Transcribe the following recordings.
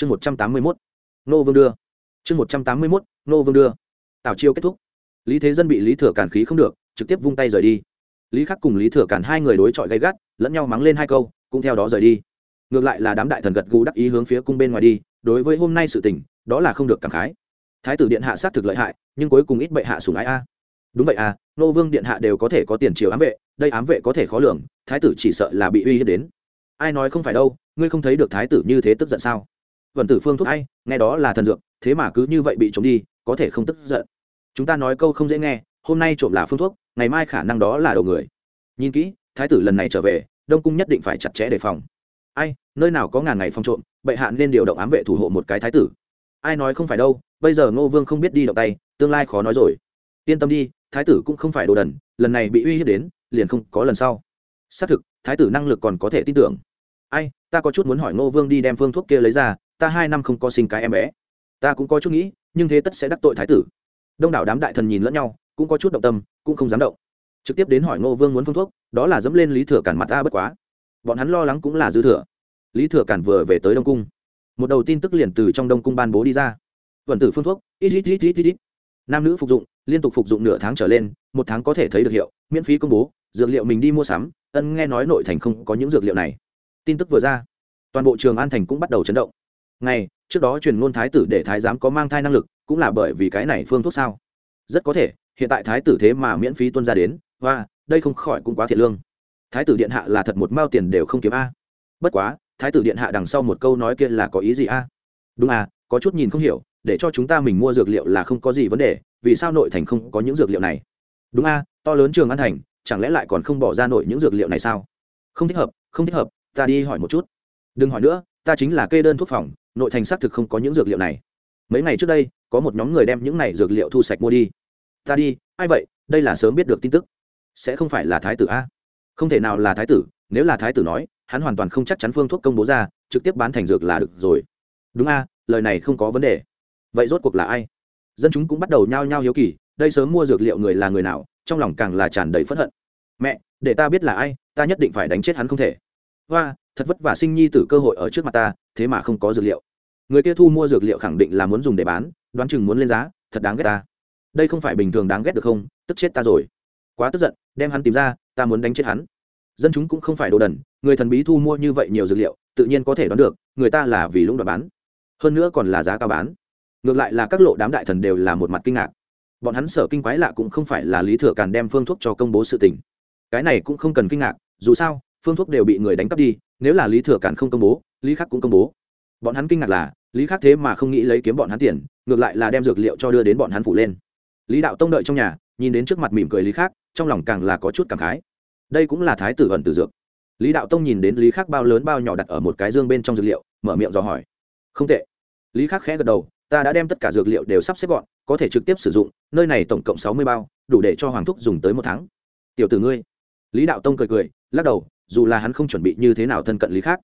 chương một trăm tám mươi mốt. Nô vương đưa. Chương một trăm tám mươi mốt, nô vương đưa. Tào chiêu kết thúc. Lý thế dân bị lý thừa cản khí không được, trực tiếp vung tay rời đi. Lý khắc cùng lý thừa cản hai người đối chọi gay gắt, lẫn nhau mắng lên hai câu, cũng theo đó rời đi. Ngược lại là đám đại thần gật gù đắc ý hướng phía cung bên ngoài đi, đối với hôm nay sự tình, đó là không được cảm khái. Thái tử điện hạ sát thực lợi hại, nhưng cuối cùng ít bệ hạ sùng ái a. Đúng vậy à nô vương điện hạ đều có thể có tiền triều ám vệ, đây ám vệ có thể khó lường, thái tử chỉ sợ là bị uy hiếp đến. Ai nói không phải đâu, ngươi không thấy được thái tử như thế tức giận sao? Vần tử phương thuốc ai nghe đó là thần dược, thế mà cứ như vậy bị trộm đi, có thể không tức giận. Chúng ta nói câu không dễ nghe, hôm nay trộm là phương thuốc, ngày mai khả năng đó là đầu người. Nhìn kỹ, thái tử lần này trở về, đông cung nhất định phải chặt chẽ đề phòng. Ai, nơi nào có ngàn ngày phong trộm, bệ hạ nên điều động ám vệ thủ hộ một cái thái tử. Ai nói không phải đâu, bây giờ ngô vương không biết đi động tay, tương lai khó nói rồi. Yên tâm đi, thái tử cũng không phải đồ đần, lần này bị uy hiếp đến, liền không có lần sau. Xác thực, thái tử năng lực còn có thể tin tưởng. Ai, ta có chút muốn hỏi ngô vương đi đem phương thuốc kia lấy ra ta hai năm không có sinh cái em bé. Ta cũng có chút nghĩ, nhưng thế tất sẽ đắc tội thái tử. Đông đảo đám đại thần nhìn lẫn nhau, cũng có chút động tâm, cũng không dám động. Trực tiếp đến hỏi ngô vương muốn phương thuốc, đó là dẫm lên lý thừa cản mặt ta bất quá. Bọn hắn lo lắng cũng là dư thừa. Lý thừa cản vừa về tới đông cung, một đầu tin tức liền từ trong đông cung ban bố đi ra. Vận tử phương thuốc, ít ít ít ít ít ít. Nam nữ phục dụng, liên tục phục dụng nửa tháng trở lên, một tháng có thể thấy được hiệu, miễn phí công bố, dược liệu mình đi mua sắm, ân nghe nói nội thành không có những dược liệu này. Tin tức vừa ra, toàn bộ trường an thành cũng bắt đầu chấn động ngày, trước đó truyền ngôn thái tử để thái giám có mang thai năng lực, cũng là bởi vì cái này phương thuốc sao? Rất có thể, hiện tại thái tử thế mà miễn phí tuân ra đến và đây không khỏi cũng quá thiệt lương. Thái tử điện hạ là thật một mao tiền đều không kiếm a. Bất quá, thái tử điện hạ đằng sau một câu nói kia là có ý gì a? Đúng à có chút nhìn không hiểu, để cho chúng ta mình mua dược liệu là không có gì vấn đề, vì sao nội thành không có những dược liệu này? Đúng a, to lớn trường an thành, chẳng lẽ lại còn không bỏ ra nổi những dược liệu này sao? Không thích hợp, không thích hợp, ta đi hỏi một chút. Đừng hỏi nữa, ta chính là kê đơn thuốc phòng nội thành xác thực không có những dược liệu này. Mấy ngày trước đây, có một nhóm người đem những này dược liệu thu sạch mua đi. Ta đi, ai vậy? Đây là sớm biết được tin tức. Sẽ không phải là thái tử a? Không thể nào là thái tử, nếu là thái tử nói, hắn hoàn toàn không chắc chắn phương thuốc công bố ra, trực tiếp bán thành dược là được rồi. Đúng a, lời này không có vấn đề. Vậy rốt cuộc là ai? Dân chúng cũng bắt đầu nhao nhao hiếu kỳ, đây sớm mua dược liệu người là người nào, trong lòng càng là tràn đầy phẫn hận. Mẹ, để ta biết là ai, ta nhất định phải đánh chết hắn không thể. Hoa thật vất vả sinh nhi tử cơ hội ở trước mặt ta, thế mà không có dược liệu. Người kia thu mua dược liệu khẳng định là muốn dùng để bán, đoán chừng muốn lên giá, thật đáng ghét ta. Đây không phải bình thường đáng ghét được không? Tức chết ta rồi. Quá tức giận, đem hắn tìm ra, ta muốn đánh chết hắn. Dân chúng cũng không phải đồ đần, người thần bí thu mua như vậy nhiều dược liệu, tự nhiên có thể đoán được, người ta là vì lũng đoạn bán. Hơn nữa còn là giá cao bán. Ngược lại là các lộ đám đại thần đều là một mặt kinh ngạc. Bọn hắn sở kinh quái lạ cũng không phải là lý thừa càn đem phương thuốc cho công bố sự tình. Cái này cũng không cần kinh ngạc, dù sao phương thuốc đều bị người đánh cắp đi, nếu là lý thừa cản không công bố, lý khắc cũng công bố. Bọn hắn kinh ngạc là, lý khắc thế mà không nghĩ lấy kiếm bọn hắn tiền, ngược lại là đem dược liệu cho đưa đến bọn hắn phủ lên. Lý đạo tông đợi trong nhà, nhìn đến trước mặt mỉm cười lý khắc, trong lòng càng là có chút cảm khái. Đây cũng là thái tử ẩn tử dược. Lý đạo tông nhìn đến lý khắc bao lớn bao nhỏ đặt ở một cái dương bên trong dược liệu, mở miệng dò hỏi. Không tệ. Lý khắc khẽ gật đầu, ta đã đem tất cả dược liệu đều sắp xếp gọn, có thể trực tiếp sử dụng, nơi này tổng cộng sáu mươi bao, đủ để cho hoàng thúc dùng tới một tháng. Tiểu tử ngươi. Lý đạo tông cười cười, lắc đầu dù là hắn không chuẩn bị như thế nào thân cận lý khác.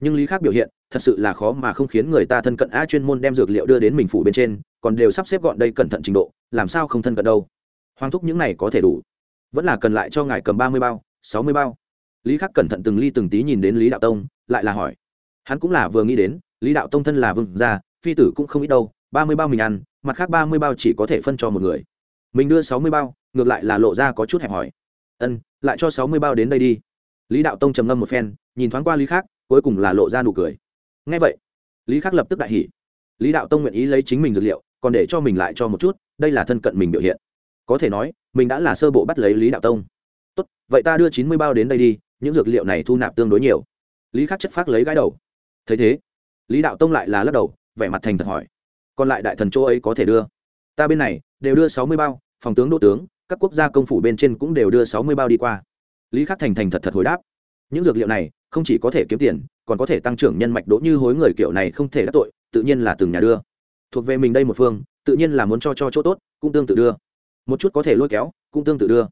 Nhưng lý khác biểu hiện, thật sự là khó mà không khiến người ta thân cận a chuyên môn đem dược liệu đưa đến mình phủ bên trên, còn đều sắp xếp gọn đây cẩn thận trình độ, làm sao không thân cận đâu. Hoàng thúc những này có thể đủ. Vẫn là cần lại cho ngài cầm ba mươi bao, sáu mươi bao. Lý khắc cẩn thận từng ly từng tí nhìn đến lý đạo tông, lại là hỏi. Hắn cũng là vừa nghĩ đến, lý đạo tông thân là vương gia, phi tử cũng không ít đâu, ba mươi bao mình ăn, mặt khác ba mươi bao chỉ có thể phân cho một người. Mình đưa sáu mươi bao, ngược lại là lộ ra có chút hẹp hỏi. Ân, lại cho sáu mươi bao đến đây đi lý đạo tông trầm ngâm một phen, nhìn thoáng qua lý khác cuối cùng là lộ ra nụ cười. Ngay vậy, lý khắc lập tức đại hỉ. Lý đạo tông nguyện ý lấy chính mình dược liệu, còn để cho mình lại cho một chút, đây là thân cận mình biểu hiện. Có thể nói, mình đã là sơ bộ bắt lấy lý đạo tông. Tốt, vậy ta đưa chín mươi bao đến đây đi, những dược liệu này thu nạp tương đối nhiều. Lý khắc chất phát lấy gái đầu. Thấy thế, lý đạo tông lại là lắc đầu, vẻ mặt thành thật hỏi. Còn lại đại thần chỗ ấy có thể đưa? Ta bên này, đều đưa sáu mươi bao, phòng tướng, đô tướng, các quốc gia công phủ bên trên cũng đều đưa sáu mươi bao đi qua lý khắc thành thành thật thật hồi đáp. Những dược liệu này, không chỉ có thể kiếm tiền, còn có thể tăng trưởng nhân mạch đỗ như hối người kiểu này không thể đắc tội, tự nhiên là từng nhà đưa. Thuộc về mình đây một phương, tự nhiên là muốn cho cho chỗ tốt, cũng tương tự đưa. Một chút có thể lôi kéo, cũng tương tự đưa.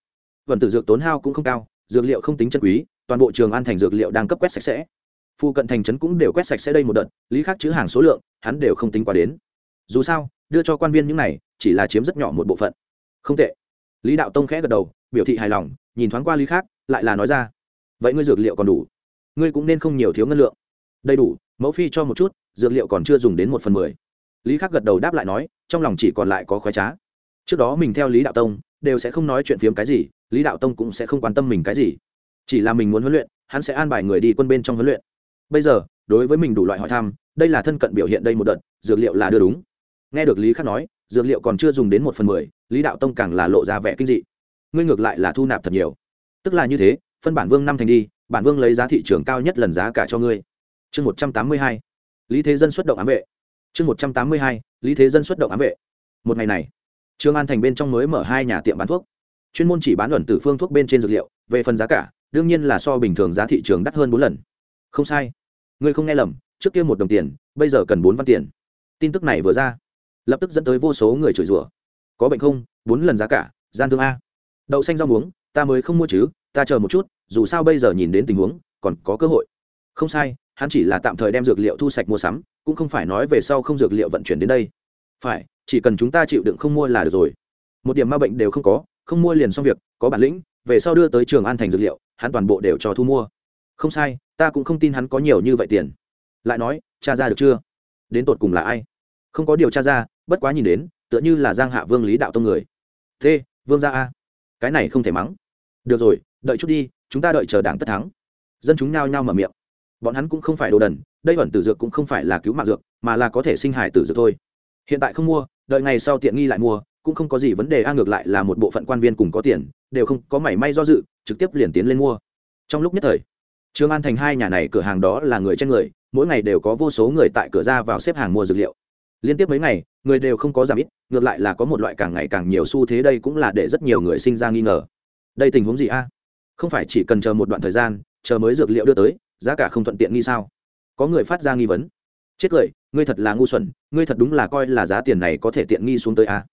Vần tử dược tốn hao cũng không cao, dược liệu không tính chân quý, toàn bộ trường an thành dược liệu đang cấp quét sạch sẽ. Phu cận thành trấn cũng đều quét sạch sẽ đây một đợt, lý khắc chữ hàng số lượng, hắn đều không tính quá đến. Dù sao, đưa cho quan viên những này, chỉ là chiếm rất nhỏ một bộ phận. Không tệ. Lý đạo tông khẽ gật đầu, biểu thị hài lòng, nhìn thoáng qua lý khác lại là nói ra, vậy ngươi dược liệu còn đủ, ngươi cũng nên không nhiều thiếu ngân lượng. Đầy đủ, mẫu phi cho một chút, dược liệu còn chưa dùng đến một phần mười. Lý khắc gật đầu đáp lại nói, trong lòng chỉ còn lại có khoái trá. Trước đó mình theo lý đạo tông, đều sẽ không nói chuyện phiếm cái gì, lý đạo tông cũng sẽ không quan tâm mình cái gì. Chỉ là mình muốn huấn luyện, hắn sẽ an bài người đi quân bên trong huấn luyện. Bây giờ, đối với mình đủ loại hỏi thăm, đây là thân cận biểu hiện đây một đợt, dược liệu là đưa đúng. Nghe được lý khắc nói, dược liệu còn chưa dùng đến một phần mười, lý đạo tông càng là lộ ra vẻ kinh dị. Ngươi ngược lại là thu nạp thật nhiều tức là như thế, phân bản vương năm thành đi, bản vương lấy giá thị trường cao nhất lần giá cả cho ngươi. Chương một trăm tám mươi hai. Lý thế dân xuất động ám vệ. Chương một trăm tám mươi hai. Lý thế dân xuất động ám vệ. Một ngày này, trương an thành bên trong mới mở hai nhà tiệm bán thuốc. Chuyên môn chỉ bán luận từ phương thuốc bên trên dược liệu, về phần giá cả, đương nhiên là so bình thường giá thị trường đắt hơn bốn lần. Không sai. Ngươi không nghe lầm, trước kia một đồng tiền, bây giờ cần bốn văn tiền. Tin tức này vừa ra, lập tức dẫn tới vô số người chửi rủa. Có bệnh không? Bốn lần giá cả, gian thương a. Đậu xanh rau muống ta mới không mua chứ, ta chờ một chút, dù sao bây giờ nhìn đến tình huống, còn có cơ hội. Không sai, hắn chỉ là tạm thời đem dược liệu thu sạch mua sắm, cũng không phải nói về sau không dược liệu vận chuyển đến đây. Phải, chỉ cần chúng ta chịu đựng không mua là được rồi. Một điểm ma bệnh đều không có, không mua liền xong việc, có bản lĩnh, về sau đưa tới trường an thành dược liệu, hắn toàn bộ đều cho thu mua. Không sai, ta cũng không tin hắn có nhiều như vậy tiền. Lại nói, cha ra được chưa? Đến tột cùng là ai? Không có điều tra ra, bất quá nhìn đến, tựa như là giang hạ vương lý đạo tông người. T vương gia a, cái này không thể mắng được rồi, đợi chút đi, chúng ta đợi chờ đảng tất thắng. Dân chúng nhao nhao mở miệng. Bọn hắn cũng không phải đồ đần, đây vẫn tử dược cũng không phải là cứu mạng dược, mà là có thể sinh hải tử dược thôi. Hiện tại không mua, đợi ngày sau tiện nghi lại mua, cũng không có gì vấn đề, a ngược lại là một bộ phận quan viên cùng có tiền, đều không có mảy may do dự, trực tiếp liền tiến lên mua. Trong lúc nhất thời trường an thành hai nhà này cửa hàng đó là người trên người, mỗi ngày đều có vô số người tại cửa ra vào xếp hàng mua dược liệu. Liên tiếp mấy ngày, người đều không có giảm ít, ngược lại là có một loại càng ngày càng nhiều xu thế, đây cũng là để rất nhiều người sinh ra nghi ngờ đây tình huống gì a? Không phải chỉ cần chờ một đoạn thời gian, chờ mới dược liệu đưa tới, giá cả không thuận tiện nghi sao? Có người phát ra nghi vấn. Chết cười, ngươi thật là ngu xuẩn, ngươi thật đúng là coi là giá tiền này có thể tiện nghi xuống tới a.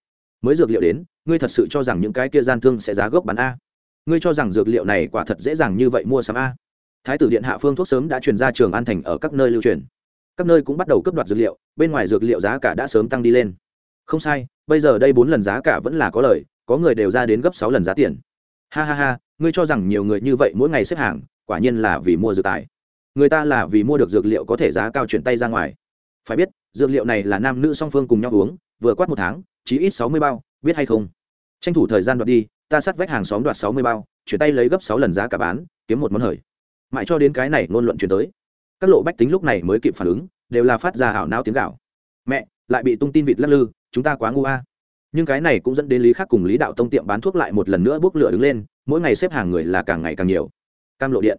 Mới dược liệu đến, ngươi thật sự cho rằng những cái kia gian thương sẽ giá gốc bán a? Ngươi cho rằng dược liệu này quả thật dễ dàng như vậy mua sắm a? Thái tử điện hạ phương thuốc sớm đã truyền ra trường an thành ở các nơi lưu truyền. Các nơi cũng bắt đầu cấp đoạt dược liệu, bên ngoài dược liệu giá cả đã sớm tăng đi lên. Không sai, bây giờ đây bốn lần giá cả vẫn là có lời, có người đều ra đến gấp sáu lần giá tiền ha ha ha, ngươi cho rằng nhiều người như vậy mỗi ngày xếp hàng, quả nhiên là vì mua dược tài. Người ta là vì mua được dược liệu có thể giá cao chuyển tay ra ngoài. Phải biết, dược liệu này là nam nữ song phương cùng nhau uống, vừa quát một tháng chỉ ít sáu mươi bao, biết hay không? Tranh thủ thời gian đoạt đi, ta sát vách hàng xóm đoạt sáu mươi bao, chuyển tay lấy gấp sáu lần giá cả bán, kiếm một món hời. Mãi cho đến cái này ngôn luận chuyển tới, các lộ bách tính lúc này mới kịp phản ứng, đều là phát ra ảo não tiếng gạo mẹ, lại bị tung tin vịt lắc lư, chúng ta quá ngu a nhưng cái này cũng dẫn đến lý khắc cùng lý đạo tông tiệm bán thuốc lại một lần nữa bốc lửa đứng lên, mỗi ngày xếp hàng người là càng ngày càng nhiều. Cam lộ điện.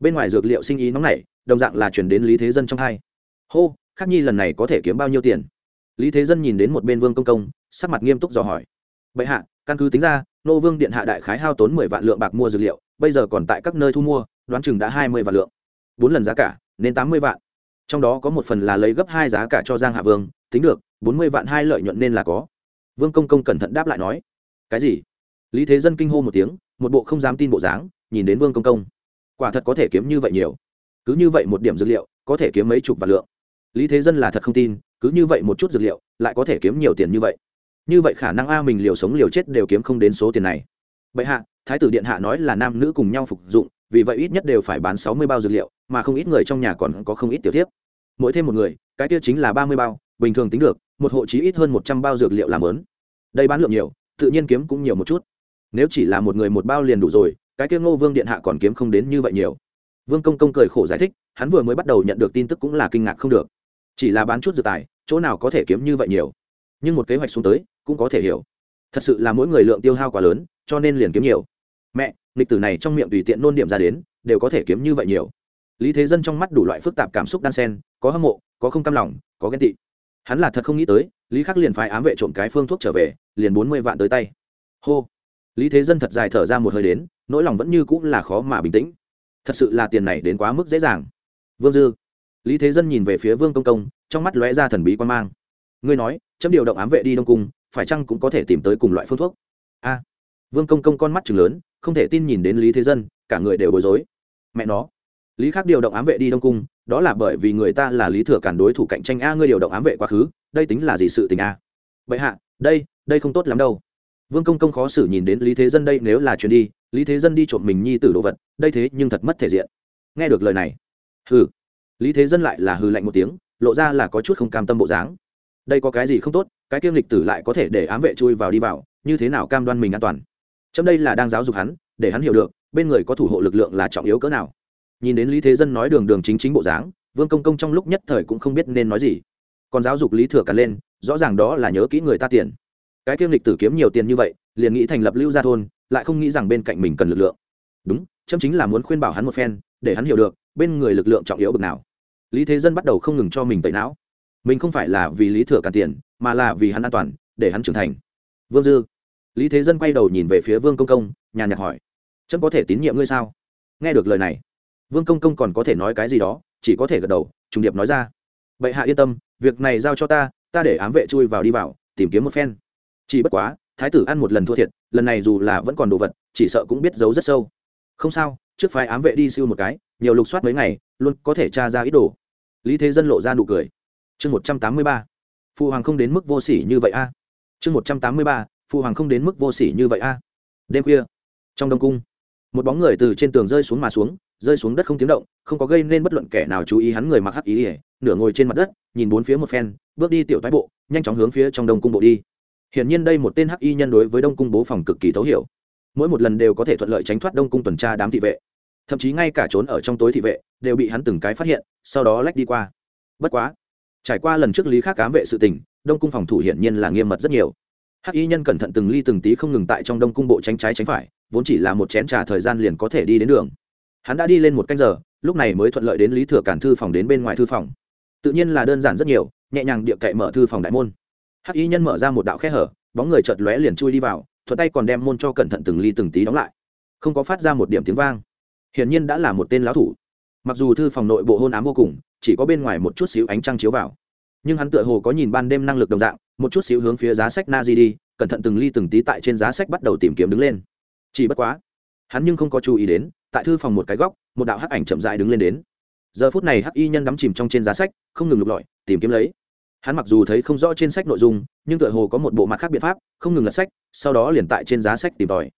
Bên ngoài dược liệu sinh ý nóng nảy, đồng dạng là chuyển đến lý thế dân trong hai. Hô, khắc nhi lần này có thể kiếm bao nhiêu tiền? Lý thế dân nhìn đến một bên vương công công, sắc mặt nghiêm túc dò hỏi. Bệ hạ, căn cứ tính ra, nô vương điện hạ đại khái hao tốn mười vạn lượng bạc mua dược liệu, bây giờ còn tại các nơi thu mua, đoán chừng đã hai mươi vạn lượng. Bốn lần giá cả, nên tám mươi vạn. Trong đó có một phần là lấy gấp hai giá cả cho giang hạ vương, tính được, bốn mươi vạn hai lợi nhuận nên là có vương công công cẩn thận đáp lại nói, cái gì? Lý thế dân kinh hô một tiếng, một bộ không dám tin bộ dáng, nhìn đến vương công công. Quả thật có thể kiếm như vậy nhiều. Cứ như vậy một điểm dược liệu, có thể kiếm mấy chục vạn lượng. Lý thế dân là thật không tin, cứ như vậy một chút dược liệu, lại có thể kiếm nhiều tiền như vậy. Như vậy khả năng a mình liều sống liều chết đều kiếm không đến số tiền này. Bệ hạ, thái tử điện hạ nói là nam nữ cùng nhau phục dụng, vì vậy ít nhất đều phải bán sáu mươi bao dược liệu, mà không ít người trong nhà còn có không ít tiểu tiếp mỗi thêm một người, cái tiêu chính là ba mươi bao, bình thường tính được một hộ chí ít hơn một trăm bao dược liệu làm lớn đây bán lượng nhiều, tự nhiên kiếm cũng nhiều một chút. Nếu chỉ là một người một bao liền đủ rồi, cái kia ngô vương điện hạ còn kiếm không đến như vậy nhiều. Vương công công cười khổ giải thích, hắn vừa mới bắt đầu nhận được tin tức cũng là kinh ngạc không được. Chỉ là bán chút dược tài, chỗ nào có thể kiếm như vậy nhiều. Nhưng một kế hoạch xuống tới, cũng có thể hiểu. Thật sự là mỗi người lượng tiêu hao quá lớn, cho nên liền kiếm nhiều. Mẹ, nghịch tử này trong miệng tùy tiện nôn điểm ra đến, đều có thể kiếm như vậy nhiều. Lý thế dân trong mắt đủ loại phức tạp cảm xúc đan sen có hâm mộ, có không cam lòng, có ghen tị hắn là thật không nghĩ tới, lý khắc liền phái ám vệ trộm cái phương thuốc trở về, liền bốn mươi vạn tới tay. Hô. Lý thế dân thật dài thở ra một hơi đến, nỗi lòng vẫn như cũng là khó mà bình tĩnh. Thật sự là tiền này đến quá mức dễ dàng. Vương dư. Lý thế dân nhìn về phía vương công công, trong mắt lóe ra thần bí quan mang. Ngươi nói, chấm điều động ám vệ đi đông cung, phải chăng cũng có thể tìm tới cùng loại phương thuốc? A. Vương công công con mắt chừng lớn, không thể tin nhìn đến lý thế dân, cả người đều bối rối. Mẹ nó. Lý khắc điều động ám vệ đi đông cung đó là bởi vì người ta là lý thừa cản đối thủ cạnh tranh a, ngươi điều động ám vệ quá khứ, đây tính là gì sự tình a? Vậy hạ, đây đây không tốt lắm đâu. Vương công công khó xử nhìn đến lý thế dân đây nếu là chuyện đi, lý thế dân đi trộm mình nhi tử đồ vật, đây thế nhưng thật mất thể diện. Nghe được lời này. Hừ. Lý thế dân lại là hừ lạnh một tiếng, lộ ra là có chút không cam tâm bộ dáng. Đây có cái gì không tốt, cái kiêm lịch tử lại có thể để ám vệ chui vào đi vào, như thế nào cam đoan mình an toàn? Trong đây là đang giáo dục hắn, để hắn hiểu được, bên người có thủ hộ lực lượng là trọng yếu cỡ nào nhìn đến lý thế dân nói đường đường chính chính bộ dáng, vương công công trong lúc nhất thời cũng không biết nên nói gì. Còn giáo dục lý thừa càn lên, rõ ràng đó là nhớ kỹ người ta tiền. Cái kiêm lịch tử kiếm nhiều tiền như vậy, liền nghĩ thành lập lưu gia thôn, lại không nghĩ rằng bên cạnh mình cần lực lượng. Đúng, chấm chính là muốn khuyên bảo hắn một phen, để hắn hiểu được, bên người lực lượng trọng yếu bực nào. Lý thế dân bắt đầu không ngừng cho mình tẩy não. Mình không phải là vì lý thừa càn tiền, mà là vì hắn an toàn, để hắn trưởng thành. Vương dư. Lý thế dân quay đầu nhìn về phía vương công công, nhàn nhạt hỏi trẫm có thể tín nhiệm ngươi sao? Nghe được lời này vương công công còn có thể nói cái gì đó, chỉ có thể gật đầu, trùng điệp nói ra. Vậy hạ yên tâm, việc này giao cho ta ta để ám vệ chui vào đi vào, tìm kiếm một phen. Chỉ bất quá, thái tử ăn một lần thua thiệt, lần này dù là vẫn còn đồ vật, chỉ sợ cũng biết giấu rất sâu. Không sao, trước phái ám vệ đi siêu một cái, nhiều lục soát mấy ngày, luôn có thể tra ra ít đồ. Lý thế dân lộ ra nụ cười. Chương một trăm tám mươi ba. Phụ hoàng không đến mức vô s ỉ như vậy a. Chương một trăm tám mươi ba. Phụ hoàng không đến mức vô s ỉ như vậy a. Đêm khuya, trong đông cung, một bóng người từ trên tường rơi xuống mà xuống rơi xuống đất không tiếng động, không có gây nên bất luận kẻ nào chú ý hắn người mặc hắc ý ỉa, nửa ngồi trên mặt đất, nhìn bốn phía một phen, bước đi tiểu thái bộ, nhanh chóng hướng phía trong đông cung bộ đi. Hiển nhiên đây một tên hắc y nhân đối với đông cung bố phòng cực kỳ thấu hiểu. Mỗi một lần đều có thể thuận lợi tránh thoát đông cung tuần tra đám thị vệ. Thậm chí ngay cả trốn ở trong tối thị vệ, đều bị hắn từng cái phát hiện, sau đó lách đi qua. Bất quá, trải qua lần trước lý khác cám vệ sự tình, đông cung phòng thủ hiển nhiên là nghiêm mật rất nhiều. Hắc y nhân cẩn thận từng ly từng tí không ngừng tại trong đông cung bộ tránh trái tránh phải, vốn chỉ là một chén trà thời gian liền có thể đi đến đường hắn đã đi lên một canh giờ, lúc này mới thuận lợi đến lý thừa cản thư phòng đến bên ngoài thư phòng. Tự nhiên là đơn giản rất nhiều, nhẹ nhàng địa cậy mở thư phòng đại môn. Hắc y nhân mở ra một đạo khe hở, bóng người chợt lóe liền chui đi vào, thuận tay còn đem môn cho cẩn thận từng ly từng tí đóng lại. Không có phát ra một điểm tiếng vang. Hiển nhiên đã là một tên lão thủ. Mặc dù thư phòng nội bộ hôn ám vô cùng, chỉ có bên ngoài một chút xíu ánh trăng chiếu vào. Nhưng hắn tựa hồ có nhìn ban đêm năng lực đồng dạng, một chút xíu hướng phía giá sách na di đi, cẩn thận từng ly từng tí tại trên giá sách bắt đầu tìm kiếm đứng lên. Chỉ bất quá, hắn nhưng không có chú ý đến tại thư phòng một cái góc, một đạo hắc ảnh chậm dại đứng lên đến. Giờ phút này hắc y nhân đắm chìm trong trên giá sách, không ngừng lục lọi, tìm kiếm lấy. Hắn mặc dù thấy không rõ trên sách nội dung, nhưng tựa hồ có một bộ mặt khác biện pháp, không ngừng lật sách, sau đó liền tại trên giá sách tìm tòi.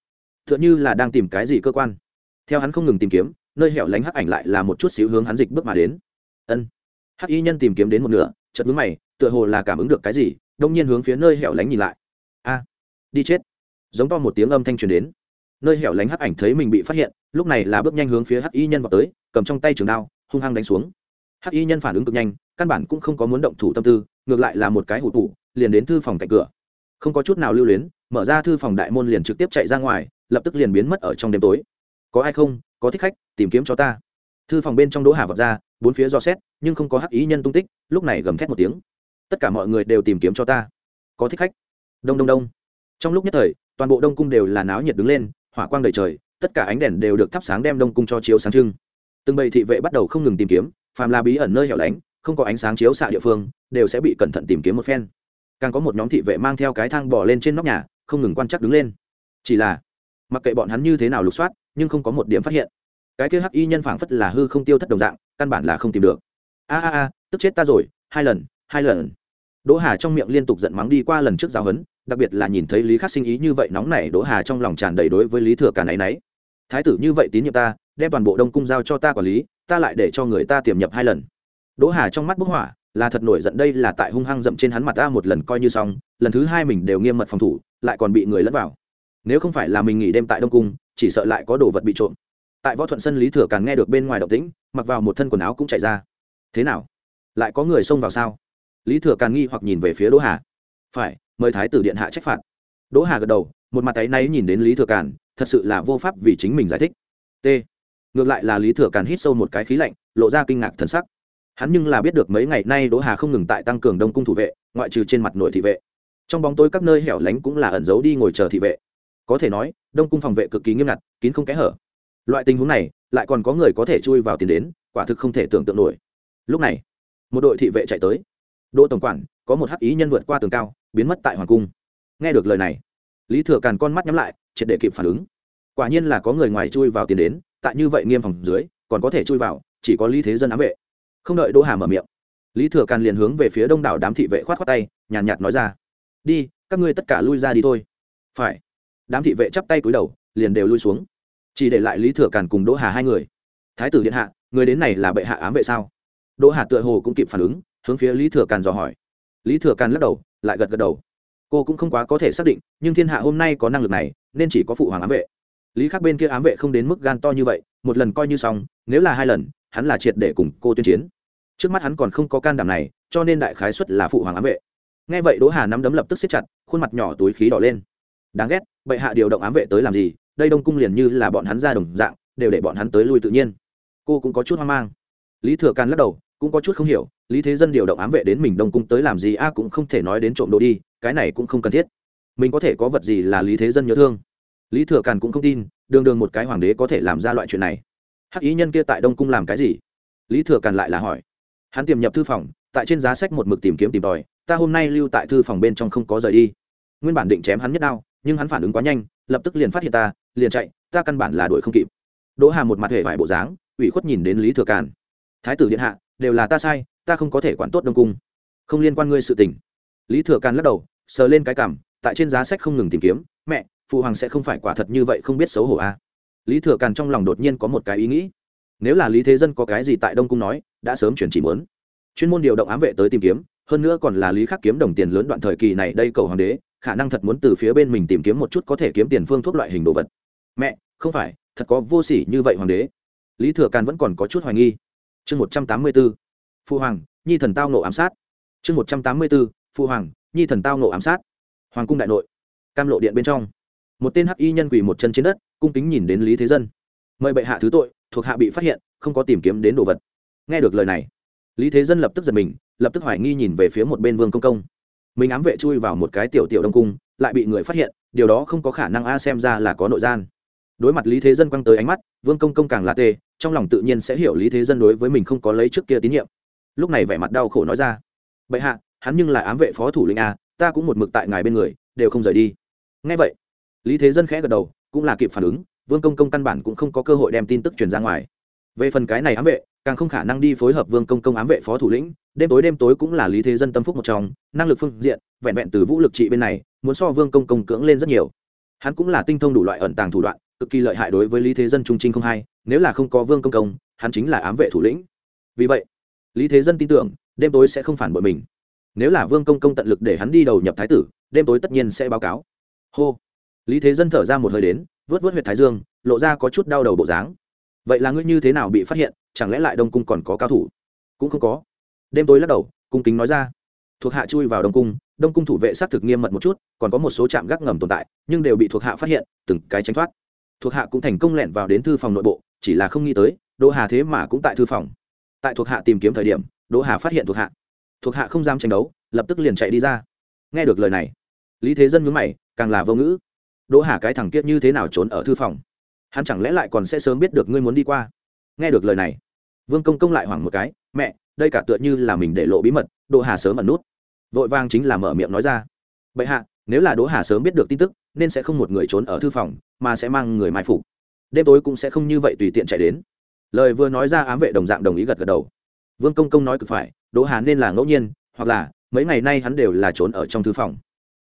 T h ư ợ n như là đang tìm cái gì cơ quan. Theo hắn không ngừng tìm kiếm, nơi hẻo lánh hắc ảnh lại là một chút xíu hướng hắn dịch bước mà đến. Ân. Hắc y nhân tìm kiếm đến một nửa chật mướn mày, tựa hồ là cảm ứng được cái gì, đông nhiên hướng phía nơi hẻo lánh nhìn lại. A. Đi chết. Giống to một tiếng âm thanh truyền đến. Nơi hẻo lánh hắc ảnh thấy mình bị phát hiện lúc này là bước nhanh hướng phía hắc y nhân vào tới, cầm trong tay trường đao, hung hăng đánh xuống. Hắc y nhân phản ứng cực nhanh, căn bản cũng không có muốn động thủ tâm tư, ngược lại là một cái hụt tủ, liền đến thư phòng cạnh cửa. Không có chút nào lưu luyến, mở ra thư phòng đại môn liền trực tiếp chạy ra ngoài, lập tức liền biến mất ở trong đêm tối. Có ai không? Có thích khách, tìm kiếm cho ta. Thư phòng bên trong đỗ hà vọt ra, bốn phía do xét, nhưng không có hắc ý nhân tung tích, lúc này gầm thét một tiếng. Tất cả mọi người đều tìm kiếm cho ta. Có thích khách. Đông đông đông. Trong lúc nhất thời, toàn bộ đông cung đều là náo nhiệt đứng lên, hỏa quang đầy trời tất cả ánh đèn đều được thắp sáng đem đông cung cho chiếu sáng trưng. Từng bầy thị vệ bắt đầu không ngừng tìm kiếm, phàm là bí ẩn nơi hẻo lánh, không có ánh sáng chiếu xạ địa phương, đều sẽ bị cẩn thận tìm kiếm một phen. Càng có một nhóm thị vệ mang theo cái thang bỏ lên trên nóc nhà, không ngừng quan chắc đứng lên. Chỉ là, mặc kệ bọn hắn như thế nào lục soát, nhưng không có một điểm phát hiện. Cái kia hắc y nhân phảng phất là hư không tiêu thất đồng dạng, căn bản là không tìm được. A a a, tức chết ta rồi, hai lần hai lần. Đỗ hà trong miệng liên tục giận mắng đi qua lần trước giáo huấn đặc biệt là nhìn thấy lý khắc sinh ý như vậy nóng nảy đỗ hà trong lòng tràn đầy đối với lý thừa cả náy náy. Thái tử như vậy tín nhiệm ta, đem toàn bộ đông cung giao cho ta quản lý, ta lại để cho người ta tiềm nhập hai lần. Đỗ hà trong mắt bức hỏa, là thật nổi giận đây là tại hung hăng dậm trên hắn mặt ta một lần coi như xong, lần thứ hai mình đều nghiêm mật phòng thủ, lại còn bị người lẫn vào. Nếu không phải là mình nghỉ đêm tại đông cung, chỉ sợ lại có đồ vật bị trộm. Tại võ thuận sân lý thừa càng nghe được bên ngoài động tĩnh, mặc vào một thân quần áo cũng chạy ra. Thế nào? Lại có người xông vào sao? Lý thừa càng nghi hoặc nhìn về phía đỗ hà. Phải mời thái tử điện hạ trách phạt. Đỗ hà gật đầu, một mặt tay náy nhìn đến lý thừa càn, thật sự là vô pháp vì chính mình giải thích. T. Ngược lại là lý thừa càn hít sâu một cái khí lạnh, lộ ra kinh ngạc thần sắc. Hắn nhưng là biết được mấy ngày nay đỗ hà không ngừng tại tăng cường đông cung thủ vệ, ngoại trừ trên mặt nội thị vệ. Trong bóng tối các nơi hẻo lánh cũng là ẩn giấu đi ngồi chờ thị vệ. Có thể nói, đông cung phòng vệ cực kỳ nghiêm ngặt, kín không kẽ hở. Loại tình huống này, lại còn có người có thể chui vào tiền đến, quả thực không thể tưởng tượng nổi. Lúc này, một đội thị vệ chạy tới. Đỗ tổng quản, có một hắc ý nhân vượt qua tường cao biến mất tại hoàng cung. Nghe được lời này, lý thừa càn con mắt nhắm lại, triệt để kịp phản ứng. Quả nhiên là có người ngoài chui vào tiền đến, tại như vậy nghiêm phòng dưới, còn có thể chui vào, chỉ có lý thế dân ám vệ. Không đợi đỗ hà mở miệng, lý thừa càn liền hướng về phía đông đảo đám thị vệ khoát khoát tay, nhàn nhạt nói ra, đi, các ngươi tất cả lui ra đi thôi. Phải. Đám thị vệ chắp tay cúi đầu, liền đều lui xuống. Chỉ để lại lý thừa càn cùng đỗ hà hai người. Thái tử điện hạ, người đến này là bệ hạ ám vệ sao? Đỗ hà tựa hồ cũng kịp phản ứng, hướng phía lý thừa càn dò hỏi. Lý thừa càn lắc đầu lại gật gật đầu. Cô cũng không quá có thể xác định, nhưng thiên hạ hôm nay có năng lực này, nên chỉ có phụ hoàng ám vệ. Lý khắc bên kia ám vệ không đến mức gan to như vậy, một lần coi như xong, nếu là hai lần, hắn là triệt để cùng cô tuyên chiến. Trước mắt hắn còn không có can đảm này, cho nên đại khái xuất là phụ hoàng ám vệ. Nghe vậy đỗ hà nắm đấm lập tức xếp chặt, khuôn mặt nhỏ túi khí đỏ lên. Đáng ghét, bệ hạ điều động ám vệ tới làm gì, đây đông cung liền như là bọn hắn ra đồng dạng, đều để bọn hắn tới lui tự nhiên. Cô cũng có chút hoang mang. Lý thừa càn lắc đầu cũng có chút không hiểu, lý thế dân điều động ám vệ đến mình đông cung tới làm gì, a, cũng không thể nói đến trộm đồ đi, cái này cũng không cần thiết. Mình có thể có vật gì là lý thế dân nhớ thương? Lý thừa càn cũng không tin, đường đường một cái hoàng đế có thể làm ra loại chuyện này. Hắc ý nhân kia tại đông cung làm cái gì? Lý thừa càn lại là hỏi. Hắn tiềm nhập thư phòng, tại trên giá sách một mực tìm kiếm tìm tòi, ta hôm nay lưu tại thư phòng bên trong không có rời đi. Nguyên bản định chém hắn nhất đao, nhưng hắn phản ứng quá nhanh, lập tức liền phát hiện ta, liền chạy, ta căn bản là đuổi không kịp. Đỗ hà một mặt hệ vải bộ dáng, ủy khuất nhìn đến lý thừa càn. Thái tử điện hạ đều là ta sai, ta không có thể quản tốt đông cung. Không liên quan ngươi sự tình. Lý thừa càn lắc đầu, sờ lên cái cảm tại trên giá sách không ngừng tìm kiếm, mẹ, phụ hoàng sẽ không phải quả thật như vậy không biết xấu hổ à. lý thừa càn trong lòng đột nhiên có một cái ý nghĩ. Nếu là lý thế dân có cái gì tại đông cung nói, đã sớm chuyển chỉ muốn. Chuyên môn điều động ám vệ tới tìm kiếm, hơn nữa còn là lý khắc kiếm đồng tiền lớn đoạn thời kỳ này đây cầu hoàng đế, khả năng thật muốn từ phía bên mình tìm kiếm một chút có thể kiếm tiền phương thuốc loại hình đồ vật. Mẹ, không phải, thật có vô sỉ như vậy hoàng đế. Lý thừa càn vẫn còn có chút hoài nghi chương một trăm tám mươi b ố phụ hoàng, nhi thần tao nộ ám sát. Chương một trăm tám mươi b ố phụ hoàng, nhi thần tao nộ ám sát. Hoàng cung đại nội, cam lộ điện bên trong. Một tên hắc y nhân quỳ một chân trên đất, cung kính nhìn đến lý thế dân. Mời bệ hạ thứ tội, thuộc hạ bị phát hiện, không có tìm kiếm đến đồ vật. Nghe được lời này, lý thế dân lập tức giật mình, lập tức hoài nghi nhìn về phía một bên vương công công. Mình ám vệ chui vào một cái tiểu tiểu đông cung, lại bị người phát hiện, điều đó không có khả năng a xem ra là có nội gian đối mặt lý thế dân quăng tới ánh mắt, vương công công càng là tê, trong lòng tự nhiên sẽ hiểu lý thế dân đối với mình không có lấy trước kia tín nhiệm. Lúc này vẻ mặt đau khổ nói ra, bệ hạ, hắn nhưng là ám vệ phó thủ lĩnh a, ta cũng một mực tại ngài bên người, đều không rời đi. Ngay vậy, lý thế dân khẽ gật đầu, cũng là kịp phản ứng, vương công công căn bản cũng không có cơ hội đem tin tức truyền ra ngoài. Về phần cái này ám vệ, càng không khả năng đi phối hợp vương công công ám vệ phó thủ lĩnh, đêm tối đêm tối cũng là lý thế dân tâm phúc một trong, năng lực phương diện, vẹn vẹn từ vũ lực trị bên này, muốn so vương công công cưỡng lên rất nhiều. Hắn cũng là tinh thông đủ loại ẩn tàng thủ đoạn cực kỳ lợi hại đối với lý thế dân trung trinh không hay, nếu là không có vương công công, hắn chính là ám vệ thủ lĩnh. Vì vậy, lý thế dân tin tưởng, đêm tối sẽ không phản bội mình. Nếu là vương công công tận lực để hắn đi đầu nhập thái tử, đêm tối tất nhiên sẽ báo cáo. Hô. Lý thế dân thở ra một hơi đến, vớt vớt h u y ệ t thái dương, lộ ra có chút đau đầu bộ dáng. Vậy là ngươi như thế nào bị phát hiện, chẳng lẽ lại đông cung còn có cao thủ? Cũng không có. Đêm tối lắc đầu, cung kính nói ra. Thuộc hạ chui vào đông cung đông cung thủ vệ xác thực nghiêm mật một chút, còn có một số trạm gác ngầm tồn tại, nhưng đều bị thuộc hạ phát hiện, từng cái tránh thoát thuộc hạ cũng thành công lẻn vào đến thư phòng nội bộ, chỉ là không nghĩ tới, đỗ hà thế mà cũng tại thư phòng. Tại thuộc hạ tìm kiếm thời điểm, đỗ hà phát hiện thuộc hạ. Thuộc hạ không dám tranh đấu, lập tức liền chạy đi ra. Nghe được lời này, lý thế dân nhướng mày, càng là vô ngữ. Đỗ hà cái thằng kiết như thế nào trốn ở thư phòng? Hắn chẳng lẽ lại còn sẽ sớm biết được ngươi muốn đi qua? Nghe được lời này, vương công công lại hoảng một cái, mẹ, đây cả tựa như là mình để lộ bí mật, đỗ hà sớm ẩn nút. Vội vang chính là mở miệng nói ra, bệ hạ, nếu là đỗ hà sớm biết được tin tức nên sẽ không một người trốn ở thư phòng, mà sẽ mang người mai phục. Đêm tối cũng sẽ không như vậy tùy tiện chạy đến. Lời vừa nói ra ám vệ đồng dạng đồng ý gật gật đầu. Vương công công nói cực phải, đỗ hà nên là ngẫu nhiên, hoặc là, mấy ngày nay hắn đều là trốn ở trong thư phòng.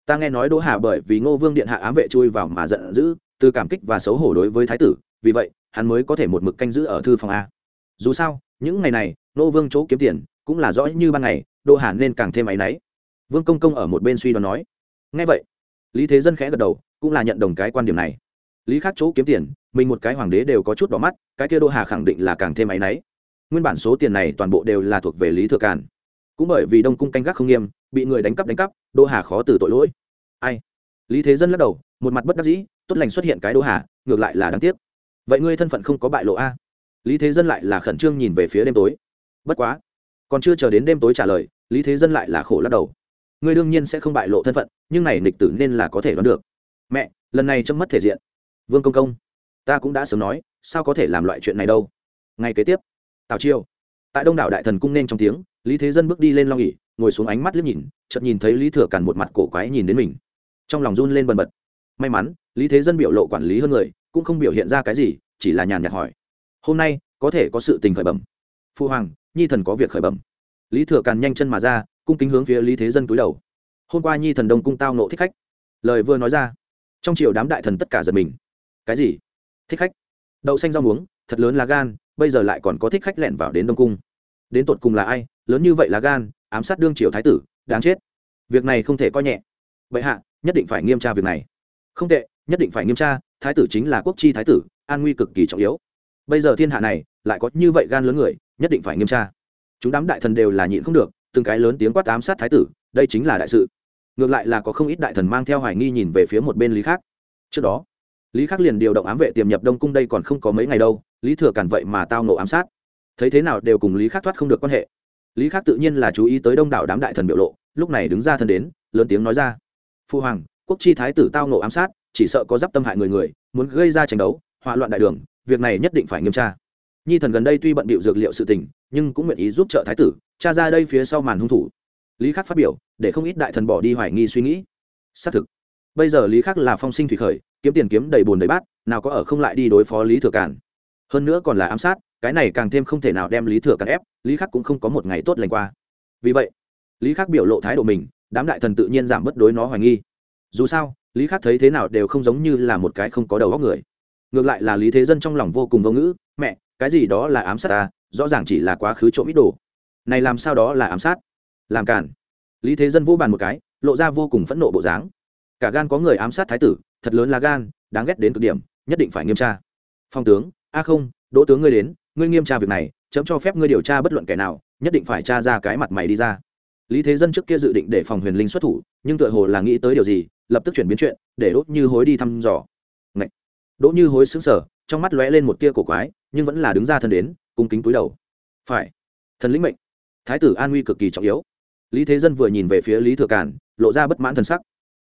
Ta nghe nói đỗ hà bởi vì ngô vương điện hạ ám vệ chui vào mà giận dữ, từ cảm kích và xấu hổ đối với thái tử, vì vậy, hắn mới có thể một mực canh giữ ở thư phòng a. Dù sao, những ngày này, ngô vương chỗ kiếm tiền cũng là rõ như ban ngày, đỗ hà nên càng thêm áy náy. Vương công công ở một bên suy đoán nói. Ngay vậy lý thế dân khẽ gật đầu, cũng là nhận đồng cái quan điểm này. Lý khắc chỗ kiếm tiền, mình một cái hoàng đế đều có chút đỏ mắt, cái kia Đô hà khẳng định là càng thêm áy náy. Nguyên bản số tiền này toàn bộ đều là thuộc về lý thừa càn. Cũng bởi vì đông cung canh gác không nghiêm, bị người đánh cắp đánh cắp, Đô hà khó từ tội lỗi. Ai? Lý thế dân lắc đầu, một mặt bất đắc dĩ, tốt lành xuất hiện cái Đô hà, ngược lại là đáng tiếc. Vậy ngươi thân phận không có bại lộ a? Lý thế dân lại là khẩn trương nhìn về phía đêm tối. Bất quá, còn chưa chờ đến đêm tối trả lời, lý thế dân lại là khổ lắc đầu ngươi đương nhiên sẽ không bại lộ thân phận, nhưng này nịch tử nên là có thể đoán được. Mẹ, lần này chấm mất thể diện. Vương công công, ta cũng đã sớm nói, sao có thể làm loại chuyện này đâu? Ngay kế tiếp, tào chiêu tại đông đảo đại thần cung nên trong tiếng, lý thế dân bước đi lên long ỉ ngồi xuống ánh mắt liếc nhìn, chợt nhìn thấy lý thừa càn một mặt cổ quái nhìn đến mình. Trong lòng run lên bần bật. May mắn, lý thế dân biểu lộ quản lý hơn người, cũng không biểu hiện ra cái gì, chỉ là nhàn nhạt hỏi. Hôm nay, có thể có sự tình khởi bẩm. Phu hoàng, nhi thần có việc khởi bẩm. Lý thừa càn nhanh chân mà ra cung kính hướng phía lý thế dân cúi đầu. Hôm qua nhi thần đông cung tao nộ thích khách. Lời vừa nói ra, trong triều đám đại thần tất cả giật mình. Cái gì? Thích khách? Đậu xanh rau muống, thật lớn là gan, bây giờ lại còn có thích khách lẻn vào đến đông cung. Đến tột cùng là ai? Lớn như vậy là gan, ám sát đương triều thái tử, đáng chết. Việc này không thể coi nhẹ. Vậy hạ, nhất định phải nghiêm tra việc này. Không tệ, nhất định phải nghiêm tra, thái tử chính là quốc chi thái tử, an nguy cực kỳ trọng yếu. Bây giờ thiên hạ này, lại có như vậy gan lớn người, nhất định phải nghiêm tra. Chúng đám đại thần đều là nhịn không được từng cái lớn tiếng quát ám sát thái tử, đây chính là đại sự. Ngược lại là có không ít đại thần mang theo hoài nghi nhìn về phía một bên lý khác trước đó, lý khắc liền điều động ám vệ tiềm nhập đông cung đây còn không có mấy ngày đâu, lý thừa cản vậy mà tao nổ ám sát. Thấy thế nào đều cùng lý khắc thoát không được quan hệ. Lý khắc tự nhiên là chú ý tới đông đảo đám đại thần biểu lộ, lúc này đứng ra thân đến, lớn tiếng nói ra. Phu hoàng, quốc chi thái tử tao nổ ám sát, chỉ sợ có d tâm hại người người, muốn gây ra tranh đấu, hỏa loạn đại đường, việc này nhất định phải nghiêm tra. Nhi thần gần đây tuy bận bịu dược liệu sự tình, nhưng cũng nguyện ý giúp trợ thái tử cha ra đây phía sau màn hung thủ. Lý khắc phát biểu, để không ít đại thần bỏ đi hoài nghi suy nghĩ. Xác thực, bây giờ lý khắc là phong sinh thủy khởi, kiếm tiền kiếm đầy bùn đầy bát, nào có ở không lại đi đối phó lý thừa cản hơn nữa còn là ám sát, cái này càng thêm không thể nào đem lý thừa cản ép, lý khắc cũng không có một ngày tốt lành qua. Vì vậy, lý khắc biểu lộ thái độ mình, đám đại thần tự nhiên giảm bất đối nó hoài nghi. Dù sao, lý khắc thấy thế nào đều không giống như là một cái không có đầu óc người. Ngược lại là lý thế dân trong lòng vô cùng vô ngữ, mẹ, cái gì đó là ám sát ta, rõ ràng chỉ là quá khứ trộm ít đồ này làm sao đó là ám sát. Làm cản lý thế dân vô bàn một cái, lộ ra vô cùng phẫn nộ bộ dáng. Cả gan có người ám sát thái tử, thật lớn là gan, đáng ghét đến cực điểm, nhất định phải nghiêm tra. Phong tướng, a không, đỗ tướng ngươi đến, ngươi nghiêm tra việc này, chấm cho phép ngươi điều tra bất luận kẻ nào, nhất định phải tra ra cái mặt mày đi ra. Lý thế dân trước kia dự định để phòng huyền linh xuất thủ, nhưng tựa hồ là nghĩ tới điều gì, lập tức chuyển biến chuyện, để đốt như hối đi thăm dò. Ngậy! đỗ như hối xứng sở trong mắt lóe lên một tia cổ quái, nhưng vẫn là đứng ra thân đến, cung kính túi đầu. Phải. Thần lĩnh mệnh thái tử an nguy cực kỳ trọng yếu. Lý thế dân vừa nhìn về phía lý thừa cản lộ ra bất mãn thần sắc.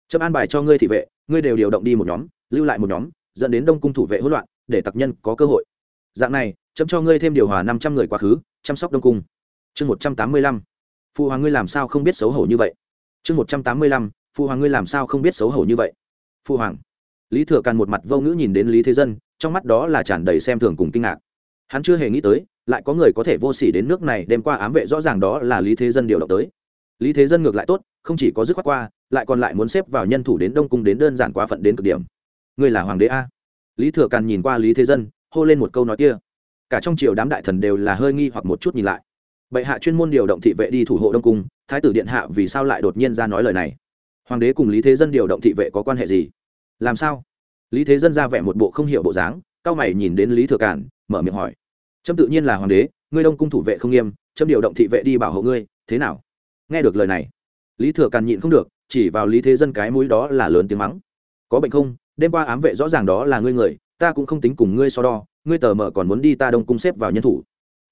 Trâm an bài cho ngươi thị vệ, ngươi đều điều động đi một nhóm, lưu lại một nhóm, dẫn đến đông cung thủ vệ hỗn loạn, để tặc nhân có cơ hội. Dạng này, chấm cho ngươi thêm điều hòa năm trăm người quá khứ, chăm sóc đông cung. Chương một trăm tám mươi lăm, phụ hoàng ngươi làm sao không biết xấu hổ như vậy? Chương một trăm tám mươi lăm, phụ hoàng ngươi làm sao không biết xấu hổ như vậy? Phụ hoàng. Lý thừa càn một mặt vô ngữ nhìn đến lý thế dân, trong mắt đó là tràn đầy xem thường cùng kinh ngạc hắn chưa hề nghĩ tới, lại có người có thể vô s ỉ đến nước này đem qua ám vệ rõ ràng đó là lý thế dân điều động tới. Lý thế dân ngược lại tốt, không chỉ có dứt khoát qua, lại còn lại muốn xếp vào nhân thủ đến đông cung đến đơn giản quá phận đến cực điểm. Ngươi là hoàng đế a. Lý thừa càn nhìn qua lý thế dân, hô lên một câu nói kia. Cả trong triều đám đại thần đều là hơi nghi hoặc một chút nhìn lại. Bệ hạ chuyên môn điều động thị vệ đi thủ hộ đông cung, thái tử điện hạ vì sao lại đột nhiên ra nói lời này? Hoàng đế cùng lý thế dân điều động thị vệ có quan hệ gì? Làm sao? Lý thế dân ra vẻ một bộ không hiểu bộ dáng, cao mày nhìn đến lý thừa cản mở miệng hỏi. Trâm tự nhiên là hoàng đế, ngươi đông cung thủ vệ không nghiêm, trâm điều động thị vệ đi bảo hộ ngươi, thế nào? Nghe được lời này, lý thừa càn nhịn không được, chỉ vào lý thế dân cái mũi đó là lớn tiếng mắng. Có bệnh không? Đêm qua ám vệ rõ ràng đó là ngươi người, ta cũng không tính cùng ngươi so đo, ngươi tờ mờ còn muốn đi ta đông cung xếp vào nhân thủ.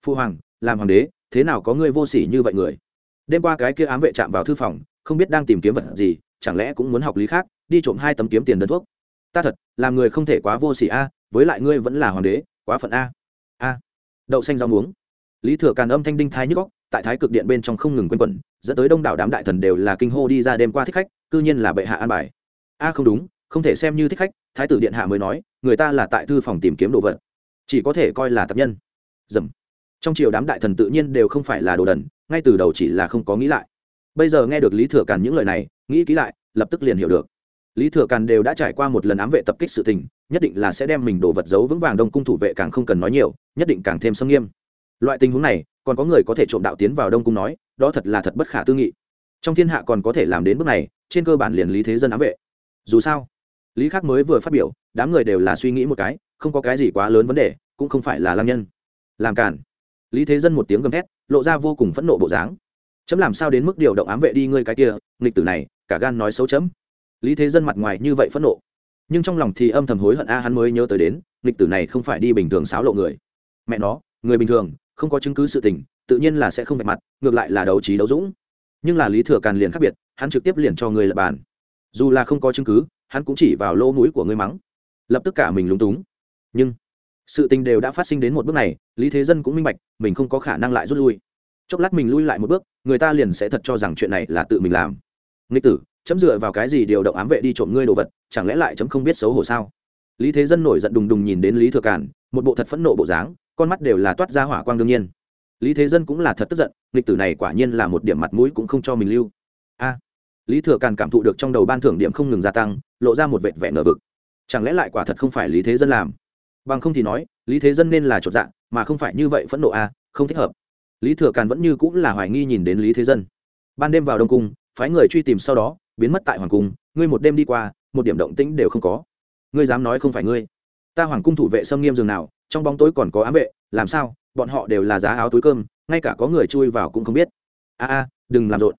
Phu hoàng, làm hoàng đế, thế nào có ngươi vô sỉ như vậy người? Đêm qua cái kia ám vệ chạm vào thư phòng, không biết đang tìm kiếm vật gì, chẳng lẽ cũng muốn học lý khác, đi trộm hai tấm kiếm tiền đơn thuốc? Ta thật, làm người không thể quá vô sỉ a, với lại ngươi vẫn là hoàng đế quá phận a. A. Đậu xanh rau muống. Lý thừa càn âm thanh đinh thái nhức góc tại thái cực điện bên trong không ngừng quanh quẩn, dẫn tới đông đảo đám đại thần đều là kinh hô đi ra đêm qua thích khách, cư nhiên là bệ hạ an bài. A, không đúng, không thể xem như thích khách, thái tử điện hạ mới nói, người ta là tại thư phòng tìm kiếm đồ vật. Chỉ có thể coi là tập nhân. Dầm. Trong triều đám đại thần tự nhiên đều không phải là đồ đần, ngay từ đầu chỉ là không có nghĩ lại. Bây giờ nghe được lý thừa càn những lời này, nghĩ kỹ lại, lập tức liền hiểu được. Lý thừa càn đều đã trải qua một lần ám vệ tập kích sự tình nhất định là sẽ đem mình đồ vật giấu vững vàng đông cung thủ vệ càng không cần nói nhiều, nhất định càng thêm sâm nghiêm. Loại tình huống này, còn có người có thể trộm đạo tiến vào đông cung nói, đó thật là thật bất khả tư nghị. Trong thiên hạ còn có thể làm đến bước này, trên cơ bản liền lý thế dân ám vệ. Dù sao, lý khắc mới vừa phát biểu, đám người đều là suy nghĩ một cái, không có cái gì quá lớn vấn đề, cũng không phải là lam nhân. Làm cản lý thế dân một tiếng gầm thét, lộ ra vô cùng phẫn nộ bộ dáng. Chấm làm sao đến mức điều động ám vệ đi ngươi cái kia, nghịch tử này, cả gan nói xấu chấm. Lý thế dân mặt ngoài như vậy phẫn nộ nhưng trong lòng thì âm thầm hối hận a, hắn mới nhớ tới đến lịch tử này không phải đi bình thường xáo lộ người. Mẹ nó, người bình thường, không có chứng cứ sự tình, tự nhiên là sẽ không vạch mặt, ngược lại là đấu trí đấu dũng. Nhưng là lý thừa càn liền khác biệt, hắn trực tiếp liền cho người lập bàn. Dù là không có chứng cứ, hắn cũng chỉ vào lỗ mũi của ngươi mắng. Lập tức cả mình lúng túng. Nhưng, sự tình đều đã phát sinh đến một bước này, lý thế dân cũng minh bạch, mình không có khả năng lại rút lui. Chốc lát mình lui lại một bước, người ta liền sẽ thật cho rằng chuyện này là tự mình làm. Nghịch tử chấm dựa vào cái gì điều động ám vệ đi trộm ngươi đồ vật, chẳng lẽ lại chấm không biết xấu hổ sao? Lý thế dân nổi giận đùng đùng nhìn đến lý thừa cản một bộ thật phẫn nộ bộ dáng, con mắt đều là toát ra hỏa quang đương nhiên. Lý thế dân cũng là thật tức giận, nghịch tử này quả nhiên là một điểm mặt mũi cũng không cho mình lưu. A! Lý thừa càn cảm thụ được trong đầu ban thưởng điểm không ngừng gia tăng, lộ ra một vệt vẻ nở vực. Chẳng lẽ lại quả thật không phải lý thế dân làm? Bằng không thì nói, lý thế dân nên là chột dạ mà không phải như vậy phẫn nộ a, không thích hợp. Lý thừa càn vẫn như cũng là hoài nghi nhìn đến lý thế dân. Ban đêm vào đông cung, phái người truy tìm sau đó biến mất tại hoàng cung, ngươi một đêm đi qua, một điểm động tĩnh đều không có. Ngươi dám nói không phải ngươi. Ta hoàng cung thủ vệ xâm nghiêm dường nào, trong bóng tối còn có ám vệ, làm sao? Bọn họ đều là giá áo túi cơm, ngay cả có người chui vào cũng không biết. A a, đừng làm rộn.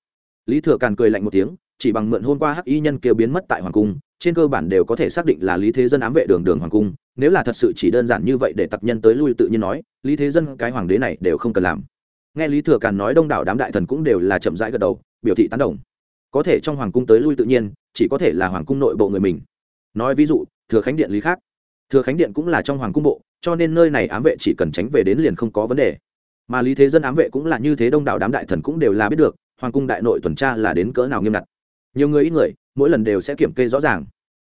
Lý thừa càn cười lạnh một tiếng, chỉ bằng mượn hôm qua hắc y nhân kia biến mất tại hoàng cung, trên cơ bản đều có thể xác định là lý thế dân ám vệ đường đường hoàng cung, nếu là thật sự chỉ đơn giản như vậy để tặc nhân tới lui tự nhiên nói, lý thế dân cái hoàng đế này đều không cần làm. Nghe lý thừa càn nói đông đảo đám đại thần cũng đều là chậm rãi gật đầu, biểu thị tán đồng có thể trong hoàng cung tới lui tự nhiên, chỉ có thể là hoàng cung nội bộ người mình. Nói ví dụ, thừa khánh điện lý khác. Thừa khánh điện cũng là trong hoàng cung bộ, cho nên nơi này ám vệ chỉ cần tránh về đến liền không có vấn đề. Mà lý thế dân ám vệ cũng là như thế đông đảo đám đại thần cũng đều là biết được, hoàng cung đại nội tuần tra là đến cỡ nào nghiêm ngặt. Nhiều người ít người, mỗi lần đều sẽ kiểm kê rõ ràng.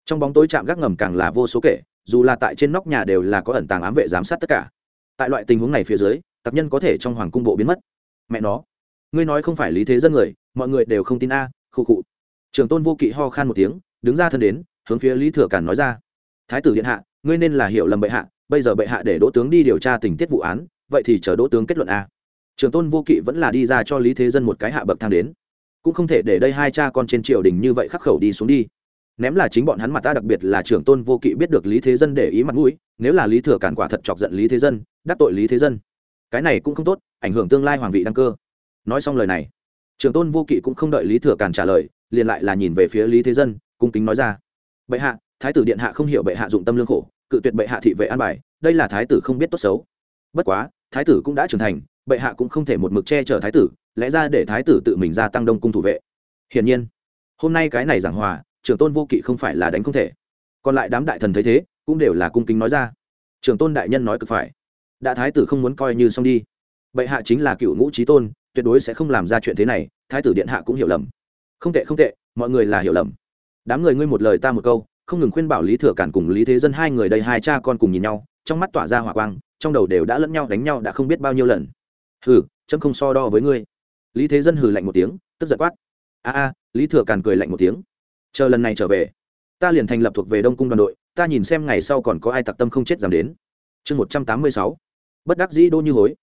Trong bóng tối chạm gác ngầm càng là vô số kể, dù là tại trên nóc nhà đều là có ẩn tàng ám vệ giám sát tất cả. Tại loại tình huống này phía dưới tập nhân có thể trong hoàng cung bộ biến mất. Mẹ nó, ngươi nói không phải lý thế dân người, mọi người đều không tin a khu cụ trường tôn vô kỵ ho khan một tiếng, đứng ra thân đến, hướng phía lý thừa cản nói ra. Thái tử điện hạ, ngươi nên là hiểu lầm bệ hạ, bây giờ bệ hạ để đỗ tướng đi điều tra tình tiết vụ án, vậy thì chờ đỗ tướng kết luận a. Trường tôn vô kỵ vẫn là đi ra cho lý thế dân một cái hạ bậc thang đến. Cũng không thể để đây hai cha con trên triều đình như vậy khắc khẩu đi xuống đi. Ném là chính bọn hắn mặt ta đặc biệt là trưởng tôn vô kỵ biết được lý thế dân để ý mặt mũi, nếu là lý thừa cản quả thật chọc giận lý thế dân, đắc tội lý thế dân, cái này cũng không tốt, ảnh hưởng tương lai hoàng vị đăng cơ. Nói xong lời này Trường tôn vô kỵ cũng không đợi lý thừa cản trả lời, liền lại là nhìn về phía lý thế dân, cung kính nói ra. Bệ hạ, thái tử điện hạ không hiểu bệ hạ dụng tâm lương khổ, cự tuyệt bệ hạ thị vệ an bài, đây là thái tử không biết tốt xấu. Bất quá, thái tử cũng đã trưởng thành, bệ hạ cũng không thể một mực che chở thái tử, lẽ ra để thái tử tự mình ra tăng đông cung thủ vệ. Hiển nhiên, hôm nay cái này giảng hòa trưởng tôn vô kỵ không phải là đánh không thể. Còn lại đám đại thần thấy thế, cũng đều là cung kính nói ra. Trưởng tôn đại nhân nói cực phải. Đã thái tử không muốn coi như xong đi. Bệ hạ chính là cựu ngũ trí tôn tuyệt đối sẽ không làm ra chuyện thế này, thái tử điện hạ cũng hiểu lầm. Không tệ không tệ, mọi người là hiểu lầm. Đám người ngươi một lời ta một câu, không ngừng khuyên bảo lý thừa cản cùng lý thế dân hai người đây hai cha con cùng nhìn nhau, trong mắt tỏa ra hỏa quang, trong đầu đều đã lẫn nhau đánh nhau đã không biết bao nhiêu lần. Hừ, chấm không so đo với ngươi. Lý thế dân hừ lạnh một tiếng, tức giật quát. A a, lý thừa cản cười lạnh một tiếng. Chờ lần này trở về, ta liền thành lập thuộc về đông cung đoàn đội, ta nhìn xem ngày sau còn có ai tặc tâm không chết giảm đến. Chương một trăm tám mươi sáu. Bất đắc dĩ đô như hối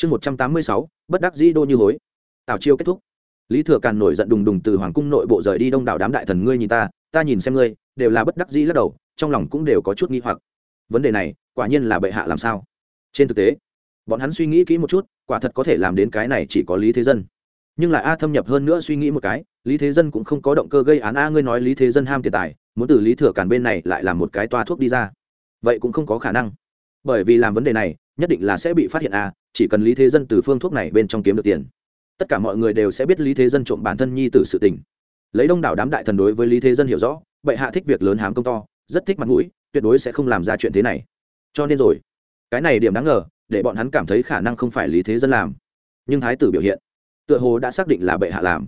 chương một trăm tám mươi sáu, bất đắc dĩ đô như hối. Tào chiêu kết thúc. Lý thừa càn nổi giận đùng đùng từ hoàng cung nội bộ rời đi đông đảo đám đại thần ngươi nhìn ta ta nhìn xem ngươi, đều là bất đắc dĩ lắc đầu, trong lòng cũng đều có chút nghi hoặc. Vấn đề này, quả nhiên là bệ hạ làm sao? Trên thực tế, bọn hắn suy nghĩ kỹ một chút, quả thật có thể làm đến cái này chỉ có lý thế dân. Nhưng lại a thâm nhập hơn nữa suy nghĩ một cái, lý thế dân cũng không có động cơ gây án a ngươi nói lý thế dân ham tiền tài, muốn từ lý thừa càn bên này lại làm một cái toa thuốc đi ra. Vậy cũng không có khả năng. Bởi vì làm vấn đề này, nhất định là sẽ bị phát hiện a chỉ cần lý thế dân từ phương thuốc này bên trong kiếm được tiền tất cả mọi người đều sẽ biết lý thế dân trộm bản thân nhi tử sự tình. Lấy đông đảo đám đại thần đối với lý thế dân hiểu rõ bệ hạ thích việc lớn hám công to rất thích mặt mũi tuyệt đối sẽ không làm ra chuyện thế này. Cho nên rồi cái này điểm đáng ngờ để bọn hắn cảm thấy khả năng không phải lý thế dân làm nhưng thái tử biểu hiện tựa hồ đã xác định là bệ hạ làm.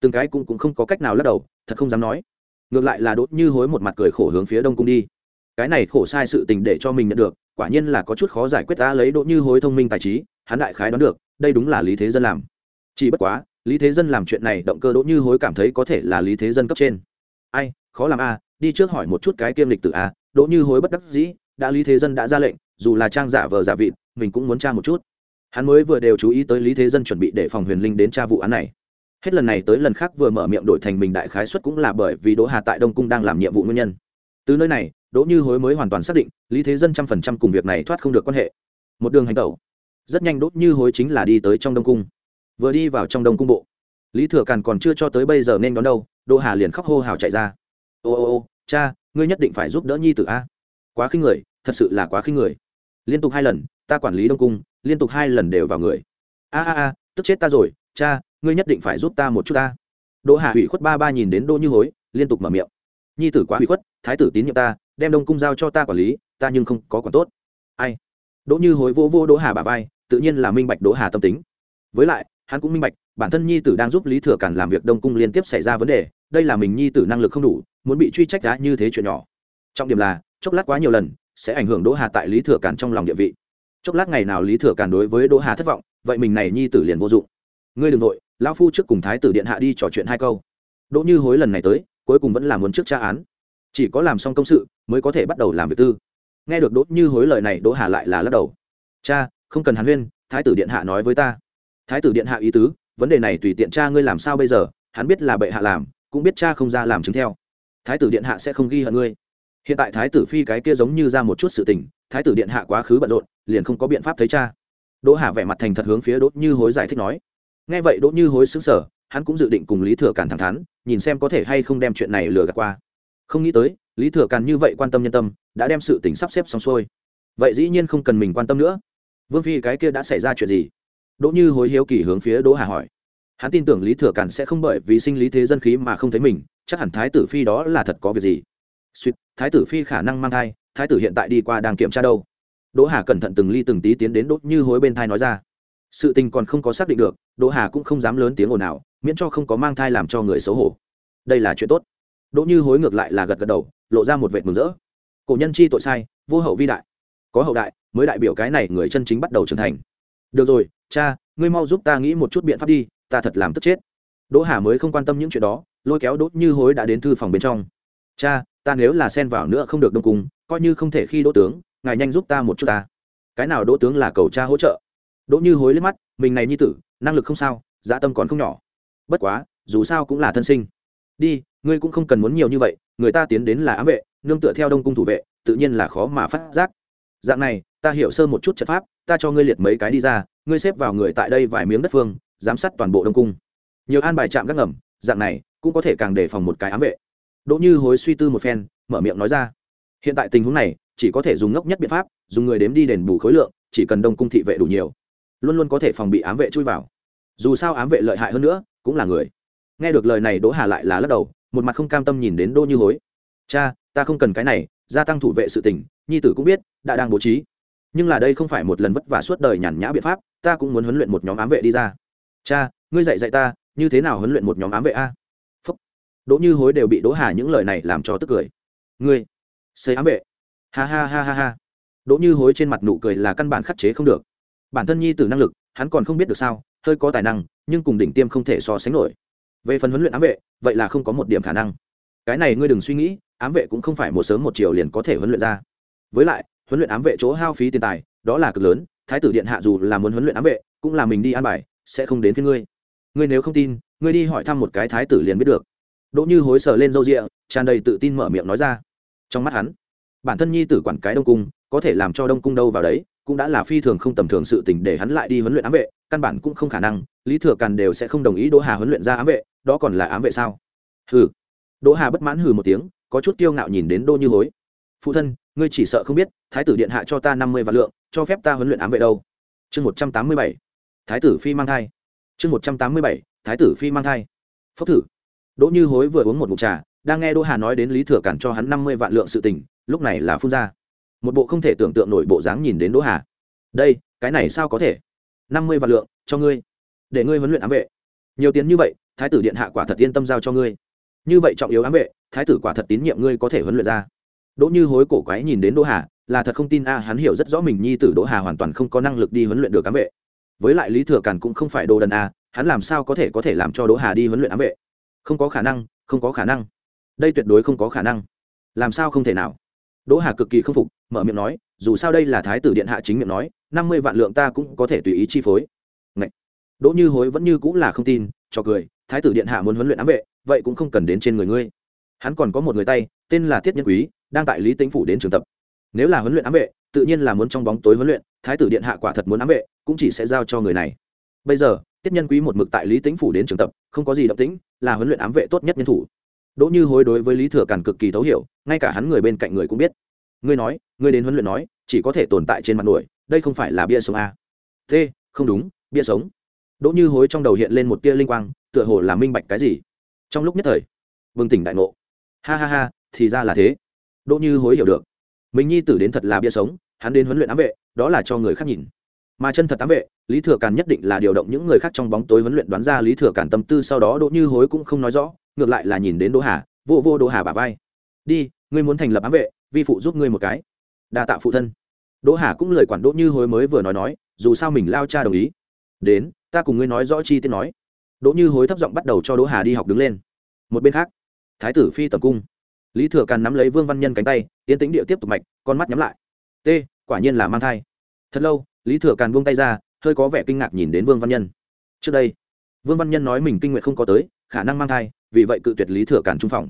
Từng cái cũng, cũng không có cách nào lắc đầu thật không dám nói. Ngược lại là đốt như hối một mặt cười khổ hướng phía đông cung đi cái này khổ sai sự tình để cho mình nhận được, quả nhiên là có chút khó giải quyết ta lấy đỗ như hối thông minh tài trí, hắn đại khái đoán được, đây đúng là lý thế dân làm. Chỉ bất quá, lý thế dân làm chuyện này động cơ đỗ như hối cảm thấy có thể là lý thế dân cấp trên. Ai, khó làm a, đi trước hỏi một chút cái kiêm lịch tự a đỗ như hối bất đắc dĩ, đã lý thế dân đã ra lệnh, dù là trang giả vờ giả vịt, mình cũng muốn tra một chút. Hắn mới vừa đều chú ý tới lý thế dân chuẩn bị để phòng huyền linh đến tra vụ án này. Hết lần này tới lần khác vừa mở miệng đổi thành mình đại khái xuất cũng là bởi vì đỗ hà tại đông cung đang làm nhiệm vụ nguyên nhân. Từ nơi này đỗ như hối mới hoàn toàn xác định, lý thế dân trăm phần trăm cùng việc này thoát không được quan hệ. Một đường hành tẩu. Rất nhanh đỗ như hối chính là đi tới trong đông cung. Vừa đi vào trong đông cung bộ, lý thừa càn còn chưa cho tới bây giờ nên đón đâu, đỗ hà liền khóc hô hào chạy ra. Ô ô ô, cha, ngươi nhất định phải giúp đỡ nhi tử a. Quá khinh người, thật sự là quá khinh người. Liên tục hai lần, ta quản lý đông cung, liên tục hai lần đều vào người. A a a, tức chết ta rồi, cha, ngươi nhất định phải giúp ta một chút ta. Đỗ hà hủy khuất ba ba nhìn đến đỗ như hối, liên tục mở miệng. Nhi tử quá hủy khuất, thái tử tín nhiệm ta đem đông cung giao cho ta quản lý, ta nhưng không có quản tốt. Ai? Đỗ như hối vô vô đỗ hà bà vai, tự nhiên là minh bạch đỗ hà tâm tính. Với lại, hắn cũng minh bạch, bản thân nhi tử đang giúp lý thừa cản làm việc đông cung liên tiếp xảy ra vấn đề, đây là mình nhi tử năng lực không đủ, muốn bị truy trách đã như thế chuyện nhỏ. Trọng điểm là, chốc lát quá nhiều lần, sẽ ảnh hưởng đỗ hà tại lý thừa cản trong lòng địa vị. Chốc lát ngày nào lý thừa cản đối với đỗ hà thất vọng, vậy mình này nhi tử liền vô dụng. Ngươi đ ừ n g nội lão phu trước cùng thái tử điện hạ đi trò chuyện hai câu. Đỗ như hối lần này tới, cuối cùng vẫn là muốn trước tra án chỉ có làm xong công sự, mới có thể bắt đầu làm việc tư. Nghe được đỗ như hối lời này, đỗ hà lại là lắc đầu. Cha, không cần hàn huyên, thái tử điện hạ nói với ta. Thái tử điện hạ ý tứ, vấn đề này tùy tiện cha ngươi làm sao bây giờ, hắn biết là bệ hạ làm, cũng biết cha không ra làm chứng theo. Thái tử điện hạ sẽ không ghi hận ngươi. Hiện tại thái tử phi cái kia giống như ra một chút sự tình, thái tử điện hạ quá khứ bận rộn, liền không có biện pháp thấy cha. Đỗ hà vẻ mặt thành thật hướng phía đỗ như hối giải thích nói. Nghe vậy đỗ như hối xứng sở hắn cũng dự định cùng lý thừa cản thẳng thắn, nhìn xem có thể hay không đem chuyện này lừa gạt qua không nghĩ tới, lý thừa càn như vậy quan tâm nhân tâm, đã đem sự tình sắp xếp xong xuôi. Vậy dĩ nhiên không cần mình quan tâm nữa. Vương phi cái kia đã xảy ra chuyện gì? Đỗ như hối hiếu kỳ hướng phía đỗ hà hỏi. Hắn tin tưởng lý thừa càn sẽ không bởi vì sinh lý thế dân khí mà không thấy mình, chắc hẳn thái tử phi đó là thật có việc gì. Suýt, thái tử phi khả năng mang thai, thái tử hiện tại đi qua đang kiểm tra đâu. Đỗ hà cẩn thận từng ly từng tí tiến đến đỗ như hối bên thai nói ra. Sự tình còn không có xác định được, đỗ hà cũng không dám lớn tiếng ồn nào miễn cho không có mang thai làm cho người xấu hổ. Đây là chuyện tốt đỗ như hối ngược lại là gật gật đầu, lộ ra một vệt mừng rỡ. Cổ nhân chi tội sai, vô hậu vi đại. Có hậu đại, mới đại biểu cái này người chân chính bắt đầu trưởng thành. Được rồi, cha, ngươi mau giúp ta nghĩ một chút biện pháp đi, ta thật làm tức chết. Đỗ hà mới không quan tâm những chuyện đó, lôi kéo đỗ như hối đã đến thư phòng bên trong. Cha, ta nếu là xen vào nữa không được đông cung coi như không thể khi đỗ tướng, ngài nhanh giúp ta một chút ta. Cái nào đỗ tướng là cầu cha hỗ trợ? Đỗ như hối lên mắt, mình này nhi tử, năng lực không sao dạ tâm còn không nhỏ. Bất quá, dù sao cũng là thân sinh. Đi ngươi cũng không cần muốn nhiều như vậy, người ta tiến đến là ám vệ, nương tựa theo đông cung thủ vệ, tự nhiên là khó mà phát giác. Dạng này, ta hiểu sơ một chút trận pháp, ta cho ngươi liệt mấy cái đi ra, ngươi xếp vào người tại đây vài miếng đất phương, giám sát toàn bộ đông cung. Nhiều an bài trạm gác ngầm, dạng này, cũng có thể càng đề phòng một cái ám vệ. Đỗ như hối suy tư một phen, mở miệng nói ra. Hiện tại tình huống này, chỉ có thể dùng ngốc nhất biện pháp, dùng người đếm đi đền bù khối lượng, chỉ cần đông cung thị vệ đủ nhiều, luôn luôn có thể phòng bị ám vệ chui vào. Dù sao ám vệ lợi hại hơn nữa, cũng là người. Nghe được lời này, đỗ hà lại là lắc đầu một mặt không cam tâm nhìn đến đỗ như hối. Cha, ta không cần cái này, gia tăng thủ vệ sự tình, nhi tử cũng biết, đã đang bố trí. Nhưng là đây không phải một lần vất vả suốt đời nhàn nhã biện pháp, ta cũng muốn huấn luyện một nhóm ám vệ đi ra. Cha, ngươi dạy dạy ta, như thế nào huấn luyện một nhóm ám vệ a? Phúc. Đỗ như hối đều bị đỗ hà những lời này làm cho tức cười. Ngươi, xây ám vệ. Ha ha ha ha ha. Đỗ như hối trên mặt nụ cười là căn bản khắc chế không được. Bản thân nhi tử năng lực, hắn còn không biết được sao, hơi có tài năng, nhưng cùng đỉnh tiêm không thể so sánh nổi về phần huấn luyện ám vệ, vậy là không có một điểm khả năng. Cái này ngươi đừng suy nghĩ, ám vệ cũng không phải một sớm một chiều liền có thể huấn luyện ra. Với lại, huấn luyện ám vệ chỗ hao phí tiền tài, đó là cực lớn, thái tử điện hạ dù là muốn huấn luyện ám vệ, cũng là mình đi an bài, sẽ không đến phía ngươi. Ngươi nếu không tin, ngươi đi hỏi thăm một cái thái tử liền biết được. Đỗ như hối sờ lên râu rịa, tràn đầy tự tin mở miệng nói ra. Trong mắt hắn, bản thân nhi tử quản cái đông cung, có thể làm cho đông cung đâu vào đấy cũng đã là phi thường không tầm thường sự tình để hắn lại đi huấn luyện ám vệ, căn bản cũng không khả năng, lý thừa càn đều sẽ không đồng ý đỗ hà huấn luyện ra ám vệ, đó còn là ám vệ sao? Hừ. Đỗ hà bất mãn hừ một tiếng, có chút kiêu ngạo nhìn đến đô như hối. Phụ thân, ngươi chỉ sợ không biết, thái tử điện hạ cho ta năm mươi vạn lượng, cho phép ta huấn luyện ám vệ đâu? Chương một trăm tám mươi bảy. Thái tử phi mang thai. Chương một trăm tám mươi bảy. Thái tử phi mang thai. Phốc thử. Đỗ như hối vừa uống một ngụm trà, đang nghe đỗ hà nói đến lý thừa cản cho hắn năm mươi vạn lượng sự tình, lúc này là phun ra một bộ không thể tưởng tượng nổi bộ dáng nhìn đến đỗ hà. Đây, cái này sao có thể? Năm mươi vạn lượng, cho ngươi. Để ngươi huấn luyện ám vệ. Nhiều tiền như vậy, thái tử điện hạ quả thật yên tâm giao cho ngươi. Như vậy trọng yếu ám vệ, thái tử quả thật tín nhiệm ngươi có thể huấn luyện ra. Đỗ như hối cổ quái nhìn đến đỗ hà, là thật không tin, a, hắn hiểu rất rõ mình nhi tử đỗ hà hoàn toàn không có năng lực đi huấn luyện được ám vệ. Với lại lý thừa càn cũng không phải đồ đần, a, hắn làm sao có thể có thể làm cho đỗ hà đi huấn luyện ám vệ? Không có khả năng, không có khả năng. Đây tuyệt đối không có khả năng. Làm sao không thể nào? Đỗ hà cực kỳ k phục mở miệng nói, dù sao đây là thái tử điện hạ chính miệng nói, năm mươi vạn lượng ta cũng có thể tùy ý chi phối. Ngậy! đỗ như hối vẫn như cũng là không tin, cho cười, thái tử điện hạ muốn huấn luyện ám vệ, vậy cũng không cần đến trên người ngươi. Hắn còn có một người tay, tên là tiết nhân quý, đang tại lý tính phủ đến trường tập. Nếu là huấn luyện ám vệ, tự nhiên là muốn trong bóng tối huấn luyện, thái tử điện hạ quả thật muốn ám vệ, cũng chỉ sẽ giao cho người này. Bây giờ tiết nhân quý một mực tại lý tính phủ đến trường tập, không có gì động tĩnh, là huấn luyện ám vệ tốt nhất nhân thủ. Đỗ như hối đối với lý thừa càn cực kỳ thấu hiểu, ngay cả hắn người bên cạnh người cũng biết ngươi nói, ngươi đến huấn luyện nói, chỉ có thể tồn tại trên mặt nổi, đây không phải là bia sống à? a t không đúng, bia sống. Đỗ như hối trong đầu hiện lên một tia linh quang, tựa hồ là minh bạch cái gì. Trong lúc nhất thời vương tỉnh đại ngộ. Ha ha ha, thì ra là thế. Đỗ như hối hiểu được. Mình nhi tử đến thật là bia sống, hắn đến huấn luyện ám vệ, đó là cho người khác nhìn. Mà chân thật ám vệ, lý thừa càn nhất định là điều động những người khác trong bóng tối huấn luyện đoán ra lý thừa càn tâm tư, sau đó đỗ như hối cũng không nói rõ, ngược lại là nhìn đến đỗ hà, vô vô đỗ hà bà vai. Đi, ngươi muốn thành lập ám vệ vi phụ giúp ngươi một cái. Đa tạ phụ thân. Đỗ hà cũng lời quản đỗ như hối mới vừa nói nói, dù sao mình lao cha đồng ý. Đến, ta cùng ngươi nói rõ chi tiết nói. Đỗ như hối thấp giọng bắt đầu cho đỗ hà đi học đứng lên. Một bên khác, thái tử phi tập cung. Lý thừa càn nắm lấy vương văn nhân cánh tay tiến tĩnh địa tiếp tục mạch, con mắt nhắm lại. T, quả nhiên là mang thai. Thật lâu, lý thừa càn buông tay ra, hơi có vẻ kinh ngạc nhìn đến vương văn nhân. Trước đây, vương văn nhân nói mình kinh nguyện không có tới, khả năng mang thai, vì vậy cự tuyệt lý thừa càn trung phòng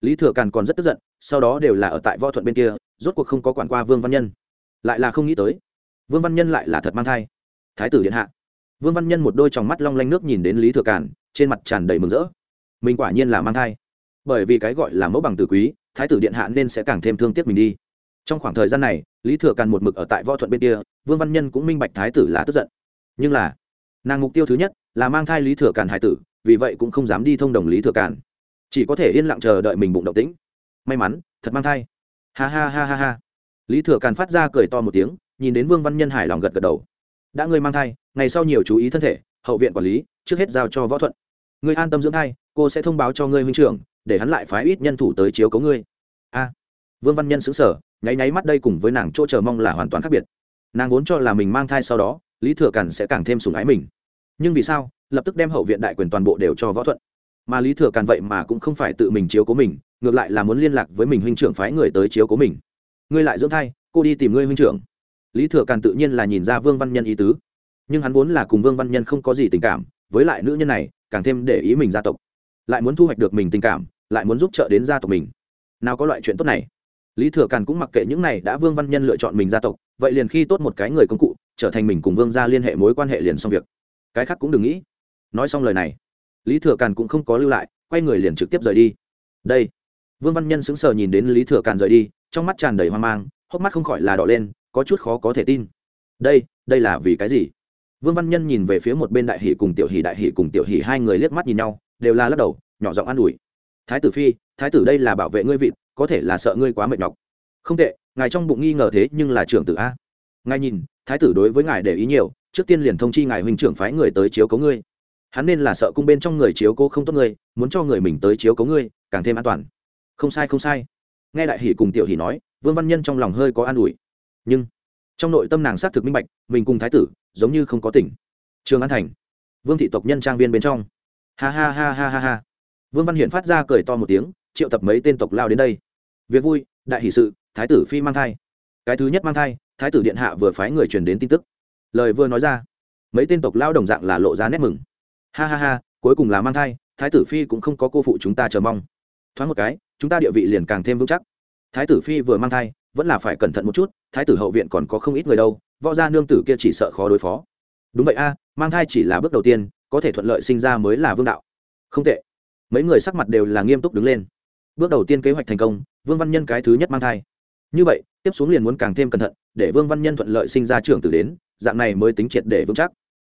lý thừa càn còn rất tức giận, sau đó đều là ở tại võ thuận bên kia, rốt cuộc không có quản qua vương văn nhân. Lại là không nghĩ tới, vương văn nhân lại là thật mang thai. Thái tử điện hạ. Vương văn nhân một đôi tròng mắt long lanh nước nhìn đến lý thừa càn, trên mặt tràn đầy mừng rỡ. Mình quả nhiên là mang thai. Bởi vì cái gọi là mẫu bằng tử quý, thái tử điện hạ nên sẽ càng thêm thương tiếc mình đi. Trong khoảng thời gian này, lý thừa càn một mực ở tại võ thuận bên kia, vương văn nhân cũng minh bạch thái tử là tức giận. Nhưng là, nàng mục tiêu thứ nhất là mang thai lý thừa càn hải tử, vì vậy cũng không dám đi thông đồng lý thừa càn chỉ có thể yên lặng chờ đợi mình bụng động tĩnh. May mắn, thật mang thai. Ha ha ha ha ha. Lý thừa càn phát ra cười to một tiếng, nhìn đến vương văn nhân hài lòng gật gật đầu. Đã ngươi mang thai, ngày sau nhiều chú ý thân thể, hậu viện quản lý, trước hết giao cho võ thuận. Ngươi an tâm dưỡng thai, cô sẽ thông báo cho ngươi huynh trưởng, để hắn lại phái ít nhân thủ tới chiếu cấu ngươi. A. Vương văn nhân xứng sở nháy nháy mắt đây cùng với nàng chỗ chờ mong là hoàn toàn khác biệt. Nàng vốn cho là mình mang thai sau đó, lý thừa càn sẽ càng thêm sùng ái mình. Nhưng vì sao, lập tức đem hậu viện đại quyền toàn bộ đều cho võ thuận mà lý thừa càn vậy mà cũng không phải tự mình chiếu cố mình, ngược lại là muốn liên lạc với mình huynh trưởng phái người tới chiếu cố mình. Ngươi lại dưỡng thai, cô đi tìm ngươi huynh trưởng. Lý thừa càn tự nhiên là nhìn ra vương văn nhân ý tứ. Nhưng hắn vốn là cùng vương văn nhân không có gì tình cảm, với lại nữ nhân này càng thêm để ý mình gia tộc. Lại muốn thu hoạch được mình tình cảm, lại muốn giúp trợ đến gia tộc mình. Nào có loại chuyện tốt này. Lý thừa càn cũng mặc kệ những này đã vương văn nhân lựa chọn mình gia tộc, vậy liền khi tốt một cái người công cụ, trở thành mình cùng vương gia liên hệ mối quan hệ liền xong việc. Cái khác cũng đừng nghĩ. Nói xong lời này lý thừa càn cũng không có lưu lại, quay người liền trực tiếp rời đi. Đây. Vương văn nhân sững sờ nhìn đến lý thừa càn rời đi, trong mắt tràn đầy hoang mang, hốc mắt không khỏi là đỏ lên, có chút khó có thể tin. Đây đây là vì cái gì? Vương văn nhân nhìn về phía một bên đại hỷ cùng tiểu hỷ, đại hỷ cùng tiểu hỷ, hai người liếc mắt nhìn nhau, đều là lắc đầu, nhỏ giọng an ủi. Thái tử phi, thái tử đây là bảo vệ ngươi vịt, có thể là sợ ngươi quá mệt nhọc. Không tệ, ngài trong bụng nghi ngờ thế nhưng là trưởng tử a. Ngài nhìn, thái tử đối với ngài để ý nhiều, trước tiên liền thông chi ngài huynh trưởng phái người tới chiếu cấu ngươi hắn nên là sợ cung bên trong người chiếu cố không tốt ngươi, muốn cho người mình tới chiếu cố ngươi, càng thêm an toàn. Không sai không sai. Nghe đại hỷ cùng tiểu hỷ nói, vương văn nhân trong lòng hơi có an ủi. Nhưng, trong nội tâm nàng xác thực minh bạch, mình cùng thái tử, giống như không có tỉnh trường an thành. Vương thị tộc nhân trang viên bên trong. Ha ha ha ha ha ha. Vương văn hiển phát ra cười to một tiếng, triệu tập mấy tên tộc lao đến đây. Việc vui, đại hỷ sự, thái tử phi mang thai. Cái thứ nhất mang thai, thái tử điện hạ vừa phái người truyền đến tin tức. Lời vừa nói ra, mấy tên tộc lao đồng dạng là lộ ra nét mừng ha ha ha, cuối cùng là mang thai, thái tử phi cũng không có cô phụ chúng ta chờ mong. Thoáng một cái, chúng ta địa vị liền càng thêm vững chắc. Thái tử phi vừa mang thai, vẫn là phải cẩn thận một chút, thái tử hậu viện còn có không ít người đâu, võ gia nương tử kia chỉ sợ khó đối phó. Đúng vậy a, mang thai chỉ là bước đầu tiên, có thể thuận lợi sinh ra mới là vương đạo. Không tệ. Mấy người sắc mặt đều là nghiêm túc đứng lên. Bước đầu tiên kế hoạch thành công, vương văn nhân cái thứ nhất mang thai. Như vậy, tiếp xuống liền muốn càng thêm cẩn thận, để vương văn nhân thuận lợi sinh ra trưởng tử đến, dạng này mới tính triệt để vững chắc.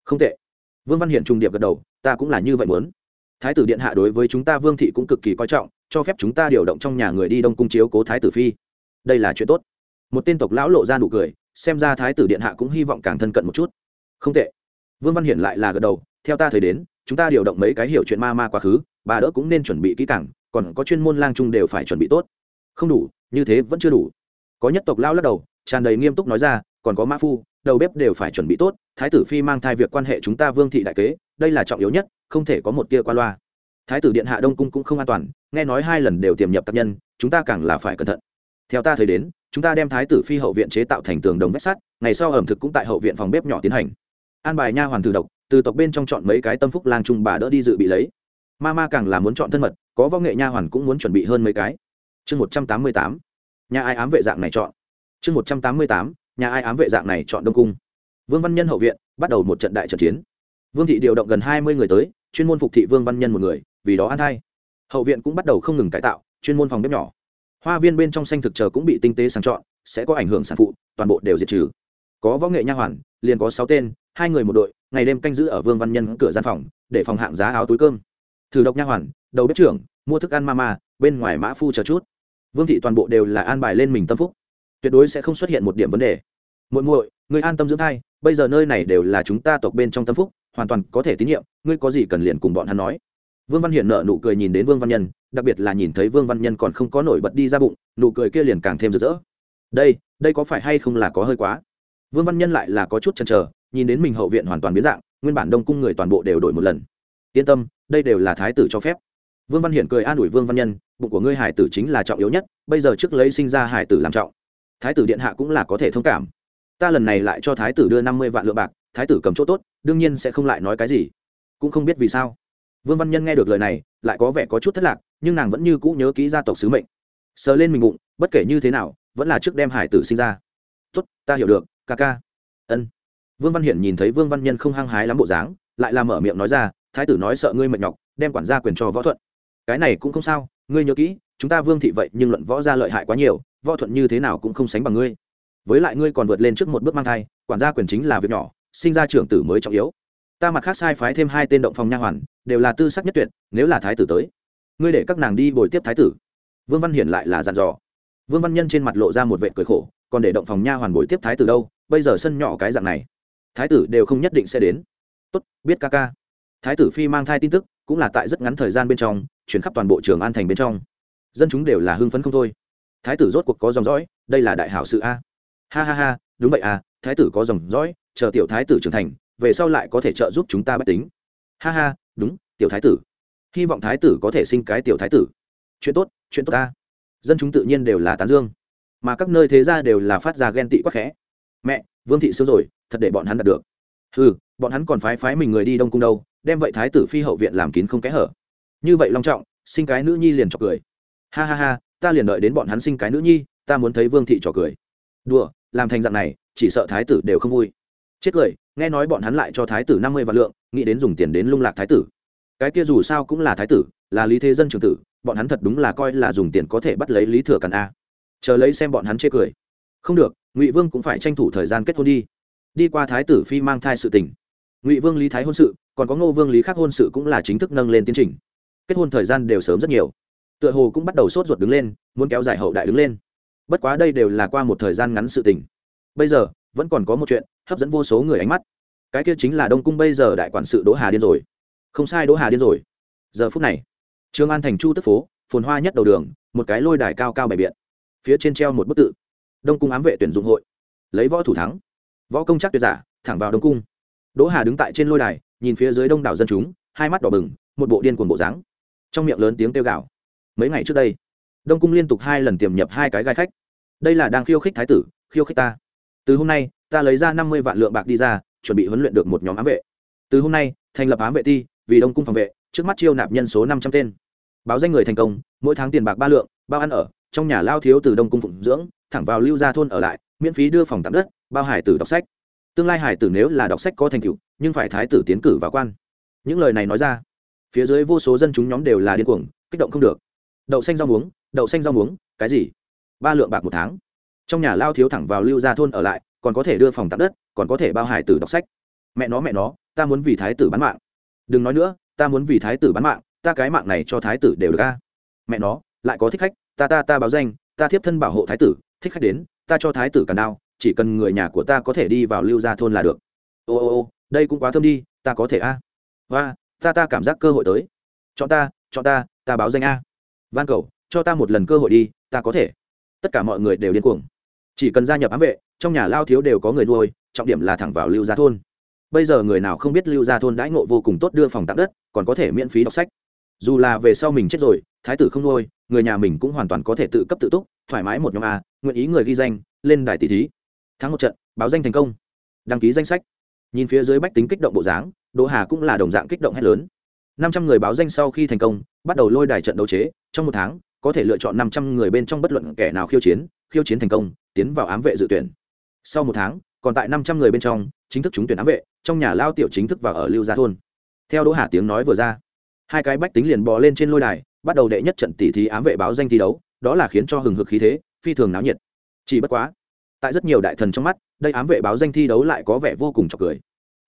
Không tệ vương văn Hiện trùng điệp gật đầu, ta cũng là như vậy muốn. Thái tử điện hạ đối với chúng ta vương thị cũng cực kỳ coi trọng, cho phép chúng ta điều động trong nhà người đi đông cung chiếu cố thái tử phi. Đây là chuyện tốt. Một tên tộc lão lộ ra nụ cười, xem ra thái tử điện hạ cũng hy vọng càng thân cận một chút. Không tệ. Vương văn hiển lại là gật đầu, theo ta thời đến, chúng ta điều động mấy cái hiểu chuyện ma ma quá khứ, bà đỡ cũng nên chuẩn bị kỹ càng, còn có chuyên môn lang trung đều phải chuẩn bị tốt. Không đủ, như thế vẫn chưa đủ. Có nhất tộc lao lắc đầu, tràn đầy nghiêm túc nói ra, còn có mã phu đầu bếp đều phải chuẩn bị tốt, thái tử phi mang thai việc quan hệ chúng ta vương thị đại kế, đây là trọng yếu nhất, không thể có một tia qua loa. Thái tử điện hạ đông cung cũng không an toàn, nghe nói hai lần đều tiềm nhập tác nhân, chúng ta càng là phải cẩn thận. Theo ta thấy đến, chúng ta đem thái tử phi hậu viện chế tạo thành tường đồng vách sắt, ngày sau ẩm thực cũng tại hậu viện phòng bếp nhỏ tiến hành. An bài nha hoàn thử độc, từ tộc bên trong chọn mấy cái tâm phúc lang trung bà đỡ đi dự bị lấy. Ma ma càng là muốn chọn thân mật, có võ nghệ nha hoàn cũng muốn chuẩn bị hơn mấy cái. Chương một trăm tám mươi tám. Nhà ai ám vệ dạng này chọn? Chương một trăm tám mươi tám nhà ai ám vệ dạng này chọn đông cung. Vương văn nhân hậu viện, bắt đầu một trận đại trận chiến. Vương thị điều động gần hai mươi người tới, chuyên môn phục thị vương văn nhân một người, vì đó an thay hậu viện cũng bắt đầu không ngừng cải tạo, chuyên môn phòng bếp nhỏ. Hoa viên bên trong xanh thực chờ cũng bị tinh tế sang chọn, sẽ có ảnh hưởng sản phụ, toàn bộ đều diệt trừ. Có võ nghệ nha hoàn, liền có sáu tên, hai người một đội, ngày đêm canh giữ ở vương văn nhân cửa gian phòng, để phòng hạng giá áo túi cơm. Thử độc nha hoàn, đầu bếp trưởng, mua thức ăn mama bên ngoài mã phu chờ chút. Vương thị toàn bộ đều là an bài lên mình tâm phúc tuyệt đối sẽ không xuất hiện một điểm vấn đề. Muội muội người an tâm dưỡng thai, bây giờ nơi này đều là chúng ta tộc bên trong tâm phúc, hoàn toàn có thể tín nhiệm, ngươi có gì cần liền cùng bọn hắn nói. Vương văn hiển nở nụ cười nhìn đến vương văn nhân, đặc biệt là nhìn thấy vương văn nhân còn không có nổi bật đi ra bụng, nụ cười kia liền càng thêm rực rỡ. Đây đây có phải hay không là có hơi quá? Vương văn nhân lại là có chút chần chờ, nhìn đến mình hậu viện hoàn toàn biến dạng, nguyên bản đông cung người toàn bộ đều đổi một lần. Yên tâm, đây đều là thái tử cho phép. Vương văn hiển cười an ủi vương văn nhân, bụng của ngươi hải tử chính là trọng yếu nhất, bây giờ trước lấy sinh ra hải tử làm trọng thái tử điện hạ cũng là có thể thông cảm. Ta lần này lại cho thái tử đưa năm mươi vạn lượng bạc, thái tử cầm chỗ tốt, đương nhiên sẽ không lại nói cái gì. Cũng không biết vì sao. Vương văn nhân nghe được lời này, lại có vẻ có chút thất lạc, nhưng nàng vẫn như cũ nhớ kỹ gia tộc sứ mệnh. Sờ lên mình bụng, bất kể như thế nào, vẫn là trước đem hải tử sinh ra. Tốt, ta hiểu được, ca ca. Ân. Vương văn hiển nhìn thấy vương văn nhân không hăng hái lắm bộ dáng, lại làm mở miệng nói ra, thái tử nói sợ ngươi mệt nhọc, đem quản gia quyền cho võ thuận. Cái này cũng không sao ngươi nhớ kỹ, chúng ta vương thị vậy nhưng luận võ gia lợi hại quá nhiều, võ thuận như thế nào cũng không sánh bằng ngươi. Với lại ngươi còn vượt lên trước một bước mang thai, quản gia quyền chính là việc nhỏ, sinh ra trưởng tử mới trọng yếu. Ta mặt khác sai phái thêm hai tên động phòng nha hoàn, đều là tư sắc nhất tuyệt, nếu là thái tử tới, ngươi để các nàng đi bồi tiếp thái tử. Vương văn hiển lại là dặn dò. Vương văn nhân trên mặt lộ ra một vệ cười khổ, còn để động phòng nha hoàn bồi tiếp thái tử đâu, bây giờ sân nhỏ cái dạng này, thái tử đều không nhất định sẽ đến. Tốt, biết ca ca. Thái tử phi mang thai tin tức cũng là tại rất ngắn thời gian bên trong, chuyển khắp toàn bộ trường an thành bên trong. Dân chúng đều là hưng phấn không thôi. Thái tử rốt cuộc có dòng dõi, đây là đại hảo sự a. Ha ha ha, đúng vậy à thái tử có dòng dõi, chờ tiểu thái tử trưởng thành, về sau lại có thể trợ giúp chúng ta bách tính. Ha ha, đúng, tiểu thái tử. Hy vọng thái tử có thể sinh cái tiểu thái tử. Chuyện tốt chuyện tốt ta dân chúng tự nhiên đều là tán dương. Mà các nơi thế gia đều là phát ra ghen tị quắc khẽ. Mẹ, vương thị sướng rồi, thật để bọn hắn đạt được. Ừ bọn hắn còn phái phái mình người đi đông cung đâu đem vậy thái tử phi hậu viện làm kín không kẽ hở. Như vậy long trọng, sinh cái nữ nhi liền trọc cười. Ha ha ha, ta liền đợi đến bọn hắn sinh cái nữ nhi, ta muốn thấy vương thị trò cười. Đùa, làm thành dạng này, chỉ sợ thái tử đều không vui. Chết cười, nghe nói bọn hắn lại cho thái tử năm mươi vạn lượng, nghĩ đến dùng tiền đến lung lạc thái tử. Cái kia dù sao cũng là thái tử, là lý thế dân trường tử, bọn hắn thật đúng là coi là dùng tiền có thể bắt lấy lý thừa càn a. Chờ lấy xem bọn hắn chê cười. Không được, ngụy vương cũng phải tranh thủ thời gian kết hôn đi. Đi qua thái tử phi mang thai sự tình ngụy vương lý thái hôn sự, còn có ngô vương lý khác hôn sự cũng là chính thức nâng lên tiến trình. Kết hôn thời gian đều sớm rất nhiều. Tựa hồ cũng bắt đầu sốt ruột đứng lên, muốn kéo dài hậu đại đứng lên. Bất quá đây đều là qua một thời gian ngắn sự tình. Bây giờ, vẫn còn có một chuyện, hấp dẫn vô số người ánh mắt. Cái kia chính là đông cung bây giờ đại quản sự đỗ hà điên rồi. Không sai đỗ hà điên rồi. Giờ phút này trường an thành chu tức phố, phồn hoa nhất đầu đường, một cái lôi đài cao cao bày biện. Phía trên treo một bức tự. Đông cung ám vệ tuyển dụng hội. Lấy võ thủ thắng. Võ công chắc tuyệt giả, thẳng vào đông cung đỗ hà đứng tại trên lôi đài, nhìn phía dưới đông đảo dân chúng, hai mắt đỏ bừng, một bộ điên cuồng bộ dáng. Trong miệng lớn tiếng kêu gào. Mấy ngày trước đây, đông cung liên tục hai lần tiềm nhập hai cái gai khách. Đây là đang khiêu khích thái tử, khiêu khích ta. Từ hôm nay, ta lấy ra năm mươi vạn lượng bạc đi ra, chuẩn bị huấn luyện được một nhóm ám vệ. Từ hôm nay, thành lập ám vệ ti, vì đông cung phòng vệ, trước mắt chiêu nạp nhân số năm trăm tên. Báo danh người thành công, mỗi tháng tiền bạc ba lượng, bao ăn ở, trong nhà lao thiếu từ đông cung phụng dưỡng, thẳng vào lưu gia thôn ở lại, miễn phí đưa phòng tạm đất, bao hải tử đọc sách tương lai hải tử nếu là đọc sách có thành tựu, nhưng phải thái tử tiến cử và quan. Những lời này nói ra, phía dưới vô số dân chúng nhóm đều là điên cuồng, kích động không được. Đậu xanh rau muống, đậu xanh rau muống, cái gì? Ba lượng bạc một tháng. Trong nhà lao thiếu thẳng vào lưu gia thôn ở lại, còn có thể đưa phòng tặng đất, còn có thể bao hải tử đọc sách. Mẹ nó mẹ nó, ta muốn vì thái tử bán mạng. Đừng nói nữa, ta muốn vì thái tử bán mạng, ta cái mạng này cho thái tử đều được a. Mẹ nó, lại có thích khách, ta ta ta báo danh, ta thiếp thân bảo hộ thái tử, thích khách đến, ta cho thái tử càn đao chỉ cần người nhà của ta có thể đi vào lưu gia thôn là được. Ô ô ô, đây cũng quá thơm đi, ta có thể a? Và ta ta cảm giác cơ hội tới. Chọn ta chọn ta ta báo danh a. Van cầu, cho ta một lần cơ hội đi, ta có thể. Tất cả mọi người đều điên cuồng. Chỉ cần gia nhập ám vệ, trong nhà lao thiếu đều có người nuôi, trọng điểm là thẳng vào lưu gia thôn. Bây giờ người nào không biết lưu gia thôn đãi ngộ vô cùng tốt đưa phòng tặng đất, còn có thể miễn phí đọc sách. Dù là về sau mình chết rồi, thái tử không nuôi, người nhà mình cũng hoàn toàn có thể tự cấp tự túc, thoải mái một nhóm a, nguyện ý người ghi danh, lên đài tỷ thí thắng một trận, báo danh thành công. Đăng ký danh sách. Nhìn phía dưới bách tính kích động bộ dáng, đỗ hà cũng là đồng dạng kích động hết lớn. Năm trăm người báo danh sau khi thành công, bắt đầu lôi đài trận đấu chế, trong một tháng, có thể lựa chọn năm trăm người bên trong bất luận kẻ nào khiêu chiến khiêu chiến thành công, tiến vào ám vệ dự tuyển. Sau một tháng, còn tại năm trăm người bên trong, chính thức trúng tuyển ám vệ, trong nhà lao tiểu chính thức vào ở lưu gia thôn. Theo đỗ hà tiếng nói vừa ra, hai cái bách tính liền bò lên trên lôi đài, bắt đầu đệ nhất trận tỷ thí ám vệ báo danh thi đấu, đó là khiến cho hừng hực khí thế, phi thường náo nhiệt. Chỉ bất quá tại rất nhiều đại thần trong mắt, đây ám vệ báo danh thi đấu lại có vẻ vô cùng trọc cười.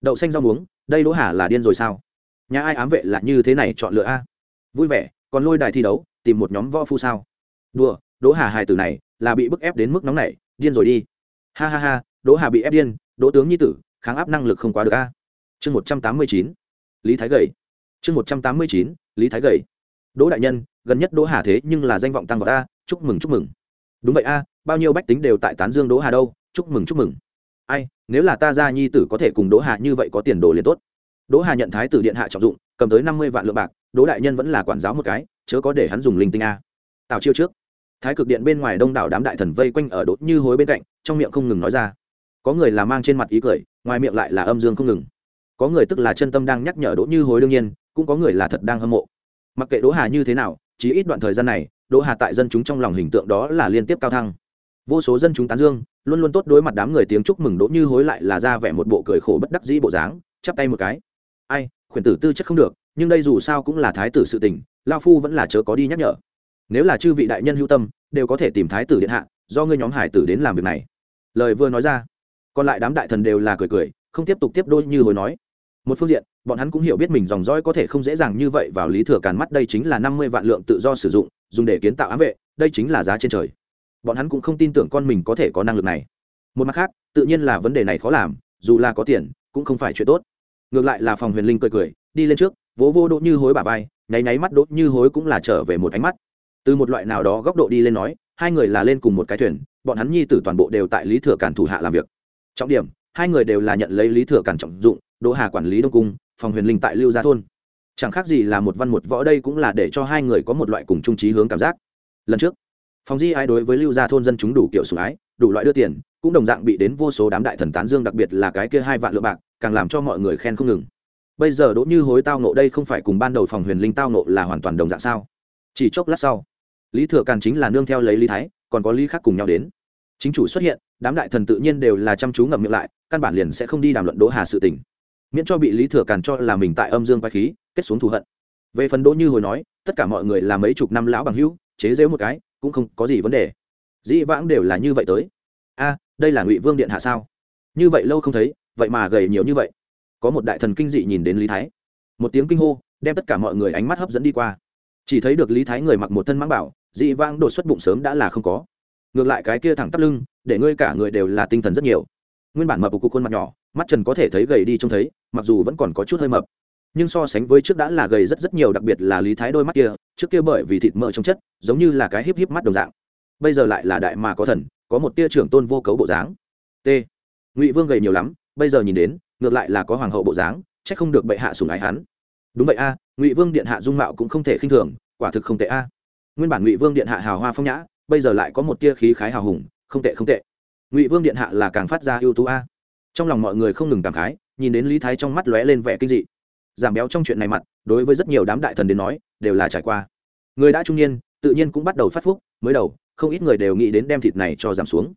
Đậu xanh rau muống, đây đỗ hà là điên rồi sao? Nhà ai ám vệ là như thế này chọn lựa a? Vui vẻ, còn lôi đài thi đấu, tìm một nhóm võ phu sao? Đùa, đỗ hà hài tử này là bị bức ép đến mức nóng này điên rồi đi. Ha ha ha, đỗ hà bị ép điên, đỗ tướng nhi tử, kháng áp năng lực không quá được a. Chương một trăm tám mươi chín, lý thái gầy. Chương một trăm tám mươi chín, lý thái gầy. Đỗ đại nhân, gần nhất đỗ hà thế nhưng là danh vọng tăng vào ta chúc mừng chúc mừng đúng vậy a, bao nhiêu bách tính đều tại tán dương đỗ hà đâu, chúc mừng chúc mừng. Ai, nếu là ta gia nhi tử có thể cùng đỗ hà như vậy có tiền đồ liền tốt. Đỗ hà nhận thái tử điện hạ trọng dụng, cầm tới năm mươi vạn lượng bạc, đỗ đại nhân vẫn là quản giáo một cái, chớ có để hắn dùng linh tinh a. Tào chiêu trước. Thái cực điện bên ngoài đông đảo đám đại thần vây quanh ở đỗ như hối bên cạnh, trong miệng không ngừng nói ra. Có người là mang trên mặt ý cười, ngoài miệng lại là âm dương không ngừng. Có người tức là chân tâm đang nhắc nhở đỗ như hối đương nhiên, cũng có người là thật đang hâm mộ. Mặc kệ đỗ hà như thế nào, chỉ ít đoạn thời gian này đỗ hà tại dân chúng trong lòng hình tượng đó là liên tiếp cao thăng. Vô số dân chúng tán dương, luôn luôn tốt đối mặt đám người tiếng chúc mừng đỗ như hối lại là ra vẻ một bộ cười khổ bất đắc dĩ bộ dáng, chắp tay một cái. Ai, khuyển tử tư chất không được, nhưng đây dù sao cũng là thái tử sự tình, lao phu vẫn là chớ có đi nhắc nhở. Nếu là chư vị đại nhân hữu tâm, đều có thể tìm thái tử điện hạ, do ngươi nhóm hải tử đến làm việc này. Lời vừa nói ra, còn lại đám đại thần đều là cười cười, không tiếp tục tiếp đôi như hồi nói. Một phương diện, bọn hắn cũng hiểu biết mình dòng dõi có thể không dễ dàng như vậy vào lý thừa càn mắt đây chính là năm mươi vạn lượng tự do sử dụng dùng để kiến tạo ám vệ, đây chính là giá trên trời. Bọn hắn cũng không tin tưởng con mình có thể có năng lực này. Một mặt khác, tự nhiên là vấn đề này khó làm, dù là có tiền, cũng không phải chuyện tốt. Ngược lại là phòng huyền linh cười cười, đi lên trước, vỗ vô đỗ như hối bà vai, nháy nháy mắt đỗ như hối cũng là trở về một ánh mắt. Từ một loại nào đó góc độ đi lên nói, hai người là lên cùng một cái thuyền, bọn hắn nhi tử toàn bộ đều tại lý thừa cản thủ hạ làm việc. Trọng điểm, hai người đều là nhận lấy lý thừa cản trọng dụng, đỗ hà quản lý đông cung, phòng huyền linh tại lưu gia thôn chẳng khác gì là một văn một võ đây cũng là để cho hai người có một loại cùng trung trí hướng cảm giác. Lần trước phòng di ái đối với lưu gia thôn dân chúng đủ kiểu sủng ái, đủ loại đưa tiền, cũng đồng dạng bị đến vô số đám đại thần tán dương, đặc biệt là cái kia hai vạn lượng bạc, càng làm cho mọi người khen không ngừng. Bây giờ đỗ như hối tao nộ đây không phải cùng ban đầu phòng huyền linh tao nộ là hoàn toàn đồng dạng sao? Chỉ chốc lát sau, lý thừa càn chính là nương theo lấy lý thái, còn có lý khác cùng nhau đến. Chính chủ xuất hiện, đám đại thần tự nhiên đều là chăm chú ngậm miệng lại, căn bản liền sẽ không đi đàm luận đỗ hà sự tình. Miễn cho bị lý thừa càn cho là mình tại âm dương quái khí kết xuống thù hận. Về phần đỗ như hồi nói, tất cả mọi người là mấy chục năm lão bằng hữu, chế giễu một cái, cũng không có gì vấn đề. Dĩ vãng đều là như vậy tới. A, đây là ngụy vương điện hạ sao? Như vậy lâu không thấy, vậy mà gầy nhiều như vậy. Có một đại thần kinh dị nhìn đến lý thái. Một tiếng kinh hô, đem tất cả mọi người ánh mắt hấp dẫn đi qua. Chỉ thấy được lý thái người mặc một thân mãng bảo dị vãng đột xuất bụng sớm đã là không có. Ngược lại cái kia thẳng tắp lưng, để ngươi cả người đều là tinh thần rất nhiều. Nguyên bản mập của khuôn mặt nhỏ, mắt trần có thể thấy gầy đi trông thấy, mặc dù vẫn còn có chút hơi mập nhưng so sánh với trước đã là gầy rất rất nhiều, đặc biệt là lý thái đôi mắt kia, trước kia bởi vì thịt mỡ trong chất, giống như là cái híp híp mắt đồng dạng. Bây giờ lại là đại mà có thần, có một tia trưởng tôn vô cấu bộ dáng. T. Ngụy vương gầy nhiều lắm, bây giờ nhìn đến, ngược lại là có hoàng hậu bộ dáng c h ắ c không được bệ hạ sùng ái hắn. Đúng vậy a, ngụy vương điện hạ dung mạo cũng không thể khinh thường, quả thực không tệ a. Nguyên bản ngụy vương điện hạ hào hoa phong nhã, bây giờ lại có một tia khí khái hào hùng, không tệ không tệ. Ngụy vương điện hạ là càng phát ra ưu tú a. Trong lòng mọi người không ngừng cảm khái, nhìn đến lý thái trong mắt lóe lên vẻ kinh dị giảm béo trong chuyện này mặt, đối với rất nhiều đám đại thần đến nói, đều là trải qua. Người đã trung niên, tự nhiên cũng bắt đầu phát phúc, mới đầu, không ít người đều nghĩ đến đem thịt này cho giảm xuống.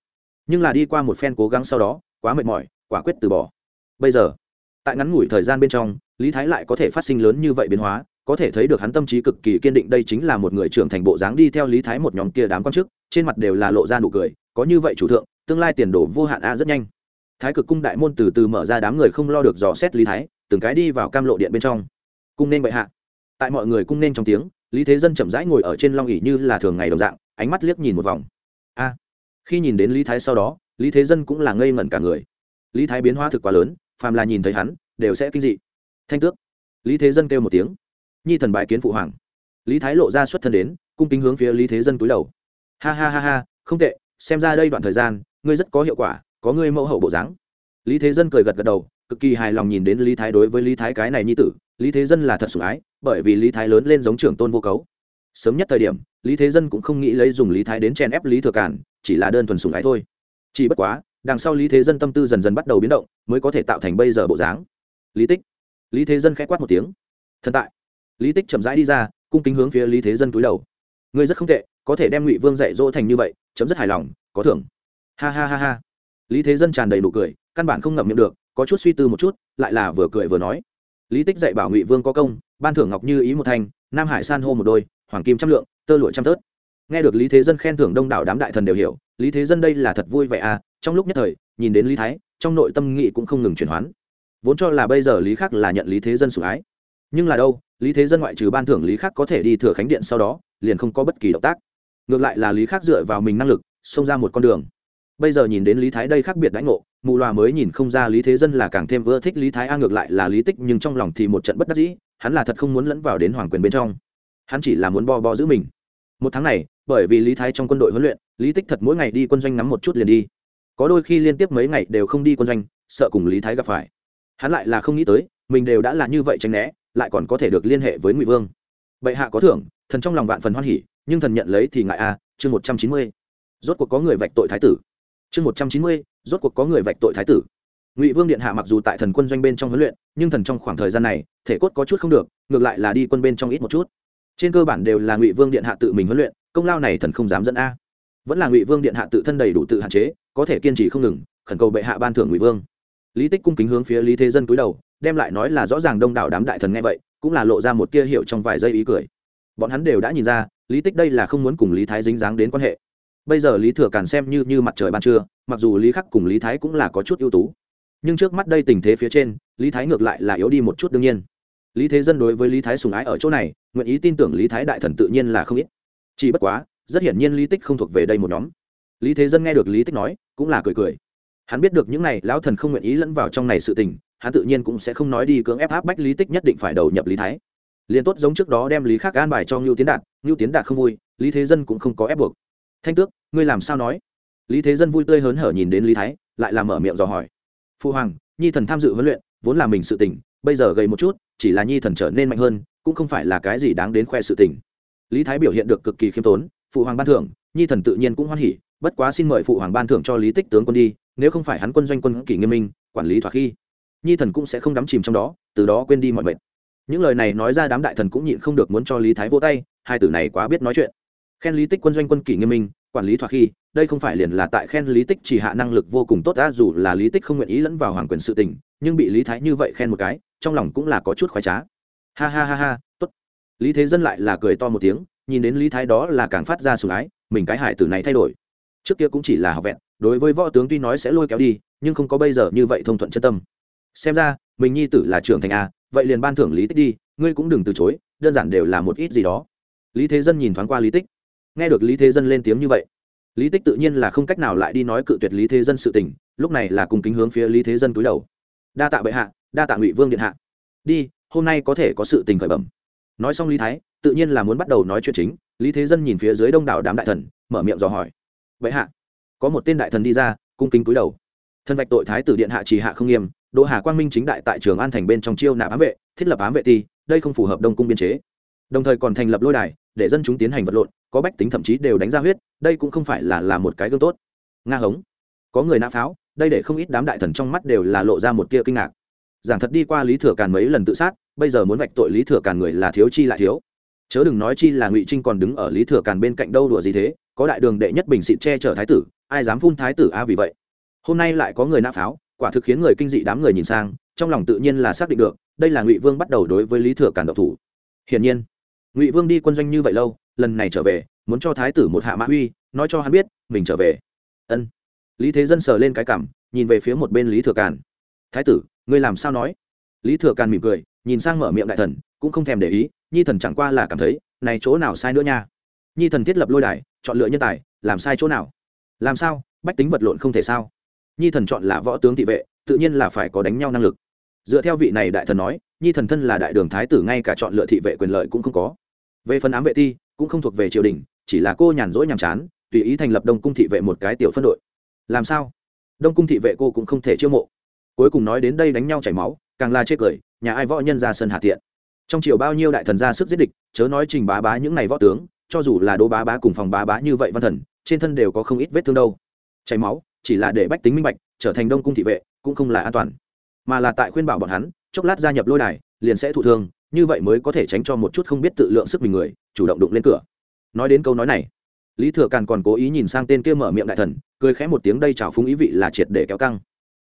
Nhưng là đi qua một phen cố gắng sau đó, quá mệt mỏi, quả quyết từ bỏ. Bây giờ, tại ngắn ngủi thời gian bên trong, lý thái lại có thể phát sinh lớn như vậy biến hóa, có thể thấy được hắn tâm trí cực kỳ kiên định, đây chính là một người trưởng thành bộ dáng đi theo lý thái một nhóm kia đám quan chức trên mặt đều là lộ ra nụ cười, có như vậy chủ thượng, tương lai tiền đổ vô hạn a rất nhanh. Thái cực cung đại môn từ từ mở ra đám người không lo được dò xét lý thái từng cái đi vào cam lộ điện bên trong. Cung nên bệ hạ. Tại mọi người cung nên trong tiếng, lý thế dân chậm rãi ngồi ở trên long ỉ như là thường ngày đồng dạng, ánh mắt liếc nhìn một vòng. A. Khi nhìn đến lý thái sau đó, lý thế dân cũng là ngây ngẩn cả người. Lý thái biến hóa thực quá lớn, phàm là nhìn thấy hắn, đều sẽ kinh dị. Thanh tước. Lý thế dân kêu một tiếng. Nhi thần bài kiến phụ hoàng. Lý thái lộ ra xuất thân đến, cung kính hướng phía lý thế dân cúi đầu. Ha ha ha ha, không tệ, xem ra đây đoạn thời gian, ngươi rất có hiệu quả, có ngươi mẫu hậu bộ dáng. Lý thế dân cười gật gật đầu cực kỳ hài lòng nhìn đến lý thái đối với lý thái cái này nhi tử, lý thế dân là thật sủng ái, bởi vì lý thái lớn lên giống trưởng tôn vô cấu. Sớm nhất thời điểm, lý thế dân cũng không nghĩ lấy dùng lý thái đến chen ép lý thừa cản chỉ là đơn thuần sủng ái thôi. Chỉ bất quá, đằng sau lý thế dân tâm tư dần dần bắt đầu biến động, mới có thể tạo thành bây giờ bộ dáng. Lý tích. Lý thế dân k h ẽ quát một tiếng. Thần tại. Lý tích chậm rãi đi ra, cung kính hướng phía lý thế dân túi đầu. Ngươi rất không tệ, có thể đem ngụy vương dạy dỗ thành như vậy, chấm rất hài lòng, có thưởng. Ha ha ha ha. Lý thế dân tràn đầy nụ cười, căn bản không ngậm miệng được có chút suy tư một chút, lại là vừa cười vừa nói. Lý tích dạy bảo ngụy vương có công, ban thưởng ngọc như ý một thanh nam hải san hô một đôi, hoàng kim trăm lượng, tơ lụa trăm tớt. Nghe được lý thế dân khen thưởng đông đảo đám đại thần đều hiểu, lý thế dân đây là thật vui vẻ à trong lúc nhất thời, nhìn đến lý thái, trong nội tâm nghị cũng không ngừng chuyển hoán. Vốn cho là bây giờ lý khắc là nhận lý thế dân sủng ái. Nhưng là đâu, lý thế dân ngoại trừ ban thưởng lý khắc có thể đi thừa khánh điện sau đó, liền không có bất kỳ động tác. Ngược lại là lý khắc dựa vào mình năng lực, xông ra một con đường bây giờ nhìn đến lý thái đây khác biệt đãi ngộ, mù loà mới nhìn không ra lý thế dân là càng thêm ưa thích lý thái a ngược lại là lý tích nhưng trong lòng thì một trận bất đắc dĩ, hắn là thật không muốn lẫn vào đến hoàng quyền bên trong. Hắn chỉ là muốn bo bo giữ mình. Một tháng này, bởi vì lý thái trong quân đội huấn luyện, lý tích thật mỗi ngày đi quân doanh ngắm một chút liền đi. Có đôi khi liên tiếp mấy ngày đều không đi quân doanh, sợ cùng lý thái gặp phải. Hắn lại là không nghĩ tới, mình đều đã là như vậy tránh né, lại còn có thể được liên hệ với ngụy vương. Bệ hạ có thưởng, thần trong lòng vạn phần hoan hỉ, nhưng thần nhận lấy thì ngại a, chương một trăm chín mươi. Rốt cuộc có người vạch tội thái tử chương một trăm chín mươi, rốt cuộc có người vạch tội thái tử. Ngụy vương điện hạ mặc dù tại thần quân doanh bên trong huấn luyện, nhưng thần trong khoảng thời gian này, thể cốt có chút không được, ngược lại là đi quân bên trong ít một chút. Trên cơ bản đều là ngụy vương điện hạ tự mình huấn luyện, công lao này thần không dám dẫn a. Vẫn là ngụy vương điện hạ tự thân đầy đủ tự hạn chế, có thể kiên trì không ngừng, khẩn cầu bệ hạ ban thưởng ngụy vương. Lý tích cung kính hướng phía lý thế dân cúi đầu, đem lại nói là rõ ràng đông đảo đám đại thần nghe vậy, cũng là lộ ra một tia hiệu trong vài giây ý cười. Bọn hắn đều đã nhìn ra, lý tích đây là không muốn cùng lý thái dính dáng đến quan hệ bây giờ lý thừa càn xem như như mặt trời ban trưa, mặc dù lý khắc cùng lý thái cũng là có chút ưu tú. Nhưng trước mắt đây tình thế phía trên, lý thái ngược lại là yếu đi một chút đương nhiên. Lý thế dân đối với lý thái sùng ái ở chỗ này, nguyện ý tin tưởng lý thái đại thần tự nhiên là không ít. Chỉ bất quá, rất hiển nhiên lý tích không thuộc về đây một nhóm. Lý thế dân nghe được lý tích nói, cũng là cười cười. Hắn biết được những này, lão thần không nguyện ý lẫn vào trong này sự tình, hắn tự nhiên cũng sẽ không nói đi cưỡng ép áp bách lý tích nhất định phải đầu nhập lý thái. Liền tốt giống trước đó đem lý khắc an bài cho ngưu tiến đạt, ngưu tiến đạt không vui, lý thế dân cũng không có ép buộc thanh tước, ngươi làm sao nói? Lý thế dân vui tươi hớn hở nhìn đến lý thái, lại làm mở miệng dò hỏi. Phụ hoàng, nhi thần tham dự huấn luyện, vốn là mình sự tình, bây giờ gầy một chút, chỉ là nhi thần trở nên mạnh hơn, cũng không phải là cái gì đáng đến khoe sự tình. Lý thái biểu hiện được cực kỳ khiêm tốn phụ hoàng ban thưởng, nhi thần tự nhiên cũng hoan hỉ, bất quá xin mời phụ hoàng ban thưởng cho lý tích tướng quân đi, nếu không phải hắn quân doanh quân kỷ nghiêm minh, quản lý thỏa khi, nhi thần cũng sẽ không đắm chìm trong đó, từ đó quên đi mọi mệnh những lời này nói ra đám đại thần cũng nhịn không được muốn cho lý thái vô tay, hai tử này quá biết nói chuyện khen lý tích quân doanh quân kỷ nghiêm minh, quản lý thỏa khi, đây không phải liền là tại khen lý tích chỉ hạ năng lực vô cùng tốt đã dù là lý tích không nguyện ý lẫn vào hoàng quyền sự tình, nhưng bị lý thái như vậy khen một cái, trong lòng cũng là có chút khoái trá. Ha ha ha ha, tốt. Lý thế dân lại là cười to một tiếng, nhìn đến lý thái đó là càng phát ra sủng ái, mình cái hải tử này thay đổi. Trước kia cũng chỉ là học vẹn, đối với võ tướng tuy nói sẽ lôi kéo đi, nhưng không có bây giờ như vậy thông thuận chân tâm. Xem ra, mình nhi tử là trưởng thành a vậy liền ban thưởng lý tích đi, ngươi cũng đừng từ chối, đơn giản đều là một ít gì đó. Lý thế dân nhìn thoáng qua lý tích nghe được lý thế dân lên tiếng như vậy, lý tích tự nhiên là không cách nào lại đi nói cự tuyệt lý thế dân sự tình, lúc này là cùng kính hướng phía lý thế dân túi đầu. Đa tạ bệ hạ, đa tạ ngụy vương điện hạ. Đi, hôm nay có thể có sự tình khởi bẩm. Nói xong lý thái, tự nhiên là muốn bắt đầu nói chuyện chính, lý thế dân nhìn phía dưới đông đảo đám đại thần, mở miệng dò hỏi. Bệ hạ, có một tên đại thần đi ra, cung kính túi đầu. Thân vạch tội thái tử điện hạ trì hạ không nghiêm, đỗ hà quang minh chính đại tại trường an thành bên trong chiêu nạp ám vệ, thiết lập ám vệ ti, đây không phù hợp đông cung biên chế. Đồng thời còn thành lập lôi đài để dân chúng tiến hành vật lộn, có bách tính thậm chí đều đánh ra huyết, đây cũng không phải là là một cái gương tốt. Nga hống. Có người nã pháo, đây để không ít đám đại thần trong mắt đều là lộ ra một tia kinh ngạc. Giảng thật đi qua lý thừa càn mấy lần tự sát, bây giờ muốn vạch tội lý thừa càn người là thiếu chi lại thiếu. Chớ đừng nói chi là ngụy trinh còn đứng ở lý thừa càn bên cạnh đâu đùa gì thế, có đại đường đệ nhất bình xịn che chở thái tử, ai dám phun thái tử a vì vậy. Hôm nay lại có người nã pháo, quả thực khiến người kinh dị đám người nhìn sang, trong lòng tự nhiên là xác định được, đây là ngụy vương bắt đầu đối với lý thừa càn độc thủ. Hiển nhiên ngụy vương đi quân doanh như vậy lâu, lần này trở về, muốn cho thái tử một hạ mã uy, nói cho hắn biết, mình trở về. Ân. Lý thế dân sờ lên cái cảm, nhìn về phía một bên lý thừa càn. Thái tử, ngươi làm sao nói? Lý thừa càn mỉm cười, nhìn sang mở miệng đại thần, cũng không thèm để ý, nhi thần chẳng qua là cảm thấy, này chỗ nào sai nữa nha? Nhi thần thiết lập lôi đài, chọn lựa nhân tài, làm sai chỗ nào? Làm sao? Bách tính vật lộn không thể sao? Nhi thần chọn là võ tướng thị vệ, tự nhiên là phải có đánh nhau năng lực. Dựa theo vị này đại thần nói nhi thần thân là đại đường thái tử ngay cả chọn lựa thị vệ quyền lợi cũng không có. Về phần ám vệ ti, cũng không thuộc về triều đình, chỉ là cô nhàn rỗi nhàm chán, tùy ý thành lập đông cung thị vệ một cái tiểu phân đội. Làm sao? Đông cung thị vệ cô cũng không thể chiêu mộ. Cuối cùng nói đến đây đánh nhau chảy máu, càng là chê cười, nhà ai võ nhân ra sân hạ tiện. Trong triều bao nhiêu đại thần ra sức giết địch, chớ nói trình bá bá những này võ tướng, cho dù là đỗ bá bá cùng phòng bá bá như vậy văn thần, trên thân đều có không ít vết thương đâu. Chảy máu, chỉ là để bách tính minh bạch, trở thành đông cung thị vệ, cũng không là an toàn mà là tại khuyên bảo bọn hắn, chốc lát gia nhập lôi đài, liền sẽ thụ thương, như vậy mới có thể tránh cho một chút không biết tự lượng sức mình người, chủ động đụng lên cửa. Nói đến câu nói này, lý thừa càn còn cố ý nhìn sang tên kia mở miệng đại thần, cười khẽ một tiếng đây chào phúng ý vị là triệt để kéo căng.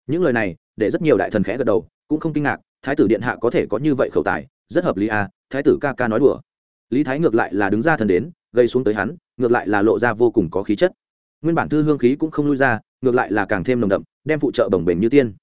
Những lời này, để rất nhiều đại thần khẽ gật đầu, cũng không kinh ngạc, thái tử điện hạ có thể có như vậy khẩu tài, rất hợp lý à thái tử ca ca nói đùa. Lý thái ngược lại là đứng ra thần đến, gây xuống tới hắn, ngược lại là lộ ra vô cùng có khí chất. Nguyên bản thư hương khí cũng không lui ra, ngược lại là càng thêm nồng đậm, đem phụ trợ bồng bềnh như tiên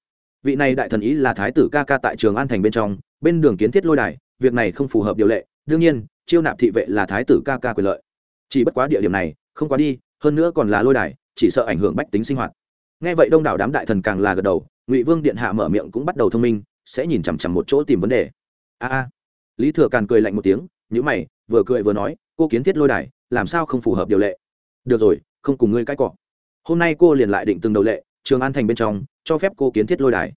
vị này đại thần ý là thái tử ca ca tại trường an thành bên trong, bên đường kiến thiết lôi đài, việc này không phù hợp điều lệ. Đương nhiên, chiêu nạp thị vệ là thái tử ca ca quyền lợi. Chỉ bất quá địa điểm này, không quá đi, hơn nữa còn là lôi đài, chỉ sợ ảnh hưởng bách tính sinh hoạt. Nghe vậy đông đảo đám đại thần càng là gật đầu, ngụy vương điện hạ mở miệng cũng bắt đầu thông minh, sẽ nhìn chằm chằm một chỗ tìm vấn đề. A a. Lý thừa càn cười lạnh một tiếng nhữ mày, vừa cười vừa nói, cô kiến thiết lôi đài, làm sao không phù hợp điều lệ? Được rồi, không cùng ngươi cãi cọ. Hôm nay cô liền lại định từng đầu lệ, trường an thành bên trong cho phép cô kiến thiết lôi đài.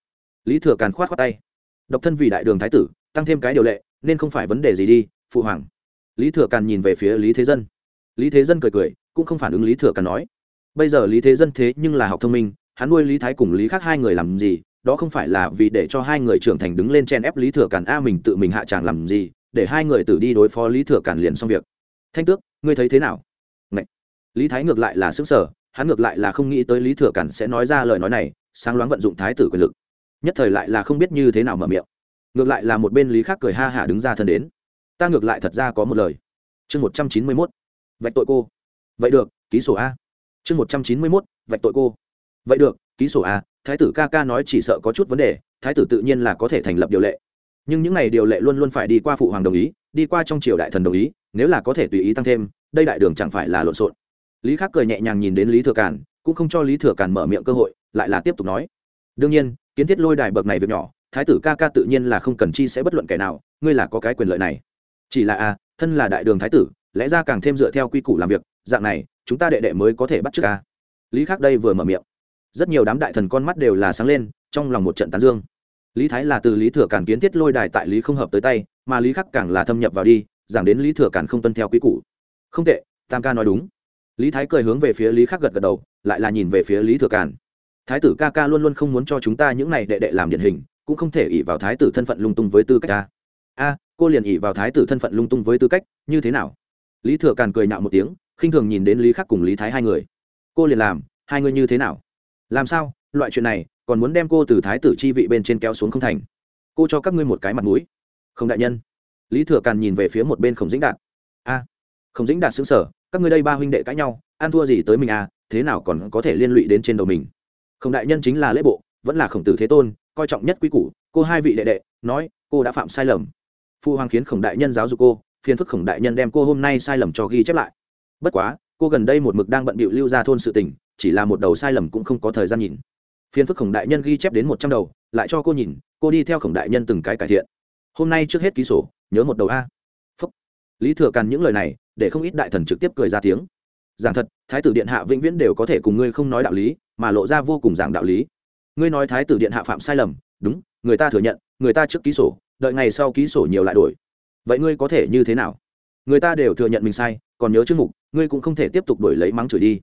Lý thừa càn khoát khoát tay. Độc thân vì đại đường thái tử, tăng thêm cái điều lệ, nên không phải vấn đề gì đi, phụ hoàng. Lý thừa càn nhìn về phía lý thế dân. Lý thế dân cười cười, cũng không phản ứng lý thừa càn nói. Bây giờ lý thế dân thế nhưng là học thông minh, hắn nuôi lý thái cùng lý khác hai người làm gì, đó không phải là vì để cho hai người trưởng thành đứng lên chen ép lý thừa càn a mình tự mình hạ tràng làm gì, để hai người tử đi đối phó lý thừa càn liền xong việc. Thanh tước, ngươi thấy thế nào? Ngậy. lý thái ngược lại là xứng sở hắn ngược lại là không nghĩ tới lý thừa càn sẽ nói ra lời nói này sáng loáng vận dụng thái tử quyền lực. Nhất thời lại là không biết như thế nào mở miệng. Ngược lại là một bên lý khác cười ha hả đứng ra thân đến. Ta ngược lại thật ra có một lời. Chương một trăm chín mươi mốt. Vạch tội cô. Vậy được, ký sổ a. Chương một trăm chín mươi mốt, vạch tội cô. Vậy được, ký sổ a. Thái tử ca ca nói chỉ sợ có chút vấn đề, thái tử tự nhiên là có thể thành lập điều lệ. Nhưng những n à y điều lệ luôn luôn phải đi qua phụ hoàng đồng ý, đi qua trong triều đại thần đồng ý, nếu là có thể tùy ý tăng thêm, đây đại đường chẳng phải là lộn xộn. Lý khắc cười nhẹ nhàng nhìn đến lý thừa càn, cũng không cho lý thừa càn mở miệng cơ hội lại là tiếp tục nói. Đương nhiên, kiến thiết lôi đài bậc này việc nhỏ, thái tử ca ca tự nhiên là không cần chi sẽ bất luận kẻ nào, ngươi là có cái quyền lợi này. Chỉ là a thân là đại đường thái tử, lẽ ra càng thêm dựa theo quy củ làm việc, dạng này, chúng ta đệ đệ mới có thể bắt trước ca. Lý khắc đây vừa mở miệng. Rất nhiều đám đại thần con mắt đều là sáng lên, trong lòng một trận tán dương. Lý thái là từ lý thừa càn kiến thiết lôi đài tại lý không hợp tới tay, mà lý khắc càng là thâm nhập vào đi, giảng đến lý thừa càn không tuân theo quy củ. Không tệ, tam ca nói đúng. Lý thái cười hướng về phía lý khắc gật gật đầu, lại là nhìn về phía lý thừa càn thái tử ca ca luôn luôn không muốn cho chúng ta những này đệ đệ làm điển hình cũng không thể ỉ vào thái tử thân phận lung tung với tư cách ta. A cô liền ỉ vào thái tử thân phận lung tung với tư cách như thế nào? Lý thừa càn cười nhạo một tiếng khinh thường nhìn đến lý khắc cùng lý thái hai người. Cô liền làm hai người như thế nào? Làm sao? Loại chuyện này còn muốn đem cô từ thái tử chi vị bên trên kéo xuống không thành. Cô cho các ngươi một cái mặt mũi. Không đại nhân. Lý thừa càn nhìn về phía một bên khổng dĩnh đạt. A à, khổng dĩnh đạt xứng sở các ngươi đây ba huynh đệ cãi nhau ăn thua gì tới mình à thế nào còn có thể liên lụy đến trên đầu mình? Khổng đại nhân chính là lễ bộ, vẫn là khổng tử thế tôn, coi trọng nhất quy củ. Cô hai vị đệ đệ, nói, cô đã phạm sai lầm. Phu hoàng khiến khổng đại nhân giáo dục cô, phiền phức khổng đại nhân đem cô hôm nay sai lầm cho ghi chép lại. Bất quá, cô gần đây một mực đang bận bịu lưu ra thôn sự tình, chỉ là một đầu sai lầm cũng không có thời gian nhìn. Phiền phức khổng đại nhân ghi chép đến một trăm đầu, lại cho cô nhìn, cô đi theo khổng đại nhân từng cái cải thiện. Hôm nay trước hết ký sổ, nhớ một đầu a. Phúc. Lý thừa càn những lời này, để không ít đại thần trực tiếp cười ra tiếng giảng thật, thái tử điện hạ vĩnh viễn đều có thể cùng ngươi không nói đạo lý, mà lộ ra vô cùng giảng đạo lý. Ngươi nói thái tử điện hạ phạm sai lầm, đúng, người ta thừa nhận, người ta trước ký sổ, đợi ngày sau ký sổ nhiều lại đổi. Vậy ngươi có thể như thế nào? Người ta đều thừa nhận mình sai, còn nhớ chương mục, ngươi cũng không thể tiếp tục đổi lấy mắng chửi đi.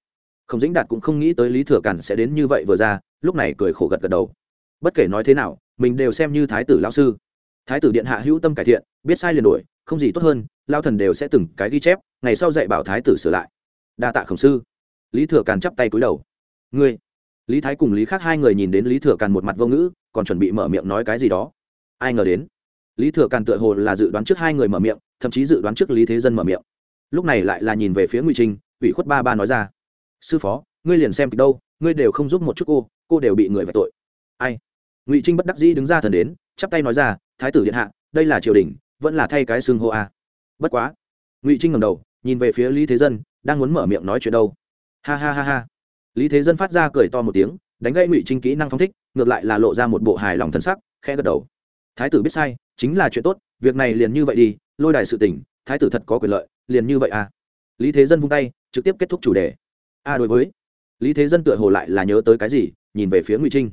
Không dĩnh đạt cũng không nghĩ tới lý thừa cản sẽ đến như vậy vừa ra, lúc này cười khổ gật gật đầu. Bất kể nói thế nào, mình đều xem như thái tử lao sư. Thái tử điện hạ hữu tâm cải thiện, biết sai liền đổi không gì tốt hơn lao thần đều sẽ từng cái ghi chép, ngày sau dạy bảo thái tử sửa lại đa tạ khổng sư. Lý thừa càn chắp tay cúi đầu. Ngươi, lý thái cùng lý khác hai người nhìn đến lý thừa càn một mặt vô ngữ, còn chuẩn bị mở miệng nói cái gì đó. Ai ngờ đến, lý thừa càn tựa hồ là dự đoán trước hai người mở miệng, thậm chí dự đoán trước lý thế dân mở miệng. Lúc này lại là nhìn về phía ngụy trinh ủy khuất ba ba nói ra. Sư phó, ngươi liền xem kịch đâu, ngươi đều không giúp một chút cô cô đều bị người vạch tội. Ai? Ngụy trinh bất đắc dĩ đứng ra thần đến, chắp tay nói ra, thái tử điện hạ, đây là triều đình, vẫn là thay cái xương hô a. Bất quá, ngụy trinh ngầm đầu, nhìn về phía lý thế dân đang muốn mở miệng nói chuyện đâu. Ha ha ha ha. Lý thế dân phát ra cười to một tiếng, đánh gây ngụy trinh kỹ năng phong thích, ngược lại là lộ ra một bộ hài lòng thân sắc, khẽ gật đầu. Thái tử biết sai, chính là chuyện tốt, việc này liền như vậy đi, lôi đài sự tỉnh thái tử thật có quyền lợi, liền như vậy à. Lý thế dân vung tay, trực tiếp kết thúc chủ đề. A đối với. Lý thế dân tựa hồ lại là nhớ tới cái gì, nhìn về phía ngụy trinh.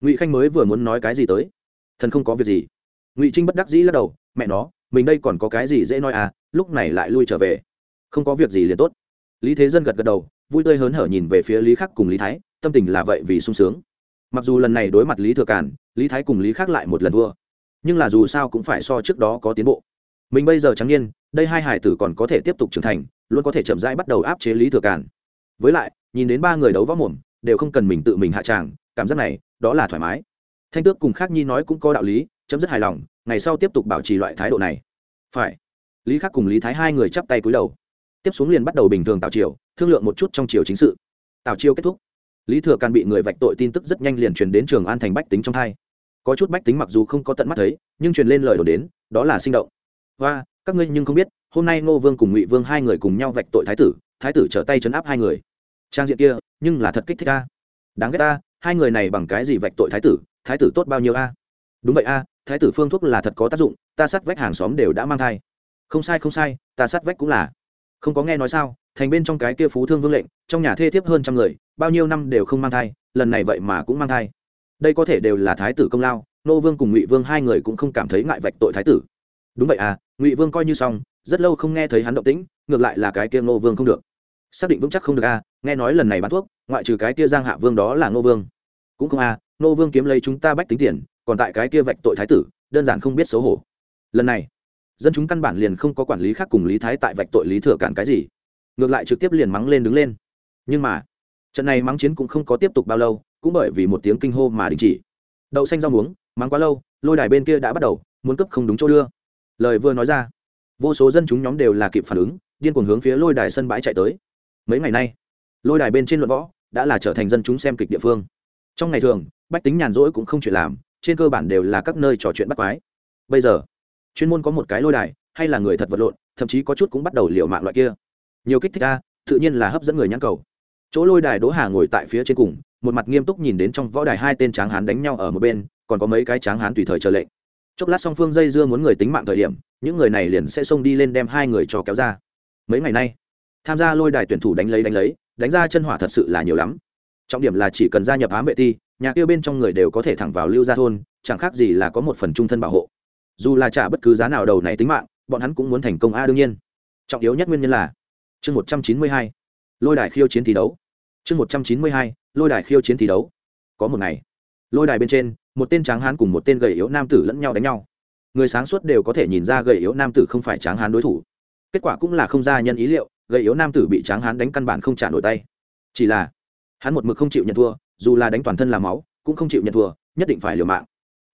Ngụy khanh mới vừa muốn nói cái gì tới. Thần không có việc gì. Ngụy trinh bất đắc dĩ lắc đầu, mẹ nó, mình đây còn có cái gì dễ nói à lúc này lại lui trở về. Không có việc gì liền tốt lý thế dân gật gật đầu, vui tươi hớn hở nhìn về phía lý khắc cùng lý thái, tâm tình là vậy vì sung sướng. Mặc dù lần này đối mặt lý thừa cản lý thái cùng lý khắc lại một lần thua. Nhưng là dù sao cũng phải so trước đó có tiến bộ. Mình bây giờ trắng nhiên đây hai hải tử còn có thể tiếp tục trưởng thành, luôn có thể chậm rãi bắt đầu áp chế lý thừa cản với lại, nhìn đến ba người đấu võ mồm, đều không cần mình tự mình hạ tràng, cảm giác này, đó là thoải mái. Thanh tước cùng khác nhi nói cũng có đạo lý, chấm dứt hài lòng, ngày sau tiếp tục bảo trì loại thái độ này. Phải. Lý khắc cùng lý thái hai người chắp tay cúi đầu tiếp xuống liền bắt đầu bình thường tạo triều, thương lượng một chút trong triều chính sự. Tạo triều kết thúc. Lý thừa càn bị người vạch tội tin tức rất nhanh liền truyền đến trường an thành bách tính trong thai có chút bách tính mặc dù không có tận mắt thấy, nhưng truyền lên lời đồn đến, đó là sinh động. Và các ngươi nhưng không biết, hôm nay ngô vương cùng ngụy vương hai người cùng nhau vạch tội thái tử thái tử trở tay chấn áp hai người. Trang diện kia, nhưng là thật kích thích ta đáng ghét ta hai người này bằng cái gì vạch tội thái tử thái tử tốt bao nhiêu a? Đúng vậy a, thái tử phương thuốc là thật có tác dụng, ta sát vách hàng xóm đều đã mang thai. Không sai không sai, ta sát vách cũng là không có nghe nói sao, thành bên trong cái kia phú thương vương lệnh, trong nhà thê thiếp hơn trăm người, bao nhiêu năm đều không mang thai, lần này vậy mà cũng mang thai. Đây có thể đều là thái tử công lao, nô vương cùng ngụy vương hai người cũng không cảm thấy ngại vạch tội thái tử. Đúng vậy à ngụy vương coi như xong, rất lâu không nghe thấy hắn động tĩnh, ngược lại là cái kia nô vương không được. Xác định vững chắc không được à nghe nói lần này bán thuốc, ngoại trừ cái kia giang hạ vương đó là nô vương. Cũng không à nô vương kiếm lấy chúng ta bách tính tiền, còn tại cái kia vạch tội thái tử, đơn giản không biết xấu hổ. Lần này dân chúng căn bản liền không có quản lý khác cùng lý thái tại vạch tội lý thừa cản cái gì. Ngược lại trực tiếp liền mắng lên đứng lên. Nhưng mà, trận này mắng chiến cũng không có tiếp tục bao lâu, cũng bởi vì một tiếng kinh hô mà đình chỉ. Đậu xanh rau muống, mắng quá lâu, lôi đài bên kia đã bắt đầu, muốn cấp không đúng chỗ đưa. Lời vừa nói ra, vô số dân chúng nhóm đều là kịp phản ứng, điên cuồng hướng phía lôi đài sân bãi chạy tới. Mấy ngày nay, lôi đài bên trên luận võ đã là trở thành dân chúng xem kịch địa phương. Trong ngày thường, bách tính nhàn rỗi cũng không chuyện làm, trên cơ bản đều là các nơi trò chuyện bắt quái. Bây giờ chuyên môn có một cái lôi đài, hay là người thật vật lộn, thậm chí có chút cũng bắt đầu liều mạng loại kia. Nhiều kích thích a, tự nhiên là hấp dẫn người nhãn cầu. Chỗ lôi đài đỗ hà ngồi tại phía trên cùng, một mặt nghiêm túc nhìn đến trong võ đài hai tên tráng hán đánh nhau ở một bên, còn có mấy cái tráng hán tùy thời chờ lệnh. Chốc lát song phương dây dưa muốn người tính mạng thời điểm, những người này liền sẽ xông đi lên đem hai người cho kéo ra. Mấy ngày nay, tham gia lôi đài tuyển thủ đánh lấy đánh lấy, đánh ra chân hỏa thật sự là nhiều lắm. Trọng điểm là chỉ cần gia nhập ám vệ ti, nhà kia bên trong người đều có thể thẳng vào lưu gia thôn, chẳng khác gì là có một phần trung thân bảo hộ dù là trả bất cứ giá nào đầu này tính mạng, bọn hắn cũng muốn thành công. A, đương nhiên. Trọng yếu nhất nguyên nhân là, chương một trăm chín mươi hai, lôi đài khiêu chiến thi đấu. Chương một trăm chín mươi hai, lôi đài khiêu chiến thi đấu. Có một ngày, lôi đài bên trên, một tên tráng hán cùng một tên gầy yếu nam tử lẫn nhau đánh nhau. Người sáng suốt đều có thể nhìn ra gầy yếu nam tử không phải tráng hán đối thủ. Kết quả cũng là không ra nhân ý liệu, gầy yếu nam tử bị tráng hán đánh căn bản không trả nổi tay. Chỉ là, hắn một mực không chịu nhận thua, dù là đánh toàn thân làm máu, cũng không chịu nhận thua, nhất định phải liều mạng.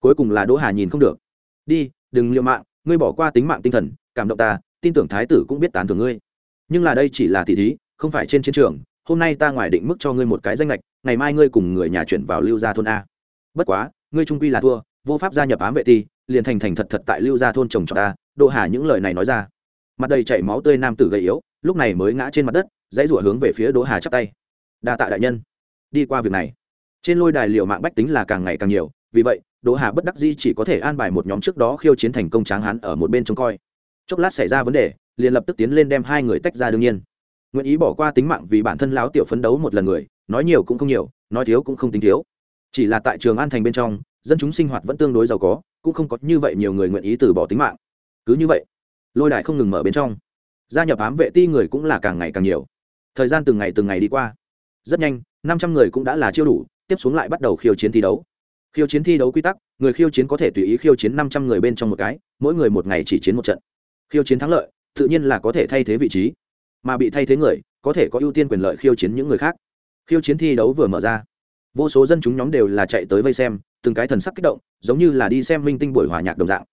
Cuối cùng là đỗ hà nhìn không được đi, đừng liều mạng, ngươi bỏ qua tính mạng tinh thần, cảm động ta, tin tưởng thái tử cũng biết tán thưởng ngươi. Nhưng là đây chỉ là tỷ thí, không phải trên chiến trường. Hôm nay ta ngoài định mức cho ngươi một cái danh lệch, ngày mai ngươi cùng người nhà chuyển vào lưu gia thôn a. Bất quá, ngươi trung quy là thua, vô pháp gia nhập ám vệ ti, liền thành thành thật thật tại lưu gia thôn chồng cho ta đỗ hà những lời này nói ra. Mặt đầy chảy máu tươi nam tử gầy yếu, lúc này mới ngã trên mặt đất, dãy rủa hướng về phía đỗ hà chắp tay. Đa tạ đại nhân. Đi qua việc này. Trên lôi đài liệu mạng bách tính là càng ngày càng nhiều, vì vậy đỗ hà bất đắc di chỉ có thể an bài một nhóm trước đó khiêu chiến thành công tráng hán ở một bên trông coi. Chốc lát xảy ra vấn đề, liền lập tức tiến lên đem hai người tách ra đương nhiên. Nguyện ý bỏ qua tính mạng vì bản thân lão tiểu phấn đấu một lần người, nói nhiều cũng không nhiều, nói thiếu cũng không tính thiếu. Chỉ là tại trường an thành bên trong, dân chúng sinh hoạt vẫn tương đối giàu có, cũng không có như vậy nhiều người nguyện ý từ bỏ tính mạng. Cứ như vậy, lôi đài không ngừng mở bên trong. Gia nhập ám vệ ti người cũng là càng ngày càng nhiều. Thời gian từng ngày từng ngày đi qua. Rất nhanh, năm trăm người cũng đã là chiêu đủ, tiếp xuống lại bắt đầu khiêu chiến thi đấu khiêu chiến thi đấu quy tắc, người khiêu chiến có thể tùy ý khiêu chiến năm trăm người bên trong một cái, mỗi người một ngày chỉ chiến một trận. Khiêu chiến thắng lợi, tự nhiên là có thể thay thế vị trí. Mà bị thay thế người, có thể có ưu tiên quyền lợi khiêu chiến những người khác. Khiêu chiến thi đấu vừa mở ra, vô số dân chúng nhóm đều là chạy tới vây xem, từng cái thần sắc kích động, giống như là đi xem minh tinh buổi hòa nhạc đồng dạng.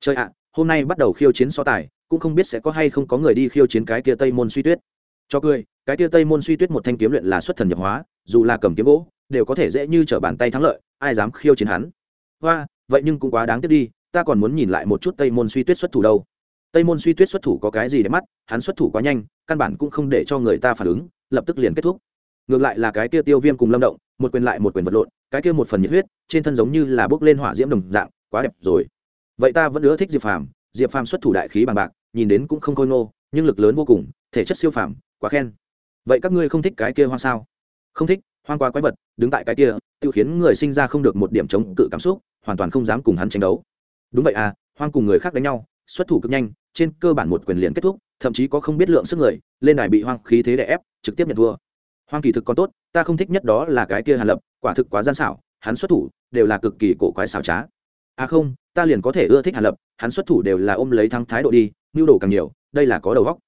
Chơi ạ, hôm nay bắt đầu khiêu chiến so tài, cũng không biết sẽ có hay không có người đi khiêu chiến cái kia tây môn suy tuyết. Cho cười, cái kia tây môn suy tuyết một thanh kiếm luyện là xuất thần nhập hóa, dù là cầm kiếm gỗ đều có thể dễ như t r ở bàn tay thắng lợi, ai dám khiêu chiến hắn. Hoa, vậy nhưng cũng quá đáng tiếc đi, ta còn muốn nhìn lại một chút tây môn suy tuyết xuất thủ đâu. Tây môn suy tuyết xuất thủ có cái gì để mắt, hắn xuất thủ quá nhanh, căn bản cũng không để cho người ta phản ứng, lập tức liền kết thúc. Ngược lại là cái kia tiêu viêm cùng lâm động, một quyền lại một quyền vật lộn, cái kia một phần nhiệt huyết, trên thân giống như là bốc lên hỏa diễm đồng dạng, quá đẹp rồi. Vậy ta vẫn ưa thích diệp phàm diệp phàm xuất thủ đại khí bằng bạc, nhìn đến cũng không khôi ngô, nhưng lực lớn vô cùng, thể chất siêu phàm, quá khen. Vậy các ngươi không thích cái kia hoa sao? Không thích hoang quá quái vật, đứng tại cái kia tự khiến người sinh ra không được một điểm chống cự cảm xúc, hoàn toàn không dám cùng hắn tranh đấu. Đúng vậy à hoang cùng người khác đánh nhau, xuất thủ cực nhanh, trên cơ bản một quyền liền kết thúc, thậm chí có không biết lượng sức người, lên đài bị hoang khí thế đè ép, trực tiếp nhận thua. Hoang kỳ thực còn tốt, ta không thích nhất đó là cái kia hàn lập, quả thực quá gian xảo, hắn xuất thủ đều là cực kỳ cổ quái xảo trá. À không, ta liền có thể ưa thích hàn lập, hắn xuất thủ đều là ôm lấy thắng thái độ đi, nhu đồ càng nhiều, đây là có đầu góc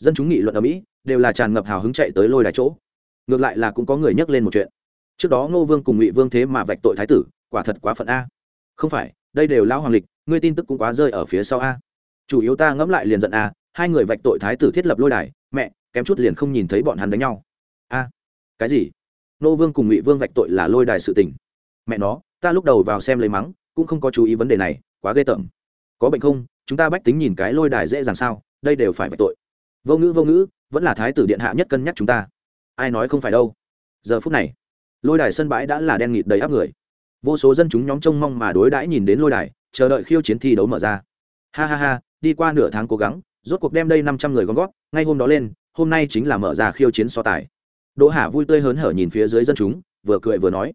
dân chúng nghị luận ở mỹ, đều là tràn ngập hào hứng chạy tới lôi đài chỗ ngược lại là cũng có người nhắc lên một chuyện. Trước đó ngô vương cùng ngụy vương thế mà vạch tội thái tử, quả thật quá phận a. Không phải, đây đều lão hoàng lịch, ngươi tin tức cũng quá rơi ở phía sau a. Chủ yếu ta ngẫm lại liền giận a, hai người vạch tội thái tử thiết lập lôi đài, mẹ, kém chút liền không nhìn thấy bọn hắn đánh nhau. A, cái gì? Ngô vương cùng ngụy vương vạch tội là lôi đài sự tình. Mẹ nó, ta lúc đầu vào xem lấy mắng, cũng không có chú ý vấn đề này, quá ghê tởm. Có bệnh không? Chúng ta bách tính nhìn cái lôi đài dễ dàng sao? Đây đều phải vạch tội. Vô ngữ vô ngữ, vẫn là thái tử điện hạ nhất cân nhắc chúng ta ai nói không phải đâu. Giờ phút này, lôi đài sân bãi đã là đen nghịt đầy áp người. Vô số dân chúng nhóm trông mong mà đối đãi nhìn đến lôi đài, chờ đợi khiêu chiến thi đấu mở ra. Ha ha ha, đi qua nửa tháng cố gắng, rốt cuộc đem đây năm trăm người gom gót ngay hôm đó lên, hôm nay chính là mở ra khiêu chiến so tài. Đỗ hà vui tươi hớn hở nhìn phía dưới dân chúng, vừa cười vừa nói,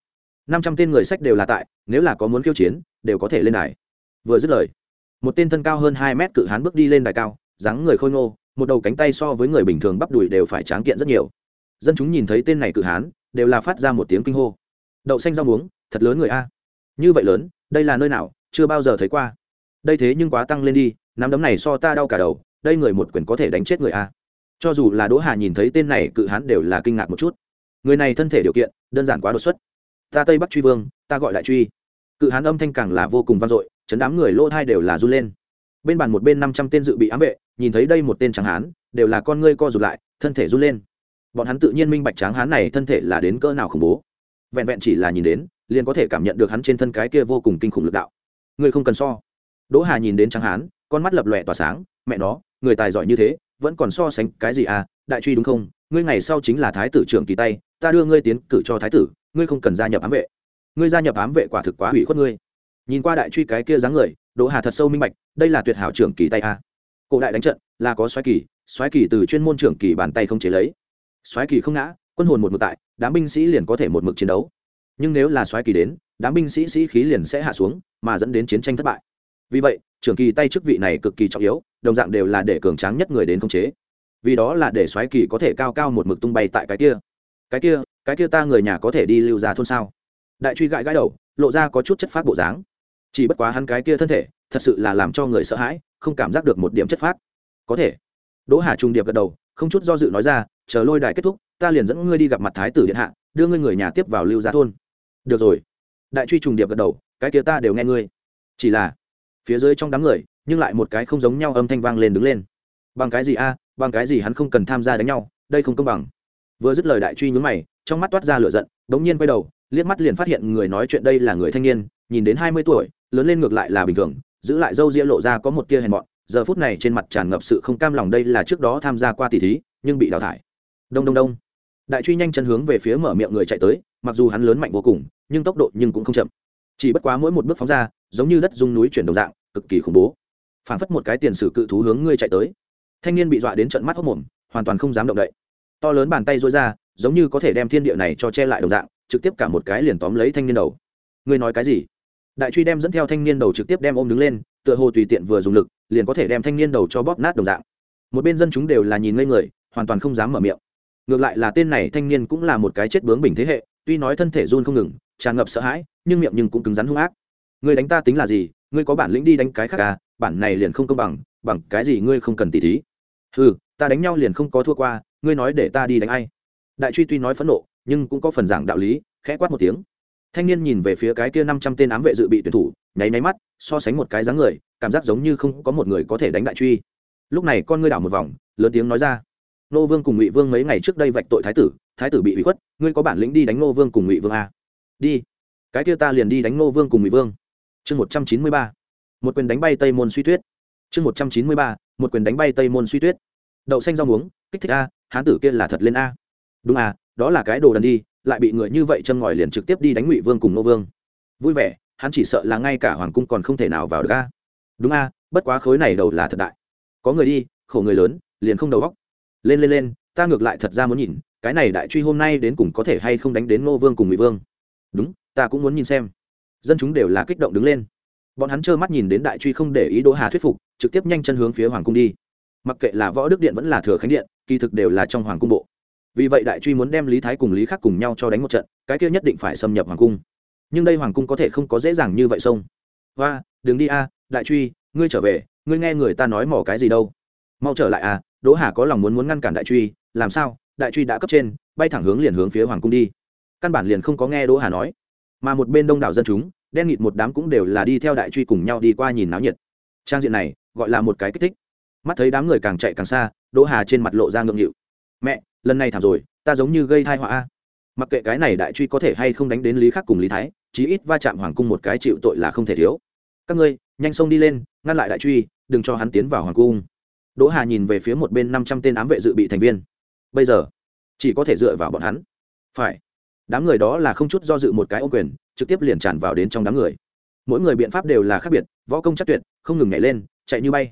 năm trăm tên người sách đều là tại, nếu là có muốn khiêu chiến, đều có thể lên đài. Vừa dứt lời, một tên thân cao hơn hai mét cự hán bước đi lên đài cao, dáng người khôi ngô, một đầu cánh tay so với người bình thường bắp đùi đều phải tráng kiện rất nhiều dân chúng nhìn thấy tên này cự hán, đều là phát ra một tiếng kinh hô. Đậu xanh rau muống, thật lớn người a. Như vậy lớn, đây là nơi nào, chưa bao giờ thấy qua. Đây thế nhưng quá tăng lên đi, nắm đấm này so ta đau cả đầu, đây người một quyền có thể đánh chết người a. Cho dù là đỗ hà nhìn thấy tên này cự hán đều là kinh ngạc một chút. Người này thân thể điều kiện, đơn giản quá đột xuất. Ta tây bắc truy vương, ta gọi lại truy. Cự hán âm thanh càng là vô cùng vang dội, chấn đám người lỗ thai đều là run lên. Bên bàn một bên năm trăm tên dự bị ám vệ, nhìn thấy đây một tên chẳng hán, đều là con ngươi co rụt lại, thân thể run lên bọn hắn tự nhiên minh bạch tráng hán này thân thể là đến cỡ nào khủng bố. Vẹn vẹn chỉ là nhìn đến, liền có thể cảm nhận được hắn trên thân cái kia vô cùng kinh khủng lực đạo. Người không cần so. Đỗ hà nhìn đến tráng hán, con mắt lập lòe tỏa sáng, mẹ nó, người tài giỏi như thế, vẫn còn so sánh cái gì à? Đại truy đúng không? Ngươi ngày sau chính là thái tử trưởng kỳ tay, ta đưa ngươi tiến cử cho thái tử, ngươi không cần gia nhập ám vệ. Ngươi gia nhập ám vệ quả thực quá hủy khuất ngươi. Nhìn qua đại truy cái kia dáng người, đỗ hà thật sâu minh bạch, đây là tuyệt hảo trưởng kỳ tay a cổ đại đánh trận là có xoáy kỳ xoáy kỳ từ chuyên môn trưởng kỳ bàn tay không chế lấy xoáy kỳ không ngã, quân hồn một mực tại, đám binh sĩ liền có thể một mực chiến đấu. Nhưng nếu là xoáy kỳ đến, đám binh sĩ sĩ khí liền sẽ hạ xuống, mà dẫn đến chiến tranh thất bại. Vì vậy, trưởng kỳ tay chức vị này cực kỳ trọng yếu, đồng dạng đều là để cường tráng nhất người đến khống chế. Vì đó là để xoáy kỳ có thể cao cao một mực tung bay tại cái kia. Cái kia cái kia ta người nhà có thể đi lưu ra thôn sao? Đại truy gãi gãi đầu, lộ ra có chút chất phát bộ dáng. Chỉ bất quá hắn cái kia thân thể, thật sự là làm cho người sợ hãi, không cảm giác được một điểm chất phát có thể. Đỗ hà trung điệp gật đầu không chút do dự nói ra, chờ lôi đài kết thúc, ta liền dẫn ngươi đi gặp mặt thái tử điện hạ, đưa ngươi người nhà tiếp vào lưu gia thôn. Được rồi. Đại truy trùng điệp gật đầu, cái kia ta đều nghe ngươi. Chỉ là, phía dưới trong đám người, nhưng lại một cái không giống nhau âm thanh vang lên đứng lên. Bằng cái gì a, bằng cái gì hắn không cần tham gia đánh nhau, đây không công bằng. Vừa dứt lời đại truy nhún mày, trong mắt toát ra lửa giận bỗng nhiên quay đầu, liếc mắt liền phát hiện người nói chuyện đây là người thanh niên, nhìn đến hai mươi tuổi, lớn lên ngược lại là bình thường, giữ lại dâu ria lộ ra có một tia hèn mọn giờ phút này trên mặt tràn ngập sự không cam lòng đây là trước đó tham gia qua tỷ thí, nhưng bị đào thải. Đông đông đông. Đại truy nhanh chân hướng về phía mở miệng người chạy tới, mặc dù hắn lớn mạnh vô cùng, nhưng tốc độ nhưng cũng không chậm. Chỉ bất quá mỗi một bước phóng ra, giống như đất dung núi chuyển đồng dạng, cực kỳ khủng bố. Phảng phất một cái tiền sử cự thú hướng ngươi chạy tới. Thanh niên bị dọa đến trận mắt hốc mồm, hoàn toàn không dám động đậy. To lớn bàn tay dối ra, giống như có thể đem thiên địa này cho che lại đồng dạng, trực tiếp cả một cái liền tóm lấy thanh niên đầu. Ngươi nói cái gì? Đại truy đem dẫn theo thanh niên đầu trực tiếp đem ôm đứng lên tựa hồ tùy tiện vừa dùng lực, liền có thể đem thanh niên đầu cho bóp nát đồng dạng. Một bên dân chúng đều là nhìn ngây người, hoàn toàn không dám mở miệng. Ngược lại là tên này thanh niên cũng là một cái chết bướng bình thế hệ, tuy nói thân thể run không ngừng, tràn ngập sợ hãi, nhưng miệng nhưng cũng cứng rắn hung ác. Ngươi đánh ta tính là gì? Ngươi có bản lĩnh đi đánh cái khác à? Bản này liền không công bằng bằng cái gì ngươi không cần tỉ thí? Ừ ta đánh nhau liền không có thua qua, ngươi nói để ta đi đánh ai? Đại truy tuy nói phẫn nộ, nhưng cũng có phần giảng đạo lý, khẽ quát một tiếng thanh niên nhìn về phía cái kia năm trăm tên ám vệ dự bị tuyển thủ, nháy nháy mắt, so sánh một cái dáng người, cảm giác giống như không có một người có thể đánh đại truy. Lúc này con ngươi đảo một vòng, lớn tiếng nói ra, nô vương cùng ngụy vương mấy ngày trước đây vạch tội thái tử thái tử bị ủy khuất, ngươi có bản lĩnh đi đánh nô vương cùng ngụy vương a đi, cái kia ta liền đi đánh nô vương cùng ngụy vương. Chương một trăm chín mươi ba, một quyền đánh bay tây môn suy tuyết. Chương một trăm chín mươi ba, một quyền đánh bay tây môn suy tuyết. Đậu xanh rau muống, kích thích a, hán tử kia là thật lên a. Đúng à đó là cái đồ đần đi lại bị người như vậy châm ngòi liền trực tiếp đi đánh ngụy vương cùng nô vương. Vui vẻ, hắn chỉ sợ là ngay cả hoàng cung còn không thể nào vào được a. Đúng a, bất quá khối này đầu là thật đại. Có người đi, khổ người lớn, liền không đầu góc lên lên lên, ta ngược lại thật ra muốn nhìn, cái này đại truy hôm nay đến cùng có thể hay không đánh đến ngô vương cùng ngụy vương. Đúng, ta cũng muốn nhìn xem. Dân chúng đều là kích động đứng lên. Bọn hắn trơ mắt nhìn đến đại truy không để ý đỗ hà thuyết phục, trực tiếp nhanh chân hướng phía hoàng cung đi. Mặc kệ là võ đức điện vẫn là thừa khánh điện, kỳ thực đều là trong hoàng cung bộ vì vậy đại truy muốn đem lý thái cùng lý khắc cùng nhau cho đánh một trận, cái kia nhất định phải xâm nhập hoàng cung. Nhưng đây hoàng cung có thể không có dễ dàng như vậy xong và đừng đi a, đại truy, ngươi trở về, ngươi nghe người ta nói mỏ cái gì đâu. Mau trở lại a, đỗ hà có lòng muốn muốn ngăn cản đại truy, làm sao? Đại truy đã cấp trên, bay thẳng hướng liền hướng phía hoàng cung đi. Căn bản liền không có nghe đỗ hà nói. Mà một bên đông đảo dân chúng, đen nghịt một đám cũng đều là đi theo đại truy cùng nhau đi qua nhìn náo nhiệt. Trang diện này, gọi là một cái kích thích. Mắt thấy đám người càng chạy càng xa, đỗ hà trên mặt lộ ra ngượng nghịu mẹ, lần này thảm rồi, ta giống như gây thai họa a. Mặc kệ cái này đại truy có thể hay không đánh đến lý khắc cùng lý thái, chí ít va chạm hoàng cung một cái chịu tội là không thể thiếu. Các ngươi, nhanh xông đi lên, ngăn lại đại truy, đừng cho hắn tiến vào hoàng cung. Đỗ hà nhìn về phía một bên năm trăm tên ám vệ dự bị thành viên. Bây giờ, chỉ có thể dựa vào bọn hắn. Phải. Đám người đó là không chút do dự một cái ô quyền, trực tiếp liền tràn vào đến trong đám người. Mỗi người biện pháp đều là khác biệt, võ công chắc tuyệt, không ngừng nhảy lên, chạy như bay.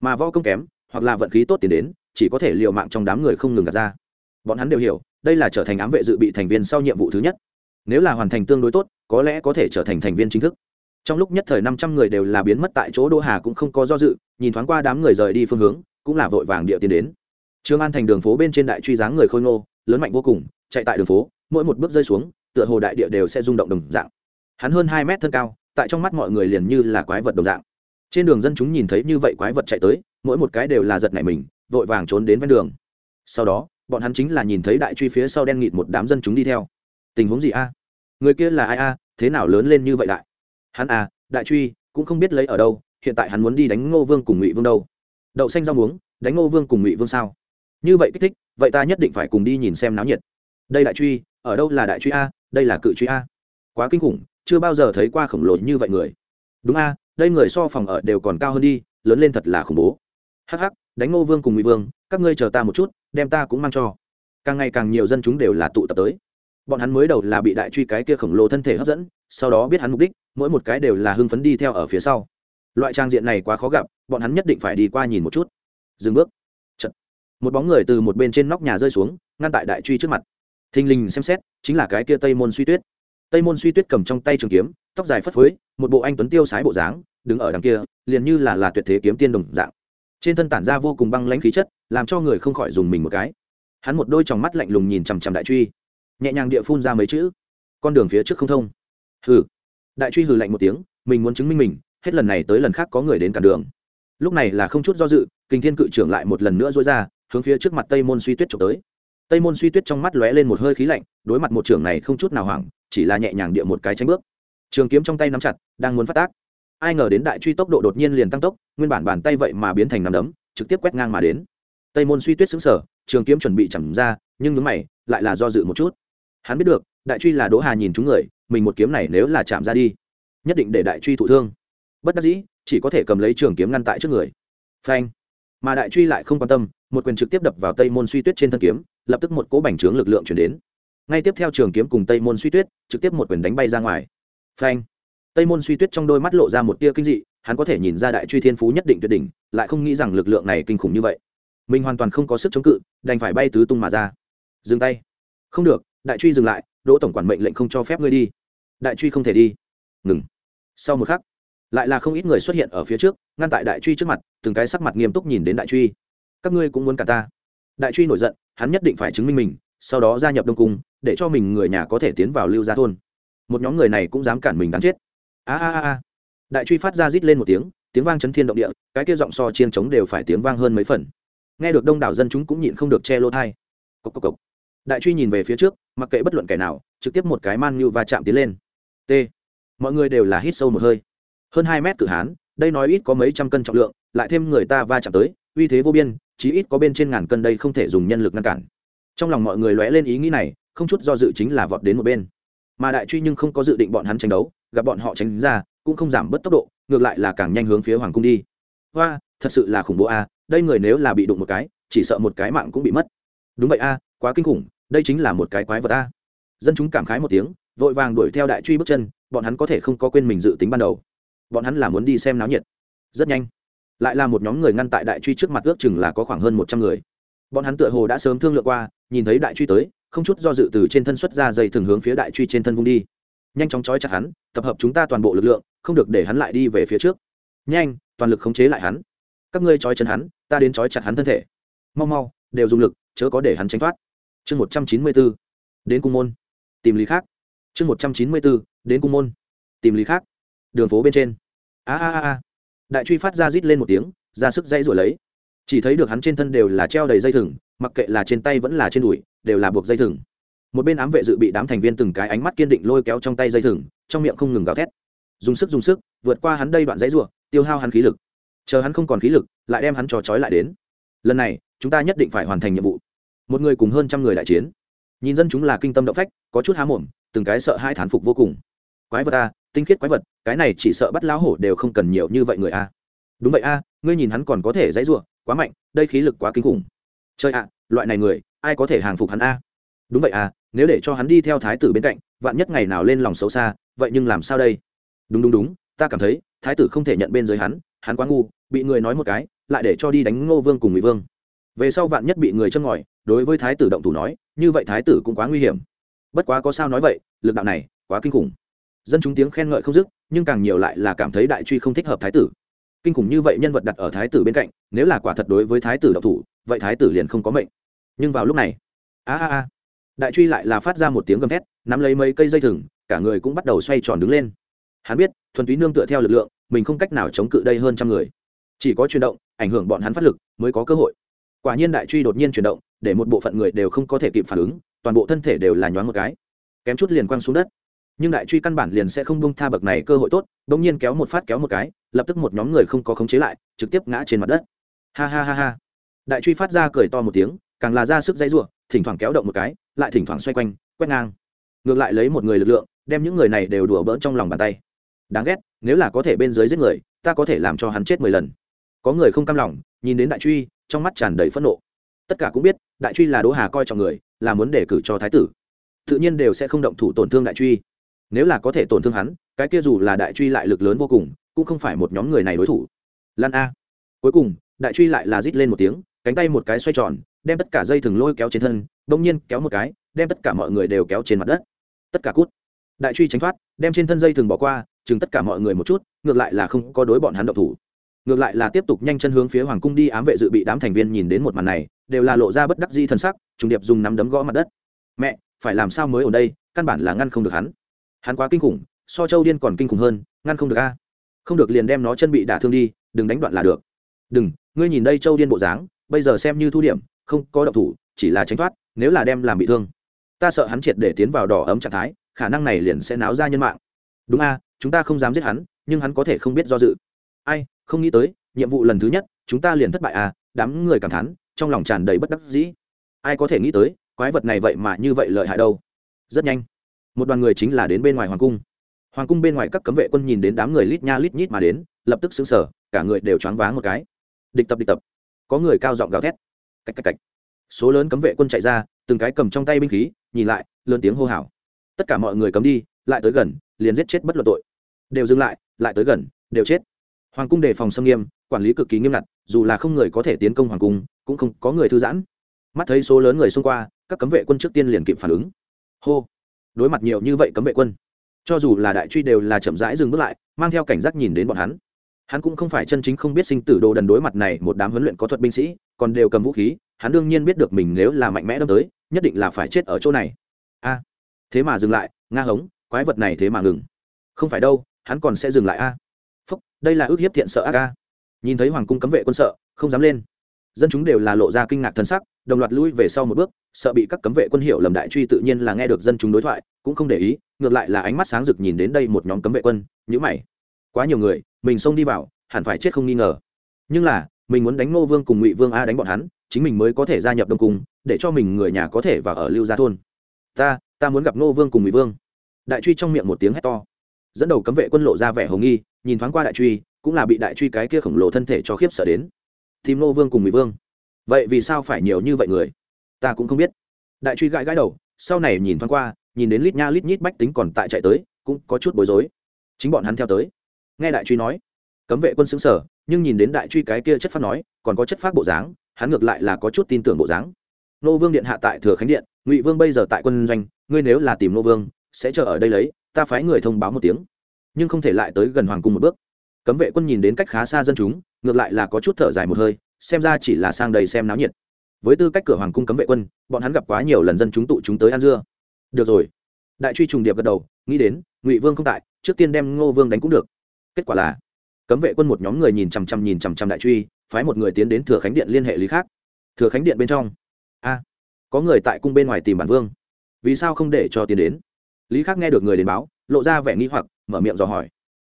Mà võ công kém, hoặc là vận khí tốt tiến đến chỉ có thể l i ề u mạng trong đám người không ngừng gạt ra. Bọn hắn đều hiểu, đây là trở thành ám vệ dự bị thành viên sau nhiệm vụ thứ nhất. Nếu là hoàn thành tương đối tốt, có lẽ có thể trở thành thành viên chính thức. Trong lúc nhất thời năm trăm người đều là biến mất tại chỗ đô hà cũng không có do dự, nhìn thoáng qua đám người rời đi phương hướng, cũng là vội vàng địa tiến đến. Trương an thành đường phố bên trên đại truy dáng người khôi ngô, lớn mạnh vô cùng, chạy tại đường phố, mỗi một bước rơi xuống, tựa hồ đại địa đều sẽ rung động đồng dạng. Hắn hơn hai mét thân cao, tại trong mắt mọi người liền như là quái vật đồng dạng. Trên đường dân chúng nhìn thấy như vậy quái vật chạy tới, mỗi một cái đều là giật nảy mình vội vàng trốn đến ven đường. Sau đó, bọn hắn chính là nhìn thấy đại truy phía sau đen nghịt một đám dân chúng đi theo. Tình huống gì a? Người kia là ai a? Thế nào lớn lên như vậy đại? Hắn à đại truy, cũng không biết lấy ở đâu, hiện tại hắn muốn đi đánh ngô vương cùng ngụy vương đâu. Đậu xanh rau muống, đánh ngô vương cùng ngụy vương sao? Như vậy kích thích, vậy ta nhất định phải cùng đi nhìn xem náo nhiệt. Đây đại truy, ở đâu là đại truy a? Đây là cự truy a? Quá kinh khủng, chưa bao giờ thấy qua khổng lồ như vậy người. Đúng a, đây người so phòng ở đều còn cao hơn đi, lớn lên thật là khủng bố. Hắc hắc đánh ngô vương cùng ngụy vương, các ngươi chờ ta một chút, đem ta cũng mang cho. Càng ngày càng nhiều dân chúng đều là tụ tập tới. Bọn hắn mới đầu là bị đại truy cái kia khổng lồ thân thể hấp dẫn, sau đó biết hắn mục đích, mỗi một cái đều là hưng phấn đi theo ở phía sau. Loại trang diện này quá khó gặp, bọn hắn nhất định phải đi qua nhìn một chút. Dừng bước. Chật. một bóng người từ một bên trên nóc nhà rơi xuống, ngăn tại đại truy trước mặt. Thình lình xem xét, chính là cái kia tây môn suy tuyết. Tây môn suy tuyết cầm trong tay trường kiếm, tóc dài phất phới, một bộ anh tuấn tiêu sái bộ dáng, đứng ở đằng kia, liền như là là tuyệt thế kiếm tiên đồng dạng trên thân tản ra vô cùng băng lãnh khí chất, làm cho người không khỏi dùng mình một cái. Hắn một đôi tròng mắt lạnh lùng nhìn chằm chằm đại truy. Nhẹ nhàng địa phun ra mấy chữ. Con đường phía trước không thông. Hừ. Đại truy hừ lạnh một tiếng, mình muốn chứng minh mình, hết lần này tới lần khác có người đến cản đường. Lúc này là không chút do dự kinh thiên cự trưởng lại một lần nữa dối ra, hướng phía trước mặt tây môn suy tuyết trộm tới. Tây môn suy tuyết trong mắt lóe lên một hơi khí lạnh, đối mặt một trưởng này không chút nào hoảng, chỉ là nhẹ nhàng địa một cái tránh bước. Trường kiếm trong tay nắm chặt, đang muốn phát tác ai ngờ đến đại truy tốc độ đột nhiên liền tăng tốc, nguyên bản bàn tay vậy mà biến thành nắm đấm, trực tiếp quét ngang mà đến. Tây môn suy tuyết xứng sở trường kiếm chuẩn bị chẳng ra, nhưng ngứng mày, lại là do dự một chút. Hắn biết được, đại truy là đỗ hà nhìn chúng người, mình một kiếm này nếu là chạm ra đi, nhất định để đại truy thụ thương. Bất đắc dĩ, chỉ có thể cầm lấy trường kiếm ngăn tại trước người. Phanh! Mà đại truy lại không quan tâm, một quyền trực tiếp đập vào tây môn suy tuyết trên thân kiếm, lập tức một cỗ bành trướng lực lượng chuyển đến. Ngay tiếp theo trường kiếm cùng tây môn suy tuyết, trực tiếp một quyền đánh bay ra ngoài. Phanh! Tây môn suy tuyết trong đôi mắt lộ ra một tia kinh dị, hắn có thể nhìn ra đại truy thiên phú nhất định tuyệt đỉnh, lại không nghĩ rằng lực lượng này kinh khủng như vậy. Mình hoàn toàn không có sức chống cự, đành phải bay tứ tung mà ra. Dừng tay. Không được, đại truy dừng lại, đỗ tổng quản mệnh lệnh không cho phép ngươi đi. Đại truy không thể đi. Ngừng. Sau một khắc, lại là không ít người xuất hiện ở phía trước, ngăn tại đại truy trước mặt, từng cái sắc mặt nghiêm túc nhìn đến đại truy. Các ngươi cũng muốn cả ta. Đại truy nổi giận, hắn nhất định phải chứng minh mình, sau đó gia nhập đông cung, để cho mình người nhà có thể tiến vào lưu gia thôn. Một nhóm người này cũng dám cản mình đáng chết a a a đại truy phát ra rít lên một tiếng tiếng vang chấn thiên động địa, cái kia giọng so chiên trống đều phải tiếng vang hơn mấy phần. Nghe được đông đảo dân chúng cũng nhịn không được che lỗ thai cốc cốc cốc. đại truy nhìn về phía trước, mặc kệ bất luận kẻ nào, trực tiếp một cái man như va chạm tiến lên. T. Mọi người đều là hít sâu một hơi. Hơn hai mét cử hán, đây nói ít có mấy trăm cân trọng lượng, lại thêm người ta va chạm tới, uy thế vô biên, chí ít có bên trên ngàn cân đây không thể dùng nhân lực ngăn cản. Trong lòng mọi người lóe lên ý nghĩ này, không chút do dự chính là vọt đến một bên. Mà đại truy nhưng không có dự định bọn hắn tranh đấu gặp bọn họ tránh ra, cũng không giảm bớt tốc độ, ngược lại là càng nhanh hướng phía hoàng cung đi. Hoa, thật sự là khủng bố a, đây người nếu là bị đụng một cái, chỉ sợ một cái mạng cũng bị mất. Đúng vậy a, quá kinh khủng, đây chính là một cái quái vật a. Dân chúng cảm khái một tiếng, vội vàng đuổi theo đại truy bước chân, bọn hắn có thể không có quên mình dự tính ban đầu. Bọn hắn là muốn đi xem náo nhiệt. Rất nhanh, lại là một nhóm người ngăn tại đại truy trước mặt ước chừng là có khoảng hơn một trăm người. Bọn hắn tựa hồ đã sớm thương lượng qua, nhìn thấy đại truy tới, không chút do dự từ trên thân xuất ra dây thường hướng phía đại truy trên thân vung đi nhanh chóng trói chặt hắn, tập hợp chúng ta toàn bộ lực lượng, không được để hắn lại đi về phía trước. Nhanh, toàn lực khống chế lại hắn. Các ngươi trói chân hắn, ta đến trói chặt hắn thân thể. Mau mau, đều dùng lực, chớ có để hắn tránh thoát. Chương một trăm chín mươi bốn, đến cung môn. Tìm lý khác. Chương một trăm chín mươi bốn, đến cung môn. Tìm lý khác. Đường phố bên trên. A a a đại truy phát ra rít lên một tiếng, ra sức dây rồi lấy. Chỉ thấy được hắn trên thân đều là treo đầy dây thừng, mặc kệ là trên tay vẫn là trên đùi, đều là buộc dây thừng một bên ám vệ dự bị đám thành viên từng cái ánh mắt kiên định lôi kéo trong tay dây thừng, trong miệng không ngừng gào thét. Dùng sức dùng sức, vượt qua hắn đây đoạn dãy ruộng tiêu hao hắn khí lực. Chờ hắn không còn khí lực, lại đem hắn trò trói lại đến. Lần này, chúng ta nhất định phải hoàn thành nhiệm vụ. Một người cùng hơn trăm người đại chiến. Nhìn dân chúng là kinh tâm động phách, có chút há mồm, từng cái sợ hai thán phục vô cùng. Quái vật a tinh khiết quái vật, cái này chỉ sợ bắt lão hổ đều không cần nhiều như vậy người a đúng vậy a ngươi nhìn hắn còn có thể dãy ruộng quá mạnh, đây khí lực quá kinh khủng. Chơi ạ, loại này người, ai có thể hàng phục hắn a? Đúng vậy à nếu để cho hắn đi theo thái tử bên cạnh, vạn nhất ngày nào lên lòng xấu xa, vậy nhưng làm sao đây? Đúng đúng đúng, ta cảm thấy, thái tử không thể nhận bên dưới hắn hắn quá ngu, bị người nói một cái, lại để cho đi đánh ngô vương cùng ngụy vương. Về sau vạn nhất bị người châm ngòi, đối với thái tử động thủ nói, như vậy thái tử cũng quá nguy hiểm. Bất quá có sao nói vậy, lực đạo này, quá kinh khủng. Dân chúng tiếng khen ngợi không dứt, nhưng càng nhiều lại là cảm thấy đại truy không thích hợp thái tử. Kinh khủng như vậy nhân vật đặt ở thái tử bên cạnh, nếu là quả thật đối với thái tử động thủ, vậy thái tử liền không có mệnh. Nhưng vào lúc này, a a a đại truy lại là phát ra một tiếng gầm thét, nắm lấy mấy cây dây thừng, cả người cũng bắt đầu xoay tròn đứng lên. Hắn biết, thuần túy nương tựa theo lực lượng, mình không cách nào chống cự đây hơn trăm người. Chỉ có chuyển động, ảnh hưởng bọn hắn phát lực, mới có cơ hội. Quả nhiên đại truy đột nhiên chuyển động, để một bộ phận người đều không có thể kịp phản ứng, toàn bộ thân thể đều là nhoáng một cái. Kém chút liền quăng xuống đất. Nhưng đại truy căn bản liền sẽ không bông tha bậc này cơ hội tốt bỗng nhiên kéo một phát kéo một cái, lập tức một nhóm người không có khống chế lại, trực tiếp ngã trên mặt đất. Ha ha ha ha. Đại truy phát ra cười to một tiếng, càng là ra sức dãy ruộng thỉnh thoảng kéo động một cái, lại thỉnh thoảng xoay quanh, quét ngang. Ngược lại lấy một người lực lượng, đem những người này đều đùa bỡn trong lòng bàn tay. Đáng ghét, nếu là có thể bên dưới giết người, ta có thể làm cho hắn chết mười lần. Có người không cam lòng, nhìn đến đại truy, trong mắt tràn đầy phẫn nộ. Tất cả cũng biết, đại truy là đỗ hà coi trọng người, là muốn đề cử cho thái tử. Tự nhiên đều sẽ không động thủ tổn thương đại truy. Nếu là có thể tổn thương hắn, cái kia dù là đại truy lại lực lớn vô cùng, cũng không phải một nhóm người này đối thủ. Lan a. Cuối cùng, đại truy lại là rít lên một tiếng, cánh tay một cái xoay tròn đem tất cả dây thừng lôi kéo trên thân, bỗng nhiên kéo một cái, đem tất cả mọi người đều kéo trên mặt đất. Tất cả cút. Đại truy tránh thoát, đem trên thân dây thừng bỏ qua, chừng tất cả mọi người một chút, ngược lại là không có đối bọn hắn động thủ. Ngược lại là tiếp tục nhanh chân hướng phía hoàng cung đi, ám vệ dự bị đám thành viên nhìn đến một màn này, đều là lộ ra bất đắc di thân sắc, trùng điệp dùng nắm đấm gõ mặt đất. Mẹ, phải làm sao mới ở đây? Căn bản là ngăn không được hắn. Hắn quá kinh khủng, so châu điên còn kinh khủng hơn, ngăn không được a. Không được liền đem nó chân bị đả thương đi, đừng đánh đoạn là được. Đừng, ngươi nhìn đây châu điên bộ dáng, bây giờ xem như thu điểm không có động thủ, chỉ là tránh thoát, nếu là đem làm bị thương. Ta sợ hắn triệt để tiến vào đỏ ấm trạng thái, khả năng này liền sẽ náo ra nhân mạng. Đúng a, chúng ta không dám giết hắn, nhưng hắn có thể không biết do dự. Ai, không nghĩ tới, nhiệm vụ lần thứ nhất, chúng ta liền thất bại à đám người cảm thán, trong lòng tràn đầy bất đắc dĩ. Ai có thể nghĩ tới, quái vật này vậy mà như vậy lợi hại đâu. Rất nhanh, một đoàn người chính là đến bên ngoài hoàng cung. Hoàng cung bên ngoài các cấm vệ quân nhìn đến đám người lít nha lít nhít mà đến, lập tức xứng sở cả người đều choáng váng một cái. Địch tập địch tập. Có người cao giọng gào thét cách cách cách số lớn cấm vệ quân chạy ra, từng cái cầm trong tay binh khí, nhìn lại, lớn tiếng hô hào. Tất cả mọi người cấm đi, lại tới gần, liền giết chết bất luận tội. Đều dừng lại lại tới gần, đều chết. Hoàng cung đề phòng xâm nghiêm, quản lý cực kỳ nghiêm ngặt, dù là không người có thể tiến công hoàng cung, cũng không có người thư giãn. Mắt thấy số lớn người xung qua, các cấm vệ quân trước tiên liền kịp phản ứng. Hô. Đối mặt nhiều như vậy cấm vệ quân, cho dù là đại truy đều là chậm rãi dừng bước lại, mang theo cảnh giác nhìn đến bọn hắn hắn cũng không phải chân chính không biết sinh tử đồ đần đối mặt này một đám huấn luyện có thuật binh sĩ, còn đều cầm vũ khí, hắn đương nhiên biết được mình nếu là mạnh mẽ đâm tới, nhất định là phải chết ở chỗ này. A, thế mà dừng lại, nga hống, quái vật này thế mà ngừng. Không phải đâu, hắn còn sẽ dừng lại a. Phúc, đây là ước hiếp thiện sợ a. Ca nhìn thấy hoàng cung cấm vệ quân sợ, không dám lên. Dân chúng đều là lộ ra kinh ngạc thân sắc, đồng loạt lui về sau một bước, sợ bị các cấm vệ quân hiệu lầm đại truy tự nhiên là nghe được dân chúng đối thoại, cũng không để ý, ngược lại là ánh mắt sáng rực nhìn đến đây một nhóm cấm vệ quân nhữ mày quá nhiều người, mình xông đi vào, hẳn phải chết không nghi ngờ. Nhưng là, mình muốn đánh ngô vương cùng ngụy vương a đánh bọn hắn, chính mình mới có thể gia nhập đông cung, để cho mình người nhà có thể vào ở lưu gia thôn. Ta ta muốn gặp ngô vương cùng ngụy vương. Đại truy trong miệng một tiếng hét to. Dẫn đầu cấm vệ quân lộ ra vẻ hồng nghi, nhìn thoáng qua đại truy, cũng là bị đại truy cái kia khổng lồ thân thể cho khiếp sợ đến. Tìm ngô vương cùng ngụy vương. Vậy vì sao phải nhiều như vậy người? Ta cũng không biết. Đại truy gãi gãi đầu, sau này nhìn thoáng qua, nhìn đến lít nha lít nhít bách tính còn tại chạy tới, cũng có chút bối rối. Chính bọn hắn theo tới nghe đại truy nói, cấm vệ quân xứng sở nhưng nhìn đến đại truy cái kia chất phát nói, còn có chất phát bộ dáng, hắn ngược lại là có chút tin tưởng bộ dáng. Nô vương điện hạ tại thừa khánh điện, ngụy vương bây giờ tại quân doanh, ngươi nếu là tìm nô vương, sẽ chờ ở đây lấy, ta phái người thông báo một tiếng. Nhưng không thể lại tới gần hoàng cung một bước. Cấm vệ quân nhìn đến cách khá xa dân chúng, ngược lại là có chút thở dài một hơi, xem ra chỉ là sang đây xem náo nhiệt. Với tư cách cửa hoàng cung cấm vệ quân, bọn hắn gặp quá nhiều lần dân chúng tụ chúng tới ăn dưa. Được rồi. Đại truy trùng điệp gật đầu, nghĩ đến, ngụy vương không tại, trước tiên đem ngô vương đánh cũng được kết quả là, cấm vệ quân một nhóm người nhìn chằm chằm nhìn chằm chằm đại truy, phái một người tiến đến thừa khánh điện liên hệ lý khác. Thừa khánh điện bên trong. A, có người tại cung bên ngoài tìm bản vương. Vì sao không để cho tiến đến? Lý khác nghe được người đến báo, lộ ra vẻ nghi hoặc, mở miệng dò hỏi.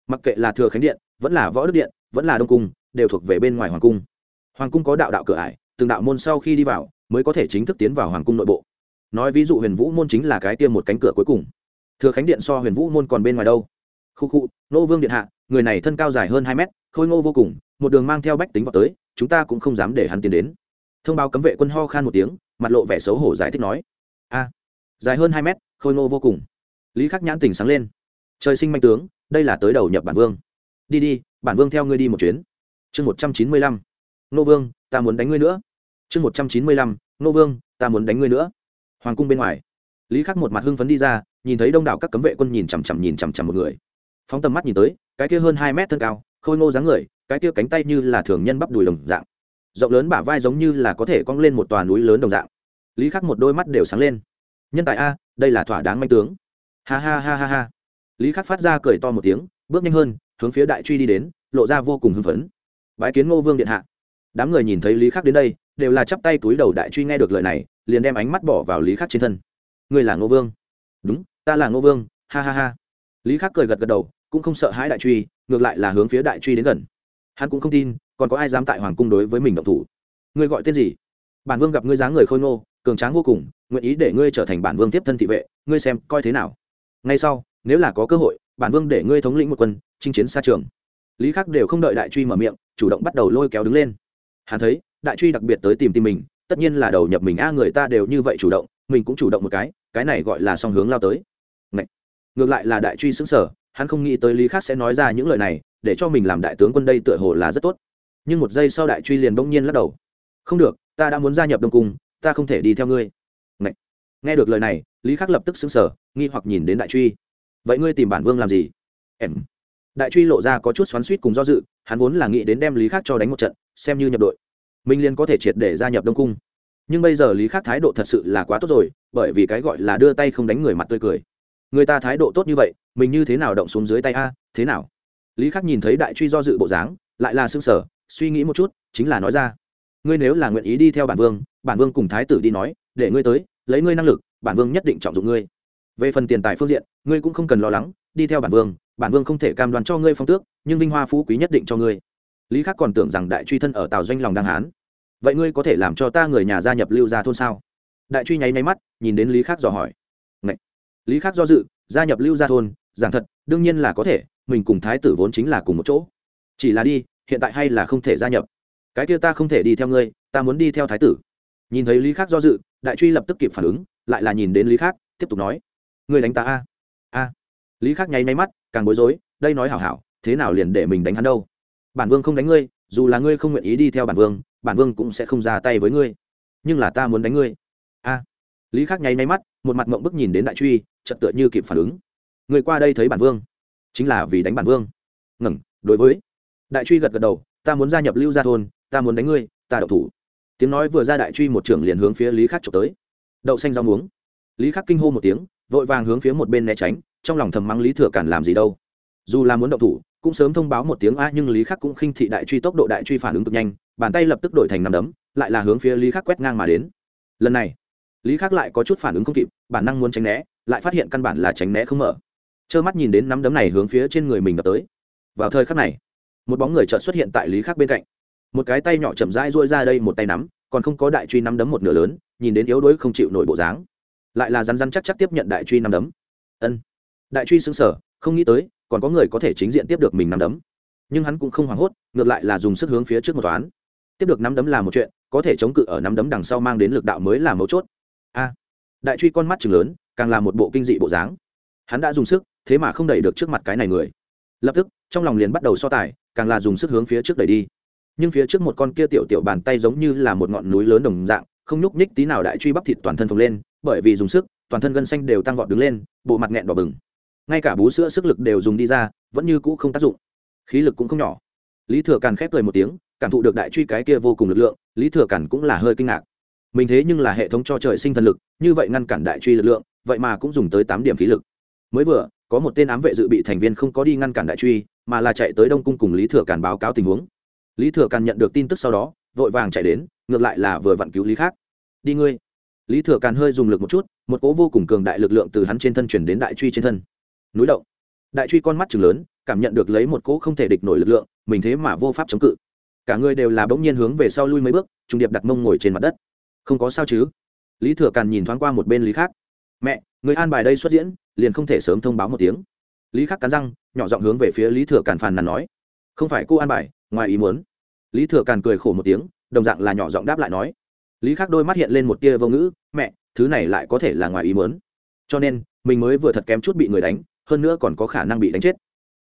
Mặc kệ là thừa khánh điện, vẫn là võ đức điện, vẫn là đông cung, đều thuộc về bên ngoài hoàng cung. Hoàng cung có đạo đạo cửa ải, từng đạo môn sau khi đi vào, mới có thể chính thức tiến vào hoàng cung nội bộ. Nói ví dụ huyền vũ môn chính là cái tiêm một cánh cửa cuối cùng. Thừa khánh điện so huyền vũ môn còn bên ngoài đâu? Khu khu, nô vương điện hạ người này thân cao dài hơn hai mét, khôi ngô vô cùng, một đường mang theo bách tính vào tới, chúng ta cũng không dám để hắn tiến đến. Thông báo cấm vệ quân ho khan một tiếng, mặt lộ vẻ xấu hổ giải thích nói. A, dài hơn hai mét, khôi ngô vô cùng. Lý khắc nhãn tỉnh sáng lên. Trời sinh manh tướng, đây là tới đầu nhập bản vương. Đi đi, bản vương theo ngươi đi một chuyến. Chương một trăm chín mươi lăm. Nô vương, ta muốn đánh ngươi nữa. Chương một trăm chín mươi lăm. Nô vương, ta muốn đánh ngươi nữa. Hoàng cung bên ngoài. Lý khắc một mặt hưng phấn đi ra, nhìn thấy đông đảo các cấm vệ quân nhìn chằm chằm nhìn chằm chằm một người phóng tầm mắt nhìn tới, cái kia hơn hai mét thân cao, khôi ngô dáng người, cái kia cánh tay như là thường nhân bắp đùi đồng dạng. Rộng lớn bả vai giống như là có thể cong lên một tòa núi lớn đồng dạng. Lý khắc một đôi mắt đều sáng lên. Nhân tài a, đây là thỏa đáng manh tướng. Ha ha ha ha ha. Lý khắc phát ra cười to một tiếng, bước nhanh hơn, hướng phía đại truy đi đến, lộ ra vô cùng hưng phấn. Bái kiến ngô vương điện hạ. Đám người nhìn thấy lý khắc đến đây, đều là chắp tay túi đầu đại truy nghe được lời này, liền đem ánh mắt bỏ vào lý khắc trên thân. Ngươi là ngô vương. Đúng, ta là ngô vương. Ha ha ha lý khắc cười gật gật đầu, cũng không sợ hãi đại truy, ngược lại là hướng phía đại truy đến gần. Hắn cũng không tin, còn có ai dám tại hoàng cung đối với mình động thủ. Ngươi gọi tên gì? Bản vương gặp ngươi dáng người khôi ngô, cường tráng vô cùng, nguyện ý để ngươi trở thành bản vương tiếp thân thị vệ, ngươi xem coi thế nào? Ngay sau, nếu là có cơ hội, bản vương để ngươi thống lĩnh một quân, chinh chiến xa trường. Lý khắc đều không đợi đại truy mở miệng, chủ động bắt đầu lôi kéo đứng lên. Hắn thấy, đại truy đặc biệt tới tìm tìm mình, tất nhiên là đầu nhập mình, a, người ta đều như vậy chủ động, mình cũng chủ động một cái cái này gọi là song hướng lao tới ngược lại là đại truy xứng sở, hắn không nghĩ tới lý khắc sẽ nói ra những lời này, để cho mình làm đại tướng quân đây tựa hồ là rất tốt. Nhưng một giây sau đại truy liền bỗng nhiên lắc đầu. Không được, ta đã muốn gia nhập đông cung, ta không thể đi theo ngươi. Ngậy. nghe được lời này, lý khắc lập tức xứng sở, nghi hoặc nhìn đến đại truy. Vậy ngươi tìm bản vương làm gì? Em. Đại truy lộ ra có chút xoắn suýt cùng do dự, hắn vốn là nghĩ đến đem lý khắc cho đánh một trận, xem như nhập đội. Minh Liên có thể triệt để gia nhập đông cung. Nhưng bây giờ lý khắc thái độ thật sự là quá tốt rồi, bởi vì cái gọi là đưa tay không đánh người mặt tươi cười người ta thái độ tốt như vậy, mình như thế nào động xuống dưới tay a, thế nào? Lý khắc nhìn thấy đại truy do dự bộ dáng, lại là xương sở suy nghĩ một chút, chính là nói ra, ngươi nếu là nguyện ý đi theo bản vương bản vương cùng thái tử đi nói, để ngươi tới, lấy ngươi năng lực, bản vương nhất định trọng dụng ngươi. Về phần tiền tài phương diện, ngươi cũng không cần lo lắng, đi theo bản vương bản vương không thể cam đoan cho ngươi phong tước, nhưng vinh hoa phú quý nhất định cho ngươi. Lý khắc còn tưởng rằng đại truy thân ở tàu doanh lòng đăng hán, vậy ngươi có thể làm cho ta người nhà gia nhập lưu gia thôn sao? Đại truy nháy nháy mắt, nhìn đến lý khắc dò hỏi, Ngậy! Lý khắc do dự, gia nhập lưu gia thôn, giảng thật, đương nhiên là có thể, mình cùng thái tử vốn chính là cùng một chỗ. Chỉ là đi, hiện tại hay là không thể gia nhập. Cái kia ta không thể đi theo ngươi, ta muốn đi theo thái tử. Nhìn thấy lý khắc do dự, đại truy lập tức kịp phản ứng, lại là nhìn đến lý khắc, tiếp tục nói. Ngươi đánh ta a? A. Lý khắc nháy máy mắt, càng bối rối, đây nói hảo hảo, thế nào liền để mình đánh hắn đâu? Bản vương không đánh ngươi, dù là ngươi không nguyện ý đi theo bản vương bản vương cũng sẽ không ra tay với ngươi. Nhưng là ta muốn đánh ngươi. A. Lý khắc nháy máy mắt một mặt mộng bức nhìn đến đại truy chật tựa như kịp phản ứng. Người qua đây thấy bản vương. Chính là vì đánh bản vương. Ngẩng đối với. Đại truy gật gật đầu, ta muốn gia nhập lưu gia thôn, ta muốn đánh ngươi, ta đậu thủ. Tiếng nói vừa ra đại truy một trưởng liền hướng phía lý khắc trộm tới. Đậu xanh rau muống. Lý khắc kinh hô một tiếng, vội vàng hướng phía một bên né tránh, trong lòng thầm mắng lý thừa cản làm gì đâu. Dù là muốn động thủ, cũng sớm thông báo một tiếng a, nhưng lý khắc cũng khinh thị đại truy tốc độ đại truy phản ứng cực nhanh, bàn tay lập tức đổi thành nằm đấm, lại là hướng phía lý khắc quét ngang mà đến. Lần này lý khắc lại có chút phản ứng không kịp, bản năng muốn tránh né, lại phát hiện căn bản là tránh né không mở. Trơ mắt nhìn đến nắm đấm này hướng phía trên người mình đập tới. Vào thời khắc này, một bóng người chợt xuất hiện tại lý khắc bên cạnh. Một cái tay nhỏ chậm rãi duỗi ra đây một tay nắm, còn không có đại truy nắm đấm một nửa lớn, nhìn đến yếu đuối không chịu nổi bộ dáng. Lại là rắn rắn chắc chắc tiếp nhận đại truy nắm đấm. Ân. Đại truy xứng sở không nghĩ tới, còn có người có thể chính diện tiếp được mình nắm đấm. Nhưng hắn cũng không hoảng hốt, ngược lại là dùng sức hướng phía trước một toán. Tiếp được nắm đấm là một chuyện, có thể chống cự ở nắm đấm đằng sau mang đến lực đạo mới là mấu chốt đại truy con mắt chừng lớn, càng là một bộ kinh dị bộ dáng. Hắn đã dùng sức, thế mà không đẩy được trước mặt cái này người. Lập tức, trong lòng liền bắt đầu so tài, càng là dùng sức hướng phía trước đẩy đi. Nhưng phía trước một con kia tiểu tiểu bàn tay giống như là một ngọn núi lớn đồng dạng, không nhúc nhích tí nào đại truy bắp thịt toàn thân phồng lên, bởi vì dùng sức, toàn thân gân xanh đều tăng vọt đứng lên, bộ mặt nghẹn đỏ bừng. Ngay cả bú sữa sức lực đều dùng đi ra, vẫn như cũ không tác dụng. Khí lực cũng không nhỏ. Lý thừa càn khép cười một tiếng, cảm thụ được đại truy cái kia vô cùng lực lượng, lý thừa càn cũng là hơi kinh ngạc mình thế nhưng là hệ thống cho trời sinh thần lực, như vậy ngăn cản đại truy lực lượng, vậy mà cũng dùng tới tám điểm khí lực. Mới vừa, có một tên ám vệ dự bị thành viên không có đi ngăn cản đại truy, mà là chạy tới đông cung cùng lý thừa càn báo cáo tình huống. Lý thừa càn nhận được tin tức sau đó, vội vàng chạy đến, ngược lại là vừa vặn cứu lý khác. Đi ngươi. Lý thừa càn hơi dùng lực một chút, một cố vô cùng cường đại lực lượng từ hắn trên thân chuyển đến đại truy trên thân. Núi động. Đại truy con mắt chừng lớn, cảm nhận được lấy một cỗ không thể địch nổi lực lượng, mình thế mà vô pháp chống cự. Cả người đều là bỗng nhiên hướng về sau lui mấy bước trung điệp đặt mông ngồi trên mặt đất không có sao chứ? Lý thừa càn nhìn thoáng qua một bên lý khác mẹ, người an bài đây xuất diễn, liền không thể sớm thông báo một tiếng. Lý khắc cắn răng, nhỏ giọng hướng về phía lý thừa càn phàn nàn nói. Không phải cô an bài, ngoài ý muốn. Lý thừa càn cười khổ một tiếng, đồng dạng là nhỏ giọng đáp lại nói. Lý khắc đôi mắt hiện lên một tia vô ngữ, mẹ, thứ này lại có thể là ngoài ý muốn. Cho nên, mình mới vừa thật kém chút bị người đánh, hơn nữa còn có khả năng bị đánh chết.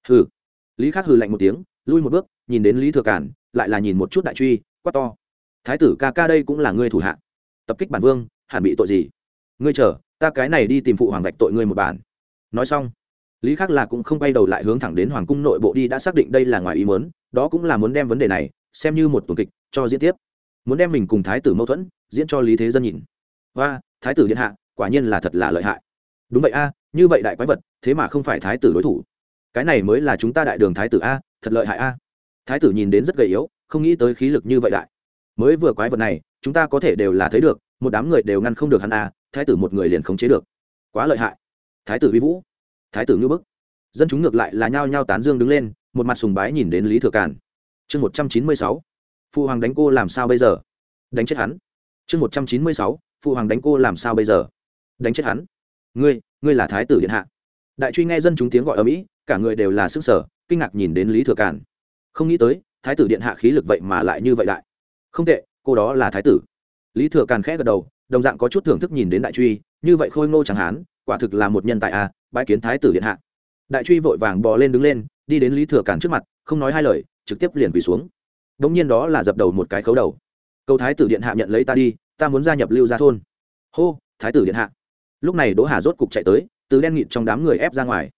Hừ. Lý khắc hừ lạnh một tiếng, lui một bước, nhìn đến lý thừa càn, lại là nhìn một chút đại truy, quát to. Thái tử ca ca đây cũng là ngươi thủ hạ tập kích bản vương, hẳn bị tội gì? Ngươi chờ, ta cái này đi tìm phụ hoàng vạch tội ngươi một bản. Nói xong, lý khắc là cũng không bay đầu lại hướng thẳng đến hoàng cung nội bộ đi đã xác định đây là ngoài ý mớn đó cũng là muốn đem vấn đề này xem như một tuần kịch cho diễn tiếp. Muốn đem mình cùng thái tử mâu thuẫn diễn cho lý thế dân nhìn. Và thái tử điện hạ, quả nhiên là thật là lợi hại. Đúng vậy a, như vậy đại quái vật, thế mà không phải thái tử đối thủ. Cái này mới là chúng ta đại đường thái tử a, thật lợi hại a. Thái tử nhìn đến rất gầy yếu, không nghĩ tới khí lực như vậy đại. Mới vừa quái vật này chúng ta có thể đều là thấy được, một đám người đều ngăn không được hắn a thái tử một người liền khống chế được. Quá lợi hại. Thái tử vi vũ, thái tử ngư bức. Dân chúng ngược lại là nhao nhao tán dương đứng lên, một mặt sùng bái nhìn đến lý thừa càn. Chương một trăm chín mươi sáu phụ hoàng đánh cô làm sao bây giờ? Đánh chết hắn. Chương một trăm chín mươi sáu phụ hoàng đánh cô làm sao bây giờ? Đánh chết hắn. Ngươi ngươi là thái tử điện hạ. Đại truy nghe dân chúng tiếng gọi ở mỹ, cả người đều là sức sở, kinh ngạc nhìn đến lý thừa càn. Không nghĩ tới, thái tử điện hạ khí lực vậy mà lại như vậy đại. Không tệ cô đó là thái tử. Lý thừa càn khẽ gật đầu đồng dạng có chút thưởng thức nhìn đến đại truy như vậy khôi ngô chẳng hán quả thực là một nhân tài à, bãi kiến thái tử điện hạ. Đại truy vội vàng bò lên đứng lên đi đến lý thừa càn trước mặt không nói hai lời trực tiếp liền quỳ xuống. Đống nhiên đó là dập đầu một cái khấu đầu. Câu thái tử điện hạ nhận lấy ta đi ta muốn gia nhập lưu gia thôn. Hô thái tử điện hạ. Lúc này đỗ hà rốt cục chạy tới từ đen nghịt trong đám người ép ra ngoài.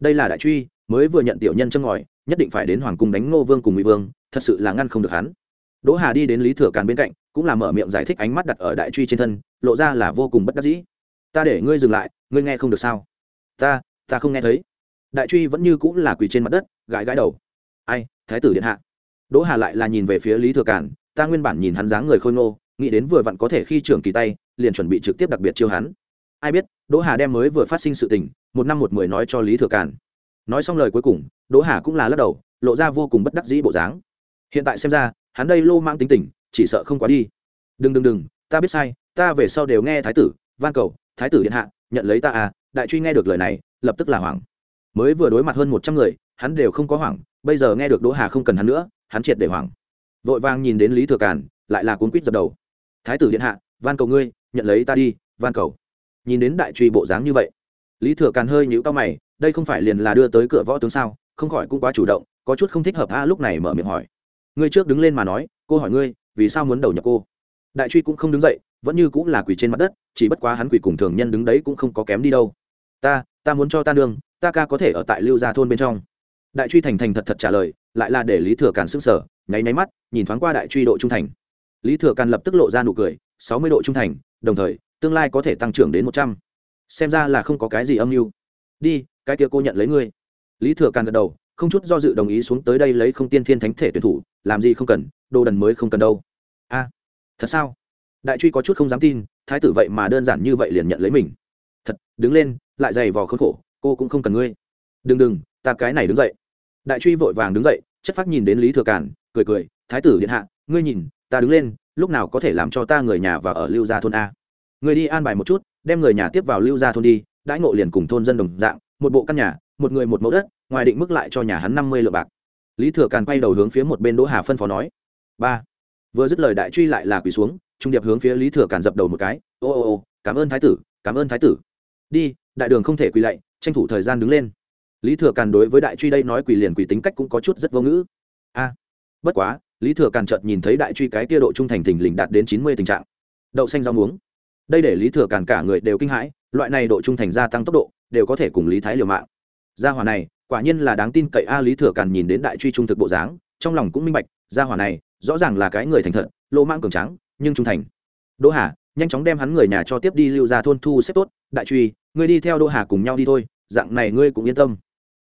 Đây là đại truy mới vừa nhận tiểu nhân chân ngòi nhất định phải đến hoàng cung đánh ngô vương cùng mỹ vương thật sự là ngăn không được hắn đỗ hà đi đến lý thừa càn bên cạnh, cũng là mở miệng giải thích ánh mắt đặt ở đại truy trên thân, lộ ra là vô cùng bất đắc dĩ. Ta để ngươi dừng lại, ngươi nghe không được sao? Ta ta không nghe thấy. Đại truy vẫn như cũng là quỳ trên mặt đất, gãi gãi đầu. Ai, thái tử điện hạ. Đỗ hà lại là nhìn về phía lý thừa cản ta nguyên bản nhìn hắn dáng người khôi ngô, nghĩ đến vừa vặn có thể khi trưởng kỳ tay, liền chuẩn bị trực tiếp đặc biệt chiêu hắn. Ai biết, đỗ hà đem mới vừa phát sinh sự tình, một năm một mười nói cho lý thừa cản nói xong lời cuối cùng, đỗ hà cũng là lắc đầu, lộ ra vô cùng bất đắc dĩ bộ dáng. Hiện tại xem ra hắn đây lô mang tính tình, chỉ sợ không quá đi. Đừng đừng đừng, ta biết sai, ta về sau đều nghe thái tử, van cầu, thái tử điện hạ, nhận lấy ta à đại truy nghe được lời này, lập tức là hoảng. Mới vừa đối mặt hơn một trăm người, hắn đều không có hoảng, bây giờ nghe được đỗ hà không cần hắn nữa, hắn triệt để hoảng. Vội vàng nhìn đến lý thừa càn, lại là cuốn quýt dập đầu. Thái tử điện hạ, van cầu ngươi, nhận lấy ta đi, van cầu. Nhìn đến đại truy bộ dáng như vậy, lý thừa càn hơi nhũ cao mày, đây không phải liền là đưa tới cửa võ tướng sao, không khỏi cũng quá chủ động, có chút không thích hợp a, lúc này mở miệng hỏi ngươi trước đứng lên mà nói, cô hỏi ngươi, vì sao muốn đầu nhập cô? Đại truy cũng không đứng dậy, vẫn như cũng là quỳ trên mặt đất, chỉ bất quá hắn quỳ cùng thường nhân đứng đấy cũng không có kém đi đâu. Ta ta muốn cho ta nương, ta ca có thể ở tại lưu gia thôn bên trong. Đại truy thành thành thật thật trả lời, lại là để lý thừa càn sức sở nháy nháy mắt, nhìn thoáng qua đại truy độ trung thành. Lý thừa càn lập tức lộ ra nụ cười, sáu mươi độ trung thành, đồng thời, tương lai có thể tăng trưởng đến một trăm. Xem ra là không có cái gì âm mưu. Đi, cái kia cô nhận lấy ngươi. Lý thừa càn gật đầu không chút do dự đồng ý xuống tới đây lấy không tiên thiên thánh thể tuyển thủ, làm gì không cần, đồ đần mới không cần đâu. A, thật sao? Đại truy có chút không dám tin, thái tử vậy mà đơn giản như vậy liền nhận lấy mình. Thật, đứng lên, lại giày vò khốn khổ, cô cũng không cần ngươi. Đừng đừng, ta cái này đứng dậy. Đại truy vội vàng đứng dậy, chất phát nhìn đến lý thừa cản cười cười, thái tử điện hạ, ngươi nhìn, ta đứng lên, lúc nào có thể làm cho ta người nhà và ở lưu gia thôn a? Người đi an bài một chút, đem người nhà tiếp vào lưu gia thôn đi, đãi ngộ liền cùng thôn dân đồng dạng, một bộ căn nhà, một người một mẫu đất ngoài định mức lại cho nhà hắn năm mươi lượng bạc. Lý thừa càn quay đầu hướng phía một bên đỗ hà phân phó nói, ba. Vừa dứt lời đại truy lại là quỳ xuống, trung điệp hướng phía lý thừa càn dập đầu một cái, ô ô ô, cảm ơn thái tử, cảm ơn thái tử. Đi, đại đường không thể quỳ lạy, tranh thủ thời gian đứng lên. Lý thừa càn đối với đại truy đây nói quỳ liền quỳ tính cách cũng có chút rất vô ngữ. A, bất quá. Lý thừa càn chợt nhìn thấy đại truy cái kia độ trung thành thình lình đạt đến chín mươi tình trạng. Đậu xanh rau muống. Đây để lý thừa càn cả người đều kinh hãi, loại này độ trung thành gia tăng tốc độ, đều có thể cùng lý thái liều mạng. Gia hỏa này quả nhiên là đáng tin cậy a, lý thừa càn nhìn đến đại truy trung thực bộ dáng, trong lòng cũng minh bạch, gia hỏa này, rõ ràng là cái người thành thật, lỗ mang cường trắng nhưng trung thành. Đỗ hà, nhanh chóng đem hắn người nhà cho tiếp đi lưu ra thôn thu xếp tốt. Đại truy, ngươi đi theo đỗ hà cùng nhau đi thôi, dạng này ngươi cũng yên tâm.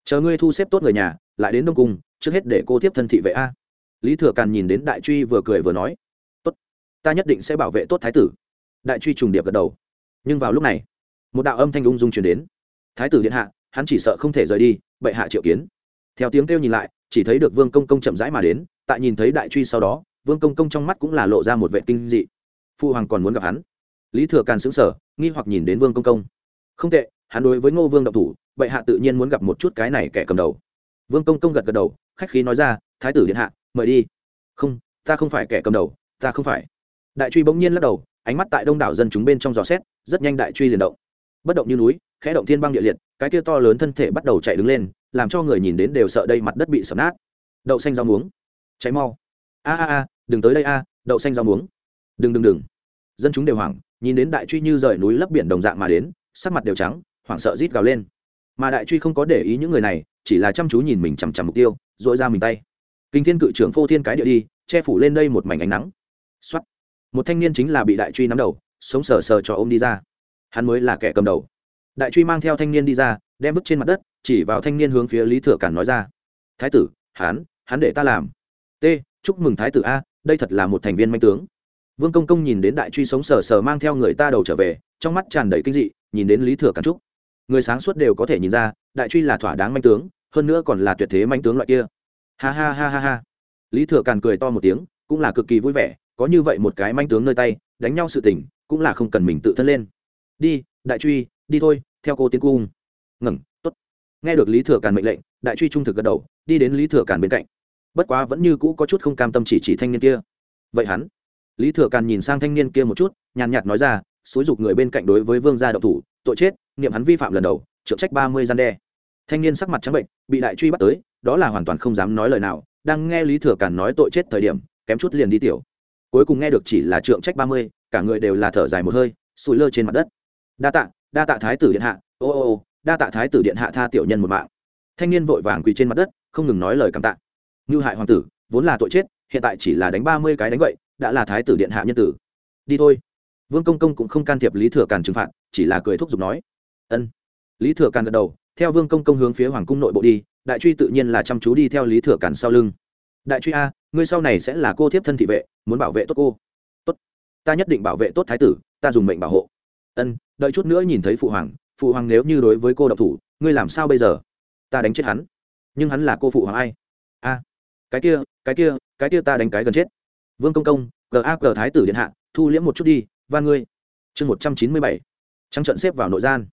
Chờ ngươi thu xếp tốt người nhà, lại đến đông cung, trước hết để cô tiếp thân thị vệ a. Lý thừa càn nhìn đến đại truy vừa cười vừa nói, tốt, ta nhất định sẽ bảo vệ tốt thái tử. Đại truy trùng điệp gật đầu. Nhưng vào lúc này, một đạo âm thanh ung dung truyền đến. Thái tử điện hạ hắn chỉ sợ không thể rời đi, bệ hạ triệu kiến. Theo tiếng kêu nhìn lại, chỉ thấy được vương công công chậm rãi mà đến, tại nhìn thấy đại truy sau đó, vương công công trong mắt cũng là lộ ra một vệ kinh dị. Phu hoàng còn muốn gặp hắn. Lý thừa càn xứng sở nghi hoặc nhìn đến vương công công. Không tệ, hắn đối với ngô vương độc thủ, bệ hạ tự nhiên muốn gặp một chút cái này kẻ cầm đầu. Vương công công gật gật đầu, khách khí nói ra, thái tử điện hạ, mời đi. Không, ta không phải kẻ cầm đầu, ta không phải. Đại truy bỗng nhiên lắc đầu, ánh mắt tại đông đảo dân chúng bên trong giò xét, rất nhanh đại truy liền động bất động như núi, khẽ động thiên băng địa liệt, cái kia to lớn thân thể bắt đầu chạy đứng lên, làm cho người nhìn đến đều sợ đây mặt đất bị sập nát. Đậu xanh rau muống. Cháy mau. A a a, đừng tới đây a, đậu xanh rau muống. Đừng đừng đừng. Dân chúng đều hoảng, nhìn đến đại truy như rời núi lấp biển đồng dạng mà đến, sắc mặt đều trắng, hoảng sợ rít gào lên. Mà đại truy không có để ý những người này, chỉ là chăm chú nhìn mình chằm chằm mục tiêu dội ra mình tay. Kinh thiên cự trưởng phô thiên cái địa đi, che phủ lên đây một mảnh ánh nắng. Xuất một thanh niên chính là bị đại truy nắm đầu, sống sờ sờ cho ô m đi ra hắn mới là kẻ cầm đầu. Đại truy mang theo thanh niên đi ra, đem vứt trên mặt đất, chỉ vào thanh niên hướng phía lý thừa cản nói ra. Thái tử, hắn hắn để ta làm. T, chúc mừng thái tử a, đây thật là một thành viên manh tướng. Vương công công nhìn đến đại truy sống sờ sờ mang theo người ta đầu trở về, trong mắt tràn đầy kinh dị, nhìn đến lý thừa cản trúc người sáng suốt đều có thể nhìn ra, đại truy là thỏa đáng manh tướng, hơn nữa còn là tuyệt thế manh tướng loại kia. Ha ha ha ha ha. Lý thừa càn cười to một tiếng, cũng là cực kỳ vui vẻ, có như vậy một cái manh tướng nơi tay, đánh nhau sự tình, cũng là không cần mình tự thân lên đi, đại truy, đi thôi, theo cô tiến cung. Ngừng t ố t nghe được lý thừa càn mệnh lệnh, đại truy trung thực gật đầu, đi đến lý thừa càn bên cạnh. Bất quá vẫn như cũ có chút không cam tâm chỉ chỉ thanh niên kia. Vậy hắn? Lý thừa càn nhìn sang thanh niên kia một chút, nhàn nhạt nói ra, xúi dục người bên cạnh đối với vương gia đậu thủ, tội chết, niệm hắn vi phạm lần đầu, trượng trách ba mươi gian đe. Thanh niên sắc mặt trắng bệnh, bị đại truy bắt tới, đó là hoàn toàn không dám nói lời nào, đang nghe lý thừa càn nói tội chết thời điểm, kém chút liền đi tiểu. Cuối cùng nghe được chỉ là trượng trách ba mươi, cả người đều là thở dài một hơi sụi lơ trên mặt đất đa tạ đa tạ thái tử điện hạ, ô ô ô, đa tạ thái tử điện hạ tha tiểu nhân một mạng. Thanh niên vội vàng quỳ trên mặt đất, không ngừng nói lời cảm tạ. Như hại hoàng tử, vốn là tội chết, hiện tại chỉ là đánh ba mươi cái đánh vậy đã là thái tử điện hạ nhân tử. Đi thôi. Vương công công cũng không can thiệp lý thừa càn trừng phạt, chỉ là cười thúc giục nói. Ân. Lý thừa càn gật đầu, theo vương công công hướng phía hoàng cung nội bộ đi, đại truy tự nhiên là chăm chú đi theo lý thừa càn sau lưng. Đại truy a, ngươi sau này sẽ là cô thiếp thân thị vệ, muốn bảo vệ tốt cô. Tốt. Ta nhất định bảo vệ tốt thái tử, ta dùng mệnh bảo hộ ân, đợi chút nữa nhìn thấy phụ hoàng phụ hoàng nếu như đối với cô độc thủ, ngươi làm sao bây giờ? Ta đánh chết hắn. Nhưng hắn là cô phụ hoàng ai? A, cái kia cái kia cái kia ta đánh cái gần chết. Vương công công gag thái tử điện hạ, thu liễm một chút đi và ngươi. Chương một trăm chín mươi bảy, trắng trận xếp vào nội gian.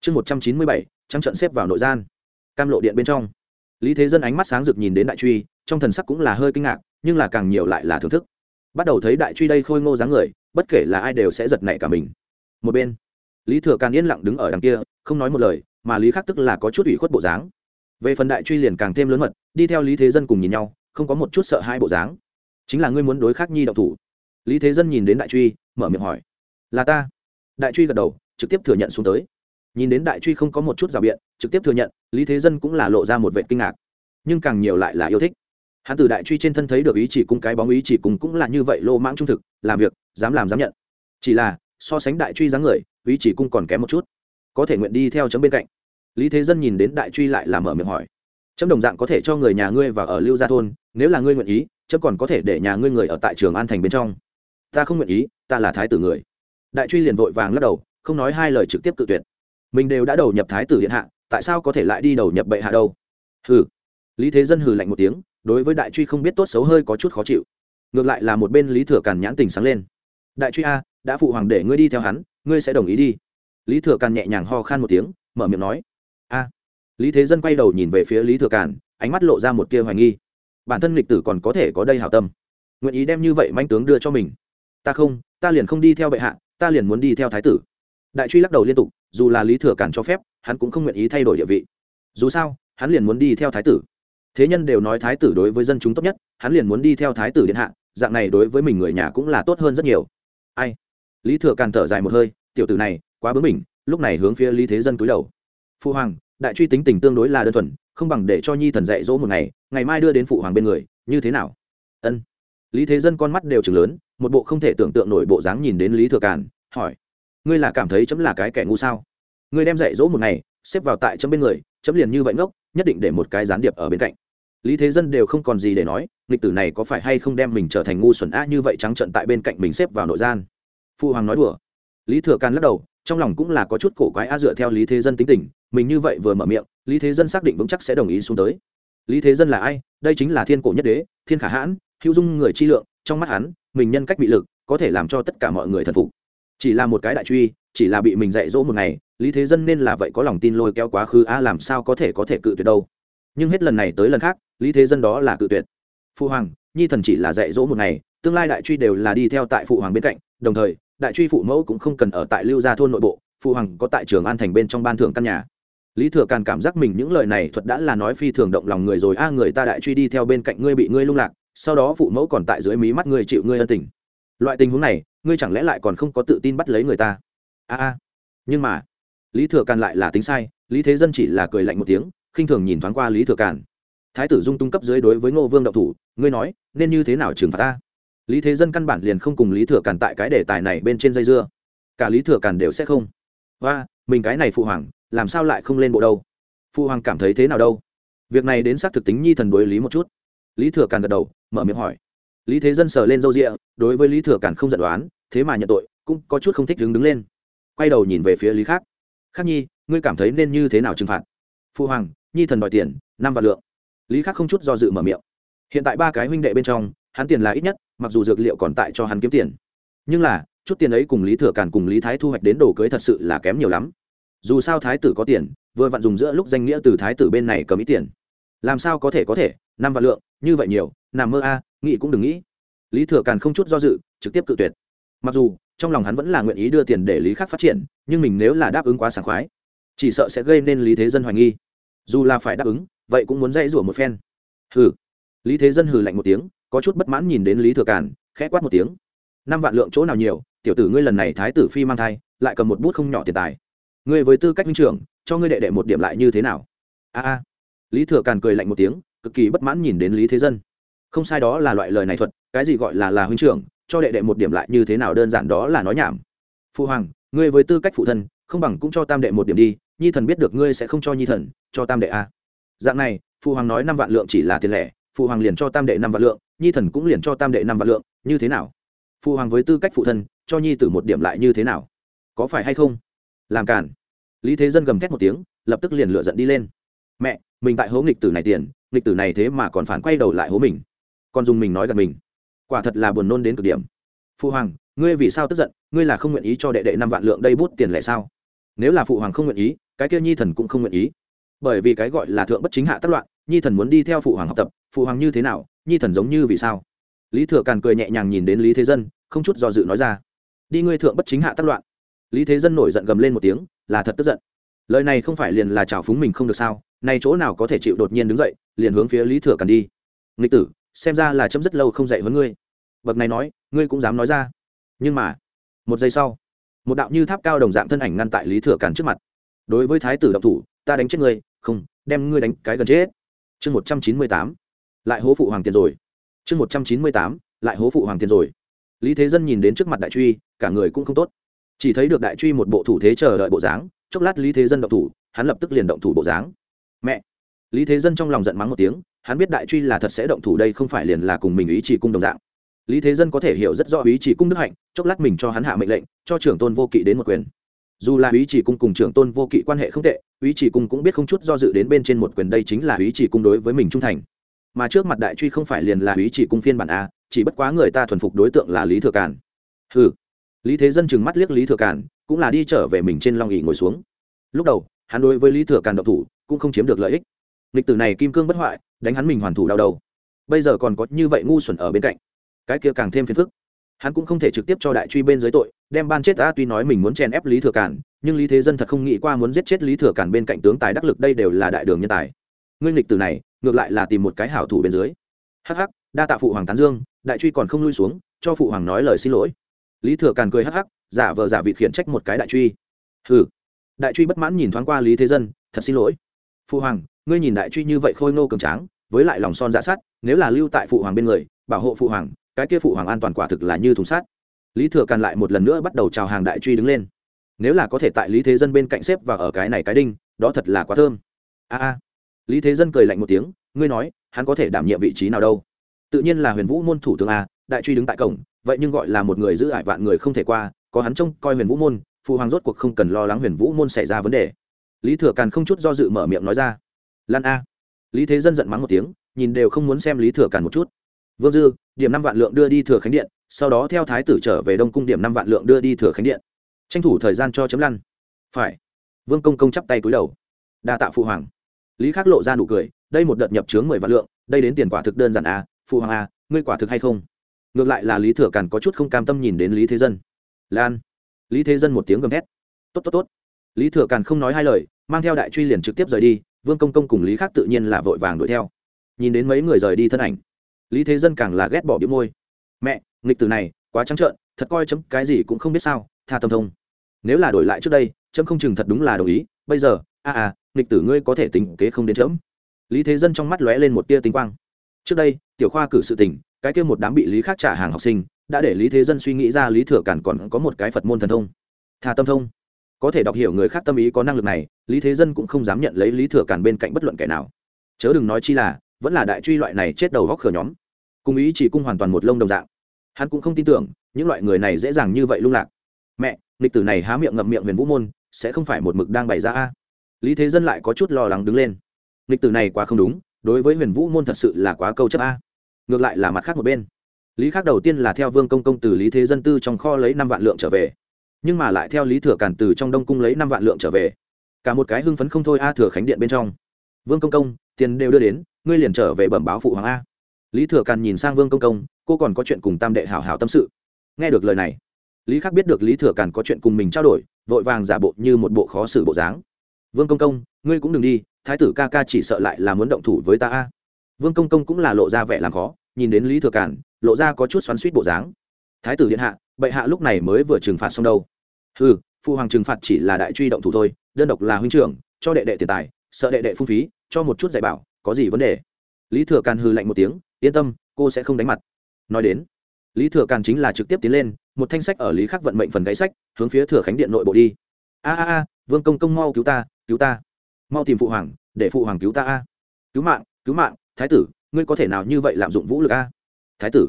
Chương một trăm chín mươi bảy, trắng trận xếp vào nội gian. Cam lộ điện bên trong. Lý thế dân ánh mắt sáng rực nhìn đến đại truy, trong thần sắc cũng là hơi kinh ngạc, nhưng là càng nhiều lại là thưởng thức. Bắt đầu thấy đại truy đây khôi ngô dáng người, bất kể là ai đều sẽ giật nảy cả mình một bên. Lý thừa càn yên lặng đứng ở đằng kia, không nói một lời, mà lý khắc tức là có chút ủy khuất bộ dáng. Về phần đại truy liền càng thêm lớn mật, đi theo lý thế dân cùng nhìn nhau, không có một chút sợ hai bộ dáng. Chính là ngươi muốn đối khắc nhi đậu thủ. Lý thế dân nhìn đến đại truy, mở miệng hỏi, là ta. Đại truy gật đầu, trực tiếp thừa nhận xuống tới. Nhìn đến đại truy không có một chút rào biện, trực tiếp thừa nhận, lý thế dân cũng là lộ ra một vệ kinh ngạc. Nhưng càng nhiều lại là yêu thích. Hắn từ đại truy trên thân thấy được ý chỉ cung cái bóng, ý chỉ cung cũng là như vậy lô mãng trung thực, làm việc, dám làm dám nhận. Chỉ là so sánh đại truy dáng người, ý chỉ cung còn kém một chút. Có thể nguyện đi theo chấm bên cạnh. Lý thế dân nhìn đến đại truy lại làm mở miệng hỏi. Chấm đồng dạng có thể cho người nhà ngươi và ở lưu gia thôn, nếu là ngươi nguyện ý, chấm còn có thể để nhà ngươi người ở tại trường an thành bên trong. Ta không nguyện ý, ta là thái tử người. Đại truy liền vội vàng lắc đầu, không nói hai lời trực tiếp cự tuyệt. Mình đều đã đầu nhập thái tử điện hạ, tại sao có thể lại đi đầu nhập bệ hạ đâu? Hừ. Lý thế dân hừ lạnh một tiếng, đối với đại truy không biết tốt xấu hơi có chút khó chịu. Ngược lại là một bên lý thừa càn nhãn tình sáng lên. Đại truy a đã phụ hoàng để ngươi đi theo hắn, ngươi sẽ đồng ý đi. Lý thừa càn nhẹ nhàng ho khan một tiếng, mở miệng nói. A. Lý thế dân quay đầu nhìn về phía lý thừa càn, ánh mắt lộ ra một tia hoài nghi. Bản thân lịch tử còn có thể có đây hảo tâm. Nguyện ý đem như vậy manh tướng đưa cho mình. Ta không, ta liền không đi theo bệ hạ, ta liền muốn đi theo thái tử. Đại truy lắc đầu liên tục, dù là lý thừa cản cho phép, hắn cũng không nguyện ý thay đổi địa vị. Dù sao, hắn liền muốn đi theo thái tử. Thế nhân đều nói thái tử đối với dân chúng tốt nhất, hắn liền muốn đi theo thái tử điện hạ, dạng này đối với mình người nhà cũng là tốt hơn rất nhiều. Ai? Lý thừa càn thở dài một hơi, tiểu tử này, quá bướng mình lúc này hướng phía lý thế dân cúi đầu. Phụ hoàng, đại truy tính tình tương đối là đơn thuần, không bằng để cho nhi thần dạy dỗ một ngày ngày mai đưa đến phụ hoàng bên người, như thế nào? Ân. Lý thế dân con mắt đều chừng lớn, một bộ không thể tưởng tượng nổi bộ dáng nhìn đến lý thừa càn, hỏi, ngươi là cảm thấy chấm là cái kẻ ngu sao? Ngươi đem dạy dỗ một ngày, xếp vào tại chấm bên người, chấm liền như vậy ngốc, nhất định để một cái gián điệp ở bên cạnh. Lý thế dân đều không còn gì để nói, nghịch tử này có phải hay không đem mình trở thành ngu xuẩn a như vậy trắng trận tại bên cạnh mình xếp vào nội gian. Phụ hoàng nói đùa. Lý thừa can lắc đầu, trong lòng cũng là có chút cổ quái a dựa theo lý thế dân tính tình, mình như vậy vừa mở miệng, lý thế dân xác định vững chắc sẽ đồng ý xuống tới. Lý thế dân là ai? Đây chính là thiên cổ nhất đế, thiên khả hãn, hữu dung người chi lượng, trong mắt hắn, mình nhân cách bị lực, có thể làm cho tất cả mọi người thần phục. Chỉ là một cái đại truy, chỉ là bị mình dạy dỗ một ngày, lý thế dân nên là vậy có lòng tin lôi kéo quá khứ a, làm sao có thể có thể cự tuyệt đâu. Nhưng hết lần này tới lần khác, lý thế dân đó là cự tuyệt. Phụ hoàng, nhi thần chỉ là dạy dỗ một ngày, tương lai đại truy đều là đi theo tại phụ hoàng bên cạnh, đồng thời đại truy phụ mẫu cũng không cần ở tại lưu gia thôn nội bộ, phụ hoàng có tại trường an thành bên trong ban thưởng căn nhà. Lý thừa càn cảm giác mình những lời này thuật đã là nói phi thường động lòng người rồi, a, người ta đại truy đi theo bên cạnh ngươi bị ngươi lung lạc, sau đó phụ mẫu còn tại dưới mí mắt ngươi chịu ngươi ân tình. Loại tình huống này, ngươi chẳng lẽ lại còn không có tự tin bắt lấy người ta? A a. Nhưng mà, lý thừa càn lại là tính sai, lý thế dân chỉ là cười lạnh một tiếng, khinh thường nhìn thoáng qua lý thừa càn. Thái tử dung tung cấp dưới đối với ngô vương đậu thủ, ngươi nói, nên như thế nào trừng phạt ta? Lý thế dân căn bản liền không cùng lý thừa càn tại cái đề tài này bên trên dây dưa. Cả lý thừa càn đều sẽ không. Và mình cái này phụ hoàng, làm sao lại không lên bộ đâu? Phụ hoàng cảm thấy thế nào đâu? Việc này đến xác thực tính nhi thần đối lý một chút. Lý thừa càn gật đầu, mở miệng hỏi. Lý thế dân sờ lên râu rịa đối với lý thừa càn không giận đoán, thế mà nhận tội, cũng có chút không thích đứng đứng lên. Quay đầu nhìn về phía lý khác. Khắc nhi, ngươi cảm thấy nên như thế nào trừng phạt? Phụ hoàng, nhi thần đòi tiền, năm vạn lượng. Lý khắc không chút do dự mở miệng. Hiện tại ba cái huynh đệ bên trong, hắn tiền là ít nhất mặc dù dược liệu còn tại cho hắn kiếm tiền. Nhưng là, chút tiền ấy cùng lý thừa càn cùng lý thái thu hoạch đến đồ cưới thật sự là kém nhiều lắm. Dù sao thái tử có tiền, vừa vặn dùng giữa lúc danh nghĩa từ thái tử bên này cầm ít tiền. Làm sao có thể có thể, năm vạn lượng, như vậy nhiều, nằm mơ a, nghĩ cũng đừng nghĩ. Lý thừa càn không chút do dự, trực tiếp cự tuyệt. Mặc dù, trong lòng hắn vẫn là nguyện ý đưa tiền để lý khắc phát triển, nhưng mình nếu là đáp ứng quá sảng khoái, chỉ sợ sẽ gây nên lý thế dân hoài nghi. Dù là phải đáp ứng, vậy cũng muốn dây rủa một phen. Hừ. Lý thế dân hừ lạnh một tiếng có chút bất mãn nhìn đến lý thừa Cản khẽ quát một tiếng. Năm vạn lượng chỗ nào nhiều, tiểu tử ngươi lần này thái tử phi mang thai, lại cầm một bút không nhỏ tiền tài. Ngươi với tư cách minh trưởng, cho ngươi đệ đệ một điểm lại như thế nào? A a. Lý thừa càn cười lạnh một tiếng, cực kỳ bất mãn nhìn đến lý thế dân. Không sai đó là loại lời này thuật, cái gì gọi là là huynh trưởng, cho đệ đệ một điểm lại như thế nào đơn giản đó là nói nhảm. Phụ hoàng, ngươi với tư cách phụ thân, không bằng cũng cho tam đệ một điểm đi, nhi thần biết được ngươi sẽ không cho nhi thần, cho tam đệ a. Dạng này phụ hoàng nói năm vạn lượng chỉ là tiền lẻ phụ hoàng liền cho tam đệ năm vạn lượng nhi thần cũng liền cho tam đệ năm vạn lượng, như thế nào? Phụ hoàng với tư cách phụ thân, cho nhi tử một điểm lại như thế nào? Có phải hay không? Làm cản lý thế dân gầm thét một tiếng, lập tức liền lựa giận đi lên. Mẹ, mình tại hố nghịch tử này tiền, nghịch tử này thế mà còn phản quay đầu lại hố mình. Còn dùng mình nói gần mình. Quả thật là buồn nôn đến cực điểm. Phụ hoàng, ngươi vì sao tức giận? Ngươi là không nguyện ý cho đệ đệ năm vạn lượng đây bút tiền lẻ sao? Nếu là phụ hoàng không nguyện ý, cái kia nhi thần cũng không nguyện ý. Bởi vì cái gọi là thượng bất chính hạ tất loạn nhi thần muốn đi theo phụ hoàng học tập, phụ hoàng như thế nào, nhi thần giống như vì sao? Lý thừa càn cười nhẹ nhàng nhìn đến lý thế dân, không chút do dự nói ra. Đi ngươi thượng bất chính hạ tất loạn. Lý thế dân nổi giận gầm lên một tiếng, là thật tức giận. Lời này không phải liền là trào phúng mình không được sao, nay chỗ nào có thể chịu đột nhiên đứng dậy, liền hướng phía lý thừa càn đi. Nghịch tử, xem ra là chấm rất lâu không dạy với ngươi. Bậc này nói, ngươi cũng dám nói ra. Nhưng mà, một giây sau, một đạo như tháp cao đồng dạng thân ảnh ngăn tại lý thừa càn trước mặt. Đối với thái tử độc thủ, ta đánh chết ngươi, không, đem ngươi đánh cái gần chết chương một trăm chín mươi tám, lại hố phụ hoàng tiền rồi. Chương một trăm chín mươi tám, lại hố phụ hoàng tiền rồi. Lý thế dân nhìn đến trước mặt đại truy, cả người cũng không tốt. Chỉ thấy được đại truy một bộ thủ thế chờ đợi bộ dáng, chốc lát lý thế dân động thủ, hắn lập tức liền động thủ bộ dáng. Mẹ! Lý thế dân trong lòng giận mắng một tiếng, hắn biết đại truy là thật sẽ động thủ đây không phải liền là cùng mình ý chỉ cung đồng dạng. Lý thế dân có thể hiểu rất rõ ý chỉ cung đức hạnh, chốc lát mình cho hắn hạ mệnh lệnh, cho trưởng tôn vô kỵ đến một quyền dù là ý chỉ cung cùng trưởng tôn vô kỵ quan hệ không tệ ý chỉ cung cũng biết không chút do dự đến bên trên một quyền đây chính là ý chỉ cung đối với mình trung thành. Mà trước mặt đại truy không phải liền là ý chỉ cung phiên bản a chỉ bất quá người ta thuần phục đối tượng là lý thừa cản. ừ lý thế dân chừng mắt liếc lý thừa cản, cũng là đi trở về mình trên long ỉ ngồi xuống. Lúc đầu hắn đối với lý thừa cản độc thủ cũng không chiếm được lợi ích. Lịch tử này kim cương bất hoại đánh hắn mình hoàn thủ đau đầu. Bây giờ còn có như vậy ngu xuẩn ở bên cạnh. Cái kia càng thêm phiền phức hắn cũng không thể trực tiếp cho đại truy bên dưới tội, đem ban chết ta tuy nói mình muốn chèn ép lý thừa cản, nhưng lý thế dân thật không nghĩ qua muốn giết chết lý thừa cản bên cạnh tướng tài đắc lực đây đều là đại đường nhân tài. Nguyên lịch từ này, ngược lại là tìm một cái hảo thủ bên dưới. Hắc hắc, đa tạ phụ hoàng tán dương, đại truy còn không lui xuống, cho phụ hoàng nói lời xin lỗi. Lý thừa càn cười hắc hắc, giả vờ giả vịt khiển trách một cái đại truy. Hừ. Đại truy bất mãn nhìn thoáng qua lý thế dân, thật xin lỗi. Phụ hoàng, ngươi nhìn đại truy như vậy khôi nô cường tráng, với lại lòng son dạ sát nếu là lưu tại phụ hoàng bên người, bảo hộ phụ hoàng cái kia phụ hoàng an toàn quả thực là như thùng sát lý thừa càn lại một lần nữa bắt đầu chào hàng đại truy đứng lên. Nếu là có thể tại lý thế dân bên cạnh xếp và ở cái này cái đinh, đó thật là quá thơm. A a. Lý thế dân cười lạnh một tiếng, ngươi nói, hắn có thể đảm nhiệm vị trí nào đâu? Tự nhiên là huyền vũ môn thủ tướng a, đại truy đứng tại cổng, vậy nhưng gọi là một người giữ ải vạn người không thể qua, có hắn trông coi huyền vũ môn, phụ hoàng rốt cuộc không cần lo lắng huyền vũ môn xảy ra vấn đề. Lý thừa càn không chút do dự mở miệng nói ra. Lan a. Lý thế dân giận mắng một tiếng, nhìn đều không muốn xem lý thừa càn một chút. Vương dư điểm năm vạn lượng đưa đi thừa khánh điện, sau đó theo thái tử trở về đông cung điểm năm vạn lượng đưa đi thừa khánh điện. Tranh thủ thời gian cho chấm lăn. Phải. Vương công công chắp tay cúi đầu. Đa tạ phụ hoàng. Lý khắc lộ ra nụ cười, đây một đợt nhập chướng mười vạn lượng, đây đến tiền quả thực đơn giản à phụ hoàng à ngươi quả thực hay không? Ngược lại là lý thừa càn có chút không cam tâm nhìn đến lý thế dân. Lan. Lý thế dân một tiếng gầm hét tốt tốt tốt. Lý thừa càn không nói hai lời, mang theo đại truy liền trực tiếp rời đi, vương công công cùng lý khắc tự nhiên là vội vàng đuổi theo. Nhìn đến mấy người rời đi thân ảnh lý thế dân càng là ghét bỏ biểu môi. Mẹ nghịch từ này quá trắng trợn thật coi chấm cái gì cũng không biết sao tha tâm thông. Nếu là đổi lại trước đây chấm không chừng thật đúng là đồng ý bây giờ a à, à nghịch tử ngươi có thể tính kế không đến chấm. Lý thế dân trong mắt lóe lên một tia tinh quang. Trước đây tiểu khoa cử sự tình cái kia một đám bị lý khác trả hàng học sinh đã để lý thế dân suy nghĩ ra lý thừa cản còn có một cái phật môn thần thông. Tha tâm thông. Có thể đọc hiểu người khác tâm ý có năng lực này lý thế dân cũng không dám nhận lấy lý thừa Cản bên cạnh bất luận kẻ nào. Chớ đừng nói chi là vẫn là đại truy loại này chết đầu góc khở nhóm. Cùng ý chỉ cung hoàn toàn một lông đồng dạng. Hắn cũng không tin tưởng, những loại người này dễ dàng như vậy lung lạc. Mẹ, nghịch tử này há miệng ngậm miệng huyền vũ môn, sẽ không phải một mực đang bày ra a. Lý thế dân lại có chút lo lắng đứng lên. Nghịch tử này quá không đúng, đối với huyền vũ môn thật sự là quá câu chấp a. Ngược lại là mặt khác một bên. Lý khác đầu tiên là theo vương công công từ lý thế dân tư trong kho lấy năm vạn lượng trở về. Nhưng mà lại theo lý thừa cản từ trong đông cung lấy năm vạn lượng trở về. Cả một cái hưng phấn không thôi a thừa khánh điện bên trong. Vương công công, tiền đều đưa đến ngươi liền trở về bẩm báo phụ hoàng a. Lý thừa càn nhìn sang vương công công, cô còn có chuyện cùng tam đệ hảo hảo tâm sự. Nghe được lời này, lý khắc biết được lý thừa càn có chuyện cùng mình trao đổi, vội vàng giả bộ như một bộ khó xử bộ dáng. Vương công công, ngươi cũng đừng đi, thái tử ca ca chỉ sợ lại là muốn động thủ với ta a. Vương công công cũng là lộ ra vẻ làm khó, nhìn đến lý thừa càn, lộ ra có chút xoắn suýt bộ dáng. Thái tử điện hạ, bệ hạ lúc này mới vừa trừng phạt xong đâu. Ừ phụ hoàng trừng phạt chỉ là đại truy động thủ thôi, đơn độc là huynh trưởng, cho đệ đệ tiền tài, sợ đệ đệ phung phí, cho một chút dạy bảo có gì vấn đề? Lý thừa càn hư lạnh một tiếng, yên tâm, cô sẽ không đánh mặt. Nói đến, lý thừa càn chính là trực tiếp tiến lên, một thanh sách ở lý khắc vận mệnh phần gáy sách, hướng phía thừa khánh điện nội bộ đi. A a a, vương công công mau cứu ta cứu ta. Mau tìm phụ hoàng, để phụ hoàng cứu ta a. Cứu mạng cứu mạng, thái tử, ngươi có thể nào như vậy lạm dụng vũ lực a? Thái tử.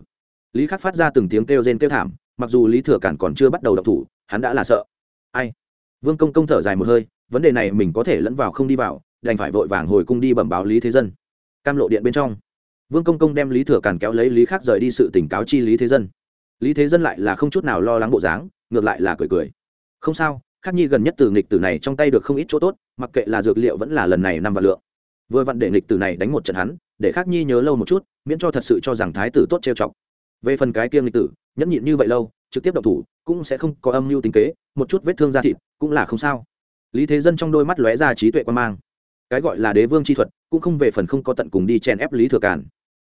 Lý khắc phát ra từng tiếng kêu rên kêu thảm, mặc dù lý thừa cản còn chưa bắt đầu đọc thủ, hắn đã là sợ. Ai? Vương công công thở dài một hơi, vấn đề này mình có thể lẫn vào không đi vào đành phải vội vàng hồi cung đi bẩm báo lý thế dân. Cam lộ điện bên trong, vương công công đem lý thừa càn kéo lấy lý khác rời đi sự tỉnh cáo chi lý thế dân. Lý thế dân lại là không chút nào lo lắng bộ dáng, ngược lại là cười cười. Không sao, khắc nhi gần nhất từ nghịch tử này trong tay được không ít chỗ tốt, mặc kệ là dược liệu vẫn là lần này năm vạn lượng. Vừa vặn để nghịch tử này đánh một trận hắn, để khắc nhi nhớ lâu một chút, miễn cho thật sự cho rằng thái tử tốt trêu chọc. Về phần cái kiêng nghịch tử, nhẫn nhịn như vậy lâu, trực tiếp độc thủ, cũng sẽ không có âm mưu tính kế, một chút vết thương da thịt, cũng là không sao. Lý thế dân trong đôi mắt lóe ra trí tuệ quan mang cái gọi là đế vương chi thuật, cũng không về phần không có tận cùng đi chen ép lý thừa càn.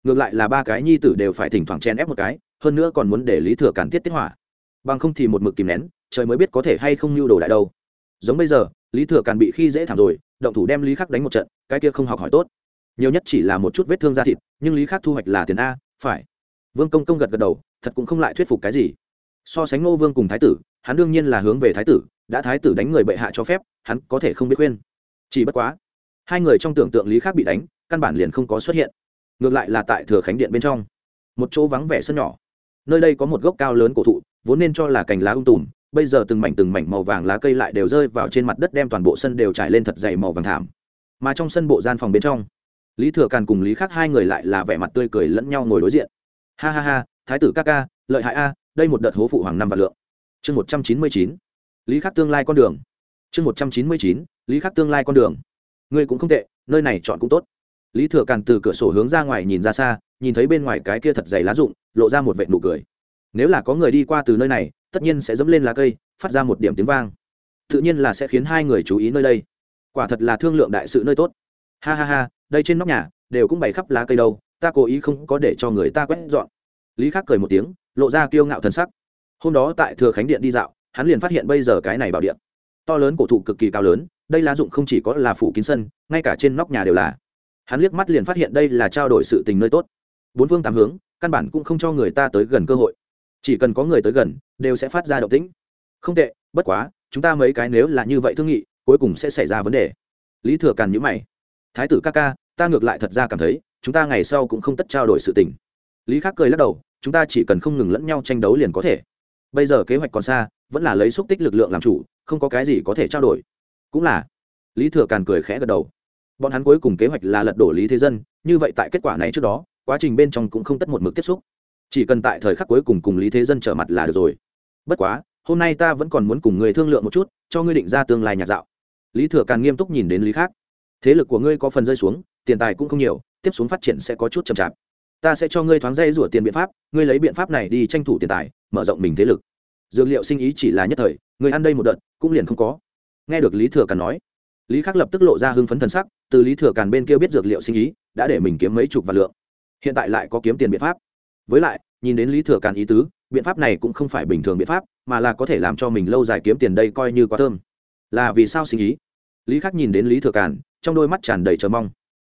Ngược lại là ba cái nhi tử đều phải thỉnh thoảng chen ép một cái, hơn nữa còn muốn để lý thừa càn tiết tiết hỏa. Bằng không thì một mực kìm nén, trời mới biết có thể hay không lưu đồ đại đâu. Giống bây giờ, lý thừa càn bị khi dễ thảm rồi, động thủ đem lý khắc đánh một trận, cái kia không học hỏi tốt. Nhiều nhất chỉ là một chút vết thương da thịt, nhưng lý khắc thu hoạch là tiền a, phải. Vương công công gật gật đầu, thật cũng không lại thuyết phục cái gì. So sánh ngô vương cùng thái tử, hắn đương nhiên là hướng về thái tử, đã thái tử đánh người bệ hạ cho phép, hắn có thể không biết khuyên. Chỉ bất quá hai người trong tưởng tượng lý khác bị đánh, căn bản liền không có xuất hiện. Ngược lại là tại thừa khánh điện bên trong. Một chỗ vắng vẻ sân nhỏ. Nơi đây có một gốc cao lớn cổ thụ, vốn nên cho là cành lá ung tùm, bây giờ từng mảnh từng mảnh màu vàng lá cây lại đều rơi vào trên mặt đất đem toàn bộ sân đều trải lên thật dày màu vàng thảm. Mà trong sân bộ gian phòng bên trong, lý thừa càn cùng lý khác hai người lại là vẻ mặt tươi cười lẫn nhau ngồi đối diện. Ha ha ha, thái tử ca ca, lợi hại a, đây một đợt hố phụ hoàng năm vạn lượng. Chương một trăm chín mươi chín, lý khắc tương lai con đường. Chương một trăm chín mươi chín, lý khắc tương lai con đường ngươi cũng không tệ, nơi này chọn cũng tốt. Lý thừa càn từ cửa sổ hướng ra ngoài nhìn ra xa, nhìn thấy bên ngoài cái kia thật dày lá rụng, lộ ra một vệ nụ cười. Nếu là có người đi qua từ nơi này, tất nhiên sẽ dẫm lên lá cây, phát ra một điểm tiếng vang. Tự nhiên là sẽ khiến hai người chú ý nơi đây. Quả thật là thương lượng đại sự nơi tốt. Ha ha ha, đây trên nóc nhà, đều cũng bày khắp lá cây đâu, ta cố ý không có để cho người ta quét dọn. Lý khắc cười một tiếng, lộ ra kiêu ngạo thần sắc. Hôm đó tại thừa khánh điện đi dạo, hắn liền phát hiện bây giờ cái này bảo điện. To lớn cổ thụ cực kỳ cao lớn đây lá dụng không chỉ có là phủ kín sân, ngay cả trên nóc nhà đều là. Hắn liếc mắt liền phát hiện đây là trao đổi sự tình nơi tốt. Bốn phương tám hướng, căn bản cũng không cho người ta tới gần cơ hội. Chỉ cần có người tới gần, đều sẽ phát ra động tĩnh. Không tệ, bất quá, chúng ta mấy cái nếu là như vậy thương nghị, cuối cùng sẽ xảy ra vấn đề. Lý thừa càn nhữ mày. Thái tử ca ca, ta ngược lại thật ra cảm thấy, chúng ta ngày sau cũng không tất trao đổi sự tình. Lý khắc cười lắc đầu, chúng ta chỉ cần không ngừng lẫn nhau tranh đấu liền có thể. Bây giờ kế hoạch còn xa, vẫn là lấy xúc tích lực lượng làm chủ, không có cái gì có thể trao đổi cũng là. Lý thừa càn cười khẽ gật đầu. Bọn hắn cuối cùng kế hoạch là lật đổ lý thế dân, như vậy tại kết quả này trước đó, quá trình bên trong cũng không tất một mực tiếp xúc. Chỉ cần tại thời khắc cuối cùng cùng lý thế dân trở mặt là được rồi. Bất quá, hôm nay ta vẫn còn muốn cùng người thương lượng một chút, cho ngươi định ra tương lai nhạc dạo. Lý thừa càn nghiêm túc nhìn đến lý khác. Thế lực của ngươi có phần rơi xuống, tiền tài cũng không nhiều, tiếp xuống phát triển sẽ có chút chậm chạp. Ta sẽ cho ngươi thoáng dây rủa tiền biện pháp, ngươi lấy biện pháp này đi tranh thủ tiền tài, mở rộng mình thế lực. Dược liệu sinh ý chỉ là nhất thời người ăn đây một đợt, cũng liền không có nghe được lý thừa càn nói, lý khắc lập tức lộ ra hưng phấn thần sắc, từ lý thừa càn bên kia biết dược liệu sinh ý, đã để mình kiếm mấy chục vạn lượng. Hiện tại lại có kiếm tiền biện pháp. Với lại, nhìn đến lý thừa càn ý tứ, biện pháp này cũng không phải bình thường biện pháp, mà là có thể làm cho mình lâu dài kiếm tiền đây coi như quá thơm. Là vì sao sinh ý? Lý khắc nhìn đến lý thừa càn, trong đôi mắt tràn đầy chờ mong.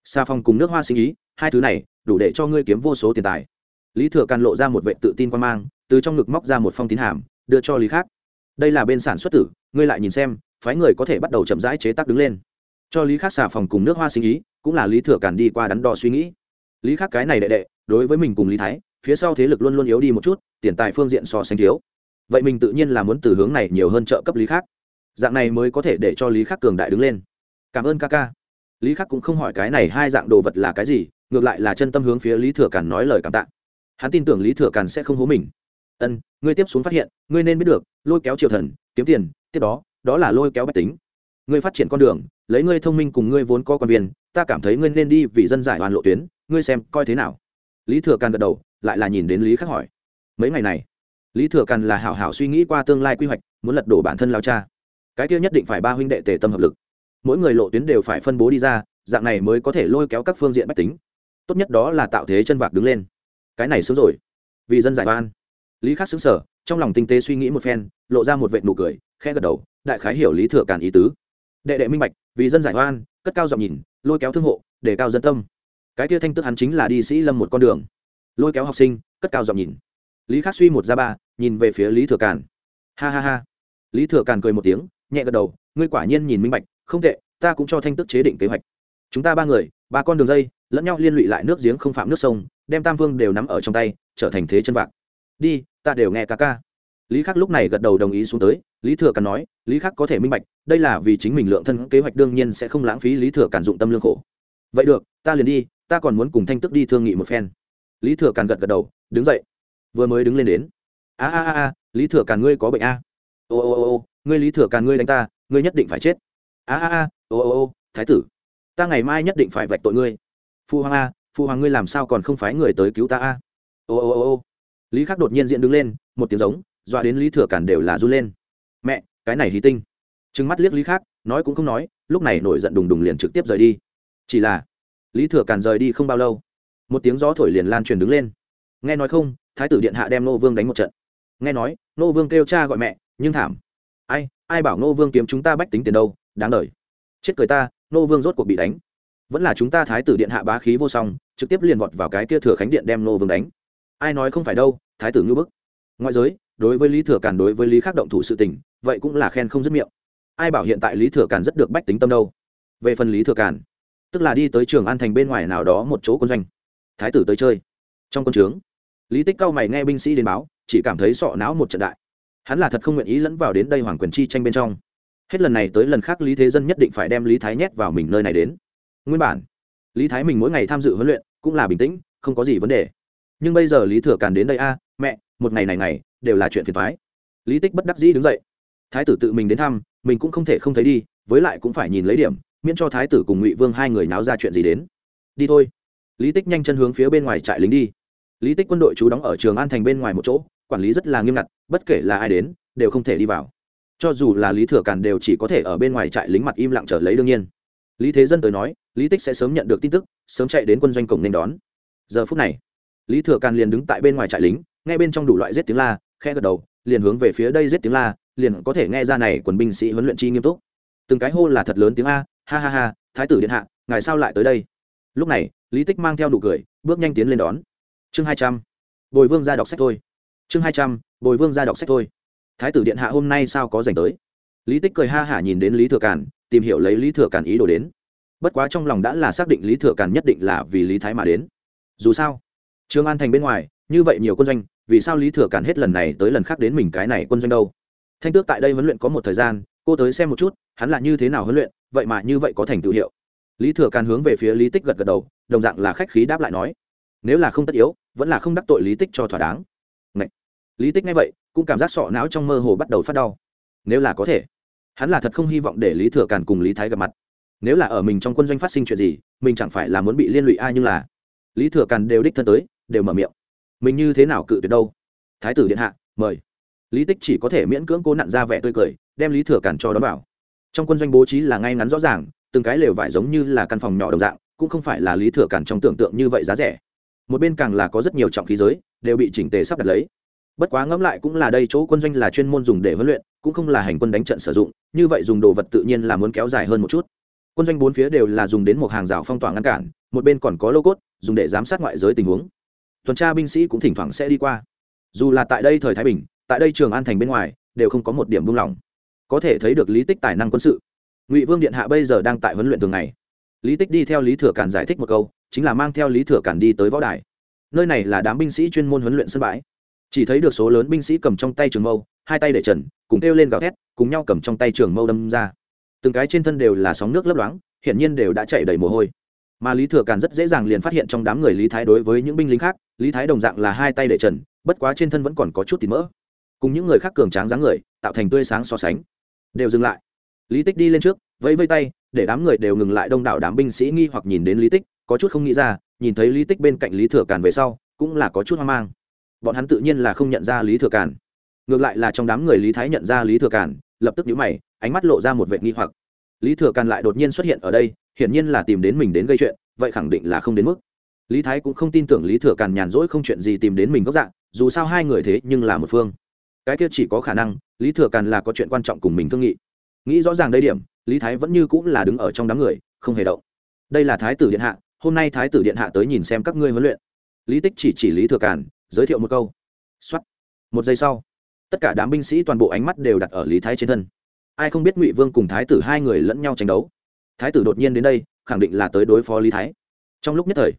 Xa phong cùng nước hoa sinh ý, hai thứ này, đủ để cho ngươi kiếm vô số tiền tài. Lý thừa càn lộ ra một vệ tự tin quan mang, từ trong ngực móc ra một phong tín hàm, đưa cho lý Khắc. đây là bên sản xuất tử, ngươi lại nhìn xem phái người có thể bắt đầu chậm rãi chế tác đứng lên. Cho lý khắc xà phòng cùng nước hoa sinh ý, cũng là lý thừa càn đi qua đắn đo suy nghĩ. Lý khắc cái này đệ đệ, đối với mình cùng lý thái, phía sau thế lực luôn luôn yếu đi một chút, tiền tài phương diện so sánh thiếu. Vậy mình tự nhiên là muốn từ hướng này nhiều hơn trợ cấp lý khắc. Dạng này mới có thể để cho lý khắc cường đại đứng lên. Cảm ơn ca ca. Lý khắc cũng không hỏi cái này hai dạng đồ vật là cái gì, ngược lại là chân tâm hướng phía lý thừa càn nói lời cảm tạ. Hắn tin tưởng lý thừa càn sẽ không hố mình. Ân, ngươi tiếp xuống phát hiện, ngươi nên biết được, lôi kéo triều thần, kiếm tiền, tiếp đó đó là lôi kéo bách tính. Ngươi phát triển con đường, lấy ngươi thông minh cùng ngươi vốn có quan viên, ta cảm thấy ngươi nên đi vì dân giải hoàn lộ tuyến, ngươi xem coi thế nào. Lý thừa càn gật đầu, lại là nhìn đến lý khắc hỏi. Mấy ngày này, lý thừa càn là hảo hảo suy nghĩ qua tương lai quy hoạch, muốn lật đổ bản thân lao cha. Cái kia nhất định phải ba huynh đệ tề tâm hợp lực. Mỗi người lộ tuyến đều phải phân bố đi ra, dạng này mới có thể lôi kéo các phương diện bách tính. Tốt nhất đó là tạo thế chân vạc đứng lên. Cái này sướng rồi. Vì dân giải oan. Lý khắc xứng sở trong lòng tinh tế suy nghĩ một phen, lộ ra một vệ nụ cười khe gật đầu đại khái hiểu lý thừa càn ý tứ. Đệ đệ minh bạch, vì dân giải oan, cất cao giọng nhìn, lôi kéo thương hộ, để cao dân tâm. Cái kia thanh tức hắn chính là đi sĩ lâm một con đường. Lôi kéo học sinh, cất cao giọng nhìn. Lý khắc suy một ra ba, nhìn về phía lý thừa càn. Ha ha ha. Lý thừa càn cười một tiếng, nhẹ gật đầu, ngươi quả nhiên nhìn minh bạch, không tệ, ta cũng cho thanh tức chế định kế hoạch. Chúng ta ba người, ba con đường dây, lẫn nhau liên lụy lại nước giếng không phạm nước sông, đem tam vương đều nắm ở trong tay, trở thành thế chân vạc đi, ta đều nghe ca ca lý khắc lúc này gật đầu đồng ý xuống tới, lý thừa càn nói, lý khắc có thể minh bạch, đây là vì chính mình lượng thân kế hoạch đương nhiên sẽ không lãng phí lý thừa càn dụng tâm lương khổ. Vậy được, ta liền đi, ta còn muốn cùng thanh tức đi thương nghị một phen. Lý thừa càn gật gật đầu, đứng dậy. Vừa mới đứng lên đến, a a a lý thừa càn ngươi có bệnh a? Ô ô ô ô, ngươi lý thừa càn ngươi đánh ta, ngươi nhất định phải chết. A a a, ô ô ô, thái tử, ta ngày mai nhất định phải vạch tội ngươi. Phu hoàng a, phu hoàng ngươi làm sao còn không phái người tới cứu ta a? Ô ô ô ô. Lý khắc đột nhiên diện đứng lên, một tiếng giống dọa đến lý thừa cản đều là run lên. Mẹ, cái này hí tinh. Trừng mắt liếc lý khác, nói cũng không nói, lúc này nổi giận đùng đùng liền trực tiếp rời đi. Chỉ là, lý thừa cản rời đi không bao lâu, một tiếng gió thổi liền lan truyền đứng lên. Nghe nói không, thái tử điện hạ đem nô vương đánh một trận. Nghe nói, nô vương kêu cha gọi mẹ, nhưng thảm. Ai ai bảo nô vương kiếm chúng ta bách tính tiền đâu, đáng đời. Chết cười ta, nô vương rốt cuộc bị đánh. Vẫn là chúng ta thái tử điện hạ bá khí vô song, trực tiếp liền vọt vào cái kia thừa khánh điện đem nô vương đánh. Ai nói không phải đâu, thái tử ngư bức. Ngoại giới đối với lý thừa càn đối với lý khác động thủ sự tình, vậy cũng là khen không dứt miệng. Ai bảo hiện tại lý thừa càn rất được bách tính tâm đâu? Về phần lý thừa càn, tức là đi tới trường an thành bên ngoài nào đó một chỗ quân doanh. Thái tử tới chơi. Trong quân trướng, lý tích cao mày nghe binh sĩ đến báo, chỉ cảm thấy sọ não một trận đại. Hắn là thật không nguyện ý lẫn vào đến đây hoàng quyền chi tranh bên trong. Hết lần này tới lần khác lý thế dân nhất định phải đem lý thái nhét vào mình nơi này đến. Nguyên bản, lý thái mình mỗi ngày tham dự huấn luyện cũng là bình tĩnh, không có gì vấn đề. Nhưng bây giờ lý thừa càn đến đây, a, mẹ một ngày này này đều là chuyện phiền thoái lý tích bất đắc dĩ đứng dậy. Thái tử tự mình đến thăm, mình cũng không thể không thấy đi, với lại cũng phải nhìn lấy điểm, miễn cho thái tử cùng ngụy vương hai người náo ra chuyện gì đến. Đi thôi. Lý tích nhanh chân hướng phía bên ngoài trại lính đi. Lý tích quân đội trú đóng ở trường an thành bên ngoài một chỗ, quản lý rất là nghiêm ngặt, bất kể là ai đến, đều không thể đi vào. Cho dù là lý thừa càn đều chỉ có thể ở bên ngoài trại lính mặt im lặng trở lấy đương nhiên. Lý thế dân tới nói, lý tích sẽ sớm nhận được tin tức, sớm chạy đến quân doanh cổng nên đón. Giờ phút này, lý thừa càn liền đứng tại bên ngoài trại lính nghe bên trong đủ loại giết tiếng la khe gật đầu liền hướng về phía đây giết tiếng la liền có thể nghe ra này quần binh sĩ huấn luyện chi nghiêm túc. Từng cái hô là thật lớn tiếng a ha ha ha thái tử điện hạ ngài sao lại tới đây? Lúc này lý tích mang theo đủ cười bước nhanh tiến lên đón. Chương hai trăm bồi vương ra đọc sách thôi. Chương hai trăm bồi vương ra đọc sách thôi. Thái tử điện hạ hôm nay sao có dành tới? Lý tích cười ha hả nhìn đến lý thừa Cản, tìm hiểu lấy lý thừa Cản ý đồ đến. Bất quá trong lòng đã là xác định lý thừa Cản nhất định là vì lý thái mà đến. Dù sao trương an thành bên ngoài như vậy nhiều quân doanh, vì sao lý thừa cản hết lần này tới lần khác đến mình cái này quân doanh đâu? Thanh tước tại đây huấn luyện có một thời gian, cô tới xem một chút, hắn là như thế nào huấn luyện, vậy mà như vậy có thành tựu hiệu. Lý thừa càn hướng về phía lý tích gật gật đầu, đồng dạng là khách khí đáp lại nói, nếu là không tất yếu, vẫn là không đắc tội lý tích cho thỏa đáng. Ngậy! lý tích nghe vậy, cũng cảm giác sọ não trong mơ hồ bắt đầu phát đau. Nếu là có thể, hắn là thật không hy vọng để lý thừa càn cùng lý thái gặp mặt. Nếu là ở mình trong quân doanh phát sinh chuyện gì, mình chẳng phải là muốn bị liên lụy ai nhưng là, lý thừa càn đều đích thân tới, đều mở miệng mình như thế nào cự tuyệt đâu? Thái tử điện hạ, mời. Lý tích chỉ có thể miễn cưỡng cố nặn ra vẻ tươi cười, đem lý thừa cản cho đón vào. Trong quân doanh bố trí là ngay ngắn rõ ràng, từng cái lều vải giống như là căn phòng nhỏ đồng dạng, cũng không phải là lý thừa cản trong tưởng tượng như vậy giá rẻ. Một bên càng là có rất nhiều trọng khí giới, đều bị chỉnh tề sắp đặt lấy. Bất quá ngẫm lại cũng là đây chỗ quân doanh là chuyên môn dùng để huấn luyện, cũng không là hành quân đánh trận sử dụng, như vậy dùng đồ vật tự nhiên là muốn kéo dài hơn một chút. Quân doanh bốn phía đều là dùng đến một hàng rào phong tỏa ngăn cản, một bên còn có lô cốt, dùng để giám sát ngoại giới tình huống tuần tra binh sĩ cũng thỉnh thoảng sẽ đi qua. Dù là tại đây thời thái bình, tại đây trường an thành bên ngoài, đều không có một điểm buông lỏng. Có thể thấy được lý tích tài năng quân sự. Ngụy vương điện hạ bây giờ đang tại huấn luyện thường ngày. Lý tích đi theo lý thừa càn giải thích một câu, chính là mang theo lý thừa càn đi tới võ đài. Nơi này là đám binh sĩ chuyên môn huấn luyện sân bãi. Chỉ thấy được số lớn binh sĩ cầm trong tay trường mâu, hai tay để trần, cùng kêu lên gào thét, cùng nhau cầm trong tay trường mâu đâm ra. Từng cái trên thân đều là sóng nước lấp loáng, hiển nhiên đều đã chạy đầy mồ hôi. Mà lý thừa càn rất dễ dàng liền phát hiện trong đám người lý thái đối với những binh lính khác lý thái đồng dạng là hai tay để trần, bất quá trên thân vẫn còn có chút thịt mỡ. Cùng những người khác cường tráng dáng người, tạo thành tươi sáng so sánh. Đều dừng lại. Lý tích đi lên trước, vẫy vây tay, để đám người đều ngừng lại đông đảo đám binh sĩ nghi hoặc nhìn đến lý tích, có chút không nghĩ ra, nhìn thấy lý tích bên cạnh lý thừa càn về sau, cũng là có chút hoang mang. Bọn hắn tự nhiên là không nhận ra lý thừa càn. Ngược lại là trong đám người lý thái nhận ra lý thừa càn, lập tức nhíu mày, ánh mắt lộ ra một vệ nghi hoặc. Lý thừa càn lại đột nhiên xuất hiện ở đây, hiển nhiên là tìm đến mình đến gây chuyện, vậy khẳng định là không đến mức lý thái cũng không tin tưởng lý thừa càn nhàn rỗi không chuyện gì tìm đến mình gốc dạng, dù sao hai người thế nhưng là một phương. Cái kia chỉ có khả năng, lý thừa càn là có chuyện quan trọng cùng mình thương nghị. Nghĩ rõ ràng đây điểm, lý thái vẫn như cũng là đứng ở trong đám người, không hề động. Đây là thái tử điện hạ, hôm nay thái tử điện hạ tới nhìn xem các ngươi huấn luyện. Lý tích chỉ chỉ lý thừa càn, giới thiệu một câu. X một giây sau, tất cả đám binh sĩ toàn bộ ánh mắt đều đặt ở lý thái trên thân. Ai không biết ngụy vương cùng thái tử hai người lẫn nhau tranh đấu? Thái tử đột nhiên đến đây, khẳng định là tới đối phó lý thái. Trong lúc nhất thời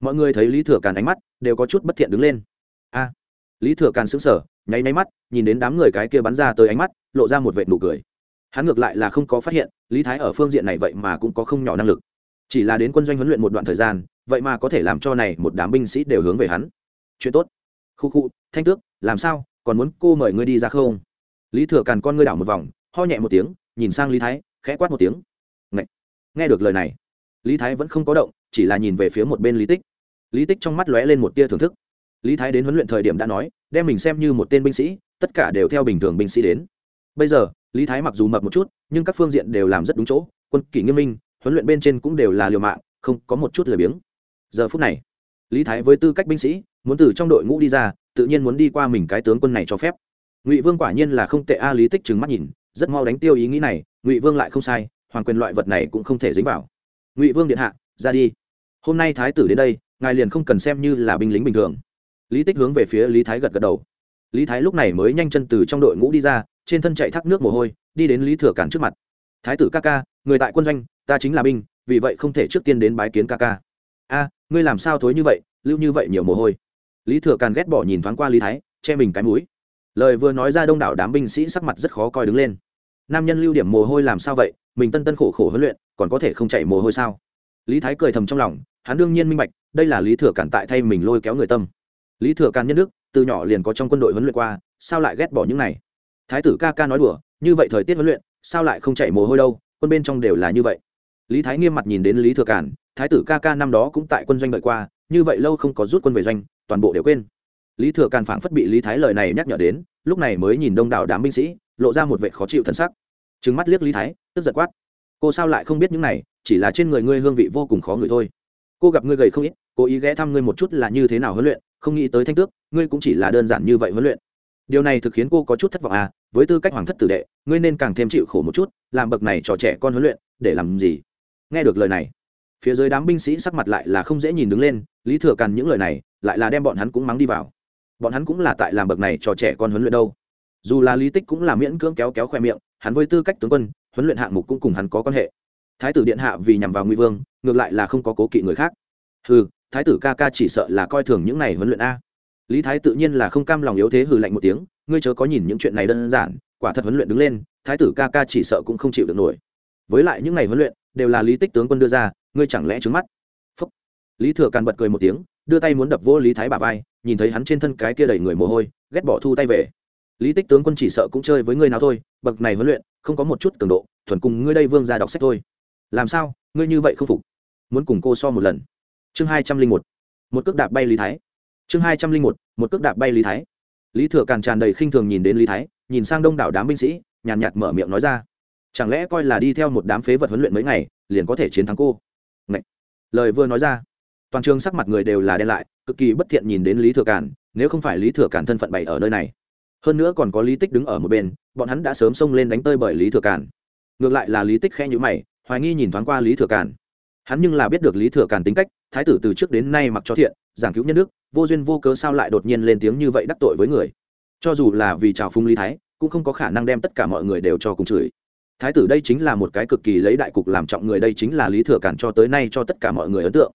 mọi người thấy lý thừa càn ánh mắt đều có chút bất thiện đứng lên. A lý thừa càn sững sờ, nháy nháy mắt nhìn đến đám người cái kia bắn ra tới ánh mắt lộ ra một vệ nụ cười. Hắn ngược lại là không có phát hiện lý thái ở phương diện này vậy mà cũng có không nhỏ năng lực. Chỉ là đến quân doanh huấn luyện một đoạn thời gian vậy mà có thể làm cho này một đám binh sĩ đều hướng về hắn. Chuyện tốt. Khu khu thanh tước làm sao? Còn muốn cô mời ngươi đi ra không? Lý thừa càn con ngươi đảo một vòng ho nhẹ một tiếng nhìn sang lý thái khẽ quát một tiếng. Ngậy! nghe được lời này lý thái vẫn không có động chỉ là nhìn về phía một bên lý tích lý tích trong mắt lóe lên một tia thưởng thức. Lý thái đến huấn luyện thời điểm đã nói, đem mình xem như một tên binh sĩ, tất cả đều theo bình thường binh sĩ đến. Bây giờ, lý thái mặc dù mập một chút, nhưng các phương diện đều làm rất đúng chỗ, quân kỷ nghiêm minh, huấn luyện bên trên cũng đều là liều mạng, không có một chút lười biếng. Giờ phút này, lý thái với tư cách binh sĩ, muốn từ trong đội ngũ đi ra, tự nhiên muốn đi qua mình cái tướng quân này cho phép. Ngụy vương quả nhiên là không tệ a, lý tích trừng mắt nhìn, rất mau đánh tiêu ý nghĩ này, ngụy vương lại không sai, hoàng quyền loại vật này cũng không thể dính vào. Ngụy vương điện hạ, ra đi. Hôm nay thái tử đến đây ngài liền không cần xem như là binh lính bình thường. Lý tích hướng về phía lý thái gật gật đầu. Lý thái lúc này mới nhanh chân từ trong đội ngũ đi ra, trên thân chạy thác nước mồ hôi, đi đến lý thừa cản trước mặt. Thái tử ca ca, người tại quân doanh, ta chính là binh, vì vậy không thể trước tiên đến bái kiến ca ca. A, ngươi làm sao thối như vậy, lưu như vậy nhiều mồ hôi? Lý thừa càn ghét bỏ nhìn thoáng qua lý thái, che mình cái mũi. Lời vừa nói ra đông đảo đám binh sĩ sắc mặt rất khó coi đứng lên. Nam nhân lưu điểm mồ hôi làm sao vậy? Mình tân tân khổ khổ huấn luyện, còn có thể không chạy mồ hôi sao? Lý thái cười thầm trong lòng, hắn đương nhiên minh bạch, đây là lý thừa cản tại thay mình lôi kéo người tâm. Lý thừa càn nhân đức, từ nhỏ liền có trong quân đội huấn luyện qua, sao lại ghét bỏ những này? Thái tử ca ca nói đùa, như vậy thời tiết huấn luyện, sao lại không chạy mồ hôi đâu, quân bên trong đều là như vậy. Lý thái nghiêm mặt nhìn đến lý thừa cản, thái tử ca ca năm đó cũng tại quân doanh đợi qua, như vậy lâu không có rút quân về doanh, toàn bộ đều quên. Lý thừa càn phảng phất bị lý thái lời này nhắc nhở đến, lúc này mới nhìn đông đảo đám binh sĩ, lộ ra một vệ khó chịu thân sắc. Trừng mắt liếc lý thái, tức giật quát. Cô sao lại không biết những này chỉ là trên người ngươi hương vị vô cùng khó ngửi thôi. Cô gặp ngươi gầy không ít, cố ý ghé thăm ngươi một chút là như thế nào huấn luyện, không nghĩ tới thanh tước, ngươi cũng chỉ là đơn giản như vậy huấn luyện. Điều này thực khiến cô có chút thất vọng à với tư cách hoàng thất tử đệ, ngươi nên càng thêm chịu khổ một chút, làm bậc này cho trẻ con huấn luyện, để làm gì? Nghe được lời này, phía dưới đám binh sĩ sắc mặt lại là không dễ nhìn đứng lên, lý thừa càn những lời này, lại là đem bọn hắn cũng mắng đi vào. Bọn hắn cũng là tại làm bậc này cho trẻ con huấn luyện đâu. Dù là lý tích cũng là miễn cưỡng kéo kéo khoe miệng, hắn với tư cách tướng quân, huấn luyện hạng mục cũng cùng hắn có quan hệ thái tử điện hạ vì nhằm vào nguy vương ngược lại là không có cố kỵ người khác. Hừ, thái tử ca ca chỉ sợ là coi thường những này huấn luyện a. Lý thái tự nhiên là không cam lòng yếu thế hừ lạnh một tiếng ngươi chớ có nhìn những chuyện này đơn giản quả thật huấn luyện đứng lên thái tử ca ca chỉ sợ cũng không chịu được nổi. Với lại những ngày huấn luyện đều là lý tích tướng quân đưa ra ngươi chẳng lẽ trứng mắt? Phúc. Lý thừa càn bật cười một tiếng đưa tay muốn đập vô lý thái bà vai nhìn thấy hắn trên thân cái kia đầy người mồ hôi ghét bỏ thu tay về. Lý tích tướng quân chỉ sợ cũng chơi với ngươi nào thôi bậc này huấn luyện không có một chút cường độ thuần cùng ngươi đây vương ra đọc sách thôi làm sao? Ngươi như vậy không phục? Muốn cùng cô so một lần. Chương hai trăm linh một. Một cước đạp bay lý thái. Chương hai trăm linh một. Một cước đạp bay lý thái. Lý thừa càn tràn đầy khinh thường nhìn đến lý thái, nhìn sang đông đảo đám binh sĩ, nhàn nhạt mở miệng nói ra. Chẳng lẽ coi là đi theo một đám phế vật huấn luyện mấy ngày, liền có thể chiến thắng cô? Ngậy! lời vừa nói ra, toàn trường sắc mặt người đều là đen lại, cực kỳ bất thiện nhìn đến lý thừa càn, nếu không phải lý thừa càn thân phận bày ở nơi này. Hơn nữa còn có lý tích đứng ở một bên, bọn hắn đã sớm xông lên đánh tơi bởi lý thừa càn. Ngược lại là lý tích khẽ nhữ mày hoài nghi nhìn thoáng qua lý thừa càn. Hắn nhưng là biết được lý thừa càn tính cách, thái tử từ trước đến nay mặc cho thiện, giảng cứu nhân đức, vô duyên vô cớ sao lại đột nhiên lên tiếng như vậy đắc tội với người. Cho dù là vì trào phung lý thái, cũng không có khả năng đem tất cả mọi người đều cho cùng chửi. Thái tử đây chính là một cái cực kỳ lấy đại cục làm trọng người, đây chính là lý thừa cản cho tới nay cho tất cả mọi người ấn tượng.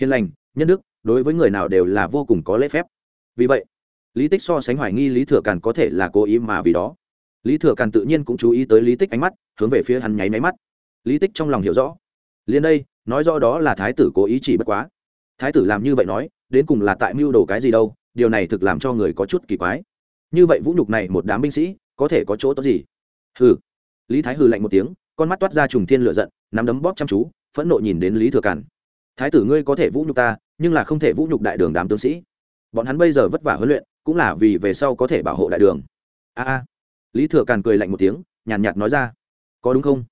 Hiền lành, nhân đức, đối với người nào đều là vô cùng có lễ phép. Vì vậy, lý tích so sánh hoài nghi lý thừa cản có thể là cố ý mà vì đó. Lý thừa cản tự nhiên cũng chú ý tới lý tích ánh mắt, hướng về phía hắn nháy máy mắt lý tích trong lòng hiểu rõ. Liền đây, nói rõ đó là thái tử cố ý chỉ bất quá. Thái tử làm như vậy nói, đến cùng là tại mưu đồ cái gì đâu, điều này thực làm cho người có chút kỳ quái. Như vậy vũ nhục này một đám binh sĩ, có thể có chỗ tốt gì? Hừ. Lý thái hừ lạnh một tiếng, con mắt toát ra trùng thiên lửa giận, nắm đấm bóp chăm chú, phẫn nộ nhìn đến lý thừa cản thái tử ngươi có thể vũ nhục ta, nhưng là không thể vũ nhục đại đường đám tướng sĩ. Bọn hắn bây giờ vất vả huấn luyện, cũng là vì về sau có thể bảo hộ đại đường. A a. Lý thừa càn cười lạnh một tiếng, nhàn nhạt nói ra. Có đúng không?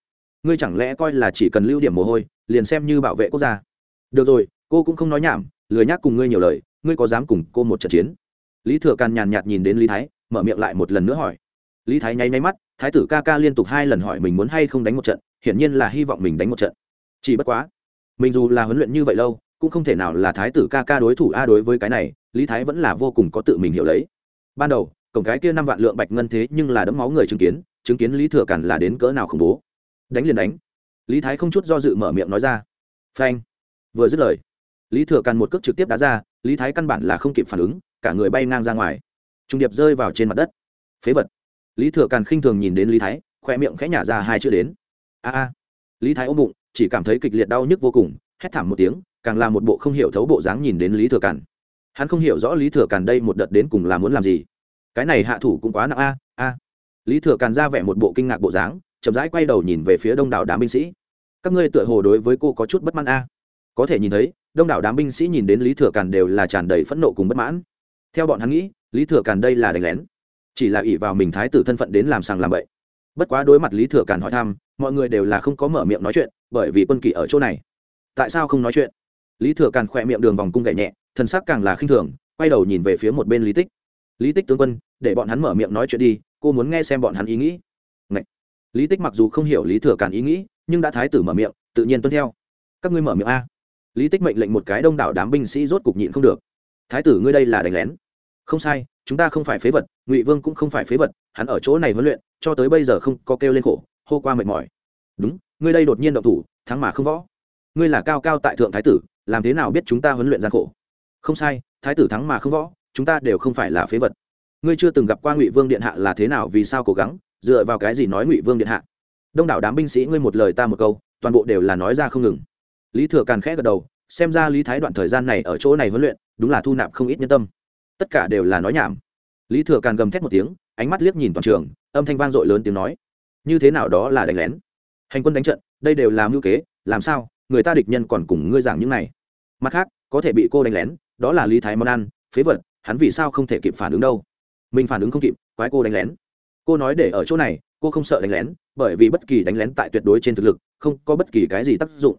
Ngươi chẳng lẽ coi là chỉ cần lưu điểm mồ hôi, liền xem như bảo vệ quốc gia? Được rồi, cô cũng không nói nhảm, lười nhác cùng ngươi nhiều lời, ngươi có dám cùng cô một trận chiến? Lý thừa càn nhàn nhạt nhìn đến lý thái, mở miệng lại một lần nữa hỏi. Lý thái nháy nháy mắt, thái tử ca ca liên tục hai lần hỏi mình muốn hay không đánh một trận, hiển nhiên là hy vọng mình đánh một trận. Chỉ bất quá, mình dù là huấn luyện như vậy lâu, cũng không thể nào là thái tử ca ca đối thủ a đối với cái này, lý thái vẫn là vô cùng có tự mình hiểu lấy. Ban đầu, cổng cái kia năm vạn lượng bạch ngân thế nhưng là đấm máu người chứng kiến chứng kiến lý thừa càn là đến cỡ nào khủng bố đánh liền đánh. Lý thái không chút do dự mở miệng nói ra. Phanh. Vừa dứt lời, lý thừa càn một cước trực tiếp đá ra, lý thái căn bản là không kịp phản ứng, cả người bay ngang ra ngoài. Trung điệp rơi vào trên mặt đất. Phế vật. Lý thừa càn khinh thường nhìn đến lý thái, khoe miệng khẽ nhả ra hai chữ đến. A a. Lý thái ôm bụng, chỉ cảm thấy kịch liệt đau nhức vô cùng, hét thảm một tiếng, càng là một bộ không hiểu thấu bộ dáng nhìn đến lý thừa càn. Hắn không hiểu rõ lý thừa càn đây một đợt đến cùng là muốn làm gì. Cái này hạ thủ cũng quá nặng a a. Lý thừa càn ra vẻ một bộ kinh ngạc bộ dáng chậm rãi quay đầu nhìn về phía đông đảo đám binh sĩ. Các ngươi tựa hồ đối với cô có chút bất mãn a. Có thể nhìn thấy, đông đảo đám binh sĩ nhìn đến lý thừa càn đều là tràn đầy phẫn nộ cùng bất mãn. Theo bọn hắn nghĩ, lý thừa càn đây là đánh lén. Chỉ là ỷ vào mình thái tử thân phận đến làm sàng làm bậy. Bất quá đối mặt lý thừa càn hỏi thăm, mọi người đều là không có mở miệng nói chuyện, bởi vì quân kỷ ở chỗ này. Tại sao không nói chuyện? Lý thừa càn khỏe miệng đường vòng cung gậy nhẹ, thần sắc càng là khinh thường, quay đầu nhìn về phía một bên lý tích. Lý tích tướng quân, để bọn hắn mở miệng nói chuyện đi, cô muốn nghe xem bọn hắn ý nghĩ lý tích mặc dù không hiểu lý thừa càn ý nghĩ, nhưng đã thái tử mở miệng, tự nhiên tuân theo. Các ngươi mở miệng a. Lý tích mệnh lệnh một cái đông đảo đám binh sĩ rốt cục nhịn không được. Thái tử ngươi đây là đánh lén. Không sai, chúng ta không phải phế vật, ngụy vương cũng không phải phế vật, hắn ở chỗ này huấn luyện, cho tới bây giờ không có kêu lên khổ, hô qua mệt mỏi. Đúng, ngươi đây đột nhiên động thủ, thắng mà không võ. Ngươi là cao cao tại thượng thái tử, làm thế nào biết chúng ta huấn luyện gian khổ? Không sai, thái tử thắng mà không võ, chúng ta đều không phải là phế vật. Ngươi chưa từng gặp qua ngụy vương điện hạ là thế nào vì sao cố gắng dựa vào cái gì nói ngụy vương điện hạ? Đông đảo đám binh sĩ ngươi một lời ta một câu, toàn bộ đều là nói ra không ngừng. Lý thừa càn khẽ gật đầu, xem ra lý thái đoạn thời gian này ở chỗ này huấn luyện, đúng là thu nạp không ít nhân tâm. Tất cả đều là nói nhảm. Lý thừa càn gầm thét một tiếng, ánh mắt liếc nhìn toàn trường, âm thanh vang dội lớn tiếng nói, như thế nào đó là đánh lén? Hành quân đánh trận, đây đều là mưu kế, làm sao, người ta địch nhân còn cùng ngươi giảng những này? Mặt khác, có thể bị cô đánh lén, đó là lý thái món ăn, phế vật, hắn vì sao không thể kịp phản ứng đâu? Mình phản ứng không kịp, quái cô đánh lén cô nói để ở chỗ này, cô không sợ đánh lén, bởi vì bất kỳ đánh lén tại tuyệt đối trên thực lực, không có bất kỳ cái gì tác dụng.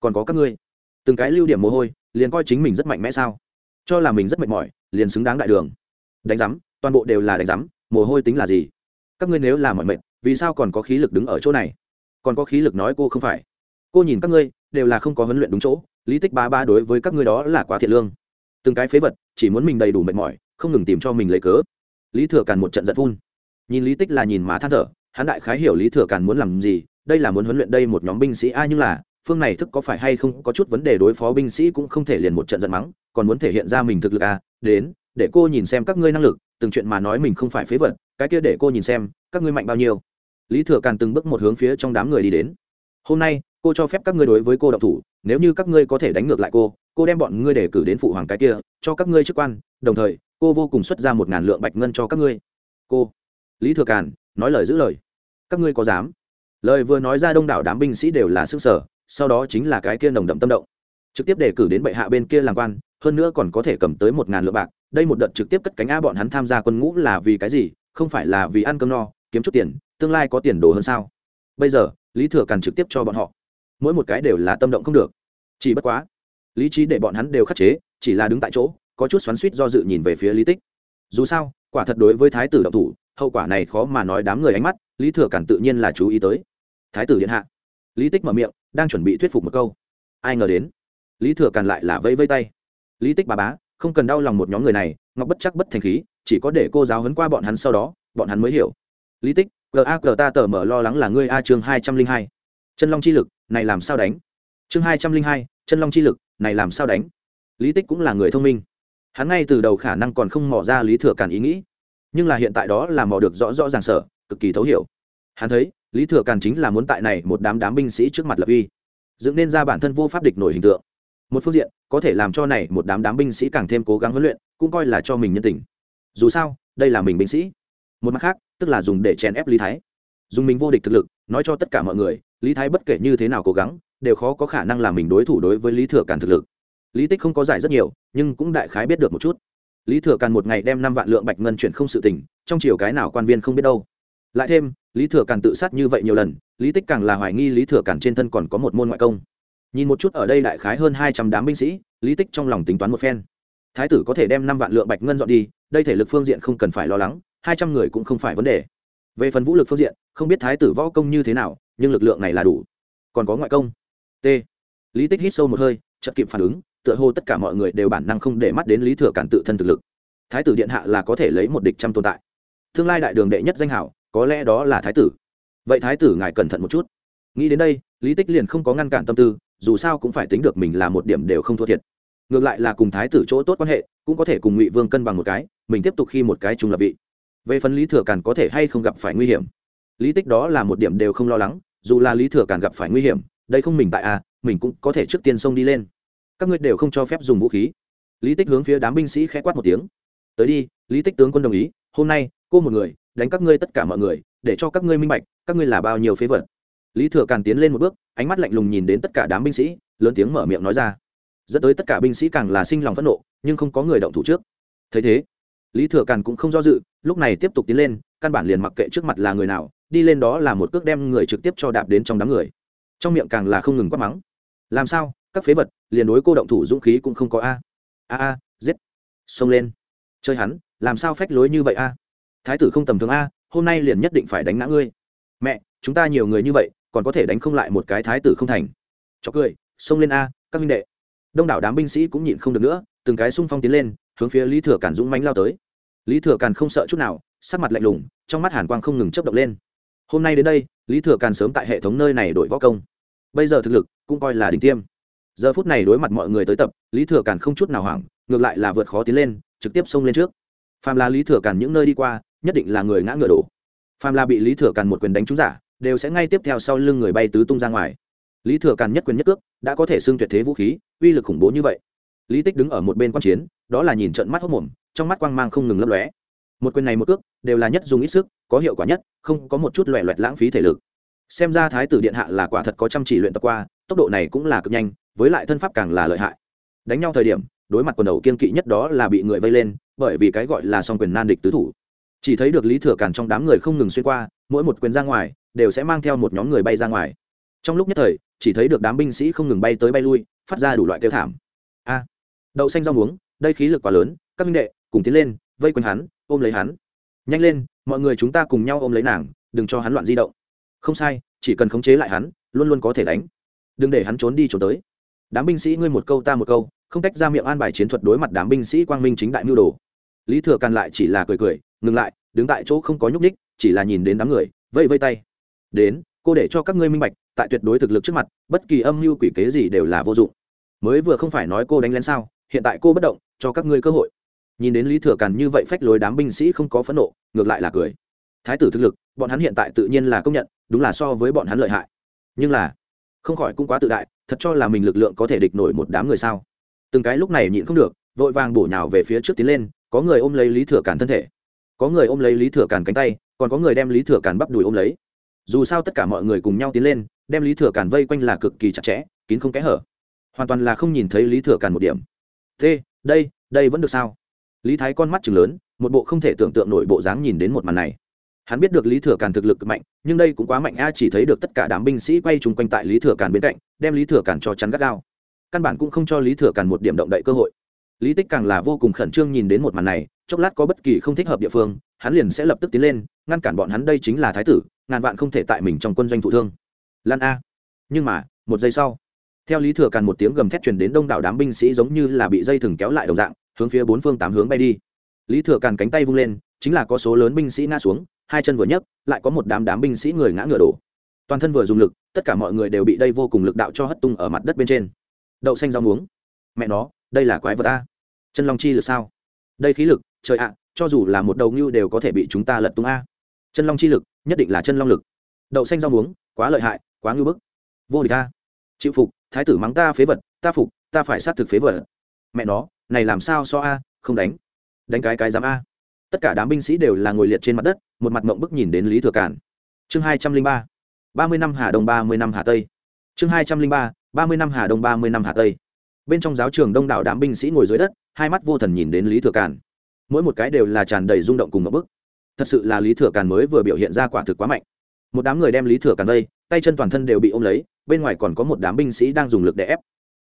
Còn có các ngươi. Từng cái lưu điểm mồ hôi, liền coi chính mình rất mạnh mẽ sao? Cho là mình rất mệt mỏi, liền xứng đáng đại đường. Đánh giám toàn bộ đều là đánh giám mồ hôi tính là gì? Các ngươi nếu là mọi mệt, vì sao còn có khí lực đứng ở chỗ này? Còn có khí lực nói cô không phải. Cô nhìn các ngươi, đều là không có huấn luyện đúng chỗ, lý tích ba ba đối với các ngươi đó là quá thiệt lương. Từng cái phế vật, chỉ muốn mình đầy đủ mệt mỏi, không ngừng tìm cho mình lấy cớ. Lý thừa càn một trận giận phun nhìn lý tích là nhìn mà than thở hắn đại khái hiểu lý thừa càn muốn làm gì đây là muốn huấn luyện đây một nhóm binh sĩ ai nhưng là phương này thức có phải hay không có chút vấn đề đối phó binh sĩ cũng không thể liền một trận giận mắng còn muốn thể hiện ra mình thực lực à, đến để cô nhìn xem các ngươi năng lực từng chuyện mà nói mình không phải phế vật cái kia để cô nhìn xem các ngươi mạnh bao nhiêu. Lý thừa càn từng bước một hướng phía trong đám người đi đến. Hôm nay cô cho phép các ngươi đối với cô độc thủ nếu như các ngươi có thể đánh ngược lại cô cô đem bọn ngươi để cử đến phụ hoàng cái kia cho các ngươi chức quan đồng thời cô vô cùng xuất ra một ngàn lượng bạch ngân cho các ngươi. Cô lý thừa càn, nói lời giữ lời. Các ngươi có dám? Lời vừa nói ra đông đảo đám binh sĩ đều là sức sở, sau đó chính là cái kia nồng đậm tâm động. Trực tiếp đề cử đến bệ hạ bên kia làm quan, hơn nữa còn có thể cầm tới một ngàn lượng bạc. Đây một đợt trực tiếp cất cánh a bọn hắn tham gia quân ngũ là vì cái gì? Không phải là vì ăn cơm no, kiếm chút tiền, tương lai có tiền đồ hơn sao? Bây giờ, lý thừa càn trực tiếp cho bọn họ. Mỗi một cái đều là tâm động không được. Chỉ bất quá, lý trí để bọn hắn đều khắc chế, chỉ là đứng tại chỗ, có chút xoắn suýt do dự nhìn về phía lý tích. Dù sao, quả thật đối với thái tử động thủ hậu quả này khó mà nói đám người ánh mắt, lý thừa cản tự nhiên là chú ý tới. Thái tử điện hạ. Lý tích mở miệng, đang chuẩn bị thuyết phục một câu. Ai ngờ đến? Lý thừa Cản lại là vây vây tay. Lý tích bà bá, không cần đau lòng một nhóm người này, ngọc bất chắc bất thành khí, chỉ có để cô giáo hấn qua bọn hắn sau đó, bọn hắn mới hiểu. Lý tích gag ta tờ mở lo lắng là ngươi a chương hai trăm linh hai. Chân long chi lực, này làm sao đánh? Chương hai trăm linh hai, chân long chi lực, này làm sao đánh? Lý tích cũng là người thông minh. Hắn ngay từ đầu khả năng còn không mò ra lý thừa Cản ý nghĩ nhưng là hiện tại đó là mò được rõ rõ ràng sở, cực kỳ thấu hiểu. Hắn thấy, lý thừa càn chính là muốn tại này một đám đám binh sĩ trước mặt lập uy, dựng nên ra bản thân vô pháp địch nổi hình tượng. Một phương diện, có thể làm cho này một đám đám binh sĩ càng thêm cố gắng huấn luyện, cũng coi là cho mình nhân tình. Dù sao, đây là mình binh sĩ. Một mặt khác, tức là dùng để chèn ép lý thái. Dùng mình vô địch thực lực, nói cho tất cả mọi người, lý thái bất kể như thế nào cố gắng, đều khó có khả năng làm mình đối thủ đối với lý thừa càn thực lực. Lý tích không có giải rất nhiều, nhưng cũng đại khái biết được một chút lý thừa càn một ngày đem năm vạn lượng bạch ngân chuyển không sự tỉnh, trong chiều cái nào quan viên không biết đâu. Lại thêm lý thừa càn tự sát như vậy nhiều lần lý tích càng là hoài nghi lý thừa càn trên thân còn có một môn ngoại công. Nhìn một chút ở đây đại khái hơn hai trăm đám binh sĩ lý tích trong lòng tính toán một phen. Thái tử có thể đem năm vạn lượng bạch ngân dọn đi đây thể lực phương diện không cần phải lo lắng hai trăm người cũng không phải vấn đề. Về phần vũ lực phương diện không biết thái tử võ công như thế nào nhưng lực lượng này là đủ. Còn có ngoại công. T. Lý tích hít sâu một hơi chậm kịp phản ứng tựa hồ tất cả mọi người đều bản năng không để mắt đến lý thừa cản tự thân thực lực. Thái tử điện hạ là có thể lấy một địch trăm tồn tại. Tương lai đại đường đệ nhất danh hảo, có lẽ đó là thái tử. Vậy thái tử ngài cẩn thận một chút. Nghĩ đến đây, lý tích liền không có ngăn cản tâm tư, dù sao cũng phải tính được mình là một điểm đều không thua thiệt. Ngược lại là cùng thái tử chỗ tốt quan hệ, cũng có thể cùng ngụy vương cân bằng một cái, mình tiếp tục khi một cái trung lập vị. Về phần lý thừa càn có thể hay không gặp phải nguy hiểm? Lý tích đó là một điểm đều không lo lắng, dù là lý thừa càn gặp phải nguy hiểm, đây không mình tại a mình cũng có thể trước tiên xông đi lên các ngươi đều không cho phép dùng vũ khí. Lý tích hướng phía đám binh sĩ khẽ quát một tiếng. Tới đi, lý tích tướng quân đồng ý, hôm nay, cô một người, đánh các ngươi tất cả mọi người, để cho các ngươi minh bạch, các ngươi là bao nhiêu phế vật. Lý thừa càn tiến lên một bước, ánh mắt lạnh lùng nhìn đến tất cả đám binh sĩ, lớn tiếng mở miệng nói ra. Dẫn tới tất cả binh sĩ càng là sinh lòng phẫn nộ, nhưng không có người động thủ trước. Thấy thế, lý thừa càn cũng không do dự, lúc này tiếp tục tiến lên, căn bản liền mặc kệ trước mặt là người nào, đi lên đó là một cước đem người trực tiếp cho đạp đến trong đám người. Trong miệng càng là không ngừng quát mắng. Làm sao? Các phế vật, liền đối cô động thủ dũng khí cũng không có a. A a, giết. Xông lên. Chơi hắn, làm sao phách lối như vậy a? Thái tử không tầm thường a, hôm nay liền nhất định phải đánh ngã ngươi. Mẹ, chúng ta nhiều người như vậy, còn có thể đánh không lại một cái thái tử không thành. Cho cười, xông lên a, các minh đệ. Đông đảo đám binh sĩ cũng nhịn không được nữa, từng cái xung phong tiến lên, hướng phía lý thừa Càn dũng mánh lao tới. Lý thừa càn không sợ chút nào, sắc mặt lạnh lùng, trong mắt hàn quang không ngừng chấp động lên. Hôm nay đến đây, lý thừa càn sớm tại hệ thống nơi này đổi võ công. Bây giờ thực lực, cũng coi là đỉnh tiêm giờ phút này đối mặt mọi người tới tập, lý thừa càn không chút nào hoảng, ngược lại là vượt khó tiến lên, trực tiếp xông lên trước. Phàm là lý thừa càn những nơi đi qua, nhất định là người ngã ngựa đổ. Phàm là bị lý thừa càn một quyền đánh trúng giả, đều sẽ ngay tiếp theo sau lưng người bay tứ tung ra ngoài. Lý thừa càn nhất quyền nhất cước, đã có thể xưng tuyệt thế vũ khí, uy lực khủng bố như vậy. Lý tích đứng ở một bên quan chiến, đó là nhìn trận mắt hốc mồm, trong mắt quang mang không ngừng lấp lóe. Một quyền này một cước, đều là nhất dùng ít sức, có hiệu quả nhất, không có một chút loẹ loẹt lãng phí thể lực xem ra thái tử điện hạ là quả thật có chăm chỉ luyện tập qua, tốc độ này cũng là cực nhanh, với lại thân pháp càng là lợi hại. Đánh nhau thời điểm, đối mặt quần đầu kiên kỵ nhất đó là bị người vây lên, bởi vì cái gọi là song quyền nan địch tứ thủ. Chỉ thấy được lý thừa càn trong đám người không ngừng xuyên qua, mỗi một quyền ra ngoài, đều sẽ mang theo một nhóm người bay ra ngoài. Trong lúc nhất thời, chỉ thấy được đám binh sĩ không ngừng bay tới bay lui, phát ra đủ loại kêu thảm. A! Đậu xanh rau muống, đây khí lực quá lớn, các minh đệ, cùng tiến lên, vây quanh hắn, ôm lấy hắn. Nhanh lên, mọi người chúng ta cùng nhau ôm lấy nàng, đừng cho hắn loạn di động không sai, chỉ cần khống chế lại hắn, luôn luôn có thể đánh. Đừng để hắn trốn đi trốn tới. Đám binh sĩ ngươi một câu ta một câu, không tách ra miệng an bài chiến thuật đối mặt đám binh sĩ quang minh chính đại mưu đồ. Lý thừa càn lại chỉ là cười cười, ngừng lại, đứng tại chỗ không có nhúc ních chỉ là nhìn đến đám người vây vây tay. Đến, cô để cho các ngươi minh bạch, tại tuyệt đối thực lực trước mặt, bất kỳ âm mưu quỷ kế gì đều là vô dụng. Mới vừa không phải nói cô đánh lén sao, hiện tại cô bất động, cho các ngươi cơ hội. Nhìn đến lý thừa càn như vậy phách lối đám binh sĩ không có phẫn nộ, ngược lại là cười. Thái tử thực lực bọn hắn hiện tại tự nhiên là công nhận, đúng là so với bọn hắn lợi hại. Nhưng là, không khỏi cũng quá tự đại, thật cho là mình lực lượng có thể địch nổi một đám người sao? Từng cái lúc này nhịn không được, vội vàng bổ nhào về phía trước tiến lên, có người ôm lấy lý thừa càn thân thể. Có người ôm lấy lý thừa càn cánh tay, còn có người đem lý thừa càn bắp đùi ôm lấy. Dù sao tất cả mọi người cùng nhau tiến lên, đem lý thừa càn vây quanh là cực kỳ chặt chẽ, kín không kẽ hở. Hoàn toàn là không nhìn thấy lý thừa càn một điểm. Thế, đây đây vẫn được sao? Lý thái con mắt chừng lớn, một bộ không thể tưởng tượng nổi bộ dáng nhìn đến một màn này hắn biết được lý thừa càn thực lực mạnh, nhưng đây cũng quá mạnh, a chỉ thấy được tất cả đám binh sĩ quay chung quanh tại lý thừa càn bên cạnh, đem lý thừa càn cho chắn gắt gao. Căn bản cũng không cho lý thừa càn một điểm động đậy cơ hội. Lý tích càng là vô cùng khẩn trương nhìn đến một màn này, chốc lát có bất kỳ không thích hợp địa phương, hắn liền sẽ lập tức tiến lên, ngăn cản bọn hắn đây chính là thái tử, ngàn vạn không thể tại mình trong quân doanh thụ thương. Lan a. Nhưng mà, một giây sau, theo lý thừa càn một tiếng gầm thét truyền đến đông đảo đám binh sĩ giống như là bị dây thừng kéo lại đồng dạng, hướng phía bốn phương tám hướng bay đi. Lý thừa càn cánh tay vung lên, chính là có số lớn binh sĩ ngã xuống hai chân vừa nhấc lại có một đám đám binh sĩ người ngã ngựa đổ. Toàn thân vừa dùng lực tất cả mọi người đều bị đây vô cùng lực đạo cho hất tung ở mặt đất bên trên. Đậu xanh rau muống. Mẹ nó đây là quái vật ta. chân long chi lực sao? Đây khí lực trời ạ cho dù là một đầu ngưu đều có thể bị chúng ta lật tung a. Chân long chi lực nhất định là chân long lực. Đậu xanh rau muống quá lợi hại quá ngưu bức. Vô địch ta, chịu phục thái tử mắng ta phế vật ta phục ta phải sát thực phế vật. Mẹ nó này làm sao so a không đánh. Đánh cái cái dám a tất cả đám binh sĩ đều là ngồi liệt trên mặt đất một mặt mộng bức nhìn đến lý thừa cản chương hai trăm linh ba ba mươi năm hà đông ba mươi năm hà tây. Chương hai trăm linh ba ba mươi năm hà đông ba mươi năm hà tây. Bên trong giáo trường đông đảo đám binh sĩ ngồi dưới đất hai mắt vô thần nhìn đến lý thừa cản mỗi một cái đều là tràn đầy rung động cùng mộng bức. Thật sự là lý thừa Cản mới vừa biểu hiện ra quả thực quá mạnh. Một đám người đem lý thừa Cản vây tay chân toàn thân đều bị ôm lấy bên ngoài còn có một đám binh sĩ đang dùng lực để ép.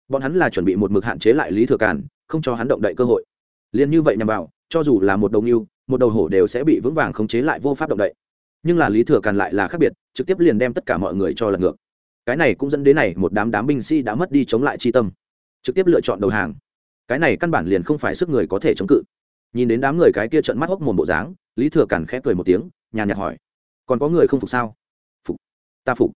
Bọn hắn là chuẩn bị một mực hạn chế lại lý thừa Cản, không cho hắn động đậy cơ hội. Liền như vậy nhằm vào cho dù là một đồng yêu một đầu hổ đều sẽ bị vững vàng khống chế lại vô pháp động đậy. Nhưng là lý thừa càn lại là khác biệt, trực tiếp liền đem tất cả mọi người cho lật ngược. Cái này cũng dẫn đến này một đám đám binh sĩ đã mất đi chống lại chi tâm. Trực tiếp lựa chọn đầu hàng. Cái này căn bản liền không phải sức người có thể chống cự. Nhìn đến đám người cái kia trận mắt hốc mồm bộ dáng, lý thừa càn khẽ cười một tiếng, nhàn nhạt hỏi, còn có người không phục sao? Phục, ta phục.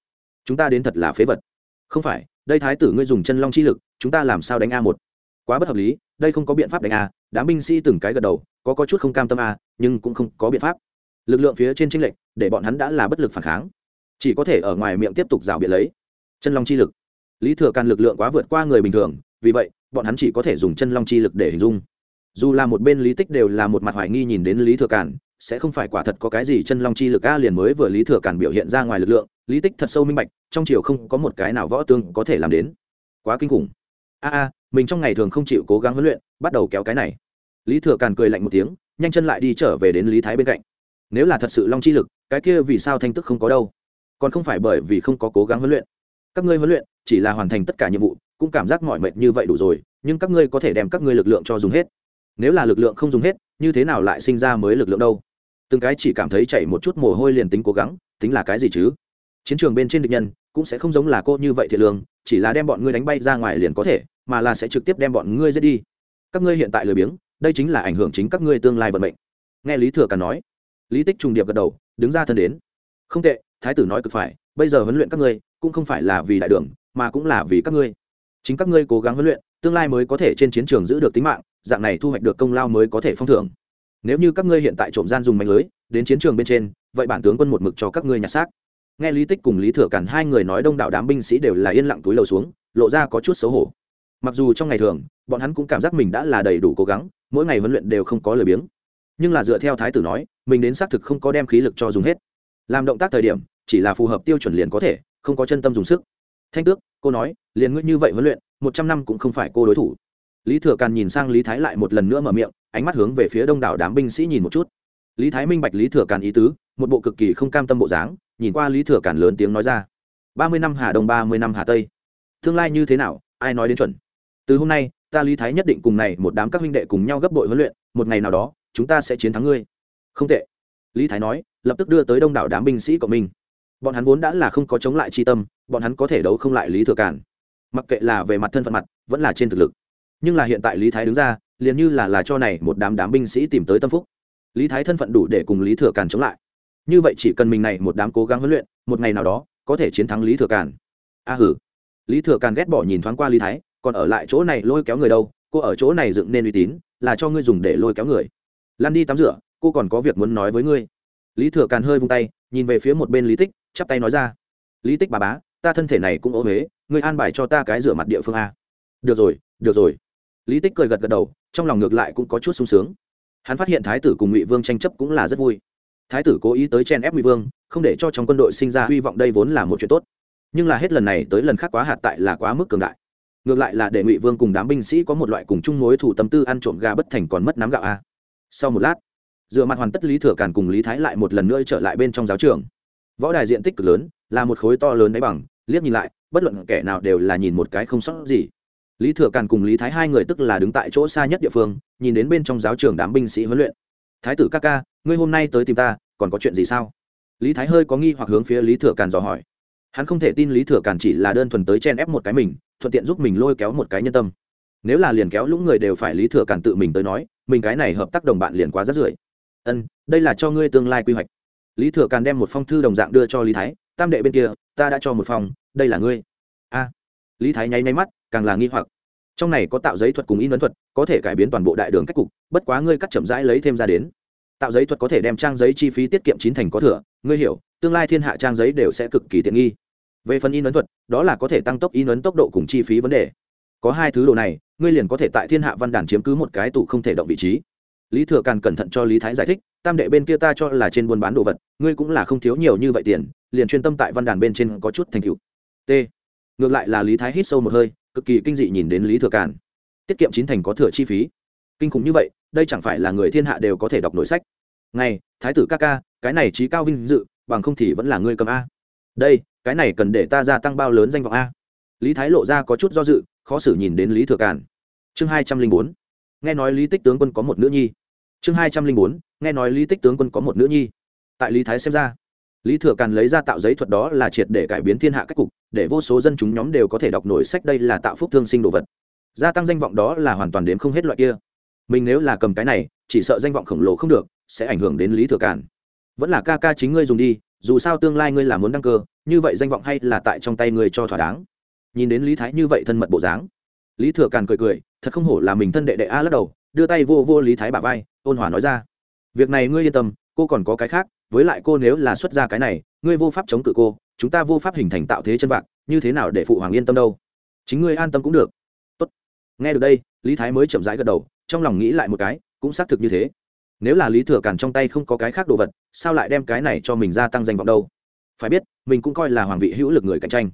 Chúng ta đến thật là phế vật. Không phải, đây thái tử ngươi dùng chân long chi lực, chúng ta làm sao đánh a một? Quá bất hợp lý đây không có biện pháp đánh a, đám binh sĩ từng cái gật đầu, có có chút không cam tâm a, nhưng cũng không có biện pháp. Lực lượng phía trên tranh lệch, để bọn hắn đã là bất lực phản kháng. Chỉ có thể ở ngoài miệng tiếp tục rào biện lấy. Chân long chi lực. Lý thừa càn lực lượng quá vượt qua người bình thường, vì vậy, bọn hắn chỉ có thể dùng chân long chi lực để hình dung. Dù là một bên lý tích đều là một mặt hoài nghi nhìn đến lý thừa càn, sẽ không phải quả thật có cái gì chân long chi lực a liền mới vừa lý thừa càn biểu hiện ra ngoài lực lượng, lý tích thật sâu minh bạch, trong chiều không có một cái nào võ tương có thể làm đến. Quá kinh khủng. A a mình trong ngày thường không chịu cố gắng huấn luyện, bắt đầu kéo cái này. Lý thừa càn cười lạnh một tiếng, nhanh chân lại đi trở về đến lý thái bên cạnh. Nếu là thật sự long chi lực, cái kia vì sao thanh tức không có đâu? Còn không phải bởi vì không có cố gắng huấn luyện. Các ngươi huấn luyện, chỉ là hoàn thành tất cả nhiệm vụ, cũng cảm giác mỏi mệt như vậy đủ rồi, nhưng các ngươi có thể đem các ngươi lực lượng cho dùng hết. Nếu là lực lượng không dùng hết, như thế nào lại sinh ra mới lực lượng đâu? Từng cái chỉ cảm thấy chảy một chút mồ hôi liền tính cố gắng, tính là cái gì chứ? Chiến trường bên trên địch nhân, cũng sẽ không giống là cô như vậy thiệt lương, chỉ là đem bọn ngươi đánh bay ra ngoài liền có thể mà là sẽ trực tiếp đem bọn ngươi giết đi. Các ngươi hiện tại lười biếng, đây chính là ảnh hưởng chính các ngươi tương lai vận mệnh. Nghe lý thừa càn nói, lý tích trùng điệp gật đầu, đứng ra thân đến. Không tệ, thái tử nói cực phải, bây giờ huấn luyện các ngươi cũng không phải là vì đại đường, mà cũng là vì các ngươi. Chính các ngươi cố gắng huấn luyện, tương lai mới có thể trên chiến trường giữ được tính mạng, dạng này thu hoạch được công lao mới có thể phong thưởng. Nếu như các ngươi hiện tại trộm gian dùng mạnh lưới, đến chiến trường bên trên, vậy bản tướng quân một mực cho các ngươi nhặt xác. Nghe lý tích cùng lý thừa cản hai người nói đông đảo đám binh sĩ đều là yên lặng túi lầu xuống, lộ ra có chút xấu hổ mặc dù trong ngày thường, bọn hắn cũng cảm giác mình đã là đầy đủ cố gắng, mỗi ngày huấn luyện đều không có lời biếng. Nhưng là dựa theo thái tử nói, mình đến xác thực không có đem khí lực cho dùng hết. Làm động tác thời điểm, chỉ là phù hợp tiêu chuẩn liền có thể, không có chân tâm dùng sức. Thanh tước, cô nói, liền ngươi như vậy huấn luyện, một trăm năm cũng không phải cô đối thủ. Lý thừa càn nhìn sang lý thái lại một lần nữa mở miệng, ánh mắt hướng về phía đông đảo đám binh sĩ nhìn một chút. Lý thái minh bạch lý thừa càn ý tứ, một bộ cực kỳ không cam tâm bộ dáng, nhìn qua lý thừa càn lớn tiếng nói ra. Ba mươi năm hà đông, ba mươi năm hà tây. Tương lai như thế nào, ai nói đến chuẩn? Từ hôm nay, ta lý thái nhất định cùng này một đám các huynh đệ cùng nhau gấp đội huấn luyện, một ngày nào đó, chúng ta sẽ chiến thắng ngươi. Không tệ. Lý thái nói, lập tức đưa tới đông đảo đám binh sĩ của mình. Bọn hắn vốn đã là không có chống lại chi tâm, bọn hắn có thể đấu không lại lý thừa Cản. mặc kệ là về mặt thân phận mặt, vẫn là trên thực lực. Nhưng là hiện tại lý thái đứng ra, liền như là là cho này một đám đám binh sĩ tìm tới tâm phúc. Lý thái thân phận đủ để cùng lý thừa Cản chống lại. Như vậy chỉ cần mình này một đám cố gắng huấn luyện, một ngày nào đó, có thể chiến thắng lý thừa Cản. a hử. Lý thừa Cản ghét bỏ nhìn thoáng qua lý thái còn ở lại chỗ này lôi kéo người đâu, cô ở chỗ này dựng nên uy tín, là cho ngươi dùng để lôi kéo người. Lan đi tắm rửa, cô còn có việc muốn nói với ngươi. Lý thừa càn hơi vung tay, nhìn về phía một bên lý tích, chắp tay nói ra. Lý tích bà bá, ta thân thể này cũng ố huế, ngươi an bài cho ta cái rửa mặt địa phương a. Được rồi được rồi. Lý tích cười gật gật đầu, trong lòng ngược lại cũng có chút sung sướng. Hắn phát hiện thái tử cùng ngụy vương tranh chấp cũng là rất vui. Thái tử cố ý tới chen ép ngụy vương, không để cho trong quân đội sinh ra hy vọng đây vốn là một chuyện tốt. Nhưng là hết lần này tới lần khác quá hạt tại là quá mức cường đại ngược lại là để ngụy vương cùng đám binh sĩ có một loại cùng chung mối thủ tâm tư ăn trộm gà bất thành còn mất nắm gạo a. Sau một lát, dựa mặt hoàn tất lý thừa càn cùng lý thái lại một lần nữa trở lại bên trong giáo trường. Võ đài diện tích cực lớn, là một khối to lớn đáy bằng, liếc nhìn lại, bất luận kẻ nào đều là nhìn một cái không sót gì. Lý thừa càn cùng lý thái hai người tức là đứng tại chỗ xa nhất địa phương, nhìn đến bên trong giáo trường đám binh sĩ huấn luyện. Thái tử ca ca, ngươi hôm nay tới tìm ta, còn có chuyện gì sao? Lý thái hơi có nghi hoặc hướng phía lý thừa càn dò hỏi. Hắn không thể tin lý thừa càn chỉ là đơn thuần tới chen ép một cái mình thuận tiện giúp mình lôi kéo một cái nhân tâm. Nếu là liền kéo lũng người đều phải lý thừa cản tự mình tới nói, mình cái này hợp tác đồng bạn liền quá rất rưởi. Ân, đây là cho ngươi tương lai quy hoạch. Lý thừa càn đem một phong thư đồng dạng đưa cho lý thái, tam đệ bên kia, ta đã cho một phong, đây là ngươi. A. Lý thái nháy nháy mắt, càng là nghi hoặc. Trong này có tạo giấy thuật cùng in ấn thuật, có thể cải biến toàn bộ đại đường cách cục, bất quá ngươi cắt chậm rãi lấy thêm ra đến. Tạo giấy thuật có thể đem trang giấy chi phí tiết kiệm chín thành có thừa, ngươi hiểu, tương lai thiên hạ trang giấy đều sẽ cực kỳ tiện nghi về phần in ấn thuật, đó là có thể tăng tốc in ấn tốc độ cùng chi phí vấn đề. Có hai thứ đồ này, ngươi liền có thể tại thiên hạ văn đàn chiếm cứ một cái tủ không thể động vị trí. Lý thừa càn cẩn thận cho lý thái giải thích, tam đệ bên kia ta cho là trên buôn bán đồ vật, ngươi cũng là không thiếu nhiều như vậy tiền, liền chuyên tâm tại văn đàn bên trên có chút thành cựu t. Ngược lại là lý thái hít sâu một hơi, cực kỳ kinh dị nhìn đến lý thừa càn. Tiết kiệm chín thành có thừa chi phí. Kinh khủng như vậy, đây chẳng phải là người thiên hạ đều có thể đọc nội sách. Này, thái tử ca ca, cái này trí cao vinh dự, bằng không thì vẫn là ngươi cầm a. Đây cái này cần để ta gia tăng bao lớn danh vọng a? Lý thái lộ ra có chút do dự, khó xử nhìn đến lý thừa càn. Chương hai trăm linh bốn. Nghe nói lý tích tướng quân có một nữ nhi. Chương hai trăm linh bốn. Nghe nói lý tích tướng quân có một nữ nhi. Tại lý thái xem ra, lý thừa càn lấy ra tạo giấy thuật đó là triệt để cải biến thiên hạ cách cục, để vô số dân chúng nhóm đều có thể đọc nổi sách đây là tạo phúc thương sinh đồ vật. Gia tăng danh vọng đó là hoàn toàn đếm không hết loại kia. Mình nếu là cầm cái này, chỉ sợ danh vọng khổng lồ không được, sẽ ảnh hưởng đến lý thừa càn. Vẫn là ca ca chính ngươi dùng đi, dù sao tương lai ngươi là muốn đăng cơ như vậy danh vọng hay là tại trong tay người cho thỏa đáng? Nhìn đến lý thái như vậy thân mật bộ dáng, lý thừa càn cười cười, thật không hổ là mình thân đệ đệ a lắc đầu, đưa tay vô vô lý thái bà vai, ôn hòa nói ra. Việc này ngươi yên tâm, cô còn có cái khác, với lại cô nếu là xuất ra cái này, ngươi vô pháp chống cự cô, chúng ta vô pháp hình thành tạo thế chân vạc, như thế nào để phụ hoàng yên tâm đâu? Chính ngươi an tâm cũng được. Tốt. nghe được đây, lý thái mới chậm rãi gật đầu, trong lòng nghĩ lại một cái, cũng xác thực như thế. Nếu là lý thừa càn trong tay không có cái khác đồ vật, sao lại đem cái này cho mình gia tăng danh vọng đâu? Phải biết mình cũng coi là hoàng vị hữu lực người cạnh tranh.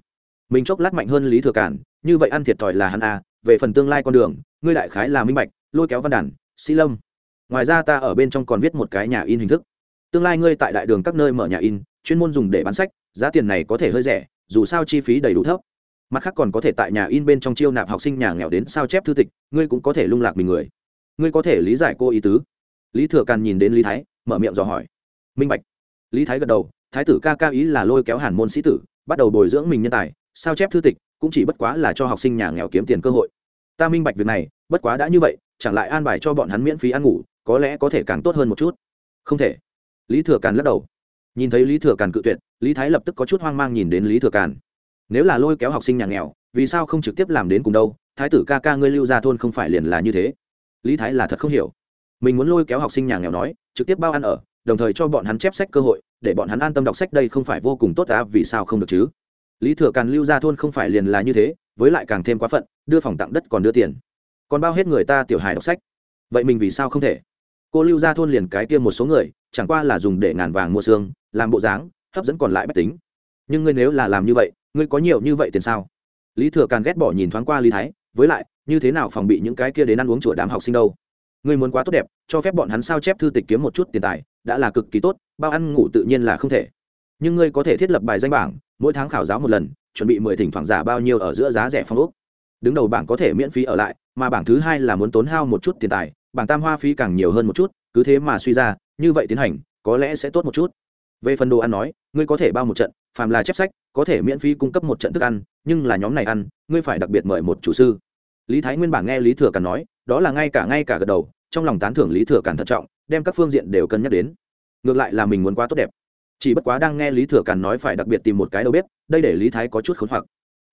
Mình chốc lát mạnh hơn lý thừa Cản, như vậy ăn thiệt thòi là hắn a về phần tương lai con đường ngươi đại khái là minh bạch lôi kéo văn đàn sĩ lâm. Ngoài ra ta ở bên trong còn viết một cái nhà in hình thức. Tương lai ngươi tại đại đường các nơi mở nhà in chuyên môn dùng để bán sách giá tiền này có thể hơi rẻ dù sao chi phí đầy đủ thấp. Mặt khác còn có thể tại nhà in bên trong chiêu nạp học sinh nhà nghèo đến sao chép thư tịch ngươi cũng có thể lung lạc mình người. Ngươi có thể lý giải cô ý tứ. Lý thừa càn nhìn đến lý thái mở miệng dò hỏi. Minh bạch. Lý thái gật đầu thái tử ca ca ý là lôi kéo hàn môn sĩ tử, bắt đầu bồi dưỡng mình nhân tài, sao chép thư tịch, cũng chỉ bất quá là cho học sinh nhà nghèo kiếm tiền cơ hội. Ta minh bạch việc này, bất quá đã như vậy, chẳng lại an bài cho bọn hắn miễn phí ăn ngủ, có lẽ có thể càng tốt hơn một chút. Không thể. Lý thừa càn lắc đầu. Nhìn thấy lý thừa càn cự tuyệt, lý thái lập tức có chút hoang mang nhìn đến lý thừa càn. Nếu là lôi kéo học sinh nhà nghèo, vì sao không trực tiếp làm đến cùng đâu? Thái tử ca ca ngươi lưu ra thôn không phải liền là như thế. Lý thái là thật không hiểu. Mình muốn lôi kéo học sinh nhà nghèo nói, trực tiếp bao ăn ở, đồng thời cho bọn hắn chép sách cơ hội để bọn hắn an tâm đọc sách đây không phải vô cùng tốt ta vì sao không được chứ? Lý thừa càn lưu ra thôn không phải liền là như thế, với lại càng thêm quá phận, đưa phòng tặng đất còn đưa tiền. Còn bao hết người ta tiểu hài đọc sách. Vậy mình vì sao không thể? Cô lưu ra thôn liền cái tiêm một số người, chẳng qua là dùng để ngàn vàng mua xương, làm bộ dáng, hấp dẫn còn lại bách tính. Nhưng ngươi nếu là làm như vậy, ngươi có nhiều như vậy tiền sao? Lý thừa càn ghét bỏ nhìn thoáng qua lý thái, với lại, như thế nào phòng bị những cái kia đến ăn uống chùa đám học sinh đâu? Ngươi muốn quá tốt đẹp, cho phép bọn hắn sao chép thư tịch kiếm một chút tiền tài đã là cực kỳ tốt, bao ăn ngủ tự nhiên là không thể. Nhưng ngươi có thể thiết lập bài danh bảng, mỗi tháng khảo giáo một lần, chuẩn bị mười thỉnh thoảng giả bao nhiêu ở giữa giá rẻ phong ốc. Đứng đầu bảng có thể miễn phí ở lại, mà bảng thứ hai là muốn tốn hao một chút tiền tài, bảng tam hoa phí càng nhiều hơn một chút, cứ thế mà suy ra, như vậy tiến hành, có lẽ sẽ tốt một chút. Về phần đồ ăn nói, ngươi có thể bao một trận, phàm là chép sách, có thể miễn phí cung cấp một trận thức ăn, nhưng là nhóm này ăn, ngươi phải đặc biệt mời một chủ sư. Lý thái nguyên bản nghe lý thừa càn nói, đó là ngay cả ngay cả gật đầu, trong lòng tán thưởng lý thừa càn thận trọng đem các phương diện đều cân nhắc đến. Ngược lại là mình muốn quá tốt đẹp. Chỉ bất quá đang nghe lý thừa càn nói phải đặc biệt tìm một cái đầu bếp, đây để lý thái có chút khốn hoặc.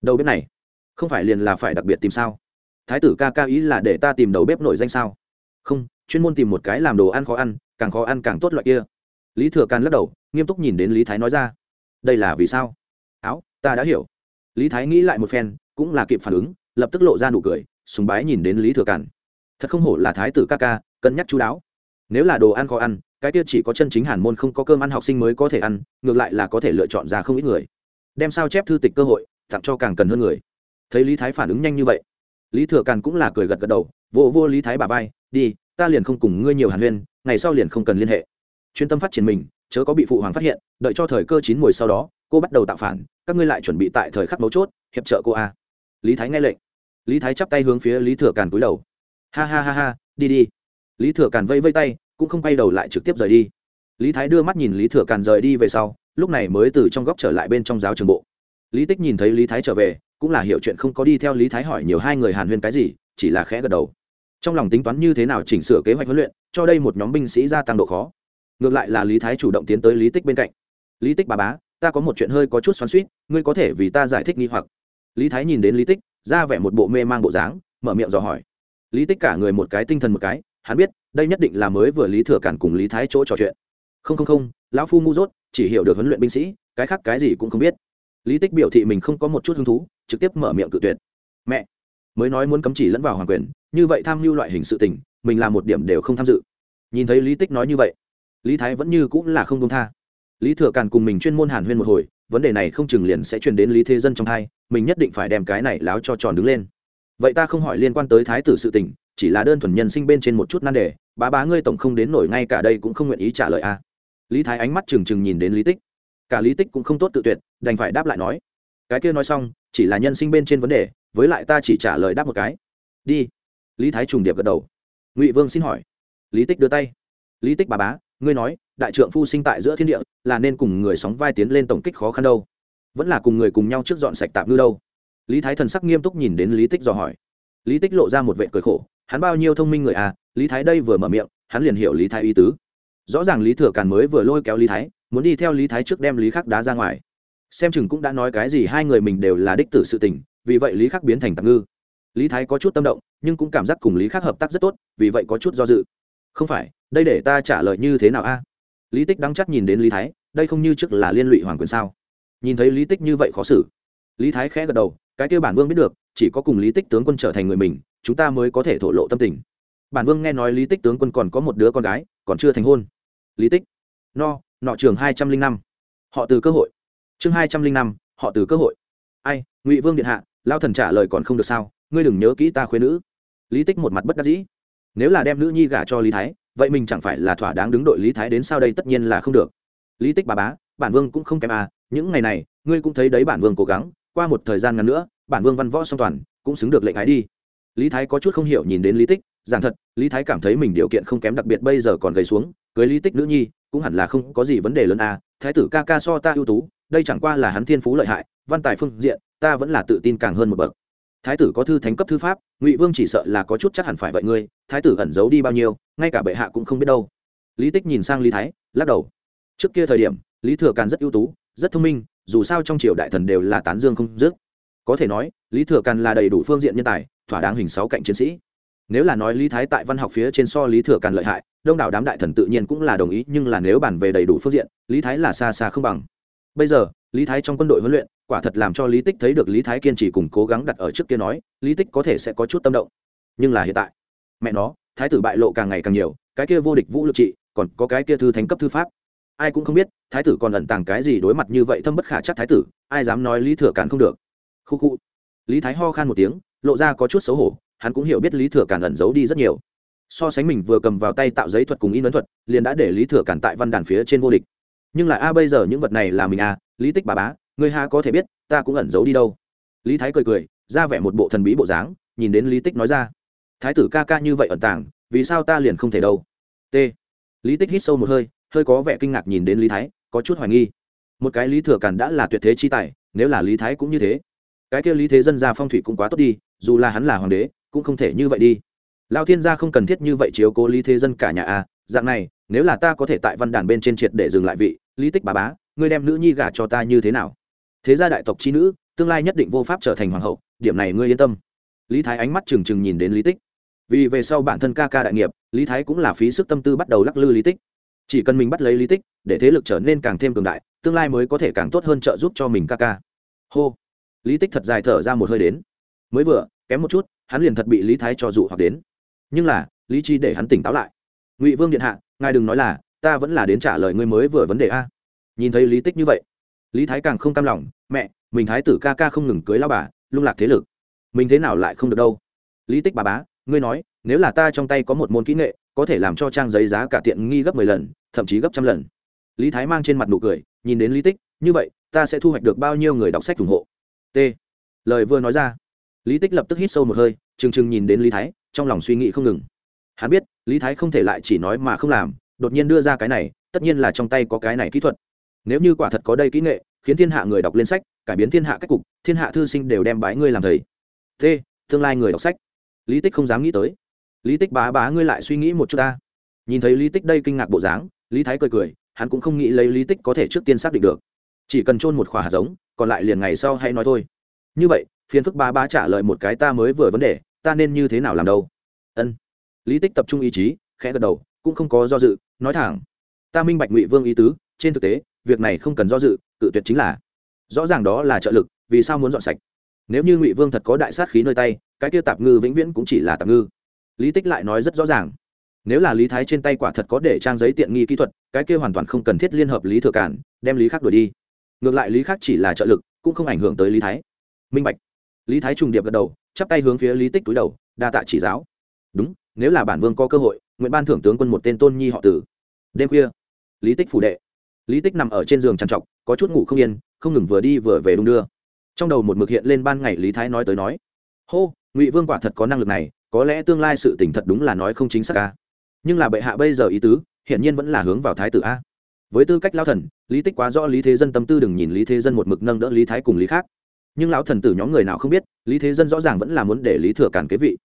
Đầu bếp này, không phải liền là phải đặc biệt tìm sao? Thái tử ca ca ý là để ta tìm đầu bếp nổi danh sao? Không, chuyên môn tìm một cái làm đồ ăn khó ăn, càng khó ăn càng tốt loại kia. Lý thừa càn lắc đầu, nghiêm túc nhìn đến lý thái nói ra. Đây là vì sao? Áo, ta đã hiểu. Lý thái nghĩ lại một phen, cũng là kịp phản ứng, lập tức lộ ra nụ cười, sùng bái nhìn đến lý thừa càn. Thật không hổ là thái tử ca ca, cân nhắc chú đáo nếu là đồ ăn khó ăn, cái kia chỉ có chân chính hàn môn không có cơm ăn học sinh mới có thể ăn, ngược lại là có thể lựa chọn ra không ít người. Đem sao chép thư tịch cơ hội, tặng cho càng cần hơn người. Thấy lý thái phản ứng nhanh như vậy, lý thừa càn cũng là cười gật gật đầu, vô vô lý thái bà vai, đi, ta liền không cùng ngươi nhiều hàn huyên, ngày sau liền không cần liên hệ. Chuyên tâm phát triển mình, chớ có bị phụ hoàng phát hiện, đợi cho thời cơ chín mùi sau đó, cô bắt đầu tạo phản, các ngươi lại chuẩn bị tại thời khắc mấu chốt, hiệp trợ cô a. Lý thái nghe lệnh. Lý thái chắp tay hướng phía lý thừa càn cúi đầu. Ha ha ha ha, đi đi lý thừa càn vây vây tay, cũng không quay đầu lại trực tiếp rời đi. Lý thái đưa mắt nhìn lý thừa càn rời đi về sau, lúc này mới từ trong góc trở lại bên trong giáo trường bộ. Lý tích nhìn thấy lý thái trở về, cũng là hiểu chuyện không có đi theo lý thái hỏi nhiều hai người hàn huyên cái gì, chỉ là khẽ gật đầu. Trong lòng tính toán như thế nào chỉnh sửa kế hoạch huấn luyện, cho đây một nhóm binh sĩ gia tăng độ khó. Ngược lại là lý thái chủ động tiến tới lý tích bên cạnh. Lý tích bà bá, ta có một chuyện hơi có chút xoắn suýt ngươi có thể vì ta giải thích nghi hoặc. Lý thái nhìn đến lý tích, ra vẻ một bộ mê mang bộ dáng, mở miệng dò hỏi. Lý tích cả người một cái, tinh thần một cái hắn biết, đây nhất định là mới vừa lý thừa cản cùng lý thái chỗ trò chuyện. Không không không, lão phu ngu dốt, chỉ hiểu được huấn luyện binh sĩ, cái khác cái gì cũng không biết. Lý tích biểu thị mình không có một chút hứng thú, trực tiếp mở miệng cự tuyệt. Mẹ, mới nói muốn cấm chỉ lẫn vào hoàng quyền, như vậy tham mưu loại hình sự tình, mình làm một điểm đều không tham dự. Nhìn thấy lý tích nói như vậy, lý thái vẫn như cũng là không công tha. Lý thừa càn cùng mình chuyên môn hàn huyên một hồi, vấn đề này không chừng liền sẽ truyền đến lý thế dân trong hai mình nhất định phải đem cái này láo cho tròn đứng lên vậy ta không hỏi liên quan tới thái tử sự tình, chỉ là đơn thuần nhân sinh bên trên một chút nan đề, bá bá ngươi tổng không đến nổi ngay cả đây cũng không nguyện ý trả lời a. À. lý thái ánh mắt trừng trừng nhìn đến lý tích. Cả lý tích cũng không tốt tự tuyệt, đành phải đáp lại nói. Cái kia nói xong, chỉ là nhân sinh bên trên vấn đề, với lại ta chỉ trả lời đáp một cái. Đi. Lý thái trùng điệp gật đầu. Ngụy vương xin hỏi. Lý tích đưa tay. Lý tích bà bá, ngươi nói, đại trượng phu sinh tại giữa thiên địa, là nên cùng người sóng vai tiến lên tổng kích khó khăn đâu. Vẫn là cùng người cùng nhau trước dọn sạch tạm ngư đâu lý thái thần sắc nghiêm túc nhìn đến lý tích dò hỏi. Lý tích lộ ra một vệ cười khổ, hắn bao nhiêu thông minh người à lý thái đây vừa mở miệng, hắn liền hiểu lý thái ý tứ. Rõ ràng lý thừa càn mới vừa lôi kéo lý thái, muốn đi theo lý thái trước đem lý khắc đá ra ngoài. Xem chừng cũng đã nói cái gì hai người mình đều là đích tử sự tình, vì vậy lý khắc biến thành tạm ngư. Lý thái có chút tâm động, nhưng cũng cảm giác cùng lý khắc hợp tác rất tốt, vì vậy có chút do dự. Không phải, đây để ta trả lời như thế nào a? Lý tích đắng chắc nhìn đến lý thái, đây không như trước là liên lụy hoàng quyền sao? Nhìn thấy lý tích như vậy khó xử. Lý thái khẽ gật đầu cái kêu bản vương biết được, chỉ có cùng lý tích tướng quân trở thành người mình, chúng ta mới có thể thổ lộ tâm tình. Bản vương nghe nói lý tích tướng quân còn có một đứa con gái, còn chưa thành hôn. Lý tích, no, nọ trường hai trăm linh năm. Họ từ cơ hội. Chương hai trăm linh năm, họ từ cơ hội. Ai, ngụy vương điện hạ lao thần trả lời còn không được sao, ngươi đừng nhớ kỹ ta khuyên nữ. Lý tích một mặt bất đắc dĩ. Nếu là đem nữ nhi gả cho lý thái, vậy mình chẳng phải là thỏa đáng đứng đội lý thái đến sau đây tất nhiên là không được. Lý tích bà bá, bản vương cũng không kém à những ngày này, ngươi cũng thấy đấy bản vương cố gắng qua một thời gian ngắn nữa, bản vương văn võ song toàn, cũng xứng được lệnh ái đi. Lý thái có chút không hiểu nhìn đến lý tích, giảng thật, lý thái cảm thấy mình điều kiện không kém đặc biệt bây giờ còn gầy xuống, cưới lý tích nữ nhi, cũng hẳn là không có gì vấn đề lớn à thái tử ca ca so ta ưu tú, đây chẳng qua là hắn thiên phú lợi hại, văn tài phương diện, ta vẫn là tự tin càng hơn một bậc. Thái tử có thư thánh cấp thư pháp, ngụy vương chỉ sợ là có chút chắc hẳn phải vậy ngươi, thái tử ẩn giấu đi bao nhiêu, ngay cả bệ hạ cũng không biết đâu. Lý tích nhìn sang lý thái, lắc đầu. Trước kia thời điểm, lý thừa càn rất ưu tú, rất thông minh dù sao trong triều đại thần đều là tán dương không dứt. Có thể nói, lý thừa càn là đầy đủ phương diện nhân tài, thỏa đáng hình sáu cạnh chiến sĩ. Nếu là nói lý thái tại văn học phía trên so lý thừa càn lợi hại, đông đảo đám đại thần tự nhiên cũng là đồng ý, nhưng là nếu bàn về đầy đủ phương diện, lý thái là xa xa không bằng. Bây giờ, lý thái trong quân đội huấn luyện, quả thật làm cho lý tích thấy được lý thái kiên trì cùng cố gắng đặt ở trước kia nói, lý tích có thể sẽ có chút tâm động. Nhưng là hiện tại, mẹ nó, thái tử bại lộ càng ngày càng nhiều, cái kia vô địch vũ lực trị, còn có cái kia thư thánh cấp thư pháp ai cũng không biết, thái tử còn ẩn tàng cái gì đối mặt như vậy thâm bất khả chắc thái tử, ai dám nói lý thừa càn không được. Khu khu. Lý thái ho khan một tiếng, lộ ra có chút xấu hổ, hắn cũng hiểu biết lý thừa càn ẩn giấu đi rất nhiều. So sánh mình vừa cầm vào tay tạo giấy thuật cùng in ấn thuật, liền đã để lý thừa càn tại văn đàn phía trên vô địch. Nhưng là a, bây giờ những vật này là mình a, lý tích bà bá người ha có thể biết, ta cũng ẩn giấu đi đâu. Lý thái cười cười, ra vẻ một bộ thần bí bộ dáng, nhìn đến lý tích nói ra. Thái tử ca ca như vậy ẩn tàng, vì sao ta liền không thể đâu? T. Lý tích hít sâu một hơi hơi có vẻ kinh ngạc nhìn đến lý thái, có chút hoài nghi. Một cái lý thừa càn đã là tuyệt thế chi tài, nếu là lý thái cũng như thế, cái kia lý thế dân gia phong thủy cũng quá tốt đi, dù là hắn là hoàng đế, cũng không thể như vậy đi. Lao thiên gia không cần thiết như vậy chiếu cố lý thế dân cả nhà à dạng này, nếu là ta có thể tại văn đàn bên trên triệt để dừng lại vị, lý tích bà bá, ngươi đem nữ nhi gả cho ta như thế nào? Thế gia đại tộc chi nữ, tương lai nhất định vô pháp trở thành hoàng hậu, điểm này ngươi yên tâm. Lý thái ánh mắt trừng trừng nhìn đến lý tích. Vì về sau bản thân ca ca đại nghiệp, lý thái cũng là phí sức tâm tư bắt đầu lắc lư lý tích chỉ cần mình bắt lấy lý tích, để thế lực trở nên càng thêm cường đại, tương lai mới có thể càng tốt hơn trợ giúp cho mình ca ca. Hô. Lý tích thật dài thở ra một hơi đến. Mới vừa, kém một chút, hắn liền thật bị lý thái cho dụ hoặc đến. Nhưng là, lý chi để hắn tỉnh táo lại. Ngụy vương điện hạ, ngài đừng nói là, ta vẫn là đến trả lời ngươi mới vừa vấn đề a. Nhìn thấy lý tích như vậy, lý thái càng không cam lòng, mẹ, mình thái tử ca ca không ngừng cưới lao bà, lung lạc thế lực. Mình thế nào lại không được đâu? Lý tích bà bá, ngươi nói nếu là ta trong tay có một môn kỹ nghệ, có thể làm cho trang giấy giá cả tiện nghi gấp mười lần, thậm chí gấp trăm lần. Lý thái mang trên mặt nụ cười, nhìn đến lý tích, như vậy, ta sẽ thu hoạch được bao nhiêu người đọc sách ủng hộ? T. Lời vừa nói ra, lý tích lập tức hít sâu một hơi, trừng trừng nhìn đến lý thái, trong lòng suy nghĩ không ngừng. Hắn biết, lý thái không thể lại chỉ nói mà không làm, đột nhiên đưa ra cái này, tất nhiên là trong tay có cái này kỹ thuật. Nếu như quả thật có đây kỹ nghệ, khiến thiên hạ người đọc lên sách, cải biến thiên hạ cách cục, thiên hạ thư sinh đều đem bái ngươi làm thầy. T. Tương lai người đọc sách. Lý tích không dám nghĩ tới lý tích bá bá ngươi lại suy nghĩ một chút ta. Nhìn thấy lý tích đây kinh ngạc bộ dáng, lý thái cười cười, hắn cũng không nghĩ lấy lý tích có thể trước tiên xác định được. Chỉ cần trôn một khỏa hạt giống, còn lại liền ngày sau hay nói thôi. Như vậy, phiền phức ba ba trả lời một cái ta mới vừa vấn đề, ta nên như thế nào làm đâu? Ân. Lý tích tập trung ý chí, khẽ gật đầu, cũng không có do dự, nói thẳng. Ta minh bạch ngụy vương ý tứ, trên thực tế, việc này không cần do dự, cự tuyệt chính là. Rõ ràng đó là trợ lực, vì sao muốn dọn sạch? Nếu như ngụy vương thật có đại sát khí nơi tay, cái kia tạp ngư vĩnh viễn cũng chỉ là tạp ngư lý tích lại nói rất rõ ràng. Nếu là lý thái trên tay quả thật có để trang giấy tiện nghi kỹ thuật, cái kia hoàn toàn không cần thiết liên hợp lý thừa cản, đem lý khác đuổi đi. Ngược lại lý khác chỉ là trợ lực, cũng không ảnh hưởng tới lý thái. Minh bạch. Lý thái trùng điệp gật đầu, chắp tay hướng phía lý tích túi đầu, đa tạ chỉ giáo. Đúng, nếu là bản vương có cơ hội, nguyện ban thưởng tướng quân một tên tôn nhi họ tử. Đêm khuya, lý tích phủ đệ. Lý tích nằm ở trên giường trằn trọc, có chút ngủ không yên, không ngừng vừa đi vừa về đung đưa. Trong đầu một mực hiện lên ban ngày lý thái nói tới nói. Hô ngụy vương quả thật có năng lực này có lẽ tương lai sự tỉnh thật đúng là nói không chính xác ca nhưng là bệ hạ bây giờ ý tứ hiện nhiên vẫn là hướng vào thái tử a. với tư cách lao thần, lý tích quá rõ lý thế dân tâm tư đừng nhìn lý thế dân một mực nâng đỡ lý thái cùng lý khác. nhưng lão thần tử nhóm người nào không biết, lý thế dân rõ ràng vẫn là muốn để lý thừa cản kế vị.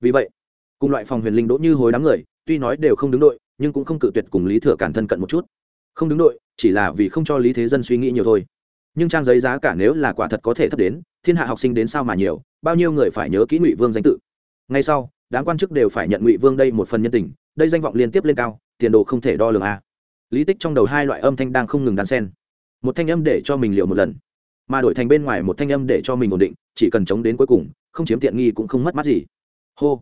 vì vậy, cùng loại phòng huyền linh đỗ như hối đám người, tuy nói đều không đứng đội, nhưng cũng không cự tuyệt cùng lý thừa cản thân cận một chút. không đứng đội, chỉ là vì không cho lý thế dân suy nghĩ nhiều thôi. nhưng trang giấy giá cả nếu là quả thật có thể thấp đến, thiên hạ học sinh đến sao mà nhiều bao nhiêu người phải nhớ kỹ ngụy vương danh tự ngay sau đám quan chức đều phải nhận ngụy vương đây một phần nhân tình đây danh vọng liên tiếp lên cao tiền đồ không thể đo lường a lý tích trong đầu hai loại âm thanh đang không ngừng đan sen một thanh âm để cho mình liều một lần mà đổi thành bên ngoài một thanh âm để cho mình ổn định chỉ cần chống đến cuối cùng không chiếm tiện nghi cũng không mất mát gì hô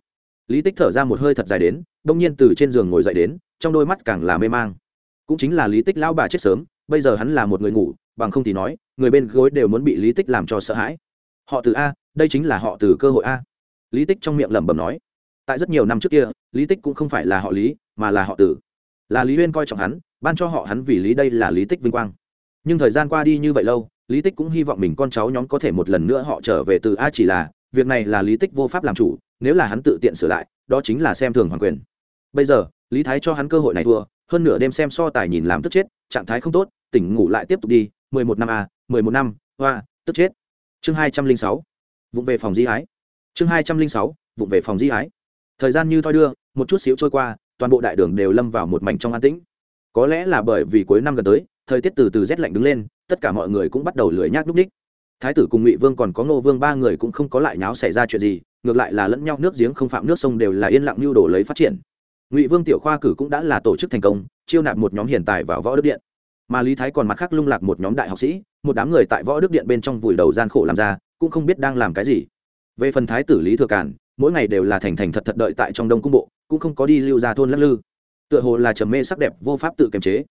lý tích thở ra một hơi thật dài đến đông nhiên từ trên giường ngồi dậy đến trong đôi mắt càng là mê mang cũng chính là lý tích lão bà chết sớm bây giờ hắn là một người ngủ bằng không thì nói người bên gối đều muốn bị lý tích làm cho sợ hãi họ từ a đây chính là họ từ cơ hội a. Lý tích trong miệng lẩm bẩm nói. Tại rất nhiều năm trước kia, lý tích cũng không phải là họ lý, mà là họ tử là lý huyên coi trọng hắn, ban cho họ hắn vì lý đây là lý tích vinh quang. Nhưng thời gian qua đi như vậy lâu, lý tích cũng hy vọng mình con cháu nhóm có thể một lần nữa họ trở về từ a chỉ là, việc này là lý tích vô pháp làm chủ, nếu là hắn tự tiện sửa lại, đó chính là xem thường hoàng quyền. Bây giờ, lý thái cho hắn cơ hội này thua, hơn nửa đêm xem so tài nhìn làm tức chết, trạng thái không tốt, tỉnh ngủ lại tiếp tục đi, mười một năm a, mười một năm, hoa, tức chết. Chương hai trăm linh sáu vụng về phòng di hái. Chương hai trăm linh sáu, vụng về phòng di hái. Thời gian như thoi đưa, một chút xíu trôi qua, toàn bộ đại đường đều lâm vào một mảnh trong an tĩnh. Có lẽ là bởi vì cuối năm gần tới, thời tiết từ từ rét lạnh đứng lên, tất cả mọi người cũng bắt đầu lười nhác núp ních. Thái tử cùng ngụy vương còn có ngô vương ba người cũng không có lại nháo xảy ra chuyện gì, ngược lại là lẫn nhau nước giếng không phạm nước sông đều là yên lặng lưu đồ lấy phát triển. Ngụy vương tiểu khoa cử cũng đã là tổ chức thành công, chiêu nạp một nhóm hiền tài vào võ đức điện. Mà lý thái còn mặt khác lung lạc một nhóm đại học sĩ, một đám người tại võ đức điện bên trong vùi đầu gian khổ làm ra cũng không biết đang làm cái gì. Về phần thái tử lý thừa cản mỗi ngày đều là thành thành thật thật đợi tại trong đông cung bộ, cũng không có đi lưu ra thôn lắc lư. Tựa hồ là trầm mê sắc đẹp, vô pháp tự kiềm chế.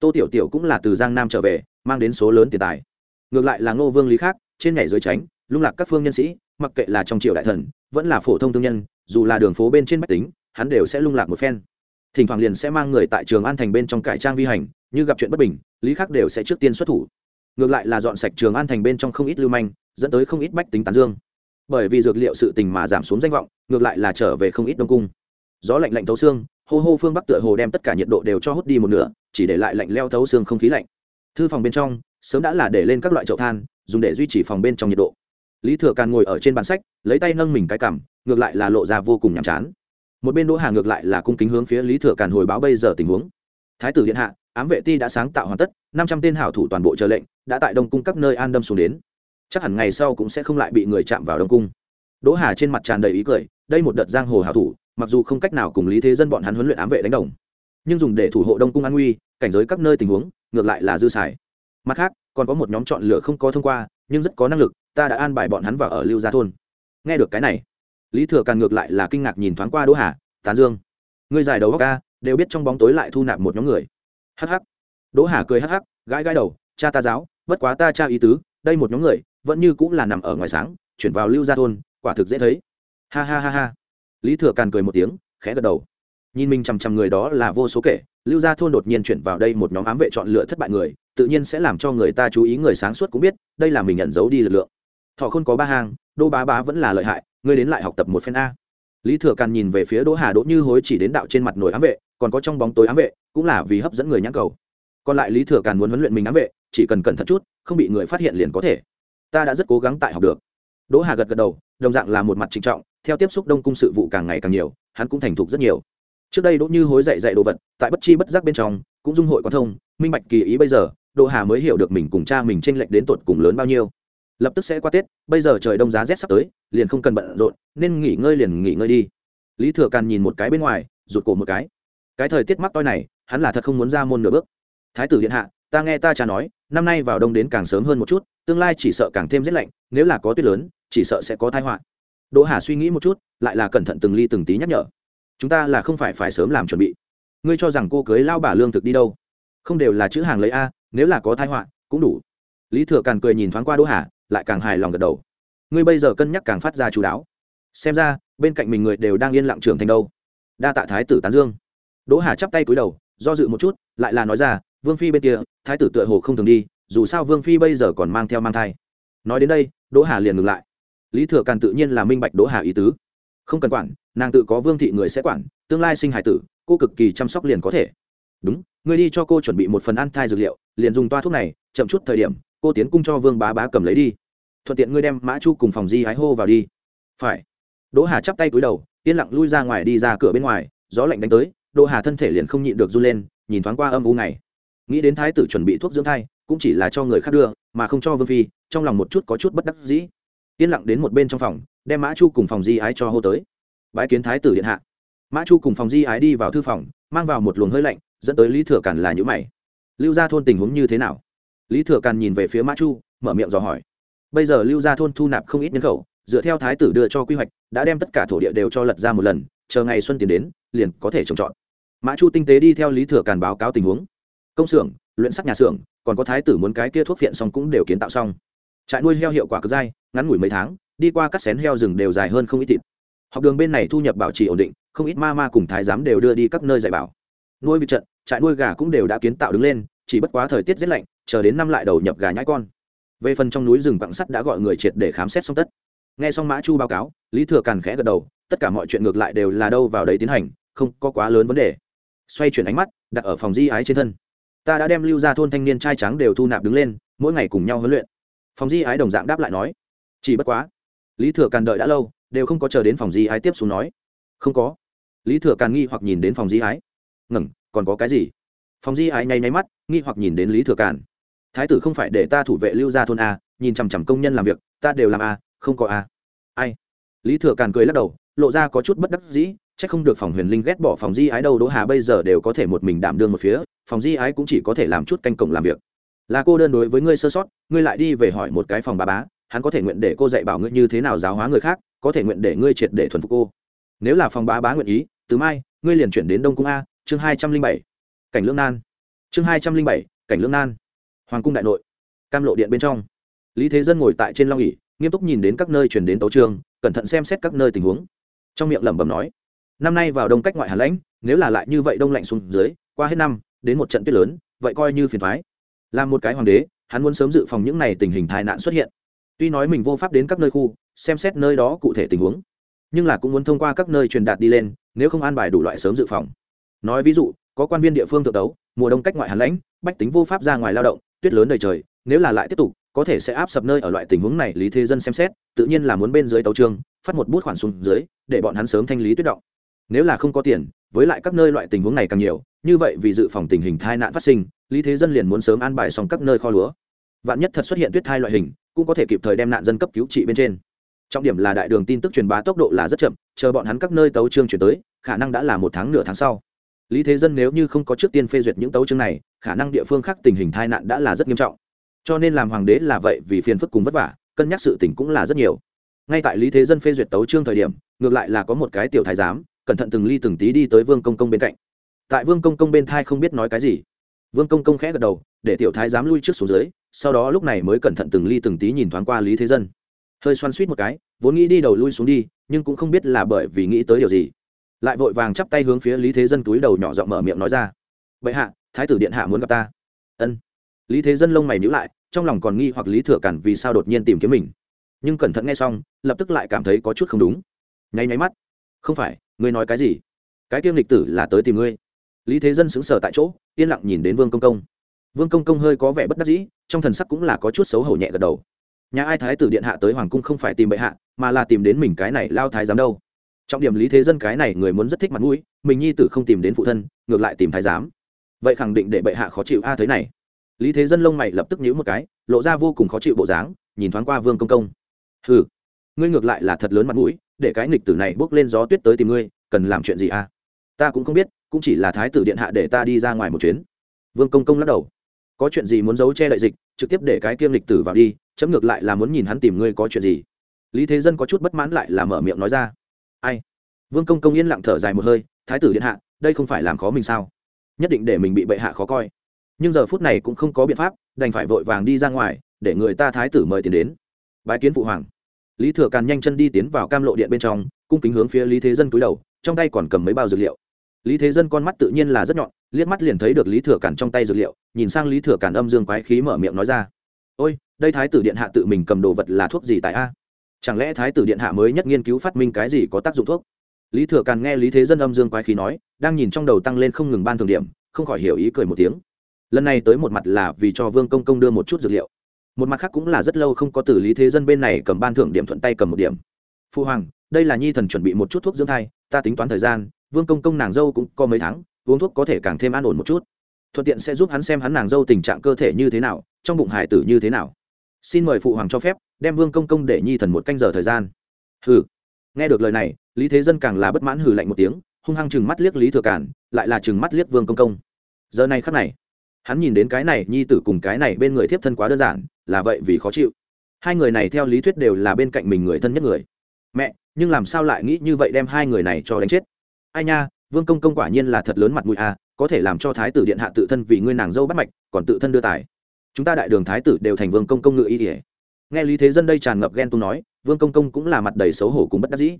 Tô tiểu tiểu cũng là từ giang nam trở về, mang đến số lớn tiền tài. Ngược lại là ngô vương lý khác, trên nhảy dưới tránh, lung lạc các phương nhân sĩ, mặc kệ là trong triều đại thần, vẫn là phổ thông thương nhân, dù là đường phố bên trên bách tính, hắn đều sẽ lung lạc một phen. Thỉnh thoảng liền sẽ mang người tại trường an thành bên trong cải trang vi hành, như gặp chuyện bất bình, lý khắc đều sẽ trước tiên xuất thủ ngược lại là dọn sạch trường an thành bên trong không ít lưu manh, dẫn tới không ít bách tính tán dương. Bởi vì dược liệu sự tình mà giảm xuống danh vọng, ngược lại là trở về không ít đông cung. Gió lạnh lạnh thấu xương, hô hô phương bắc tựa hồ đem tất cả nhiệt độ đều cho hút đi một nửa, chỉ để lại lạnh leo thấu xương không khí lạnh. Thư phòng bên trong, sớm đã là để lên các loại chậu than, dùng để duy trì phòng bên trong nhiệt độ. Lý thừa càn ngồi ở trên bàn sách, lấy tay nâng mình cái cằm, ngược lại là lộ ra vô cùng nhàm chán. Một bên đỗ hà ngược lại là cung kính hướng phía lý thừa càn hồi báo bây giờ tình huống. Thái tử điện hạ, ám vệ ti đã sáng tạo hoàn tất, năm trăm tên hảo thủ toàn bộ chờ lệnh đã tại đông cung các nơi an đâm xuống đến. Chắc hẳn ngày sau cũng sẽ không lại bị người chạm vào đông cung. Đỗ hà trên mặt tràn đầy ý cười, đây một đợt giang hồ hảo thủ, mặc dù không cách nào cùng lý thế dân bọn hắn huấn luyện ám vệ đánh đồng, nhưng dùng để thủ hộ đông cung an nguy, cảnh giới các nơi tình huống, ngược lại là dư xài. Mặt khác, còn có một nhóm chọn lựa không có thông qua, nhưng rất có năng lực, ta đã an bài bọn hắn vào ở lưu gia thôn. Nghe được cái này, lý thừa càng ngược lại là kinh ngạc nhìn thoáng qua đỗ hà, tán dương người giải đầu góc ca đều biết trong bóng tối lại thu nạp một nhóm người. Hh đỗ hà cười hh gãi gãi đầu, cha ta giáo bất quá ta tra ý tứ, đây một nhóm người, vẫn như cũng là nằm ở ngoài sáng, chuyển vào lưu gia thôn, quả thực dễ thấy. Ha ha ha ha. Lý thừa càn cười một tiếng, khẽ gật đầu. Nhìn mình chằm chằm người đó là vô số kể, lưu gia thôn đột nhiên chuyển vào đây một nhóm ám vệ chọn lựa thất bại người, tự nhiên sẽ làm cho người ta chú ý người sáng suốt cũng biết, đây là mình nhận giấu đi lực lượng. Thọ không có ba hang đô bá bá vẫn là lợi hại, ngươi đến lại học tập một phen a. Lý thừa càn nhìn về phía đỗ hà đỗ như hối chỉ đến đạo trên mặt nổi ám vệ, còn có trong bóng tối ám vệ, cũng là vì hấp dẫn người nhãn cầu. Còn lại lý thừa càn muốn huấn luyện mình ám vệ chỉ cần cẩn thận chút, không bị người phát hiện liền có thể. Ta đã rất cố gắng tại học được. Đỗ hà gật gật đầu, đồng dạng là một mặt trịnh trọng, theo tiếp xúc đông cung sự vụ càng ngày càng nhiều, hắn cũng thành thục rất nhiều. Trước đây đỗ như hối dạy dạy đồ vật, tại bất chi bất giác bên trong, cũng dung hội quan thông, minh bạch kỳ ý bây giờ, đỗ hà mới hiểu được mình cùng cha mình tranh lệch đến tột cùng lớn bao nhiêu. Lập tức sẽ qua tết, bây giờ trời đông giá rét sắp tới, liền không cần bận rộn, nên nghỉ ngơi liền nghỉ ngơi đi. Lý thừa càn nhìn một cái bên ngoài, rụt cổ một cái. Cái thời tiết mắc toi này, hắn là thật không muốn ra môn nửa bước. Thái tử điện hạ ta nghe ta cha nói, năm nay vào đông đến càng sớm hơn một chút, tương lai chỉ sợ càng thêm rét lạnh, nếu là có tuyết lớn, chỉ sợ sẽ có tai họa. Đỗ hà suy nghĩ một chút, lại là cẩn thận từng ly từng tí nhắc nhở. Chúng ta là không phải phải sớm làm chuẩn bị. Ngươi cho rằng cô cưới lao bà lương thực đi đâu? Không đều là chữ hàng lấy a, nếu là có tai họa, cũng đủ. Lý thừa càng cười nhìn thoáng qua đỗ hà, lại càng hài lòng gật đầu. Ngươi bây giờ cân nhắc càng phát ra chú đáo. Xem ra, bên cạnh mình người đều đang yên lặng trưởng thành đâu. Đa tạ thái tử tán dương. Đỗ hà chắp tay cúi đầu do dự một chút, lại là nói ra, vương phi bên kia, thái tử tựa hồ không thường đi, dù sao vương phi bây giờ còn mang theo mang thai. Nói đến đây, đỗ hà liền ngừng lại. Lý thừa càn tự nhiên là minh bạch đỗ hà ý tứ. Không cần quản, nàng tự có vương thị người sẽ quản, tương lai sinh hải tử, cô cực kỳ chăm sóc liền có thể. Đúng người đi cho cô chuẩn bị một phần ăn thai dược liệu, liền dùng toa thuốc này, chậm chút thời điểm, cô tiến cung cho vương bá bá cầm lấy đi. Thuận tiện ngươi đem mã chu cùng phòng di ái hô vào đi. Phải. Đỗ hà chắp tay cúi đầu, yên lặng lui ra ngoài đi ra cửa bên ngoài, gió lạnh đánh tới đỗ hà thân thể liền không nhịn được run lên, nhìn thoáng qua âm u này. Nghĩ đến thái tử chuẩn bị thuốc dưỡng thai, cũng chỉ là cho người khác đưa, mà không cho vương phi, trong lòng một chút có chút bất đắc dĩ. Yên lặng đến một bên trong phòng, đem mã chu cùng phòng di ái cho hô tới. Bái kiến thái tử điện hạ. Mã chu cùng phòng di ái đi vào thư phòng, mang vào một luồng hơi lạnh, dẫn tới lý thừa càn là nhữ mày. Lưu ra thôn tình huống như thế nào? Lý thừa càn nhìn về phía mã chu, mở miệng dò hỏi. Bây giờ lưu ra thôn thu nạp không ít nhân khẩu, dựa theo thái tử đưa cho quy hoạch, đã đem tất cả thổ địa đều cho lật ra một lần chờ ngày xuân tiến đến, liền có thể trồng trọt. Mã chu tinh tế đi theo lý thừa càn báo cáo tình huống. Công xưởng, luyện sắc nhà xưởng, còn có thái tử muốn cái kia thuốc phiện xong cũng đều kiến tạo xong. Trại nuôi heo hiệu quả cực dai, ngắn ngủi mấy tháng, đi qua cắt xén heo rừng đều dài hơn không ít thịt. Học đường bên này thu nhập bảo trì ổn định, không ít ma ma cùng thái giám đều đưa đi các nơi dạy bảo. Nuôi vịt trận, trại nuôi gà cũng đều đã kiến tạo đứng lên, chỉ bất quá thời tiết rét lạnh, chờ đến năm lại đầu nhập gà nhãi con. Về phần trong núi rừng quặng sắt đã gọi người triệt để khám xét xong tất. Nghe xong mã chu báo cáo, lý thừa càn khẽ gật đầu tất cả mọi chuyện ngược lại đều là đâu vào đấy tiến hành, không có quá lớn vấn đề. Xoay chuyển ánh mắt, đặt ở phòng di ái trên thân. Ta đã đem lưu ra thôn thanh niên trai trắng đều thu nạp đứng lên, mỗi ngày cùng nhau huấn luyện. Phòng di ái đồng dạng đáp lại nói. Chỉ bất quá, lý thừa càn đợi đã lâu, đều không có chờ đến phòng di ái tiếp xuống nói. Không có. Lý thừa càn nghi hoặc nhìn đến phòng di ái. Ngẩng còn có cái gì? Phòng di ái nháy nháy mắt, nghi hoặc nhìn đến lý thừa càn. Thái tử không phải để ta thủ vệ lưu ra thôn a nhìn chằm chằm công nhân làm việc, ta đều làm a không có a ai? Lý thừa càn cười lắc đầu lộ ra có chút bất đắc dĩ c h ắ c không được phòng huyền linh ghét bỏ phòng di ái đâu, đỗ hà bây giờ đều có thể một mình đảm đương một phía, phòng di ái cũng chỉ có thể làm chút canh cổng làm việc. Là cô đơn đối với ngươi sơ sót, ngươi lại đi về hỏi một cái phòng bà bá, hắn có thể nguyện để cô dạy bảo ngươi như thế nào giáo hóa người khác, có thể nguyện để ngươi triệt để thuần phục cô. Nếu là phòng bá bá nguyện ý, từ mai, ngươi liền chuyển đến đông cung a, chương hai trăm linh bảy. Cảnh lương nan. Chương hai trăm linh bảy, cảnh lương nan. Hoàng cung đại nội. Cam lộ điện bên trong. Lý thế dân ngồi tại trên long ỉ nghiêm túc nhìn đến các nơi chuyển đến tấu trường cẩn thận xem xét các nơi tình huống trong miệng lẩm bẩm nói, năm nay vào đông cách ngoại hà lãnh, nếu là lại như vậy đông lạnh xuống dưới, qua hết năm, đến một trận tuyết lớn, vậy coi như phiền thoái. Làm một cái hoàng đế, hắn muốn sớm dự phòng những n à y tình hình tai nạn xuất hiện. Tuy nói mình vô pháp đến các nơi khu, xem xét nơi đó cụ thể tình huống, nhưng là cũng muốn thông qua các nơi truyền đạt đi lên, nếu không an bài đủ loại sớm dự phòng. Nói ví dụ, có quan viên địa phương thượng đấu mùa đông cách ngoại hàn lãnh, bách tính vô pháp ra ngoài lao động, tuyết lớn đầy trời, nếu là lại tiếp tục có thể sẽ áp sập nơi ở loại tình huống này, lý thế dân xem xét, tự nhiên là muốn bên dưới tấu trương phát một bút khoản xuống dưới, để bọn hắn sớm thanh lý tuyết động. Nếu là không có tiền, với lại các nơi loại tình huống này càng nhiều, như vậy vì dự phòng tình hình tai nạn phát sinh, lý thế dân liền muốn sớm an bài xong các nơi kho lúa. Vạn nhất thật xuất hiện tuyết thai loại hình, cũng có thể kịp thời đem nạn dân cấp cứu trị bên trên. Trọng điểm là đại đường tin tức truyền bá tốc độ là rất chậm, chờ bọn hắn các nơi tấu trương chuyển tới, khả năng đã là một tháng nửa tháng sau. Lý thế dân nếu như không có trước tiên phê duyệt những tấu chương này, khả năng địa phương khác tình hình tai nạn đã là rất nghiêm trọng cho nên làm hoàng đế là vậy vì phiền phức cùng vất vả, cân nhắc sự tình cũng là rất nhiều. Ngay tại lý thế dân phê duyệt tấu chương thời điểm, ngược lại là có một cái tiểu thái giám, cẩn thận từng ly từng tí đi tới vương công công bên cạnh. Tại vương công công bên thai không biết nói cái gì. Vương công công khẽ gật đầu, để tiểu thái giám lui trước xuống dưới, sau đó lúc này mới cẩn thận từng ly từng tí nhìn thoáng qua lý thế dân. Hơi xoan suýt một cái, vốn nghĩ đi đầu lui xuống đi, nhưng cũng không biết là bởi vì nghĩ tới điều gì. Lại vội vàng chắp tay hướng phía lý thế dân túi đầu nhỏ giọng mở miệng nói ra. Vậy hạ, thái tử điện hạ muốn gặp ta. Ân lý thế dân lông mày nhữ lại, trong lòng còn nghi hoặc lý thừa cản vì sao đột nhiên tìm kiếm mình. Nhưng cẩn thận nghe xong, lập tức lại cảm thấy có chút không đúng. Nháy nháy mắt. Không phải, ngươi nói cái gì? Cái kiêm lịch tử là tới tìm ngươi. Lý thế dân sững sờ tại chỗ, yên lặng nhìn đến vương công công. Vương công công hơi có vẻ bất đắc dĩ, trong thần sắc cũng là có chút xấu hổ nhẹ gật đầu. Nhà ai thái tử điện hạ tới hoàng cung không phải tìm bệ hạ, mà là tìm đến mình cái này lao thái giám đâu. Trọng điểm lý thế dân cái này người muốn rất thích mặt mũi, mình nhi tử không tìm đến phụ thân, ngược lại tìm thái giám. Vậy khẳng định để bệ hạ khó chịu a à thế này lý thế dân lông mày lập tức nhíu một cái, lộ ra vô cùng khó chịu bộ dáng, nhìn thoáng qua vương công công. Hừ, ngươi ngược lại là thật lớn mặt mũi, để cái nghịch tử này bước lên gió tuyết tới tìm ngươi, cần làm chuyện gì à? ta cũng không biết, cũng chỉ là thái tử điện hạ để ta đi ra ngoài một chuyến. Vương công công lắc đầu. Có chuyện gì muốn giấu che đậy dịch, trực tiếp để cái kiêm lịch tử vào đi, chấm ngược lại là muốn nhìn hắn tìm ngươi có chuyện gì. Lý thế dân có chút bất mãn lại là mở miệng nói ra. Ai? Vương công công yên lặng thở dài một hơi, thái tử điện hạ, đây không phải làm khó mình sao? Nhất định để mình bị bệ hạ khó coi nhưng giờ phút này cũng không có biện pháp, đành phải vội vàng đi ra ngoài, để người ta thái tử mời tiền đến. Bái kiến phụ hoàng. Lý thừa càn nhanh chân đi tiến vào cam lộ điện bên trong, cung kính hướng phía lý thế dân cúi đầu, trong tay còn cầm mấy bao dược liệu. Lý thế dân con mắt tự nhiên là rất nhọn, liếc mắt liền thấy được lý thừa càn trong tay dược liệu, nhìn sang lý thừa càn âm dương quái khí mở miệng nói ra. Ôi, đây thái tử điện hạ tự mình cầm đồ vật là thuốc gì tại a? Chẳng lẽ thái tử điện hạ mới nhất nghiên cứu phát minh cái gì có tác dụng thuốc? Lý thừa càn nghe lý thế dân âm dương quái khí nói, đang nhìn trong đầu tăng lên không ngừng ban thường điểm, không khỏi hiểu ý cười một tiếng lần này tới một mặt là vì cho vương công công đưa một chút dược liệu. Một mặt khác cũng là rất lâu không có tử lý thế dân bên này cầm ban thưởng điểm thuận tay cầm một điểm. Phu hoàng, đây là nhi thần chuẩn bị một chút thuốc dưỡng thai, ta tính toán thời gian, vương công công nàng dâu cũng có mấy tháng, uống thuốc có thể càng thêm an ổn một chút. Thuận tiện sẽ giúp hắn xem hắn nàng dâu tình trạng cơ thể như thế nào, trong bụng hải tử như thế nào. Xin mời phụ hoàng cho phép, đem vương công công để nhi thần một canh giờ thời gian. Hừ. Nghe được lời này, lý thế dân càng là bất mãn hừ lạnh một tiếng, hung hăng chừng mắt liếc lý thừa cản lại là chừng mắt liếc vương công công. Giờ này khắc này hắn nhìn đến cái này, nhi tử cùng cái này bên người thiếp thân quá đơn giản, là vậy vì khó chịu. Hai người này theo lý thuyết đều là bên cạnh mình người thân nhất người. Mẹ, nhưng làm sao lại nghĩ như vậy đem hai người này cho đánh chết? Ai nha, vương công công quả nhiên là thật lớn mặt mũi à có thể làm cho thái tử điện hạ tự thân vì ngươi nàng dâu bắt mạch, còn tự thân đưa tài. Chúng ta đại đường thái tử đều thành vương công công ngự ý ỉa nghe lý thế dân đây tràn ngập ghen tung nói, vương công công cũng là mặt đầy xấu hổ cùng bất đắc dĩ.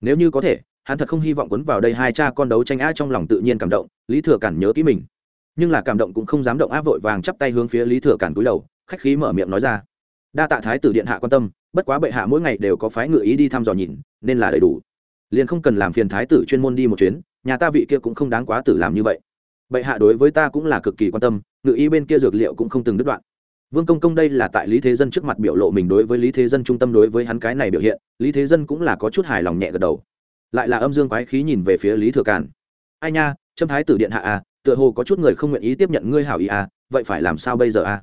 Nếu như có thể, hắn thật không hy vọng quấn vào đây hai cha con đấu tranh á trong lòng tự nhiên cảm động, lý thừa cản nhớ kỹ mình nhưng là cảm động cũng không dám động áp vội vàng chắp tay hướng phía lý thừa cản cúi đầu, khách khí mở miệng nói ra. Đa tạ thái tử điện hạ quan tâm, bất quá bệ hạ mỗi ngày đều có phái ngự ý đi thăm dò nhìn, nên là đầy đủ. Liền không cần làm phiền thái tử chuyên môn đi một chuyến, nhà ta vị kia cũng không đáng quá tử làm như vậy. Bệ hạ đối với ta cũng là cực kỳ quan tâm ngự ý bên kia dược liệu cũng không từng đứt đoạn. Vương công công đây là tại lý thế dân trước mặt biểu lộ mình đối với lý thế dân trung tâm đối với hắn cái này biểu hiện, lý thế dân cũng là có chút hài lòng nhẹ gật đầu. Lại là âm dương quái khí nhìn về phía lý thừa càn ai nha trâm thái tử điện hạ à tựa hồ có chút người không nguyện ý tiếp nhận ngươi hảo ý à vậy phải làm sao bây giờ à?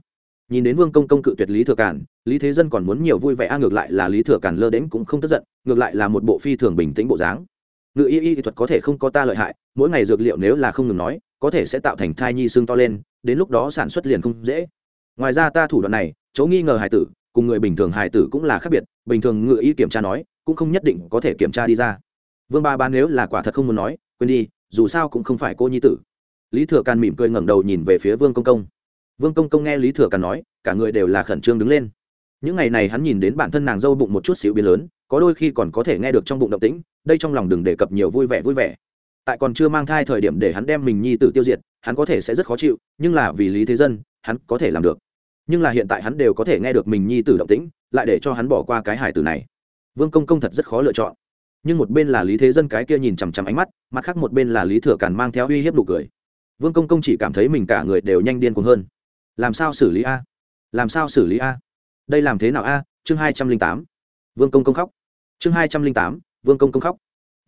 Nhìn đến vương công công cự tuyệt lý thừa cản, lý thế dân còn muốn nhiều vui vẻ a ngược lại là lý thừa cản lơ đến cũng không tức giận ngược lại là một bộ phi thường bình tĩnh bộ dáng. Ngự y y thuật có thể không có ta lợi hại mỗi ngày dược liệu nếu là không ngừng nói có thể sẽ tạo thành thai nhi xương to lên đến lúc đó sản xuất liền không dễ. Ngoài ra ta thủ đoạn này chỗ nghi ngờ hài tử cùng người bình thường hài tử cũng là khác biệt bình thường ngự y kiểm tra nói cũng không nhất định có thể kiểm tra đi ra. Vương ba ba nếu là quả thật không muốn nói quên đi dù sao cũng không phải cô nhi tử lý thừa càn mỉm cười ngẩng đầu nhìn về phía vương công công. Vương công công nghe lý thừa càn nói, cả người đều là khẩn trương đứng lên. Những ngày này hắn nhìn đến bản thân nàng dâu bụng một chút xíu biến lớn, có đôi khi còn có thể nghe được trong bụng động tĩnh, đây trong lòng đừng đề cập nhiều vui vẻ vui vẻ. Tại còn chưa mang thai thời điểm để hắn đem mình nhi tử tiêu diệt, hắn có thể sẽ rất khó chịu, nhưng là vì lý thế dân, hắn có thể làm được. Nhưng là hiện tại hắn đều có thể nghe được mình nhi tử động tĩnh, lại để cho hắn bỏ qua cái hải tử này. Vương công công thật rất khó lựa chọn. Nhưng một bên là lý thế dân cái kia nhìn chằm chằm ánh mắt, mặt khác một bên là lý thừa càn mang theo uy hiếp nụ cười vương công công chỉ cảm thấy mình cả người đều nhanh điên cuồng hơn. Làm sao xử lý a? Làm sao xử lý a? Đây làm thế nào a? Chương hai trăm linh tám. Vương công công khóc. Chương hai trăm linh tám, vương công công khóc.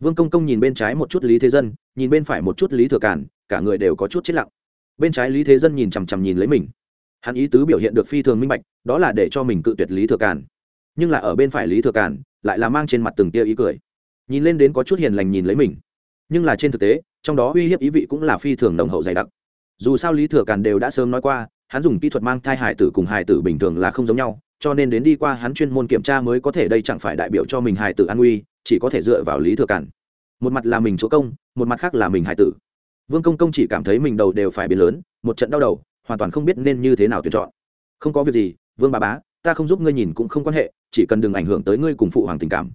Vương công công nhìn bên trái một chút lý thế dân, nhìn bên phải một chút lý thừa cản cả người đều có chút chết lặng. Bên trái lý thế dân nhìn chằm chằm nhìn lấy mình. Hắn ý tứ biểu hiện được phi thường minh bạch, đó là để cho mình cự tuyệt lý thừa cản nhưng là ở bên phải lý thừa cản lại là mang trên mặt từng tia ý cười. Nhìn lên đến có chút hiền lành nhìn lấy mình. Nhưng là trên thực tế trong đó uy hiếp ý vị cũng là phi thường nồng hậu dày đặc. Dù sao lý thừa càn đều đã sớm nói qua, hắn dùng kỹ thuật mang thai hải tử cùng hải tử bình thường là không giống nhau, cho nên đến đi qua hắn chuyên môn kiểm tra mới có thể đây chẳng phải đại biểu cho mình hải tử an nguy, chỉ có thể dựa vào lý thừa càn. Một mặt là mình chỗ công, một mặt khác là mình hải tử. Vương công công chỉ cảm thấy mình đầu đều phải biến lớn, một trận đau đầu, hoàn toàn không biết nên như thế nào tuyển chọn. Không có việc gì, vương bà bá, ta không giúp ngươi nhìn cũng không quan hệ, chỉ cần đừng ảnh hưởng tới ngươi cùng phụ hoàng tình cảm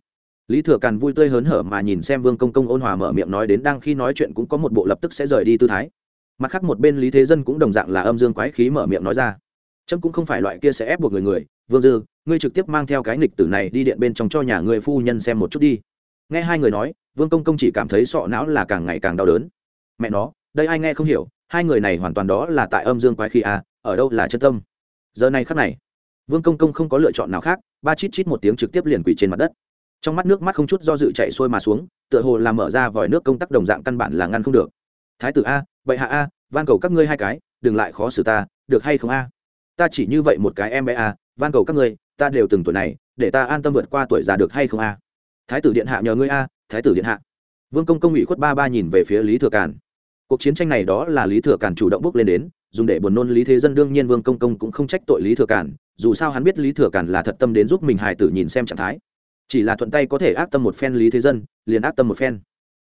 lý thừa càn vui tươi hớn hở mà nhìn xem vương công công ôn hòa mở miệng nói đến đang khi nói chuyện cũng có một bộ lập tức sẽ rời đi tư thái. Mặt khác một bên lý thế dân cũng đồng dạng là âm dương quái khí mở miệng nói ra. Trâm cũng không phải loại kia sẽ ép buộc người người. Vương dư, ngươi trực tiếp mang theo cái nghịch tử này đi điện bên trong cho nhà người phu nhân xem một chút đi. Nghe hai người nói, vương công công chỉ cảm thấy sọ não là càng ngày càng đau đớn. Mẹ nó, đây ai nghe không hiểu, hai người này hoàn toàn đó là tại âm dương quái khí à ở đâu là chân tâm. Giờ này khắc này, vương công công không có lựa chọn nào khác, ba chít chít một tiếng trực tiếp liền quỳ trên mặt đất trong mắt nước mắt không chút do dự chạy xuôi mà xuống, tựa hồ làm mở ra vòi nước công tác đồng dạng căn bản là ngăn không được. Thái tử a vậy hạ a, van cầu các ngươi hai cái, đừng lại khó xử ta, được hay không a? Ta chỉ như vậy một cái em bé a, van cầu các ngươi, ta đều từng tuổi này, để ta an tâm vượt qua tuổi già được hay không a? Thái tử điện hạ nhờ ngươi a, thái tử điện hạ. Vương công công ủy khuất ba ba nhìn về phía lý thừa càn. Cuộc chiến tranh này đó là lý thừa càn chủ động bước lên đến, dùng để buồn nôn lý thế dân, đương nhiên vương công công cũng không trách tội lý thừa càn, dù sao hắn biết lý thừa càn là thật tâm đến giúp mình hài tử nhìn xem trạng thái chỉ là thuận tay có thể ác tâm một phen lý thế dân, liền ác tâm một phen.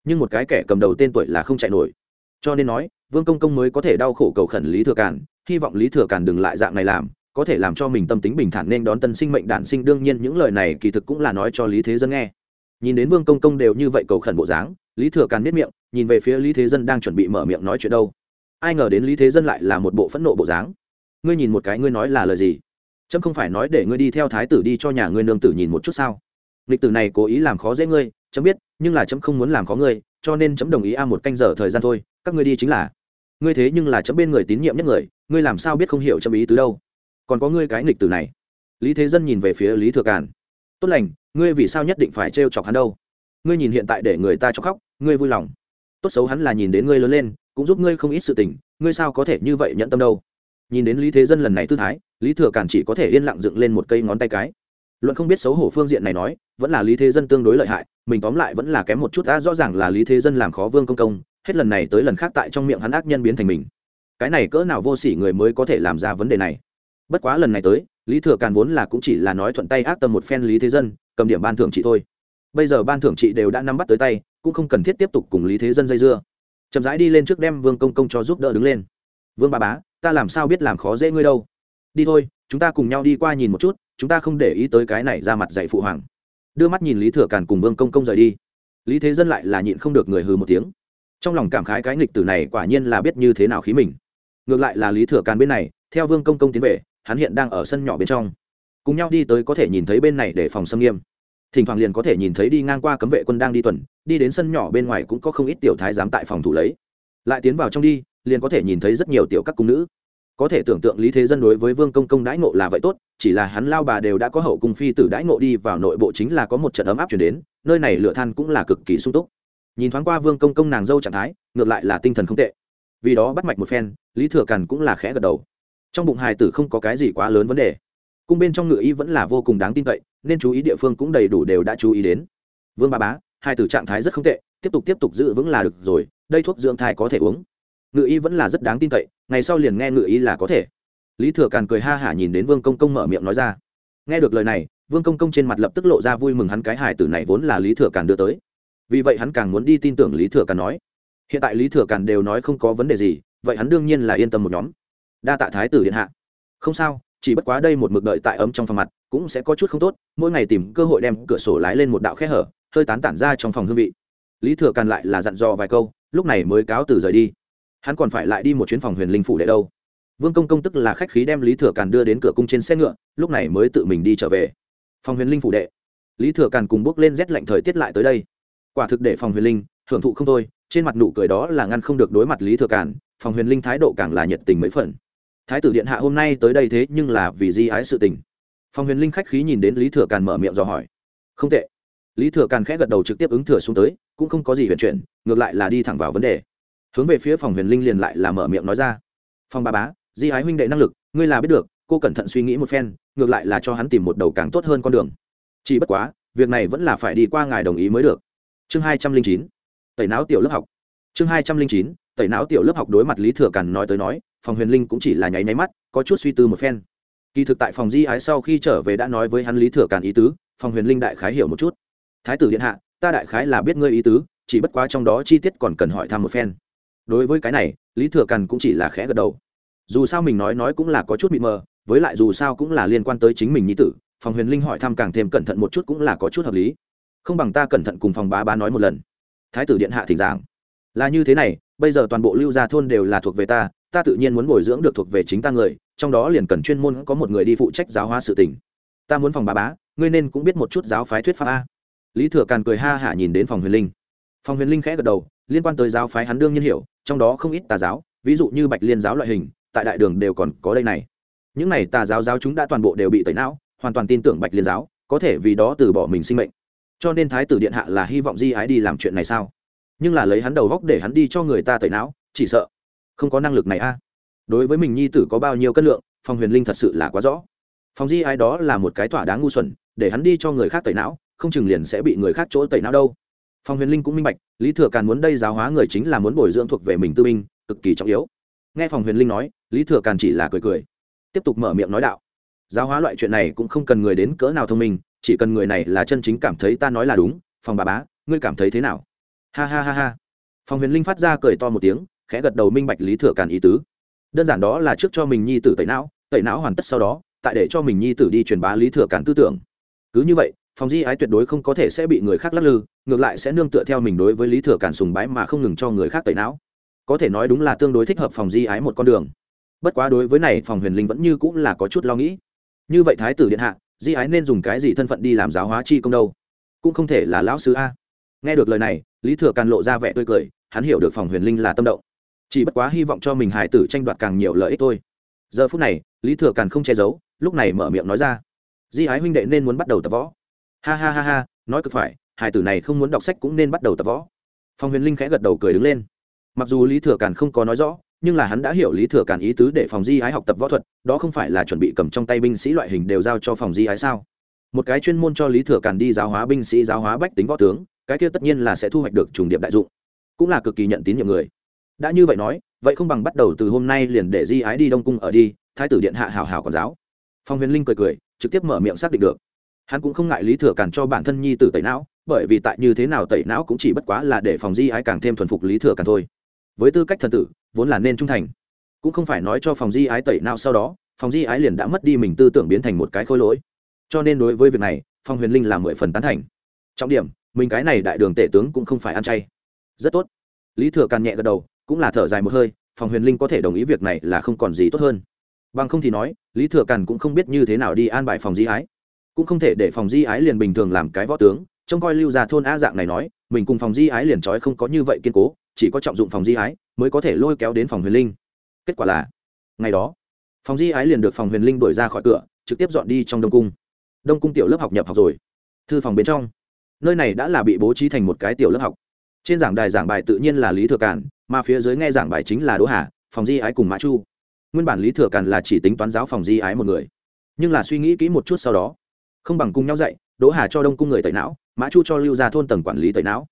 Nhưng một cái kẻ cầm đầu tên tuổi là không chạy nổi. Cho nên nói, vương công công mới có thể đau khổ cầu khẩn lý thừa càn, hy vọng lý thừa càn đừng lại dạng này làm, có thể làm cho mình tâm tính bình thản nên đón tân sinh mệnh đản sinh. Đương nhiên những lời này kỳ thực cũng là nói cho lý thế dân nghe. Nhìn đến vương công công đều như vậy cầu khẩn bộ dáng, lý thừa càn biết miệng, nhìn về phía lý thế dân đang chuẩn bị mở miệng nói chuyện đâu. Ai ngờ đến lý thế dân lại là một bộ phẫn nộ bộ dáng. Ngươi nhìn một cái, ngươi nói là lời gì? Trâm không phải nói để ngươi đi theo thái tử đi cho nhà ngươi nương tử nhìn một chút sao? Lịch tử này cố ý làm khó dễ ngươi, chấm biết, nhưng là chấm không muốn làm khó ngươi, cho nên chấm đồng ý a một canh giờ thời gian thôi, các ngươi đi chính là. Ngươi thế nhưng là chấm bên người tín nhiệm nhất người, ngươi làm sao biết không hiểu chấm ý từ đâu. Còn có ngươi cái nghịch tử này. Lý thế dân nhìn về phía lý thừa càn. Tốt lành, ngươi vì sao nhất định phải trêu chọc hắn đâu? Ngươi nhìn hiện tại để người ta cho khóc, ngươi vui lòng. Tốt xấu hắn là nhìn đến ngươi lớn lên, cũng giúp ngươi không ít sự tình, ngươi sao có thể như vậy nhận tâm đâu? Nhìn đến lý thế dân lần này tư thái, lý thừa càn chỉ có thể yên lặng dựng lên một cây ngón tay cái. Luận không biết xấu hổ phương diện này nói vẫn là lý thế dân tương đối lợi hại, mình tóm lại vẫn là kém một chút, đã rõ ràng là lý thế dân làm khó vương công công, hết lần này tới lần khác tại trong miệng hắn ác nhân biến thành mình. Cái này cỡ nào vô s ỉ người mới có thể làm ra vấn đề này? Bất quá lần này tới, lý thừa càn vốn là cũng chỉ là nói thuận tay ác tâm một phen lý thế dân, cầm điểm ban thưởng trị thôi. Bây giờ ban thưởng trị đều đã nắm bắt tới tay, cũng không cần thiết tiếp tục cùng lý thế dân dây dưa. Chậm rãi đi lên trước đem vương công công cho giúp đỡ đứng lên. Vương ba bá, ta làm sao biết làm khó dễ ngươi đâu? Đi thôi, chúng ta cùng nhau đi qua nhìn một chút, chúng ta không để ý tới cái này ra mặt dạy phụ hoàng đưa mắt nhìn lý thừa càn cùng vương công công rời đi. Lý thế dân lại là nhịn không được người hừ một tiếng. Trong lòng cảm khái cái nghịch tử này quả nhiên là biết như thế nào khí mình. Ngược lại là lý thừa càn bên này, theo vương công công tiến về, hắn hiện đang ở sân nhỏ bên trong. Cùng nhau đi tới có thể nhìn thấy bên này để phòng xâm nghiêm. Thỉnh thoảng liền có thể nhìn thấy đi ngang qua cấm vệ quân đang đi tuần, đi đến sân nhỏ bên ngoài cũng có không ít tiểu thái giám tại phòng thủ lấy. Lại tiến vào trong đi, liền có thể nhìn thấy rất nhiều tiểu các cung nữ có thể tưởng tượng lý thế dân đối với vương công công đãi ngộ là vậy tốt, chỉ là hắn lao bà đều đã có hậu cung phi tử đãi ngộ đi vào nội bộ chính là có một trận ấm áp chuyển đến, nơi này lửa than cũng là cực kỳ sung túc. Nhìn thoáng qua vương công công nàng dâu trạng thái, ngược lại là tinh thần không tệ. Vì đó bắt mạch một phen, lý thừa càn cũng là khẽ gật đầu. Trong bụng hài tử không có cái gì quá lớn vấn đề. Cung bên trong ngự y vẫn là vô cùng đáng tin cậy, nên chú ý địa phương cũng đầy đủ đều đã chú ý đến. Vương ba bá hai tử trạng thái rất không tệ, tiếp tục tiếp tục giữ vững là được rồi, đây thuốc dưỡng thai có thể uống ngự y vẫn là rất đáng tin cậy, ngày sau liền nghe ngự y là có thể. Lý thừa càn cười ha hả nhìn đến vương công công mở miệng nói ra. Nghe được lời này, vương công công trên mặt lập tức lộ ra vui mừng hắn cái hải tử này vốn là lý thừa càn đưa tới. Vì vậy hắn càng muốn đi tin tưởng lý thừa càn nói. Hiện tại lý thừa càn đều nói không có vấn đề gì, vậy hắn đương nhiên là yên tâm một nhóm. Đa tạ thái tử điện hạ. Không sao, chỉ bất quá đây một mực đợi tại ấm trong phòng mặt, cũng sẽ có chút không tốt, mỗi ngày tìm cơ hội đem cửa sổ lái lên một đạo khe hở, hơi tán tản ra trong phòng hương vị. Lý thừa càn lại là dặn dò vài câu, lúc này mới cáo từ rời đi hắn còn phải lại đi một chuyến phòng huyền linh phủ đệ đâu? Vương công công tức là khách khí đem lý thừa càn đưa đến cửa cung trên xe ngựa, lúc này mới tự mình đi trở về. Phòng huyền linh phủ đệ. Lý thừa càn cùng bước lên rét lạnh thời tiết lại tới đây. Quả thực để phòng huyền linh, hưởng thụ không thôi, trên mặt nụ cười đó là ngăn không được đối mặt lý thừa càn, phòng huyền linh thái độ càng là nhiệt tình mấy phần. Thái tử điện hạ hôm nay tới đây thế nhưng là vì di ái sự tình. Phòng huyền linh khách khí nhìn đến lý thừa càn mở miệng dò hỏi. Không tệ. Lý thừa càn khẽ gật đầu trực tiếp ứng thừa xuống tới, cũng không có gì huyền chuyển, ngược lại là đi thẳng vào vấn đề hướng về phía phòng huyền linh liền lại là mở miệng nói ra. Phòng bà bá, di ái huynh đệ năng lực, ngươi là biết được, cô cẩn thận suy nghĩ một phen, ngược lại là cho hắn tìm một đầu càng tốt hơn con đường. Chỉ bất quá, việc này vẫn là phải đi qua ngài đồng ý mới được. Chương hai trăm linh chín, tẩy não tiểu lớp học. Chương hai trăm linh chín, tẩy não tiểu lớp học đối mặt lý thừa càn nói tới nói, phòng huyền linh cũng chỉ là nháy nháy mắt, có chút suy tư một phen. Kỳ thực tại phòng di ái sau khi trở về đã nói với hắn lý thừa càn ý tứ, phòng huyền linh đại khái hiểu một chút. Thái tử điện hạ, ta đại khái là biết ngươi ý tứ, chỉ bất quá trong đó chi tiết còn cần hỏi thăm một phen đối với cái này, lý thừa càn cũng chỉ là khẽ gật đầu. Dù sao mình nói nói cũng là có chút mịt mờ, với lại dù sao cũng là liên quan tới chính mình nhi tử, phòng huyền linh hỏi thăm càng thêm cẩn thận một chút cũng là có chút hợp lý. Không bằng ta cẩn thận cùng phòng bá bá nói một lần. Thái tử điện hạ thỉnh giảng. Là như thế này, bây giờ toàn bộ lưu gia thôn đều là thuộc về ta ta tự nhiên muốn bồi dưỡng được thuộc về chính ta người, trong đó liền cần chuyên môn có một người đi phụ trách giáo hóa sự tình. Ta muốn phòng Bá bá, ngươi nên cũng biết một chút giáo phái thuyết pháp a. Lý thừa càn cười ha hả nhìn đến phòng huyền linh. Phòng huyền linh khẽ gật đầu, liên quan tới giáo phái hắn đương nhiên hiểu trong đó không ít tà giáo, ví dụ như bạch liên giáo loại hình, tại đại đường đều còn có đây này. Những này tà giáo giáo chúng đã toàn bộ đều bị tẩy não, hoàn toàn tin tưởng bạch liên giáo, có thể vì đó từ bỏ mình sinh mệnh. Cho nên thái tử điện hạ là hy vọng di ái đi làm chuyện này sao? Nhưng là lấy hắn đầu góc để hắn đi cho người ta tẩy não, chỉ sợ không có năng lực này a. Đối với mình nhi tử có bao nhiêu cân lượng phòng huyền linh thật sự là quá rõ. Phòng di ái đó là một cái thỏa đáng ngu xuẩn, để hắn đi cho người khác tẩy não, không chừng liền sẽ bị người khác chỗ tẩy não đâu. Phong huyền linh cũng minh bạch, lý thừa càn muốn đây giáo hóa người chính là muốn bồi dưỡng thuộc về mình tư binh, cực kỳ trọng yếu. Nghe phòng huyền linh nói, lý thừa càn chỉ là cười cười, tiếp tục mở miệng nói đạo. Giáo hóa loại chuyện này cũng không cần người đến cỡ nào thông minh, chỉ cần người này là chân chính cảm thấy ta nói là đúng phòng bà bá, ngươi cảm thấy thế nào? Ha ha ha ha. Phòng huyền linh phát ra cười to một tiếng, khẽ gật đầu minh bạch lý thừa càn ý tứ. Đơn giản đó là trước cho mình nhi tử tẩy não tẩy não hoàn tất sau đó, tại để cho mình nhi tử đi truyền bá lý thừa càn tư tưởng. Cứ như vậy phòng di ái tuyệt đối không có thể sẽ bị người khác lắc lư, ngược lại sẽ nương tựa theo mình đối với lý thừa càn sùng bái mà không ngừng cho người khác tẩy não. Có thể nói đúng là tương đối thích hợp phòng di ái một con đường. Bất quá đối với này, phòng huyền linh vẫn như cũng là có chút lo nghĩ. Như vậy thái tử điện hạ, di ái nên dùng cái gì thân phận đi làm giáo hóa chi công đâu? Cũng không thể là lão sứ a. Nghe được lời này, lý thừa càn lộ ra vẻ tươi cười, hắn hiểu được phòng huyền linh là tâm động. Chỉ bất quá hy vọng cho mình hải tử tranh đoạt càng nhiều lợi ích thôi. Giờ phút này, lý thừa càn không che giấu, lúc này mở miệng nói ra. Di ái huynh đệ nên muốn bắt đầu tập võ ha ha ha ha, nói cực phải, hải tử này không muốn đọc sách cũng nên bắt đầu tập võ. Phong huyền linh khẽ gật đầu cười đứng lên. Mặc dù lý thừa càn không có nói rõ, nhưng là hắn đã hiểu lý thừa càn ý tứ để phòng di ái học tập võ thuật, đó không phải là chuẩn bị cầm trong tay binh sĩ loại hình đều giao cho phòng di ái sao? Một cái chuyên môn cho lý thừa càn đi giáo hóa binh sĩ, giáo hóa bách tính võ tướng, cái kia tất nhiên là sẽ thu hoạch được trùng điệp đại dụng. Cũng là cực kỳ nhận tín nhiệm người. Đã như vậy nói, vậy không bằng bắt đầu từ hôm nay liền để di ái đi đông cung ở đi, thái tử điện hạ hảo hảo còn giáo. Phong huyền linh cười cười, trực tiếp mở miệng xác định được hắn cũng không ngại lý thừa càn cho bản thân nhi tử tẩy não, bởi vì tại như thế nào tẩy não cũng chỉ bất quá là để phòng di ái càng thêm thuần phục lý thừa càn thôi. Với tư cách thần tử, vốn là nên trung thành. Cũng không phải nói cho phòng di ái tẩy não sau đó, phòng di ái liền đã mất đi mình tư tưởng biến thành một cái khôi lỗi. Cho nên đối với việc này, phong huyền linh là mười phần tán thành. Trọng điểm, mình cái này đại đường tể tướng cũng không phải ăn chay. Rất tốt. Lý thừa càn nhẹ gật đầu, cũng là thở dài một hơi phòng huyền linh có thể đồng ý việc này là không còn gì tốt hơn. Bằng không thì nói, lý thừa càn cũng không biết như thế nào đi an bài phòng di ái cũng không thể để phòng di ái liền bình thường làm cái võ tướng, trông coi lưu gia thôn a dạng này nói, mình cùng phòng di ái liền trói không có như vậy kiên cố, chỉ có trọng dụng phòng di ái mới có thể lôi kéo đến phòng huyền linh. Kết quả là, ngày đó, phòng di ái liền được phòng huyền linh đuổi ra khỏi cửa, trực tiếp dọn đi trong đông cung. Đông cung tiểu lớp học nhập học rồi. Thư phòng bên trong, nơi này đã là bị bố trí thành một cái tiểu lớp học. Trên giảng đài giảng bài tự nhiên là lý thừa cản mà phía dưới nghe giảng bài chính là đỗ hà, phòng di ái cùng mã chu. Nguyên bản lý thừa cản là chỉ tính toán giáo phòng di ái một người, nhưng là suy nghĩ kỹ một chút sau đó không bằng cùng nhau dạy, đỗ hà cho đông cung người tẩy não, mã chu cho lưu ra thôn tầng quản lý tẩy não.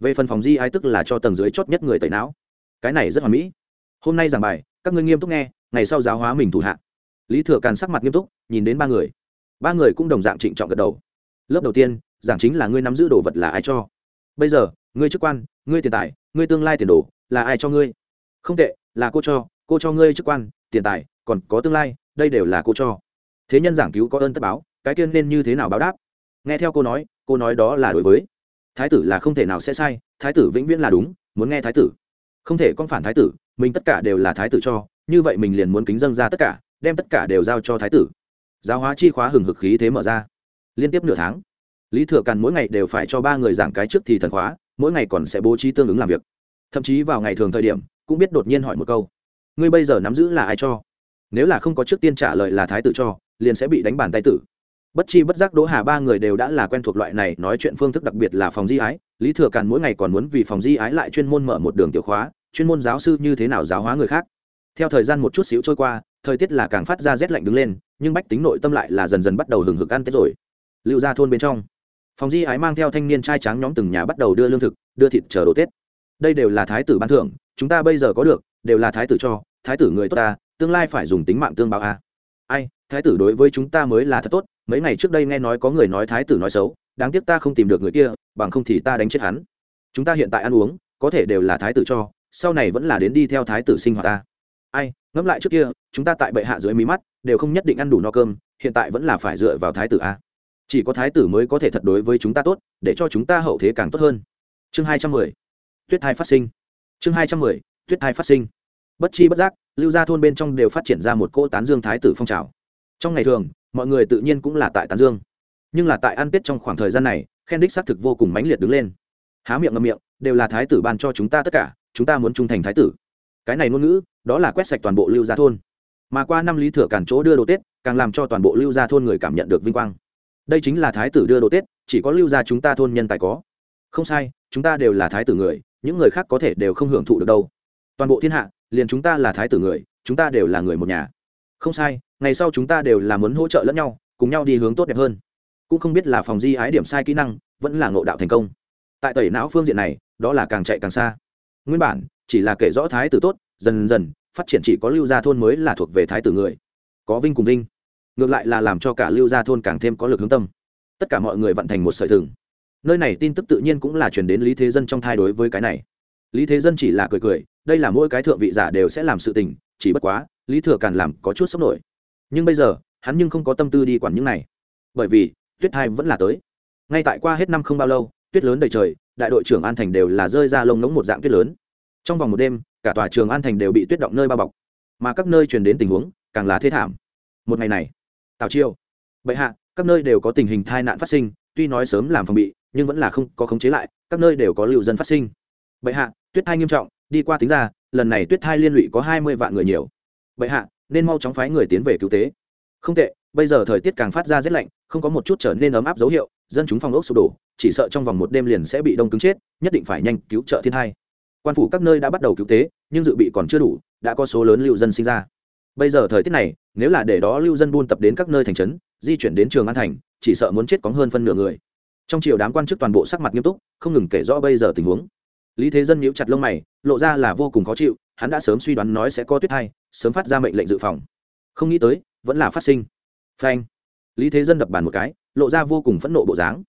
Về phần phòng di ái tức là cho tầng dưới chót nhất người tẩy não. Cái này rất hoàn mỹ. Hôm nay giảng bài, các ngươi nghiêm túc nghe, ngày sau giáo hóa mình thủ hạ. Lý thừa càn sắc mặt nghiêm túc, nhìn đến ba người. Ba người cũng đồng dạng trịnh trọng gật đầu. Lớp đầu tiên, giảng chính là ngươi nắm giữ đồ vật là ai cho. Bây giờ, ngươi chức quan, ngươi tiền tài, ngươi tương lai tiền đồ, là ai cho ngươi? Không tệ, là cô cho cô cho ngươi chức quan, tiền tài, còn có tương lai, đây đều là cô cho. Thế nhân giảng cứu có ơn tất báo cái tiên nên như thế nào báo đáp? Nghe theo cô nói cô nói đó là đối với. Thái tử là không thể nào sẽ sai, thái tử vĩnh viễn là đúng, muốn nghe thái tử. Không thể con phản thái tử, mình tất cả đều là thái tử cho, như vậy mình liền muốn kính dâng ra tất cả, đem tất cả đều giao cho thái tử. Giáo hóa chi khóa hừng hực khí thế mở ra. Liên tiếp nửa tháng, lý thừa càn mỗi ngày đều phải cho ba người giảng cái trước thì thần khóa, mỗi ngày còn sẽ bố trí tương ứng làm việc. Thậm chí vào ngày thường thời điểm, cũng biết đột nhiên hỏi một câu. Ngươi bây giờ nắm giữ là ai cho? Nếu là không có trước tiên trả lời là thái tử cho, liền sẽ bị đánh bàn tay tử bất chi bất giác đỗ hà ba người đều đã là quen thuộc loại này, nói chuyện phương thức đặc biệt là phòng di ái. Lý thừa càn mỗi ngày còn muốn vì phòng di ái lại chuyên môn mở một đường tiểu khóa, chuyên môn giáo sư như thế nào giáo hóa người khác. Theo thời gian một chút xíu trôi qua, thời tiết là càng phát ra rét lạnh đứng lên, nhưng bách tính nội tâm lại là dần dần bắt đầu hừng hực ăn tết rồi. Lưu ra thôn bên trong, phòng di ái mang theo thanh niên trai tráng nhóm từng nhà bắt đầu đưa lương thực, đưa thịt chờ đồ tết. Đây đều là thái tử ban thưởng, chúng ta bây giờ có được, đều là thái tử cho, thái tử người tốt ta, tương lai phải dùng tính mạng tương báo a. Ai, thái tử đối với chúng ta mới là thật tốt mấy ngày trước đây nghe nói có người nói thái tử nói xấu, đáng tiếc ta không tìm được người kia, bằng không thì ta đánh chết hắn. Chúng ta hiện tại ăn uống, có thể đều là thái tử cho, sau này vẫn là đến đi theo thái tử sinh hoạt ta. Ai, ngẫm lại trước kia, chúng ta tại bệ hạ dưới mí mắt, đều không nhất định ăn đủ no cơm, hiện tại vẫn là phải dựa vào thái tử a. Chỉ có thái tử mới có thể thật đối với chúng ta tốt, để cho chúng ta hậu thế càng tốt hơn. Chương hai trăm mười. Tuyết thai phát sinh. Chương hai trăm mười, tuyết thai phát sinh. Bất chi bất giác, lưu gia thôn bên trong đều phát triển ra một cỗ tán dương thái tử phong trào. Trong ngày thường mọi người tự nhiên cũng là tại tán dương. Nhưng là tại ăn tết trong khoảng thời gian này khen đích xác thực vô cùng mãnh liệt đứng lên. Há miệng ngậm miệng, đều là thái tử ban cho chúng ta tất cả, chúng ta muốn trung thành thái tử. Cái này ngôn ngữ, đó là quét sạch toàn bộ lưu gia thôn. Mà qua năm lý thừa cản chỗ đưa đồ tết, càng làm cho toàn bộ lưu gia thôn người cảm nhận được vinh quang. Đây chính là thái tử đưa đồ tết, chỉ có lưu gia chúng ta thôn nhân tài có. Không sai, chúng ta đều là thái tử người, những người khác có thể đều không hưởng thụ được đâu. Toàn bộ thiên hạ, liền chúng ta là thái tử người, chúng ta đều là người một nhà. Không sai ngày sau chúng ta đều là muốn hỗ trợ lẫn nhau, cùng nhau đi hướng tốt đẹp hơn. Cũng không biết là phòng di ái điểm sai kỹ năng, vẫn là ngộ đạo thành công. Tại tẩy não phương diện này, đó là càng chạy càng xa. Nguyên bản, chỉ là kể rõ thái tử tốt, dần dần, phát triển chỉ có lưu gia thôn mới là thuộc về thái tử người. Có vinh cùng vinh. Ngược lại là làm cho cả lưu gia thôn càng thêm có lực hướng tâm. Tất cả mọi người vận thành một sợi thừng. Nơi này tin tức tự nhiên cũng là chuyển đến lý thế dân trong thai đối với cái này. Lý thế dân chỉ là cười cười, đây là mỗi cái thượng vị giả đều sẽ làm sự tình, chỉ bất quá, lý thừa càn làm có chút sốc nổi nhưng bây giờ, hắn nhưng không có tâm tư đi quản những này. Bởi vì, tuyết thai vẫn là tới. Ngay tại qua hết năm không bao lâu, tuyết lớn đầy trời, đại đội trưởng an thành đều là rơi ra lông ngống một dạng tuyết lớn. Trong vòng một đêm, cả tòa trường an thành đều bị tuyết động nơi bao bọc. Mà các nơi truyền đến tình huống, càng là thế thảm. Một ngày này, tào chiêu bệ hạ, các nơi đều có tình hình tai nạn phát sinh, tuy nói sớm làm phòng bị, nhưng vẫn là không có khống chế lại, các nơi đều có lưu dân phát sinh. Bệ hạ, tuyết thai nghiêm trọng, đi qua tính ra, lần này tuyết thai liên lụy có hai mươi vạn người nhiều. Bệ hạ nên mau chóng phái người tiến về cứu tế. Không tệ, bây giờ thời tiết càng phát ra rét lạnh, không có một chút trở nên ấm áp dấu hiệu, dân chúng phòng ốc sụp đổ, chỉ sợ trong vòng một đêm liền sẽ bị đông cứng chết, nhất định phải nhanh cứu trợ thiên hai. Quan phủ các nơi đã bắt đầu cứu tế, nhưng dự bị còn chưa đủ, đã có số lớn lưu dân sinh ra. Bây giờ thời tiết này, nếu là để đó lưu dân buôn tập đến các nơi thành trấn, di chuyển đến trường an thành, chỉ sợ muốn chết có hơn phân nửa người. Trong chiều đám quan chức toàn bộ sắc mặt nghiêm túc, không ngừng kể rõ bây giờ tình huống. Lý thế dân nhíu chặt lông mày, lộ ra là vô cùng khó chịu, hắn đã sớm suy đoán nói sẽ có tuyết hay sớm phát ra mệnh lệnh dự phòng. Không nghĩ tới, vẫn là phát sinh. Phanh. Lý thế dân đập bàn một cái, lộ ra vô cùng phẫn nộ bộ dáng.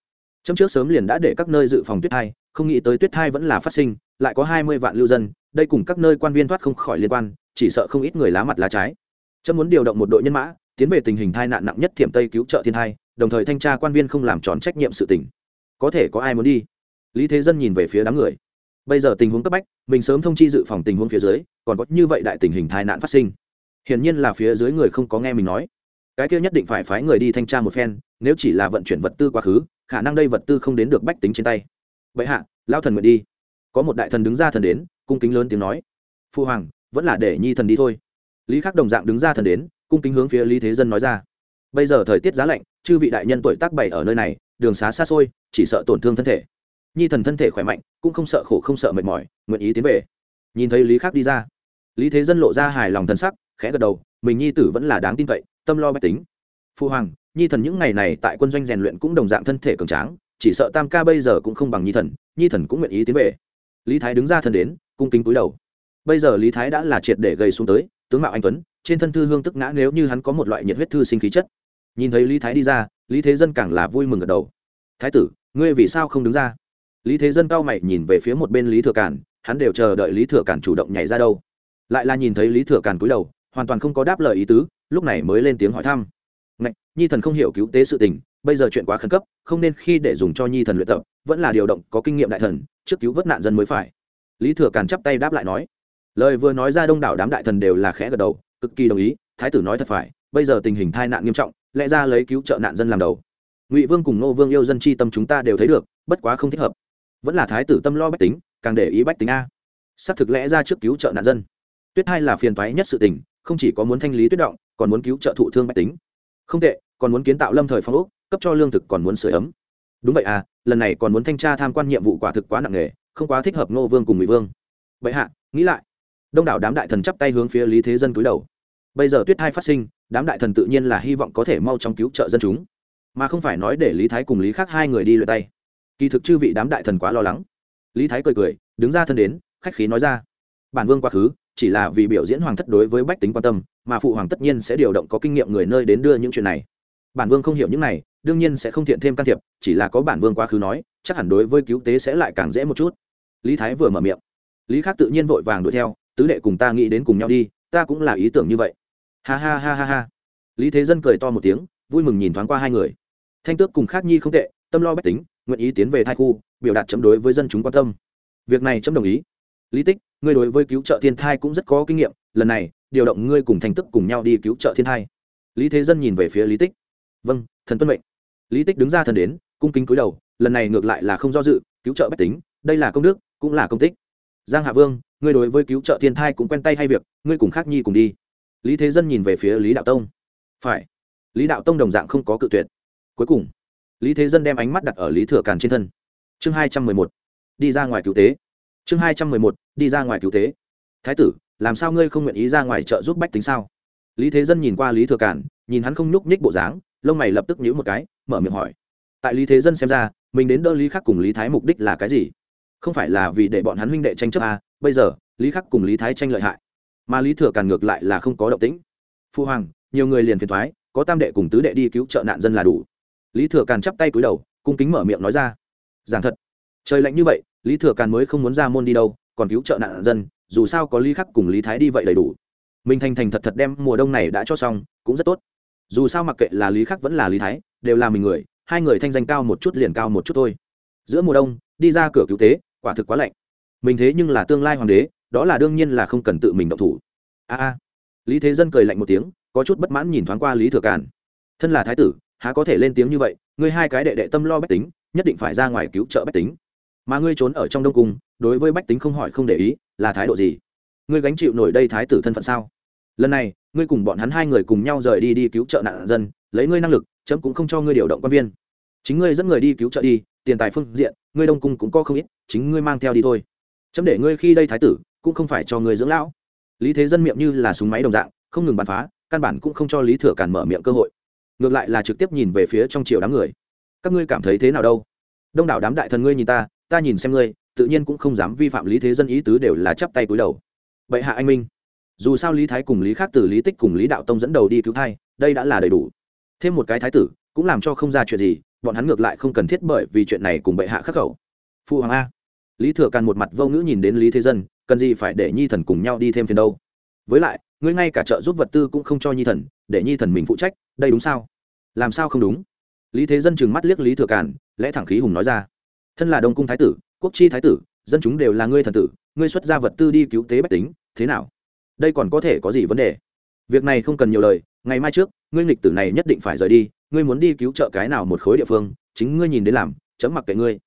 Trong trước sớm liền đã để các nơi dự phòng tuyết thai, không nghĩ tới tuyết thai vẫn là phát sinh, lại có hai mươi vạn lưu dân, đây cùng các nơi quan viên thoát không khỏi liên quan, chỉ sợ không ít người lá mặt lá trái. Trâm muốn điều động một đội nhân mã, tiến về tình hình tai nạn nặng nhất thiểm tây cứu trợ thiên thai, đồng thời thanh tra quan viên không làm tròn trách nhiệm sự tỉnh có thể có ai muốn đi? Lý thế dân nhìn về phía đám người bây giờ tình huống cấp bách, mình sớm thông chi dự phòng tình huống phía dưới, còn có như vậy đại tình hình tai nạn phát sinh. Hiển nhiên là phía dưới người không có nghe mình nói. Cái kia nhất định phải phái người đi thanh tra một phen, nếu chỉ là vận chuyển vật tư quá khứ, khả năng đây vật tư không đến được bách tính trên tay. Vậy hạ lao thần nguyện đi. Có một đại thần đứng ra thần đến, cung kính lớn tiếng nói. Phu hoàng, vẫn là để nhi thần đi thôi. Lý khắc đồng dạng đứng ra thần đến, cung kính hướng phía lý thế dân nói ra. Bây giờ thời tiết giá lạnh, chư vị đại nhân tuổi tác bảy ở nơi này, đường xá xa xôi, chỉ sợ tổn thương thân thể nhi thần thân thể khỏe mạnh, cũng không sợ khổ, không sợ mệt mỏi, nguyện ý tiến về. Nhìn thấy lý khắc đi ra, lý thế dân lộ ra hài lòng thân sắc, khẽ gật đầu, mình nhi tử vẫn là đáng tin cậy, tâm lo bách tính. Phu hoàng, nhi thần những ngày này tại quân doanh rèn luyện cũng đồng dạng thân thể cường tráng, chỉ sợ tam ca bây giờ cũng không bằng nhi thần nhi thần cũng nguyện ý tiến về. Lý thái đứng ra thân đến, cung kính cúi đầu. Bây giờ lý thái đã là triệt để gầy xuống tới, tướng mạo anh tuấn, trên thân thư hương tức ngã nếu như hắn có một loại nhiệt huyết thư sinh khí chất. Nhìn thấy lý thái đi ra, lý thế dân càng là vui mừng gật đầu. Thái tử, ngươi vì sao không đứng ra? Lý thế dân cao mày nhìn về phía một bên lý thừa cản hắn đều chờ đợi lý thừa cản chủ động nhảy ra đâu. Lại là nhìn thấy lý thừa cản cúi đầu hoàn toàn không có đáp lời ý tứ lúc này mới lên tiếng hỏi thăm. Ngạch, nhi thần không hiểu cứu tế sự tình bây giờ chuyện quá khẩn cấp không nên khi để dùng cho nhi thần luyện tập vẫn là điều động có kinh nghiệm đại thần trước cứu vớt nạn dân mới phải. Lý thừa càn chắp tay đáp lại nói. Lời vừa nói ra đông đảo đám đại thần đều là khẽ gật đầu cực kỳ đồng ý thái tử nói thật phải bây giờ tình hình tai nạn nghiêm trọng lẽ ra lấy cứu trợ nạn dân làm đầu. Ngụy vương cùng nô vương yêu dân chi tâm chúng ta đều thấy được bất quá không thích hợp vẫn là thái tử tâm lo bách tính, càng để ý bách tính a. Xác thực lẽ ra trước cứu trợ nạn dân. Tuyết hai là phiền toái nhất sự tình, không chỉ có muốn thanh lý tuyết động, còn muốn cứu trợ thụ thương bách tính. Không tệ, còn muốn kiến tạo lâm thời phong ốc, cấp cho lương thực còn muốn sửa ấm. Đúng vậy à lần này còn muốn thanh tra tham quan nhiệm vụ quả thực quá nặng nề, không quá thích hợp ngô vương cùng ngụy vương. Vậy hạ, nghĩ lại. Đông đảo đám đại thần chắp tay hướng phía lý thế dân cúi đầu. Bây giờ tuyết hai phát sinh, đám đại thần tự nhiên là hy vọng có thể mau chóng cứu trợ dân chúng. Mà không phải nói để lý thái cùng lý khác hai người đi luyện tay kỳ thực chư vị đám đại thần quá lo lắng. Lý thái cười cười, đứng ra thân đến, khách khí nói ra. Bản vương quá khứ, chỉ là vì biểu diễn hoàng thất đối với bách tính quan tâm, mà phụ hoàng tất nhiên sẽ điều động có kinh nghiệm người nơi đến đưa những chuyện này. Bản vương không hiểu những này, đương nhiên sẽ không thiện thêm can thiệp, chỉ là có bản vương quá khứ nói, chắc hẳn đối với cứu tế sẽ lại càng dễ một chút. Lý thái vừa mở miệng. Lý khác tự nhiên vội vàng đuổi theo, tứ đệ cùng ta nghĩ đến cùng nhau đi, ta cũng là ý tưởng như vậy. Ha ha ha ha ha. Lý thế dân cười to một tiếng, vui mừng nhìn thoáng qua hai người. Thanh tước cùng khác nhi không tệ, tâm lo bách tính nguyện ý tiến về thai khu, biểu đạt chấm đối với dân chúng quan tâm. Việc này chấm đồng ý. Lý tích, ngươi đối với cứu trợ thiên thai cũng rất có kinh nghiệm, lần này, điều động ngươi cùng thành tức cùng nhau đi cứu trợ thiên thai. Lý thế dân nhìn về phía lý tích. Vâng thần tuân mệnh. Lý tích đứng ra thần đến, cung kính cúi đầu, lần này ngược lại là không do dự, cứu trợ bách tính, đây là công đức, cũng là công tích. Giang hạ vương, ngươi đối với cứu trợ thiên thai cũng quen tay hay việc, ngươi cùng khác nhi cùng đi. Lý thế dân nhìn về phía lý đạo tông. Phải. Lý đạo tông đồng dạng không có cự tuyệt. Cuối cùng lý thế dân đem ánh mắt đặt ở lý thừa càn trên thân. Chương hai trăm mười một đi ra ngoài cứu tế. Chương hai trăm mười một đi ra ngoài cứu tế. Thái tử làm sao ngươi không nguyện ý ra ngoài trợ giúp bách tính sao? Lý thế dân nhìn qua lý thừa càn nhìn hắn không nhúc nhích bộ dáng lông mày lập tức nhíu một cái mở miệng hỏi. Tại lý thế dân xem ra mình đến đỡ lý khắc cùng lý thái mục đích là cái gì? Không phải là vì để bọn hắn huynh đệ tranh chấp à, bây giờ lý khắc cùng lý thái tranh lợi hại. Mà lý thừa càn ngược lại là không có động tĩnh. Phu hoàng nhiều người liền phiền thoái có tam đệ cùng tứ đệ đi cứu trợ nạn dân là đủ lý thừa càn chắp tay cúi đầu, cung kính mở miệng nói ra. Giảng thật. Trời lạnh như vậy, lý thừa càn mới không muốn ra môn đi đâu, còn cứu trợ nạn dân, dù sao có lý khắc cùng lý thái đi vậy đầy đủ. Mình thành thành thật thật đem mùa đông này đã cho xong, cũng rất tốt. Dù sao mặc kệ là lý khắc vẫn là lý thái, đều là mình người, hai người thanh danh cao một chút liền cao một chút thôi. Giữa mùa đông, đi ra cửa cứu tế, quả thực quá lạnh. Mình thế nhưng là tương lai hoàng đế, đó là đương nhiên là không cần tự mình động thủ. A a. Lý thế dân cười lạnh một tiếng, có chút bất mãn nhìn thoáng qua lý thừa càn. Thân là thái tử há có thể lên tiếng như vậy, ngươi hai cái đệ đệ tâm lo bách tính, nhất định phải ra ngoài cứu trợ bách tính. Mà ngươi trốn ở trong đông cung, đối với bách tính không hỏi không để ý, là thái độ gì? Ngươi gánh chịu nổi đây thái tử thân phận sao? Lần này, ngươi cùng bọn hắn hai người cùng nhau rời đi đi cứu trợ nạn dân, lấy ngươi năng lực, chấm cũng không cho ngươi điều động quan viên. Chính ngươi dẫn người đi cứu trợ đi, tiền tài phương diện, ngươi đông cung cũng có không ít, chính ngươi mang theo đi thôi. Chấm để ngươi khi đây thái tử, cũng không phải cho ngươi dưỡng lão. Lý thế dân miệng như là súng máy đồng dạng, không ngừng bắn phá, căn bản cũng không cho lý thừa cản mở miệng cơ hội ngược lại là trực tiếp nhìn về phía trong triều đám người. Các ngươi cảm thấy thế nào đâu? Đông đảo đám đại thần ngươi nhìn ta ta nhìn xem ngươi, tự nhiên cũng không dám vi phạm lý thế dân ý tứ đều là chắp tay cúi đầu. Bệ hạ anh minh. Dù sao lý thái cùng lý khác từ lý tích cùng lý đạo tông dẫn đầu đi cứu thai, đây đã là đầy đủ. Thêm một cái thái tử, cũng làm cho không ra chuyện gì, bọn hắn ngược lại không cần thiết bởi vì chuyện này cùng bệ hạ khắc khẩu. Phụ hoàng a. Lý thừa càn một mặt vô ngữ nhìn đến lý thế dân, cần gì phải để nhi thần cùng nhau đi thêm phiền đâu? Với lại, ngươi ngay cả trợ giúp vật tư cũng không cho nhi thần, để nhi thần mình phụ trách, đây đúng sao? Làm sao không đúng? Lý thế dân chừng mắt liếc lý thừa càn, lẽ thẳng khí hùng nói ra. Thân là đông cung thái tử, quốc chi thái tử, dân chúng đều là ngươi thần tử, ngươi xuất ra vật tư đi cứu tế bách tính, thế nào? Đây còn có thể có gì vấn đề? Việc này không cần nhiều lời, ngày mai trước, ngươi nghịch tử này nhất định phải rời đi, ngươi muốn đi cứu trợ cái nào một khối địa phương, chính ngươi nhìn đến làm, chấm mặc kệ ngươi.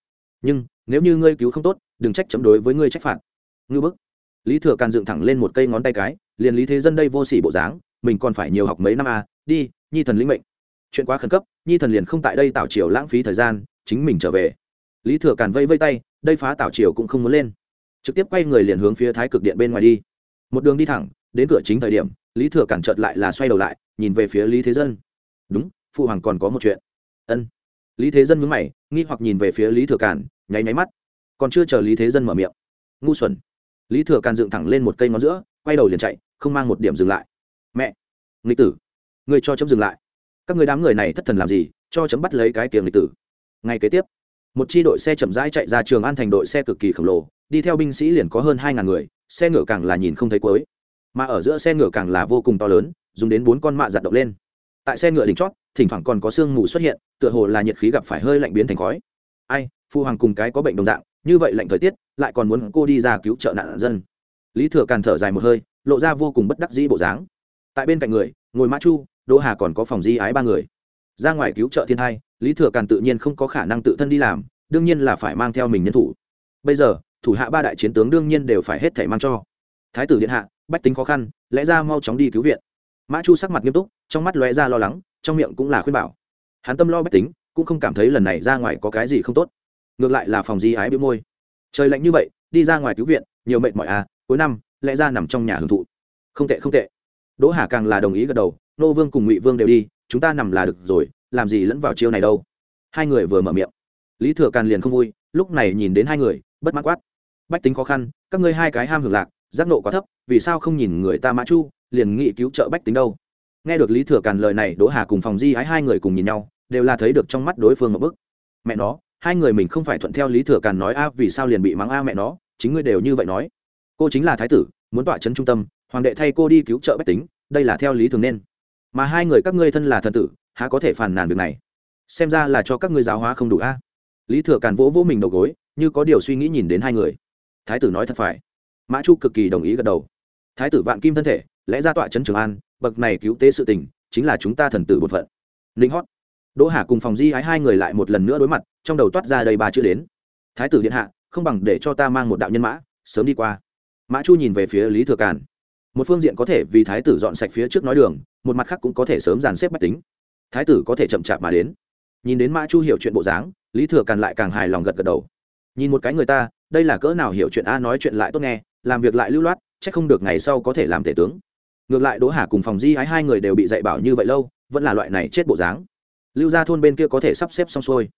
Nhưng, nếu như ngươi cứu không tốt, đừng trách chấm đối với ngươi trách phạt. Ngư bức lý thừa càn dựng thẳng lên một cây ngón tay cái liền lý thế dân đây vô s ỉ bộ dáng mình còn phải nhiều học mấy năm à, đi nhi thần lĩnh mệnh. Chuyện quá khẩn cấp nhi thần liền không tại đây tạo triều lãng phí thời gian chính mình trở về. Lý thừa càn vây vây tay đây phá tạo triều cũng không muốn lên. Trực tiếp quay người liền hướng phía thái cực điện bên ngoài đi. Một đường đi thẳng đến cửa chính thời điểm lý thừa cản trợt lại là xoay đầu lại nhìn về phía lý thế dân. Đúng phụ hoàng còn có một chuyện. Ân. Lý thế dân mướn mày nghi hoặc nhìn về phía lý thừa cản nháy nháy mắt. Còn chưa chờ lý thế dân mở miệng. Ngu xuẩn lý thừa càn dựng thẳng lên một cây ngón giữa, quay đầu liền chạy, không mang một điểm dừng lại. Mẹ, nghịch tử người cho chấm dừng lại. Các người đám người này thất thần làm gì, cho chấm bắt lấy cái tiền nghịch tử? Ngay kế tiếp, một chi đội xe chậm rãi chạy ra trường an thành đội xe cực kỳ khổng lồ, đi theo binh sĩ liền có hơn hai ngàn người, xe ngựa càng là nhìn không thấy cuối. Mà ở giữa xe ngựa càng là vô cùng to lớn, dùng đến bốn con mạ giặt động lên. Tại xe ngựa đỉnh chót, thỉnh thoảng còn có sương mù xuất hiện, tựa hồ là nhiệt khí gặp phải hơi lạnh biến thành khói. Ai, phu hoàng cùng cái có bệnh đồng dạng như vậy lạnh thời tiết, lại còn muốn cô đi ra cứu trợ nạn dân. Lý thừa càn thở dài một hơi, lộ ra vô cùng bất đắc dĩ bộ dáng. Tại bên cạnh người, ngồi mã chu, đỗ hà còn có phòng di ái ba người. Ra ngoài cứu trợ thiên hai, lý thừa càn tự nhiên không có khả năng tự thân đi làm, đương nhiên là phải mang theo mình nhân thủ. Bây giờ, thủ hạ ba đại chiến tướng đương nhiên đều phải hết thể mang cho. Thái tử điện hạ, bách tính khó khăn, lẽ ra mau chóng đi cứu viện. Mã chu sắc mặt nghiêm túc, trong mắt lóe ra lo lắng, trong miệng cũng là khuyên bảo. Hắn tâm lo bách tính, cũng không cảm thấy lần này ra ngoài có cái gì không tốt ngược lại là phòng di ái bĩu môi. Trời lạnh như vậy, đi ra ngoài cứu viện, nhiều mệt mỏi à cuối năm, lẽ ra nằm trong nhà hưởng thụ. Không tệ không tệ. Đỗ hà càng là đồng ý gật đầu, nô vương cùng ngụy vương đều đi, chúng ta nằm là được rồi, làm gì lẫn vào chiêu này đâu. Hai người vừa mở miệng. Lý thừa càn liền không vui, lúc này nhìn đến hai người, bất mãn quát. Bách tính khó khăn, các ngươi hai cái ham hưởng lạc, giác nộ quá thấp, vì sao không nhìn người ta mã chu, liền nghị cứu trợ bách tính đâu. Nghe được lý thừa càn lời này, đỗ hà cùng phòng di ái hai người cùng nhìn nhau, đều là thấy được trong mắt đối phương một bức. Mẹ nó hai người mình không phải thuận theo lý thừa càn nói, a, vì sao liền bị mắng a mẹ nó? Chính ngươi đều như vậy nói. Cô chính là thái tử, muốn tọa chấn trung tâm, hoàng đệ thay cô đi cứu trợ bách tính, đây là theo lý thường nên. Mà hai người các ngươi thân là thần tử, há có thể phàn nàn việc này? Xem ra là cho các ngươi giáo hóa không đủ a. Lý thừa càn vỗ vỗ mình đầu gối, như có điều suy nghĩ nhìn đến hai người. Thái tử nói thật phải. Mã chu cực kỳ đồng ý gật đầu. Thái tử vạn kim thân thể, lẽ ra tọa trấn trường an, bậc này cứu tế sự tình, chính là chúng ta thần tử bột phận. Linh hót đỗ hà cùng phòng di ái hai người lại một lần nữa đối mặt, trong đầu toát ra đầy ba chữ đến. Thái tử điện hạ, không bằng để cho ta mang một đạo nhân mã, sớm đi qua. Mã chu nhìn về phía lý thừa càn. Một phương diện có thể vì thái tử dọn sạch phía trước nói đường, một mặt khác cũng có thể sớm dàn xếp bách tính. Thái tử có thể chậm chạp mà đến. Nhìn đến mã chu hiểu chuyện bộ dáng, lý thừa càn lại càng hài lòng gật gật đầu. Nhìn một cái người ta, đây là cỡ nào hiểu chuyện a, nói chuyện lại tốt nghe, làm việc lại lưu loát, chắc không được ngày sau có thể làm tể tướng. Ngược lại đỗ hà cùng phòng di ái hai người đều bị dạy bảo như vậy lâu, vẫn là loại này chết bộ dáng lưu ra thôn bên kia có thể sắp xếp xong xuôi.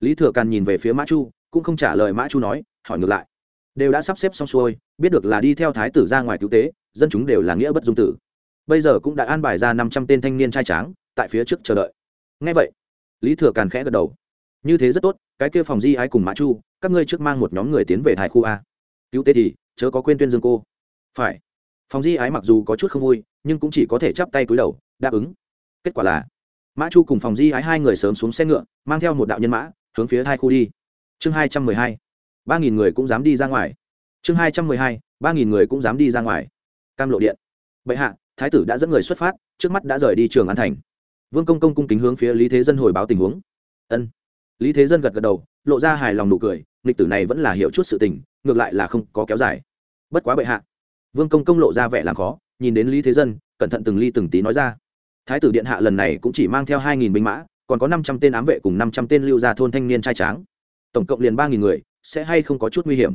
Lý thừa càn nhìn về phía mã chu, cũng không trả lời mã chu nói, hỏi ngược lại. Đều đã sắp xếp xong xuôi, biết được là đi theo thái tử ra ngoài cứu tế, dân chúng đều là nghĩa bất dung tử. Bây giờ cũng đã an bài ra năm trăm tên thanh niên trai tráng, tại phía trước chờ đợi. Ngay vậy, lý thừa càn khẽ gật đầu. Như thế rất tốt, cái kia phòng di ái cùng mã chu, các ngươi trước mang một nhóm người tiến về thái khu a. Cứu tế thì, chớ có quên tuyên dương cô. Phải. Phòng di ái mặc dù có chút không vui, nhưng cũng chỉ có thể chắp tay cúi đầu, đáp ứng. Kết quả là mã chu cùng phòng di ái hai người sớm xuống xe ngựa, mang theo một đạo nhân mã, hướng phía hai khu đi. Chương hai trăm mười hai, ba nghìn người cũng dám đi ra ngoài. Chương hai trăm mười hai, ba nghìn người cũng dám đi ra ngoài. Cam lộ điện. Bệ hạ, thái tử đã dẫn người xuất phát, trước mắt đã rời đi trường an thành. Vương công công cung kính hướng phía lý thế dân hồi báo tình huống. Ân. Lý thế dân gật gật đầu, lộ ra hài lòng nụ cười, nghịch tử này vẫn là hiểu chút sự tình, ngược lại là không có kéo dài. Bất quá bệ hạ. Vương công công lộ ra vẻ làm khó, nhìn đến lý thế dân, cẩn thận từng ly từng tí nói ra thái tử điện hạ lần này cũng chỉ mang theo hai nghìn binh mã, còn có năm trăm tên ám vệ cùng năm trăm tên lưu gia thôn thanh niên trai tráng. Tổng cộng liền ba nghìn người, sẽ hay không có chút nguy hiểm?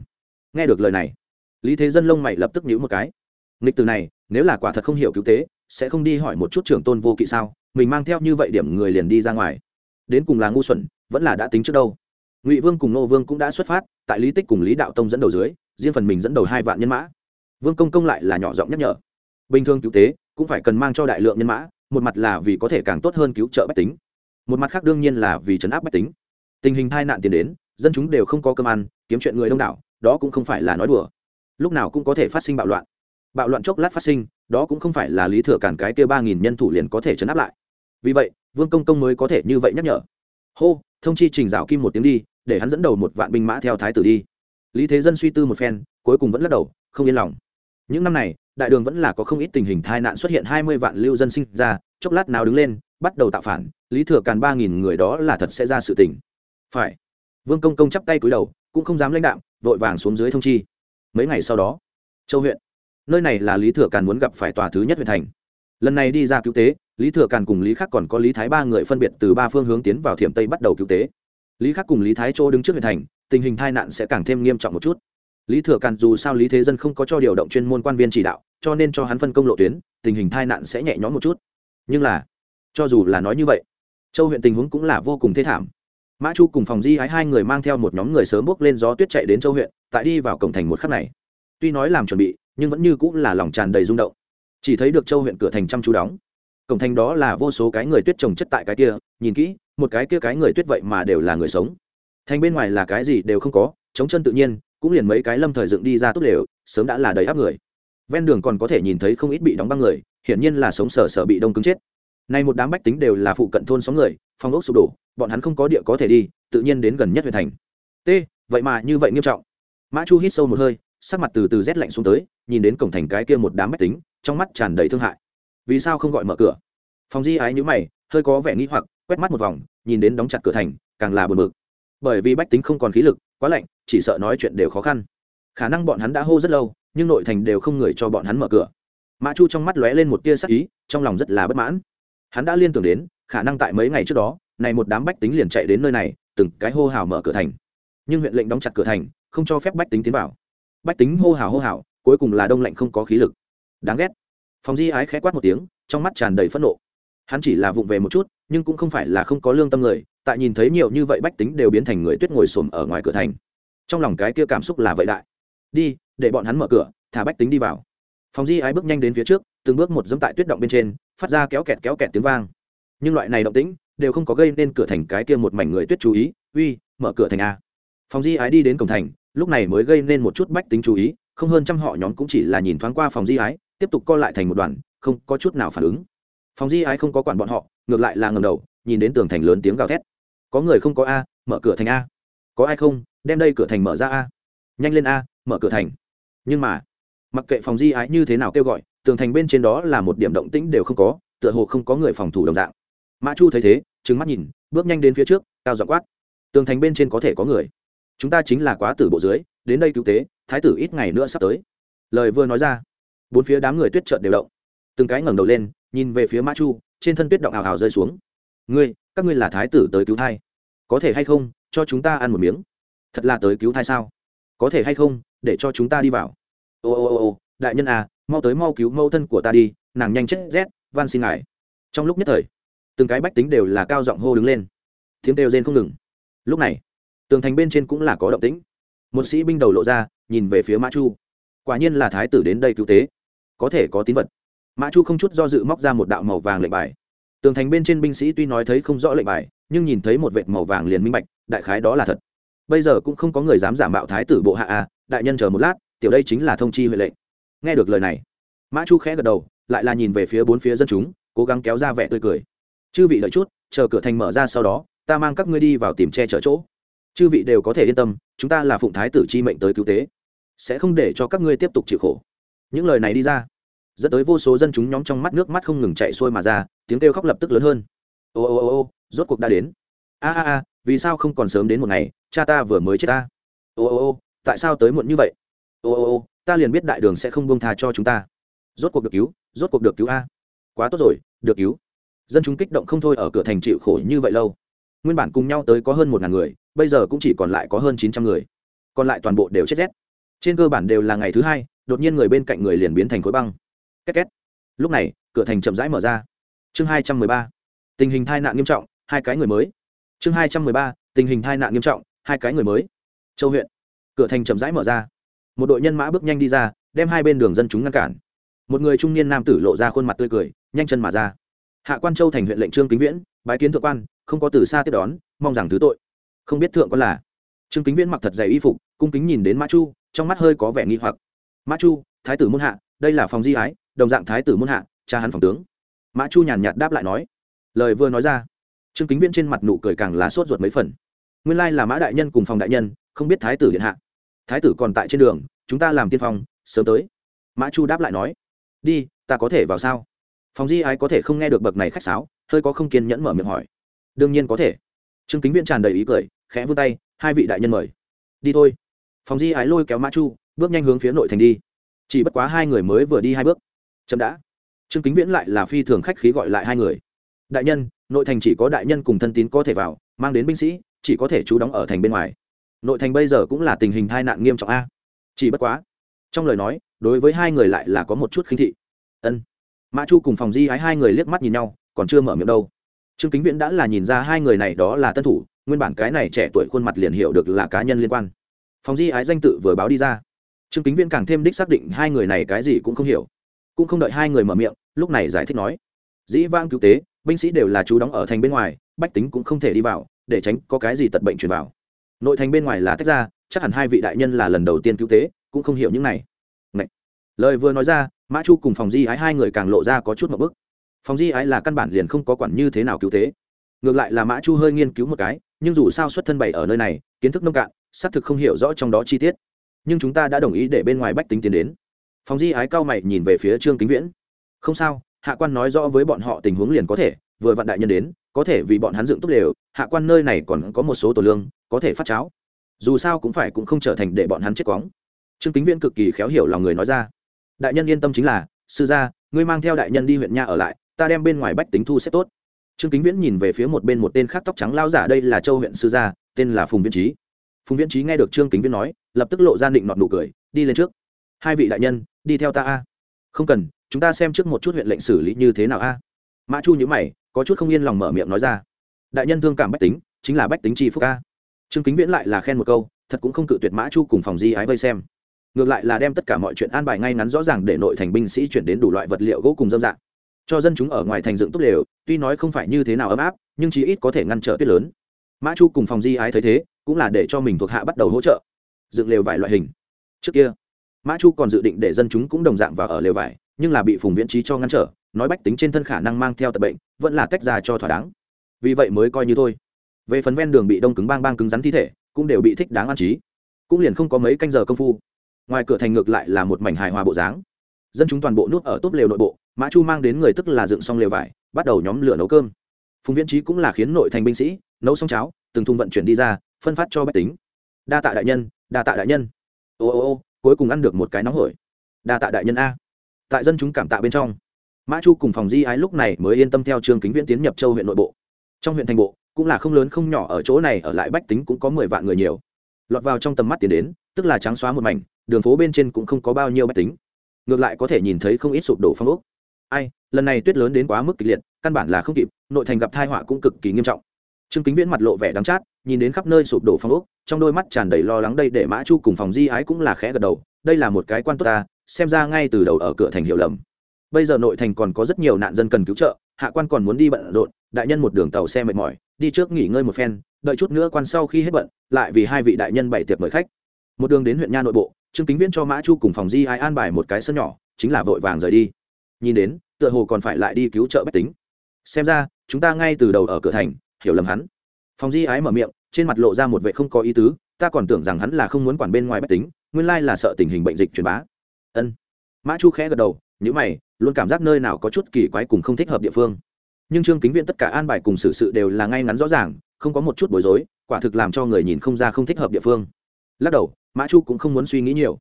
Nghe được lời này, lý thế dân lông mày lập tức nhíu một cái. Nghịch từ này, nếu là quả thật không hiểu cứu tế, sẽ không đi hỏi một chút trưởng tôn vô kỵ sao? Mình mang theo như vậy điểm người liền đi ra ngoài. Đến cùng là ngu xuẩn, vẫn là đã tính trước đâu. Ngụy vương cùng nô vương cũng đã xuất phát, tại lý tích cùng lý đạo tông dẫn đầu dưới, riêng phần mình dẫn đầu hai vạn nhân mã. Vương công công lại là nhỏ giọng nhắc nhở. Bình thường cứu tế, cũng phải cần mang cho đại lượng nhân mã một mặt là vì có thể càng tốt hơn cứu trợ bách tính, một mặt khác đương nhiên là vì chấn áp bách tính. Tình hình tai nạn tiền đến, dân chúng đều không có cơm ăn, kiếm chuyện người đông đảo, đó cũng không phải là nói đùa. Lúc nào cũng có thể phát sinh bạo loạn. Bạo loạn chốc lát phát sinh, đó cũng không phải là lý thừa cản cái kia ba nghìn nhân thủ liền có thể chấn áp lại. Vì vậy, vương công công mới có thể như vậy nhắc nhở. Hô, thông chi trình dạo kim một tiếng đi, để hắn dẫn đầu một vạn binh mã theo thái tử đi. Lý thế dân suy tư một phen, cuối cùng vẫn lắc đầu, không yên lòng. Những năm này đại đường vẫn là có không ít tình hình tai nạn xuất hiện hai mươi vạn lưu dân sinh ra, chốc lát nào đứng lên, bắt đầu tạo phản, lý thừa càn ba nghìn người đó là thật sẽ ra sự tình. Phải. Vương công công chắp tay cúi đầu, cũng không dám lãnh đạo vội vàng xuống dưới thông chi. Mấy ngày sau đó, châu huyện, nơi này là lý thừa càn muốn gặp phải tòa thứ nhất huyện thành. Lần này đi ra cứu tế, lý thừa càn cùng lý khắc còn có lý thái ba người phân biệt từ ba phương hướng tiến vào thiểm tây bắt đầu cứu tế. Lý khắc cùng lý thái chỗ đứng trước huyện thành, tình hình tai nạn sẽ càng thêm nghiêm trọng một chút lý thừa càn dù sao lý thế dân không có cho điều động chuyên môn quan viên chỉ đạo, cho nên cho hắn phân công lộ tuyến, tình hình tai nạn sẽ nhẹ nhõm một chút. Nhưng là, cho dù là nói như vậy, châu huyện tình huống cũng là vô cùng thê thảm. Mã chu cùng phòng di ái hai người mang theo một nhóm người sớm bước lên gió tuyết chạy đến châu huyện, tại đi vào cổng thành một khắc này. Tuy nói làm chuẩn bị, nhưng vẫn như cũng là lòng tràn đầy rung động. Chỉ thấy được châu huyện cửa thành chăm chú đóng. Cổng thành đó là vô số cái người tuyết trồng chất tại cái kia, nhìn kỹ, một cái kia cái người tuyết vậy mà đều là người sống. Thành bên ngoài là cái gì đều không có chống chân tự nhiên cũng liền mấy cái lâm thời dựng đi ra tốt đều sớm đã là đầy áp người. Ven đường còn có thể nhìn thấy không ít bị đóng băng người, hiển nhiên là sống sờ sờ bị đông cứng chết. Nay một đám bách tính đều là phụ cận thôn xóm người, phong ốc sụp đổ, bọn hắn không có địa có thể đi, tự nhiên đến gần nhất huyện thành. T, vậy mà như vậy nghiêm trọng. Mã chu hít sâu một hơi, sắc mặt từ từ rét lạnh xuống tới, nhìn đến cổng thành cái kia một đám bách tính, trong mắt tràn đầy thương hại. Vì sao không gọi mở cửa? Phòng di ái nhữ mày, hơi có vẻ nghĩ hoặc, quét mắt một vòng, nhìn đến đóng chặt cửa thành, càng là buồn bực. Bởi vì bách tính không còn khí lực quá lạnh, chỉ sợ nói chuyện đều khó khăn. Khả năng bọn hắn đã hô rất lâu, nhưng nội thành đều không người cho bọn hắn mở cửa. Mã chu trong mắt lóe lên một tia sắc ý, trong lòng rất là bất mãn. Hắn đã liên tưởng đến, khả năng tại mấy ngày trước đó, này một đám bách tính liền chạy đến nơi này, từng cái hô hào mở cửa thành. Nhưng huyện lệnh đóng chặt cửa thành, không cho phép bách tính tiến vào. Bách tính hô hào hô hào, cuối cùng là đông lạnh không có khí lực. Đáng ghét. Phòng di ái khẽ quát một tiếng, trong mắt tràn đầy phẫn nộ. Hắn chỉ là vụng về một chút, nhưng cũng không phải là không có lương tâm người tại nhìn thấy nhiều như vậy bách tính đều biến thành người tuyết ngồi xổm ở ngoài cửa thành. Trong lòng cái kia cảm xúc là vậy đại. Đi, để bọn hắn mở cửa, thả bách tính đi vào. Phòng di ái bước nhanh đến phía trước, từng bước một dẫm tại tuyết động bên trên, phát ra kéo kẹt kéo kẹt tiếng vang. Nhưng loại này động tĩnh đều không có gây nên cửa thành cái kia một mảnh người tuyết chú ý. Uy, mở cửa thành a. Phòng di ái đi đến cổng thành, lúc này mới gây nên một chút bách tính chú ý, không hơn trăm họ nhóm cũng chỉ là nhìn thoáng qua phòng di ái, tiếp tục co lại thành một đoàn, không có chút nào phản ứng. Phòng di ái không có quản bọn họ, ngược lại là ngầm đầu, nhìn đến tường thành lớn tiếng gào thét có người không có a, mở cửa thành a. Có ai không, đem đây cửa thành mở ra a. Nhanh lên a, mở cửa thành. Nhưng mà, mặc kệ phòng di ái như thế nào kêu gọi, tường thành bên trên đó là một điểm động tĩnh đều không có, tựa hồ không có người phòng thủ đồng dạng. Mã chu thấy thế, trừng mắt nhìn, bước nhanh đến phía trước, cao dọ quát. Tường thành bên trên có thể có người. Chúng ta chính là quá tử bộ dưới, đến đây cứu tế, thái tử ít ngày nữa sắp tới. Lời vừa nói ra, bốn phía đám người tuyết trợn đều động. Từng cái ngẩng đầu lên, nhìn về phía mã chu, trên thân tuyết động ào ào rơi xuống. Ngươi, các ngươi là thái tử tới cứu thai có thể hay không, cho chúng ta ăn một miếng? Thật là tới cứu thai sao? Có thể hay không, để cho chúng ta đi vào? Ô ô ô ô, đại nhân à mau tới mau cứu mẫu thân của ta đi, nàng nhanh chết rét, van xin ngài. Trong lúc nhất thời, từng cái bách tính đều là cao giọng hô đứng lên. Tiếng đều rên không ngừng. Lúc này, tường thành bên trên cũng là có động tĩnh. Một sĩ binh đầu lộ ra, nhìn về phía mã chu. Quả nhiên là thái tử đến đây cứu tế. Có thể có tín vật. Mã chu không chút do dự móc ra một đạo màu vàng lệnh bài. Tường thành bên trên binh sĩ tuy nói thấy không rõ lệnh bài nhưng nhìn thấy một vệt màu vàng liền minh bạch, đại khái đó là thật. Bây giờ cũng không có người dám giả mạo thái tử bộ hạ a đại nhân chờ một lát, tiểu đây chính là thông chi huệ lệnh. Nghe được lời này, mã chu khẽ gật đầu, lại là nhìn về phía bốn phía dân chúng, cố gắng kéo ra vẻ tươi cười. Chư vị đợi chút, chờ cửa thành mở ra sau đó, ta mang các ngươi đi vào tìm che chở chỗ. Chư vị đều có thể yên tâm, chúng ta là phụng thái tử chi mệnh tới cứu tế, sẽ không để cho các ngươi tiếp tục chịu khổ. Những lời này đi ra, dẫn tới vô số dân chúng nhóm trong mắt nước mắt không ngừng chạy xuôi mà ra, tiếng kêu khóc lập tức lớn hơn ô ô ô ô, rốt cuộc đã đến. A a a, vì sao không còn sớm đến một ngày? Cha ta vừa mới chết ta. Ô ô ô, tại sao tới muộn như vậy? Ô ô ô, ta liền biết đại đường sẽ không buông tha cho chúng ta. Rốt cuộc được cứu, rốt cuộc được cứu a. Quá tốt rồi, được cứu. Dân chúng kích động không thôi ở cửa thành chịu khổ như vậy lâu. Nguyên bản cùng nhau tới có hơn một ngàn người, bây giờ cũng chỉ còn lại có hơn chín trăm người. Còn lại toàn bộ đều chết rét. Trên cơ bản đều là ngày thứ hai, đột nhiên người bên cạnh người liền biến thành khối băng. Két két. Lúc này, cửa thành chậm rãi mở ra. Chương hai trăm mười ba tình hình tai nạn nghiêm trọng, hai cái người mới. Chương hai trăm mười ba, tình hình tai nạn nghiêm trọng, hai cái người mới. Châu huyện. Cửa thành chậm rãi mở ra. Một đội nhân mã bước nhanh đi ra, đem hai bên đường dân chúng ngăn cản. Một người trung niên nam tử lộ ra khuôn mặt tươi cười, nhanh chân mà ra. Hạ quan châu thành huyện lệnh trương kính viễn, bái kiến thượng quan, không có từ xa tiếp đón, mong rằng thứ tội. Không biết thượng quan là. Trương kính viễn mặc thật dày y phục, cung kính nhìn đến mã chu, trong mắt hơi có vẻ nghi hoặc. Mã chu, thái tử môn hạ, đây là phòng di ái, đồng dạng thái tử môn hạ, cha hắn phòng tướng. Mã chu nhàn nhạt đáp lại nói lời vừa nói ra, trương kính viễn trên mặt nụ cười càng lá sốt ruột mấy phần. Nguyên lai là mã đại nhân cùng phòng đại nhân, không biết thái tử điện hạ. Thái tử còn tại trên đường, chúng ta làm tiên phong, sớm tới. Mã chu đáp lại nói, đi, ta có thể vào sao? Phòng di ái có thể không nghe được bậc này khách sáo, hơi có không kiên nhẫn mở miệng hỏi. Đương nhiên có thể. Trương kính viễn tràn đầy ý cười, khẽ vươn tay, hai vị đại nhân mời. Đi thôi. Phòng di ái lôi kéo mã chu, bước nhanh hướng phía nội thành đi. Chỉ bất quá hai người mới vừa đi hai bước. Chậm đã. Trương kính viễn lại là phi thường khách khí gọi lại hai người đại nhân, nội thành chỉ có đại nhân cùng thân tín có thể vào, mang đến binh sĩ, chỉ có thể trú đóng ở thành bên ngoài. Nội thành bây giờ cũng là tình hình tai nạn nghiêm trọng a. Chỉ bất quá, trong lời nói, đối với hai người lại là có một chút khinh thị. Ân. Mã chu cùng phòng di ái hai người liếc mắt nhìn nhau, còn chưa mở miệng đâu. Trương kính viễn đã là nhìn ra hai người này đó là tân thủ, nguyên bản cái này trẻ tuổi khuôn mặt liền hiểu được là cá nhân liên quan. Phòng di ái danh tự vừa báo đi ra. Trương kính viễn càng thêm đích xác định hai người này cái gì cũng không hiểu. Cũng không đợi hai người mở miệng, lúc này giải thích nói, dĩ vang cứu tế binh sĩ đều là chú đóng ở thành bên ngoài, bách tính cũng không thể đi vào, để tránh có cái gì tật bệnh truyền vào. Nội thành bên ngoài là tách ra, chắc hẳn hai vị đại nhân là lần đầu tiên cứu tế, cũng không hiểu những này. Ngậy. lời vừa nói ra, mã chu cùng phòng di ái hai người càng lộ ra có chút một bức. Phòng di ái là căn bản liền không có quản như thế nào cứu tế. Ngược lại là mã chu hơi nghiên cứu một cái, nhưng dù sao xuất thân bày ở nơi này, kiến thức nông cạn, xác thực không hiểu rõ trong đó chi tiết. Nhưng chúng ta đã đồng ý để bên ngoài bách tính tiến đến. Phòng di ái cao mày nhìn về phía trương kính viễn. Không sao hạ quan nói rõ với bọn họ tình huống liền có thể, vừa vạn đại nhân đến, có thể vì bọn hắn dựng tốt đều, hạ quan nơi này còn có một số tổ lương, có thể phát cháo. Dù sao cũng phải cũng không trở thành để bọn hắn chết quóng. Trương kính viễn cực kỳ khéo hiểu lòng người nói ra. Đại nhân yên tâm chính là, sư gia, ngươi mang theo đại nhân đi huyện nha ở lại, ta đem bên ngoài bách tính thu xếp tốt. Trương kính viễn nhìn về phía một bên một tên khác tóc trắng lao giả, đây là châu huyện sư gia, tên là phùng viễn trí phùng viễn trí nghe được trương kính viễn nói, lập tức lộ ra định nọt nụ cười, đi lên trước. Hai vị đại nhân, đi theo ta a. Không cần chúng ta xem trước một chút huyện lệnh xử lý như thế nào a. Mã chu nhữ mày, có chút không yên lòng mở miệng nói ra. Đại nhân thương cảm bách tính, chính là bách tính tri phúc a. Trương kính viễn lại là khen một câu, thật cũng không cự tuyệt mã chu cùng phòng di ái vây xem. Ngược lại là đem tất cả mọi chuyện an bài ngay ngắn rõ ràng để nội thành binh sĩ chuyển đến đủ loại vật liệu gỗ cùng dâm dạng. Cho dân chúng ở ngoài thành dựng tốt đều, tuy nói không phải như thế nào ấm áp, nhưng chí ít có thể ngăn trở tuyết lớn. Mã chu cùng phòng di ái thấy thế, cũng là để cho mình thuộc hạ bắt đầu hỗ trợ. Dựng lều vải loại hình. Trước kia, mã chu còn dự định để dân chúng cũng đồng dạng vào ở lều vải nhưng là bị phùng viễn trí cho ngăn trở, nói bách tính trên thân khả năng mang theo tật bệnh, vẫn là tách ra cho thỏa đáng. Vì vậy mới coi như thôi. Về phần ven đường bị đông cứng bang bang cứng rắn thi thể, cũng đều bị thích đáng an trí. Cũng liền không có mấy canh giờ công phu, ngoài cửa thành ngược lại là một mảnh hài hòa bộ dáng. Dân chúng toàn bộ nuốt ở túp lều nội bộ, mã chu mang đến người tức là dựng xong lều vải, bắt đầu nhóm lửa nấu cơm. Phùng viễn trí cũng là khiến nội thành binh sĩ, nấu xong cháo, từng thùng vận chuyển đi ra, phân phát cho bách tính. Đa tạ đại nhân, đa tạ đại nhân. Ô ô ô, cuối cùng ăn được một cái nóng hổi. Đa tạ đại nhân a tại dân chúng cảm tạ bên trong. Mã chu cùng phòng di ái lúc này mới yên tâm theo trương kính viễn tiến nhập châu huyện nội bộ. Trong huyện thành bộ, cũng là không lớn không nhỏ ở chỗ này, ở lại bách tính cũng có mười vạn người nhiều. Lọt vào trong tầm mắt tiền đến, tức là trắng xóa một mảnh, đường phố bên trên cũng không có bao nhiêu bách tính. Ngược lại có thể nhìn thấy không ít sụp đổ phong ốc. Ai, lần này tuyết lớn đến quá mức kịch liệt, căn bản là không kịp, nội thành gặp thai họa cũng cực kỳ nghiêm trọng. Trương kính viễn mặt lộ vẻ đắng chát, nhìn đến khắp nơi sụp đổ phong ốc, trong đôi mắt tràn đầy lo lắng đây để mã chu cùng phòng di ái cũng là khẽ gật đầu, đây là một cái quan tốt ta xem ra ngay từ đầu ở cửa thành hiểu lầm. Bây giờ nội thành còn có rất nhiều nạn dân cần cứu trợ, hạ quan còn muốn đi bận rộn, đại nhân một đường tàu xe mệt mỏi, đi trước nghỉ ngơi một phen, đợi chút nữa quan sau khi hết bận, lại vì hai vị đại nhân bày tiệc mời khách. Một đường đến huyện nha nội bộ, trương kính viễn cho mã chu cùng phòng di ai an bài một cái sân nhỏ, chính là vội vàng rời đi. Nhìn đến, tựa hồ còn phải lại đi cứu trợ bách tính. Xem ra, chúng ta ngay từ đầu ở cửa thành, hiểu lầm hắn. Phòng di ái mở miệng, trên mặt lộ ra một vệ không có ý tứ, ta còn tưởng rằng hắn là không muốn quản bên ngoài bách tính, nguyên lai là sợ tình hình bệnh dịch truyền bá ân. Mã chu khẽ gật đầu nhữ mày, luôn cảm giác nơi nào có chút kỳ quái cùng không thích hợp địa phương. Nhưng trương kính viện tất cả an bài cùng xử sự đều là ngay ngắn rõ ràng, không có một chút bối rối, quả thực làm cho người nhìn không ra không thích hợp địa phương. Lắc đầu, mã chu cũng không muốn suy nghĩ nhiều.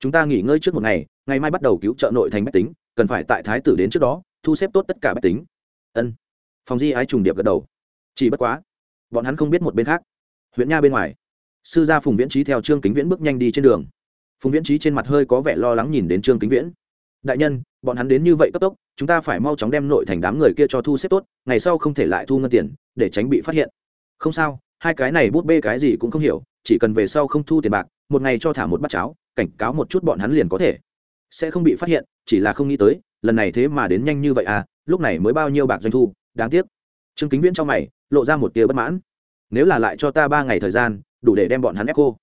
Chúng ta nghỉ ngơi trước một ngày ngày mai bắt đầu cứu trợ nội thành bách tính, cần phải tại thái tử đến trước đó, thu xếp tốt tất cả bách tính. Ân. Phòng di ái trùng điệp gật đầu. Chỉ bất quá, bọn hắn không biết một bên khác. Huyện nha bên ngoài, sư gia phùng viễn trí theo trương kính viễn bước nhanh đi trên đường phùng viễn trí trên mặt hơi có vẻ lo lắng nhìn đến trương kính viễn. Đại nhân, bọn hắn đến như vậy cấp tốc, chúng ta phải mau chóng đem nội thành đám người kia cho thu xếp tốt, ngày sau không thể lại thu ngân tiền, để tránh bị phát hiện. Không sao, hai cái này bút bê cái gì cũng không hiểu, chỉ cần về sau không thu tiền bạc, một ngày cho thả một bát cháo, cảnh cáo một chút bọn hắn liền có thể. Sẽ không bị phát hiện, chỉ là không nghĩ tới, lần này thế mà đến nhanh như vậy à lúc này mới bao nhiêu bạc doanh thu, đáng tiếc. Trương kính viễn trong mày, lộ ra một tia bất mãn. Nếu là lại cho ta ba ngày thời gian, đủ để đem bọn hắn ép cô.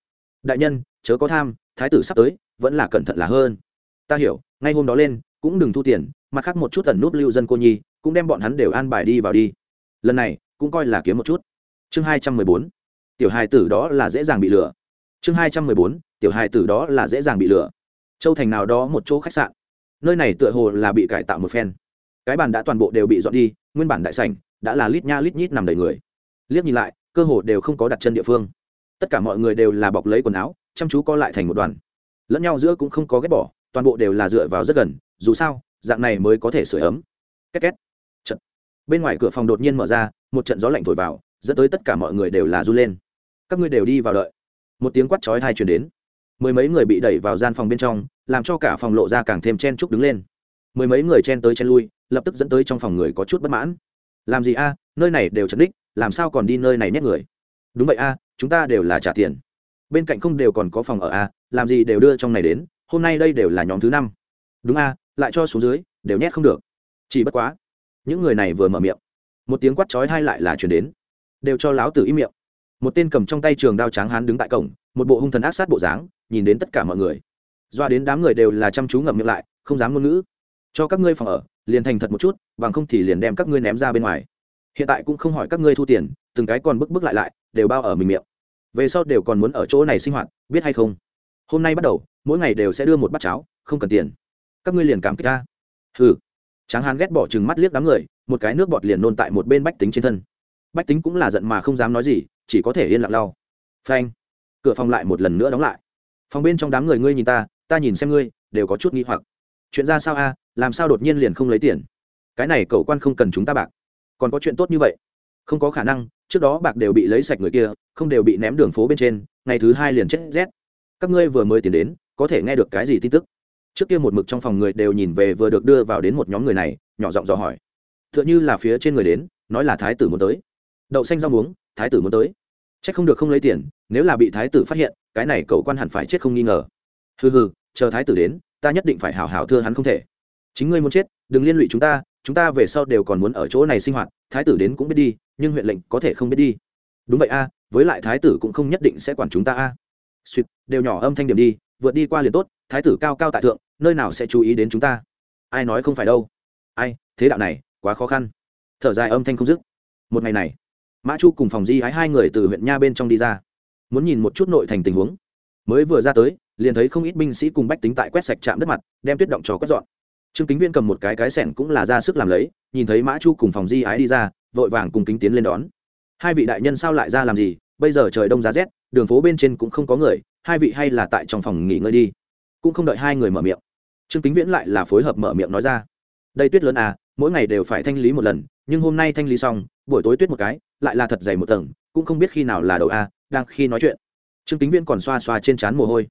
Đại nhân, chớ có tham thái tử sắp tới, vẫn là cẩn thận là hơn. Ta hiểu, ngay hôm đó lên, cũng đừng thu tiền, mặt khác một chút ẩn nút lưu dân cô nhi, cũng đem bọn hắn đều an bài đi vào đi. Lần này, cũng coi là kiếm một chút. Chương hai trăm mười bốn, tiểu hài tử đó là dễ dàng bị lừa. Chương hai trăm mười bốn, tiểu hài tử đó là dễ dàng bị lừa. Châu thành nào đó một chỗ khách sạn. Nơi này tựa hồ là bị cải tạo một phen. Cái bàn đã toàn bộ đều bị dọn đi, nguyên bản đại sảnh đã là lít nha lít nhít nằm đầy người. Liếc nhìn lại, cơ hồ đều không có đặt chân địa phương. Tất cả mọi người đều là bọc lấy quần áo chăm chú co lại thành một đoàn. Lẫn nhau giữa cũng không có ghép bỏ, toàn bộ đều là dựa vào rất gần, dù sao, dạng này mới có thể sửa ấm. Két két. Trận bên ngoài cửa phòng đột nhiên mở ra, một trận gió lạnh thổi vào, dẫn tới tất cả mọi người đều là run lên. Các ngươi đều đi vào đợi. Một tiếng quát chói thai truyền đến. Mười mấy người bị đẩy vào gian phòng bên trong, làm cho cả phòng lộ ra càng thêm chen chúc đứng lên. Mười mấy người chen tới chen lui, lập tức dẫn tới trong phòng người có chút bất mãn. Làm gì a, nơi này đều chật đích làm sao còn đi nơi này nhét người? Đúng vậy a, chúng ta đều là trả tiền bên cạnh không đều còn có phòng ở a, làm gì đều đưa trong này đến, hôm nay đây đều là nhóm thứ năm. Đúng a, lại cho xuống dưới, đều nhét không được. Chỉ bất quá, những người này vừa mở miệng, một tiếng quát chói hai lại là chuyển đến. Đều cho láo tử im miệng. Một tên cầm trong tay trường đao tráng hán đứng tại cổng, một bộ hung thần ác sát bộ dáng, nhìn đến tất cả mọi người. Doa đến đám người đều là chăm chú ngậm miệng lại, không dám ngôn ngữ. Cho các ngươi phòng ở, liền thành thật một chút, bằng không thì liền đem các ngươi ném ra bên ngoài. Hiện tại cũng không hỏi các ngươi thu tiền, từng cái còn bức bức lại lại, đều bao ở mình miệng về sau đều còn muốn ở chỗ này sinh hoạt, biết hay không? Hôm nay bắt đầu, mỗi ngày đều sẽ đưa một bát cháo, không cần tiền. Các ngươi liền cảm kích ta. Hừ. Tráng hán ghét bỏ chừng mắt liếc đám người, một cái nước bọt liền nôn tại một bên bách tính trên thân. Bách tính cũng là giận mà không dám nói gì, chỉ có thể yên lặng lau. Phanh. Cửa phòng lại một lần nữa đóng lại. Phòng bên trong đám người ngươi nhìn ta ta nhìn xem ngươi, đều có chút nghi hoặc. Chuyện ra sao a? Làm sao đột nhiên liền không lấy tiền? Cái này cậu quan không cần chúng ta bạc. Còn có chuyện tốt như vậy không có khả năng, trước đó bạc đều bị lấy sạch người kia, không đều bị ném đường phố bên trên, ngày thứ hai liền chết rét. Các ngươi vừa mới tiến đến, có thể nghe được cái gì tin tức? Trước kia một mực trong phòng người đều nhìn về vừa được đưa vào đến một nhóm người này, nhỏ giọng dò hỏi. T h ư ợ n h ư là phía trên người đến, nói là thái tử muốn tới. Đậu xanh rau muống, thái tử muốn tới. C h ắ c không được không lấy tiền, nếu là bị thái tử phát hiện, cái này cậu quan hẳn phải chết không nghi ngờ. Hừ hừ, chờ thái tử đến, ta nhất định phải hào hào thưa hắn không thể. Chính ngươi muốn chết, đừng liên lụy chúng ta chúng ta về sau đều còn muốn ở chỗ này sinh hoạt, thái tử đến cũng biết đi, nhưng huyện lệnh có thể không biết đi. Đúng vậy a, với lại thái tử cũng không nhất định sẽ quản chúng ta a. Suýt đều nhỏ âm thanh điểm đi, vượt đi qua liền tốt, thái tử cao cao tại thượng, nơi nào sẽ chú ý đến chúng ta? Ai nói không phải đâu. Ai, thế đạo này, quá khó khăn. Thở dài âm thanh không dứt. Một ngày này, mã chu cùng phòng di hái hai người từ huyện nha bên trong đi ra. Muốn nhìn một chút nội thành tình huống. Mới vừa ra tới, liền thấy không ít binh sĩ cùng bách tính tại quét sạch trạm đất mặt, đem tuyết động trò quét dọn trương kính viên cầm một cái cái sẻn cũng là ra sức làm lấy, nhìn thấy mã chu cùng phòng di ái đi ra, vội vàng cùng kính tiến lên đón. Hai vị đại nhân sao lại ra làm gì? Bây giờ trời đông giá rét, đường phố bên trên cũng không có người, hai vị hay là tại trong phòng nghỉ ngơi đi. Cũng không đợi hai người mở miệng. Trương kính viễn lại là phối hợp mở miệng nói ra. Đây tuyết lớn à mỗi ngày đều phải thanh lý một lần, nhưng hôm nay thanh lý xong, buổi tối tuyết một cái, lại là thật dày một tầng, cũng không biết khi nào là đầu a, đang khi nói chuyện. Trương kính viễn còn xoa xoa trên trán mồ hôi.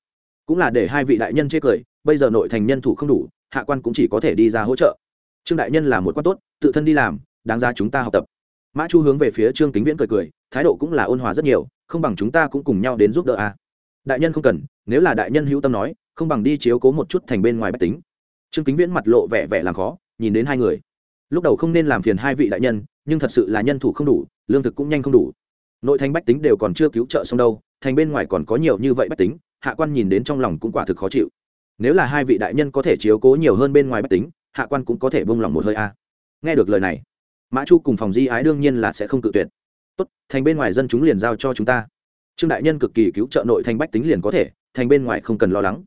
Cũng là để hai vị đại nhân chê cười, bây giờ nội thành nhân thủ không đủ hạ quan cũng chỉ có thể đi ra hỗ trợ. Trương đại nhân là một quan tốt, tự thân đi làm, đáng ra chúng ta học tập. Mã chu hướng về phía trương kính viễn cười cười, thái độ cũng là ôn hòa rất nhiều, không bằng chúng ta cũng cùng nhau đến giúp đỡ a. Đại nhân không cần, nếu là đại nhân hữu tâm nói, không bằng đi chiếu cố một chút thành bên ngoài bách tính. Trương kính viễn mặt lộ vẻ vẻ làm khó, nhìn đến hai người. Lúc đầu không nên làm phiền hai vị đại nhân, nhưng thật sự là nhân thủ không đủ, lương thực cũng nhanh không đủ. Nội thành bách tính đều còn chưa cứu trợ xong đâu, thành bên ngoài còn có nhiều như vậy bách tính, hạ quan nhìn đến trong lòng cũng quả thực khó chịu nếu là hai vị đại nhân có thể chiếu cố nhiều hơn bên ngoài bách tính, hạ quan cũng có thể bông lòng một hơi a. Nghe được lời này, mã chu cùng phòng di ái đương nhiên là sẽ không tự tuyệt. Tốt, thành bên ngoài dân chúng liền giao cho chúng ta. Trương đại nhân cực kỳ cứu trợ nội thành bách tính liền có thể, thành bên ngoài không cần lo lắng.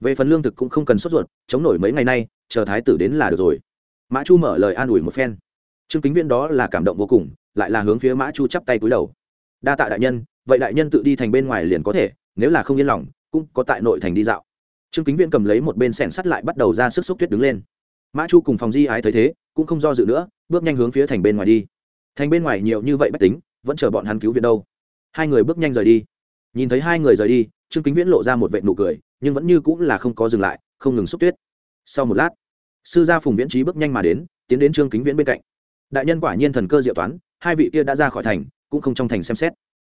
Về phần lương thực cũng không cần sốt ruột, chống nổi mấy ngày nay, chờ thái tử đến là được rồi. Mã chu mở lời an ủi một phen. Trương kính viễn đó là cảm động vô cùng, lại là hướng phía mã chu chắp tay cúi đầu. Đa tạ đại nhân, vậy đại nhân tự đi thành bên ngoài liền có thể, nếu là không yên lòng, cũng có tại nội thành đi dạo trương kính viễn cầm lấy một bên sẻn sắt lại bắt đầu ra sức xúc tuyết đứng lên. Mã chu cùng phòng di ái thấy thế, cũng không do dự nữa, bước nhanh hướng phía thành bên ngoài đi. Thành bên ngoài nhiều như vậy bách tính, vẫn chờ bọn hắn cứu viện đâu. Hai người bước nhanh rời đi. Nhìn thấy hai người rời đi, trương kính viễn lộ ra một vệ nụ cười, nhưng vẫn như cũng là không có dừng lại, không ngừng xúc tuyết. Sau một lát, sư gia phùng viễn trí bước nhanh mà đến, tiến đến trương kính viễn bên cạnh. Đại nhân quả nhiên thần cơ diệu toán, hai vị kia đã ra khỏi thành, cũng không trong thành xem xét.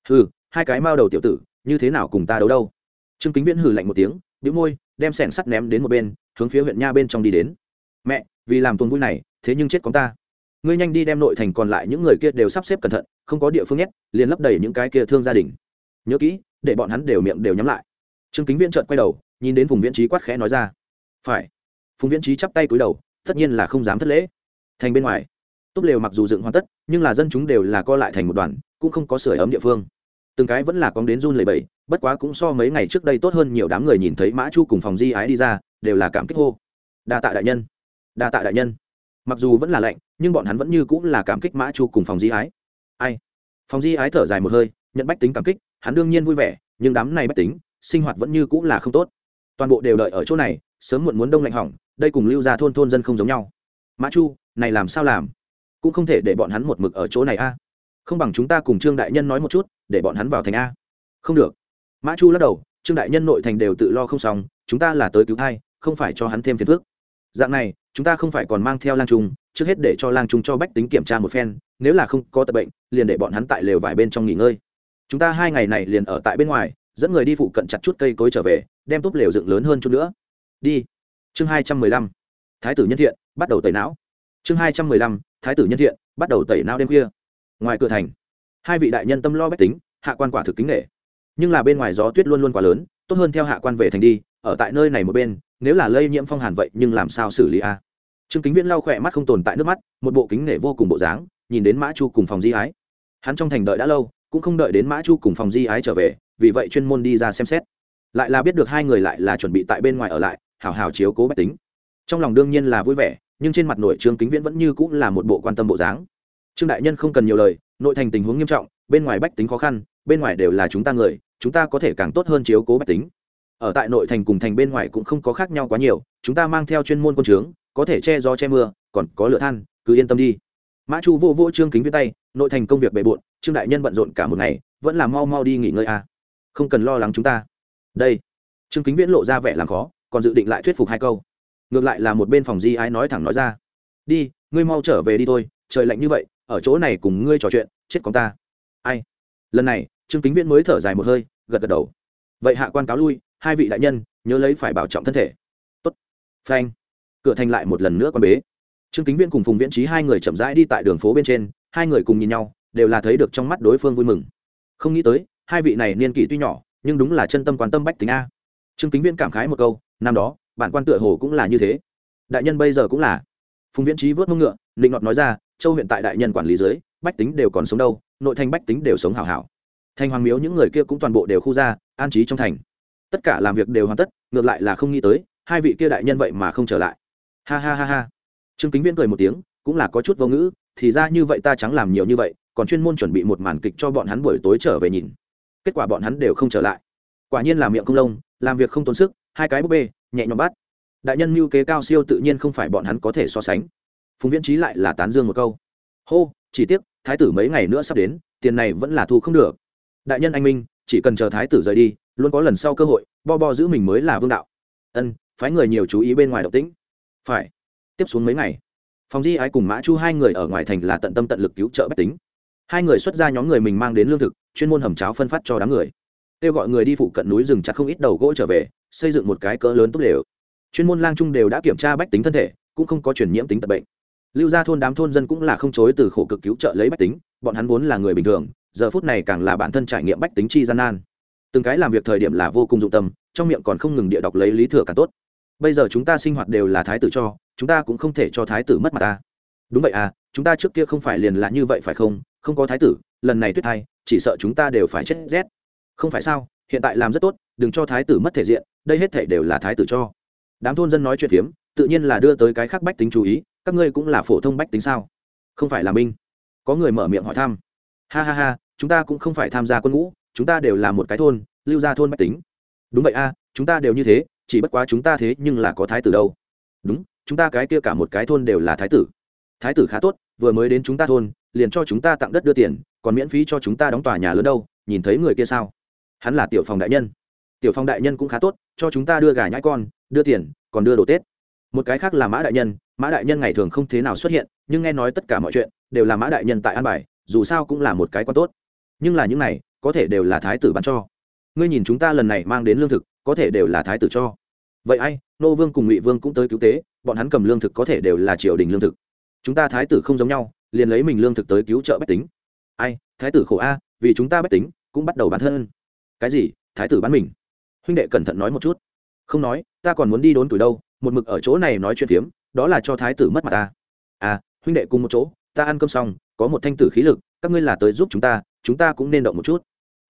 Hừ, hai cái mao đầu tiểu tử, như thế nào cùng ta đấu đâu? Trương kính viễn hừ lạnh một tiếng bĩu môi, đem sẻng sắt ném đến một bên, hướng phía huyện nha bên trong đi đến. Mẹ, vì làm tuần vui này, thế nhưng chết con ta. Ngươi nhanh đi đem nội thành còn lại những người kia đều sắp xếp cẩn thận, không có địa phương nhét, liền lấp đầy những cái kia thương gia đình. Nhớ kỹ, để bọn hắn đều miệng đều nhắm lại. Trương kính viễn trợn quay đầu, nhìn đến vùng viễn trí quát khẽ nói ra. Phải. Phùng viễn trí chắp tay cúi đầu, tất nhiên là không dám thất lễ. Thành bên ngoài, túp lều mặc dù dựng hoàn tất, nhưng là dân chúng đều là co lại thành một đoàn, cũng không có sửa ấm địa phương từng cái vẫn là cóng đến run lầy bẫy bất quá cũng so mấy ngày trước đây tốt hơn nhiều đám người nhìn thấy mã chu cùng phòng di ái đi ra, đều là cảm kích hô. Đa tạ đại nhân. Đa tạ đại nhân. Mặc dù vẫn là lạnh, nhưng bọn hắn vẫn như cũng là cảm kích mã chu cùng phòng di ái. Ai? Phòng di ái thở dài một hơi, nhận bách tính cảm kích, hắn đương nhiên vui vẻ, nhưng đám này bách tính, sinh hoạt vẫn như cũng là không tốt. Toàn bộ đều đợi ở chỗ này, sớm muộn muốn đông lạnh hỏng, đây cùng lưu ra thôn thôn dân không giống nhau. Mã chu, này làm sao làm? Cũng không thể để bọn hắn một mực ở chỗ này a không bằng chúng ta cùng trương đại nhân nói một chút, để bọn hắn vào thành a. Không được. Mã chu lắc đầu, trương đại nhân nội thành đều tự lo không xong, chúng ta là tới cứu thai, không phải cho hắn thêm phiền phức. Dạng này, chúng ta không phải còn mang theo lang trung, trước hết để cho lang trung cho bách tính kiểm tra một phen, nếu là không có tập bệnh, liền để bọn hắn tại lều vải bên trong nghỉ ngơi. Chúng ta hai ngày này liền ở tại bên ngoài, dẫn người đi phụ cận chặt chút cây cối trở về, đem túp lều dựng lớn hơn chút nữa. Đi. Chương hai trăm mười lăm. Thái tử nhân thiện, bắt đầu tẩy não. Chương hai trăm mười lăm, thái tử nhân thiện, bắt đầu tẩy não đêm khuya ngoài cửa thành. Hai vị đại nhân tâm lo bách tính, hạ quan quả thực kính nghệ nhưng là bên ngoài gió tuyết luôn luôn quá lớn, tốt hơn theo hạ quan về thành đi, ở tại nơi này một bên, nếu là lây nhiễm phong hàn vậy nhưng làm sao xử lý a? Trương kính viễn lau khỏe mắt không tồn tại nước mắt, một bộ kính nể vô cùng bộ dáng, nhìn đến mã chu cùng phòng di ái. Hắn trong thành đợi đã lâu, cũng không đợi đến mã chu cùng phòng di ái trở về, vì vậy chuyên môn đi ra xem xét. Lại là biết được hai người lại là chuẩn bị tại bên ngoài ở lại, hào hào chiếu cố bách tính. Trong lòng đương nhiên là vui vẻ, nhưng trên mặt nội trương kính viễn vẫn như cũng là một bộ quan tâm bộ dáng trương đại nhân không cần nhiều lời, nội thành tình huống nghiêm trọng, bên ngoài bách tính khó khăn, bên ngoài đều là chúng ta người, chúng ta có thể càng tốt hơn chiếu cố bách tính. Ở tại nội thành cùng thành bên ngoài cũng không có khác nhau quá nhiều, chúng ta mang theo chuyên môn quân trướng, có thể che gió che mưa, còn có lửa than, cứ yên tâm đi. Mã chu vô vô trương kính viễn tay, nội thành công việc bề bộn, trương đại nhân bận rộn cả một ngày, vẫn là mau mau đi nghỉ ngơi à. không cần lo lắng chúng ta. Đây. Trương kính viễn lộ ra vẻ làm khó, còn dự định lại thuyết phục hai câu. Ngược lại là một bên phòng di ái nói thẳng nói ra. Đi, ngươi mau trở về đi thôi, trời lạnh như vậy ở chỗ này cùng ngươi trò chuyện, chết con ta. Ai? Lần này, trương kính viễn mới thở dài một hơi, gật gật đầu. Vậy hạ quan cáo lui, hai vị đại nhân, nhớ lấy phải bảo trọng thân thể. Tốt. Phanh. Cửa thành lại một lần nữa con bế. Trương kính viễn cùng phùng viễn trí hai người chậm rãi đi tại đường phố bên trên, hai người cùng nhìn nhau, đều là thấy được trong mắt đối phương vui mừng. Không nghĩ tới, hai vị này niên kỷ tuy nhỏ, nhưng đúng là chân tâm quan tâm bách tính a. Trương kính viễn cảm khái một câu, năm đó, bản quan tựa hồ cũng là như thế. Đại nhân bây giờ cũng là. Phùng viễn trí vớt mông ngựa định ngọt nói ra châu huyện tại đại nhân quản lý dưới, bách tính đều còn sống đâu, nội thành bách tính đều sống hảo hảo. Thành hoàng miếu những người kia cũng toàn bộ đều khu ra, an trí trong thành. Tất cả làm việc đều hoàn tất, ngược lại là không nghĩ tới, hai vị kia đại nhân vậy mà không trở lại. Ha ha ha ha. Trương kính viễn cười một tiếng, cũng là có chút vô ngữ, thì ra như vậy ta chẳng làm nhiều như vậy, còn chuyên môn chuẩn bị một màn kịch cho bọn hắn buổi tối trở về nhìn. Kết quả bọn hắn đều không trở lại. Quả nhiên là miệng không lông, làm việc không tốn sức, hai cái búp bê, nhẹ nhõm bắt. Đại nhân mưu kế cao siêu tự nhiên không phải bọn hắn có thể so sánh phùng viễn trí lại là tán dương một câu. Hô, chỉ tiếc, thái tử mấy ngày nữa sắp đến, tiền này vẫn là thu không được. Đại nhân anh minh, chỉ cần chờ thái tử rời đi, luôn có lần sau cơ hội, bo bo giữ mình mới là vương đạo. Ân, phái người nhiều chú ý bên ngoài động tĩnh. Phải. Tiếp xuống mấy ngày. Phòng di ái cùng mã chu hai người ở ngoài thành là tận tâm tận lực cứu trợ bách tính. Hai người xuất ra nhóm người mình mang đến lương thực, chuyên môn hầm cháo phân phát cho đám người. Kêu gọi người đi phụ cận núi rừng chặt không ít đầu gỗ trở về, xây dựng một cái cỡ lớn tốt đều chuyên môn lang trung đều đã kiểm tra bách tính thân thể, cũng không có chuyển nhiễm tính tật bệnh lưu gia thôn đám thôn dân cũng là không chối từ khổ cực cứu trợ lấy bách tính, bọn hắn vốn là người bình thường, giờ phút này càng là bản thân trải nghiệm bách tính chi gian nan. Từng cái làm việc thời điểm là vô cùng dụng tâm, trong miệng còn không ngừng địa đọc lấy lý thừa càng tốt. Bây giờ chúng ta sinh hoạt đều là thái tử cho, chúng ta cũng không thể cho thái tử mất mặt ta. Đúng vậy à chúng ta trước kia không phải liền là như vậy phải không? Không có thái tử, lần này tuyết thai, chỉ sợ chúng ta đều phải chết rét. Không phải sao, hiện tại làm rất tốt, đừng cho thái tử mất thể diện, đây hết thể đều là thái tử cho. Đám thôn dân nói chuyện phiếm, tự nhiên là đưa tới cái khác bách tính chú ý các ngươi cũng là phổ thông bách tính sao? Không phải là minh. Có người mở miệng hỏi thăm. Ha ha ha, chúng ta cũng không phải tham gia quân ngũ, chúng ta đều là một cái thôn, lưu ra thôn bách tính. Đúng vậy a, chúng ta đều như thế, chỉ bất quá chúng ta thế nhưng là có thái tử đâu. Đúng, chúng ta cái kia cả một cái thôn đều là thái tử. Thái tử khá tốt, vừa mới đến chúng ta thôn, liền cho chúng ta tặng đất đưa tiền, còn miễn phí cho chúng ta đóng tòa nhà lớn đâu, nhìn thấy người kia sao? Hắn là tiểu phòng đại nhân. Tiểu phòng đại nhân cũng khá tốt, cho chúng ta đưa gà nhãi con, đưa tiền, còn đưa đồ tết một cái khác là mã đại nhân, mã đại nhân ngày thường không thế nào xuất hiện, nhưng nghe nói tất cả mọi chuyện đều là mã đại nhân tại an bài, dù sao cũng là một cái quan tốt. Nhưng là những này, có thể đều là thái tử bán cho. Ngươi nhìn chúng ta lần này mang đến lương thực, có thể đều là thái tử cho. Vậy ai, nô vương cùng ngụy vương cũng tới cứu tế, bọn hắn cầm lương thực có thể đều là triều đình lương thực. Chúng ta thái tử không giống nhau, liền lấy mình lương thực tới cứu trợ bách tính. Ai, thái tử khổ a, vì chúng ta bách tính, cũng bắt đầu bán thân. Cái gì, thái tử bán mình? Huynh đệ cẩn thận nói một chút. Không nói, ta còn muốn đi đốn tuổi đâu một mực ở chỗ này nói chuyện phiếm, đó là cho thái tử mất mặt ta. À huynh đệ cùng một chỗ, ta ăn cơm xong, có một thanh tử khí lực, các ngươi là tới giúp chúng ta chúng ta cũng nên động một chút.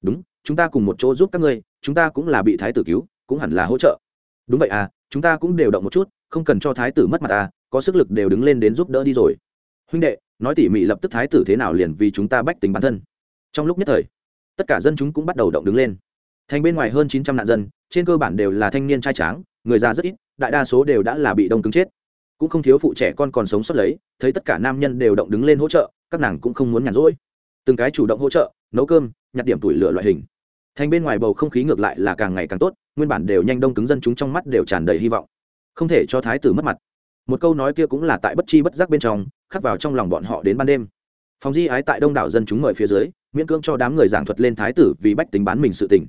Đúng, chúng ta cùng một chỗ giúp các ngươi, chúng ta cũng là bị thái tử cứu, cũng hẳn là hỗ trợ. Đúng vậy à chúng ta cũng đều động một chút, không cần cho thái tử mất mặt à có sức lực đều đứng lên đến giúp đỡ đi rồi. Huynh đệ, nói tỉ mỉ lập tức thái tử thế nào liền vì chúng ta bách tính bản thân. Trong lúc nhất thời, tất cả dân chúng cũng bắt đầu động đứng lên. Thành bên ngoài hơn chín trăm nạn dân, trên cơ bản đều là thanh niên trai tráng, người già rất ít đại đa số đều đã là bị đông cứng chết. Cũng không thiếu phụ trẻ con còn sống sót lấy, thấy tất cả nam nhân đều động đứng lên hỗ trợ, các nàng cũng không muốn nhàn rỗi. Từng cái chủ động hỗ trợ, nấu cơm, nhặt điểm tuổi lửa loại hình. Thành bên ngoài bầu không khí ngược lại là càng ngày càng tốt, nguyên bản đều nhanh đông cứng dân chúng trong mắt đều tràn đầy hy vọng. Không thể cho thái tử mất mặt. Một câu nói kia cũng là tại bất chi bất giác bên trong, khắc vào trong lòng bọn họ đến ban đêm. Phòng di ái tại đông đảo dân chúng mời phía dưới, miễn cưỡng cho đám người giảng thuật lên thái tử vì bách tính bán mình sự tình.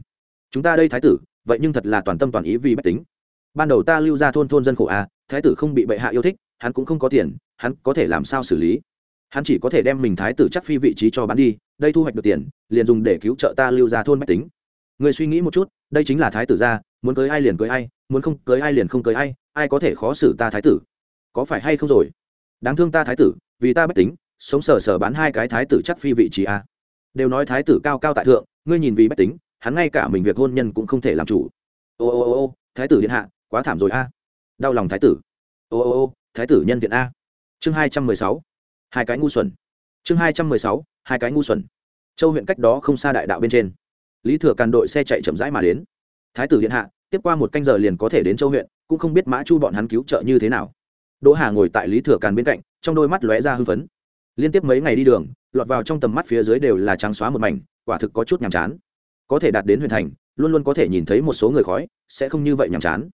Chúng ta đây thái tử, vậy nhưng thật là toàn tâm toàn ý vì bách tính ban đầu ta lưu ra thôn thôn dân khổ a, thái tử không bị bệ hạ yêu thích, hắn cũng không có tiền, hắn có thể làm sao xử lý? Hắn chỉ có thể đem mình thái tử chắc phi vị trí cho bán đi, đây thu hoạch được tiền, liền dùng để cứu trợ ta lưu ra thôn bách tính. Người suy nghĩ một chút, đây chính là thái tử gia, muốn cưới ai liền cưới ai, muốn không cưới ai liền không cưới ai ai có thể khó xử ta thái tử? Có phải hay không rồi? Đáng thương ta thái tử, vì ta bách tính, sống sờ sờ bán hai cái thái tử chắc phi vị trí a. Đều nói thái tử cao cao tại thượng, ngươi nhìn vì bách tính, hắn ngay cả mình việc hôn nhân cũng không thể làm chủ. Ô ô ô ô, thái tử điện hạ quá thảm rồi a. Đau lòng thái tử. Ô ô ô, thái tử nhân thiện a. Chương hai trăm mười sáu. Hai cái ngu xuẩn. Chương hai trăm mười sáu, hai cái ngu xuẩn. Châu huyện cách đó không xa đại đạo bên trên. Lý thừa càn đội xe chạy chậm rãi mà đến. Thái tử điện hạ, tiếp qua một canh giờ liền có thể đến châu huyện, cũng không biết mã chu bọn hắn cứu trợ như thế nào. Đỗ hà ngồi tại lý thừa càn bên cạnh, trong đôi mắt lóe ra hưng phấn. Liên tiếp mấy ngày đi đường, lọt vào trong tầm mắt phía dưới đều là trắng xóa một mảnh, quả thực có chút nhàm chán. Có thể đạt đến huyện thành, luôn luôn có thể nhìn thấy một số người khói, sẽ không như vậy nhàm chán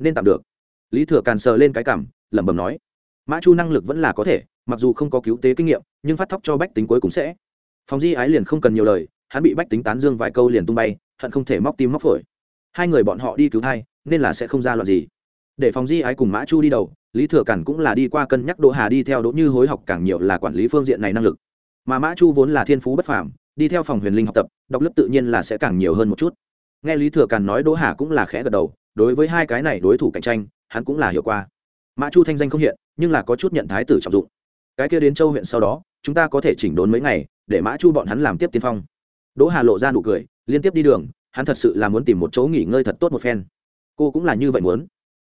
nên tạm được. Lý thừa càn sờ lên cái cảm, lẩm bẩm nói, mã chu năng lực vẫn là có thể, mặc dù không có cứu tế kinh nghiệm, nhưng phát thóc cho bách tính cuối cùng sẽ. Phòng di ái liền không cần nhiều lời, hắn bị bách tính tán dương vài câu liền tung bay, hận không thể móc tim móc phổi. Hai người bọn họ đi cứu thai, nên là sẽ không ra loạn gì. Để phòng di ái cùng mã chu đi đầu, lý thừa cản cũng là đi qua cân nhắc đỗ hà đi theo đỗ như hối học càng nhiều là quản lý phương diện này năng lực. Mà mã chu vốn là thiên phú bất phàm, đi theo phòng huyền linh học tập, đọc lớp tự nhiên là sẽ càng nhiều hơn một chút. Nghe lý thừa càn nói đỗ hà cũng là khẽ gật đầu đối với hai cái này đối thủ cạnh tranh, hắn cũng là hiệu quả mã chu thanh danh không hiện, nhưng là có chút nhận thái tử trọng dụng. Cái kia đến châu huyện sau đó, chúng ta có thể chỉnh đốn mấy ngày, để mã chu bọn hắn làm tiếp tiên phong. Đỗ hà lộ ra nụ cười, liên tiếp đi đường, hắn thật sự là muốn tìm một chỗ nghỉ ngơi thật tốt một phen. Cô cũng là như vậy muốn.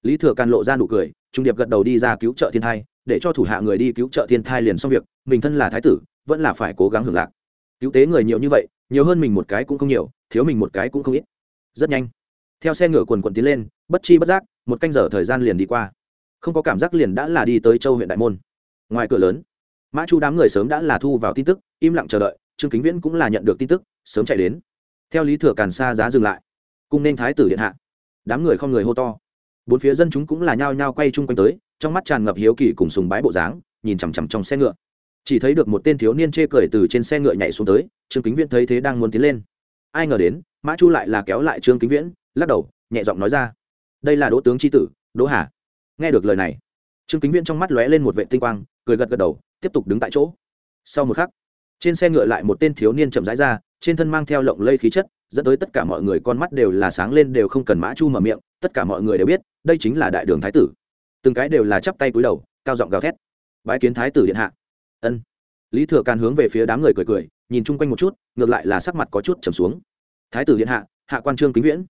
Lý thừa càn lộ ra nụ cười, trung điệp gật đầu đi ra cứu trợ thiên thai, để cho thủ hạ người đi cứu trợ thiên thai liền xong việc, mình thân là thái tử, vẫn là phải cố gắng hưởng lạc. Cứu tế người nhiều như vậy, nhiều hơn mình một cái cũng không nhiều, thiếu mình một cái cũng không ít. Rất nhanh theo xe ngựa quần quần tiến lên, bất chi bất giác, một canh giờ thời gian liền đi qua. Không có cảm giác liền đã là đi tới châu huyện đại môn. Ngoài cửa lớn, mã chu đám người sớm đã là thu vào tin tức, im lặng chờ đợi, trương kính viễn cũng là nhận được tin tức, sớm chạy đến. Theo lý thừa càn xa giá dừng lại, cùng nên thái tử điện hạ. Đám người không người hô to. Bốn phía dân chúng cũng là nhao nhao quay chung quanh tới, trong mắt tràn ngập hiếu kỳ cùng sùng bái bộ dáng, nhìn chằm chằm trong xe ngựa. Chỉ thấy được một tên thiếu niên chê cười từ trên xe ngựa nhảy xuống tới, trương kính viễn thấy thế đang muốn tiến lên. Ai ngờ đến, mã chu lại là kéo lại trương kính viễn lắc đầu, nhẹ giọng nói ra. Đây là đỗ tướng tri tử, đỗ hà. Nghe được lời này, trương kính viễn trong mắt lóe lên một vệ tinh quang, cười gật gật đầu, tiếp tục đứng tại chỗ. Sau một khắc, trên xe ngựa lại một tên thiếu niên chậm rãi ra, trên thân mang theo lộng lây khí chất, dẫn tới tất cả mọi người con mắt đều là sáng lên, đều không cần mã chu mở miệng, tất cả mọi người đều biết, đây chính là đại đường thái tử. Từng cái đều là chắp tay cúi đầu, cao giọng gào thét. Bái kiến thái tử điện hạ. Ân. Lý thừa càn hướng về phía đám người cười cười, nhìn chung quanh một chút, ngược lại là sắc mặt có chút trầm xuống. Thái tử điện hạ hạ quan trương kính viễn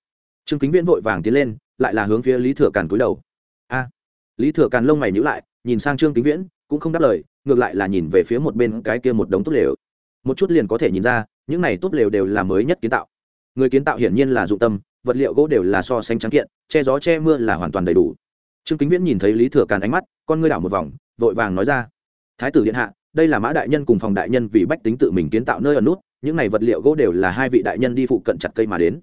trương kính viễn vội vàng tiến lên, lại là hướng phía lý thừa càn cúi đầu. A! Lý thừa càn lông mày nhữ lại, nhìn sang trương kính viễn, cũng không đáp lời, ngược lại là nhìn về phía một bên cái kia một đống tốt lều. Một chút liền có thể nhìn ra, những này tốt lều đều là mới nhất kiến tạo. Người kiến tạo hiển nhiên là dụng tâm, vật liệu gỗ đều là so sánh trắng kiện, che gió che mưa là hoàn toàn đầy đủ. Trương kính viễn nhìn thấy lý thừa càn ánh mắt, con ngươi đảo một vòng, vội vàng nói ra, thái tử điện hạ, đây là mã đại nhân cùng phòng đại nhân vì bách tính tự mình kiến tạo nơi ở nút, những này vật liệu gỗ đều là hai vị đại nhân đi phụ cận chặt cây mà đến.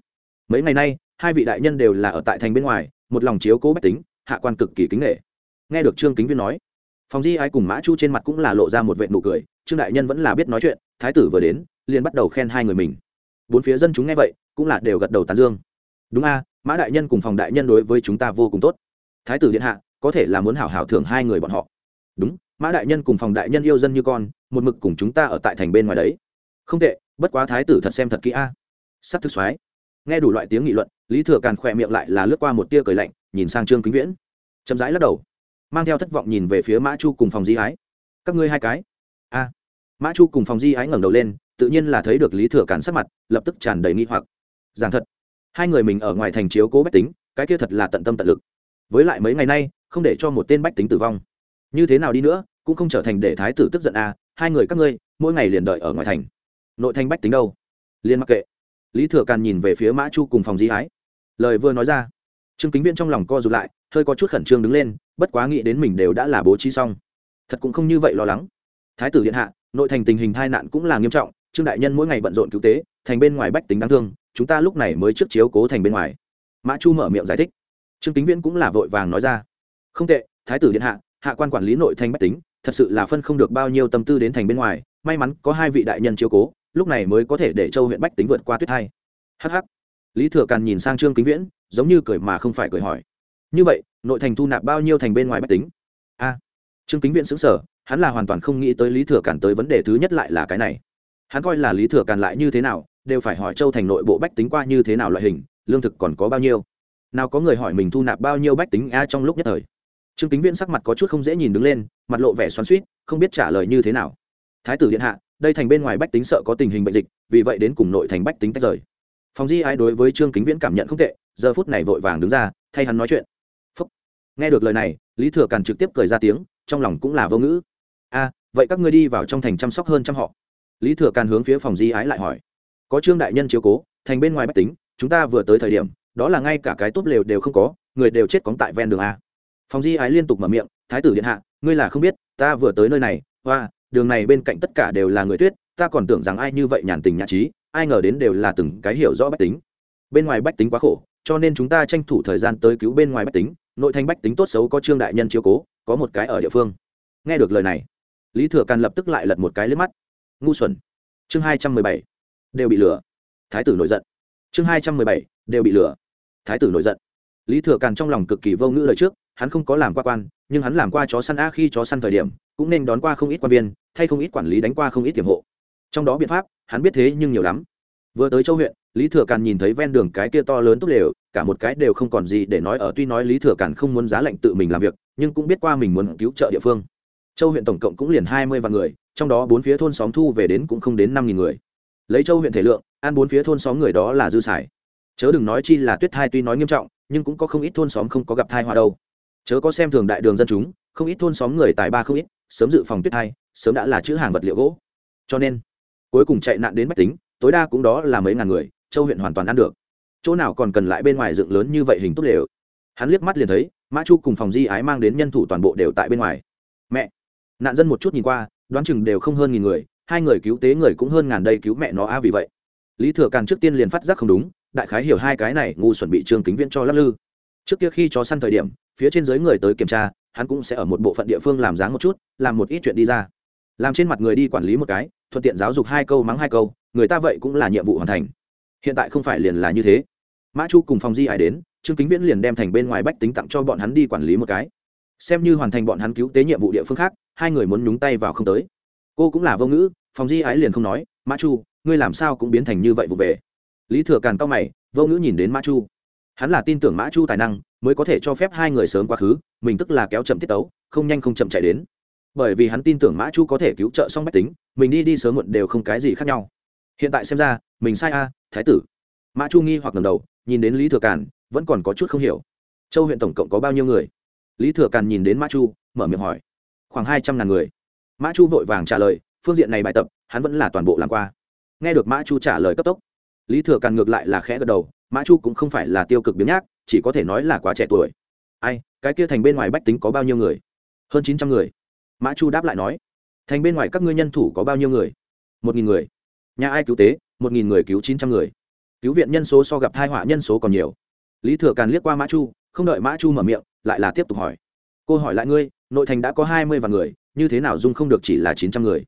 Mấy ngày nay hai vị đại nhân đều là ở tại thành bên ngoài, một lòng chiếu cố bách tính, hạ quan cực kỳ kính nghệ nghe được trương kính viên nói phòng di ai cùng mã chu trên mặt cũng là lộ ra một vệ nụ cười, trương đại nhân vẫn là biết nói chuyện, thái tử vừa đến, liền bắt đầu khen hai người mình. Bốn phía dân chúng nghe vậy, cũng là đều gật đầu tán dương. Đúng a, mã đại nhân cùng phòng đại nhân đối với chúng ta vô cùng tốt. Thái tử điện hạ, có thể là muốn hảo hảo thưởng hai người bọn họ. Đúng, mã đại nhân cùng phòng đại nhân yêu dân như con, một mực cùng chúng ta ở tại thành bên ngoài đấy. Không tệ, bất quá thái tử thật xem thật kỹ a. Sắc thực soái nghe đủ loại tiếng nghị luận, lý thừa càn khỏe miệng lại là lướt qua một tia cười lạnh, nhìn sang trương kính viễn. Chậm rãi lắc đầu, mang theo thất vọng nhìn về phía mã chu cùng phòng di ái. Các ngươi hai cái? A. Mã chu cùng phòng di ái ngẩng đầu lên, tự nhiên là thấy được lý thừa càn sắc mặt, lập tức tràn đầy nghi hoặc. Giảng thật, hai người mình ở ngoài thành chiếu cố bách tính, cái kia thật là tận tâm tận lực. Với lại mấy ngày nay, không để cho một tên bách tính tử vong. Như thế nào đi nữa, cũng không trở thành để thái tử tức giận à hai người các ngươi, mỗi ngày liền đợi ở ngoài thành. Nội thành bách tính đâu? Liền mặc kệ lý thừa càn nhìn về phía mã chu cùng phòng di ái. Lời vừa nói ra, trương kính viên trong lòng co rụt lại, hơi có chút khẩn trương đứng lên, bất quá nghĩ đến mình đều đã là bố trí xong. Thật cũng không như vậy lo lắng. Thái tử điện hạ, nội thành tình hình tai nạn cũng là nghiêm trọng, trương đại nhân mỗi ngày bận rộn cứu tế, thành bên ngoài bách tính đáng thương, chúng ta lúc này mới trước chiếu cố thành bên ngoài. Mã chu mở miệng giải thích. Trương kính viễn cũng là vội vàng nói ra. Không tệ, thái tử điện hạ hạ quan quản lý nội thành bách tính, thật sự là phân không được bao nhiêu tâm tư đến thành bên ngoài, may mắn có hai vị đại nhân chiếu cố lúc này mới có thể để châu huyện bách tính vượt qua tuyết thai. Hh lý thừa càn nhìn sang trương kính viễn, giống như cười mà không phải cười hỏi. Như vậy, nội thành thu nạp bao nhiêu thành bên ngoài bách tính? A. Trương kính viễn xứng sở hắn là hoàn toàn không nghĩ tới lý thừa càn tới vấn đề thứ nhất lại là cái này. Hắn coi là lý thừa càn lại như thế nào, đều phải hỏi châu thành nội bộ bách tính qua như thế nào loại hình, lương thực còn có bao nhiêu? Nào có người hỏi mình thu nạp bao nhiêu bách tính a trong lúc nhất thời. Trương kính viễn sắc mặt có chút không dễ nhìn đứng lên, mặt lộ vẻ xoắn suýt không biết trả lời như thế nào. Thái tử điện hạ đây thành bên ngoài bách tính sợ có tình hình bệnh dịch, vì vậy đến cùng nội thành bách tính tách rời. Phòng di ái đối với trương kính viễn cảm nhận không tệ, giờ phút này vội vàng đứng ra, thay hắn nói chuyện. Phúc. nghe được lời này, lý thừa càn trực tiếp cười ra tiếng, trong lòng cũng là vô ngữ. A, vậy các ngươi đi vào trong thành chăm sóc hơn trăm họ. Lý thừa càn hướng phía phòng di ái lại hỏi. Có trương đại nhân chiếu cố, thành bên ngoài bách tính, chúng ta vừa tới thời điểm, đó là ngay cả cái tốt lều đều không có, người đều chết cóng tại ven đường a. Phòng di ái liên tục mở miệng, thái tử điện hạ, ngươi là không biết, ta vừa tới nơi này, hoa đường này bên cạnh tất cả đều là người tuyết, ta còn tưởng rằng ai như vậy nhàn tình nhã trí, ai ngờ đến đều là từng cái hiểu rõ bách tính. Bên ngoài bách tính quá khổ, cho nên chúng ta tranh thủ thời gian tới cứu bên ngoài bách tính, nội thành bách tính tốt xấu có trương đại nhân chiếu cố, có một cái ở địa phương. Nghe được lời này, lý thừa càn lập tức lại lật một cái lên mắt. Ngu xuẩn. Chương hai trăm mười bảy. Đều bị lừa. Thái tử nổi giận. Chương hai trăm mười bảy. Đều bị lừa. Thái tử nổi giận. Lý thừa càn trong lòng cực kỳ vô ngữ lời trước, hắn không có làm qua quan nhưng hắn làm qua chó săn a khi chó săn thời điểm, cũng nên đón qua không ít quan viên, thay không ít quản lý đánh qua không ít tiềm hộ. Trong đó biện pháp, hắn biết thế nhưng nhiều lắm. Vừa tới châu huyện, lý thừa càn nhìn thấy ven đường cái kia to lớn tốt lều, cả một cái đều không còn gì để nói ở tuy nói lý thừa càn không muốn giá lệnh tự mình làm việc, nhưng cũng biết qua mình muốn cứu trợ địa phương. Châu huyện tổng cộng cũng liền hai mươi vạn người, trong đó bốn phía thôn xóm thu về đến cũng không đến năm nghìn người. Lấy châu huyện thể lượng, ăn bốn phía thôn xóm người đó là dư xài. Chớ đừng nói chi là tuyết thai tuy nói nghiêm trọng, nhưng cũng có không ít thôn xóm không có gặp thai hoa đâu chớ có xem thường đại đường dân chúng, không ít thôn xóm người tài ba không ít, sớm dự phòng tuyết thai sớm đã là chữ hàng vật liệu gỗ. Cho nên, cuối cùng chạy nạn đến bách tính, tối đa cũng đó là mấy ngàn người, châu huyện hoàn toàn ăn được. Chỗ nào còn cần lại bên ngoài dựng lớn như vậy hình tốt đều. hắn liếc mắt liền thấy, mã chu cùng phòng di ái mang đến nhân thủ toàn bộ đều tại bên ngoài. Mẹ! Nạn dân một chút nhìn qua, đoán chừng đều không hơn nghìn người, hai người cứu tế người cũng hơn ngàn đây cứu mẹ nó a vì vậy. Lý thừa càn trước tiên liền phát giác không đúng, đại khái hiểu hai cái này ngu chuẩn bị trương kính viễn cho lắc lư. Trước kia khi cho săn thời điểm phía trên giới người tới kiểm tra, hắn cũng sẽ ở một bộ phận địa phương làm dáng một chút, làm một ít chuyện đi ra. Làm trên mặt người đi quản lý một cái, thuận tiện giáo dục hai câu mắng hai câu, người ta vậy cũng là nhiệm vụ hoàn thành. Hiện tại không phải liền là như thế. Mã chu cùng phòng di hải đến, trương kính viễn liền đem thành bên ngoài bách tính tặng cho bọn hắn đi quản lý một cái. Xem như hoàn thành bọn hắn cứu tế nhiệm vụ địa phương khác, hai người muốn nhúng tay vào không tới. Cô cũng là vô ngữ phòng di ái liền không nói, mã chu, ngươi làm sao cũng biến thành như vậy vụ về? Lý thừa càn cao mày, vô ngữ nhìn đến mã chu. Hắn là tin tưởng mã chu tài năng mới có thể cho phép hai người sớm quá khứ, mình tức là kéo chậm tiết tấu, không nhanh không chậm chạy đến. Bởi vì hắn tin tưởng mã chu có thể cứu trợ xong bách tính, mình đi đi sớm muộn đều không cái gì khác nhau. Hiện tại xem ra, mình sai a, thái tử. Mã chu nghi hoặc ngầm đầu, nhìn đến lý thừa càn, vẫn còn có chút không hiểu. Châu huyện tổng cộng có bao nhiêu người? Lý thừa càn nhìn đến mã chu, mở miệng hỏi. Khoảng hai trăm ngàn người. Mã chu vội vàng trả lời, phương diện này bài tập, hắn vẫn là toàn bộ làm qua. Nghe được mã chu trả lời cấp tốc, lý thừa càn ngược lại là khẽ gật đầu, mã chu cũng không phải là tiêu cực biến nhác chỉ có thể nói là quá trẻ tuổi. Ai, cái kia thành bên ngoài bách tính có bao nhiêu người? Hơn chín trăm người. Mã chu đáp lại nói, thành bên ngoài các ngươi nhân thủ có bao nhiêu người? Một nghìn người. Nhà ai cứu tế? Một nghìn người cứu chín trăm người. Cứu viện nhân số so gặp thai họa nhân số còn nhiều. Lý thừa càn liếc qua mã chu, không đợi mã chu mở miệng, lại là tiếp tục hỏi. Cô hỏi lại ngươi, nội thành đã có hai mươi vạn người, như thế nào dung không được chỉ là chín trăm người?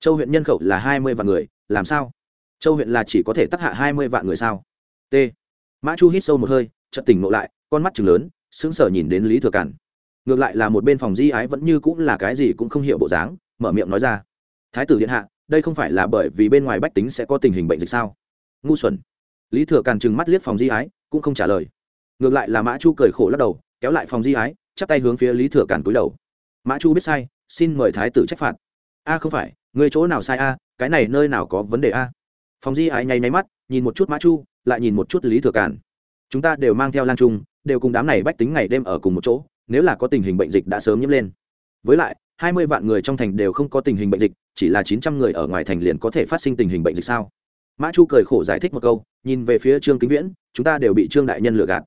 Châu huyện nhân khẩu là hai mươi vạn người, làm sao? Châu huyện là chỉ có thể tắc hạ hai mươi vạn người sao? T. Mã chu hít sâu một hơi chợt tỉnh ngộ lại, con mắt chừng lớn, sững sờ nhìn đến lý thừa cản ngược lại là một bên phòng di ái vẫn như cũng là cái gì cũng không hiểu bộ dáng, mở miệng nói ra. Thái tử điện hạ, đây không phải là bởi vì bên ngoài bách tính sẽ có tình hình bệnh dịch sao? Ngu xuẩn. Lý thừa càn trừng mắt liếc phòng di ái, cũng không trả lời. Ngược lại là mã chu cười khổ lắc đầu, kéo lại phòng di ái, chắp tay hướng phía lý thừa càn cúi đầu. Mã chu biết sai, xin mời thái tử trách phạt. A, không phải người chỗ nào sai a, cái này nơi nào có vấn đề a? Phòng di ái nháy nháy mắt, nhìn một chút mã chu, lại nhìn một chút lý thừa càn chúng ta đều mang theo lan trung, đều cùng đám này bách tính ngày đêm ở cùng một chỗ, nếu là có tình hình bệnh dịch đã sớm nhiễm lên. Với lại, hai mươi vạn người trong thành đều không có tình hình bệnh dịch, chỉ là chín trăm người ở ngoài thành liền có thể phát sinh tình hình bệnh dịch sao? Mã chu cười khổ giải thích một câu, nhìn về phía trương kính viễn, chúng ta đều bị trương đại nhân lừa gạt.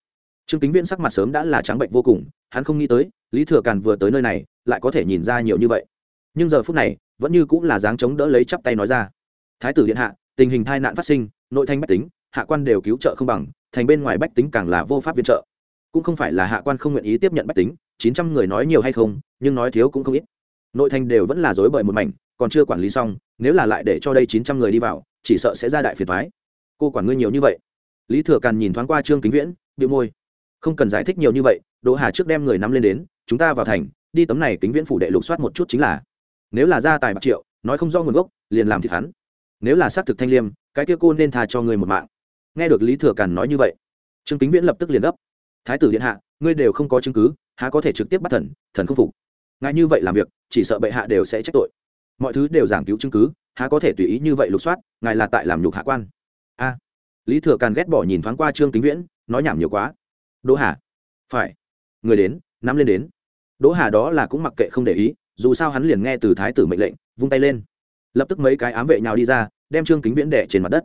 Trương kính viễn sắc mặt sớm đã là trắng bệnh vô cùng, hắn không nghĩ tới, lý thừa càn vừa tới nơi này, lại có thể nhìn ra nhiều như vậy. Nhưng giờ phút này, vẫn như cũng là dáng chống đỡ lấy chắp tay nói ra. Thái tử điện hạ, tình hình tai nạn phát sinh, nội thanh bách tính, hạ quan đều cứu trợ không bằng thành bên ngoài bách tính càng là vô pháp viện trợ. Cũng không phải là hạ quan không nguyện ý tiếp nhận bách tính, chín trăm người nói nhiều hay không, nhưng nói thiếu cũng không ít. Nội thành đều vẫn là dối bời một mảnh, còn chưa quản lý xong, nếu là lại để cho đây chín trăm người đi vào, chỉ sợ sẽ ra đại phiền thoái cô quản ngươi nhiều như vậy. Lý thừa càn nhìn thoáng qua trương kính viễn bị môi. Không cần giải thích nhiều như vậy, đỗ hà trước đem người nắm lên đến, chúng ta vào thành, đi tấm này kính viễn phủ đệ lục soát một chút chính là. Nếu là gia tài bạc triệu, nói không do nguồn gốc, liền làm thịt hắn. Nếu là xác thực thanh liêm, cái kia cô nên tha cho người một mạng nghe được lý thừa càn nói như vậy, trương kính viễn lập tức liền gấp. Thái tử điện hạ, ngươi đều không có chứng cứ, há có thể trực tiếp bắt thần thần không phục? Ngài như vậy làm việc, chỉ sợ bệ hạ đều sẽ trách tội. Mọi thứ đều giảng cứu chứng cứ, há có thể tùy ý như vậy lục soát, ngài là tại làm nhục hạ quan. A. Lý thừa càn ghét bỏ nhìn thoáng qua trương kính viễn, nói nhảm nhiều quá. Đỗ hà. Phải. Người đến, nắm lên đến. Đỗ hà đó là cũng mặc kệ không để ý, dù sao hắn liền nghe từ thái tử mệnh lệnh, vung tay lên. Lập tức mấy cái ám vệ nhào đi ra, đem trương kính viễn đẻ trên mặt đất.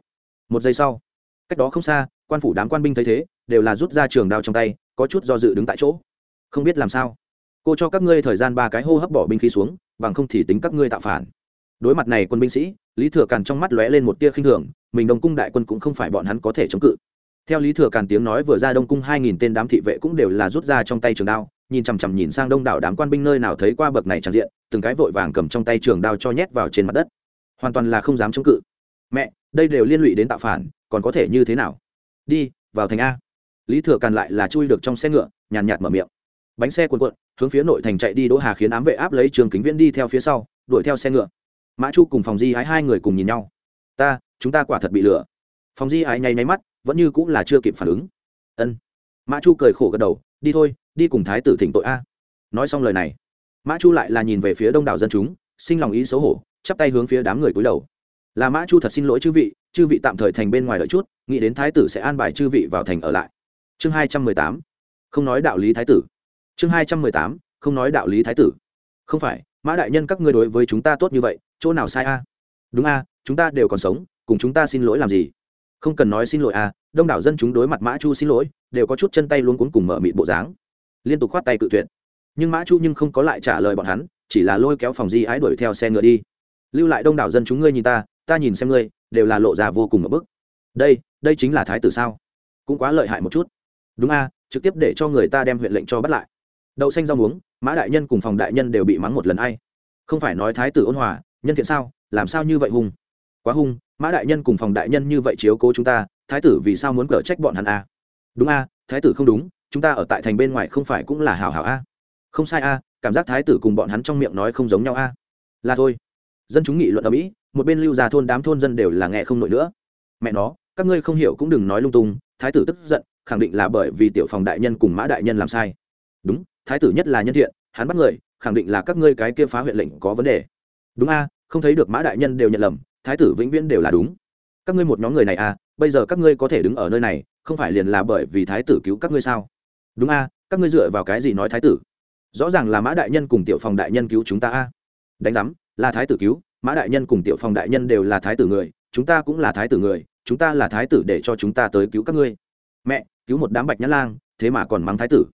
Một giây sau cách đó không xa, quan phủ đám quan binh thấy thế, đều là rút ra trường đao trong tay, có chút do dự đứng tại chỗ. Không biết làm sao. Cô cho các ngươi thời gian ba cái hô hấp bỏ binh khí xuống, bằng không thì tính các ngươi tạo phản. Đối mặt này quân binh sĩ, lý thừa càn trong mắt lóe lên một tia khinh thường, mình đông cung đại quân cũng không phải bọn hắn có thể chống cự. Theo lý thừa càn tiếng nói vừa ra đông cung hai nghìn tên đám thị vệ cũng đều là rút ra trong tay trường đao, nhìn chằm chằm nhìn sang đông đảo đám quan binh nơi nào thấy qua bậc này tràn diện, từng cái vội vàng cầm trong tay trường đao cho nhét vào trên mặt đất. Hoàn toàn là không dám chống cự. Mẹ, đây đều liên lụy đến tạo phản còn có thể như thế nào? Đi, vào thành a. Lý thừa càn lại là chui được trong xe ngựa, nhàn nhạt mở miệng. Bánh xe cuồn cuộn, hướng phía nội thành chạy đi đỗ hà khiến ám vệ áp lấy trường kính viễn đi theo phía sau, đuổi theo xe ngựa. Mã chu cùng phòng di ái hai người cùng nhìn nhau. Ta, chúng ta quả thật bị lừa. Phòng di ái nháy nháy mắt, vẫn như cũng là chưa kịp phản ứng. Ân. Mã chu cười khổ gật đầu, đi thôi, đi cùng thái tử thỉnh tội a. Nói xong lời này, mã chu lại là nhìn về phía đông đảo dân chúng, sinh lòng ý xấu hổ, chắp tay hướng phía đám người cúi đầu. Là mã chu thật xin lỗi chư vị chư vị tạm thời thành bên ngoài đợi chút, nghĩ đến thái tử sẽ an bài chư vị vào thành ở lại. Chương hai trăm mười tám, không nói đạo lý thái tử. Chương hai trăm mười tám, không nói đạo lý thái tử. Không phải, mã đại nhân các ngươi đối với chúng ta tốt như vậy, chỗ nào sai a? Đúng a, chúng ta đều còn sống, cùng chúng ta xin lỗi làm gì? Không cần nói xin lỗi a, đông đảo dân chúng đối mặt mã chu xin lỗi, đều có chút chân tay luôn cuốn cùng mở mịt bộ dáng. Liên tục khoát tay cự tuyệt. Nhưng mã chu nhưng không có lại trả lời bọn hắn, chỉ là lôi kéo phòng di ái đuổi theo xe ngựa đi. Lưu lại đông đảo dân chúng ngươi nhìn ta ta nhìn xem ngươi đều là lộ ra vô cùng một bức. Đây đây chính là thái tử sao? Cũng quá lợi hại một chút. Đúng a, trực tiếp để cho người ta đem huyện lệnh cho bắt lại. Đậu xanh rau muống, mã đại nhân cùng phòng đại nhân đều bị mắng một lần ai. Không phải nói thái tử ôn hòa, nhân thiện sao? Làm sao như vậy hung? Quá hung, mã đại nhân cùng phòng đại nhân như vậy chiếu cố chúng ta, thái tử vì sao muốn cở trách bọn hắn a? Đúng a, thái tử không đúng, chúng ta ở tại thành bên ngoài không phải cũng là hảo hảo a? Không sai a, cảm giác thái tử cùng bọn hắn trong miệng nói không giống nhau a. Là thôi. Dân chúng nghị luận ở mỹ một bên lưu già thôn đám thôn dân đều là nghe không nổi nữa. Mẹ nó, các ngươi không hiểu cũng đừng nói lung tung, thái tử tức giận, khẳng định là bởi vì tiểu phòng đại nhân cùng mã đại nhân làm sai. Đúng, thái tử nhất là nhân thiện, hắn bắt người, khẳng định là các ngươi cái kia phá huyện lệnh có vấn đề. Đúng a, không thấy được mã đại nhân đều nhận lầm, thái tử vĩnh viễn đều là đúng. Các ngươi một nhóm người này a bây giờ các ngươi có thể đứng ở nơi này, không phải liền là bởi vì thái tử cứu các ngươi sao? Đúng a, các ngươi dựa vào cái gì nói thái tử? Rõ ràng là mã đại nhân cùng tiểu phòng đại nhân cứu chúng ta a. Đánh giám, là thái tử cứu mã đại nhân cùng tiểu phòng đại nhân đều là thái tử người, chúng ta cũng là thái tử người, chúng ta là thái tử để cho chúng ta tới cứu các ngươi. Mẹ, cứu một đám bạch nhã lang, thế mà còn mắng thái tử.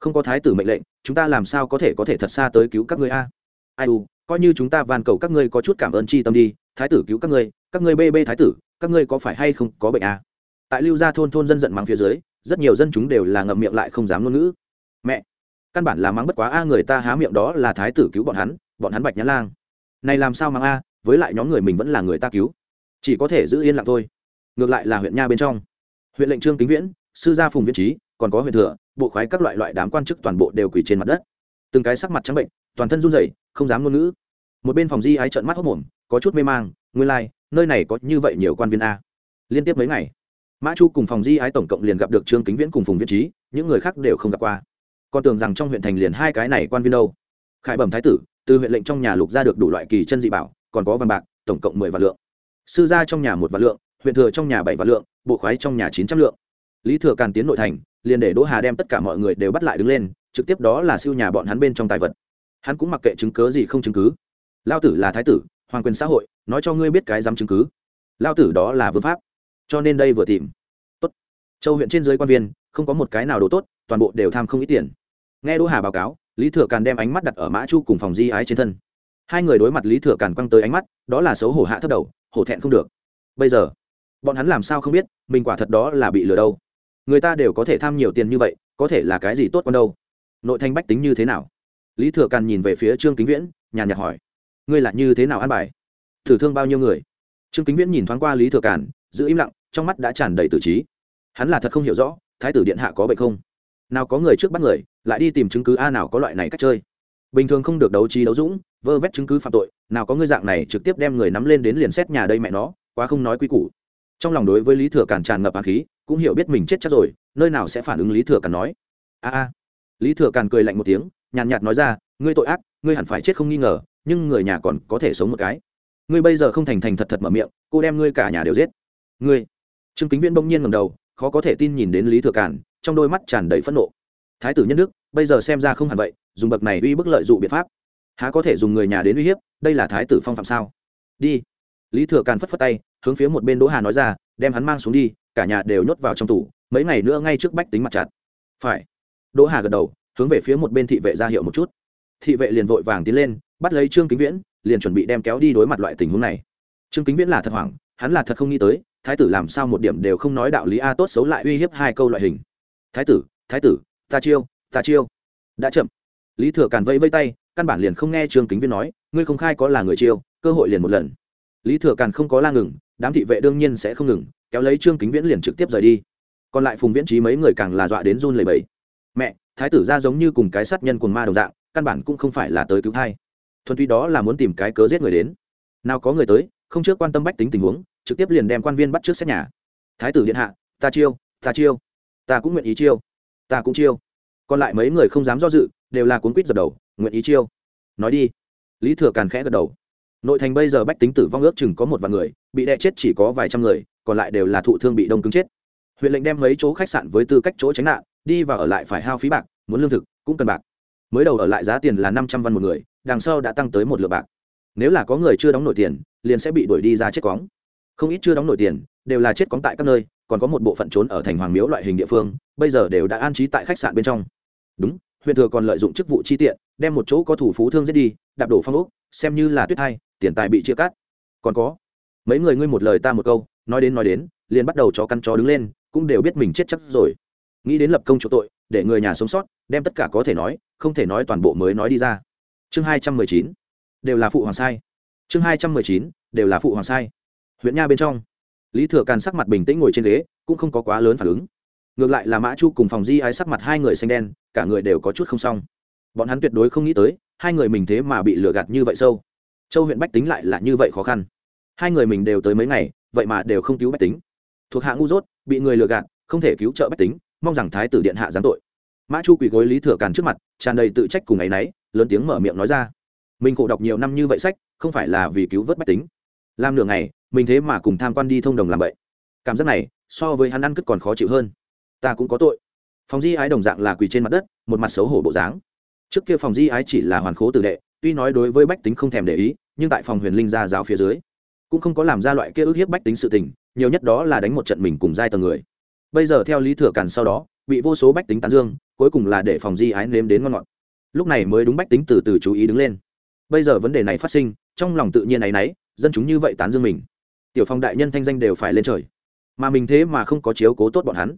Không có thái tử mệnh lệnh, chúng ta làm sao có thể có thể thật xa tới cứu các ngươi a? Ai u, coi như chúng ta van cầu các ngươi có chút cảm ơn tri tâm đi, thái tử cứu các ngươi các ngươi bê bê thái tử, các ngươi có phải hay không có bệnh a? Tại lưu gia thôn thôn dân giận mắng phía dưới, rất nhiều dân chúng đều là ngậm miệng lại không dám ngôn ngữ. Mẹ, căn bản là mắng bất quá a, người ta há miệng đó là thái tử cứu bọn hắn bọn hắn bạch nhã lang này làm sao mang a với lại nhóm người mình vẫn là người ta cứu. Chỉ có thể giữ yên lặng thôi. Ngược lại là huyện nha bên trong. Huyện lệnh trương kính viễn sư gia phùng viễn trí còn có huyện thừa bộ khoái các loại loại đám quan chức toàn bộ đều quỳ trên mặt đất. Từng cái sắc mặt trắng bệnh toàn thân run rẩy không dám ngôn ngữ. Một bên phòng di ái trợn mắt hốc mồm có chút mê mang nguyên lai、like, nơi này có như vậy nhiều quan viên a. Liên tiếp mấy ngày mã chu cùng phòng di ái tổng cộng liền gặp được trương kính viễn cùng phùng viễn trí những người khác đều không gặp qua. Còn tưởng rằng trong huyện thành liền hai cái này quan viên đâu. Khải bẩm thái tử từ huyện lệnh trong nhà lục ra được đủ loại kỳ chân dị bảo, còn có vàng bạc, tổng cộng mười vạn lượng. Sư gia trong nhà một vạn lượng, huyện thừa trong nhà bảy vạn lượng, bộ khoái trong nhà chín trăm lượng. Lý thừa càn tiến nội thành, liền để đỗ hà đem tất cả mọi người đều bắt lại đứng lên, trực tiếp đó là siêu nhà bọn hắn bên trong tài vật. Hắn cũng mặc kệ chứng cớ gì không chứng cứ. Lao tử là thái tử, hoàng quyền xã hội, nói cho ngươi biết cái dám chứng cứ. Lao tử đó là vương pháp. Cho nên đây vừa tìm. Tốt. Châu huyện trên dưới quan viên, không có một cái nào đồ tốt, toàn bộ đều tham không ít tiền. Nghe đỗ hà báo cáo lý thừa càn đem ánh mắt đặt ở mã chu cùng phòng di ái trên thân. Hai người đối mặt lý thừa càn quăng tới ánh mắt, đó là xấu hổ hạ thấp đầu, hổ thẹn không được. Bây giờ, bọn hắn làm sao không biết, mình quả thật đó là bị lừa đâu. Người ta đều có thể tham nhiều tiền như vậy, có thể là cái gì tốt con đâu? Nội thanh bách tính như thế nào? Lý thừa càn nhìn về phía trương kính viễn, nhàn nhạt hỏi. Ngươi là như thế nào ăn bài? Thử thương bao nhiêu người? Trương kính viễn nhìn thoáng qua lý thừa càn, giữ im lặng, trong mắt đã tràn đầy tử trí. Hắn là thật không hiểu rõ, thái tử điện hạ có bệnh không? Nào có người trước bắt người, lại đi tìm chứng cứ a nào có loại này cách chơi. Bình thường không được đấu trí đấu dũng, vơ vét chứng cứ phạm tội, nào có ngươi dạng này trực tiếp đem người nắm lên đến liền xét nhà đây mẹ nó, quá không nói quy củ. Trong lòng đối với lý thừa càn tràn ngập á khí, cũng hiểu biết mình chết chắc rồi, nơi nào sẽ phản ứng lý thừa càn nói. A a. Lý thừa càn cười lạnh một tiếng, nhàn nhạt nói ra, ngươi tội ác, ngươi hẳn phải chết không nghi ngờ, nhưng người nhà còn có thể sống một cái. Ngươi bây giờ không thành thành thật thật mở miệng, cô đem ngươi cả nhà đều giết. Ngươi? Trương kính viễn bỗng nhiên ngầm đầu, khó có thể tin nhìn đến lý thừa càn trong đôi mắt tràn đầy phẫn nộ. Thái tử nhân đức, bây giờ xem ra không hẳn vậy, dùng bậc này uy bức lợi dụ biện pháp. Há có thể dùng người nhà đến uy hiếp, đây là thái tử phong phạm sao? Đi. Lý thừa càn phất phất tay, hướng phía một bên đỗ hà nói ra, đem hắn mang xuống đi, cả nhà đều nhốt vào trong tủ, mấy ngày nữa ngay trước bách tính mặt chặt. Phải. Đỗ hà gật đầu, hướng về phía một bên thị vệ ra hiệu một chút. Thị vệ liền vội vàng tiến lên, bắt lấy trương kính viễn, liền chuẩn bị đem kéo đi đối mặt loại tình huống này. Trương kính viễn là thật hoảng, hắn là thật không nghĩ tới, thái tử làm sao một điểm đều không nói đạo lý a tốt xấu lại uy hiếp hai câu loại hình thái tử thái tử, ta chiêu ta chiêu. Đã chậm. Lý thừa càn vẫy vây tay, căn bản liền không nghe trương kính viễn nói, ngươi không khai có là người chiêu, cơ hội liền một lần. Lý thừa càn không có la ngừng, đám thị vệ đương nhiên sẽ không ngừng, kéo lấy trương kính viễn liền trực tiếp rời đi. Còn lại phùng viễn trí mấy người càng là dọa đến run lầy bẫy mẹ, thái tử ra giống như cùng cái sát nhân cùng ma đồng dạng, căn bản cũng không phải là tới cứu thai. Thuần túy đó là muốn tìm cái cớ giết người đến. Nào có người tới, không trước quan tâm bách tính tình huống, trực tiếp liền đem quan viên bắt trước xét nhà. Thái tử điện hạ, ta chiêu ta chiêu ta cũng nguyện ý chiêu. Ta cũng chiêu. Còn lại mấy người không dám do dự, đều là cuốn quýt dập đầu, nguyện ý chiêu. Nói đi. Lý thừa càn khẽ gật đầu. Nội thành bây giờ bách tính tử vong ước chừng có một vài người, bị đe chết chỉ có vài trăm người, còn lại đều là thụ thương bị đông cứng chết. Huyện lệnh đem mấy chỗ khách sạn với tư cách chỗ tránh nạn, đi và ở lại phải hao phí bạc, muốn lương thực, cũng cần bạc. Mới đầu ở lại giá tiền là năm trăm văn một người, đằng sau đã tăng tới một lượng bạc. Nếu là có người chưa đóng nổi tiền, liền sẽ bị đuổi đi ra chết cóng không ít chưa đóng nổi tiền, đều là chết cóng tại các nơi còn có một bộ phận trốn ở thành hoàng miếu loại hình địa phương, bây giờ đều đã an trí tại khách sạn bên trong. Đúng, huyện thừa còn lợi dụng chức vụ chi tiện, đem một chỗ có thủ phú thương giết đi, đạp đổ phong ốc, xem như là tuyết hai tiền tài bị chia cắt. Còn có, mấy người ngươi một lời ta một câu, nói đến nói đến, liền bắt đầu chó căn chó đứng lên, cũng đều biết mình chết chắc rồi. Nghĩ đến lập công chỗ tội, để người nhà sống sót, đem tất cả có thể nói, không thể nói toàn bộ mới nói đi ra. Chương hai trăm mười chín, đều là phụ hoàng sai. Chương hai trăm mười chín, đều là phụ hoàng sai. Huyện nha bên trong lý thừa càn sắc mặt bình tĩnh ngồi trên ghế, cũng không có quá lớn phản ứng. Ngược lại là mã chu cùng phòng di ái sắc mặt hai người xanh đen, cả người đều có chút không xong. Bọn hắn tuyệt đối không nghĩ tới, hai người mình thế mà bị lừa gạt như vậy sâu. Châu huyện bách tính lại là như vậy khó khăn. Hai người mình đều tới mấy ngày, vậy mà đều không cứu bách tính. Thuộc hạ ngu dốt, bị người lừa gạt, không thể cứu trợ bách tính, mong rằng thái tử điện hạ giáng tội. Mã chu quỳ gối lý thừa càn trước mặt, tràn đầy tự trách cùng ấ y lớn tiếng mở miệng nói ra. Mình khổ đọc nhiều năm như vậy sách, không phải là vì cứu vớt bách tính. Làm nửa ngày mình thế mà cùng tham quan đi thông đồng làm vậy. Cảm giác này, so với hắn ăn cất còn khó chịu hơn. Ta cũng có tội. Phòng di ái đồng dạng là quỳ trên mặt đất, một mặt xấu hổ bộ dáng. Trước kia phòng di ái chỉ là hoàn khố tử đệ, tuy nói đối với bách tính không thèm để ý, nhưng tại phòng huyền linh gia giáo phía dưới, cũng không có làm ra loại kia ức hiếp bách tính sự tình, nhiều nhất đó là đánh một trận mình cùng giai tầng người. Bây giờ theo lý thừa càn sau đó, bị vô số bách tính tán dương, cuối cùng là để phòng di ái nếm đến ngon ngọt. Lúc này mới đúng bách tính từ từ chú ý đứng lên. Bây giờ vấn đề này phát sinh, trong lòng tự nhiên ấ náy, dân chúng như vậy tán dương mình tiểu phong đại nhân thanh danh đều phải lên trời. Mà mình thế mà không có chiếu cố tốt bọn hắn.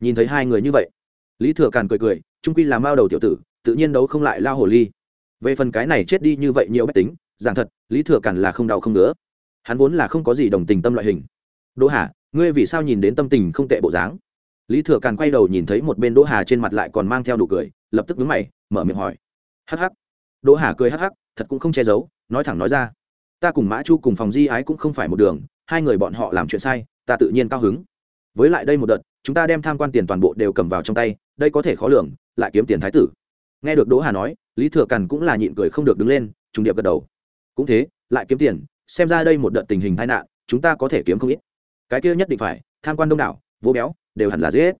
Nhìn thấy hai người như vậy, lý thừa càn cười cười, trung quy làm bao đầu tiểu tử, tự nhiên đấu không lại lao hồ ly. Về phần cái này chết đi như vậy nhiều bách tính, giảng thật, lý thừa càn là không đau không nữa hắn vốn là không có gì đồng tình tâm loại hình. Đỗ hà, ngươi vì sao nhìn đến tâm tình không tệ bộ dáng? Lý thừa càn quay đầu nhìn thấy một bên đỗ hà trên mặt lại còn mang theo đủ cười, lập tức vướng mày, mở miệng hỏi. Hắc hắc. Đỗ hà cười hắc hắc, thật cũng không che giấu, nói thẳng nói ra. Ta cùng mã chu cùng phòng di ái cũng không phải một đường hai người bọn họ làm chuyện sai, ta tự nhiên cao hứng. Với lại đây một đợt, chúng ta đem tham quan tiền toàn bộ đều cầm vào trong tay, đây có thể khó lường, lại kiếm tiền thái tử. Nghe được đỗ hà nói, lý thừa càn cũng là nhịn cười không được đứng lên, trùng điệp gật đầu. Cũng thế, lại kiếm tiền, xem ra đây một đợt tình hình tai nạn, chúng ta có thể kiếm không ít. Cái kia nhất định phải, tham quan đông đảo, vô béo, đều hẳn là dễ hết.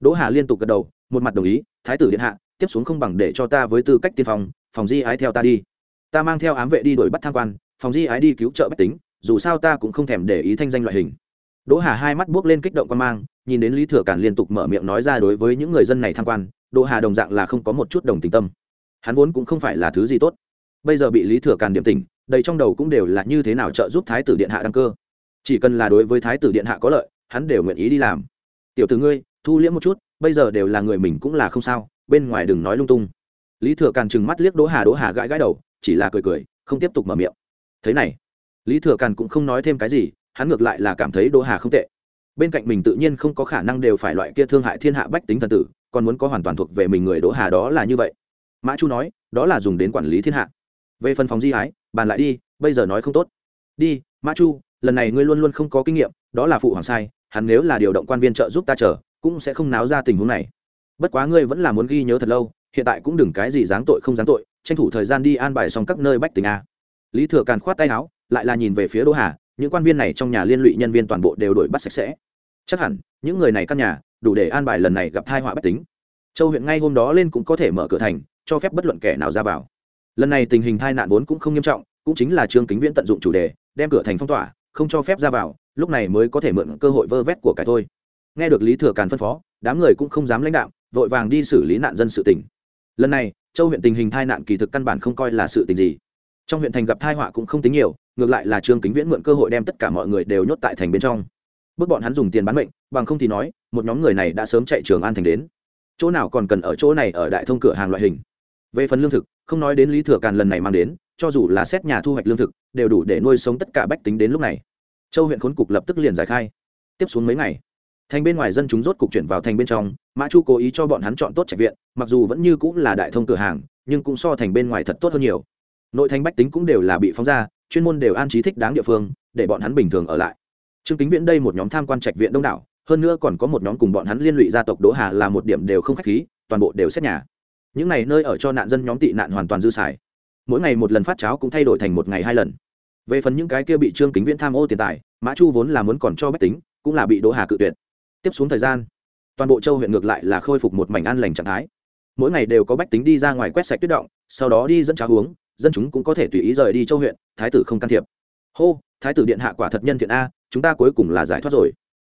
Đỗ hà liên tục gật đầu, một mặt đồng ý, thái tử điện hạ, tiếp xuống không bằng để cho ta với tư cách tiên phòng phòng di ái theo ta đi. Ta mang theo ám vệ đi đuổi bắt tham quan, phòng di ái đi cứu trợ bách tính dù sao ta cũng không thèm để ý thanh danh loại hình. Đỗ hà hai mắt buốc lên kích động quan mang, nhìn đến lý thừa cản liên tục mở miệng nói ra đối với những người dân này tham quan, đỗ hà đồng dạng là không có một chút đồng tình tâm. Hắn vốn cũng không phải là thứ gì tốt. Bây giờ bị lý thừa cản điểm tình đầy trong đầu cũng đều là như thế nào trợ giúp thái tử điện hạ đăng cơ. Chỉ cần là đối với thái tử điện hạ có lợi, hắn đều nguyện ý đi làm. Tiểu tử ngươi, thu liễm một chút, bây giờ đều là người mình cũng là không sao, bên ngoài đừng nói lung tung. Lý thừa càn trừng mắt liếc đỗ hà đỗ hà gãi gãi đầu, chỉ là cười cười, không tiếp tục mở miệng. Thế này lý thừa càn cũng không nói thêm cái gì, hắn ngược lại là cảm thấy đỗ hà không tệ. Bên cạnh mình tự nhiên không có khả năng đều phải loại kia thương hại thiên hạ bách tính thần tử, còn muốn có hoàn toàn thuộc về mình người đỗ hà đó là như vậy. Mã chu nói, đó là dùng đến quản lý thiên hạ. Về phần phòng di ái bàn lại đi, bây giờ nói không tốt. Đi, mã chu, lần này ngươi luôn luôn không có kinh nghiệm, đó là phụ hoàng sai, hắn nếu là điều động quan viên trợ giúp ta chờ, cũng sẽ không náo ra tình huống này. Bất quá ngươi vẫn là muốn ghi nhớ thật lâu, hiện tại cũng đừng cái gì dáng tội không dáng tội, tranh thủ thời gian đi an bài xong các nơi bách tình a. Lý thừa càn khoát tay áo lại là nhìn về phía đỗ hà, những quan viên này trong nhà liên lụy nhân viên toàn bộ đều đổi bắt sạch sẽ. Chắc hẳn, những người này căn nhà, đủ để an bài lần này gặp thai họa bách tính. Châu huyện ngay hôm đó lên cũng có thể mở cửa thành, cho phép bất luận kẻ nào ra vào. Lần này tình hình tai nạn vốn cũng không nghiêm trọng, cũng chính là trương kính viễn tận dụng chủ đề, đem cửa thành phong tỏa, không cho phép ra vào, lúc này mới có thể mượn cơ hội vơ vét của cái thôi. Nghe được lý thừa càn phân phó, đám người cũng không dám lãnh đạo, vội vàng đi xử lý nạn dân sự tỉnh lần này, châu huyện tình hình tai nạn kỳ thực căn bản không coi là sự tình gì trong huyện thành gặp tai họa cũng không tính nhiều, ngược lại là trương kính viễn mượn cơ hội đem tất cả mọi người đều nhốt tại thành bên trong. Bước bọn hắn dùng tiền bán mệnh, bằng không thì nói, một nhóm người này đã sớm chạy trường an thành đến. Chỗ nào còn cần ở chỗ này ở đại thông cửa hàng loại hình. Về phần lương thực, không nói đến lý thừa càn lần này mang đến, cho dù là xét nhà thu hoạch lương thực, đều đủ để nuôi sống tất cả bách tính đến lúc này. Châu huyện khốn cục lập tức liền giải khai. Tiếp xuống mấy ngày, thành bên ngoài dân chúng rốt cục chuyển vào thành bên trong, mã chu cố ý cho bọn hắn chọn tốt trạch viện, mặc dù vẫn như cũng là đại thông cửa hàng, nhưng cũng so thành bên ngoài thật tốt hơn nhiều nội thành bách tính cũng đều là bị phóng ra, chuyên môn đều an trí thích đáng địa phương, để bọn hắn bình thường ở lại. Trương kính viễn đây một nhóm tham quan trạch viện đông đảo, hơn nữa còn có một nhóm cùng bọn hắn liên lụy gia tộc đỗ hà là một điểm đều không khách khí, toàn bộ đều xét nhà. Những này nơi ở cho nạn dân nhóm tị nạn hoàn toàn dư xài. Mỗi ngày một lần phát cháo cũng thay đổi thành một ngày hai lần. Về phần những cái kia bị trương kính viễn tham ô tiền tài, mã chu vốn là muốn còn cho bách tính, cũng là bị đỗ hà cự tuyệt. Tiếp xuống thời gian, toàn bộ châu huyện ngược lại là khôi phục một mảnh an lành trạng thái. Mỗi ngày đều có bách tính đi ra ngoài quét sạch tuyết động, sau đó đi dẫn cháo uống dân chúng cũng có thể tùy ý rời đi châu huyện, thái tử không can thiệp. Hô, thái tử điện hạ quả thật nhân thiện a, chúng ta cuối cùng là giải thoát rồi.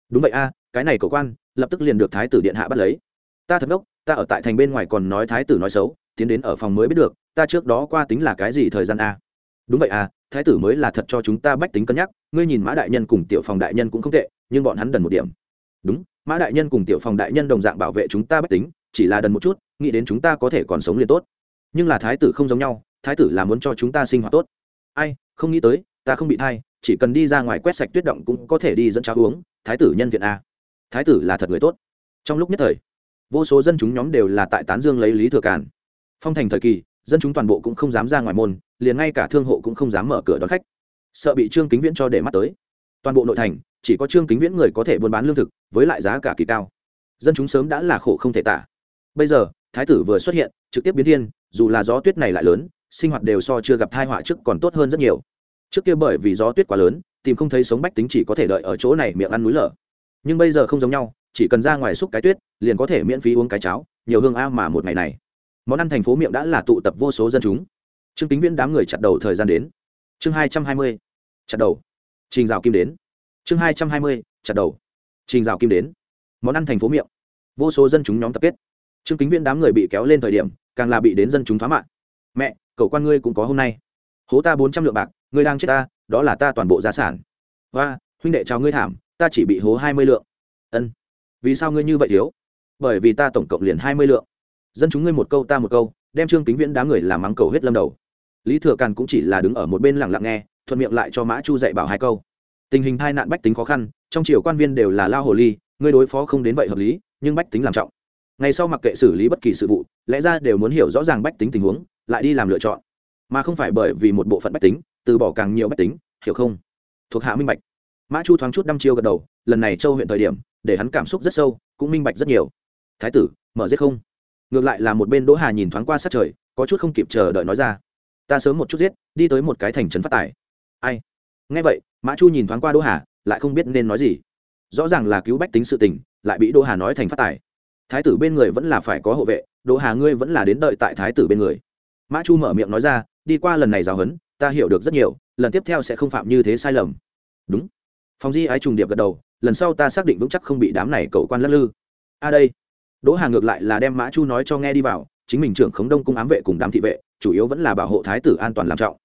Đúng vậy a, cái này cầu quan, lập tức liền được thái tử điện hạ bắt lấy. Ta thật đốc, ta ở tại thành bên ngoài còn nói thái tử nói xấu, tiến đến ở phòng mới biết được, ta trước đó qua tính là cái gì thời gian a. Đúng vậy à thái tử mới là thật cho chúng ta bách tính cân nhắc, ngươi nhìn mã đại nhân cùng tiểu phòng đại nhân cũng không tệ, nhưng bọn hắn đần một điểm. Đúng, mã đại nhân cùng tiểu phòng đại nhân đồng dạng bảo vệ chúng ta bách tính, chỉ là đần một chút, nghĩ đến chúng ta có thể còn sống liền tốt. Nhưng là thái tử không giống nhau thái tử là muốn cho chúng ta sinh hoạt tốt. Ai, không nghĩ tới, ta không bị thai, chỉ cần đi ra ngoài quét sạch tuyết động cũng có thể đi dẫn cháo uống, thái tử nhân thiện a. Thái tử là thật người tốt. Trong lúc nhất thời, vô số dân chúng nhóm đều là tại tán dương lấy lý thừa càn. Phong thành thời kỳ, dân chúng toàn bộ cũng không dám ra ngoài môn, liền ngay cả thương hộ cũng không dám mở cửa đón khách. Sợ bị trương kính viễn cho để mắt tới. Toàn bộ nội thành, chỉ có trương kính viễn người có thể buôn bán lương thực, với lại giá cả kỳ cao. Dân chúng sớm đã là khổ không thể tả. Bây giờ, thái tử vừa xuất hiện, trực tiếp biến thiên, dù là gió tuyết này lại lớn sinh hoạt đều so chưa gặp thai họa trước còn tốt hơn rất nhiều. Trước kia bởi vì gió tuyết quá lớn, tìm không thấy sống bách tính chỉ có thể đợi ở chỗ này miệng ăn núi lở. Nhưng bây giờ không giống nhau, chỉ cần ra ngoài xúc cái tuyết, liền có thể miễn phí uống cái cháo, nhiều hương a mà một ngày này. Món ăn thành phố miệng đã là tụ tập vô số dân chúng. Trương tính viễn đám người chặt đầu thời gian đến. Chương hai trăm hai mươi, chặt đầu. Trình rào kim đến. Chương hai trăm hai mươi, chặt đầu. Trình rào kim đến. Món ăn thành phố miệng. Vô số dân chúng nhóm tập kết. Trương kính viễn đám người bị kéo lên thời điểm, càng là bị đến dân chúng thoá mạng mẹ, cậu quan ngươi cũng có hôm nay. Hố ta bốn trăm lượng bạc, ngươi đang chết ta, đó là ta toàn bộ gia sản. Và huynh đệ chào ngươi thảm, ta chỉ bị hố hai mươi lượng. Ân. Vì sao ngươi như vậy thiếu? Bởi vì ta tổng cộng liền hai mươi lượng. Dân chúng ngươi một câu ta một câu, đem trương kính viễn đám người làm mắng cầu hết lâm đầu. Lý thừa càn cũng chỉ là đứng ở một bên lặng lặng nghe, thuận miệng lại cho mã chu dạy bảo hai câu. Tình hình tai nạn bách tính khó khăn, trong triều quan viên đều là lao hồ ly, ngươi đối phó không đến vậy hợp lý, nhưng bách tính làm trọng. Ngày sau mặc kệ xử lý bất kỳ sự vụ, lẽ ra đều muốn hiểu rõ ràng bách tính tình huống lại đi làm lựa chọn. Mà không phải bởi vì một bộ phận bách tính, từ bỏ càng nhiều bách tính, hiểu không? Thuộc hạ minh bạch. Mã chu thoáng chút đăm chiêu gật đầu, lần này châu huyện thời điểm, để hắn cảm xúc rất sâu, cũng minh bạch rất nhiều. Thái tử, mở giết không? Ngược lại là một bên đỗ hà nhìn thoáng qua sát trời, có chút không kịp chờ đợi nói ra. Ta sớm một chút giết, đi tới một cái thành trấn phát tài. Ai? Nghe vậy, mã chu nhìn thoáng qua đỗ hà, lại không biết nên nói gì. Rõ ràng là cứu bách tính sự tình, lại bị đỗ hà nói thành phát tài. Thái tử bên người vẫn là phải có hộ vệ, đỗ hà ngươi vẫn là đến đợi tại thái tử bên người mã chu mở miệng nói ra, đi qua lần này giáo huấn, ta hiểu được rất nhiều, lần tiếp theo sẽ không phạm như thế sai lầm. Đúng. Phòng di ái trùng điệp gật đầu, lần sau ta xác định vững chắc không bị đám này cậu quan lắc lư. A đây. Đỗ hà ngược lại là đem mã chu nói cho nghe đi vào, chính mình trưởng khống đông cung ám vệ cùng đám thị vệ, chủ yếu vẫn là bảo hộ thái tử an toàn làm trọng.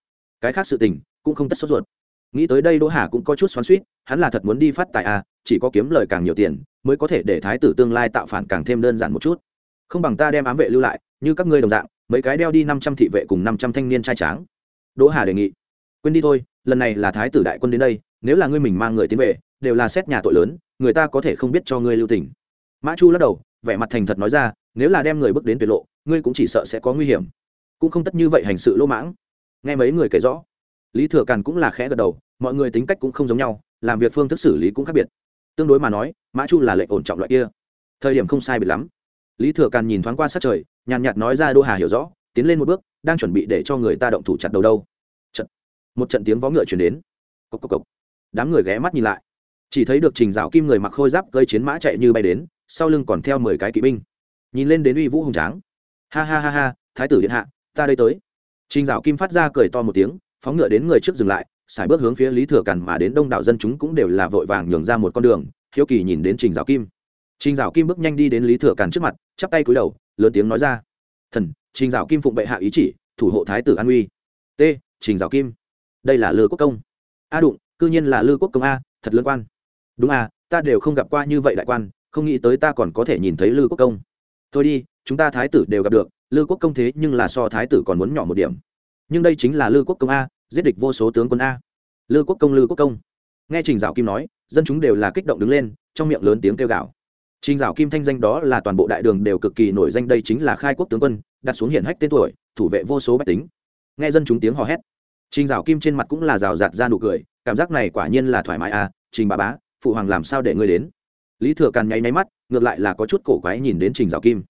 Cái khác sự tình, cũng không tất sốt ruột. Nghĩ tới đây đỗ hà cũng có chút xoắn suýt hắn là thật muốn đi phát tài a chỉ có kiếm lời càng nhiều tiền, mới có thể để thái tử tương lai tạo phản càng thêm đơn giản một chút. Không bằng ta đem ám vệ lưu lại, như các ngươi đồng dạng mấy cái đeo đi năm trăm thị vệ cùng năm trăm thanh niên trai tráng. Đỗ hà đề nghị, quên đi thôi, lần này là thái tử đại quân đến đây, nếu là ngươi mình mang người tiến về, đều là xét nhà tội lớn, người ta có thể không biết cho ngươi lưu tình. Mã chu lắc đầu, vẻ mặt thành thật nói ra, nếu là đem người bước đến tuyệt lộ, ngươi cũng chỉ sợ sẽ có nguy hiểm. Cũng không tất như vậy hành sự lỗ mãng. Nghe mấy người kể rõ, lý thừa càn cũng là khẽ gật đầu, mọi người tính cách cũng không giống nhau, làm việc phương thức xử lý cũng khác biệt. Tương đối mà nói, mã chu là lệnh ổn trọng loại kia, thời điểm không sai biệt lắm. Lý thừa càn nhìn thoáng qua sát trời nhàn nhạt nói ra đô hà hiểu rõ, tiến lên một bước, đang chuẩn bị để cho người ta động thủ chặt đầu đâu. Trận. một trận tiếng vó ngựa chuyển đến. Cốc cốc cốc. đám người ghé mắt nhìn lại. Chỉ thấy được trình dạo kim người mặc khôi giáp cơi chiến mã chạy như bay đến, sau lưng còn theo mười cái kỵ binh. Nhìn lên đến uy vũ hùng tráng. Ha ha ha ha, thái tử điện hạ, ta đây tới. Trình dạo kim phát ra cười to một tiếng, phóng ngựa đến người trước dừng lại xài bước hướng phía lý thừa càn mà đến đông đảo dân chúng cũng đều là vội vàng nhường ra một con đường, hiếu kỳ nhìn đến trình dạo kim. Trình dạo kim bước nhanh đi đến lý thừa càn trước mặt, chắp tay cúi đầu lớn tiếng nói ra. Thần, trình dạo kim phụng bệ hạ ý chỉ, thủ hộ thái tử an uy. T, trình dạo kim. Đây là lư quốc công. A đụng, cư nhiên là lư quốc công a, thật lương quan. Đúng à ta đều không gặp qua như vậy đại quan, không nghĩ tới ta còn có thể nhìn thấy lư quốc công. Thôi đi, chúng ta thái tử đều gặp được, lư quốc công thế nhưng là so thái tử còn muốn nhỏ một điểm. Nhưng đây chính là lư quốc công a, giết địch vô số tướng quân a. Lư quốc công, lư quốc công. Nghe trình dạo kim nói, dân chúng đều là kích động đứng lên, trong miệng lớn tiếng kêu gào trình dạo kim thanh danh đó là toàn bộ đại đường đều cực kỳ nổi danh, đây chính là khai quốc tướng quân, đặt xuống hiển hách tên tuổi, thủ vệ vô số bách tính. Nghe dân chúng tiếng hò hét, trình dạo kim trên mặt cũng là rào rạt ra nụ cười, cảm giác này quả nhiên là thoải mái a trình bà bá, phụ hoàng làm sao để ngươi đến? Lý thừa càn nháy nháy mắt, ngược lại là có chút cổ quái nhìn đến trình dạo kim.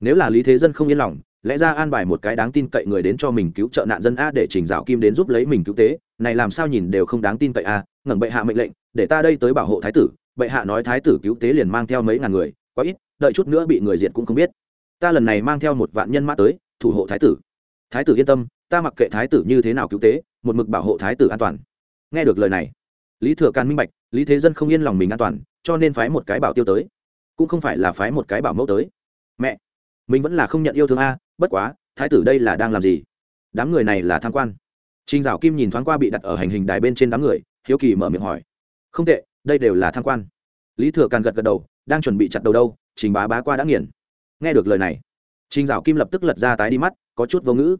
Nếu là lý thế dân không yên lòng, lẽ ra an bài một cái đáng tin cậy người đến cho mình cứu trợ nạn dân a để trình dạo kim đến giúp lấy mình cứu tế, này làm sao nhìn đều không đáng tin cậy a, ngẩng bệ hạ mệnh lệnh, để ta đây tới bảo hộ thái tử bệ hạ nói thái tử cứu tế liền mang theo mấy ngàn người, quá ít, đợi chút nữa bị người diệt cũng không biết. Ta lần này mang theo một vạn nhân mã tới, thủ hộ thái tử. Thái tử yên tâm, ta mặc kệ thái tử như thế nào cứu tế, một mực bảo hộ thái tử an toàn. Nghe được lời này, lý thừa càn minh bạch, lý thế dân không yên lòng mình an toàn, cho nên phái một cái bảo tiêu tới. Cũng không phải là phái một cái bảo mẫu tới. Mẹ, mình vẫn là không nhận yêu thương a, bất quá, thái tử đây là đang làm gì? Đám người này là tham quan. Trinh dạo kim nhìn thoáng qua bị đặt ở hành hình đài bên trên đám người, hiếu kỳ mở miệng hỏi. Không tệ đây đều là tham quan. Lý thừa càn gật gật đầu, đang chuẩn bị chặt đầu đâu, trình bá bá qua đã nghiền. Nghe được lời này, trình dạo kim lập tức lật ra tái đi mắt, có chút vô ngữ.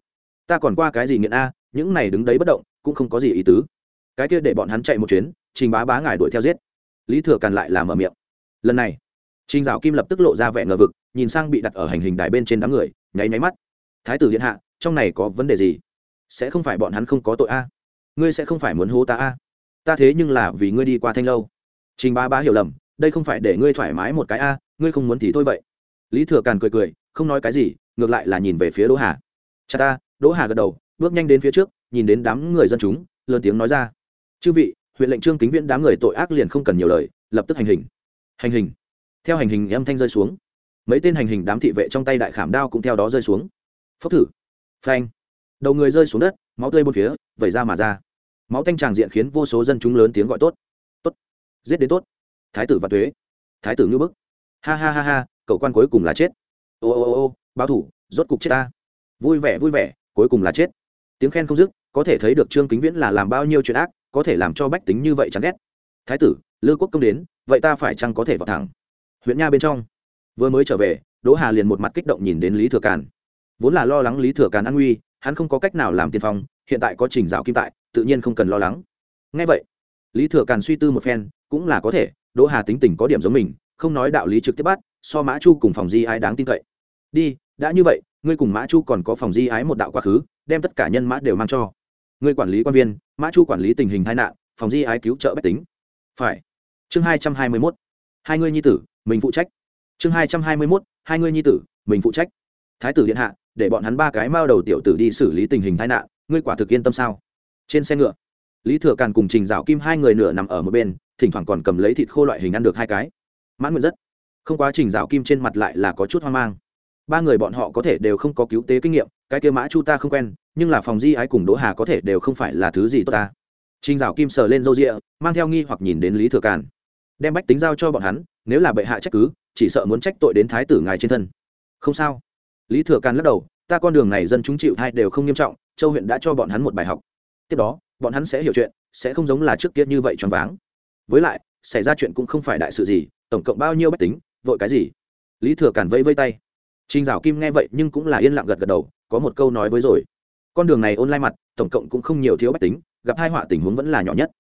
Ta còn qua cái gì nghiện a, những này đứng đấy bất động, cũng không có gì ý tứ. Cái kia để bọn hắn chạy một chuyến, trình bá bá ngài đuổi theo giết. Lý thừa càn lại làm ở miệng. Lần này, trình dạo kim lập tức lộ ra vẻ ngờ vực, nhìn sang bị đặt ở hành hình đài bên trên đám người, nháy nháy mắt. Thái tử điện hạ, trong này có vấn đề gì? Sẽ không phải bọn hắn không có tội a? Ngươi sẽ không phải muốn hố ta a? Ta thế nhưng là vì ngươi đi qua thanh lâu. Trình bá bá hiểu lầm, đây không phải để ngươi thoải mái một cái a, ngươi không muốn thì thôi vậy. Lý thừa càn cười cười, không nói cái gì, ngược lại là nhìn về phía đỗ hà. Cha ta, đỗ hà gật đầu, bước nhanh đến phía trước, nhìn đến đám người dân chúng, lớn tiếng nói ra. Chư vị, huyện lệnh trương kính viễn đám người tội ác liền không cần nhiều lời, lập tức hành hình. Hành hình. Theo hành hình âm thanh rơi xuống. Mấy tên hành hình đám thị vệ trong tay đại khảm đao cũng theo đó rơi xuống. Phốc thử. Phanh. Đầu người rơi xuống đất, máu tươi bốn phía, vẩy ra mà ra máu tanh tràng diện khiến vô số dân chúng lớn tiếng gọi tốt. Tốt. Giết đến tốt. Thái tử và thuế. thái tử ngư bức. Ha ha ha ha, cậu quan cuối cùng là chết. Ô ô ô ô, báo thủ, rốt cục chết ta. Vui vẻ vui vẻ, cuối cùng là chết. Tiếng khen không dứt, có thể thấy được trương kính viễn là làm bao nhiêu chuyện ác, có thể làm cho bách tính như vậy chán ghét. Thái tử, lư quốc công đến, vậy ta phải chăng có thể vào thẳng? Huyện nha bên trong. Vừa mới trở về, đỗ hà liền một mặt kích động nhìn đến lý thừa càn. Vốn là lo lắng lý thừa càn an nguy, hắn không có cách nào làm tiên phong, hiện tại có trình dạo kim tại tự nhiên không cần lo lắng. Ngay vậy, lý thừa càn suy tư một phen, cũng là có thể, đỗ hà tính tình có điểm giống mình, không nói đạo lý trực tiếp bắt, so mã chu cùng phòng di ái đáng tin cậy. Đi, đã như vậy, ngươi cùng mã chu còn có phòng di ái một đạo quá khứ, đem tất cả nhân mã đều mang cho. Ngươi quản lý quan viên, mã chu quản lý tình hình tai nạn, phòng di ái cứu trợ bách tính. Phải. Chương hai trăm hai mươi mốt. Hai ngươi nhi tử, mình phụ trách. Chương hai trăm hai mươi mốt, hai ngươi nhi tử, mình phụ trách. Thái tử điện hạ, để bọn hắn ba cái mao đầu tiểu tử đi xử lý tình hình tai nạn, ngươi quả thực yên tâm sao? Trên xe ngựa. Lý thừa càn cùng trình dạo kim hai người nửa nằm ở một bên, thỉnh thoảng còn cầm lấy thịt khô loại hình ăn được hai cái. Mãn nguyện rất. Không quá trình dạo kim trên mặt lại là có chút hoang mang. Ba người bọn họ có thể đều không có cứu tế kinh nghiệm, cái kia mã chu ta không quen, nhưng là phòng di ái cùng đỗ hà có thể đều không phải là thứ gì tốt ta. Trình dạo kim sờ lên râu rịa, mang theo nghi hoặc nhìn đến lý thừa càn. Đem bách tính giao cho bọn hắn, nếu là bệ hạ trách cứ, chỉ sợ muốn trách tội đến thái tử ngài trên thân. Không sao. Lý thừa càn lắc đầu, ta con đường này dân chúng chịu thai đều không nghiêm trọng, châu huyện đã cho bọn hắn một bài học tiếp đó bọn hắn sẽ hiểu chuyện sẽ không giống là trước kia như vậy choáng váng với lại xảy ra chuyện cũng không phải đại sự gì tổng cộng bao nhiêu bách tính vội cái gì lý thừa càn vây vây tay Trình Dạo Kim nghe vậy nhưng cũng là yên lặng gật gật đầu, có một câu nói với rồi. Con đường này ôn lai mặt, tổng cộng cũng không nhiều thiếu bách tính, gặp hai họa tình huống vẫn là nhỏ nhất.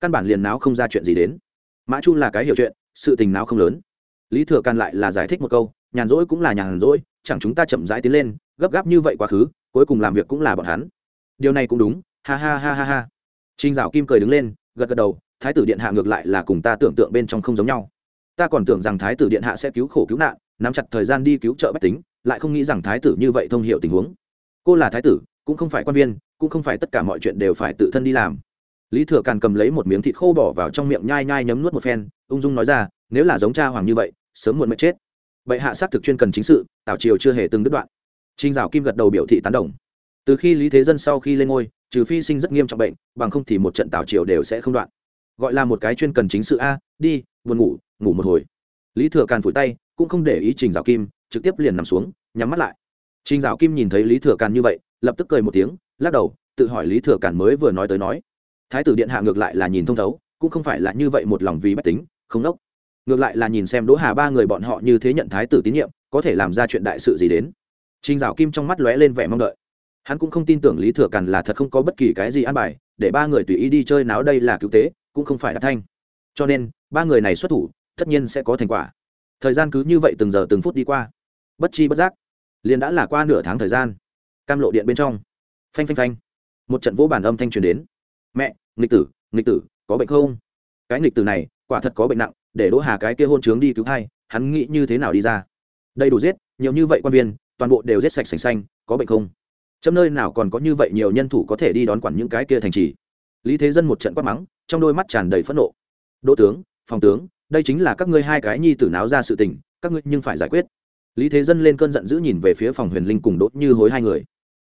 Căn bản liền náo không ra chuyện gì đến. Mã Chu là cái hiểu chuyện, sự tình náo không lớn. Lý Thừa Càn lại là giải thích một câu, nhàn rỗi cũng là nhàn rỗi, chẳng chúng ta chậm rãi tiến lên, gấp gáp như vậy quá khứ, cuối cùng làm việc cũng là bọn hắn. Điều này cũng đúng, ha ha ha ha ha. Trinh Dạo Kim cười đứng lên, gật gật đầu, thái tử điện hạ ngược lại là cùng ta tưởng tượng bên trong không giống nhau. Ta còn tưởng rằng thái tử điện hạ sẽ cứu khổ cứu nạn, nắm chặt thời gian đi cứu trợ bách tính lại không nghĩ rằng thái tử như vậy thông h i ể u tình huống. Cô là thái tử cũng không phải quan viên cũng không phải tất cả mọi chuyện đều phải tự thân đi làm. Lý thừa càn cầm lấy một miếng thịt khô bỏ vào trong miệng nhai nhai nhấm nuốt một phen ung dung nói ra nếu là giống cha hoàng như vậy sớm muộn mất chết. Vậy hạ xác thực chuyên cần chính sự tảo triều chưa hề từng đứt đoạn. Trinh dạo kim gật đầu biểu thị tán đồng. Từ khi lý thế dân sau khi lên ngôi trừ phi sinh rất nghiêm trọng bệnh, bằng không thì một trận tảo triều đều sẽ không đoạn. Gọi là một cái chuyên cần chính sự a, đi, buồn ngủ ngủ một hồi. Lý thừa càn phủi tay, cũng không để ý trình dạo kim, trực tiếp liền nằm xuống, nhắm mắt lại. Trình dạo kim nhìn thấy lý thừa càn như vậy, lập tức cười một tiếng, lắc đầu, tự hỏi lý thừa càn mới vừa nói tới nói. Thái tử điện hạ ngược lại là nhìn thông thấu, cũng không phải là như vậy một lòng vì bách tính, không nốc ngược lại là nhìn xem đỗ hà ba người bọn họ như thế nhận thái tử tín nhiệm, có thể làm ra chuyện đại sự gì đến. Trình dạo kim trong mắt lóe lên vẻ mong đợi hắn cũng không tin tưởng lý thừa càn là thật không có bất kỳ cái gì an bài, để ba người tùy ý đi chơi náo đây là cứu tế, cũng không phải đã thanh. Cho nên, ba người này xuất thủ, tất nhiên sẽ có thành quả. Thời gian cứ như vậy từng giờ từng phút đi qua. Bất chi bất giác, liền đã là qua nửa tháng thời gian. Cam lộ điện bên trong. Phanh phanh phanh. Một trận vỗ bản âm thanh truyền đến. Mẹ, nghịch tử nghịch tử, có bệnh không? Cái nghịch tử này, quả thật có bệnh nặng, để đỗ hà cái kia hôn trướng đi cứu hai hắn nghĩ như thế nào đi ra? Đây đủ giết, nhiều như vậy quan viên, toàn bộ đều giết sạch sành xanh, có bệnh không? Chấm nơi nào còn có như vậy nhiều nhân thủ có thể đi đón quản những cái kia thành trì? Lý thế dân một trận quát mắng, trong đôi mắt tràn đầy phẫn nộ. Đỗ tướng, phòng tướng, đây chính là các ngươi hai cái nhi tử náo ra sự tình, các ngươi nhưng phải giải quyết. Lý thế dân lên cơn giận dữ nhìn về phía phòng huyền linh cùng đốt như hối hai người.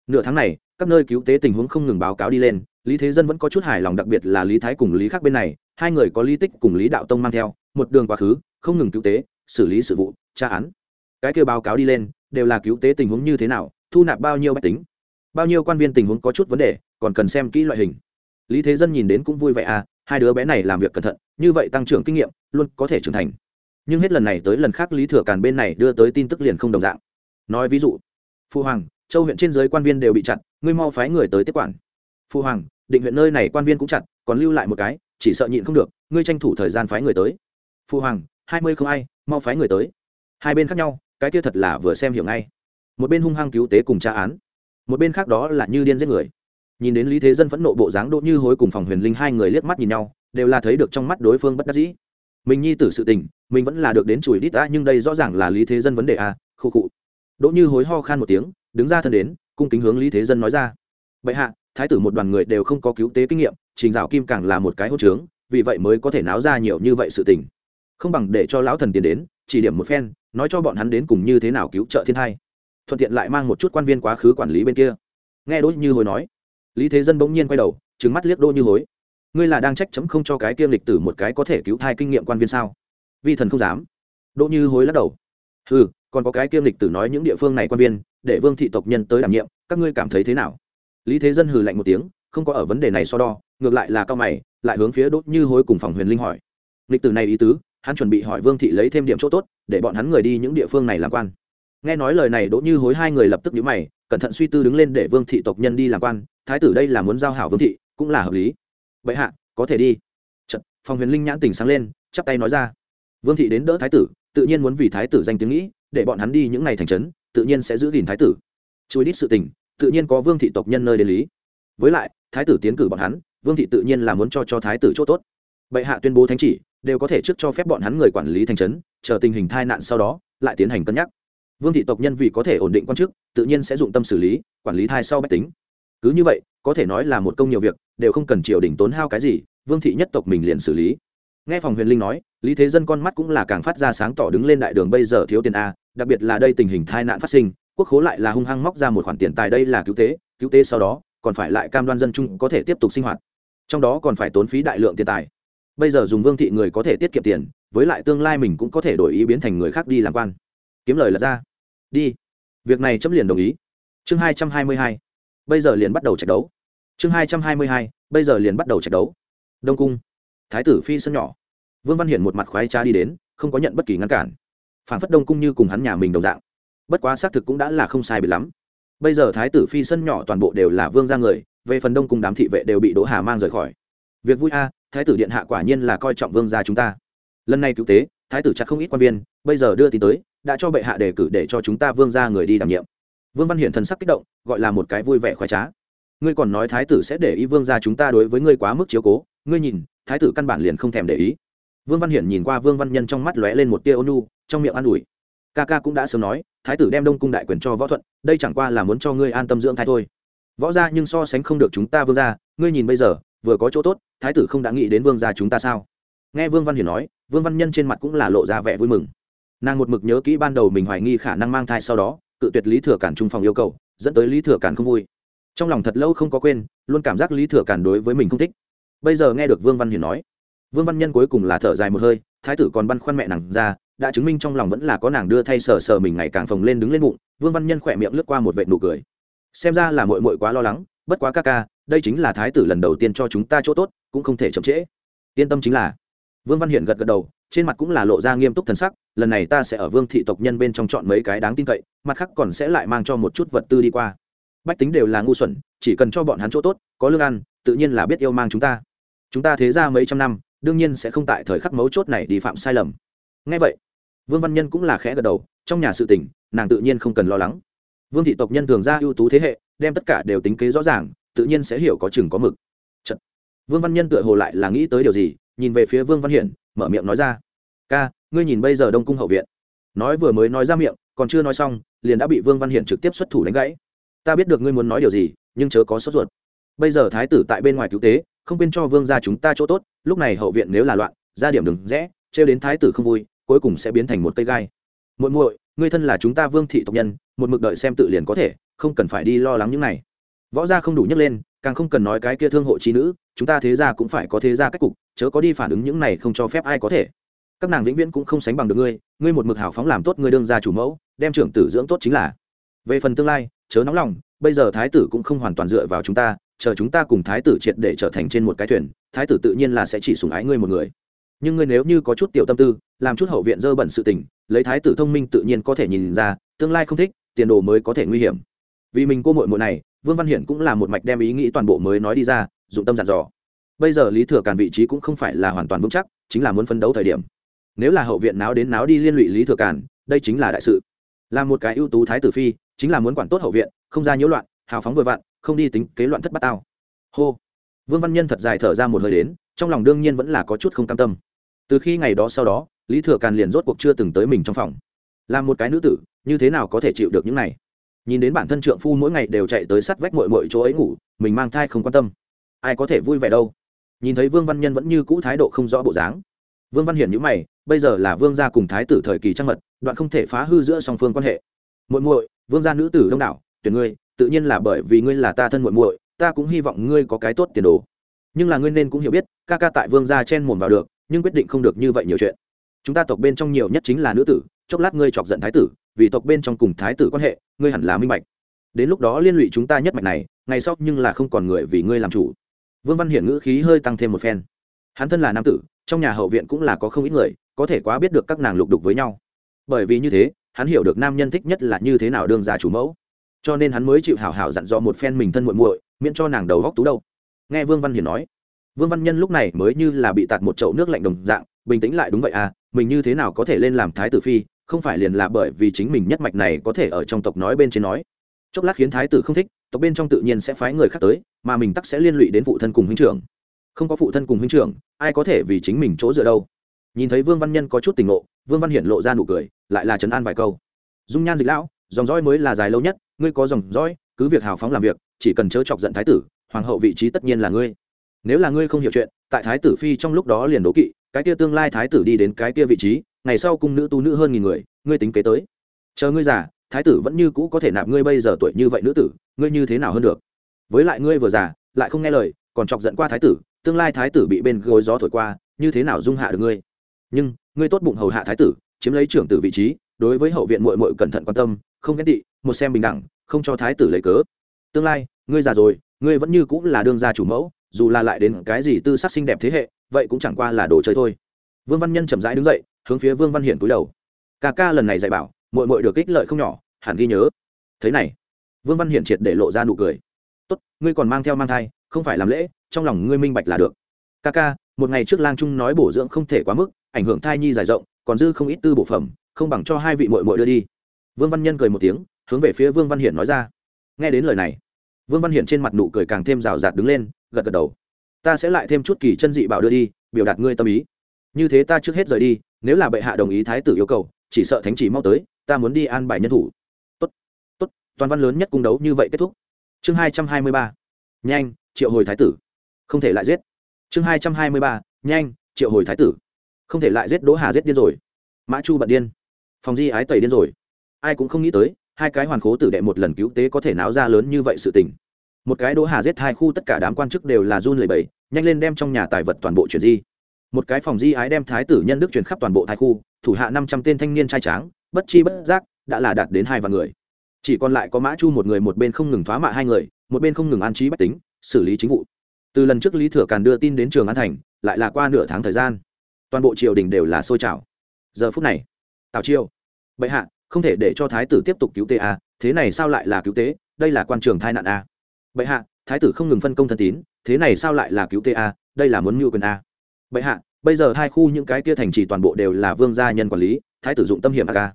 Nửa tháng này, các nơi cứu tế tình huống không ngừng báo cáo đi lên, lý thế dân vẫn có chút hài lòng đặc biệt là lý thái cùng lý khác bên này, hai người có lý tích cùng lý đạo tông mang theo, một đường quá khứ, không ngừng cứu tế, xử lý sự vụ, tra án. Cái kêu báo cáo đi lên, đều là cứu tế tình huống như thế nào, thu nạp bao nhiêu bách tính bao nhiêu quan viên tình huống có chút vấn đề, còn cần xem kỹ loại hình. Lý thế dân nhìn đến cũng vui vẻ à hai đứa bé này làm việc cẩn thận, như vậy tăng trưởng kinh nghiệm, luôn có thể trưởng thành. Nhưng hết lần này tới lần khác lý thừa càn bên này đưa tới tin tức liền không đồng dạng. Nói ví dụ, phu hoàng, châu huyện trên giới quan viên đều bị chặt ngươi mau phái người tới tiếp quản. Phu hoàng, định huyện nơi này quan viên cũng chặt còn lưu lại một cái, chỉ sợ nhịn không được, ngươi tranh thủ thời gian phái người tới. Phu hoàng, hai mươi không ai, mau phái người tới. Hai bên khác nhau, cái kia thật là vừa xem hiểu ngay. Một bên hung hăng cứu tế cùng tra án một bên khác đó là như điên giết người. Nhìn đến lý thế dân phẫn nộ bộ dáng đỗ như hối cùng phòng huyền linh hai người liếc mắt nhìn nhau đều là thấy được trong mắt đối phương bất đắc dĩ. Mình nhi tử sự tình mình vẫn là được đến chùi đít ta nhưng đây rõ ràng là lý thế dân vấn đề a à, khô cụ đỗ như hối ho khan một tiếng đứng ra thân đến cung kính hướng lý thế dân nói ra. Bệ hạ thái tử một đoàn người đều không có cứu tế kinh nghiệm trình dạo kim càng là một cái hỗ trướng vì vậy mới có thể náo ra nhiều như vậy sự tình. Không bằng để cho lão thần tiền đến chỉ điểm một phen nói cho bọn hắn đến cùng như thế nào cứu trợ thiên thai thuận tiện lại mang một chút quan viên quá khứ quản lý bên kia. Nghe đỗ như hối nói, lý thế dân bỗng nhiên quay đầu trứng mắt liếc đỗ như hối. Ngươi là đang trách chấm không cho cái kiêm lịch tử một cái có thể cứu thai kinh nghiệm quan viên sao? Vi thần không dám. Đỗ như hối lắc đầu. Ừ còn có cái kiêm lịch tử nói những địa phương này quan viên, để vương thị tộc nhân tới đảm nhiệm, các ngươi cảm thấy thế nào? Lý thế dân hừ lạnh một tiếng, không có ở vấn đề này so đo, ngược lại là cao mày, lại hướng phía đỗ như hối cùng phòng huyền linh hỏi. Lịch tử này ý tứ, hắn chuẩn bị hỏi vương thị lấy thêm điểm chỗ tốt, để bọn hắn người đi những địa phương này làm quan nghe nói lời này đỗ như hối hai người lập tức nhíu mày cẩn thận suy tư đứng lên để vương thị tộc nhân đi làm quan thái tử đây là muốn giao hảo vương thị cũng là hợp lý. Bệ hạ có thể đi. Chật, phòng huyền linh nhãn tình sáng lên chắp tay nói ra. Vương thị đến đỡ thái tử tự nhiên muốn vì thái tử danh tiếng nghĩ để bọn hắn đi những ngày thành trấn tự nhiên sẽ giữ gìn thái tử. Chui đít sự tình tự nhiên có vương thị tộc nhân nơi đến lý. Với lại thái tử tiến cử bọn hắn vương thị tự nhiên là muốn cho cho thái tử chỗ tốt. Bệ hạ tuyên bố thánh chỉ đều có thể trước cho phép bọn hắn người quản lý thành trấn chờ tình hình tai nạn sau đó lại tiến hành cân nhắc vương thị tộc nhân vì có thể ổn định quan chức, tự nhiên sẽ dụng tâm xử lý, quản lý thai sau bách tính. Cứ như vậy, có thể nói là một công nhiều việc, đều không cần triều đình tốn hao cái gì, vương thị nhất tộc mình liền xử lý. Nghe phòng huyền linh nói, lý thế dân con mắt cũng là càng phát ra sáng tỏ đứng lên đại đường bây giờ thiếu tiền a, đặc biệt là đây tình hình tai nạn phát sinh, quốc khố lại là hung hăng móc ra một khoản tiền tài đây là cứu tế cứu tế sau đó, còn phải lại cam đoan dân chung có thể tiếp tục sinh hoạt. Trong đó còn phải tốn phí đại lượng tiền tài. Bây giờ dùng vương thị người có thể tiết kiệm tiền, với lại tương lai mình cũng có thể đổi ý biến thành người khác đi làm quan kiếm lời lật ra. Đi. Việc này chấm liền đồng ý. Chương hai trăm hai mươi hai. Bây giờ liền bắt đầu trận đấu. Chương hai trăm hai mươi hai. Bây giờ liền bắt đầu trận đấu. Đông cung. Thái tử phi sân nhỏ. Vương văn hiển một mặt khoái trá đi đến, không có nhận bất kỳ ngăn cản. Phản phất đông cung như cùng hắn nhà mình đồng dạng. Bất quá xác thực cũng đã là không sai bị lắm. Bây giờ thái tử phi sân nhỏ toàn bộ đều là vương ra người, về phần đông cung đám thị vệ đều bị đỗ hà mang rời khỏi. Việc vui a, thái tử điện hạ quả nhiên là coi trọng vương gia chúng ta. Lần này cứu tế, thái tử chặt không ít quan viên, bây giờ đưa tin tới đã cho bệ hạ đề cử để cho chúng ta vương ra người đi đảm nhiệm. Vương văn hiển thần sắc kích động, gọi là một cái vui vẻ khoái trá. Ngươi còn nói thái tử sẽ để ý vương ra chúng ta đối với ngươi quá mức chiếu cố, ngươi nhìn, thái tử căn bản liền không thèm để ý. Vương văn hiển nhìn qua vương văn nhân trong mắt lóe lên một tia ônu trong miệng an ủi. Ca ca cũng đã sớm nói, thái tử đem đông cung đại quyền cho võ thuận, đây chẳng qua là muốn cho ngươi an tâm dưỡng thai thôi. Võ ra nhưng so sánh không được chúng ta vương ra ngươi nhìn bây giờ, vừa có chỗ tốt, thái tử không đã nghĩ đến vương gia chúng ta sao? Nghe vương văn hiển nói, vương văn nhân trên mặt cũng là lộ ra vẻ vui mừng nàng một mực nhớ kỹ ban đầu mình hoài nghi khả năng mang thai sau đó, cự tuyệt lý thừa cản trung phòng yêu cầu, dẫn tới lý thừa cản không vui. Trong lòng thật lâu không có quên, luôn cảm giác lý thừa cản đối với mình không thích. Bây giờ nghe được vương văn hiển nói, vương văn nhân cuối cùng là thở dài một hơi, thái tử còn băn khoăn mẹ nàng ra, đã chứng minh trong lòng vẫn là có nàng đưa thay sờ sờ mình ngày càng phồng lên đứng lên bụng, vương văn nhân khỏe miệng lướt qua một vệ nụ cười. Xem ra là mội mội quá lo lắng, bất quá ca ca, đây chính là thái tử lần đầu tiên cho chúng ta chỗ tốt, cũng không thể chậm trễ. Yên tâm chính là, vương văn hiển gật gật đầu trên mặt cũng là lộ ra nghiêm túc thần sắc, lần này ta sẽ ở vương thị tộc nhân bên trong chọn mấy cái đáng tin cậy, mặt khác còn sẽ lại mang cho một chút vật tư đi qua. Bách tính đều là ngu xuẩn, chỉ cần cho bọn hắn chỗ tốt, có lương ăn, tự nhiên là biết yêu mang chúng ta. Chúng ta thế ra mấy trăm năm, đương nhiên sẽ không tại thời khắc mấu chốt này đi phạm sai lầm. Ngay vậy, vương văn nhân cũng là khẽ gật đầu, trong nhà sự tỉnh nàng tự nhiên không cần lo lắng. Vương thị tộc nhân thường ra ưu tú thế hệ, đem tất cả đều tính kế rõ ràng, tự nhiên sẽ hiểu có chừng có mực. Chật. vương văn nhân tựa hồ lại là nghĩ tới điều gì, nhìn về phía vương văn hiển, mở miệng nói ra ca, ngươi nhìn bây giờ đông cung hậu viện. Nói vừa mới nói ra miệng, còn chưa nói xong, liền đã bị vương văn hiển trực tiếp xuất thủ đánh gãy. Ta biết được ngươi muốn nói điều gì, nhưng chớ có sốt ruột. Bây giờ thái tử tại bên ngoài cứu tế, không bên cho vương gia chúng ta chỗ tốt, lúc này hậu viện nếu là loạn, ra điểm đừng rẽ, trêu đến thái tử không vui, cuối cùng sẽ biến thành một cây gai. Muội muội, ngươi thân là chúng ta vương thị tộc nhân, một mực đợi xem tự liền có thể, không cần phải đi lo lắng những này. Võ gia không đủ nhấc lên, càng không cần nói cái kia thương hộ trí nữ, chúng ta thế gia cũng phải có thế gia cách cục, chớ có đi phản ứng những này không cho phép ai có thể các nàng vĩnh viễn cũng không sánh bằng được ngươi ngươi một mực hào phóng làm tốt ngươi đương gia chủ mẫu, đem trưởng tử dưỡng tốt chính là. Về phần tương lai, chớ nóng lòng, bây giờ thái tử cũng không hoàn toàn dựa vào chúng ta, chờ chúng ta cùng thái tử triệt để trở thành trên một cái thuyền, thái tử tự nhiên là sẽ chỉ sủng ái ngươi một người. Nhưng ngươi nếu như có chút tiểu tâm tư, làm chút hậu viện dơ bẩn sự tình, lấy thái tử thông minh tự nhiên có thể nhìn ra, tương lai không thích, tiền đồ mới có thể nguy hiểm. Vì mình cô mội mội này, vương văn hiển cũng là một mạch đem ý nghĩ toàn bộ mới nói đi ra, dụng tâm dặn dò. Bây giờ lý thừa càn vị trí cũng không phải là hoàn toàn vững chắc, chính là muốn phấn đấu thời điểm nếu là hậu viện náo đến náo đi liên lụy lý thừa càn, đây chính là đại sự. Là một cái ưu tú thái tử phi, chính là muốn quản tốt hậu viện, không ra nhiễu loạn, hào phóng vừa vặn, không đi tính kế loạn thất bát tao. Hô. Vương văn nhân thật dài thở ra một hơi đến, trong lòng đương nhiên vẫn là có chút không cam tâm. Từ khi ngày đó sau đó, lý thừa càn liền rốt cuộc chưa từng tới mình trong phòng. Là một cái nữ tử, như thế nào có thể chịu được những này? Nhìn đến bản thân trượng phu mỗi ngày đều chạy tới sắt vách mội mội chỗ ấy ngủ, mình mang thai không quan tâm. Ai có thể vui vẻ đâu? Nhìn thấy vương văn nhân vẫn như cũ thái độ không rõ bộ dáng vương văn hiển nhữ mày, bây giờ là vương gia cùng thái tử thời kỳ trăng mật, đoạn không thể phá hư giữa song phương quan hệ. Muội muội, vương gia nữ tử đông đảo, tuyển ngươi, tự nhiên là bởi vì ngươi là ta thân muội muội, ta cũng hy vọng ngươi có cái tốt tiền đồ. Nhưng là ngươi nên cũng hiểu biết, ca ca tại vương gia chen mồm vào được, nhưng quyết định không được như vậy nhiều chuyện. Chúng ta tộc bên trong nhiều nhất chính là nữ tử, chốc lát ngươi chọc giận thái tử, vì tộc bên trong cùng thái tử quan hệ, ngươi hẳn là minh bạch. Đến lúc đó liên lụy chúng ta nhất mạch này, ngày sau nhưng là không còn người vì ngươi làm chủ. Vương văn hiển ngữ khí hơi tăng thêm một phen. Hắn thân là nam tử trong nhà hậu viện cũng là có không ít người, có thể quá biết được các nàng lục đục với nhau. Bởi vì như thế, hắn hiểu được nam nhân thích nhất là như thế nào đương ra chủ mẫu. Cho nên hắn mới chịu hảo hảo dặn dò một phen mình thân muội muội, miễn cho nàng đầu góc tú đâu. Nghe vương văn hiển nói, vương văn nhân lúc này mới như là bị tạt một chậu nước lạnh đồng dạng, bình tĩnh lại đúng vậy à mình như thế nào có thể lên làm thái tử phi, không phải liền là bởi vì chính mình nhất mạch này có thể ở trong tộc nói bên trên nói. Chốc lát khiến thái tử không thích, tộc bên trong tự nhiên sẽ phái người khác tới, mà mình tắc sẽ liên lụy đến phụ thân cùng huynh trưởng không có phụ thân cùng huynh trưởng, ai có thể vì chính mình chỗ dựa đâu. Nhìn thấy vương văn nhân có chút tình ngộ, vương văn hiển lộ ra nụ cười, lại là trấn an vài câu. Dung nhan dịch lão, dòng dõi mới là dài lâu nhất, ngươi có dòng dõi, cứ việc hào phóng làm việc, chỉ cần chớ chọc giận thái tử, hoàng hậu vị trí tất nhiên là ngươi. Nếu là ngươi không hiểu chuyện, tại thái tử phi trong lúc đó liền đố kỵ, cái kia tương lai thái tử đi đến cái kia vị trí, ngày sau cung nữ tu nữ hơn nghìn người, ngươi tính kế tới. Chờ ngươi già, thái tử vẫn như cũ có thể nạp ngươi bây giờ tuổi như vậy nữ tử, ngươi như thế nào hơn được? Với lại ngươi vừa già, lại không nghe lời, còn chọc giận qua thái tử tương lai thái tử bị bên gối gió thổi qua, như thế nào dung hạ được ngươi? Nhưng, ngươi tốt bụng hầu hạ thái tử, chiếm lấy trưởng tử vị trí, đối với hậu viện mội mội cẩn thận quan tâm, không ghét tị, một xem bình đẳng, không cho thái tử lấy cớ. Tương lai, ngươi già rồi, ngươi vẫn như cũng là đương gia chủ mẫu, dù là lại đến cái gì tư sắc xinh đẹp thế hệ, vậy cũng chẳng qua là đồ chơi thôi. Vương văn nhân chậm rãi đứng dậy, hướng phía vương văn hiển cúi đầu. Ca ca lần này dạy bảo mội mội được ích lợi không nhỏ, hẳn ghi nhớ. Thế này, vương văn hiển triệt để lộ ra nụ cười. Tốt, ngươi còn mang theo mang thai, không phải làm lễ trong lòng ngươi minh bạch là được. Ca ca, một ngày trước lang trung nói bổ dưỡng không thể quá mức, ảnh hưởng thai nhi dài rộng, còn dư không ít tư bộ phẩm, không bằng cho hai vị mội mội đưa đi. Vương văn nhân cười một tiếng, hướng về phía vương văn hiển nói ra. Nghe đến lời này, vương văn hiển trên mặt nụ cười càng thêm rào rạt đứng lên, gật gật đầu. Ta sẽ lại thêm chút kỳ chân dị bảo đưa đi, biểu đạt ngươi tâm ý. Như thế ta trước hết rời đi, nếu là bệ hạ đồng ý thái tử yêu cầu, chỉ sợ thánh chỉ mau tới, ta muốn đi an bài nhân thủ. Tốt tốt, toàn văn lớn nhất cung đấu như vậy kết thúc. Chương hai trăm hai mươi ba. Nhanh, triệu hồi thái tử không thể lại giết. Chương hai trăm hai mươi ba, nhanh, triệu hồi thái tử. Không thể lại giết đỗ hà giết điên rồi. Mã chu bận điên. Phòng di ái tẩy điên rồi. Ai cũng không nghĩ tới, hai cái hoàn khố tử đệ một lần cứu tế có thể náo ra lớn như vậy sự tình. Một cái đỗ hà giết hai khu tất cả đám quan chức đều là run lẩy bẩy, nhanh lên đem trong nhà tài vật toàn bộ chuyển di. Một cái phòng di ái đem thái tử nhân đức chuyển khắp toàn bộ thái khu, thủ hạ năm trăm tên thanh niên trai tráng, bất chi bất giác, đã là đạt đến hai vạn người. Chỉ còn lại có mã chu một người một bên không ngừng thoá mạ hai người, một bên không ngừng an trí bách tính, xử lý chính vụ từ lần trước lý thừa càn đưa tin đến trường an thành, lại là qua nửa tháng thời gian. Toàn bộ triều đình đều là sôi trào. Giờ phút này, tào chiêu bệ hạ, không thể để cho thái tử tiếp tục cứu tế a thế này sao lại là cứu tế, đây là quan trường thai nạn a bệ hạ, thái tử không ngừng phân công thân tín, thế này sao lại là cứu tế a đây là muốn mưu quyền a bệ hạ, bây giờ hai khu những cái kia thành trì toàn bộ đều là vương gia nhân quản lý, thái tử dụng tâm hiểm a ca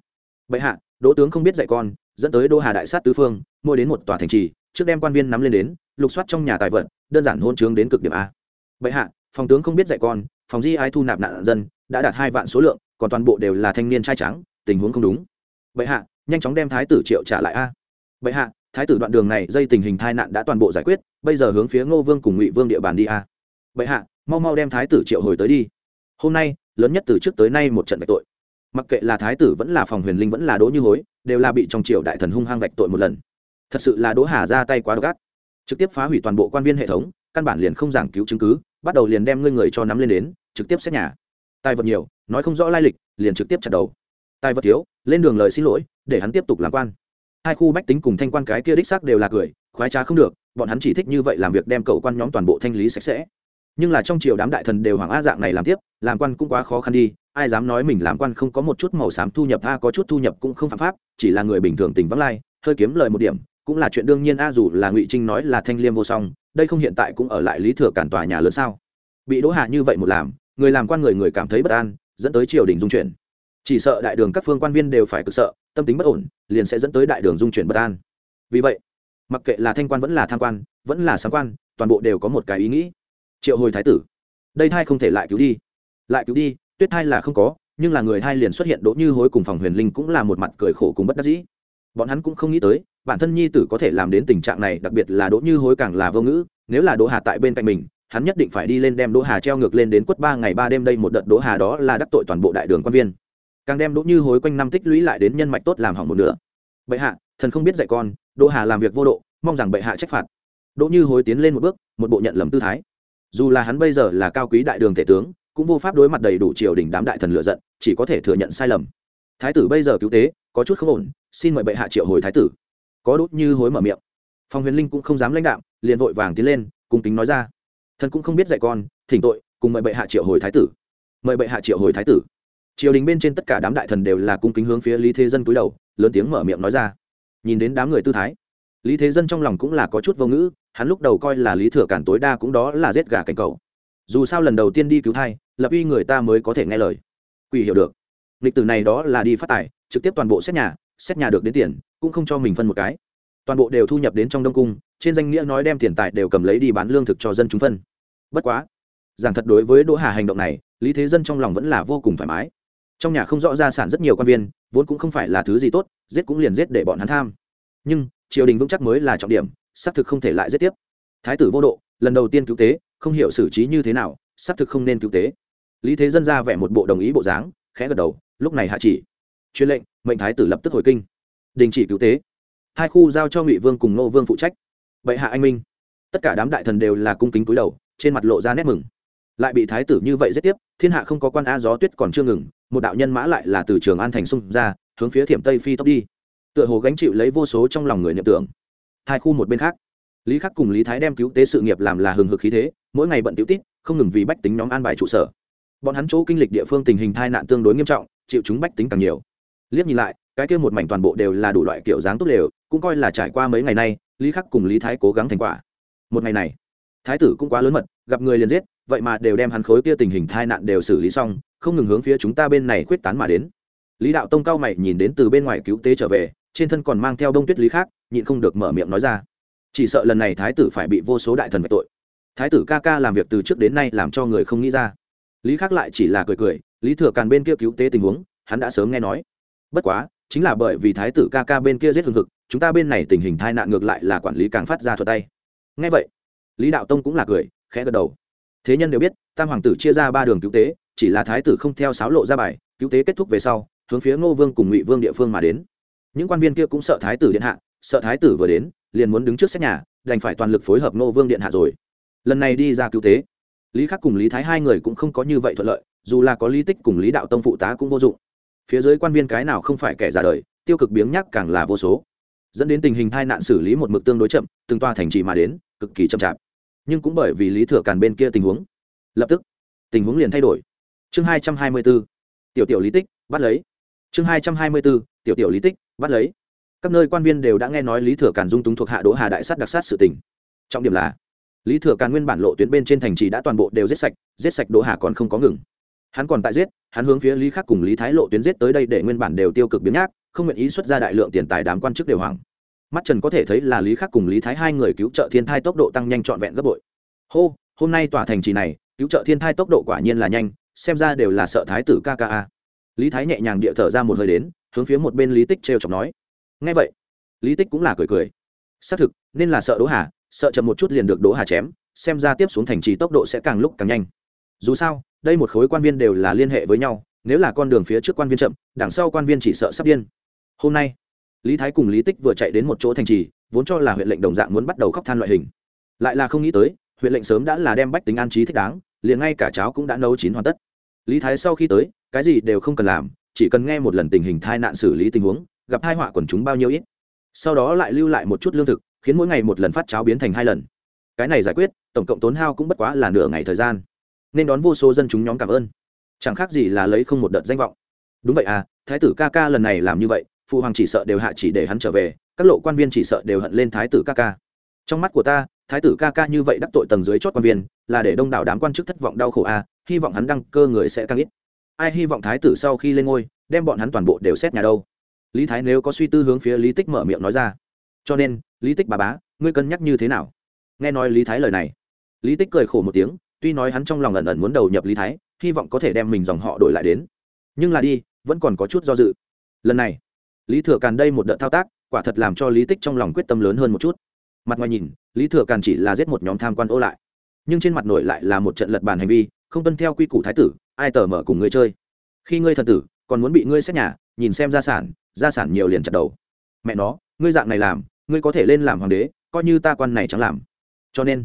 bệ hạ, đỗ tướng không biết dạy con, dẫn tới đô hà đại sát tứ phương mua đến một tòa thành trì, trước đem quan viên nắm lên đến lục soát trong nhà tài vận đơn giản hôn trướng đến cực điểm a. Bệ hạ, phòng tướng không biết dạy con, phòng di ai thu nạp nạn dân, đã đạt hai vạn số lượng, còn toàn bộ đều là thanh niên trai trắng, tình huống không đúng. Bệ hạ, nhanh chóng đem thái tử triệu trả lại a. Bệ hạ, thái tử đoạn đường này dây tình hình tai nạn đã toàn bộ giải quyết, bây giờ hướng phía ngô vương cùng ngụy vương địa bàn đi a. Bệ hạ, mau mau đem thái tử triệu hồi tới đi. Hôm nay, lớn nhất từ trước tới nay một trận vạch tội. Mặc kệ là thái tử vẫn là phòng huyền linh vẫn là đỗ như hối, đều là bị trong triều đại thần hung hăng vạch tội một lần. Thật sự là đỗ hà ra tay quá độc ác trực tiếp phá hủy toàn bộ quan viên hệ thống, căn bản liền không giảng cứu chứng cứ, bắt đầu liền đem ngươi người cho nắm lên đến, trực tiếp xét nhà. Tài vật nhiều, nói không rõ lai lịch, liền trực tiếp chặt đầu. Tài vật thiếu, lên đường lời xin lỗi, để hắn tiếp tục làm quan. Hai khu bách tính cùng thanh quan cái kia đích xác đều là cười, khoái trá không được, bọn hắn chỉ thích như vậy làm việc đem cầu quan nhóm toàn bộ thanh lý sạch sẽ. Nhưng là trong triều đám đại thần đều hoàng a dạng này làm tiếp, làm quan cũng quá khó khăn đi, ai dám nói mình làm quan không có một chút màu xám thu nhập, a có chút thu nhập cũng không phạm pháp, chỉ là người bình thường tình vắng lai, hơi kiếm lời một điểm cũng là chuyện đương nhiên a, dù là ngụy trinh nói là thanh liêm vô song, đây không hiện tại cũng ở lại lý thừa cản tòa nhà lớn sao? Bị đỗ hạ như vậy một làm, người làm quan người người cảm thấy bất an, dẫn tới triều đình dung chuyển. Chỉ sợ đại đường các phương quan viên đều phải cực sợ, tâm tính bất ổn, liền sẽ dẫn tới đại đường dung chuyển bất an. Vì vậy, mặc kệ là thanh quan vẫn là tham quan, vẫn là sáng quan, toàn bộ đều có một cái ý nghĩ. Triệu hồi thái tử, đây thai không thể lại cứu đi. Lại cứu đi, tuyết thai là không có, nhưng là người thai liền xuất hiện đỗ như hối cùng phòng huyền linh cũng là một mặt cười khổ cùng bất đắc dĩ bọn hắn cũng không nghĩ tới, bản thân nhi tử có thể làm đến tình trạng này, đặc biệt là đỗ như hối càng là vô ngữ, nếu là đỗ hà tại bên cạnh mình, hắn nhất định phải đi lên đem đỗ hà treo ngược lên đến quất ba ngày ba đêm đây một đợt đỗ hà đó là đắc tội toàn bộ đại đường quan viên. Càng đem đỗ như hối quanh năm tích lũy lại đến nhân mạch tốt làm hỏng một nửa. Bệ hạ, thần không biết dạy con, đỗ hà làm việc vô độ, mong rằng bệ hạ trách phạt. Đỗ như hối tiến lên một bước, một bộ nhận lầm tư thái. Dù là hắn bây giờ là cao quý đại đường thể tướng, cũng vô pháp đối mặt đầy đủ triều đình đám đại thần lựa giận, chỉ có thể thừa nhận sai lầm. Thái tử bây giờ cứu tế, có chút không ổn xin mời bệ hạ triệu hồi thái tử. Có đốt như hối mở miệng. Phong huyền linh cũng không dám lãnh đạo liền vội vàng tiến lên, cung kính nói ra. Thần cũng không biết dạy con, thỉnh tội, cùng mời bệ hạ triệu hồi thái tử. Mời bệ hạ triệu hồi thái tử. Triều đình bên trên tất cả đám đại thần đều là cung kính hướng phía lý thế dân cúi đầu, lớn tiếng mở miệng nói ra. Nhìn đến đám người tư thái, lý thế dân trong lòng cũng là có chút vô ngữ, hắn lúc đầu coi là lý thừa cản tối đa cũng đó là giết gà cảnh cầu. Dù sao lần đầu tiên đi cứu thai, lập uy người ta mới có thể nghe lời. Quỷ hiểu được. Lịch tử này đó là đi phát tài, trực tiếp toàn bộ xét nhà xét nhà được đến tiền, cũng không cho mình phân một cái. Toàn bộ đều thu nhập đến trong đông cung, trên danh nghĩa nói đem tiền tài đều cầm lấy đi bán lương thực cho dân chúng phân. Bất quá, giảng thật đối với đỗ hà hành động này, lý thế dân trong lòng vẫn là vô cùng thoải mái. Trong nhà không rõ gia sản rất nhiều quan viên, vốn cũng không phải là thứ gì tốt, giết cũng liền giết để bọn hắn tham. Nhưng, triều đình vững chắc mới là trọng điểm, xác thực không thể lại giết tiếp. Thái tử vô độ, lần đầu tiên cứu tế, không hiểu xử trí như thế nào, xác thực không nên cứu tế. Lý thế dân ra vẻ một bộ đồng ý bộ dáng, khẽ gật đầu, lúc này hạ chỉ. Truyền lệnh mệnh thái tử lập tức hồi kinh. Đình chỉ cứu tế. Hai khu giao cho ngụy vương cùng nô vương phụ trách. Bệ hạ anh minh. Tất cả đám đại thần đều là cung kính túi đầu, trên mặt lộ ra nét mừng. Lại bị thái tử như vậy giết tiếp, thiên hạ không có quan a gió tuyết còn chưa ngừng, một đạo nhân mã lại là từ trường an thành xung ra, hướng phía thiểm tây phi tốc đi. Tựa hồ gánh chịu lấy vô số trong lòng người niệm tưởng. Hai khu một bên khác, lý khắc cùng lý thái đem cứu tế sự nghiệp làm là hừng hực khí thế, mỗi ngày bận tiểu tít không ngừng vì bách tính nhóm an bài trụ sở. Bọn hắn chỗ kinh lịch địa phương tình hình tai nạn tương đối nghiêm trọng, chịu chúng bách tính càng nhiều liếc nhìn lại, cái kia một mảnh toàn bộ đều là đủ loại kiểu dáng tốt đều cũng coi là trải qua mấy ngày nay, lý khắc cùng lý thái cố gắng thành quả. Một ngày này, thái tử cũng quá lớn mật, gặp người liền giết, vậy mà đều đem hắn khối kia tình hình tai nạn đều xử lý xong, không ngừng hướng phía chúng ta bên này quyết tán mà đến. Lý đạo tông cao mày nhìn đến từ bên ngoài cứu tế trở về, trên thân còn mang theo đông tuyết lý khác nhịn không được mở miệng nói ra. Chỉ sợ lần này thái tử phải bị vô số đại thần vạch tội. Thái tử ca ca làm việc từ trước đến nay làm cho người không nghĩ ra. Lý khác lại chỉ là cười cười, lý thừa càn bên kia cứu tế tình huống, hắn đã sớm nghe nói bất quá, chính là bởi vì thái tử ca ca bên kia giết hừng hực chúng ta bên này tình hình tai nạn ngược lại là quản lý càng phát ra thuật tay. Nghe vậy, lý đạo tông cũng là cười, khẽ gật đầu. Thế nhân đều biết, tam hoàng tử chia ra ba đường cứu tế, chỉ là thái tử không theo sáo lộ ra bài, cứu tế kết thúc về sau, hướng phía ngô vương cùng ngụy vương địa phương mà đến. Những quan viên kia cũng sợ thái tử điện hạ, sợ thái tử vừa đến, liền muốn đứng trước xét nhà, đành phải toàn lực phối hợp ngô vương điện hạ rồi. Lần này đi ra cứu tế. Lý khắc cùng lý thái hai người cũng không có như vậy thuận lợi, dù là có lý tích cùng lý đạo tông phụ tá cũng vô dụng phía dưới quan viên cái nào không phải kẻ già đời, tiêu cực biếng nhắc càng là vô số. Dẫn đến tình hình tai nạn xử lý một mực tương đối chậm, từng toa thành trì mà đến, cực kỳ chậm chạp. Nhưng cũng bởi vì lý thừa càn bên kia tình huống. Lập tức, tình huống liền thay đổi. Chương hai trăm hai mươi b ố tiểu tiểu lý tích, bắt lấy. Chương hai trăm hai mươi b ố tiểu tiểu lý tích, bắt lấy. Các nơi quan viên đều đã nghe nói lý thừa càn dung túng thuộc hạ đỗ hà đại sát đặc sát sự tình. Trọng điểm là, lý thừa càn nguyên bản lộ tuyến bên trên thành trì đã toàn bộ đều giết sạch giết sạch đỗ hà còn không có ngừng hắn còn tại giết, hắn hướng phía lý khắc cùng lý thái lộ tuyến giết tới đây để nguyên bản đều tiêu cực biến nhác, không nguyện ý xuất ra đại lượng tiền tài đám quan chức đều hoàng mắt trần có thể thấy là lý khắc cùng lý thái hai người cứu trợ thiên thai tốc độ tăng nhanh trọn vẹn gấp bội. Hô, hôm nay tòa thành trì này, cứu trợ thiên thai tốc độ quả nhiên là nhanh, xem ra đều là sợ thái tử kka lý thái nhẹ nhàng địa thở ra một hơi đến, hướng phía một bên lý tích trêu chọc nói. Ngay vậy, lý tích cũng là cười cười. Xác thực, nên là sợ đỗ hà, sợ chậm một chút liền được đỗ hà chém, xem ra tiếp xuống thành trì tốc độ sẽ càng lúc càng nhanh. Dù sao đây một khối quan viên đều là liên hệ với nhau, nếu là con đường phía trước quan viên chậm, đằng sau quan viên chỉ sợ sắp điên. Hôm nay, lý thái cùng lý tích vừa chạy đến một chỗ thành trì, vốn cho là huyện lệnh đồng dạng muốn bắt đầu khóc than loại hình. Lại là không nghĩ tới, huyện lệnh sớm đã là đem bách tính an trí thích đáng, liền ngay cả cháo cũng đã nấu chín hoàn tất. Lý thái sau khi tới, cái gì đều không cần làm, chỉ cần nghe một lần tình hình tai nạn xử lý tình huống, gặp hai họa quần chúng bao nhiêu ít. Sau đó lại lưu lại một chút lương thực, khiến mỗi ngày một lần phát cháo biến thành hai lần. Cái này giải quyết, tổng cộng tốn hao cũng bất quá là nửa ngày thời gian nên đón vô số dân chúng nhóm cảm ơn. Chẳng khác gì là lấy không một đợt danh vọng. Đúng vậy à thái tử ca ca lần này làm như vậy, phụ hoàng chỉ sợ đều hạ chỉ để hắn trở về, các lộ quan viên chỉ sợ đều hận lên thái tử ca ca. Trong mắt của ta, thái tử ca ca như vậy đắc tội tầng dưới chót quan viên, là để đông đảo đám quan chức thất vọng đau khổ a hy vọng hắn đăng cơ người sẽ càng ít. Ai hy vọng thái tử sau khi lên ngôi, đem bọn hắn toàn bộ đều xét nhà đâu? Lý thái nếu có suy tư hướng phía lý tích mở miệng nói ra. Cho nên, lý tích bà bá, ngươi cân nhắc như thế nào? Nghe nói lý thái lời này, lý tích cười khổ một tiếng tuy nói hắn trong lòng ẩn ẩn muốn đầu nhập lý thái, hy vọng có thể đem mình dòng họ đổi lại đến. Nhưng là đi, vẫn còn có chút do dự. Lần này, lý thừa càn đây một đợt thao tác, quả thật làm cho lý tích trong lòng quyết tâm lớn hơn một chút. Mặt ngoài nhìn, lý thừa càn chỉ là giết một nhóm tham quan ô lại. Nhưng trên mặt nổi lại là một trận lật bàn hành vi, không tuân theo quy củ thái tử, ai tờ mở cùng ngươi chơi. Khi ngươi thần tử, còn muốn bị ngươi xét nhà, nhìn xem gia sản gia sản nhiều liền chặt đầu. Mẹ nó, ngươi dạng này làm, ngươi có thể lên làm hoàng đế, coi như ta quan này chẳng làm. Cho nên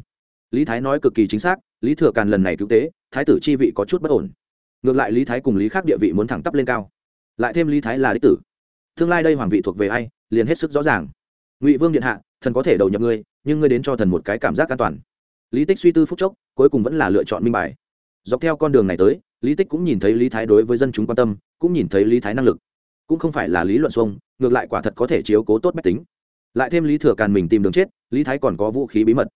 lý thái nói cực kỳ chính xác, lý thừa càn lần này cứu tế, thái tử chi vị có chút bất ổn. Ngược lại lý thái cùng lý khác địa vị muốn thẳng tắp lên cao. Lại thêm lý thái là đích tử. Tương lai đây hoàng vị thuộc về ai, liền hết sức rõ ràng. Ngụy vương điện hạ, thần có thể đầu nhập ngươi, nhưng ngươi đến cho thần một cái cảm giác an toàn. Lý tích suy tư phúc chốc, cuối cùng vẫn là lựa chọn minh bài. Dọc theo con đường này tới, lý tích cũng nhìn thấy lý thái đối với dân chúng quan tâm, cũng nhìn thấy lý thái năng lực. Cũng không phải là lý luận xuông, ngược lại quả thật có thể chiếu cố tốt bách tính. Lại thêm lý thừa càn mình tìm đường chết, lý thái còn có vũ khí bí mật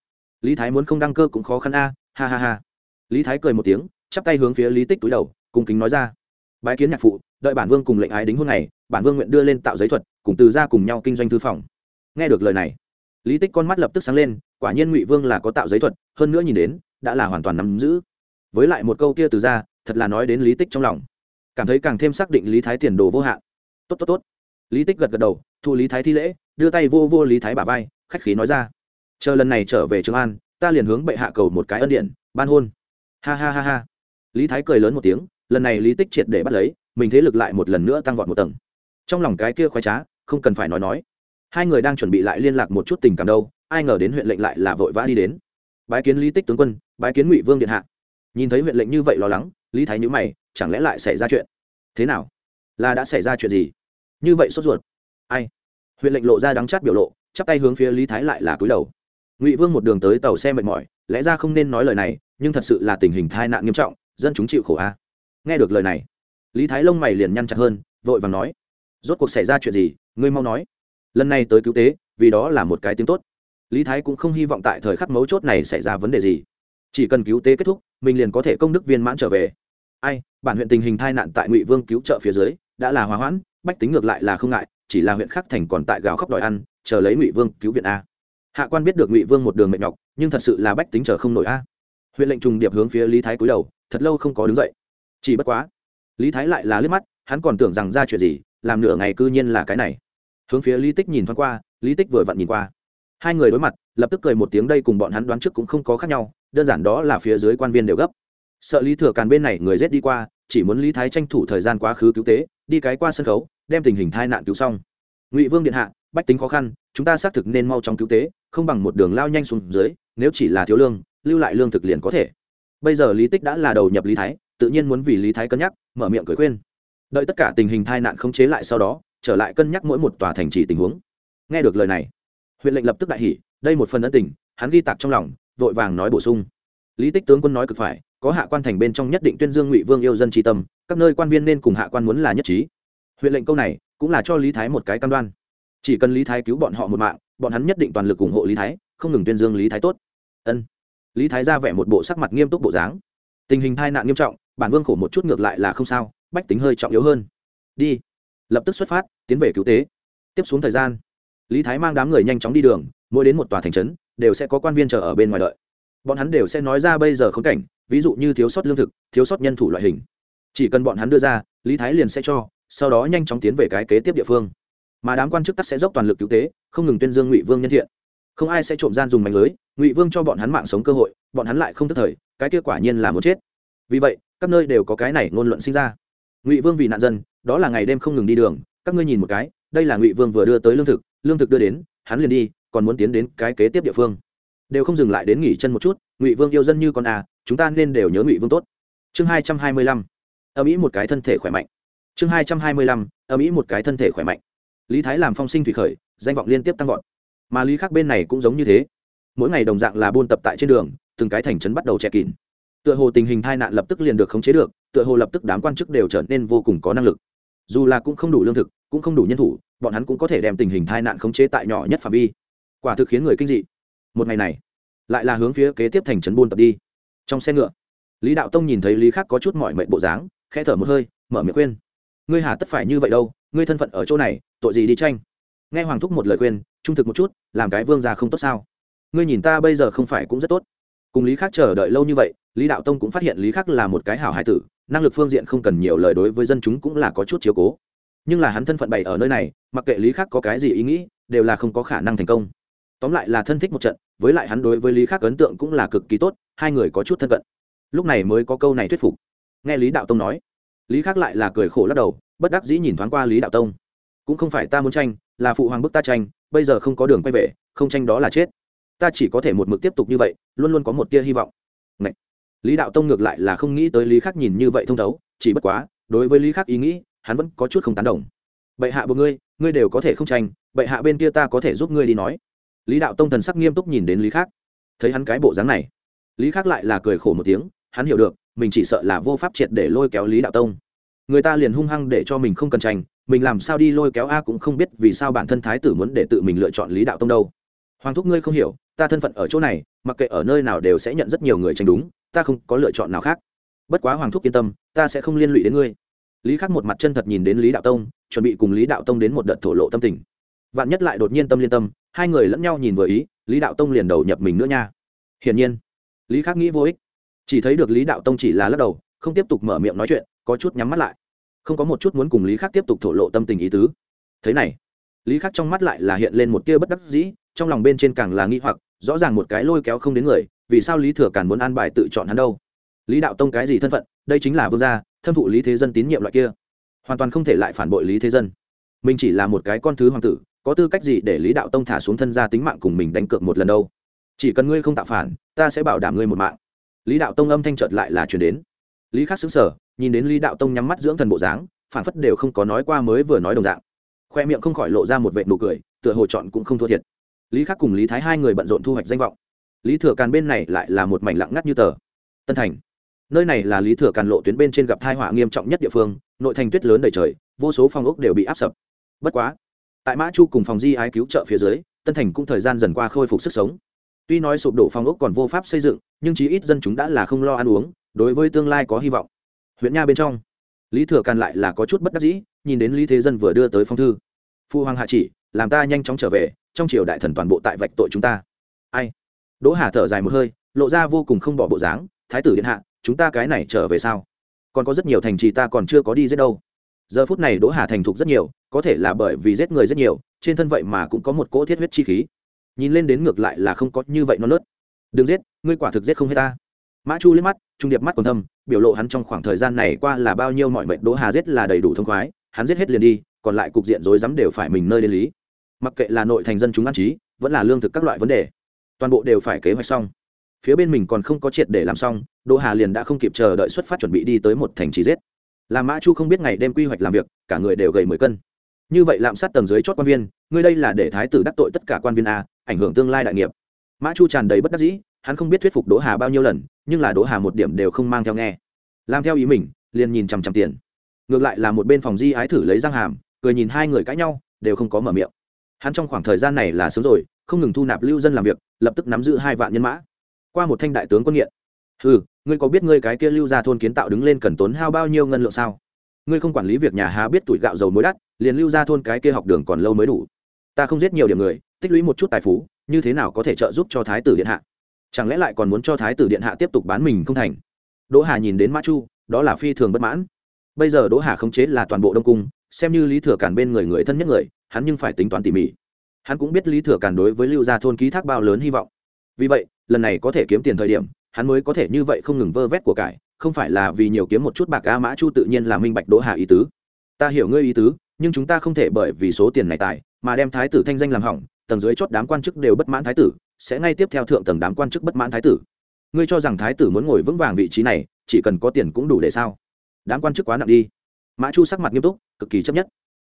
lý thái muốn không đăng cơ cũng khó khăn a, ha ha ha. Lý thái cười một tiếng, chắp tay hướng phía lý tích túi đầu, cung kính nói ra. Bái kiến nhạc phụ, đợi bản vương cùng lệnh ái đính hôn này bản vương nguyện đưa lên tạo giấy thuật, cùng từ ra cùng nhau kinh doanh thư phòng. Nghe được lời này, lý tích con mắt lập tức sáng lên, quả nhiên ngụy vương là có tạo giấy thuật, hơn nữa nhìn đến, đã là hoàn toàn nắm giữ. Với lại một câu kia từ ra thật là nói đến lý tích trong lòng. Cảm thấy càng thêm xác định lý thái tiền đồ vô hạn. Tốt tốt tốt. Lý tích gật gật đầu, thu lý thái thi lễ, đưa tay vô vô lý thái bả vai, khách khí nói ra chờ lần này trở về trường an, ta liền hướng bệ hạ cầu một cái ân điện, ban hôn. Ha ha ha ha. Lý thái cười lớn một tiếng, lần này lý tích triệt để bắt lấy, mình thế lực lại một lần nữa tăng vọt một tầng. Trong lòng cái kia khoái trá, không cần phải nói nói. Hai người đang chuẩn bị lại liên lạc một chút tình cảm đâu, ai ngờ đến huyện lệnh lại là vội vã đi đến. Bái kiến lý tích tướng quân, bái kiến ngụy vương điện hạ. Nhìn thấy huyện lệnh như vậy lo lắng, lý thái nhữ mày, chẳng lẽ lại xảy ra chuyện? Thế nào? Là đã xảy ra chuyện gì? Như vậy sốt ruột. Ai? Huyện lệnh lộ ra đắng chát biểu lộ, chắp tay hướng phía lý thái lại là cúi đầu ngụy vương một đường tới tàu xe mệt mỏi lẽ ra không nên nói lời này nhưng thật sự là tình hình tai nạn nghiêm trọng dân chúng chịu khổ a nghe được lời này lý thái lông mày liền nhăn chặt hơn vội vàng nói rốt cuộc xảy ra chuyện gì ngươi mau nói lần này tới cứu tế vì đó là một cái tiếng tốt lý thái cũng không hy vọng tại thời khắc mấu chốt này xảy ra vấn đề gì chỉ cần cứu tế kết thúc mình liền có thể công đức viên mãn trở về ai bản huyện tình hình tai nạn tại ngụy vương cứu trợ phía dưới đã là hòa hoãn bách tính ngược lại là không ngại chỉ là huyện khắc thành còn tại gào khóc đòi ăn chờ lấy ngụy vương cứu viện a hạ quan biết được ngụy vương một đường mệt nhọc, nhưng thật sự là bách tính chờ không nổi a. Huyện lệnh trùng điệp hướng phía lý thái cúi đầu, thật lâu không có đứng dậy. Chỉ bất quá, lý thái lại là liếc mắt, hắn còn tưởng rằng ra chuyện gì, làm nửa ngày cư nhiên là cái này. Hướng phía lý tích nhìn thoáng qua, lý tích vừa vặn nhìn qua. Hai người đối mặt, lập tức cười một tiếng đây cùng bọn hắn đoán trước cũng không có khác nhau, đơn giản đó là phía dưới quan viên đều gấp. Sợ lý thừa càn bên này người rết đi qua, chỉ muốn lý thái tranh thủ thời gian quá khứ cứu tế, đi cái qua sân khấu, đem tình hình tai nạn cứu xong. Ngụy vương điện hạ, bách tính khó khăn chúng ta xác thực nên mau chóng cứu tế, không bằng một đường lao nhanh xuống dưới, nếu chỉ là thiếu lương, lưu lại lương thực liền có thể. Bây giờ lý tích đã là đầu nhập lý thái, tự nhiên muốn vì lý thái cân nhắc, mở miệng cười khuyên. Đợi tất cả tình hình tai nạn không chế lại sau đó, trở lại cân nhắc mỗi một tòa thành trì tình huống. Nghe được lời này, huyện lệnh lập tức đại hỉ, đây một phần ân tình, hắn ghi tạc trong lòng, vội vàng nói bổ sung. Lý tích tướng quân nói cực phải, có hạ quan thành bên trong nhất định tuyên dương ngụy vương yêu dân tri tâm, các nơi quan viên nên cùng hạ quan muốn là nhất trí. Huyện lệnh câu này, cũng là cho lý thái một cái cam đoan chỉ cần lý thái cứu bọn họ một mạng, bọn hắn nhất định toàn lực ủng hộ lý thái, không ngừng tuyên dương lý thái tốt. Ân. Lý thái ra vẻ một bộ sắc mặt nghiêm túc bộ dáng. Tình hình tai nạn nghiêm trọng, bản vương khổ một chút ngược lại là không sao, bách tính hơi trọng yếu hơn. Đi. Lập tức xuất phát, tiến về cứu tế. Tiếp xuống thời gian, lý thái mang đám người nhanh chóng đi đường, mỗi đến một tòa thành trấn, đều sẽ có quan viên chờ ở bên ngoài đợi. Bọn hắn đều sẽ nói ra bây giờ khống cảnh, ví dụ như thiếu sót lương thực, thiếu sót nhân thủ loại hình. Chỉ cần bọn hắn đưa ra, lý thái liền sẽ cho, sau đó nhanh chóng tiến về cái kế tiếp địa phương mà đám quan chức tắc sẽ dốc toàn lực cứu tế, không ngừng tuyên dương ngụy vương nhân thiện. Không ai sẽ trộm gian dùng mảnh lưới, ngụy vương cho bọn hắn mạng sống cơ hội, bọn hắn lại không tức thời, cái kia quả nhiên là muốn chết. Vì vậy, các nơi đều có cái này ngôn luận sinh ra. Ngụy vương vì nạn dân, đó là ngày đêm không ngừng đi đường, các ngươi nhìn một cái, đây là ngụy vương vừa đưa tới lương thực lương thực đưa đến, hắn liền đi, còn muốn tiến đến cái kế tiếp địa phương. Đều không dừng lại đến nghỉ chân một chút, ngụy vương yêu dân như con à chúng ta nên đều nhớ ngụy vương tốt. Chương hai trăm hai mươi lăm. Âm ý một cái thân thể khỏe mạnh. Chương hai trăm hai mươi lăm. Âm ý một cái thân thể khỏe mạnh lý thái làm phong sinh thủy khởi, danh vọng liên tiếp tăng vọt. Mà lý khác bên này cũng giống như thế. Mỗi ngày đồng dạng là buôn tập tại trên đường, từng cái thành trấn bắt đầu che kín. Tựa hồ tình hình tai nạn lập tức liền được khống chế được, tựa hồ lập tức đám quan chức đều trở nên vô cùng có năng lực. Dù là cũng không đủ lương thực, cũng không đủ nhân thủ, bọn hắn cũng có thể đem tình hình tai nạn khống chế tại nhỏ nhất phạm vi. Quả thực khiến người kinh dị. Một ngày này, lại là hướng phía kế tiếp thành trấn buôn tập đi. Trong xe ngựa, lý đạo tông nhìn thấy lý khắc có chút mỏi mệt bộ dáng, khẽ thở một hơi, mở miệng khuyên. Ngươi hà tất phải như vậy đâu, ngươi thân phận ở chỗ này tội gì đi tranh? Nghe hoàng thúc một lời khuyên, trung thực một chút, làm cái vương già không tốt sao? Ngươi nhìn ta bây giờ không phải cũng rất tốt. Cùng lý khắc chờ đợi lâu như vậy, lý đạo tông cũng phát hiện lý khắc là một cái hảo hải tử, năng lực phương diện không cần nhiều lời đối với dân chúng cũng là có chút chiếu cố. Nhưng là hắn thân phận bày ở nơi này, mặc kệ lý khắc có cái gì ý nghĩ, đều là không có khả năng thành công. Tóm lại là thân thích một trận, với lại hắn đối với lý khắc ấn tượng cũng là cực kỳ tốt, hai người có chút thân cận. Lúc này mới có câu này thuyết phục. Nghe lý đạo tông nói, lý khắc lại là cười khổ lắc đầu, bất đắc dĩ nhìn thoáng qua lý đạo tông cũng không phải ta muốn tranh, là phụ hoàng bức ta tranh, bây giờ không có đường quay về, không tranh đó là chết. Ta chỉ có thể một mực tiếp tục như vậy, luôn luôn có một tia hy vọng. Ngậy! lý đạo tông ngược lại là không nghĩ tới lý khắc nhìn như vậy thông thấu, chỉ bất quá, đối với lý khắc ý nghĩ, hắn vẫn có chút không tán đồng. Bệ hạ bộ ngươi ngươi đều có thể không tranh, bệ hạ bên kia ta có thể giúp ngươi đi nói. Lý đạo tông thần sắc nghiêm túc nhìn đến lý khắc. Thấy hắn cái bộ dáng này, lý khắc lại là cười khổ một tiếng, hắn hiểu được, mình chỉ sợ là vô pháp triệt để lôi kéo lý đạo tông. Người ta liền hung hăng để cho mình không cần tranh mình làm sao đi lôi kéo a cũng không biết vì sao bản thân thái tử muốn để tự mình lựa chọn lý đạo tông đâu. Hoàng thúc ngươi không hiểu, ta thân phận ở chỗ này, mặc kệ ở nơi nào đều sẽ nhận rất nhiều người tranh đúng, ta không có lựa chọn nào khác. Bất quá hoàng thúc yên tâm, ta sẽ không liên lụy đến ngươi. Lý khắc một mặt chân thật nhìn đến lý đạo tông, chuẩn bị cùng lý đạo tông đến một đợt thổ lộ tâm tình. Vạn nhất lại đột nhiên tâm liên tâm, hai người lẫn nhau nhìn vừa ý, lý đạo tông liền đầu nhập mình nữa nha. Hiển nhiên, lý khắc nghĩ vô ích. Chỉ thấy được lý đạo tông chỉ là lắc đầu, không tiếp tục mở miệng nói chuyện, có chút nhắm mắt lại không có một chút muốn cùng lý khắc tiếp tục thổ lộ tâm tình ý tứ. Thế này, lý khắc trong mắt lại là hiện lên một tia bất đắc dĩ, trong lòng bên trên càng là nghi hoặc, rõ ràng một cái lôi kéo không đến người, vì sao lý thừa càn muốn an bài tự chọn hắn đâu? Lý đạo tông cái gì thân phận? Đây chính là vương gia, thâm thụ lý thế dân tín nhiệm loại kia. Hoàn toàn không thể lại phản bội lý thế dân. Mình chỉ là một cái con thứ hoàng tử, có tư cách gì để lý đạo tông thả xuống thân gia tính mạng cùng mình đánh cược một lần đâu? Chỉ cần ngươi không tạo phản, ta sẽ bảo đảm ngươi một mạng. Lý đạo tông âm thanh trợt lại là chuyển đến. Lý khắc xứng sở nhìn đến lý đạo tông nhắm mắt dưỡng thần bộ dáng phản phất đều không có nói qua mới vừa nói đồng dạng. Khoe miệng không khỏi lộ ra một vệ nụ cười, tựa hồ chọn cũng không thua thiệt. Lý khắc cùng lý thái hai người bận rộn thu hoạch danh vọng. Lý thừa càn bên này lại là một mảnh lặng ngắt như tờ. Tân thành. Nơi này là lý thừa càn lộ tuyến bên trên gặp thai họa nghiêm trọng nhất địa phương, nội thành tuyết lớn đầy trời, vô số phòng ốc đều bị áp sập. Bất quá, tại mã chu cùng phòng di ái cứu trợ phía dưới, tân thành cũng thời gian dần qua khôi phục sức sống. Tuy nói sụp đổ phòng ốc còn vô pháp xây dựng, nhưng chí ít dân chúng đã là không lo ăn uống, đối với tương lai có hy vọng huyện nha bên trong. Lý thừa càn lại là có chút bất đắc dĩ, nhìn đến lý thế dân vừa đưa tới phong thư. Phu hoàng hạ chỉ, làm ta nhanh chóng trở về, trong triều đại thần toàn bộ tại vạch tội chúng ta. Ai? Đỗ hà thở dài một hơi, lộ ra vô cùng không bỏ bộ dáng, thái tử điện hạ, chúng ta cái này trở về sao? Còn có rất nhiều thành trì ta còn chưa có đi giết đâu. Giờ phút này đỗ hà thành thục rất nhiều, có thể là bởi vì giết người rất nhiều, trên thân vậy mà cũng có một cỗ thiết huyết chi khí. Nhìn lên đến ngược lại là không có như vậy non nớt. Đừng giết, ngươi quả thực giết không hết ta mã chu liếc mắt, trung điệp mắt còn thâm, biểu lộ hắn trong khoảng thời gian này qua là bao nhiêu mọi mệnh đỗ hà giết là đầy đủ thông khoái, hắn giết hết liền đi, còn lại cục diện rối rắm đều phải mình nơi đến lý. Mặc kệ là nội thành dân chúng ăn trí, vẫn là lương thực các loại vấn đề, toàn bộ đều phải kế hoạch xong. Phía bên mình còn không có triệt để làm xong, đỗ hà liền đã không kịp chờ đợi xuất phát chuẩn bị đi tới một thành trì giết. Làm mã chu không biết ngày đêm quy hoạch làm việc, cả người đều gầy mười cân. Như vậy lạm sát tầng dưới chót quan viên, ngươi đây là để thái tử đắc tội tất cả quan viên a, ảnh hưởng tương lai đại nghiệp. Mã chu tràn đầy bất đắc dĩ hắn không biết thuyết phục đỗ hà bao nhiêu lần, nhưng là đỗ hà một điểm đều không mang theo nghe. Làm theo ý mình, liền nhìn chằm chằm tiền. Ngược lại là một bên phòng di ái thử lấy răng hàm, cười nhìn hai người cãi nhau, đều không có mở miệng. Hắn trong khoảng thời gian này là sớm rồi, không ngừng thu nạp lưu dân làm việc, lập tức nắm giữ hai vạn nhân mã. Qua một thanh đại tướng quân nghiện. Ừ ngươi có biết ngươi cái kia lưu ra thôn kiến tạo đứng lên cần tốn hao bao nhiêu ngân lượng sao? Ngươi không quản lý việc nhà há biết tuổi gạo dầu mối đắt, liền lưu ra thôn cái kia học đường còn lâu mới đủ. Ta không giết nhiều điểm người, tích lũy một chút tài phú, như thế nào có thể trợ giúp cho thái tử điện hạ? Chẳng lẽ lại còn muốn cho thái tử điện hạ tiếp tục bán mình không thành? Đỗ hà nhìn đến mã chu, đó là phi thường bất mãn. Bây giờ đỗ hà khống chế là toàn bộ đông cung, xem như lý thừa cản bên người người thân nhất người, hắn nhưng phải tính toán tỉ mỉ. Hắn cũng biết lý thừa cản đối với lưu gia thôn ký thác bao lớn hy vọng. Vì vậy, lần này có thể kiếm tiền thời điểm, hắn mới có thể như vậy không ngừng vơ vét của cải, không phải là vì nhiều kiếm một chút bạc a mã chu tự nhiên là minh bạch đỗ hà ý tứ. Ta hiểu ngươi ý tứ, nhưng chúng ta không thể bởi vì số tiền này tài, mà đem thái tử thanh danh làm hỏng, tầng dưới chót đám quan chức đều bất mãn thái tử sẽ ngay tiếp theo thượng tầng đám quan chức bất mãn thái tử. Ngươi cho rằng thái tử muốn ngồi vững vàng vị trí này, chỉ cần có tiền cũng đủ để sao? Đám quan chức quá nặng đi. Mã chu sắc mặt nghiêm túc, cực kỳ chấp nhất.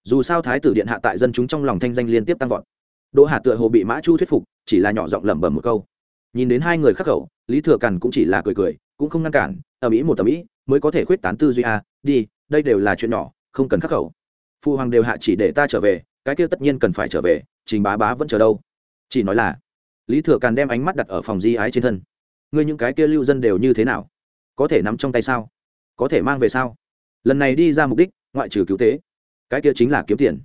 Dù sao thái tử điện hạ tại dân chúng trong lòng thanh danh liên tiếp tăng vọt. Đỗ hà tựa hồ bị mã chu thuyết phục, chỉ là nhỏ giọng lẩm bẩm một câu. Nhìn đến hai người khắc khẩu, lý thừa càn cũng chỉ là cười cười, cũng không ngăn cản ở mỹ một tầm mỹ mới có thể khuyết tán tư duy a đi, đây đều là chuyện nhỏ, không cần khắc khẩu. Phụ hoàng đều hạ chỉ để ta trở về, cái kia tất nhiên cần phải trở về, trình bá bá vẫn chờ đâu. Chỉ nói là lý thừa càn đem ánh mắt đặt ở phòng di ái trên thân ngươi những cái kia lưu dân đều như thế nào có thể nắm trong tay sao có thể mang về sao lần này đi ra mục đích ngoại trừ cứu tế cái kia chính là kiếm tiền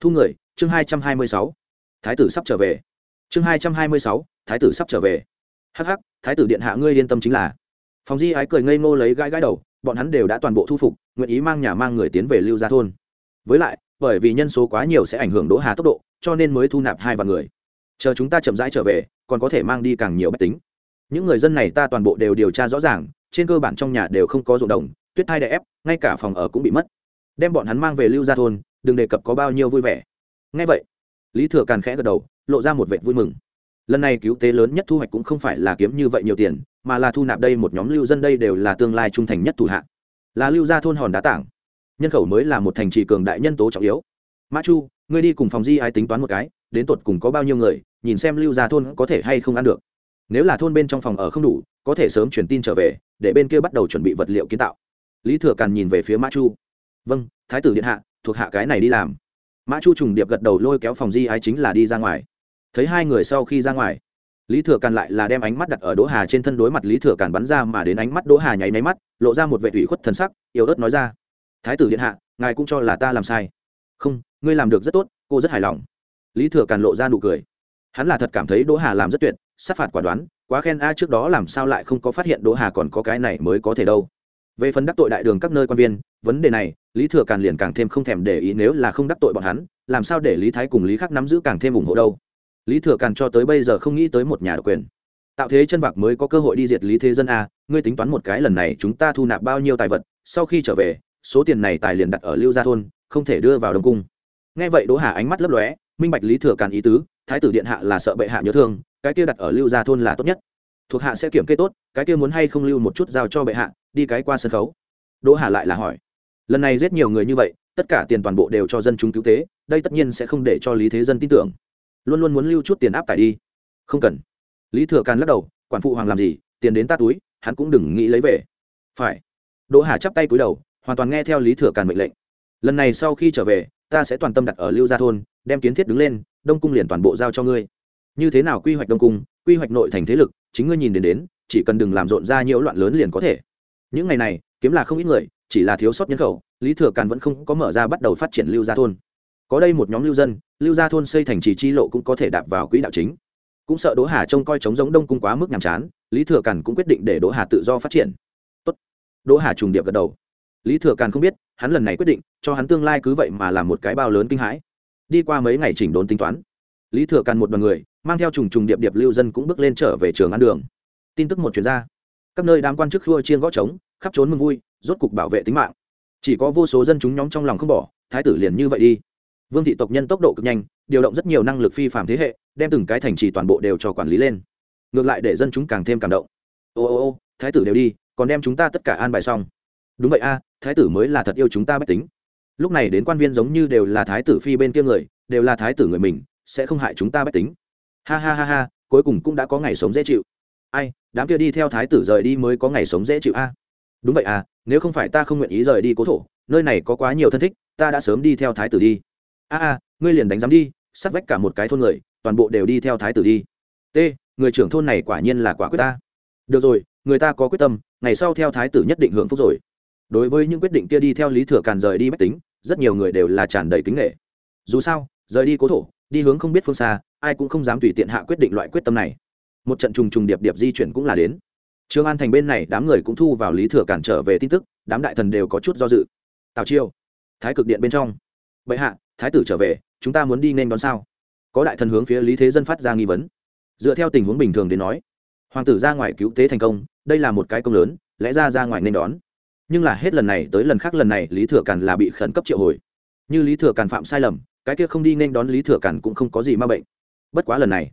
thu người chương hai trăm hai mươi sáu thái tử sắp trở về chương hai trăm hai mươi sáu thái tử sắp trở về hh thái tử điện hạ ngươi yên tâm chính là phòng di ái cười ngây ngô lấy gãi gãi đầu bọn hắn đều đã toàn bộ thu phục nguyện ý mang nhà mang người tiến về lưu gia thôn với lại bởi vì nhân số quá nhiều sẽ ảnh hưởng đỗ hà tốc độ cho nên mới thu nạp hai vạn người chờ chúng ta chậm rãi trở về, còn có thể mang đi càng nhiều bách tính. Những người dân này ta toàn bộ đều điều tra rõ ràng, trên cơ bản trong nhà đều không có ruộng đồng, tuyết thai đè ép, ngay cả phòng ở cũng bị mất. Đem bọn hắn mang về lưu gia thôn, đừng đề cập có bao nhiêu vui vẻ. Ngay vậy, lý thừa càn khẽ gật đầu, lộ ra một vệ vui mừng. Lần này cứu tế lớn nhất thu hoạch cũng không phải là kiếm như vậy nhiều tiền, mà là thu nạp đây một nhóm lưu dân đây đều là tương lai trung thành nhất thủ hạ. Là lưu gia thôn hòn đá tảng. Nhân khẩu mới là một thành trì cường đại nhân tố trọng yếu. Mã chu, ngươi đi cùng phòng di Ai tính toán một cái, đến tột cùng có bao nhiêu người nhìn xem lưu gia thôn có thể hay không ăn được. Nếu là thôn bên trong phòng ở không đủ, có thể sớm truyền tin trở về, để bên kia bắt đầu chuẩn bị vật liệu kiến tạo. Lý thừa càn nhìn về phía mã chu. Vâng thái tử điện hạ, thuộc hạ cái này đi làm. Mã chu trùng điệp gật đầu lôi kéo phòng di ái chính là đi ra ngoài. Thấy hai người sau khi ra ngoài, lý thừa càn lại là đem ánh mắt đặt ở đỗ hà trên thân đối mặt lý thừa càn bắn ra mà đến ánh mắt đỗ hà nháy máy mắt, lộ ra một vệ thủy khuất thần sắc, yếu ớt nói ra, thái tử điện hạ, ngài cũng cho là ta làm sai. Không, ngươi làm được rất tốt, cô rất hài lòng. Lý thừa càn lộ ra nụ cười hắn là thật cảm thấy đỗ hà làm rất tuyệt, sát phạt quả đoán, quá khen a trước đó làm sao lại không có phát hiện đỗ hà còn có cái này mới có thể đâu. Về phần đắc tội đại đường các nơi quan viên, vấn đề này, lý thừa càn liền càng thêm không thèm để ý nếu là không đắc tội bọn hắn, làm sao để lý thái cùng lý khắc nắm giữ càng thêm ủng hộ đâu. Lý thừa càn cho tới bây giờ không nghĩ tới một nhà độc quyền. Tạo thế chân vạc mới có cơ hội đi diệt lý thế dân a, ngươi tính toán một cái lần này chúng ta thu nạp bao nhiêu tài vật, sau khi trở về, số tiền này tài liền đặt ở lưu gia thôn, không thể đưa vào đông cung. Nghe vậy đỗ hà ánh mắt lấp lóe minh bạch lý thừa càn ý tứ, thái tử điện hạ là sợ bệ hạ nhớ thương, cái kia đặt ở lưu gia thôn là tốt nhất. Thuộc hạ sẽ kiểm kê tốt, cái kia muốn hay không lưu một chút giao cho bệ hạ, đi cái qua sân khấu. Đỗ hà lại là hỏi. Lần này giết nhiều người như vậy, tất cả tiền toàn bộ đều cho dân chúng cứu tế, đây tất nhiên sẽ không để cho lý thế dân tin tưởng. Luôn luôn muốn lưu chút tiền áp tải đi. Không cần. Lý thừa càn lắc đầu, quản phụ hoàng làm gì, tiền đến ta túi, hắn cũng đừng nghĩ lấy về. Phải. Đỗ hà chắp tay túi đầu, hoàn toàn nghe theo lý thừa càn mệnh lệnh. Lần này sau khi trở về ta sẽ toàn tâm đặt ở lưu gia thôn, đem kiến thiết đứng lên, đông cung liền toàn bộ giao cho ngươi. Như thế nào quy hoạch đông cung, quy hoạch nội thành thế lực, chính ngươi nhìn đến đến, chỉ cần đừng làm rộn ra nhiễu loạn lớn liền có thể. Những ngày này, kiếm là không ít người, chỉ là thiếu sót nhân khẩu, lý thừa càn vẫn không có mở ra bắt đầu phát triển lưu gia thôn. Có đây một nhóm lưu dân, lưu gia thôn xây thành trì chi lộ cũng có thể đạp vào quỹ đạo chính. Cũng sợ đỗ hà trông coi chống giống đông cung quá mức nhàm chán, lý thừa càn cũng quyết định để đỗ hà tự do phát triển. Tốt. đỗ hà trùng điệp gật đầu. Lý thừa càn không biết hắn lần này quyết định, cho hắn tương lai cứ vậy mà làm một cái bao lớn kinh hãi. Đi qua mấy ngày chỉnh đốn tính toán, lý thừa càn một đoàn người, mang theo trùng trùng điệp điệp lưu dân cũng bước lên trở về trường ăn đường. Tin tức một chuyên ra. Các nơi đám quan chức khua chiên gõ trống, khắp trốn mừng vui, rốt cục bảo vệ tính mạng. Chỉ có vô số dân chúng nhóm trong lòng không bỏ, thái tử liền như vậy đi. Vương thị tộc nhân tốc độ cực nhanh, điều động rất nhiều năng lực phi phạm thế hệ, đem từng cái thành trì toàn bộ đều cho quản lý lên. Ngược lại để dân chúng càng thêm cảm động. Ô ô ô, thái tử đều đi, còn đem chúng ta tất cả an bài xong. Đúng vậy a thái tử mới là thật yêu chúng ta bách tính. Lúc này đến quan viên giống như đều là thái tử phi bên kia người, đều là thái tử người mình, sẽ không hại chúng ta bách tính. Ha ha ha ha, cuối cùng cũng đã có ngày sống dễ chịu. Ai, đám kia đi theo thái tử rời đi mới có ngày sống dễ chịu a. Đúng vậy à nếu không phải ta không nguyện ý rời đi cố thổ, nơi này có quá nhiều thân thích, ta đã sớm đi theo thái tử đi. A a, ngươi liền đánh giám đi sát vách cả một cái thôn người, toàn bộ đều đi theo thái tử đi. T, người trưởng thôn này quả nhiên là quả quyết ta. Được rồi, người ta có quyết tâm, ngày sau theo thái tử nhất định hưởng phúc rồi đối với những quyết định kia đi theo lý thừa càn rời đi bách tính, rất nhiều người đều là tràn đầy kính nghệ. Dù sao, rời đi cố thổ, đi hướng không biết phương xa, ai cũng không dám tùy tiện hạ quyết định loại quyết tâm này. Một trận trùng trùng điệp điệp di chuyển cũng là đến. Trương an thành bên này, đám người cũng thu vào lý thừa cản trở về tin tức, đám đại thần đều có chút do dự. Tào chiêu, thái cực điện bên trong. Bệ hạ, thái tử trở về, chúng ta muốn đi nên đón sao? Có đại thần hướng phía lý thế dân phát ra nghi vấn. Dựa theo tình huống bình thường đến nói, hoàng tử ra ngoài cứu tế thành công, đây là một cái công lớn, lẽ ra ra ngoài nên đón nhưng là hết lần này tới lần khác lần này lý thừa càn là bị khẩn cấp triệu hồi. Như lý thừa càn phạm sai lầm, cái kia không đi nên đón lý thừa càn cũng không có gì ma bệnh. Bất quá lần này,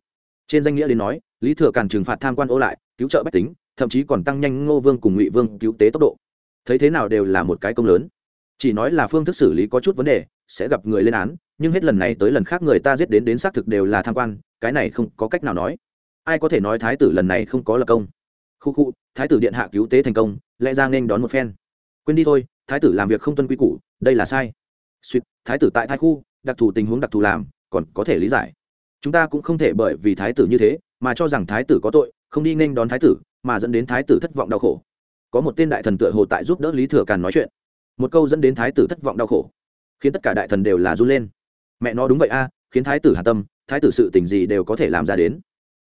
trên danh nghĩa đến nói, lý thừa càn trừng phạt tham quan ô lại, cứu trợ bách tính, thậm chí còn tăng nhanh ngô vương cùng ngụy vương cứu tế tốc độ. Thấy thế nào đều là một cái công lớn. Chỉ nói là phương thức xử lý có chút vấn đề, sẽ gặp người lên án, nhưng hết lần này tới lần khác người ta giết đến đến xác thực đều là tham quan, cái này không có cách nào nói. Ai có thể nói thái tử lần này không có lập công? Khu khu, thái tử điện hạ cứu tế thành công, lẽ ra nên đón một phen quên đi thôi, thái tử làm việc không tuân quy củ, đây là sai. Suýt thái tử tại thái khu, đặc thù tình huống đặc thù làm, còn có thể lý giải. Chúng ta cũng không thể bởi vì thái tử như thế, mà cho rằng thái tử có tội, không đi nên đón thái tử, mà dẫn đến thái tử thất vọng đau khổ. Có một tên đại thần tựa hồ tại giúp đỡ lý thừa càn nói chuyện. Một câu dẫn đến thái tử thất vọng đau khổ, khiến tất cả đại thần đều là run lên. Mẹ nó đúng vậy a à, khiến thái tử hà tâm, thái tử sự tình gì đều có thể làm ra đến.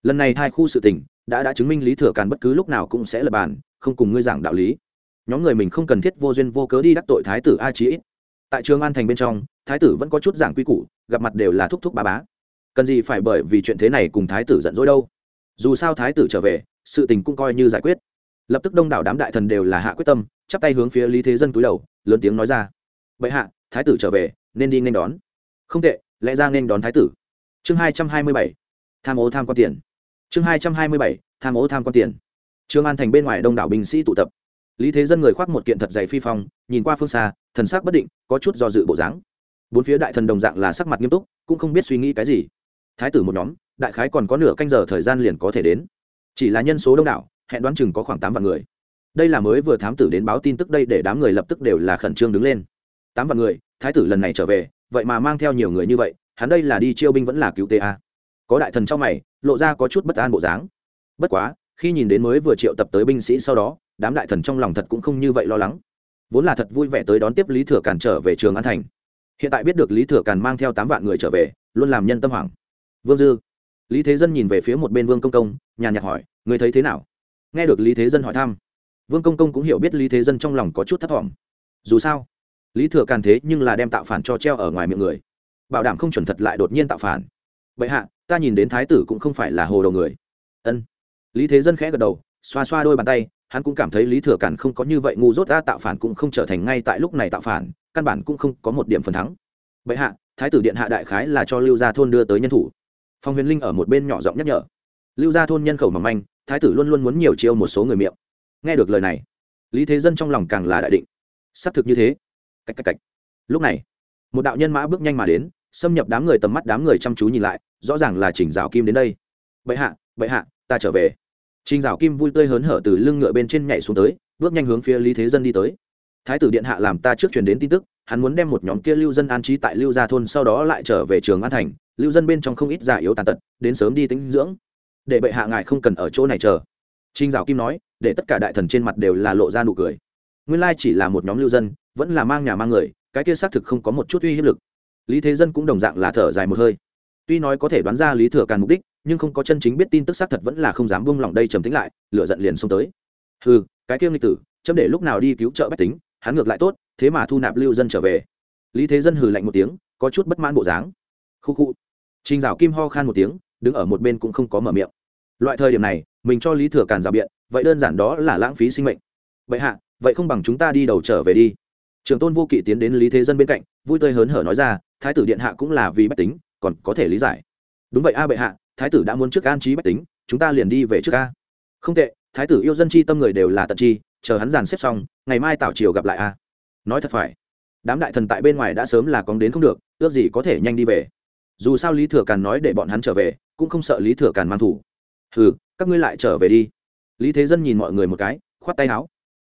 Lần này hai khu sự tình, đã đã chứng minh lý thừa càn bất cứ lúc nào cũng sẽ lập bàn, không cùng ngươi giảng đạo lý nhóm người mình không cần thiết vô duyên vô cớ đi đắc tội thái tử a chí ít. Tại trường an thành bên trong, thái tử vẫn có chút giảng quy củ, gặp mặt đều là thúc thúc bà bá. Cần gì phải bởi vì chuyện thế này cùng thái tử giận dỗi đâu? Dù sao thái tử trở về, sự tình cũng coi như giải quyết. Lập tức đông đảo đám đại thần đều là hạ quyết tâm, chắp tay hướng phía lý thế dân cúi đầu, lớn tiếng nói ra. Vậy hạ, thái tử trở về, nên đi nên đón. Không tệ, lẽ ra nên đón thái tử. Chương hai trăm hai mươi bảy, tham ô tham quan tiền. Chương hai trăm hai mươi bảy, tham ô tham quan tiền. Trương an thành bên ngoài đông đảo binh sĩ tụ tập lý thế dân người khoác một kiện thật dày phi phong, nhìn qua phương xa, thần sắc bất định, có chút do dự bộ dáng. Bốn phía đại thần đồng dạng là sắc mặt nghiêm túc, cũng không biết suy nghĩ cái gì. Thái tử một nhóm, đại khái còn có nửa canh giờ thời gian liền có thể đến. Chỉ là nhân số đông đảo, hẹn đoán chừng có khoảng tám vạn người. Đây là mới vừa thám tử đến báo tin tức đây để đám người lập tức đều là khẩn trương đứng lên. Tám vạn người, thái tử lần này trở về, vậy mà mang theo nhiều người như vậy, hắn đây là đi chiêu binh vẫn là cứu ta có đại thần trong mày, lộ ra có chút bất an bộ dáng. Bất quá, khi nhìn đến mới vừa triệu tập tới binh sĩ sau đó đám đại thần trong lòng thật cũng không như vậy lo lắng. Vốn là thật vui vẻ tới đón tiếp lý thừa càn trở về trường an thành. Hiện tại biết được lý thừa càn mang theo tám vạn người trở về, luôn làm nhân tâm hoảng. Vương dư. Lý thế dân nhìn về phía một bên vương công công, nhàn nhạt hỏi người thấy thế nào? Nghe được lý thế dân hỏi thăm, vương công công cũng hiểu biết lý thế dân trong lòng có chút thấp t dù sao, lý thừa càn thế nhưng là đem tạo phản cho treo ở ngoài miệng người, bảo đảm không chuẩn thật lại đột nhiên tạo phản. Vậy hạ, ta nhìn đến thái tử cũng không phải là hồ đầu người. Ân. Lý thế dân khẽ gật đầu, xoa xoa đôi bàn tay hắn cũng cảm thấy lý thừa cản không có như vậy ngu dốt ra tạo phản cũng không trở thành ngay tại lúc này tạo phản, căn bản cũng không có một điểm phần thắng. Vậy hạ, thái tử điện hạ đại khái là cho lưu gia thôn đưa tới nhân thủ. Phong huyền linh ở một bên nhỏ giọng nhắc nhở. Lưu gia thôn nhân khẩu mỏng manh, thái tử luôn luôn muốn nhiều chiêu một số người miệng. Nghe được lời này, lý thế dân trong lòng càng là đại định. Xác thực như thế. Cách cách cách. Lúc này, một đạo nhân mã bước nhanh mà đến, xâm nhập đám người tầm mắt đám người chăm chú nhìn lại, rõ ràng là chỉnh rào kim đến đây. Bệ hạ bệ hạ, ta trở về trình Giảo kim vui tươi hớn hở từ lưng ngựa bên trên nhảy xuống tới, bước nhanh hướng phía lý thế dân đi tới. Thái tử điện hạ làm ta trước truyền đến tin tức, hắn muốn đem một nhóm kia lưu dân an trí tại lưu gia thôn sau đó lại trở về trường an thành, lưu dân bên trong không ít già yếu tàn tật, đến sớm đi tính dưỡng. Để bệ hạ ngài không cần ở chỗ này chờ. Trình dạo kim nói, để tất cả đại thần trên mặt đều là lộ ra nụ cười. Nguyên lai chỉ là một nhóm lưu dân, vẫn là mang nhà mang người, cái kia xác thực không có một chút uy hiếp lực. Lý thế dân cũng đồng dạng là thở dài một hơi. Tuy nói có thể đoán ra lý thừa càn mục đích nhưng không có chân chính biết tin tức xác thật vẫn là không dám buông lỏng đây trầm tính lại lựa giận liền xông tới. Ừ cái kia nghịch tử, chấm để lúc nào đi cứu trợ bách tính, hắn ngược lại tốt, thế mà thu nạp lưu dân trở về. Lý thế dân hừ lạnh một tiếng, có chút bất mãn bộ dáng. Khu khu. Trình dạo kim ho khan một tiếng, đứng ở một bên cũng không có mở miệng. Loại thời điểm này, mình cho lý thừa càn rào biện, vậy đơn giản đó là lãng phí sinh mệnh. Vậy hạ, vậy không bằng chúng ta đi đầu trở về đi. Trường tôn vô kỵ tiến đến lý thế dân bên cạnh, vui tươi hớn hở nói ra, thái tử điện hạ cũng là vì bách tính, còn có thể lý giải. Đúng vậy a bệ hạ thái tử đã muốn trước an trí bách tính, chúng ta liền đi về trước a. Không tệ, thái tử yêu dân chi tâm người đều là tận chi, chờ hắn dàn xếp xong, ngày mai tảo triều gặp lại a. Nói thật phải, đám đại thần tại bên ngoài đã sớm là cóng đến không được, ước gì có thể nhanh đi về. Dù sao lý thừa càn nói để bọn hắn trở về, cũng không sợ lý thừa càn mang thủ. Hừ, các ngươi lại trở về đi. Lý thế dân nhìn mọi người một cái, khoát tay áo.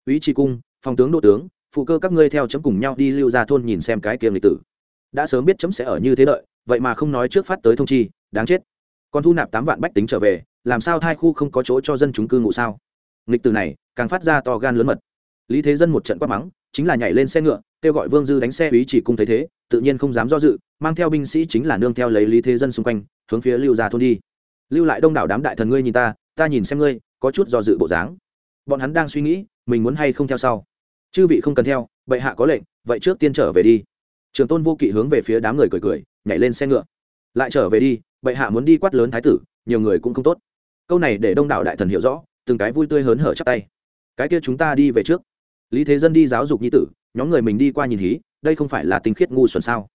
Ý tri cung, phòng tướng, đô tướng, phụ cơ các ngươi theo chấm cùng nhau đi lưu ra thôn nhìn xem cái kiềm lịch tử. Đã sớm biết chấm sẽ ở như thế đợi, vậy mà không nói trước phát tới thông chi, đáng chết còn thu nạp tám vạn bách tính trở về, làm sao thai khu không có chỗ cho dân chúng cư ngụ sao? Nghịch từ này, càng phát ra to gan lớn mật. Lý thế dân một trận quát mắng, chính là nhảy lên xe ngựa, kêu gọi vương dư đánh xe ý chỉ cung thấy thế, tự nhiên không dám do dự, mang theo binh sĩ chính là nương theo lấy lý thế dân xung quanh, hướng phía lưu ra thôn đi. Lưu lại đông đảo đám đại thần ngươi nhìn ta ta nhìn xem ngươi, có chút do dự bộ dáng. Bọn hắn đang suy nghĩ, mình muốn hay không theo sau. Chư vị không cần theo, bệ hạ có lệnh, vậy trước tiên trở về đi. Trường tôn vô kỵ hướng về phía đám người cười cười, nhảy lên xe ngựa lại trở về đi, bệ hạ muốn đi quát lớn thái tử, nhiều người cũng không tốt. Câu này để đông đảo đại thần hiểu rõ, từng cái vui tươi hớn hở chắp tay. Cái kia chúng ta đi về trước. Lý thế dân đi giáo dục nhi tử, nhóm người mình đi qua nhìn hí, đây không phải là tinh khiết ngu xuẩn sao?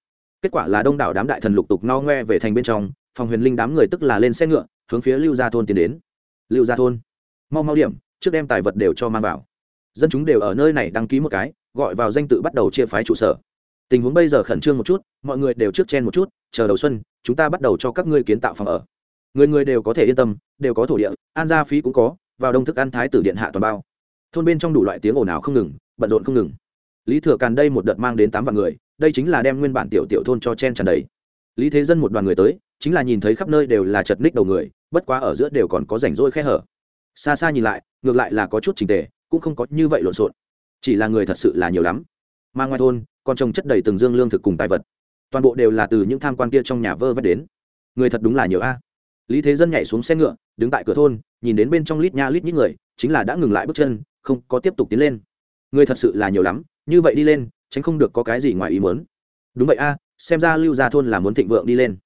Kết quả là đông đảo đám đại thần lục tục no ngoe về thành bên trong, phòng huyền linh đám người tức là lên xe ngựa, hướng phía lưu gia thôn tiến đến. Lưu gia thôn, mau mau điểm, trước đem tài vật đều cho mang vào. Dân chúng đều ở nơi này đăng ký một cái, gọi vào danh tự bắt đầu chia phái trụ sở tình huống bây giờ khẩn trương một chút, mọi người đều trước chen một chút, chờ đầu xuân, chúng ta bắt đầu cho các ngươi kiến tạo phòng ở. Người người đều có thể yên tâm, đều có thổ địa, an gia phí cũng có, vào đông thức ăn thái tử điện hạ toàn bao. Thôn bên trong đủ loại tiếng ồn ào không ngừng, bận rộn không ngừng. Lý thừa càn đây một đợt mang đến tám vạn người, đây chính là đem nguyên bản tiểu tiểu thôn cho chen tràn đầy. Lý thế dân một đoàn người tới, chính là nhìn thấy khắp nơi đều là chật ních đầu người, bất quá ở giữa đều còn có rảnh rỗi khe hở. Xa xa nhìn lại, ngược lại là có chút trình tề, cũng không có như vậy lộn xộn. Chỉ là người thật sự là nhiều lắm mà ngoài thôn, còn trồng chất đầy từng dương lương thực cùng tài vật. Toàn bộ đều là từ những tham quan kia trong nhà vơ vét đến. Người thật đúng là nhiều a. Lý thế dân nhảy xuống xe ngựa, đứng tại cửa thôn, nhìn đến bên trong lít nha lít những người, chính là đã ngừng lại bước chân, không có tiếp tục tiến lên. Người thật sự là nhiều lắm, như vậy đi lên, tránh không được có cái gì ngoài ý muốn. Đúng vậy a, xem ra lưu gia thôn là muốn thịnh vượng đi lên.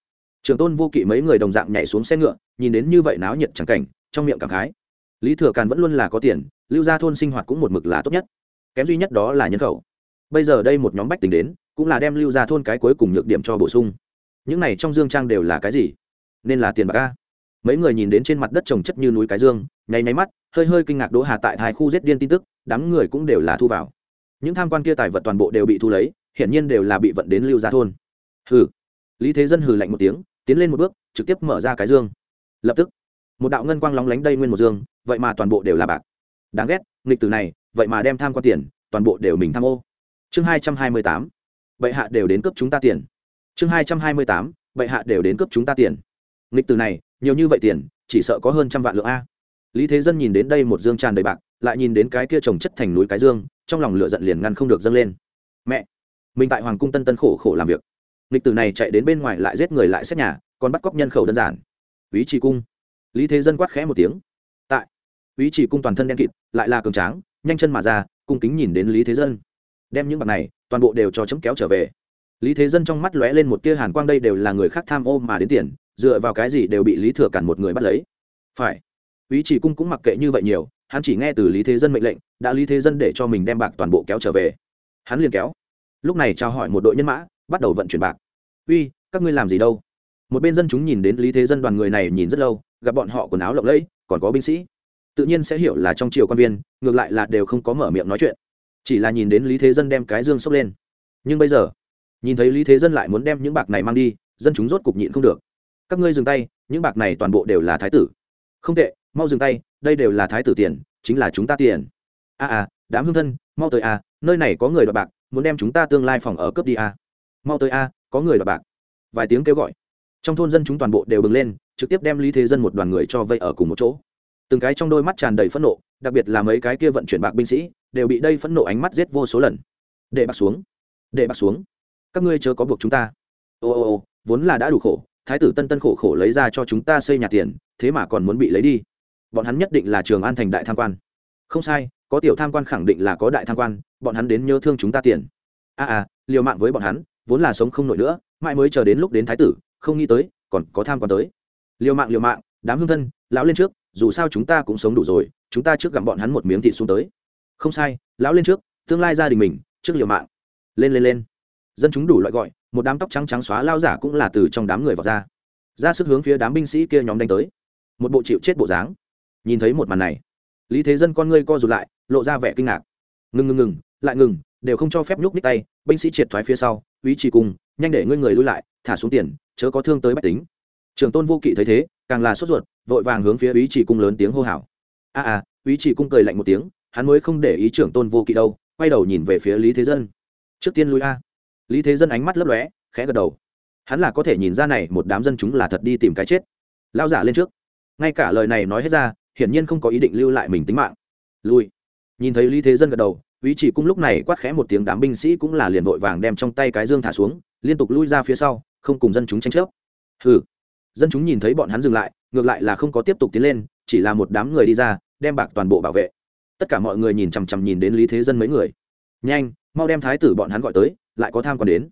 Trường tôn vô kỵ mấy người đồng dạng nhảy xuống xe ngựa, nhìn đến như vậy náo nhiệt chẳng cảnh, trong miệng cảm khái. Lý thừa càn vẫn luôn là có tiền, lưu gia thôn sinh hoạt cũng một mực là tốt nhất. Kém duy nhất đó là nhân khẩu bây giờ đây một nhóm bách tính đến, cũng là đem lưu gia thôn cái cuối cùng nhược điểm cho bổ sung. Những này trong dương trang đều là cái gì? Nên là tiền bạc ca mấy người nhìn đến trên mặt đất trồng chất như núi cái dương, nháy nháy mắt, hơi hơi kinh ngạc đỗ hà tại hai khu giết điên tin tức, đám người cũng đều là thu vào. Những tham quan kia tài vật toàn bộ đều bị thu lấy, hiển nhiên đều là bị vận đến lưu gia thôn. Hừ. Lý thế dân hừ lạnh một tiếng, tiến lên một bước, trực tiếp mở ra cái dương. Lập tức, một đạo ngân quang lóng lánh đây nguyên một dương, vậy mà toàn bộ đều là bạc. Đáng ghét, nghịch từ này, vậy mà đem tham quan tiền, toàn bộ đều mình tham ô chương hai trăm hai mươi tám, bệ hạ đều đến cướp chúng ta tiền. Chương hai trăm hai mươi tám, bệ hạ đều đến cướp chúng ta tiền. Nghịch từ này, nhiều như vậy tiền, chỉ sợ có hơn trăm vạn lượng a. Lý thế dân nhìn đến đây một dương tràn đầy bạc, lại nhìn đến cái kia trồng chất thành núi cái dương, trong lòng lửa giận liền ngăn không được dâng lên. Mẹ! Mình tại hoàng cung tân tân khổ khổ làm việc. Nghịch tử này chạy đến bên ngoài lại giết người lại xét nhà, còn bắt cóc nhân khẩu đơn giản. Ý chỉ cung. Lý thế dân quát khẽ một tiếng. Tại. Ý chỉ cung toàn thân đen kịt, lại là cường tráng, nhanh chân mà ra, cung kính nhìn đến lý thế dân đem những bạc này toàn bộ đều cho chấm kéo trở về. Lý thế dân trong mắt lóe lên một tia hàn quang, đây đều là người khác tham ô mà đến tiền, dựa vào cái gì đều bị lý thừa cản một người bắt lấy. Phải, ý chỉ cung cũng mặc kệ như vậy nhiều, hắn chỉ nghe từ lý thế dân mệnh lệnh, đã lý thế dân để cho mình đem bạc toàn bộ kéo trở về. Hắn liền kéo. Lúc này trao hỏi một đội nhân mã, bắt đầu vận chuyển bạc. Uy, các ngươi làm gì đâu? Một bên dân chúng nhìn đến lý thế dân đoàn người này nhìn rất lâu, gặp bọn họ quần áo lộng lẫy, còn có binh sĩ. Tự nhiên sẽ hiểu là trong triều quan viên, ngược lại là đều không có mở miệng nói chuyện chỉ là nhìn đến lý thế dân đem cái dương sốc lên. Nhưng bây giờ nhìn thấy lý thế dân lại muốn đem những bạc này mang đi dân chúng rốt cục nhịn không được. Các ngươi dừng tay những bạc này toàn bộ đều là thái tử. Không tệ mau dừng tay đây đều là thái tử tiền chính là chúng ta tiền. A à, à đám hương thân mau tới a à, nơi này có người đọc bạc muốn đem chúng ta tương lai phòng ở cướp đi a. À. mau tới a có người đọc bạc. Vài tiếng kêu gọi. Trong thôn dân chúng toàn bộ đều bừng lên trực tiếp đem lý thế dân một đoàn người cho vây ở cùng một chỗ. Từng cái trong đôi mắt tràn đầy phẫn nộ đặc biệt là mấy cái kia vận chuyển bạc binh sĩ đều bị đây phẫn nộ ánh mắt giết vô số lần. Để bạc xuống. Để bạc xuống. Các ngươi chớ có buộc chúng ta. Ô ô ô vốn là đã đủ khổ thái tử tân tân khổ khổ lấy ra cho chúng ta xây nhà tiền thế mà còn muốn bị lấy đi. Bọn hắn nhất định là trường an thành đại tham quan. Không sai có tiểu tham quan khẳng định là có đại tham quan bọn hắn đến nhớ thương chúng ta tiền. A à, à liều mạng với bọn hắn vốn là sống không nổi nữa mãi mới chờ đến lúc đến thái tử không nghĩ tới còn có tham quan tới. Liều mạng liều mạng đám hương thân lão lên trước dù sao chúng ta cũng sống đủ rồi chúng ta trước gặm bọn hắn một miếng thịt xuống tới không sai, lão lên trước, tương lai gia đình mình, trước liều mạng. Lên lên lên. Dân chúng đủ loại gọi, một đám tóc trắng trắng xóa lao giả cũng là từ trong đám người vào ra. Ra sức hướng phía đám binh sĩ kia nhóm đánh tới. Một bộ chịu chết bộ dáng. Nhìn thấy một màn này, lý thế dân con ngươi co rụt lại, lộ ra vẻ kinh ngạc. Ngừng ngừng ngừng, lại ngừng, đều không cho phép nhúc ních tay, binh sĩ triệt thoái phía sau, ý chỉ cùng, nhanh để ngươi người lui lại, thả xuống tiền, chớ có thương tới bách tính. Trường tôn vô kỵ thấy thế, càng là sốt ruột, vội vàng hướng phía ý chỉ cung lớn tiếng hô hào. A à ý chỉ cung cười lạnh một tiếng hắn mới không để ý trưởng tôn vô kỵ đâu, quay đầu nhìn về phía lý thế dân. Trước tiên lui a. Lý thế dân ánh mắt lấp lóe, khẽ gật đầu. Hắn là có thể nhìn ra này một đám dân chúng là thật đi tìm cái chết. Lao giả lên trước. Ngay cả lời này nói hết ra, hiển nhiên không có ý định lưu lại mình tính mạng. Lui. Nhìn thấy lý thế dân gật đầu ý chỉ cung lúc này quát khẽ một tiếng, đám binh sĩ cũng là liền vội vàng đem trong tay cái dương thả xuống, liên tục lui ra phía sau, không cùng dân chúng tranh chấp. Hừ. Dân chúng nhìn thấy bọn hắn dừng lại, ngược lại là không có tiếp tục tiến lên, chỉ là một đám người đi ra, đem bạc toàn bộ bảo vệ tất cả mọi người nhìn chằm chằm nhìn đến lý thế dân mấy người. Nhanh, mau đem thái tử bọn hắn gọi tới, lại có tham còn đến.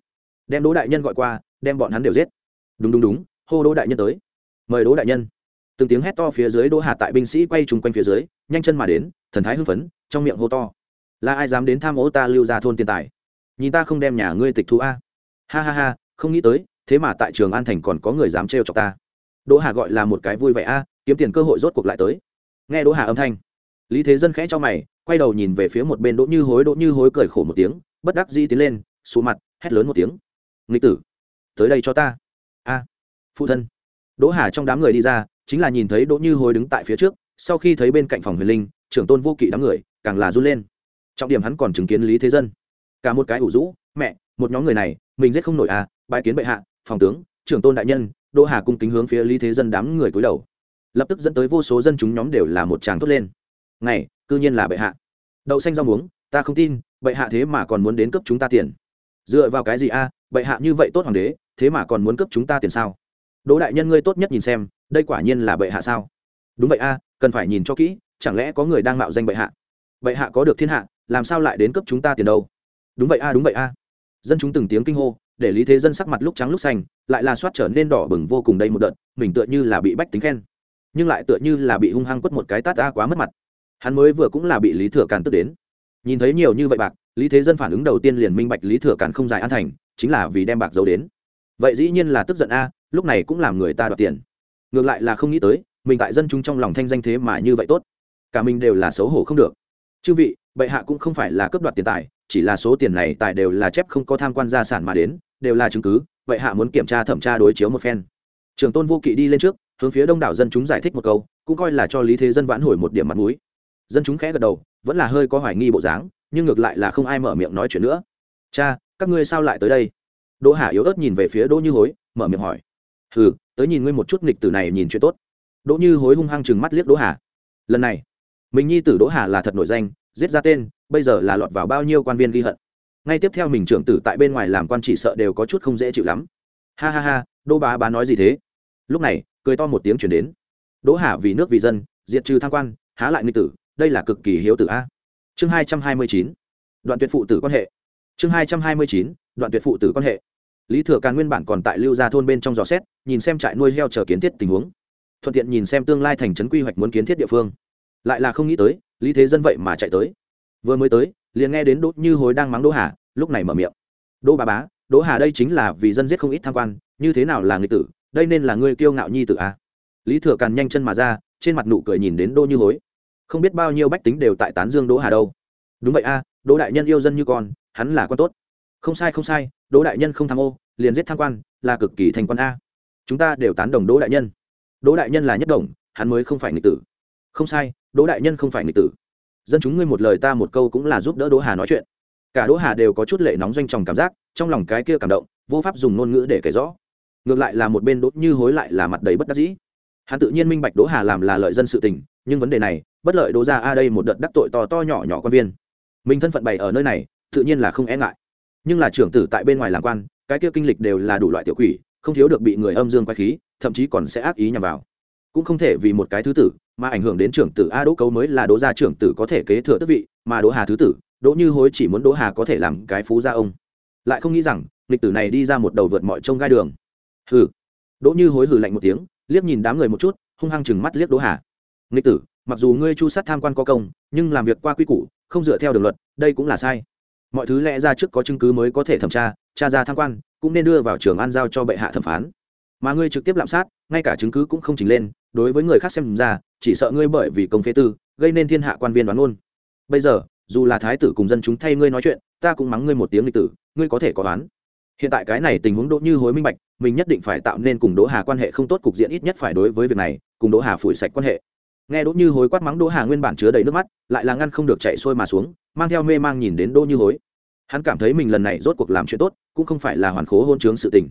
Đem đỗ đại nhân gọi qua, đem bọn hắn đều giết. Đúng đúng đúng, hô đỗ đại nhân tới. Mời đỗ đại nhân. Từng tiếng hét to phía dưới đỗ hà tại binh sĩ quay chung quanh phía dưới, nhanh chân mà đến, thần thái hưng phấn, trong miệng hô to. Là ai dám đến tham ô ta lưu ra thôn tiền tài? Nhìn ta không đem nhà ngươi tịch thu a. Ha ha ha, không nghĩ tới, thế mà tại trường an thành còn có người dám trêu chọc ta. Đỗ hà gọi là một cái vui vẻ a, kiếm tiền cơ hội rốt cuộc lại tới. Nghe đỗ hà âm thanh lý thế dân khẽ cho mày, quay đầu nhìn về phía một bên đỗ như hối, đỗ như hối cười khổ một tiếng, bất đắc dĩ tiến lên xù mặt, hét lớn một tiếng. Nghịch tử, tới đây cho ta. A, phụ thân. Đỗ hà trong đám người đi ra, chính là nhìn thấy đỗ như hối đứng tại phía trước, sau khi thấy bên cạnh phòng huyền linh, trưởng tôn vô kỵ đám người, càng là run lên. Trọng điểm hắn còn chứng kiến lý thế dân. Cả một cái ủ rũ, mẹ, một nhóm người này, mình giết không nổi à bãi kiến bệ hạ, phòng tướng, trưởng tôn đại nhân. Đỗ hà cung kính hướng phía lý thế dân đám người cúi đầu. Lập tức dẫn tới vô số dân chúng nhóm đều là một tràng thốt lên ngày, cư nhiên là bệ hạ. Đậu xanh rau muống, ta không tin, bệ hạ thế mà còn muốn đến cấp chúng ta tiền. Dựa vào cái gì a, bệ hạ như vậy tốt hoàng đế, thế mà còn muốn cấp chúng ta tiền sao? Đỗ đại nhân ngươi tốt nhất nhìn xem, đây quả nhiên là bệ hạ sao? Đúng vậy a, cần phải nhìn cho kỹ, chẳng lẽ có người đang mạo danh bệ hạ? Bệ hạ có được thiên hạ, làm sao lại đến cấp chúng ta tiền đâu? Đúng vậy a, đúng vậy a. Dân chúng từng tiếng kinh hô, để lý thế dân sắc mặt lúc trắng lúc xanh, lại là soát trở nên đỏ bừng vô cùng đây một đợt, mình tựa như là bị bách tính khen, nhưng lại tựa như là bị hung hăng quất một cái tát a quá mất mặt hắn mới vừa cũng là bị lý thừa càn tức đến. Nhìn thấy nhiều như vậy bạc, lý thế dân phản ứng đầu tiên liền minh bạch lý thừa càn không dài an thành, chính là vì đem bạc giấu đến. Vậy dĩ nhiên là tức giận a, lúc này cũng làm người ta đoạt tiền. Ngược lại là không nghĩ tới, mình tại dân chúng trong lòng thanh danh thế mà như vậy tốt. Cả mình đều là xấu hổ không được. Chư vị, bệ hạ cũng không phải là cấp đoạt tiền tài, chỉ là số tiền này tài đều là chép không có tham quan gia sản mà đến, đều là chứng cứ, bệ hạ muốn kiểm tra thẩm tra đối chiếu một phen. Trường tôn vô kỵ đi lên trước, hướng phía đông đảo dân chúng giải thích một câu, cũng coi là cho lý thế dân vãn hồi một điểm mặt mũi dân chúng khẽ gật đầu, vẫn là hơi có hoài nghi bộ dáng, nhưng ngược lại là không ai mở miệng nói chuyện nữa. Cha, các ngươi sao lại tới đây? Đỗ hà yếu ớt nhìn về phía đỗ như hối, mở miệng hỏi. Hừ, tới nhìn ngươi một chút nghịch tử này nhìn chuyện tốt. Đỗ như hối hung hăng chừng mắt liếc đỗ hà. Lần này, mình nhi tử đỗ hà là thật nổi danh, giết ra tên, bây giờ là lọt vào bao nhiêu quan viên ghi hận. Ngay tiếp theo mình trưởng tử tại bên ngoài làm quan chỉ sợ đều có chút không dễ chịu lắm. Ha ha ha, đỗ bá bá nói gì thế? Lúc này, cười to một tiếng chuyển đến. Đỗ hà vì nước vì dân, diệt trừ tham quan, há lại nghịch tử đây là cực kỳ hiếu tử a. Chương hai trăm hai mươi chín, đoạn tuyệt phụ tử quan hệ. Chương hai trăm hai mươi chín, đoạn tuyệt phụ tử quan hệ. Lý thừa càn nguyên bản còn tại lưu gia thôn bên trong giò xét, nhìn xem trại nuôi heo chờ kiến thiết tình huống. Thuận tiện nhìn xem tương lai thành trấn quy hoạch muốn kiến thiết địa phương. Lại là không nghĩ tới, lý thế dân vậy mà chạy tới. Vừa mới tới, liền nghe đến đỗ như hối đang mắng đỗ hà, lúc này mở miệng. Đỗ bà bá, đỗ hà đây chính là vì dân giết không ít tham quan, như thế nào là người tử, đây nên là ngươi kiêu ngạo nhi tử a. Lý thừa càn nhanh chân mà ra, trên mặt nụ cười nhìn đến đỗ như hối không biết bao nhiêu bách tính đều tại tán dương đỗ hà đâu. Đúng vậy a, đỗ đại nhân yêu dân như con, hắn là con tốt. Không sai không sai, đỗ đại nhân không tham ô, liền giết tham quan, là cực kỳ thành quan a. Chúng ta đều tán đồng đỗ đại nhân. Đỗ đại nhân là nhất đồng, hắn mới không phải nghịch tử. Không sai, đỗ đại nhân không phải nghịch tử. Dân chúng ngươi một lời ta một câu cũng là giúp đỡ đỗ hà nói chuyện. Cả đỗ hà đều có chút lệ nóng doanh tròng cảm giác, trong lòng cái kia cảm động, vô pháp dùng ngôn ngữ để kể rõ. Ngược lại là một bên đỗ như hối lại là mặt đầy bất đắc dĩ. Hắn tự nhiên minh bạch đỗ hà làm là lợi dân sự tình, nhưng vấn đề này bất lợi đỗ ra, a, đây một đợt đắc tội to to nhỏ nhỏ quan viên. Mình thân phận bày ở nơi này, tự nhiên là không e ngại. Nhưng là trưởng tử tại bên ngoài làm quan, cái kia kinh lịch đều là đủ loại tiểu quỷ, không thiếu được bị người âm dương quay khí, thậm chí còn sẽ ác ý nhằm vào. Cũng không thể vì một cái thứ tử mà ảnh hưởng đến trưởng tử a đỗ cấu mới là đỗ gia trưởng tử có thể kế thừa tước vị, mà đỗ hà thứ tử, đỗ như hối chỉ muốn đỗ hà có thể làm cái phú gia ông. Lại không nghĩ rằng, lịch tử này đi ra một đầu vượt mọi trông gai đường. Hừ. Đỗ như hối hừ lạnh một tiếng, liếc nhìn đám người một chút, hung hăng chừng mắt liếc đỗ hà. Nghịch tử mặc dù ngươi chu sát tham quan có công, nhưng làm việc qua quy củ, không dựa theo đường luật, đây cũng là sai. Mọi thứ lẽ ra trước có chứng cứ mới có thể thẩm tra tra ra tham quan, cũng nên đưa vào trường an giao cho bệ hạ thẩm phán. Mà ngươi trực tiếp lạm sát, ngay cả chứng cứ cũng không chỉnh lên, đối với người khác xem ra, chỉ sợ ngươi bởi vì công phế tư, gây nên thiên hạ quan viên đoán ôn. Bây giờ, dù là thái tử cùng dân chúng thay ngươi nói chuyện, ta cũng mắng ngươi một tiếng lịch tử, ngươi có thể có đoán hiện tại cái này tình huống đỗ như hối minh bạch, mình nhất định phải tạo nên cùng đỗ hà quan hệ không tốt cục diện ít nhất phải đối với việc này, cùng đỗ hà phủi sạch quan hệ nghe đỗ như hối quát mắng đỗ hà nguyên bản chứa đầy nước mắt, lại là ngăn không được chạy sôi mà xuống, mang theo mê mang nhìn đến đỗ như hối. Hắn cảm thấy mình lần này rốt cuộc làm chuyện tốt, cũng không phải là hoàn khố hôn chướng sự tình.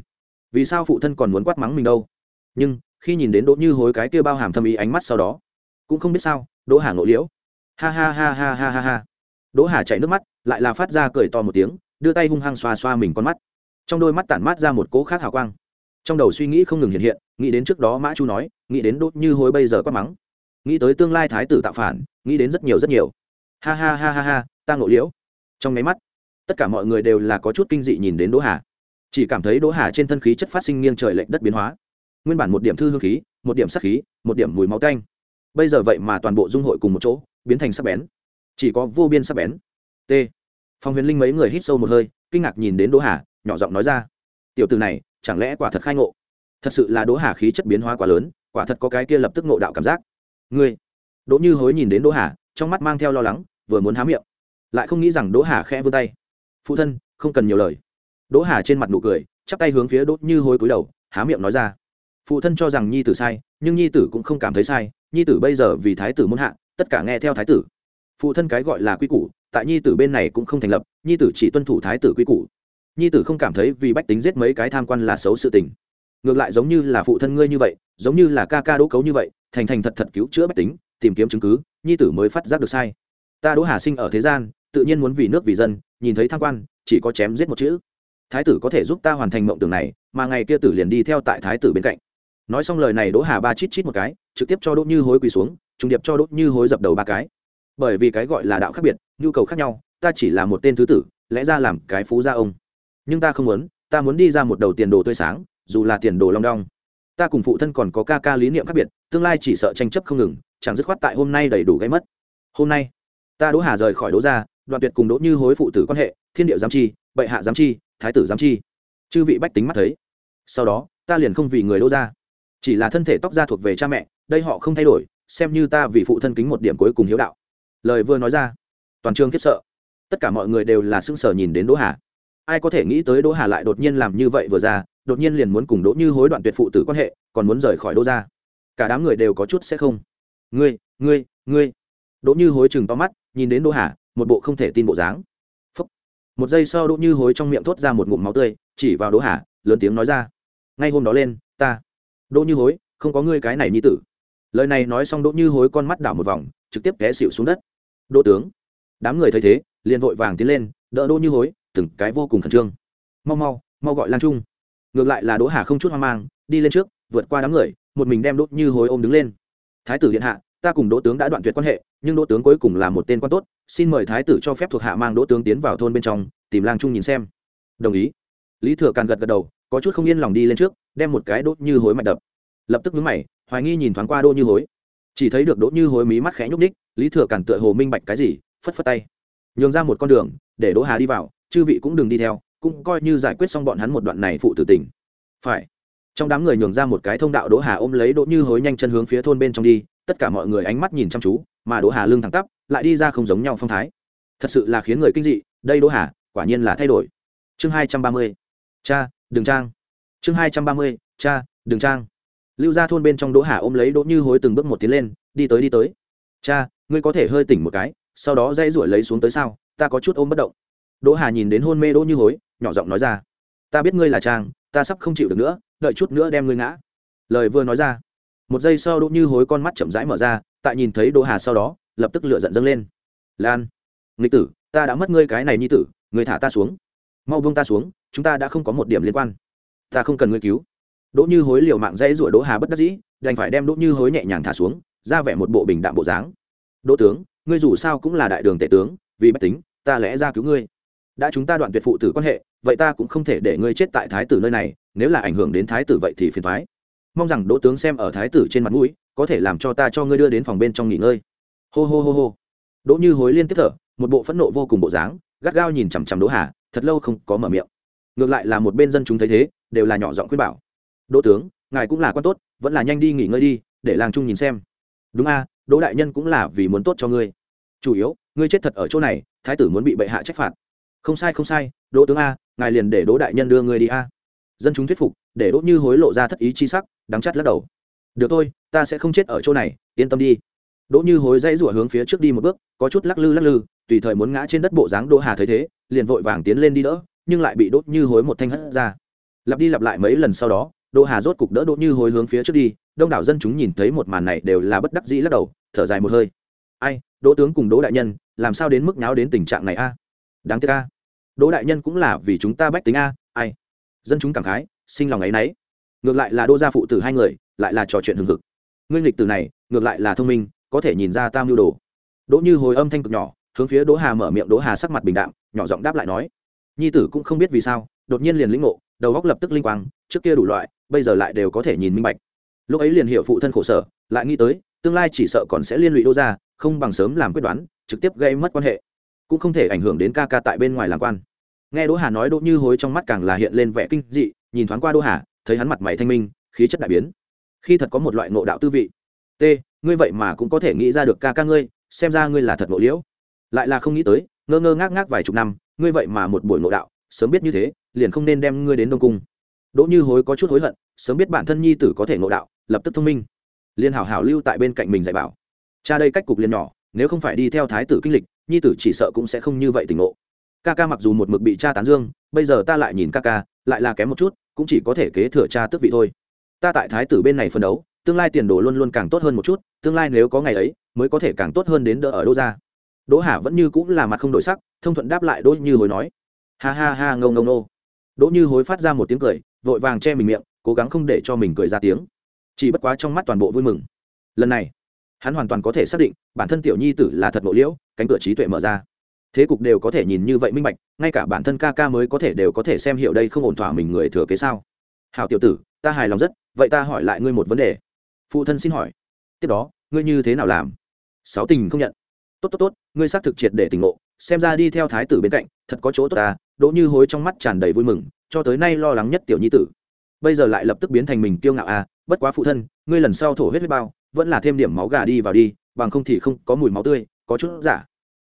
Vì sao phụ thân còn muốn quát mắng mình đâu? Nhưng, khi nhìn đến đỗ như hối cái kia bao hàm thâm ý ánh mắt sau đó, cũng không biết sao, đỗ hà ngộ liễu. Ha ha ha ha ha ha ha. Đỗ hà chạy nước mắt, lại là phát ra cười to một tiếng, đưa tay hung hăng xoa xoa mình con mắt. Trong đôi mắt tản mát ra một cỗ khác hào quang. Trong đầu suy nghĩ không ngừng hiện hiện, nghĩ đến trước đó mã chu nói, nghĩ đến đốt như hối bây giờ quát mắng nghĩ tới tương lai thái tử tạo phản, nghĩ đến rất nhiều rất nhiều. Ha ha ha ha ha, ta ngộ liễu. Trong máy mắt, tất cả mọi người đều là có chút kinh dị nhìn đến đỗ hà. Chỉ cảm thấy đỗ hà trên thân khí chất phát sinh nghiêng trời lệch đất biến hóa. Nguyên bản một điểm thư hương khí, một điểm sắc khí, một điểm mùi máu canh bây giờ vậy mà toàn bộ dung hội cùng một chỗ, biến thành sắc bén. Chỉ có vô biên sắc bén. T. Phòng huyền linh mấy người hít sâu một hơi, kinh ngạc nhìn đến đỗ hà, nhỏ giọng nói ra. Tiểu từ này, chẳng lẽ quả thật khai ngộ? Thật sự là đỗ hà khí chất biến hóa quá lớn, quả thật có cái kia lập tức ngộ đạo cảm giác ngươi. Đỗ như hối nhìn đến đỗ hà, trong mắt mang theo lo lắng, vừa muốn há miệng. Lại không nghĩ rằng đỗ hà khẽ vươn tay. Phụ thân, không cần nhiều lời. Đỗ hà trên mặt nụ cười, chắp tay hướng phía đỗ như hối cúi đầu, há miệng nói ra. Phụ thân cho rằng nhi tử sai, nhưng nhi tử cũng không cảm thấy sai, nhi tử bây giờ vì thái tử muốn hạ, tất cả nghe theo thái tử. Phụ thân cái gọi là quy củ, tại nhi tử bên này cũng không thành lập, nhi tử chỉ tuân thủ thái tử quy củ. Nhi tử không cảm thấy vì bách tính giết mấy cái tham quan là xấu sự tình. Ngược lại giống như là phụ thân ngươi như vậy, giống như là ca ca đỗ cấu như vậy thành thành thật thật cứu chữa bách tính, tìm kiếm chứng cứ, nhi tử mới phát giác được sai. Ta đỗ hà sinh ở thế gian, tự nhiên muốn vì nước vì dân, nhìn thấy tham quan, chỉ có chém giết một chữ. Thái tử có thể giúp ta hoàn thành mộng tưởng này, mà ngày kia tử liền đi theo tại thái tử bên cạnh. Nói xong lời này đỗ hà ba chít chít một cái, trực tiếp cho đỗ như hối quỳ xuống, trùng điệp cho đỗ như hối dập đầu ba cái. Bởi vì cái gọi là đạo khác biệt, nhu cầu khác nhau, ta chỉ là một tên thứ tử, lẽ ra làm cái phú gia ông. Nhưng ta không muốn, ta muốn đi ra một đầu tiền đồ tươi sáng, dù là tiền đồ long đong. Ta cùng phụ thân còn có ca ca lý niệm khác biệt tương lai chỉ sợ tranh chấp không ngừng, chẳng dứt khoát tại hôm nay đầy đủ gây mất. Hôm nay, ta đỗ hà rời khỏi đỗ gia, đoạn tuyệt cùng đỗ như hối phụ tử quan hệ, thiên điệu giám chi, bệ hạ giám chi, thái tử giám chi. Chư vị bách tính mắt thấy. Sau đó, ta liền không vì người đỗ gia, chỉ là thân thể tóc da thuộc về cha mẹ, đây họ không thay đổi, xem như ta vì phụ thân kính một điểm cuối cùng hiếu đạo. Lời vừa nói ra, toàn trường khiếp sợ. Tất cả mọi người đều là sững sờ nhìn đến đỗ hà. Ai có thể nghĩ tới đỗ hà lại đột nhiên làm như vậy vừa ra, đột nhiên liền muốn cùng đỗ như hối đoạn tuyệt phụ tử quan hệ, còn muốn rời khỏi đỗ gia cả đám người đều có chút sẽ không. Ngươi ngươi ngươi. Đỗ như hối chừng to mắt, nhìn đến đỗ hà, một bộ không thể tin bộ dáng. Phúc. một giây sau đỗ như hối trong miệng thốt ra một ngụm máu tươi, chỉ vào đỗ hà, lớn tiếng nói ra. Ngay hôm đó lên, ta. Đỗ như hối, không có ngươi cái này nhi tử. Lời này nói xong đỗ như hối con mắt đảo một vòng, trực tiếp té xịu xuống đất. Đỗ tướng. Đám người thấy thế, liền vội vàng tiến lên, đỡ đỗ như hối, từng cái vô cùng khẩn trương. Mau mau mau gọi lan trung. Ngược lại là đỗ hà không chút hoang mang, đi lên trước, vượt qua đám người một mình đem đỗ như hối ôm đứng lên. Thái tử điện hạ, ta cùng đỗ tướng đã đoạn tuyệt quan hệ, nhưng đỗ tướng cuối cùng là một tên quan tốt, xin mời thái tử cho phép thuộc hạ mang đỗ tướng tiến vào thôn bên trong, tìm lang trung nhìn xem. Đồng ý. Lý thừa càn gật gật đầu, có chút không yên lòng đi lên trước, đem một cái đỗ như hối mạch đập. Lập tức ngứng mày, hoài nghi nhìn thoáng qua đỗ như hối. Chỉ thấy được đỗ như hối mí mắt khẽ nhúc ních lý thừa càn tựa hồ minh bạch cái gì, phất phất tay. Nhường ra một con đường, để đỗ hà đi vào, chư vị cũng đừng đi theo, cũng coi như giải quyết xong bọn hắn một đoạn này phụ tử tình. Phải trong đám người nhường ra một cái thông đạo đỗ hà ôm lấy đỗ như hối nhanh chân hướng phía thôn bên trong đi, tất cả mọi người ánh mắt nhìn chăm chú, mà đỗ hà lưng thẳng tắp, lại đi ra không giống nhau phong thái. Thật sự là khiến người kinh dị, đây đỗ hà, quả nhiên là thay đổi. Chương hai trăm ba mươi. Cha đường trang. Chương hai trăm ba mươi. Cha đường trang. Lưu ra thôn bên trong đỗ hà ôm lấy đỗ như hối từng bước một tiến lên, đi tới đi tới. Cha, ngươi có thể hơi tỉnh một cái, sau đó dây ruổi lấy xuống tới sao, ta có chút ôm bất động. Đỗ hà nhìn đến hôn mê đỗ như hối, nhỏ giọng nói ra. Ta biết ngươi là trang ta sắp không chịu được nữa, đợi chút nữa đem ngươi ngã. Lời vừa nói ra, một giây sau đỗ như hối con mắt chậm rãi mở ra, tại nhìn thấy đỗ hà sau đó, lập tức lựa giận dâng lên. Lan, nghịch tử, ta đã mất ngươi cái này nhi tử người thả ta xuống. Mau buông ta xuống, chúng ta đã không có một điểm liên quan. Ta không cần ngươi cứu. Đỗ như hối liều mạng dãy rủa đỗ hà bất đắc dĩ, đành phải đem đỗ như hối nhẹ nhàng thả xuống, ra vẻ một bộ bình đạm bộ dáng. Đỗ tướng, ngươi dù sao cũng là đại đường tể tướng, vì bất tính, ta lẽ ra cứu ngươi đã chúng ta đoạn tuyệt phụ tử quan hệ, vậy ta cũng không thể để ngươi chết tại thái tử nơi này, nếu là ảnh hưởng đến thái tử vậy thì phiền thoái mong rằng đỗ tướng xem ở thái tử trên mặt mũi, có thể làm cho ta cho ngươi đưa đến phòng bên trong nghỉ ngơi. Hô hô hô hô. Đỗ như hối liên tiếp thở, một bộ phẫn nộ vô cùng bộ dáng, gắt gao nhìn chằm chằm đỗ hà, thật lâu không có mở miệng. Ngược lại là một bên dân chúng thấy thế, đều là nhỏ giọng khuyên bảo. Đỗ tướng, ngài cũng là con tốt, vẫn là nhanh đi nghỉ ngơi đi, để làng trung nhìn xem. Đúng a, đỗ đại nhân cũng là vì muốn tốt cho ngươi. Chủ yếu, ngươi chết thật ở chỗ này, thái tử muốn bị bệ hạ trách phạt không sai không sai, đỗ tướng a, ngài liền để đỗ đại nhân đưa người đi a. Dân chúng thuyết phục, để đỗ như hối lộ ra thất ý chi sắc, đắng chắt lắc đầu. Được thôi, ta sẽ không chết ở chỗ này, yên tâm đi. Đỗ như hối dãy rủa hướng phía trước đi một bước, có chút lắc lư lắc lư, tùy thời muốn ngã trên đất bộ dáng đỗ hà thấy thế, liền vội vàng tiến lên đi đỡ, nhưng lại bị đốt như hối một thanh hất ra. Lặp đi lặp lại mấy lần sau đó, đỗ hà rốt cục đỡ đỗ như hối hướng phía trước đi, đông đảo dân chúng nhìn thấy một màn này đều là bất đắc dĩ lắc đầu, thở dài một hơi. Ai, đỗ tướng cùng đỗ đại nhân, làm sao đến mức nháo đến tình trạng này a? Đáng tiếc a. Đỗ đại nhân cũng là vì chúng ta bách tính a ai? Dân chúng cảm khái sinh lòng ấ y n ấ y ngược lại là đô gia phụ tử hai người lại là trò chuyện hừng hực. Nguyên lịch từ này ngược lại là thông minh có thể nhìn ra tam mưu đồ. Đỗ như hồi âm thanh cực nhỏ hướng phía đỗ hà mở miệng đỗ hà sắc mặt bình đạm nhỏ giọng đáp lại nói nhi tử cũng không biết vì sao đột nhiên liền lĩnh ngộ đầu góc lập tức linh quang trước kia đủ loại bây giờ lại đều có thể nhìn minh bạch. Lúc ấy liền hiểu phụ thân khổ sở lại nghĩ tới tương lai chỉ sợ còn sẽ liên lụy đô gia, không bằng sớm làm quyết đoán trực tiếp gây mất quan hệ cũng không thể ảnh hưởng đến ca ca tại bên ngoài làm quan. Nghe đỗ hà nói đỗ như hối trong mắt càng là hiện lên vẻ kinh dị, nhìn thoáng qua đỗ hà, thấy hắn mặt mày thanh minh, khí chất đại biến. Khi thật có một loại ngộ đạo tư vị. T, ngươi vậy mà cũng có thể nghĩ ra được ca ca ngươi, xem ra ngươi là thật ngộ liễu. Lại là không nghĩ tới, ngơ ngơ ngác ngác vài chục năm, ngươi vậy mà một buổi ngộ đạo, sớm biết như thế, liền không nên đem ngươi đến đông cung. Đỗ như hối có chút hối hận, sớm biết bản thân nhi tử có thể ngộ đạo, lập tức thông minh. Liền hảo hảo lưu tại bên cạnh mình dạy bảo. Cha đây cách cục liền nhỏ, nếu không phải đi theo thái tử kinh lịch nhi tử chỉ sợ cũng sẽ không như vậy tỉnh ngộ. Ca ca mặc dù một mực bị cha tán dương, bây giờ ta lại nhìn ca ca, lại là kém một chút, cũng chỉ có thể kế thừa cha tước vị thôi. Ta tại thái tử bên này phân đấu, tương lai tiền đồ luôn luôn càng tốt hơn một chút, tương lai nếu có ngày ấy, mới có thể càng tốt hơn đến đỡ ở đô gia. Đỗ hà vẫn như cũng là mặt không đổi sắc, thông thuận đáp lại đỗ như hồi nói. Ha ha ha ngông ngông nô đỗ như hối phát ra một tiếng cười, vội vàng che mình miệng, cố gắng không để cho mình cười ra tiếng. Chỉ bất quá trong mắt toàn bộ vui mừng. Lần này, hắn hoàn toàn có thể xác định, bản thân tiểu nhi tử là thật ngộ liễu cánh cửa trí tuệ mở ra. Thế cục đều có thể nhìn như vậy minh bạch, ngay cả bản thân ca ca mới có thể đều có thể xem hiểu đây không ổn thỏa mình người thừa kế sao? Hào tiểu tử, ta hài lòng rất, vậy ta hỏi lại ngươi một vấn đề. Phụ thân xin hỏi. Tiếp đó, ngươi như thế nào làm? Sáu tình không nhận. Tốt tốt tốt, ngươi xác thực triệt để tỉnh ngộ, xem ra đi theo thái tử bên cạnh, thật có chỗ tốt ta. Đỗ như hối trong mắt tràn đầy vui mừng, cho tới nay lo lắng nhất tiểu nhi tử. Bây giờ lại lập tức biến thành mình kiêu ngạo à bất quá phụ thân, ngươi lần sau thổ huyết huyết bao, vẫn là thêm điểm máu gà đi vào đi, bằng không thì không có mùi máu tươi có chút giả.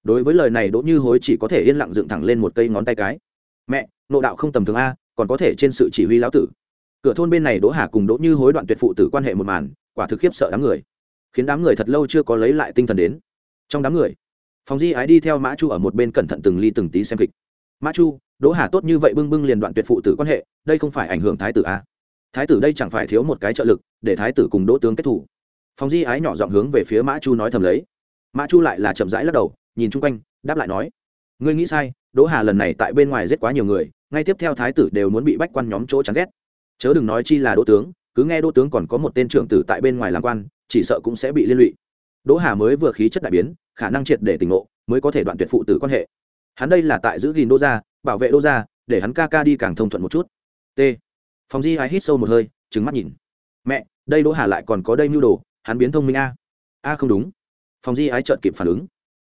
Đối với lời này đỗ như hối chỉ có thể yên lặng dựng thẳng lên một cây ngón tay cái. Mẹ, nộ đạo không tầm thường a, còn có thể trên sự chỉ huy lão tử. Cửa thôn bên này đỗ hà cùng đỗ như hối đoạn tuyệt phụ tử quan hệ một màn, quả thực khiếp sợ đám người. Khiến đám người thật lâu chưa có lấy lại tinh thần đến. Trong đám người phòng di ái đi theo mã chu ở một bên cẩn thận từng ly từng tí xem kịch. Mã chu, đỗ hà tốt như vậy bưng bưng liền đoạn tuyệt phụ tử quan hệ, đây không phải ảnh hưởng thái tử a. Thái tử đây chẳng phải thiếu một cái trợ lực, để thái tử cùng đỗ tướng kết thủ. Phòng di ái nhỏ giọng hướng về phía mã chu nói thầm lấy mã chu lại là chậm rãi lắc đầu, nhìn chung quanh, đáp lại nói, ngươi nghĩ sai, đỗ hà lần này tại bên ngoài giết quá nhiều người, ngay tiếp theo thái tử đều muốn bị bách quan nhóm chỗ chán ghét. Chớ đừng nói chi là đỗ tướng, cứ nghe đỗ tướng còn có một tên trưởng tử tại bên ngoài làm quan, chỉ sợ cũng sẽ bị liên lụy. Đỗ hà mới vừa khí chất đại biến, khả năng triệt để tỉnh ngộ, mới có thể đoạn tuyệt phụ tử quan hệ. Hắn đây là tại giữ gìn đô gia, bảo vệ đô gia, để hắn ca ca đi càng thông thuận một chút. T. Phòng di hái hít sâu một hơi trứng mắt nhìn. Mẹ, đây đỗ hà lại còn có đây mưu đồ, hắn biến thông minh a. A không đúng phòng di ái chợt kịp phản ứng.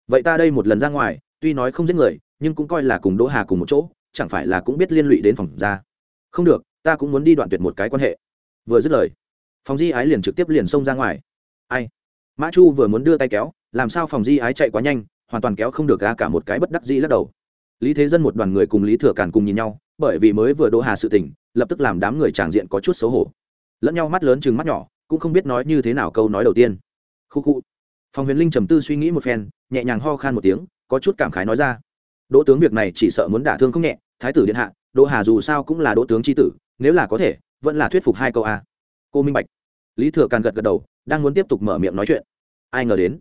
Vậy ta đây một lần ra ngoài tuy nói không giết người nhưng cũng coi là cùng đỗ hà cùng một chỗ chẳng phải là cũng biết liên lụy đến phòng ra không được ta cũng muốn đi đoạn tuyệt một cái quan hệ. Vừa dứt lời phòng di ái liền trực tiếp liền xông ra ngoài. Ai? Mã chu vừa muốn đưa tay kéo làm sao phòng di ái chạy quá nhanh hoàn toàn kéo không được ra cả một cái bất đắc dĩ lắc đầu. Lý thế dân một đoàn người cùng lý thừa càn cùng nhìn nhau bởi vì mới vừa đỗ hà sự tỉnh, lập tức làm đám người tràng diện có chút xấu hổ. Lẫn nhau mắt lớn chừng mắt nhỏ cũng không biết nói như thế nào câu nói đầu tiên. Khu khu phòng huyền linh trầm tư suy nghĩ một phen nhẹ nhàng ho khan một tiếng có chút cảm khái nói ra. Đỗ tướng việc này chỉ sợ muốn đả thương không nhẹ thái tử điện hạ đỗ hà dù sao cũng là đỗ tướng tri tử nếu là có thể vẫn là thuyết phục hai câu a. Cô minh bạch. Lý thừa càn gật gật đầu đang muốn tiếp tục mở miệng nói chuyện. Ai ngờ đến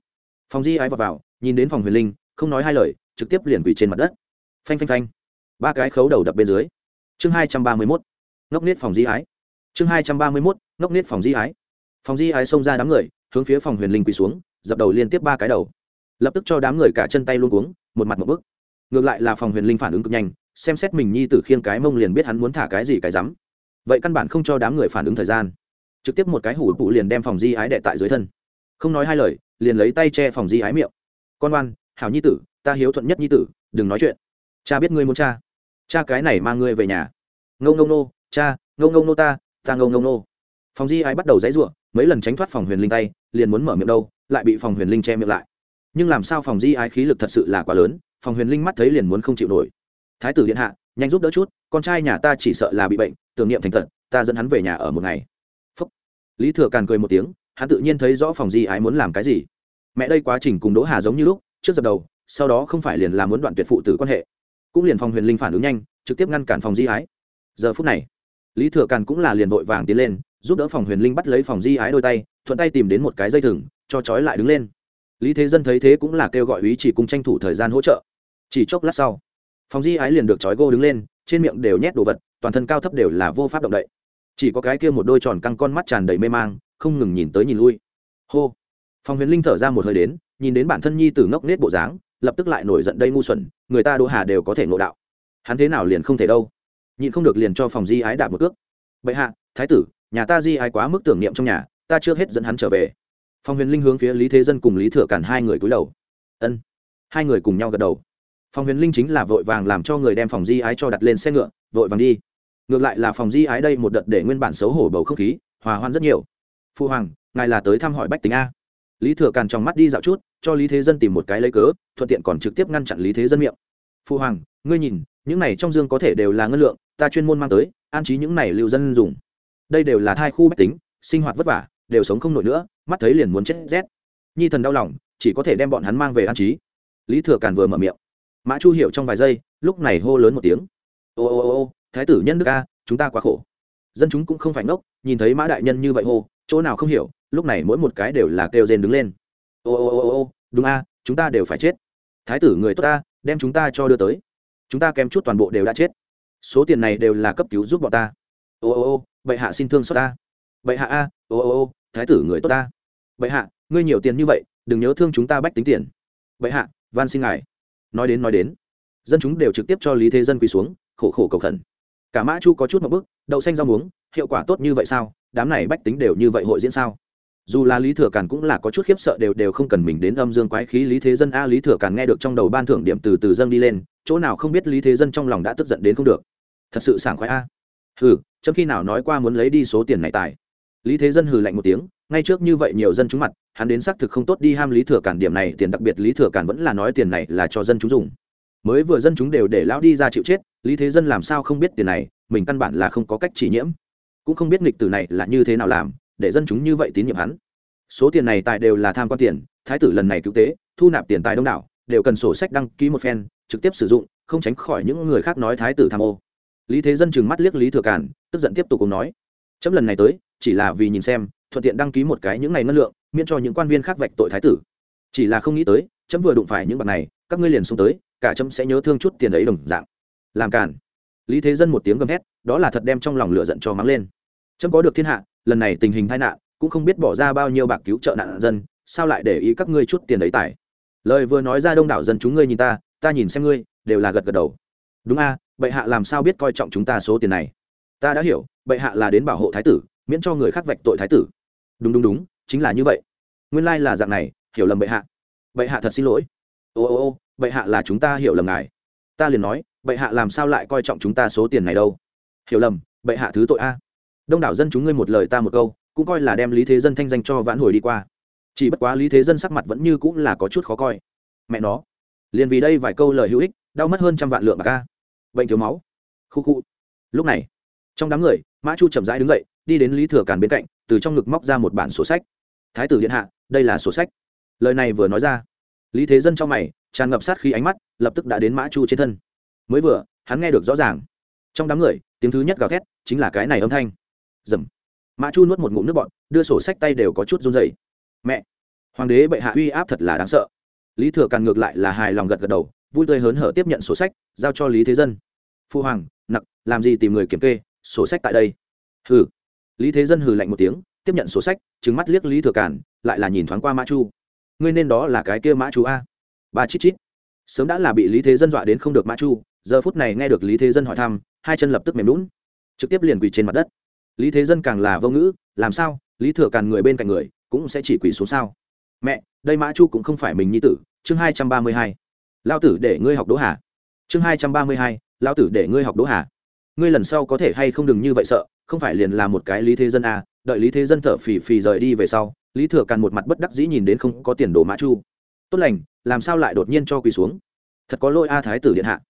phòng di ái vào, vào nhìn đến phòng huyền linh không nói hai lời trực tiếp liền quỳ trên mặt đất. Phanh phanh phanh. Ba cái khấu đầu đập bên dưới. Chương hai trăm ba mươi mốt. Ngốc nết phòng di ái. Chương hai trăm ba mươi mốt ngốc nết phòng di ái. Phòng di ái xông ra đám người hướng phía phòng huyền linh quỳ xuống, dập đầu liên tiếp ba cái đầu. Lập tức cho đám người cả chân tay luôn cuống, một mặt một bức. Ngược lại là phòng huyền linh phản ứng cực nhanh, xem xét mình nhi tử khiêng cái mông liền biết hắn muốn thả cái gì cái rắm. Vậy căn bản không cho đám người phản ứng thời gian. Trực tiếp một cái hủ bụ liền đem phòng di ái đệ tại dưới thân. Không nói hai lời, liền lấy tay che phòng di ái miệng. Con oan hảo nhi tử, ta hiếu thuận nhất nhi tử, đừng nói chuyện. Cha biết ngươi muốn cha. Cha cái này mang ngươi về nhà. Ngâu ngâu nô cha, ngâu ngâu nô ta ta ngâu ngâu nô phòng di ái bắt đầu dãy ruộng mấy lần tránh thoát phòng huyền linh tay, liền muốn mở miệng đâu, lại bị phòng huyền linh che miệng lại. Nhưng làm sao phòng di ái khí lực thật sự là quá lớn, phòng huyền linh mắt thấy liền muốn không chịu nổi. Thái tử điện hạ, nhanh giúp đỡ chút, con trai nhà ta chỉ sợ là bị bệnh, tưởng niệm thành thật, ta dẫn hắn về nhà ở một ngày. Phúc. lý thừa càn cười một tiếng, hắn tự nhiên thấy rõ phòng di ái muốn làm cái gì. Mẹ đây quá trình cùng đỗ hà giống như lúc, trước dập đầu, sau đó không phải liền là muốn đoạn tuyệt phụ tử quan hệ. Cũng liền phòng huyền linh phản ứng nhanh, trực tiếp ngăn cản phòng di ái. Giờ phút này, lý thừa càn cũng là liền vội vàng tiến lên giúp đỡ phòng huyền linh bắt lấy phòng di ái đôi tay, thuận tay tìm đến một cái dây thừng, cho trói lại đứng lên. Lý thế dân thấy thế cũng là kêu gọi ý chỉ cùng tranh thủ thời gian hỗ trợ. Chỉ chốc lát sau, phòng di ái liền được trói gô đứng lên, trên miệng đều nhét đồ vật, toàn thân cao thấp đều là vô pháp động đậy. Chỉ có cái kia một đôi tròn căng con mắt tràn đầy mê mang, không ngừng nhìn tới nhìn lui. Hô! Phòng huyền linh thở ra một hơi đến, nhìn đến bản thân nhi từ ngốc nết bộ dáng, lập tức lại nổi giận đây ngu xuẩn, người ta đỗ hà đều có thể ngộ đạo. Hắn thế nào liền không thể đâu? Nhịn không được liền cho phòng di ái đạp một cước. Bệ hạ, thái tử nhà ta di ai quá mức tưởng niệm trong nhà, ta chưa hết dẫn hắn trở về. Phong huyền linh hướng phía lý thế dân cùng lý thừa cản hai người cúi đầu. Ân. Hai người cùng nhau gật đầu. Phòng huyền linh chính là vội vàng làm cho người đem phòng di ái cho đặt lên xe ngựa, vội vàng đi. Ngược lại là phòng di ái đây một đợt để nguyên bản xấu hổ bầu không khí, hòa hoan rất nhiều. Phu hoàng, ngài là tới thăm hỏi bách tính a? Lý thừa càn trong mắt đi dạo chút, cho lý thế dân tìm một cái lấy cớ, thuận tiện còn trực tiếp ngăn chặn lý thế dân miệng. Phu hoàng, ngươi nhìn, những này trong dương có thể đều là ngân lượng, ta chuyên môn mang tới, an trí những này lưu dân dùng đây đều là thai khu bách tính, sinh hoạt vất vả, đều sống không nổi nữa, mắt thấy liền muốn chết rét. Nhi thần đau lòng, chỉ có thể đem bọn hắn mang về an trí. Lý thừa càn vừa mở miệng. Mã chu hiểu trong vài giây, lúc này hô lớn một tiếng. Ô ô ô ô, thái tử nhân đức a, chúng ta quá khổ. Dân chúng cũng không phải ngốc, nhìn thấy mã đại nhân như vậy hô, chỗ nào không hiểu, lúc này mỗi một cái đều là kêu rên đứng lên. Ô ô ô ô đúng a, chúng ta đều phải chết. Thái tử người tốt ta, đem chúng ta cho đưa tới. Chúng ta kém chút toàn bộ đều đã chết. Số tiền này đều là cấp cứu giúp bọn ta. Ô ô ô bệ hạ xin thương xót ta. Bệ hạ a, ô ô ô, thái tử người tốt ta. Bệ hạ, ngươi nhiều tiền như vậy, đừng nhớ thương chúng ta bách tính tiền. Bệ hạ, van xin ngài. Nói đến nói đến, dân chúng đều trực tiếp cho lý thế dân quỳ xuống, khổ khổ cầu khẩn. Cả mã chu có chút một bức, đậu xanh rau muống, hiệu quả tốt như vậy sao? Đám này bách tính đều như vậy hội diễn sao? Dù là lý thừa càn cũng là có chút khiếp sợ đều đều không cần mình đến âm dương quái khí lý thế dân a, lý thừa càn nghe được trong đầu ban thưởng điểm từ từ dâng đi lên, chỗ nào không biết lý thế dân trong lòng đã tức giận đến không được. Thật sự sảng khoái a hừ, chấm khi nào nói qua muốn lấy đi số tiền này tài? Lý thế dân hừ lạnh một tiếng, ngay trước như vậy nhiều dân chúng mặt, hắn đến xác thực không tốt đi ham lý thừa cản điểm này, tiền đặc biệt lý thừa cản vẫn là nói tiền này là cho dân chúng dùng. Mới vừa dân chúng đều để lão đi ra chịu chết, lý thế dân làm sao không biết tiền này, mình căn bản là không có cách chỉ nhiễm. Cũng không biết nghịch tử này là như thế nào làm, để dân chúng như vậy tín nhiệm hắn. Số tiền này tại đều là tham quan tiền, thái tử lần này cứu tế, thu nạp tiền tài đông đảo, đều cần sổ sách đăng ký một phen, trực tiếp sử dụng, không tránh khỏi những người khác nói thái tử tham ô lý thế dân chừng mắt liếc lý thừa cản tức giận tiếp tục cùng nói, chấm lần này tới, chỉ là vì nhìn xem, thuận tiện đăng ký một cái những này ngân lượng, miễn cho những quan viên khác vạch tội thái tử. Chỉ là không nghĩ tới, chấm vừa đụng phải những bạc này, các ngươi liền xuống tới, cả chấm sẽ nhớ thương chút tiền ấy đồng dạng. Làm cản lý thế dân một tiếng gầm hét, đó là thật đem trong lòng lửa giận cho mắng lên. Chấm có được thiên hạ, lần này tình hình tai nạn, cũng không biết bỏ ra bao nhiêu bạc cứu trợ nạn dân, sao lại để ý các ngươi chút tiền đấy tài lời vừa nói ra đông đảo dân chúng ngươi nhìn ta ta nhìn xem ngươi, đều là gật gật đầu. Đúng a bệ hạ làm sao biết coi trọng chúng ta số tiền này? Ta đã hiểu, bệ hạ là đến bảo hộ thái tử, miễn cho người khác vạch tội thái tử. Đúng đúng đúng, chính là như vậy. Nguyên lai là dạng này, hiểu lầm bệ hạ. Bệ hạ thật xin lỗi. Ô ô ô, bệ hạ là chúng ta hiểu lầm ngài. Ta liền nói, bệ hạ làm sao lại coi trọng chúng ta số tiền này đâu? Hiểu lầm, bệ hạ thứ tội a. Đông đảo dân chúng ngươi một lời ta một câu, cũng coi là đem lý thế dân thanh danh cho vãn hồi đi qua. Chỉ bất quá lý thế dân sắc mặt vẫn như cũng là có chút khó coi. Mẹ nó, liền vì đây vài câu lời hữu ích, đau mất hơn trăm vạn lượng bạc ca bệnh thiếu máu. Khu khu. Lúc này, trong đám người, mã chu chậm rãi đứng dậy, đi đến lý thừa càn bên cạnh, từ trong ngực móc ra một bản sổ sách. Thái tử điện hạ, đây là sổ sách. Lời này vừa nói ra, lý thế dân trong mày, tràn ngập sát khi ánh mắt, lập tức đã đến mã chu trên thân. Mới vừa, hắn nghe được rõ ràng. Trong đám người, tiếng thứ nhất gào thét, chính là cái này âm thanh. Dầm. Mã chu nuốt một ngụm nước bọn đưa sổ sách tay đều có chút run dày mẹ, hoàng đế bệ hạ uy áp thật là đáng sợ. Lý thừa càn ngược lại là hài lòng gật gật đầu, vui tươi hớn hở tiếp nhận sổ sách, giao cho lý thế dân phu hoàng, nặc, làm gì tìm người kiểm kê, sổ sách tại đây? Hừ. Lý thế dân hừ lạnh một tiếng, tiếp nhận sổ sách trứng mắt liếc lý thừa cản, lại là nhìn thoáng qua mã chu. Ngươi nên đó là cái kia mã chu a. Ba chít chít. Sớm đã là bị lý thế dân dọa đến không được mã chu, giờ phút này nghe được lý thế dân hỏi thăm, hai chân lập tức mềm lún trực tiếp liền quỳ trên mặt đất. Lý thế dân càng là vô ngữ, làm sao, lý thừa càn người bên cạnh người cũng sẽ chỉ quỳ xuống sao? Mẹ, đây mã chu cũng không phải mình nhi tử, chương hai trăm ba mươi hai. Lao tử để ngươi học đỗ hà chương hai trăm ba mươi hai lao tử để ngươi học đỗ hà. Ngươi lần sau có thể hay không đừng như vậy sợ không phải liền là một cái lý thế dân à, đợi lý thế dân thở phì phì rời đi về sau lý thừa càn một mặt bất đắc dĩ nhìn đến không có tiền đồ mã chu. Tốt lành làm sao lại đột nhiên cho quỳ xuống? Thật có lỗi a thái tử điện hạ.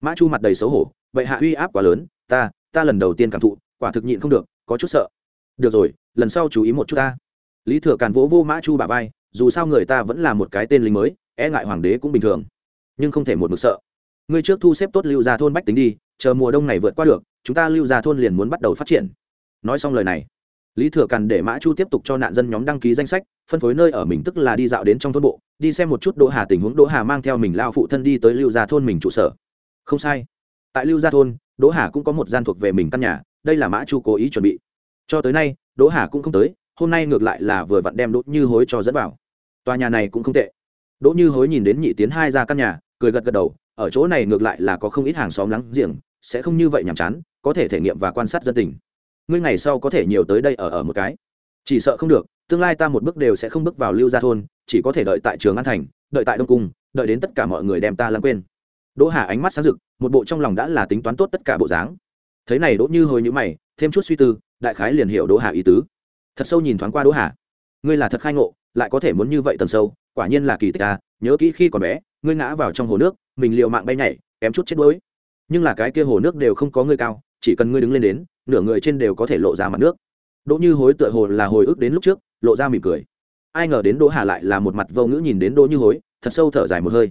Mã chu mặt đầy xấu hổ vậy hạ uy áp quá lớn ta ta lần đầu tiên cảm thụ quả thực nhịn không được có chút sợ. Được rồi lần sau chú ý một chút ta. Lý thừa càn vỗ vô mã chu bà vai dù sao người ta vẫn là một cái tên lính mới e ngại hoàng đế cũng bình thường nhưng không thể một mực sợ ngươi trước thu xếp tốt lưu ra thôn bách tính đi, chờ mùa đông này vượt qua được, chúng ta lưu ra thôn liền muốn bắt đầu phát triển. Nói xong lời này, lý thừa càn để mã chu tiếp tục cho nạn dân nhóm đăng ký danh sách, phân phối nơi ở mình tức là đi dạo đến trong thôn bộ, đi xem một chút đỗ hà tình huống. Đỗ hà mang theo mình lao phụ thân đi tới lưu gia thôn mình trụ sở. Không sai. Tại lưu gia thôn, đỗ hà cũng có một gian thuộc về mình căn nhà, đây là mã chu cố ý chuẩn bị. Cho tới nay, đỗ hà cũng không tới, hôm nay ngược lại là vừa vặn đem đỗ như hối cho dẫn vào. Tòa nhà này cũng không tệ. Đỗ như hối nhìn đến nhị tiến hai ra căn nhà, cười gật gật đầu ở chỗ này ngược lại là có không ít hàng xóm lắng giềng, sẽ không như vậy nhàm chán, có thể thể nghiệm và quan sát dân tình. Ngươi ngày sau có thể nhiều tới đây ở ở một cái. Chỉ sợ không được, tương lai ta một bước đều sẽ không bước vào lưu gia thôn, chỉ có thể đợi tại trường an thành, đợi tại đông cung, đợi đến tất cả mọi người đem ta lãng quên. Đỗ hà ánh mắt sáng rực, một bộ trong lòng đã là tính toán tốt tất cả bộ dáng. Thế này đỗ như hồi nhữ mày, thêm chút suy tư, đại khái liền hiểu đỗ hà ý tứ. Thật sâu nhìn thoáng qua đỗ hà. Ngươi là thật khai ngộ, lại có thể muốn như vậy tần sâu, quả nhiên là kỳ tích à nhớ kỹ khi còn bé ngươi ngã vào trong hồ nước, mình liều mạng bay nhảy, kém chút chết đuối. Nhưng là cái kia hồ nước đều không có ngươi cao, chỉ cần ngươi đứng lên đến, nửa người trên đều có thể lộ ra mặt nước. Đỗ như hối tựa hồ là hồi ức đến lúc trước, lộ ra mỉm cười. Ai ngờ đến đỗ hà lại là một mặt vô ngữ nhìn đến đỗ như hối, thật sâu thở dài một hơi.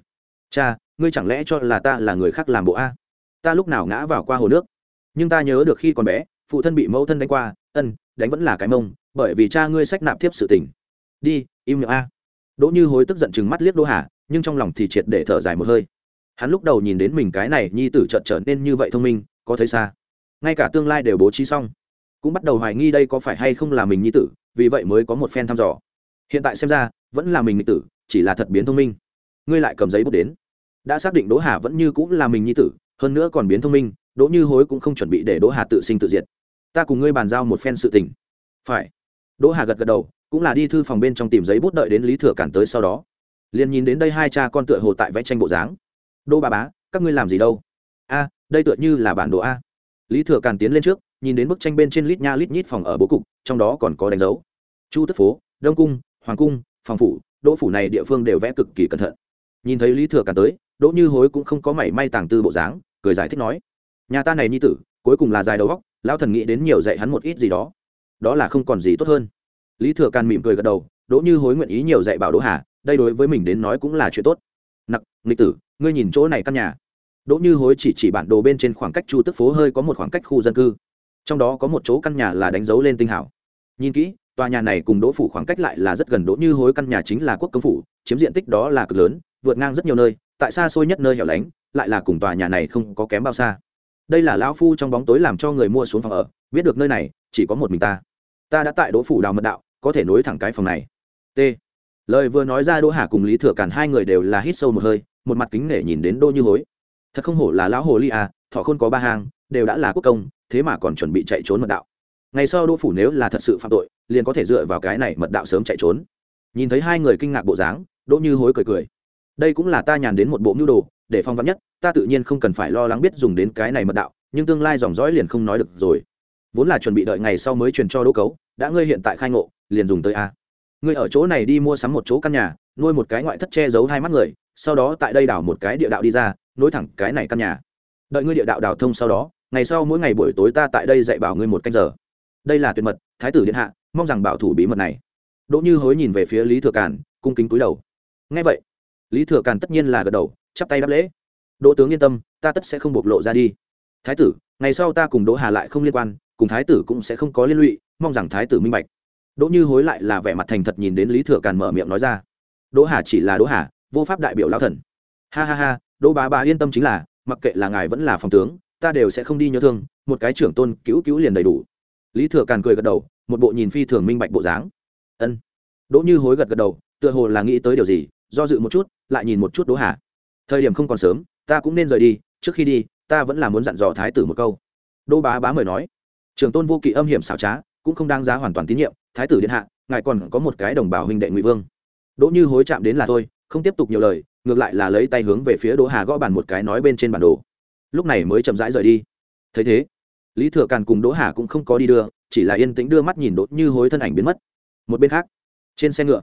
Cha, ngươi chẳng lẽ cho là ta là người khác làm bộ a? Ta lúc nào ngã vào qua hồ nước? Nhưng ta nhớ được khi còn bé, phụ thân bị mẫu thân đánh qua, ân, đánh vẫn là cái mông, bởi vì cha ngươi sách nạp tiếp sự tình. Đi, im miệng a. Đỗ như hối tức giận chừng mắt liếc đỗ hà nhưng trong lòng thì triệt để thở dài một hơi. Hắn lúc đầu nhìn đến mình cái này nhi tử trợn trở nên như vậy thông minh, có thấy xa. Ngay cả tương lai đều bố trí xong, cũng bắt đầu hoài nghi đây có phải hay không là mình nhi tử, vì vậy mới có một phen thăm dò. Hiện tại xem ra, vẫn là mình nhi tử, chỉ là thật biến thông minh. Ngươi lại cầm giấy bút đến. Đã xác định đỗ hà vẫn như cũng là mình nhi tử, hơn nữa còn biến thông minh, đỗ như hối cũng không chuẩn bị để đỗ hà tự sinh tự diệt. Ta cùng ngươi bàn giao một phen sự tình. Phải. Đỗ hà gật gật đầu, cũng là đi thư phòng bên trong tìm giấy bút đợi đến lý thừa cản tới sau đó liền nhìn đến đây hai cha con tựa hồ tại vẽ tranh bộ dáng. Đô bà bá, các ngươi làm gì đâu? A, đây tựa như là bản đồ a. Lý thừa càn tiến lên trước, nhìn đến bức tranh bên trên lít nha lít nhít phòng ở bố cục, trong đó còn có đánh dấu. Chu tức phố, đông cung, hoàng cung, phòng phủ, đỗ phủ này địa phương đều vẽ cực kỳ cẩn thận. Nhìn thấy lý thừa càn tới, đỗ như hối cũng không có mảy may tàng tư bộ dáng, cười giải thích nói, nhà ta này nhi tử, cuối cùng là dài đầu góc, lão thần nghĩ đến nhiều dạy hắn một ít gì đó. Đó là không còn gì tốt hơn. Lý thừa càn mỉm cười gật đầu, đỗ như hối nguyện ý nhiều dạy bảo đỗ hà đây đối với mình đến nói cũng là chuyện tốt. Nặc, nghịch tử, ngươi nhìn chỗ này căn nhà. Đỗ như hối chỉ chỉ bản đồ bên trên khoảng cách chu tức phố hơi có một khoảng cách khu dân cư. Trong đó có một chỗ căn nhà là đánh dấu lên tinh hảo. Nhìn kỹ, tòa nhà này cùng đỗ phủ khoảng cách lại là rất gần. Đỗ như hối căn nhà chính là quốc công phủ, chiếm diện tích đó là cực lớn, vượt ngang rất nhiều nơi, tại xa xôi nhất nơi hẻo lánh, lại là cùng tòa nhà này không có kém bao xa. Đây là lão phu trong bóng tối làm cho người mua xuống phòng ở, biết được nơi này, chỉ có một mình ta. Ta đã tại đỗ phủ đào mật đạo, có thể nối thẳng cái phòng này. T lời vừa nói ra đỗ hà cùng lý thừa cản hai người đều là hít sâu một hơi, một mặt kính nể nhìn đến đỗ như hối. Thật không hổ là lão hồ ly à thọ khôn có ba hàng đều đã là quốc công, thế mà còn chuẩn bị chạy trốn mật đạo. Ngày sau đỗ phủ nếu là thật sự phạm tội, liền có thể dựa vào cái này mật đạo sớm chạy trốn. Nhìn thấy hai người kinh ngạc bộ dáng, đỗ như hối cười cười. Đây cũng là ta nhàn đến một bộ mưu đồ, để phong vắn nhất, ta tự nhiên không cần phải lo lắng biết dùng đến cái này mật đạo, nhưng tương lai dòng dõi liền không nói được rồi. Vốn là chuẩn bị đợi ngày sau mới truyền cho đỗ cấu, đã ngươi hiện tại khai ngộ, liền dùng tới a ngươi ở chỗ này đi mua sắm một chỗ căn nhà, nuôi một cái ngoại thất che giấu hai mắt người, sau đó tại đây đảo một cái địa đạo đi ra, nối thẳng cái này căn nhà. Đợi ngươi địa đạo đào thông sau đó, ngày sau mỗi ngày buổi tối ta tại đây dạy bảo ngươi một canh giờ. Đây là tuyệt mật, thái tử điện hạ, mong rằng bảo thủ bí mật này. Đỗ như hối nhìn về phía lý thừa càn, cung kính cúi đầu. Ngay vậy, lý thừa càn tất nhiên là gật đầu, chắp tay đáp lễ. Đỗ tướng yên tâm, ta tất sẽ không bộc lộ ra đi. Thái tử, ngày sau ta cùng đỗ hà lại không liên quan, cùng thái tử cũng sẽ không có liên lụy, mong rằng thái tử minh bạch đỗ như hối lại là vẻ mặt thành thật nhìn đến lý thừa càn mở miệng nói ra. Đỗ hà chỉ là đỗ hà, vô pháp đại biểu lão thần. Ha ha ha, đỗ bá bá yên tâm chính là, mặc kệ là ngài vẫn là phòng tướng, ta đều sẽ không đi nhớ thương, một cái trưởng tôn cứu cứu liền đầy đủ. Lý thừa càn cười gật đầu, một bộ nhìn phi thường minh bạch bộ dáng. Ân. Đỗ như hối gật gật đầu, tựa hồ là nghĩ tới điều gì, do dự một chút, lại nhìn một chút đỗ hà. Thời điểm không còn sớm, ta cũng nên rời đi, trước khi đi, ta vẫn là muốn dặn dò thái tử một câu. Đỗ bá bá mời nói. Trường tôn vô kỵ âm hiểm xảo trá, cũng không đáng giá hoàn toàn tín nhiệm thái tử điện hạ, ngài còn có một cái đồng bào huynh đệ ngụy vương. Đỗ như hối chạm đến là thôi, không tiếp tục nhiều lời, ngược lại là lấy tay hướng về phía đỗ hà gõ bàn một cái nói bên trên bản đồ. Lúc này mới chậm rãi rời đi. Thấy thế, lý thừa càn cùng đỗ hà cũng không có đi đưa, chỉ là yên tĩnh đưa mắt nhìn đỗ như hối thân ảnh biến mất. Một bên khác, trên xe ngựa,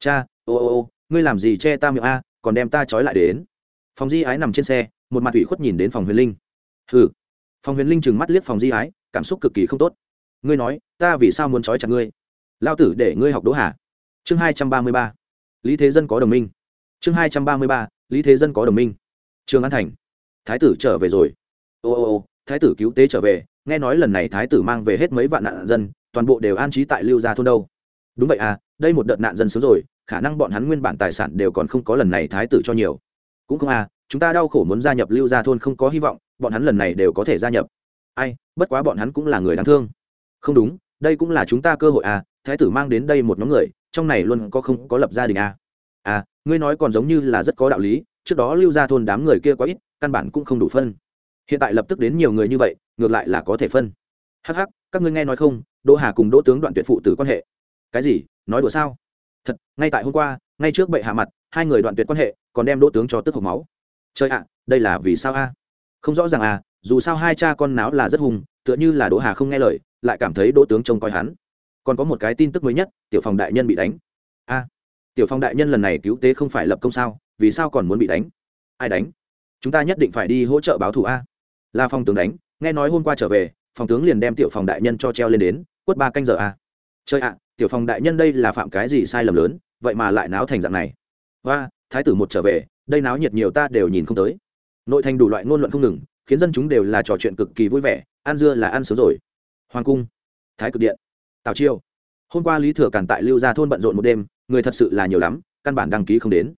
cha, ô ô ô, ngươi làm gì che ta miệng a, còn đem ta trói lại đến. Phòng di ái nằm trên xe, một mặt ủy khuất nhìn đến phòng huyền linh. Hừ. Phòng huyền linh trừng mắt liếc phòng di ái, cảm xúc cực kỳ không tốt. Ngươi nói, ta vì sao muốn trói chặt ngươi? Lao tử để ngươi học đỗ hà. Chương hai trăm ba mươi ba. Lý thế dân có đồng minh. Chương hai trăm ba mươi ba, lý thế dân có đồng minh. Trường an thành. Thái tử trở về rồi. Ô ô ô, thái tử cứu tế trở về. Nghe nói lần này thái tử mang về hết mấy vạn nạn dân, toàn bộ đều an trí tại lưu gia thôn đâu. Đúng vậy à đây một đợt nạn dân sớm rồi, khả năng bọn hắn nguyên bản tài sản đều còn không có lần này thái tử cho nhiều. Cũng không à chúng ta đau khổ muốn gia nhập lưu gia thôn không có hy vọng, bọn hắn lần này đều có thể gia nhập. Ai, bất quá bọn hắn cũng là người đáng thương. Không đúng, đây cũng là chúng ta cơ hội à thái tử mang đến đây một nhóm người, trong này luôn có không có lập gia đình à? À ngươi nói còn giống như là rất có đạo lý, trước đó lưu gia thôn đám người kia quá ít, căn bản cũng không đủ phân. Hiện tại lập tức đến nhiều người như vậy, ngược lại là có thể phân. Hắc hắc, các ngươi nghe nói không, đỗ hà cùng đỗ tướng đoạn tuyệt phụ tử quan hệ. Cái gì? Nói đùa sao? Thật, ngay tại hôm qua, ngay trước bệ hạ mặt, hai người đoạn tuyệt quan hệ, còn đem đỗ tướng cho tức hộc máu. Trời ạ, đây là vì sao a? Không rõ ràng à dù sao hai cha con náo là rất hùng, tựa như là đỗ hà không nghe lời, lại cảm thấy đỗ tướng trông coi hắn còn có một cái tin tức mới nhất, tiểu phòng đại nhân bị đánh. A, tiểu phong đại nhân lần này cứu tế không phải lập công sao? Vì sao còn muốn bị đánh? Ai đánh? Chúng ta nhất định phải đi hỗ trợ báo thù a. Là phòng tướng đánh, nghe nói hôm qua trở về, phòng tướng liền đem tiểu phòng đại nhân cho treo lên đến, quất ba canh giờ a. chơi ạ, tiểu phòng đại nhân đây là phạm cái gì sai lầm lớn, vậy mà lại náo thành dạng này. Và thái tử một trở về, đây náo nhiệt nhiều ta đều nhìn không tới. Nội thành đủ loại ngôn luận không ngừng, khiến dân chúng đều là trò chuyện cực kỳ vui vẻ, ăn dưa là ăn sớm rồi. Hoàng cung, thái cực điện tào chiêu. Hôm qua lý thừa càn tại lưu gia thôn bận rộn một đêm, người thật sự là nhiều lắm, căn bản đăng ký không đến.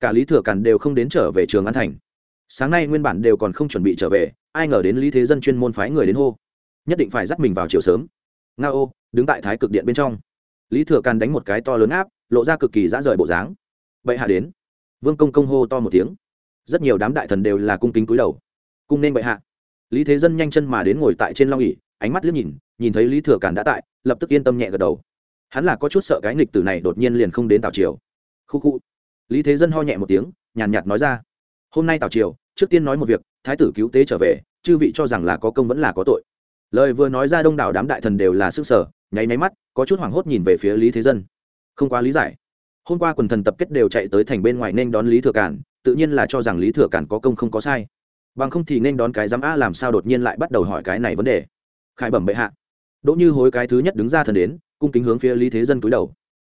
Cả lý thừa càn đều không đến trở về trường an thành. Sáng nay nguyên bản đều còn không chuẩn bị trở về, ai ngờ đến lý thế dân chuyên môn phái người đến hô. Nhất định phải dắt mình vào chiều sớm. Nga ô, đứng tại thái cực điện bên trong. Lý thừa càn đánh một cái to lớn áp, lộ ra cực kỳ dã rời bộ dáng. Bệ hạ đến. Vương công công hô to một tiếng. Rất nhiều đám đại thần đều là cung kính cúi đầu. Cung nên bệ hạ. Lý thế dân nhanh chân mà đến ngồi tại trên long ỉ ánh mắt liếc nhìn nhìn thấy lý thừa càn đã tại, lập tức yên tâm nhẹ gật đầu. Hắn là có chút sợ cái nghịch tử này đột nhiên liền không đến tào triều. Khu khu. Lý thế dân ho nhẹ một tiếng, nhàn nhạt nói ra. Hôm nay tào triều, trước tiên nói một việc, thái tử cứu tế trở về, chư vị cho rằng là có công vẫn là có tội. Lời vừa nói ra đông đảo đám đại thần đều là sức sở, nháy máy mắt, có chút hoảng hốt nhìn về phía lý thế dân. Không quá lý giải. Hôm qua quần thần tập kết đều chạy tới thành bên ngoài nên đón lý thừa cản tự nhiên là cho rằng lý thừa cản có công không có sai. Bằng không thì nên đón cái giám a làm sao đột nhiên lại bắt đầu hỏi cái này vấn đề khải bẩm bệ hạ. Đỗ như hối cái thứ nhất đứng ra thần đến, cung kính hướng phía lý thế dân cúi đầu.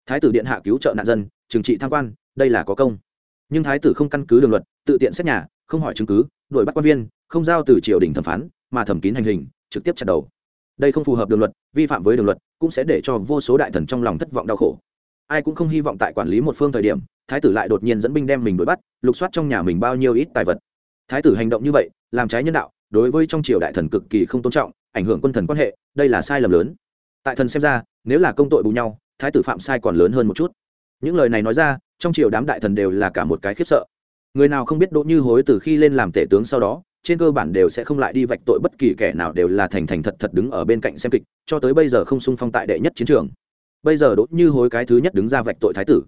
Thái tử điện hạ cứu trợ nạn dân, trừng trị tham quan, đây là có công. Nhưng thái tử không căn cứ đường luật, tự tiện xét nhà, không hỏi chứng cứ, đuổi bắt quan viên, không giao từ triều đình thẩm phán, mà thẩm kín hành hình, trực tiếp chặt đầu. Đây không phù hợp đường luật, vi phạm với đường luật, cũng sẽ để cho vô số đại thần trong lòng thất vọng đau khổ. Ai cũng không hy vọng tại quản lý một phương thời điểm, thái tử lại đột nhiên dẫn binh đem mình đuổi bắt, lục soát trong nhà mình bao nhiêu ít tài vật. Thái tử hành động như vậy, làm trái nhân đạo đối với trong triều đại thần cực kỳ không tôn trọng, ảnh hưởng quân thần quan hệ, đây là sai lầm lớn. Tại thần xem ra, nếu là công tội bù nhau, thái tử phạm sai còn lớn hơn một chút. Những lời này nói ra, trong triều đám đại thần đều là cả một cái khiếp sợ. Người nào không biết đỗ như hối từ khi lên làm tể tướng sau đó, trên cơ bản đều sẽ không lại đi vạch tội bất kỳ kẻ nào đều là thành thành thật thật đứng ở bên cạnh xem kịch, cho tới bây giờ không sung phong tại đệ nhất chiến trường. Bây giờ đỗ như hối cái thứ nhất đứng ra vạch tội thái tử.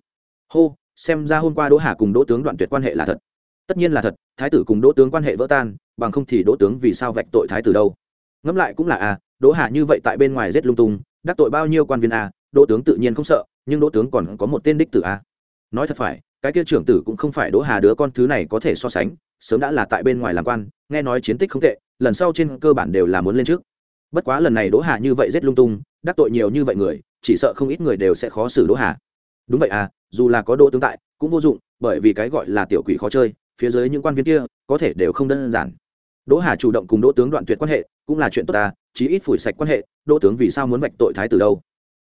Hô, xem ra hôm qua đỗ hà cùng đỗ tướng đoạn tuyệt quan hệ là thật. Tất nhiên là thật, thái tử cùng đỗ tướng quan hệ vỡ tan bằng không thì đỗ tướng vì sao vạch tội thái tử đâu? Ngẫm lại cũng là a à, đỗ hà như vậy tại bên ngoài rét lung tung đắc tội bao nhiêu quan viên a à, đỗ tướng tự nhiên không sợ nhưng đỗ tướng còn có một tên đích tử a. À. nói thật phải cái kia trưởng tử cũng không phải đỗ hà đứa con thứ này có thể so sánh sớm đã là tại bên ngoài làm quan nghe nói chiến tích không tệ lần sau trên cơ bản đều là muốn lên trước. Bất quá lần này đỗ hà như vậy rét lung tung đắc tội nhiều như vậy người chỉ sợ không ít người đều sẽ khó xử đỗ hà. Đúng vậy à dù là có đỗ tướng tại cũng vô dụng bởi vì cái gọi là tiểu quỷ khó chơi phía dưới những quan viên kia có thể đều không đơn giản đỗ hà chủ động cùng đỗ tướng đoạn tuyệt quan hệ, cũng là chuyện tốt ta, chí ít phủi sạch quan hệ, đỗ tướng vì sao muốn vạch tội thái tử đâu?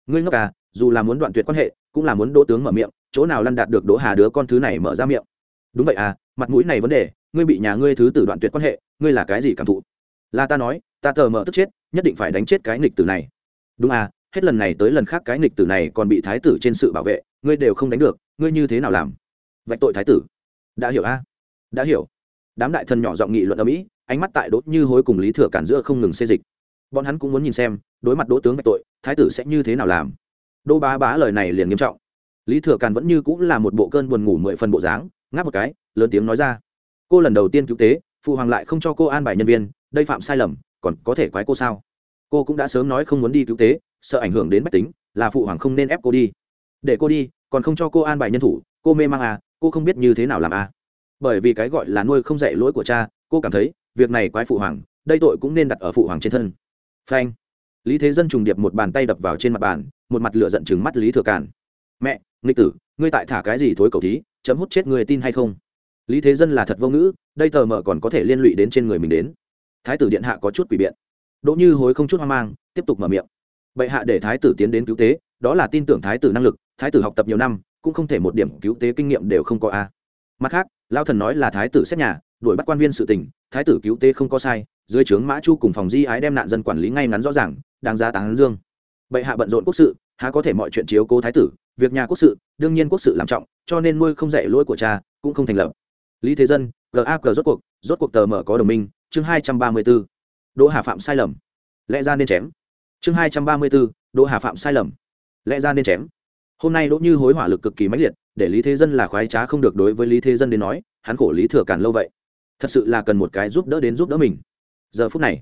Ngươi ngốc à dù là muốn đoạn tuyệt quan hệ, cũng là muốn đỗ tướng mở miệng, chỗ nào lăn đạt được đỗ hà đứa con thứ này mở ra miệng. Đúng vậy à mặt mũi này vấn đề, ngươi bị nhà ngươi thứ tử đoạn tuyệt quan hệ, ngươi là cái gì cảm thụ? Là ta nói, ta tờ mở tức chết, nhất định phải đánh chết cái nghịch tử này. Đúng à hết lần này tới lần khác cái nghịch tử này còn bị thái tử trên sự bảo vệ, ngươi đều không đánh được, ngươi như thế nào làm? Vạch tội thái tử. Đã hiểu a đã hiểu. Đám đại thần nhỏ giọng nghị luận ở mỹ ánh mắt tại đốt như hối cùng lý thừa cản giữa không ngừng xê dịch. Bọn hắn cũng muốn nhìn xem, đối mặt đỗ tướng vạch tội, thái tử sẽ như thế nào làm. Đỗ bá bá lời này liền nghiêm trọng. Lý thừa càn vẫn như cũng là một bộ cơn buồn ngủ mười phần bộ dáng, ngáp một cái, lớn tiếng nói ra. Cô lần đầu tiên cứu tế, phụ hoàng lại không cho cô an bài nhân viên, đây phạm sai lầm, còn có thể quái cô sao? Cô cũng đã sớm nói không muốn đi cứu tế, sợ ảnh hưởng đến bách tính, là phụ hoàng không nên ép cô đi. Để cô đi, còn không cho cô an bài nhân thủ, cô mê mang à cô không biết như thế nào làm à. Bởi vì cái gọi là nuôi không dạy lỗi của cha, cô cảm thấy việc này quái phụ hoàng, đây tội cũng nên đặt ở phụ hoàng trên thân. Phanh. Lý thế dân trùng điệp một bàn tay đập vào trên mặt bàn, một mặt lửa giận chừng mắt lý thừa càn. Mẹ, nghịch tử, ngươi tại thả cái gì thối cầu thí, chấm hút chết người tin hay không? Lý thế dân là thật vô ngữ, đây tờ mờ còn có thể liên lụy đến trên người mình đến. Thái tử điện hạ có chút quỷ biện. Đỗ như hối không chút hoang mang, tiếp tục mở miệng. Bệ hạ để thái tử tiến đến cứu tế, đó là tin tưởng thái tử năng lực, thái tử học tập nhiều năm, cũng không thể một điểm cứu tế kinh nghiệm đều không có a. Mặt khác lao thần nói là thái tử xét nhà đuổi bắt quan viên sự tình, thái tử cứu tế không có sai, dưới trướng mã chu cùng phòng di ái đem nạn dân quản lý ngay ngắn rõ ràng, đáng giá tán dương. Bệ hạ bận rộn quốc sự, há có thể mọi chuyện chiếu cố thái tử, việc nhà quốc sự, đương nhiên quốc sự làm trọng, cho nên nuôi không dạy lỗi của cha, cũng không thành lập. Lý thế dân gag rốt cuộc rốt cuộc tờ mở có đồng minh, chương hai trăm ba mươi b ố đỗ hà phạm sai lầm. Lẽ ra nên chém. Chương hai trăm ba mươi b ố đỗ hà phạm sai lầm. Lẽ ra nên chém. Hôm nay đỗ như hối hỏa lực cực kỳ mãnh liệt, để lý thế dân là khoái trá không được đối với lý thế dân đến nói, hắn khổ lý thừa càn lâu vậy thật sự là cần một cái giúp đỡ đến giúp đỡ mình. Giờ phút này,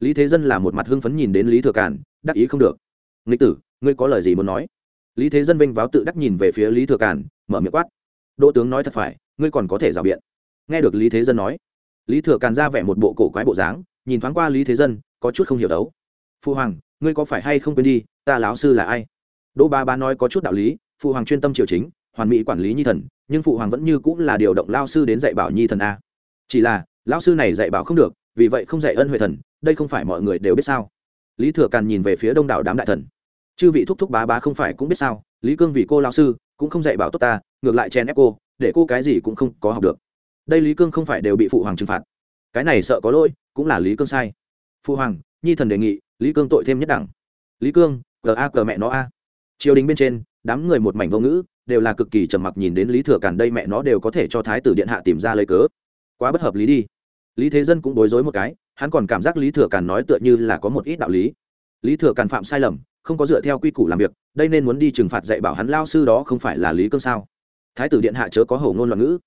lý thế dân là một mặt hưng phấn nhìn đến lý thừa càn, đắc ý không được. Nghịch tử, ngươi có lời gì muốn nói? Lý thế dân vinh váo tự đắc nhìn về phía lý thừa càn, mở miệng quát. Đỗ tướng nói thật phải, ngươi còn có thể rào biện. Nghe được lý thế dân nói, lý thừa càn ra vẻ một bộ cổ quái bộ dáng, nhìn thoáng qua lý thế dân, có chút không hiểu đấu. Phụ hoàng, ngươi có phải hay không quên đi, ta lão sư là ai? Đỗ ba ba nói có chút đạo lý phụ hoàng chuyên tâm triều chính, hoàn mỹ quản lý nhi thần, nhưng phụ hoàng vẫn như cũng là điều động lao sư đến dạy bảo nhi thần a chỉ là, lão sư này dạy bảo không được, vì vậy không dạy ân huệ thần, đây không phải mọi người đều biết sao? Lý thừa càn nhìn về phía đông đảo đám đại thần. Chư vị thúc thúc bá bá không phải cũng biết sao? Lý cương vì cô lão sư, cũng không dạy bảo tốt ta, ngược lại chen ép cô, để cô cái gì cũng không có học được. Đây lý cương không phải đều bị phụ hoàng trừng phạt. Cái này sợ có lỗi, cũng là lý cương sai. Phụ hoàng, nhi thần đề nghị, lý cương tội thêm nhất đẳng. Lý cương, g a cờ mẹ nó a. Triều đình bên trên, đám người một mảnh vô ngữ, đều là cực kỳ trầm mặc nhìn đến lý thừa càn đây mẹ nó đều có thể cho thái tử điện hạ tìm ra lấy cớ quá bất hợp lý đi. Lý thế dân cũng bối rối một cái, hắn còn cảm giác lý thừa càn nói tựa như là có một ít đạo lý. Lý thừa càn phạm sai lầm, không có dựa theo quy củ làm việc, đây nên muốn đi trừng phạt dạy bảo hắn lao sư đó không phải là lý cương sao? Thái tử điện hạ chớ có hầu ngôn loạn ngữ.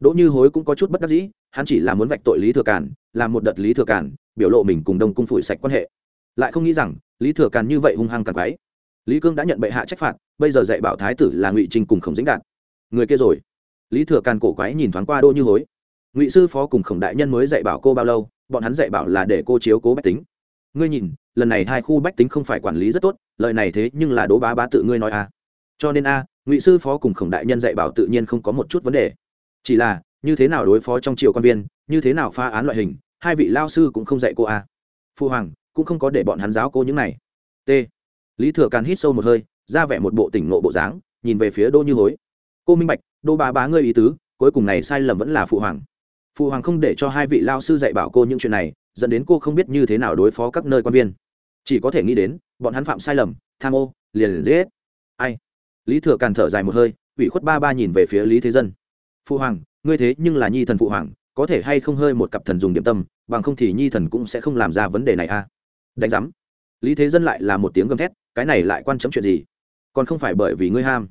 Đỗ như hối cũng có chút bất đắc dĩ, hắn chỉ là muốn vạch tội lý thừa càn làm một đợt lý thừa càn, biểu lộ mình cùng đông cung phủi sạch quan hệ. Lại không nghĩ rằng, lý thừa càn như vậy hung hăng càng quái lý cương đã nhận bệ hạ trách phạt, bây giờ dạy bảo thái tử là ngụy trinh cùng khổng dĩnh đạt. Người kia rồi. Lý thừa càn cổ quái nhìn thoáng qua đỗ như hối ngụy sư phó cùng khổng đại nhân mới dạy bảo cô bao lâu, bọn hắn dạy bảo là để cô chiếu cố bách tính. Ngươi nhìn, lần này hai khu bách tính không phải quản lý rất tốt, lời này thế nhưng là đố bá bá tự ngươi nói a à. cho nên a, ngụy sư phó cùng khổng đại nhân dạy bảo tự nhiên không có một chút vấn đề. Chỉ là, như thế nào đối phó trong triều quan viên, như thế nào pha án loại hình, hai vị lao sư cũng không dạy cô a à. phu hoàng, cũng không có để bọn hắn giáo cô những này. T. Lý thừa càn hít sâu một hơi, ra vẻ một bộ tỉnh nộ bộ dáng, nhìn về phía đô như hối. Cô minh bạch đô bá bá ngươi ý tứ, cuối cùng này sai lầm vẫn là phụ hoàng phụ hoàng không để cho hai vị lao sư dạy bảo cô những chuyện này, dẫn đến cô không biết như thế nào đối phó các nơi quan viên. Chỉ có thể nghĩ đến, bọn hắn phạm sai lầm, tham ô, liền liền giết. Ai? Lý thừa càn thở dài một hơi, ủy khuất ba ba nhìn về phía lý thế dân. Phụ hoàng, ngươi thế nhưng là nhi thần phụ hoàng, có thể hay không hơi một cặp thần dùng điểm tâm, bằng không thì nhi thần cũng sẽ không làm ra vấn đề này a à? đánh giám. Lý thế dân lại là một tiếng gầm thét, cái này lại quan chấm chuyện gì? Còn không phải bởi vì ngươi ham.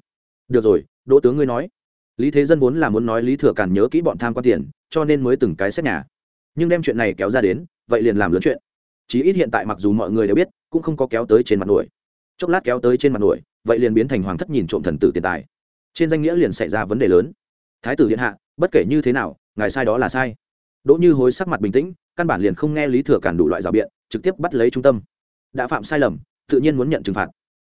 Được rồi, đỗ tướng ngươi nói lý thế dân vốn là muốn nói lý thừa càn nhớ kỹ bọn tham quan tiền, cho nên mới từng cái xét nhà. Nhưng đem chuyện này kéo ra đến, vậy liền làm lớn chuyện. Chí ít hiện tại mặc dù mọi người đều biết, cũng không có kéo tới trên mặt nổi. Chốc lát kéo tới trên mặt nổi, vậy liền biến thành hoàng thất nhìn trộm thần tử tiền tài. Trên danh nghĩa liền xảy ra vấn đề lớn. Thái tử điện hạ, bất kể như thế nào, ngài sai đó là sai. Đỗ như hối sắc mặt bình tĩnh, căn bản liền không nghe lý thừa cản đủ loại rào biện, trực tiếp bắt lấy trung tâm. Đã phạm sai lầm, tự nhiên muốn nhận trừng phạt.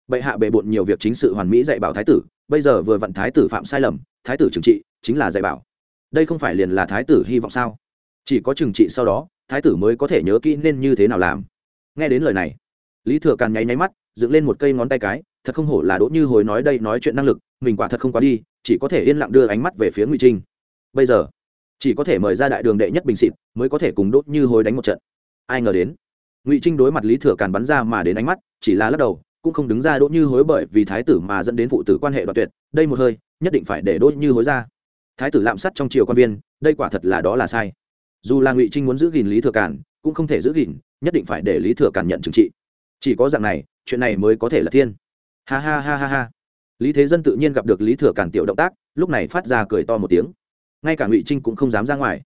Bệ hạ bề bộn nhiều việc chính sự hoàn mỹ dạy bảo thái tử, bây giờ vừa vặn thái tử phạm sai lầm thái tử trừng trị chính là dạy bảo. Đây không phải liền là thái tử hy vọng sao? Chỉ có trừng trị sau đó, thái tử mới có thể nhớ kỹ nên như thế nào làm. Nghe đến lời này, lý thừa càn nháy nháy mắt, dựng lên một cây ngón tay cái, thật không hổ là đỗ như hồi nói đây nói chuyện năng lực, mình quả thật không quá đi, chỉ có thể yên lặng đưa ánh mắt về phía ngụy trinh. Bây giờ, chỉ có thể mời ra đại đường đệ nhất bình xịt, mới có thể cùng đốt như hồi đánh một trận. Ai ngờ đến, ngụy trinh đối mặt lý thừa càn bắn ra mà đến ánh mắt, chỉ là lắc đầu, cũng không đứng ra đỗ như hối bởi vì thái tử mà dẫn đến phụ tử quan hệ đoạt tuyệt. Đây một hơi nhất định phải để đỗ như hối ra. Thái tử lạm sát trong triều quan viên, đây quả thật là đó là sai. Dù là ngụy trinh muốn giữ gìn lý thừa cản cũng không thể giữ gìn, nhất định phải để lý thừa cản nhận trừng trị. Chỉ có dạng này, chuyện này mới có thể là thiên. Ha ha ha ha ha. Lý thế dân tự nhiên gặp được lý thừa cản tiểu động tác, lúc này phát ra cười to một tiếng. Ngay cả ngụy trinh cũng không dám ra ngoài.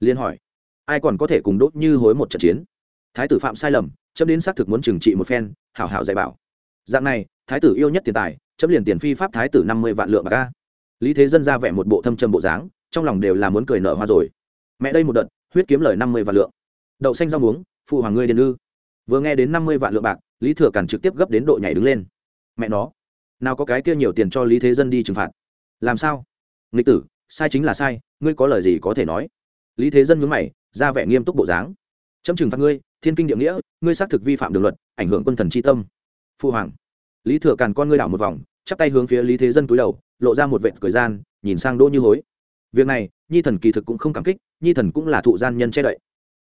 Liên hỏi, ai còn có thể cùng đốt như hối một trận chiến? Thái tử phạm sai lầm, chấm đến xác thực muốn trừng trị một phen, hảo hảo dạy bảo. Dạng này thái tử yêu nhất tiền tài, chấm liền tiền phi pháp thái tử năm mươi vạn lượng bạc ca lý thế dân ra vẻ một bộ thâm trầm bộ dáng, trong lòng đều là muốn cười nở hoa rồi. Mẹ đây một đợt, huyết kiếm lời năm mươi vạn lượng. Đậu xanh rau muống, phụ hoàng ngươi điền ư. Vừa nghe đến năm mươi vạn lượng bạc, lý thừa càn trực tiếp gấp đến độ nhảy đứng lên. Mẹ nó, nào có cái kia nhiều tiền cho lý thế dân đi trừng phạt. Làm sao? Nghịch tử, sai chính là sai, ngươi có lời gì có thể nói? Lý thế dân nhướng mày, ra vẻ nghiêm túc bộ dáng. Chấm trừng phạt ngươi, thiên kinh địa nghĩa, ngươi xác thực vi phạm đường luật, ảnh hưởng quân thần c tâm. Phụ hoàng lý thừa càn con ngươi đảo một vòng, chắp tay hướng phía lý thế dân cúi đầu, lộ ra một vệ cười gian, nhìn sang đỗ như hối. Việc này, nhi thần kỳ thực cũng không cảm kích, nhi thần cũng là thụ gian nhân che đậy.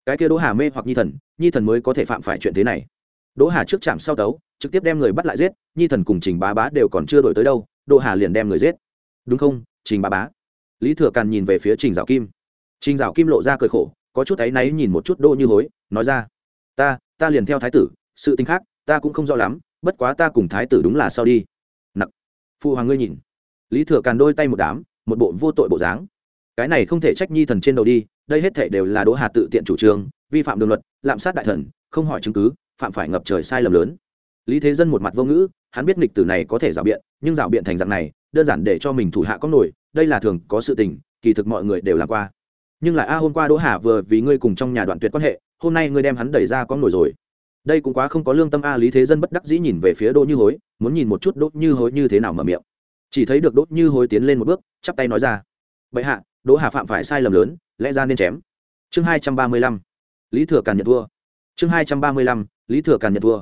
Cái kia đỗ hà mê hoặc nhi thần nhi thần mới có thể phạm phải chuyện thế này. Đỗ hà trước chạm sau tấu, trực tiếp đem người bắt lại giết, nhi thần cùng trình bá bá đều còn chưa đổi tới đâu, đỗ hà liền đem người giết. Đúng không, trình bá bá? Lý thừa càn nhìn về phía trình dạo kim. Trình dạo kim lộ ra cười khổ, có chút áy náy nhìn một chút đỗ như hối, nói ra, ta ta liền theo thái tử, sự tính khác, ta cũng không rõ lắm bất quá ta cùng thái tử đúng là sao đi. Nặc. Phụ hoàng ngươi nhìn. Lý thừa càn đôi tay một đám, một bộ vô tội bộ dáng. Cái này không thể trách nhi thần trên đầu đi, đây hết thể đều là đỗ hà tự tiện chủ trương, vi phạm đường luật, lạm sát đại thần, không hỏi chứng cứ, phạm phải ngập trời sai lầm lớn. Lý thế dân một mặt vô ngữ, hắn biết nghịch tử này có thể rào biện, nhưng rào biện thành dạng này, đơn giản để cho mình thủ hạ có nổi, đây là thường có sự tình, kỳ thực mọi người đều làm qua. Nhưng lại, a, hôm qua đỗ hà vừa vì ngươi cùng trong nhà đoạn tuyệt quan hệ, hôm nay ngươi đem hắn đẩy ra có nổi rồi đây cũng quá không có lương tâm a lý thế dân bất đắc dĩ nhìn về phía đỗ như hối, muốn nhìn một chút đỗ như hối như thế nào mở miệng. Chỉ thấy được đỗ như hối tiến lên một bước, chắp tay nói ra. Bệ hạ, đỗ hà phạm phải sai lầm lớn, lẽ ra nên chém. Chương hai trăm ba mươi lăm. Lý thừa càn nhận thua. Chương hai trăm ba mươi lăm. Lý thừa càn nhận thua.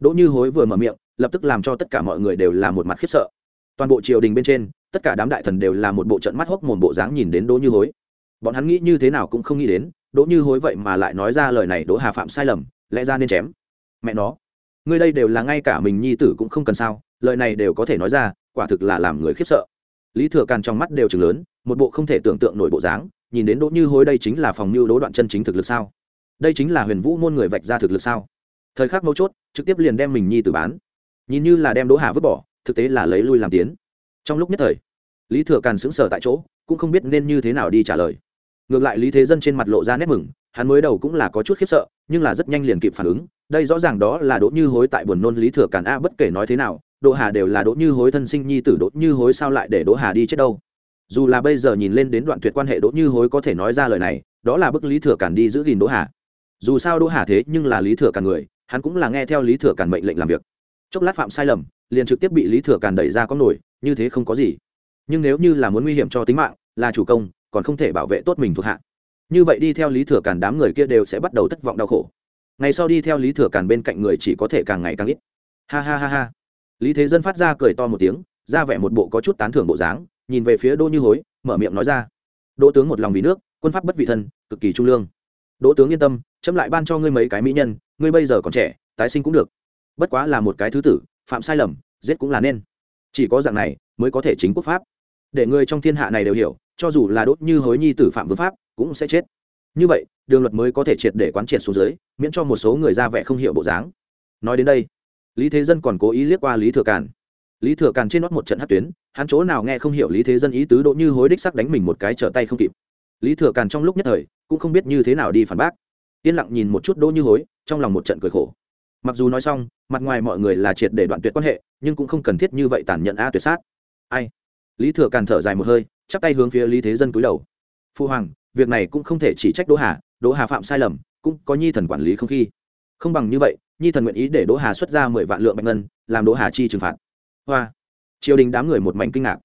Đỗ như hối vừa mở miệng, lập tức làm cho tất cả mọi người đều là một mặt khiếp sợ. Toàn bộ triều đình bên trên, tất cả đám đại thần đều là một bộ trận mắt hốc mồm bộ dáng nhìn đến đỗ như hối. Bọn hắn nghĩ như thế nào cũng không nghĩ đến, đỗ như hối vậy mà lại nói ra lời này, đỗ hà phạm sai lầm, lẽ ra nên chém mẹ nó, ngươi đây đều là ngay cả mình nhi tử cũng không cần sao, lời này đều có thể nói ra, quả thực là làm người khiếp sợ. Lý thừa càn trong mắt đều chừng lớn, một bộ không thể tưởng tượng nổi bộ dáng, nhìn đến đỗ như hối đây chính là phòng mưu đố đoạn chân chính thực lực sao? Đây chính là huyền vũ môn người vạch ra thực lực sao? Thời khắc mấu chốt, trực tiếp liền đem mình nhi tử bán. Nhìn như là đem đỗ hà vứt bỏ, thực tế là lấy lui làm tiến. Trong lúc nhất thời, lý thừa càn sững sờ tại chỗ, cũng không biết nên như thế nào đi trả lời. Ngược lại lý thế dân trên mặt lộ ra nét mừng, hắn mới đầu cũng là có chút khiếp sợ, nhưng là rất nhanh liền kịp phản ứng đây rõ ràng đó là đỗ như hối tại buồn nôn lý thừa càn a bất kể nói thế nào, đỗ hà đều là đỗ như hối thân sinh nhi tử, đỗ như hối sao lại để đỗ hà đi chết đâu? Dù là bây giờ nhìn lên đến đoạn tuyệt quan hệ đỗ như hối có thể nói ra lời này, đó là bức lý thừa càn đi giữ gìn đỗ hà. Dù sao đỗ hà thế nhưng là lý thừa càn người, hắn cũng là nghe theo lý thừa càn mệnh lệnh làm việc. Chốc lát phạm sai lầm, liền trực tiếp bị lý thừa càn đẩy ra có nổi, như thế không có gì. Nhưng nếu như là muốn nguy hiểm cho tính mạng, là chủ công, còn không thể bảo vệ tốt mình thuộc hạ. Như vậy đi theo lý thừa càn đám người kia đều sẽ bắt đầu thất vọng đau khổ ngày sau đi theo lý thừa càn bên cạnh người chỉ có thể càng ngày càng ít. Ha ha ha ha. Lý thế dân phát ra cười to một tiếng, ra vẻ một bộ có chút tán thưởng bộ dáng, nhìn về phía đỗ như hối, mở miệng nói ra. Đỗ tướng một lòng vì nước, quân pháp bất vị thân, cực kỳ trung lương. Đỗ tướng yên tâm, chấm lại ban cho ngươi mấy cái mỹ nhân, ngươi bây giờ còn trẻ, tái sinh cũng được. Bất quá là một cái thứ tử, phạm sai lầm, giết cũng là nên. Chỉ có dạng này mới có thể chính quốc pháp. Để người trong thiên hạ này đều hiểu, cho dù là đốt như hối nhi tử phạm vương pháp, cũng sẽ chết như vậy, đường luật mới có thể triệt để quán triệt xuống dưới, miễn cho một số người ra vẻ không hiểu bộ dáng. Nói đến đây, lý thế dân còn cố ý liếc qua lý thừa càn. Lý thừa càn trên nót một trận hát tuyến, hắn chỗ nào nghe không hiểu lý thế dân ý tứ đỗ như hối đích sắc đánh mình một cái trở tay không kịp. Lý thừa càn trong lúc nhất thời, cũng không biết như thế nào đi phản bác. Yên lặng nhìn một chút đỗ như hối, trong lòng một trận cười khổ. Mặc dù nói xong, mặt ngoài mọi người là triệt để đoạn tuyệt quan hệ, nhưng cũng không cần thiết như vậy tàn nhẫn a tuyệt sát. Ai? Lý thừa càn thở dài một hơi, chắp tay hướng phía lý thế dân cúi đầu. Phu hoàng việc này cũng không thể chỉ trách đỗ hà đỗ hà phạm sai lầm, cũng có nhi thần quản lý không khi. Không bằng như vậy, nhi thần nguyện ý để đỗ hà xuất ra mười vạn lượng bạch ngân, làm đỗ hà chi trừng phạt. Hoa. Triều đình đám người một mảnh kinh ngạc.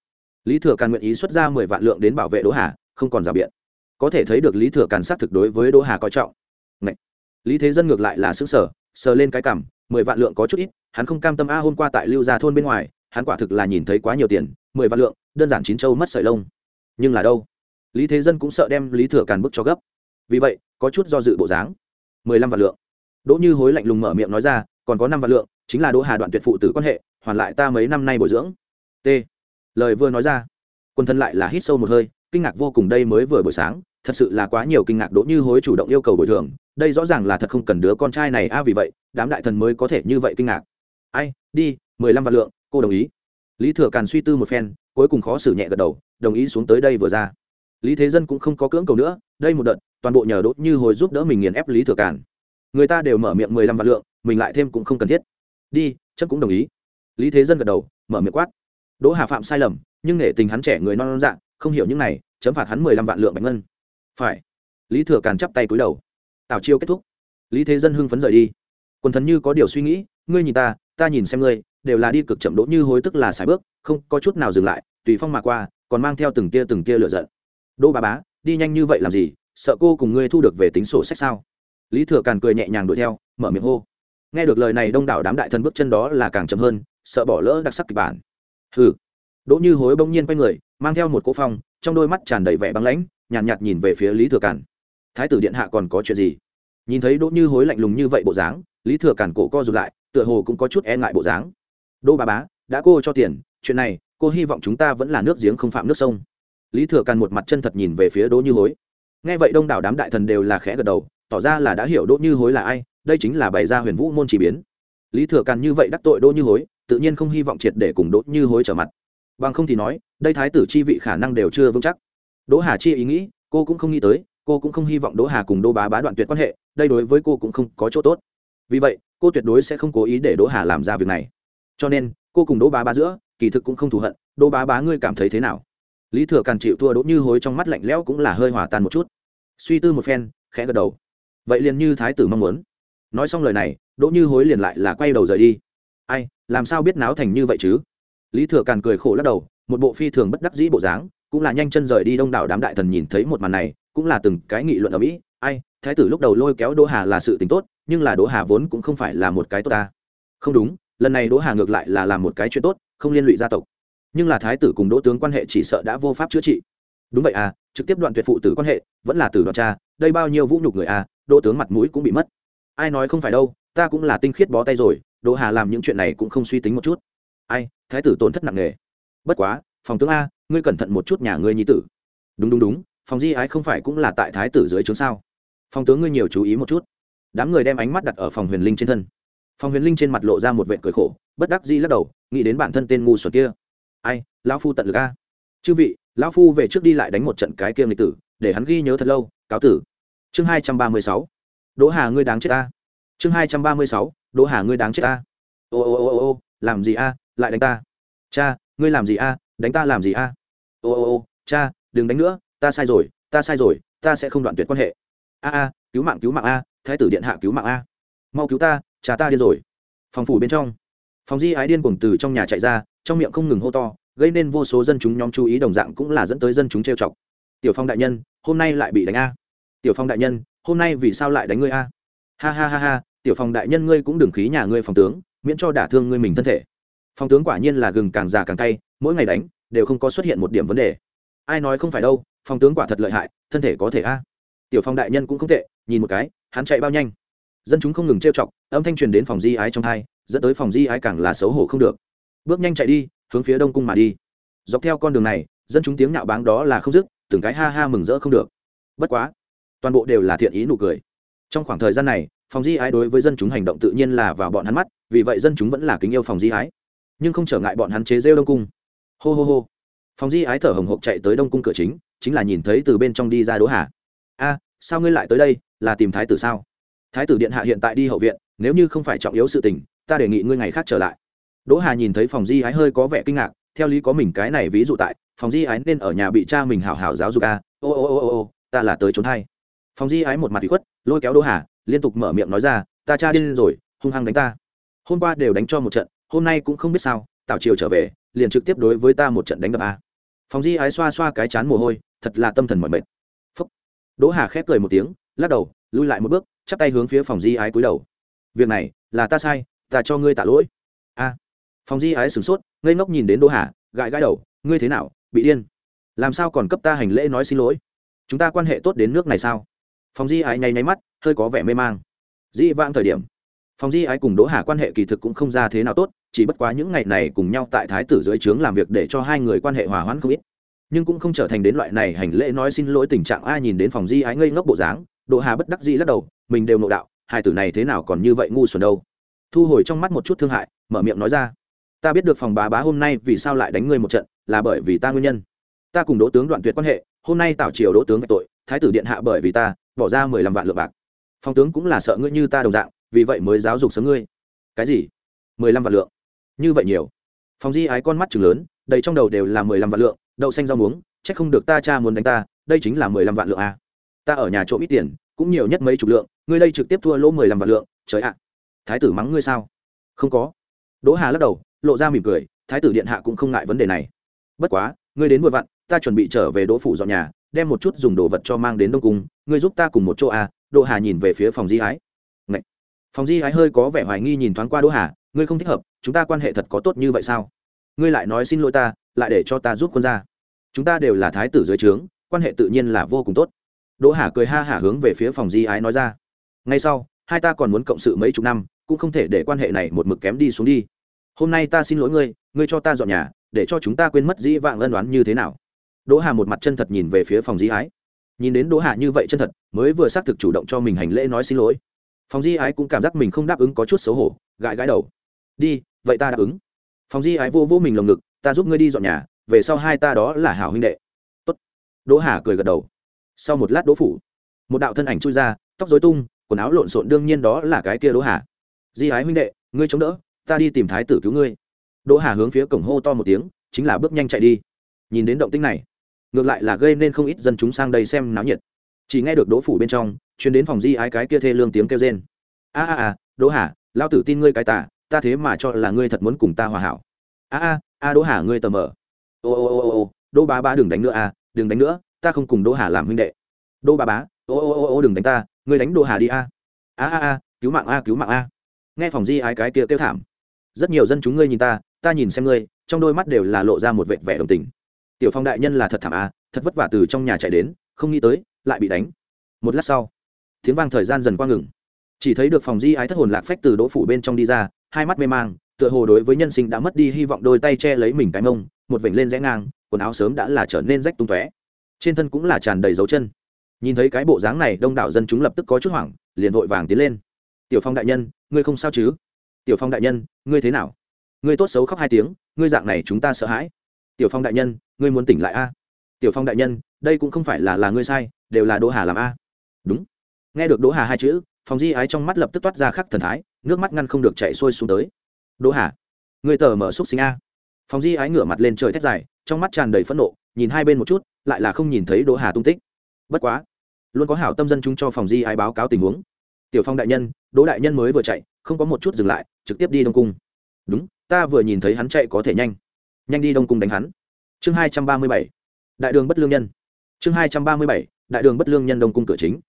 Lý thừa càn nguyện ý xuất ra mười vạn lượng đến bảo vệ đỗ hà, không còn rào biện. Có thể thấy được lý thừa càn xác thực đối với đỗ hà coi trọng. Ngậy! lý thế dân ngược lại là xứng sở sờ lên cái cảm mười vạn lượng có chút ít, hắn không cam tâm, a, hôm qua tại lưu gia thôn bên ngoài, hắn quả thực là nhìn thấy quá nhiều tiền, mười vạn lượng, đơn giản chín châu mất sợi lông. Nhưng là đâu? Lý thế dân cũng sợ đem lý thừa càn bức cho gấp. Vì vậy, có chút do dự bộ dáng. Mười lăm vạn lượng. Đỗ như hối lạnh lùng mở miệng nói ra, còn có năm vạn lượng, chính là đỗ hà đoạn tuyệt phụ tử quan hệ, hoàn lại ta mấy năm nay bồi dưỡng. T. Lời vừa nói ra quân thân lại là hít sâu một hơi, kinh ngạc vô cùng đây mới vừa buổi sáng, thật sự là quá nhiều kinh ngạc đỗ như hối chủ động yêu cầu bồi thường, đây rõ ràng là thật không cần đứa con trai này, a, vì vậy, đám đại thần mới có thể như vậy kinh ngạc. Ai, đi, mười lăm vạn lượng, cô đồng ý. Lý thừa càn suy tư một phen, cuối cùng khó xử nhẹ gật đầu, đồng ý xuống tới đây vừa ra lý thế dân cũng không có cưỡng cầu nữa, đây một đợt, toàn bộ nhờ đốt như hồi giúp đỡ mình nghiền ép lý thừa Cản. người ta đều mở miệng mười lăm vạn lượng, mình lại thêm cũng không cần thiết. Đi chấp cũng đồng ý. Lý thế dân gật đầu, mở miệng quát. Đỗ hà phạm sai lầm, nhưng nể tình hắn trẻ người non non dạng không hiểu những này, chấm phạt hắn mười lăm vạn lượng bạch ngân. Phải. Lý thừa càn chắp tay cúi đầu. Tào chiêu kết thúc. Lý thế dân hưng phấn rời đi. Quần thần như có điều suy nghĩ, ngươi nhìn ta ta nhìn xem ngươi, đều là đi cực chậm đỗ như hối tức là xài bước, không có chút nào dừng lại, tùy phong mà qua, còn mang theo từng tia từng tia lửa giận đỗ bà bá đi nhanh như vậy làm gì? Sợ cô cùng ngươi thu được về tính sổ sách sao? Lý thừa càn cười nhẹ nhàng đuổi theo mở miệng hô. Nghe được lời này đông đảo đám đại thần bước chân đó là càng chậm hơn sợ bỏ lỡ đặc sắc kịch bản. Hừ. Đỗ như hối bỗng nhiên quay người mang theo một cỗ phong trong đôi mắt tràn đầy vẻ băng lãnh nhàn nhạt, nhạt nhìn về phía lý thừa càn. Thái tử điện hạ còn có chuyện gì? Nhìn thấy đỗ như hối lạnh lùng như vậy bộ dáng lý thừa càn cổ co rụt lại tựa hồ cũng có chút e ngại bộ dáng. Đỗ bà bá đã cô cho tiền chuyện này cô hy vọng chúng ta vẫn là nước giếng không phạm nước sông lý thừa càn một mặt chân thật nhìn về phía đỗ như hối. Nghe vậy đông đảo đám đại thần đều là khẽ gật đầu, tỏ ra là đã hiểu đỗ như hối là ai, đây chính là bày ra huyền vũ môn chỉ biến. Lý thừa càn như vậy đắc tội đỗ như hối, tự nhiên không hy vọng triệt để cùng đỗ như hối trở mặt. Bằng không thì nói, đây thái tử chi vị khả năng đều chưa vững chắc. Đỗ hà chi ý nghĩ, cô cũng không nghĩ tới, cô cũng không hy vọng đỗ hà cùng đỗ bá bá đoạn tuyệt quan hệ, đây đối với cô cũng không có chỗ tốt. Vì vậy, cô tuyệt đối sẽ không cố ý để đỗ hà làm ra việc này. Cho nên, cô cùng đỗ bá bá giữa, kỳ thực cũng không thù hận, đỗ bá bá ngươi cảm thấy thế nào? Lý thừa càn chịu thua đỗ như hối trong mắt lạnh lẽo cũng là hơi hòa tan một chút. Suy tư một phen, khẽ gật đầu. Vậy liền như thái tử mong muốn. Nói xong lời này, đỗ như hối liền lại là quay đầu rời đi. Ai, làm sao biết náo thành như vậy chứ? Lý thừa càn cười khổ lắc đầu, một bộ phi thường bất đắc dĩ bộ dáng, cũng là nhanh chân rời đi đông đảo đám đại thần nhìn thấy một màn này, cũng là từng cái nghị luận ở mỹ. Ai, thái tử lúc đầu lôi kéo đỗ hà là sự tính tốt, nhưng là đỗ hà vốn cũng không phải là một cái tốt ta. Không đúng, lần này đỗ hà ngược lại là làm một cái chuyện tốt, không liên lụy gia tộc nhưng là thái tử cùng đỗ tướng quan hệ chỉ sợ đã vô pháp chữa trị. Đúng vậy à trực tiếp đoạn tuyệt phụ tử quan hệ, vẫn là tử đoạn cha, đây bao nhiêu vũ nhục người à đỗ tướng mặt mũi cũng bị mất. Ai nói không phải đâu, ta cũng là tinh khiết bó tay rồi, đỗ hà làm những chuyện này cũng không suy tính một chút. Ai, thái tử tổn thất nặng nề. Bất quá, phòng tướng a, ngươi cẩn thận một chút nhà ngươi nhi tử. Đúng đúng đúng, phòng di ái không phải cũng là tại thái tử dưới trướng sao? Phòng tướng ngươi nhiều chú ý một chút. Đám người đem ánh mắt đặt ở phòng huyền linh trên thân. Phòng huyền linh trên mặt lộ ra một vệ cười khổ, bất đắc di lắc đầu, nghĩ đến bản thân tên ngu xuẩn kia ai, lão phu tận lực a. Chư vị, lão phu về trước đi lại đánh một trận cái kia lịch tử, để hắn ghi nhớ thật lâu, cáo tử. Chương hai trăm ba mươi sáu. Đỗ hà ngươi đáng chết ta chương hai trăm ba mươi sáu. Đỗ hà ngươi đáng chết ta ô ô ô ô ô, làm gì a, lại đánh ta. Cha, ngươi làm gì a, đánh ta làm gì a. Ô ô ô, cha, đừng đánh nữa, ta sai rồi, ta sai rồi, ta sẽ không đoạn tuyệt quan hệ. A a, cứu mạng cứu mạng a, thái tử điện hạ cứu mạng a. Mau cứu ta cha ta điên rồi. Phòng phủ bên trong phòng di ái điên cuồng từ trong nhà chạy ra, trong miệng không ngừng hô to, gây nên vô số dân chúng nhóm chú ý đồng dạng cũng là dẫn tới dân chúng trêu chọc. Tiểu phong đại nhân, hôm nay lại bị đánh a. Tiểu phong đại nhân, hôm nay vì sao lại đánh ngươi a? Ha ha ha ha, tiểu phong đại nhân ngươi cũng đừng khí nhà ngươi phòng tướng, miễn cho đả thương ngươi mình thân thể. Phòng tướng quả nhiên là gừng càng già càng cay, mỗi ngày đánh, đều không có xuất hiện một điểm vấn đề. Ai nói không phải đâu, phòng tướng quả thật lợi hại, thân thể có thể a. Tiểu phong đại nhân cũng không tệ, nhìn một cái, hắn chạy bao nhanh. Dân chúng không ngừng trêu chọc, âm thanh truyền đến phòng di ái trong hai dẫn tới phòng di ái càng là xấu hổ không được. Bước nhanh chạy đi, hướng phía đông cung mà đi. Dọc theo con đường này, dân chúng tiếng nhạo báng đó là không dứt, từng cái ha ha mừng rỡ không được. Bất quá, toàn bộ đều là thiện ý nụ cười. Trong khoảng thời gian này, phòng di ái đối với dân chúng hành động tự nhiên là vào bọn hắn mắt, vì vậy dân chúng vẫn là kính yêu phòng di ái. Nhưng không trở ngại bọn hắn chế rêu đông cung. Hô hô hô. Phòng di ái thở hồng hộc chạy tới đông cung cửa chính chính là nhìn thấy từ bên trong đi ra đỗ hà. A, sao ngươi lại tới đây, là tìm thái tử sao? Thái tử điện hạ hiện tại đi hậu viện, nếu như không phải trọng yếu sự tình ta đề nghị ngươi ngày khác trở lại. Đỗ hà nhìn thấy phòng di ái hơi có vẻ kinh ngạc, theo lý có mình cái này ví dụ tại, phòng di ái nên ở nhà bị cha mình hảo hảo giáo dục a ô ô ô ô ô, ta là tới trốn hay. Phòng di ái một mặt bị khuất, lôi kéo đỗ hà, liên tục mở miệng nói ra, ta cha điên rồi, hung hăng đánh ta. Hôm qua đều đánh cho một trận, hôm nay cũng không biết sao, tào triều trở về, liền trực tiếp đối với ta một trận đánh đập a phòng di ái xoa xoa cái chán mồ hôi, thật là tâm thần mỏi mệt. Phúc. Đỗ hà khép cười một tiếng, lắc đầu lui lại một bước, chắp tay hướng phía phòng di ái cúi đầu. Việc này là ta sai ta cho ngươi tạ lỗi. A. Phòng di ái sửng sốt, ngây ngốc nhìn đến đỗ hà, gãi gãi đầu, ngươi thế nào, bị điên? Làm sao còn cấp ta hành lễ nói xin lỗi? Chúng ta quan hệ tốt đến nước này sao? Phòng di ái nháy nháy mắt, hơi có vẻ mê mang. Di vãng thời điểm, phòng di ái cùng đỗ hà quan hệ kỳ thực cũng không ra thế nào tốt, chỉ bất quá những ngày này cùng nhau tại thái tử dưới trướng làm việc để cho hai người quan hệ hòa hoãn không ít. Nhưng cũng không trở thành đến loại này hành lễ nói xin lỗi tình trạng ai nhìn đến phòng di ái ngây ngốc bộ dáng, đỗ hà bất đắc dĩ lắc đầu, mình đều nộ đạo, hai tử này thế nào còn như vậy ngu xuẩn đâu thu hồi trong mắt một chút thương hại, mở miệng nói ra. Ta biết được phòng bá bá hôm nay vì sao lại đánh ngươi một trận, là bởi vì ta nguyên nhân. Ta cùng đỗ tướng đoạn tuyệt quan hệ, hôm nay tảo triều đỗ tướng về tội, thái tử điện hạ bởi vì ta, bỏ ra mười lăm vạn lượng bạc. Phòng tướng cũng là sợ ngươi như ta đồng dạng, vì vậy mới giáo dục sớm ngươi. Cái gì? mười lăm vạn lượng? Như vậy nhiều. Phòng di ái con mắt chừng lớn, đầy trong đầu đều là mười lăm vạn lượng, đậu xanh rau muống c h ắ c không được ta cha muốn đánh ta, đây chính là mười lăm vạn lượng à. ta ở nhà trộm ít tiền, cũng nhiều nhất mấy chục lượng, ngươi đây trực tiếp thua lỗ mười lăm vạn lượng, trời ạ thái tử mắng ngươi sao? Không có. Đỗ hà lắc đầu, lộ ra mỉm cười, thái tử điện hạ cũng không ngại vấn đề này. Bất quá, ngươi đến vội vặn, ta chuẩn bị trở về đỗ phủ dọn nhà, đem một chút dùng đồ vật cho mang đến đông cung, ngươi giúp ta cùng một chỗ à? Đỗ hà nhìn về phía phòng di ái Ngậy! phòng di ái hơi có vẻ hoài nghi nhìn thoáng qua đỗ hà, ngươi không thích hợp, chúng ta quan hệ thật có tốt như vậy sao? Ngươi lại nói xin lỗi ta, lại để cho ta giúp quân ra chúng ta đều là thái tử dưới trướng, quan hệ tự nhiên là vô cùng tốt. Đỗ hà cười ha hả hướng về phía phòng di ái nói ra. Ngay sau, hai ta còn muốn cộng sự mấy chục năm cũng không thể để quan hệ này một mực kém đi xuống đi. Hôm nay ta xin lỗi ngươi ngươi cho ta dọn nhà, để cho chúng ta quên mất dĩ vãng ân đoán như thế nào. Đỗ hà một mặt chân thật nhìn về phía phòng di ái. Nhìn đến đỗ hà như vậy chân thật, mới vừa xác thực chủ động cho mình hành lễ nói xin lỗi. Phòng di ái cũng cảm giác mình không đáp ứng có chút xấu hổ, gãi gãi đầu. Đi, vậy ta đáp ứng. Phòng di ái vô vô mình lồng ngực, ta giúp ngươi đi dọn nhà, về sau hai ta đó là hảo huynh đệ. Tốt. đỗ hà cười gật đầu. Sau một lát đỗ phủ, một đạo thân ảnh chui ra, tóc dối tung, quần áo lộn xộn, đương nhiên đó là cái kia đỗ hà di ái huynh đệ, ngươi chống đỡ, ta đi tìm thái tử cứu ngươi. Đỗ hà hướng phía cổng hô to một tiếng, chính là bước nhanh chạy đi. Nhìn đến động tinh này, ngược lại là gây nên không ít dân chúng sang đây xem náo nhiệt. Chỉ nghe được đỗ phủ bên trong chuyến đến phòng di ái cái kia thê lương tiếng kêu rên. A a a, đỗ hà lao tử tin ngươi cái tà, ta thế mà cho là ngươi thật muốn cùng ta hòa hảo. A a a, đỗ hà, ngươi tờ mờ. Ô ô ô ô ô, đỗ bá bá đừng đánh nữa a, đừng đánh nữa, ta không cùng đỗ hà làm huynh đệ. Đỗ bá bá, ô ô ô ô, đừng đánh ta, ngươi đánh đỗ hà đi a. A a a, cứu mạng a, cứu mạng a nghe phòng di ái cái kia kêu thảm. Rất nhiều dân chúng ngươi nhìn ta ta nhìn xem ngươi, trong đôi mắt đều là lộ ra một vệt vẻ đồng tình. Tiểu phong đại nhân là thật thảm à? thật vất vả từ trong nhà chạy đến, không nghĩ tới, lại bị đánh. Một lát sau, tiếng vang thời gian dần qua ngừng. Chỉ thấy được phòng di ái thất hồn lạc phách từ đỗ phủ bên trong đi ra, hai mắt mê mang, tựa hồ đối với nhân sinh đã mất đi hy vọng đôi tay che lấy mình cái mông, một vểnh lên rẽ ngang, quần áo sớm đã là trở nên rách tung tóe. Trên thân cũng là tràn đầy dấu chân. Nhìn thấy cái bộ dáng này, đông đảo dân chúng lập tức có chút hoảng, liền vội vàng tiến lên. Tiểu phong đại nhân ngươi không sao chứ? Tiểu phong đại nhân, ngươi thế nào? Ngươi tốt xấu khóc hai tiếng, ngươi dạng này chúng ta sợ hãi. Tiểu phong đại nhân, ngươi muốn tỉnh lại a? Tiểu phong đại nhân, đây cũng không phải là là ngươi sai, đều là đỗ hà làm a. Đúng. Nghe được đỗ hà hai chữ phòng di ái trong mắt lập tức toát ra khắc thần thái, nước mắt ngăn không được chạy sôi xuống tới. Đỗ hà, ngươi tờ mở xúc sinh a. Phòng di ái ngửa mặt lên trời thét dài, trong mắt tràn đầy phẫn nộ, nhìn hai bên một chút, lại là không nhìn thấy đỗ hà tung tích. Bất quá, luôn có hảo tâm dân chúng cho phòng di ái báo cáo tình huống. Tiểu phong đại nhân đỗ đại nhân mới vừa chạy, không có một chút dừng lại, trực tiếp đi đông cung. Đúng, ta vừa nhìn thấy hắn chạy có thể nhanh. Nhanh đi đông cung đánh hắn. Chương hai trăm ba mươi bảy, đại đường bất lương nhân. Chương hai trăm ba mươi bảy, đại đường bất lương nhân đông cung cửa chính.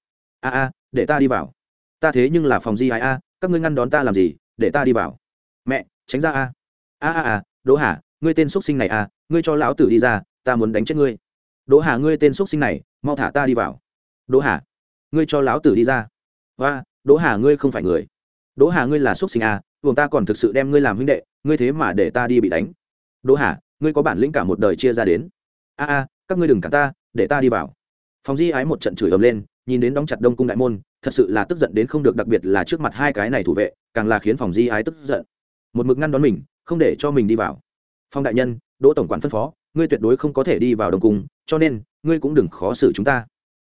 A a, để ta đi vào. Ta thế nhưng là phòng di ai a, các ngươi ngăn đón ta làm gì, để ta đi vào. Mẹ, tránh ra a. A a a, đỗ hà, ngươi tên x sinh này a ngươi cho lão tử đi ra, ta muốn đánh chết ngươi. Đỗ hà, ngươi tên x sinh này, mau thả ta đi vào. Đỗ hà, ngươi cho lão tử đi ra. Và đỗ hà ngươi không phải người. Đỗ hà ngươi là x sinh à? buồng ta còn thực sự đem ngươi làm huynh đệ, ngươi thế mà để ta đi bị đánh. Đỗ hà, ngươi có bản lĩnh cả một đời chia ra đến. A a, các ngươi đừng cả ta, để ta đi vào. Phòng di ái một trận chửi ầm lên, nhìn đến đóng chặt đông cung đại môn, thật sự là tức giận đến không được, đặc biệt là trước mặt hai cái này thủ vệ, càng là khiến phòng di ái tức giận. Một mực ngăn đón mình, không để cho mình đi vào. Phong đại nhân, đỗ tổng quản phân phó, ngươi tuyệt đối không có thể đi vào đông cung, cho nên, ngươi cũng đừng khó xử chúng ta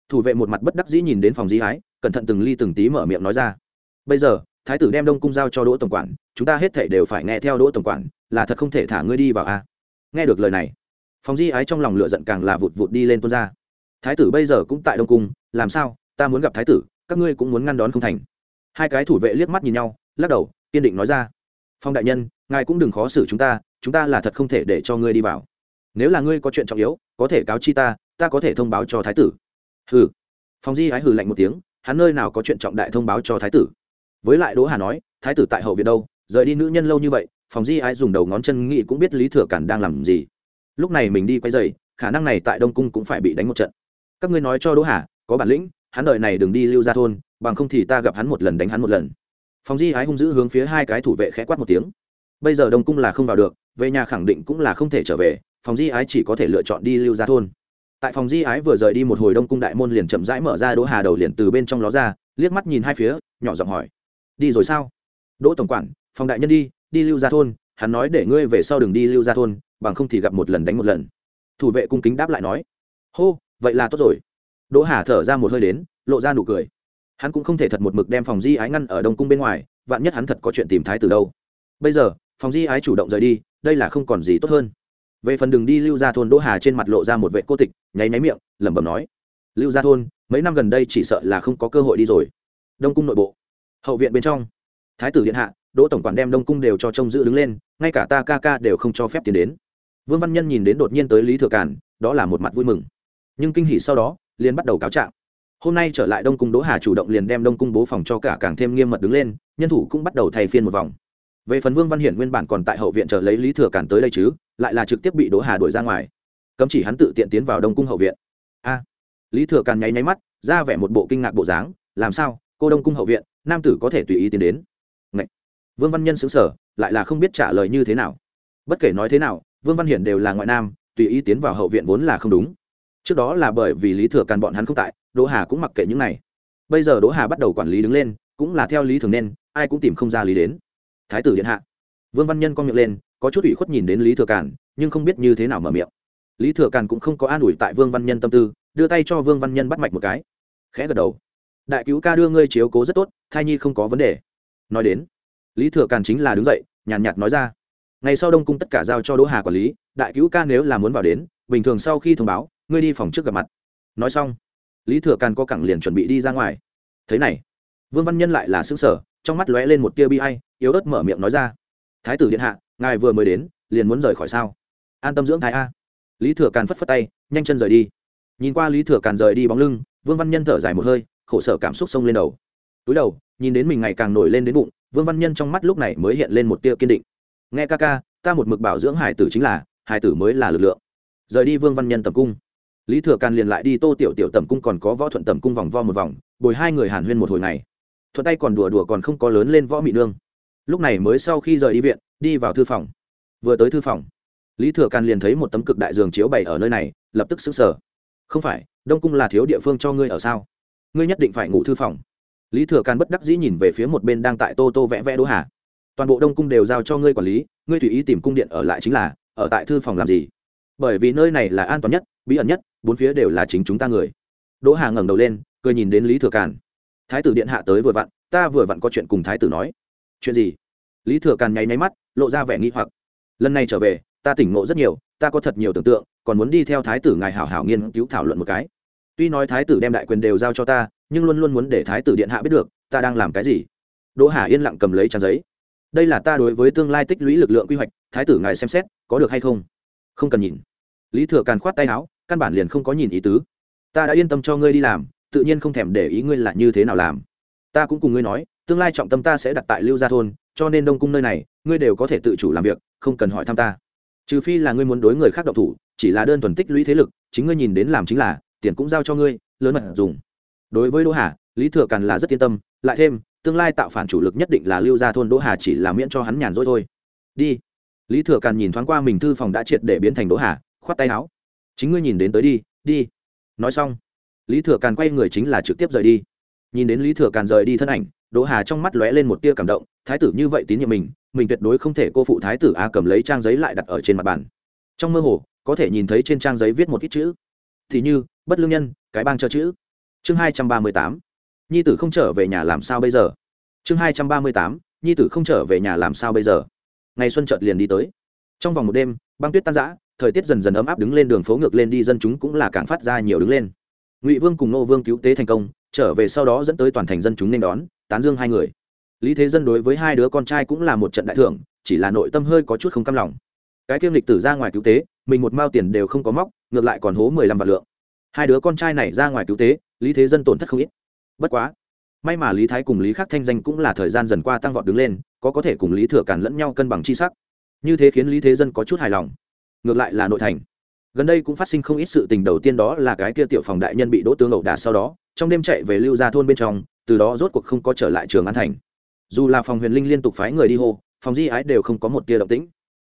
thủ vệ một mặt bất đắc dĩ nhìn đến phòng di ái cẩn thận từng ly từng tí mở miệng nói ra. Bây giờ, thái tử đem đông cung giao cho đỗ tổng quản, chúng ta hết thể đều phải nghe theo đỗ tổng quản, là thật không thể thả ngươi đi vào a. Nghe được lời này, phòng di ái trong lòng lựa giận càng là vụt vụt đi lên tuôn ra. Thái tử bây giờ cũng tại đông cung, làm sao, ta muốn gặp thái tử, các ngươi cũng muốn ngăn đón không thành. Hai cái thủ vệ liếc mắt nhìn nhau, lắc đầu, kiên định nói ra. Phong đại nhân, ngài cũng đừng khó xử chúng ta chúng ta là thật không thể để cho ngươi đi vào. Nếu là ngươi có chuyện trọng yếu, có thể cáo chi ta ta có thể thông báo cho thái tử hừ. Phong di ái hừ lạnh một tiếng, hắn nơi nào có chuyện trọng đại thông báo cho thái tử? Với lại đỗ hà nói, thái tử tại hậu viện đâu? Rời đi nữ nhân lâu như vậy phòng di ái dùng đầu ngón chân nghĩ cũng biết lý thừa cản đang làm gì. Lúc này mình đi quay dày khả năng này tại đông cung cũng phải bị đánh một trận. Các ngươi nói cho đỗ hà, có bản lĩnh, hắn đợi này đừng đi lưu ra thôn, bằng không thì ta gặp hắn một lần đánh hắn một lần. Phòng di ái hung dữ hướng phía hai cái thủ vệ khẽ quát một tiếng. Bây giờ đông cung là không vào được, về nhà khẳng định cũng là không thể trở về phòng di ái chỉ có thể lựa chọn đi lưu ra thôn tại phòng di ái vừa rời đi một hồi đông cung đại môn liền chậm rãi mở ra đỗ hà đầu liền từ bên trong ló ra, liếc mắt nhìn hai phía, nhỏ giọng hỏi, đi rồi sao? Đỗ tổng quản, phòng đại nhân đi đi lưu ra thôn, hắn nói để ngươi về sau đừng đi lưu ra thôn, bằng không thì gặp một lần đánh một lần. Thủ vệ cung kính đáp lại nói, hô, vậy là tốt rồi. Đỗ hà thở ra một hơi đến, lộ ra nụ cười. Hắn cũng không thể thật một mực đem phòng di ái ngăn ở đông cung bên ngoài, vạn nhất hắn thật có chuyện tìm thái từ đâu. Bây giờ, phòng di ái chủ động rời đi, đây là không còn gì tốt hơn về phần đường đi lưu gia thôn đỗ hà trên mặt lộ ra một vệ cô tịch, nháy nháy miệng, lẩm bẩm nói, lưu gia thôn, mấy năm gần đây chỉ sợ là không có cơ hội đi rồi. Đông cung nội bộ, hậu viện bên trong, thái tử điện hạ, đỗ tổng quản đem đông cung đều cho trông giữ đứng lên, ngay cả ta ca ca đều không cho phép tiến đến. Vương văn nhân nhìn đến đột nhiên tới lý thừa cản đó là một mặt vui mừng. Nhưng kinh hỉ sau đó, liền bắt đầu cáo trạng. Hôm nay trở lại đông cung đỗ hà chủ động liền đem đông cung bố phòng cho cả càng thêm nghiêm mật đứng lên, nhân thủ cũng bắt đầu thay phiên một vòng. Về phần vương văn hiển nguyên bản còn tại hậu viện chờ lấy lý thừa cản tới đây chứ lại là trực tiếp bị đỗ hà đuổi ra ngoài. Cấm chỉ hắn tự tiện tiến vào đông cung hậu viện. A. Lý thừa càn nháy nháy mắt, ra vẻ một bộ kinh ngạc bộ dáng, làm sao, cô đông cung hậu viện, nam tử có thể tùy ý tiến đến. Ngậy! vương văn nhân xứng sở lại là không biết trả lời như thế nào. Bất kể nói thế nào, vương văn hiển đều là ngoại nam, tùy ý tiến vào hậu viện vốn là không đúng. Trước đó là bởi vì lý thừa càn bọn hắn không tại, đỗ hà cũng mặc kệ những này. Bây giờ đỗ hà bắt đầu quản lý đứng lên, cũng là theo lý thường nên, ai cũng tìm không ra lý đến. Thái tử điện hạ. Vương văn nhân con miệng lên có chút ủy khuất nhìn đến lý thừa càn, nhưng không biết như thế nào mở miệng. Lý thừa càn cũng không có an ủi tại vương văn nhân tâm tư, đưa tay cho vương văn nhân bắt mạch một cái. Khẽ gật đầu. Đại cứu ca đưa ngươi chiếu cố rất tốt, thai nhi không có vấn đề. Nói đến, lý thừa càn chính là đứng dậy, nhàn nhạt nói ra. Ngày sau đông cung tất cả giao cho đỗ hà quản lý, đại cứu ca nếu là muốn vào đến, bình thường sau khi thông báo, ngươi đi phòng trước gặp mặt. Nói xong, lý thừa càn có cẳng liền chuẩn bị đi ra ngoài. Thế này, vương văn nhân lại là xứng sở trong mắt lóe lên một tia bi ai, yếu ớt mở miệng nói ra. Thái tử điện hạ ngài vừa mới đến, liền muốn rời khỏi sao? An tâm dưỡng thái a. Lý thừa càn phất phất tay, nhanh chân rời đi. Nhìn qua lý thừa càn rời đi bóng lưng, vương văn nhân thở dài một hơi, khổ sở cảm xúc sông lên đầu. Túi đầu, nhìn đến mình ngày càng nổi lên đến bụng, vương văn nhân trong mắt lúc này mới hiện lên một tia kiên định. Nghe ca ca, ta một mực bảo dưỡng hải tử chính là, hải tử mới là lực lượng. Rời đi vương văn nhân tầm cung. Lý thừa càn liền lại đi tô tiểu tiểu tầm cung còn có võ thuận tầm cung vòng vo một vòng, bồi hai người hàn huyên một hồi này. Thuận tay còn đùa đùa còn không có lớn lên võ mị nương lúc này mới sau khi rời đi viện, đi vào thư phòng. Vừa tới thư phòng, lý thừa càn liền thấy một tấm cực đại giường chiếu bày ở nơi này, lập tức xứng sở không phải, đông cung là thiếu địa phương cho ngươi ở sao? Ngươi nhất định phải ngủ thư phòng. Lý thừa càn bất đắc dĩ nhìn về phía một bên đang tại tô tô vẽ vẽ đỗ hà. Toàn bộ đông cung đều giao cho ngươi quản lý, ngươi tùy ý tìm cung điện ở lại chính là, ở tại thư phòng làm gì? Bởi vì nơi này là an toàn nhất, bí ẩn nhất, bốn phía đều là chính chúng ta người. Đỗ hà ngẩng đầu lên, cười nhìn đến lý thừa càn thái tử điện hạ tới vừa vặn, ta vừa vặn có chuyện cùng thái tử nói chuyện gì? Lý thừa càn nháy nháy mắt, lộ ra vẻ nghi hoặc. Lần này trở về, ta tỉnh ngộ rất nhiều, ta có thật nhiều tưởng tượng, còn muốn đi theo thái tử ngài hảo hảo nghiên cứu thảo luận một cái. Tuy nói thái tử đem đại quyền đều giao cho ta, nhưng luôn luôn muốn để thái tử điện hạ biết được, ta đang làm cái gì. Đỗ hà yên lặng cầm lấy trang giấy. Đây là ta đối với tương lai tích lũy lực lượng quy hoạch, thái tử ngài xem xét, có được hay không? Không cần nhìn. Lý thừa càn khoát tay áo, căn bản liền không có nhìn ý tứ. Ta đã yên tâm cho ngươi đi làm, tự nhiên không thèm để ý ngươi là như thế nào làm. Ta cũng cùng ngươi nói tương lai trọng tâm ta sẽ đặt tại lưu gia thôn, cho nên đông cung nơi này, ngươi đều có thể tự chủ làm việc, không cần hỏi thăm ta. Trừ phi là ngươi muốn đối người khác độc thủ, chỉ là đơn thuần tích lũy thế lực, chính ngươi nhìn đến làm chính là, tiền cũng giao cho ngươi, lớn mật dùng. Đối với đỗ hà, lý thừa càn là rất yên tâm, lại thêm, tương lai tạo phản chủ lực nhất định là lưu gia thôn, đỗ hà chỉ là miễn cho hắn nhàn rỗi thôi. Đi. Lý thừa càn nhìn thoáng qua mình thư phòng đã triệt để biến thành đỗ hà, khoát tay áo. Chính ngươi nhìn đến tới đi đi. Nói xong, lý thừa càn quay người chính là trực tiếp rời đi. Nhìn đến lý thừa càn rời đi thân ảnh đỗ hà trong mắt lóe lên một tia cảm động, thái tử như vậy tín nhiệm mình mình tuyệt đối không thể cô phụ thái tử a cầm lấy trang giấy lại đặt ở trên mặt bàn. Trong mơ hồ, có thể nhìn thấy trên trang giấy viết một ít chữ. Thì như, bất lương nhân, cái bang cho chữ. Chương hai trăm ba mươi tám. Nhi tử không trở về nhà làm sao bây giờ? Chương hai trăm ba mươi tám. Nhi tử không trở về nhà làm sao bây giờ? Ngày xuân chợt liền đi tới. Trong vòng một đêm, băng tuyết tan giã thời tiết dần dần ấm áp đứng lên đường phố ngược lên đi, dân chúng cũng là càng phát ra nhiều đứng lên. Ngụy vương cùng nô vương cứu tế thành công, trở về sau đó dẫn tới toàn thành dân chúng nên đón tán dương hai người. Lý thế dân đối với hai đứa con trai cũng là một trận đại thưởng, chỉ là nội tâm hơi có chút không cam lòng. Cái kiêm lịch tử ra ngoài cứu tế, mình một mao tiền đều không có móc, ngược lại còn hố mười lăm vạn lượng. Hai đứa con trai này ra ngoài cứu tế, lý thế dân tổn thất không ít. Bất quá, may mà lý thái cùng lý khắc thanh danh cũng là thời gian dần qua tăng vọt đứng lên, có có thể cùng lý thừa càn lẫn nhau cân bằng chi sắc. Như thế khiến lý thế dân có chút hài lòng. Ngược lại là nội thành. Gần đây cũng phát sinh không ít sự tình, đầu tiên đó là cái kia tiểu phòng đại nhân bị đỗ tướng ẩu đả sau đó, trong đêm chạy về lưu ra thôn bên trong từ đó rốt cuộc không có trở lại trường an thành. Dù là phòng huyền linh liên tục phái người đi hô, phòng di ái đều không có một tia động tĩnh.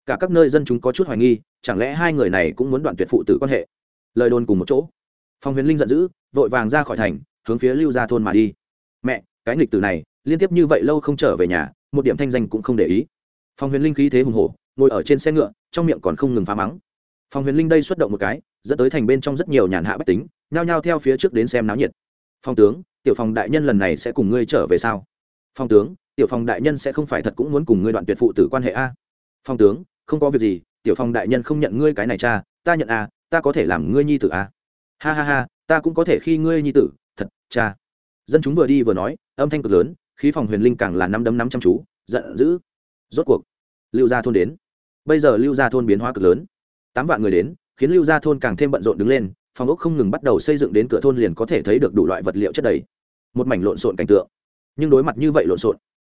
Cả các nơi dân chúng có chút hoài nghi, chẳng lẽ hai người này cũng muốn đoạn tuyệt phụ tử quan hệ? Lời đồn cùng một chỗ. Phòng huyền linh giận dữ, vội vàng ra khỏi thành, hướng phía lưu ra thôn mà đi. Mẹ, cái nghịch tử này, liên tiếp như vậy lâu không trở về nhà, một điểm thanh danh cũng không để ý. Phòng huyền linh khí thế hùng hổ, ngồi ở trên xe ngựa, trong miệng còn không ngừng phá mắng. Phòng huyền linh đây xuất động một cái, dẫn tới thành bên trong rất nhiều nhàn hạ bách tính, nhao nhao theo phía trước đến xem náo nhiệt. Phong tướng tiểu phòng đại nhân lần này sẽ cùng ngươi trở về sao? Phong tướng, tiểu phòng đại nhân sẽ không phải thật cũng muốn cùng ngươi đoạn tuyệt phụ tử quan hệ a? Phong tướng, không có việc gì, tiểu phòng đại nhân không nhận ngươi cái này cha, ta nhận a ta có thể làm ngươi nhi tử a ha ha ha, ta cũng có thể khi ngươi nhi tử, thật, cha. Dân chúng vừa đi vừa nói, âm thanh cực lớn, khí phòng huyền linh càng là năm đấm năm chăm chú, giận dữ. Rốt cuộc, lưu gia thôn đến. Bây giờ lưu gia thôn biến hóa cực lớn. Tám vạn người đến, khiến lưu gia thôn càng thêm bận rộn đứng lên, phòng ốc không ngừng bắt đầu xây dựng đến cửa thôn liền có thể thấy được đủ loại vật liệu chất đầy một mảnh lộn xộn cảnh tượng. Nhưng đối mặt như vậy lộn xộn,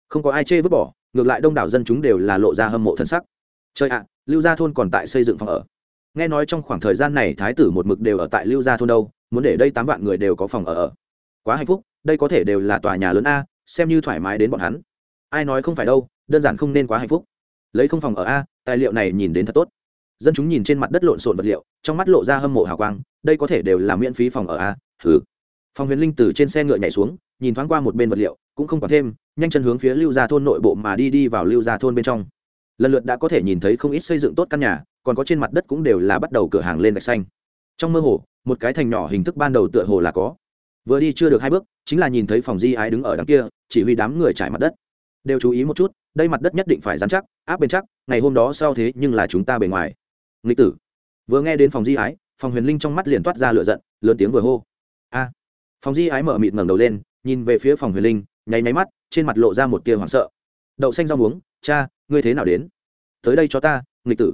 không có ai chê vứt bỏ, ngược lại đông đảo dân chúng đều là lộ ra hâm mộ thân sắc. Chơi ạ, lưu gia thôn còn tại xây dựng phòng ở. Nghe nói trong khoảng thời gian này thái tử một mực đều ở tại lưu gia thôn đâu, muốn để đây tám vạn người đều có phòng ở ở. Quá hạnh phúc, đây có thể đều là tòa nhà lớn a, xem như thoải mái đến bọn hắn. Ai nói không phải đâu, đơn giản không nên quá hạnh phúc. Lấy không phòng ở a, tài liệu này nhìn đến thật tốt. Dân chúng nhìn trên mặt đất lộn xộn vật liệu, trong mắt lộ ra hâm mộ hào quang, đây có thể đều là miễn phí phòng ở a thử phòng huyền linh từ trên xe ngựa nhảy xuống, nhìn thoáng qua một bên vật liệu, cũng không còn thêm, nhanh chân hướng phía lưu gia thôn nội bộ mà đi đi vào lưu gia thôn bên trong. Lần lượt đã có thể nhìn thấy không ít xây dựng tốt căn nhà, còn có trên mặt đất cũng đều là bắt đầu cửa hàng lên gạch xanh. Trong mơ hồ, một cái thành nhỏ hình thức ban đầu tựa hồ là có. Vừa đi chưa được hai bước, chính là nhìn thấy phòng di ái đứng ở đằng kia, chỉ huy đám người trải mặt đất. Đều chú ý một chút, đây mặt đất nhất định phải dán chắc, áp bên chắc, ngày hôm đó sau thế nhưng là chúng ta bề ngoài. Nghịch tử. Vừa nghe đến phòng di ái phòng huyền linh trong mắt liền toát ra lửa giận, lớn tiếng vừa hô. A phòng di ái mở mịt ngẩng đầu lên, nhìn về phía phòng huyền linh, nháy nháy mắt, trên mặt lộ ra một tia hoảng sợ. Đậu xanh rau muống, cha, ngươi thế nào đến? Tới đây cho ta, nghịch tử.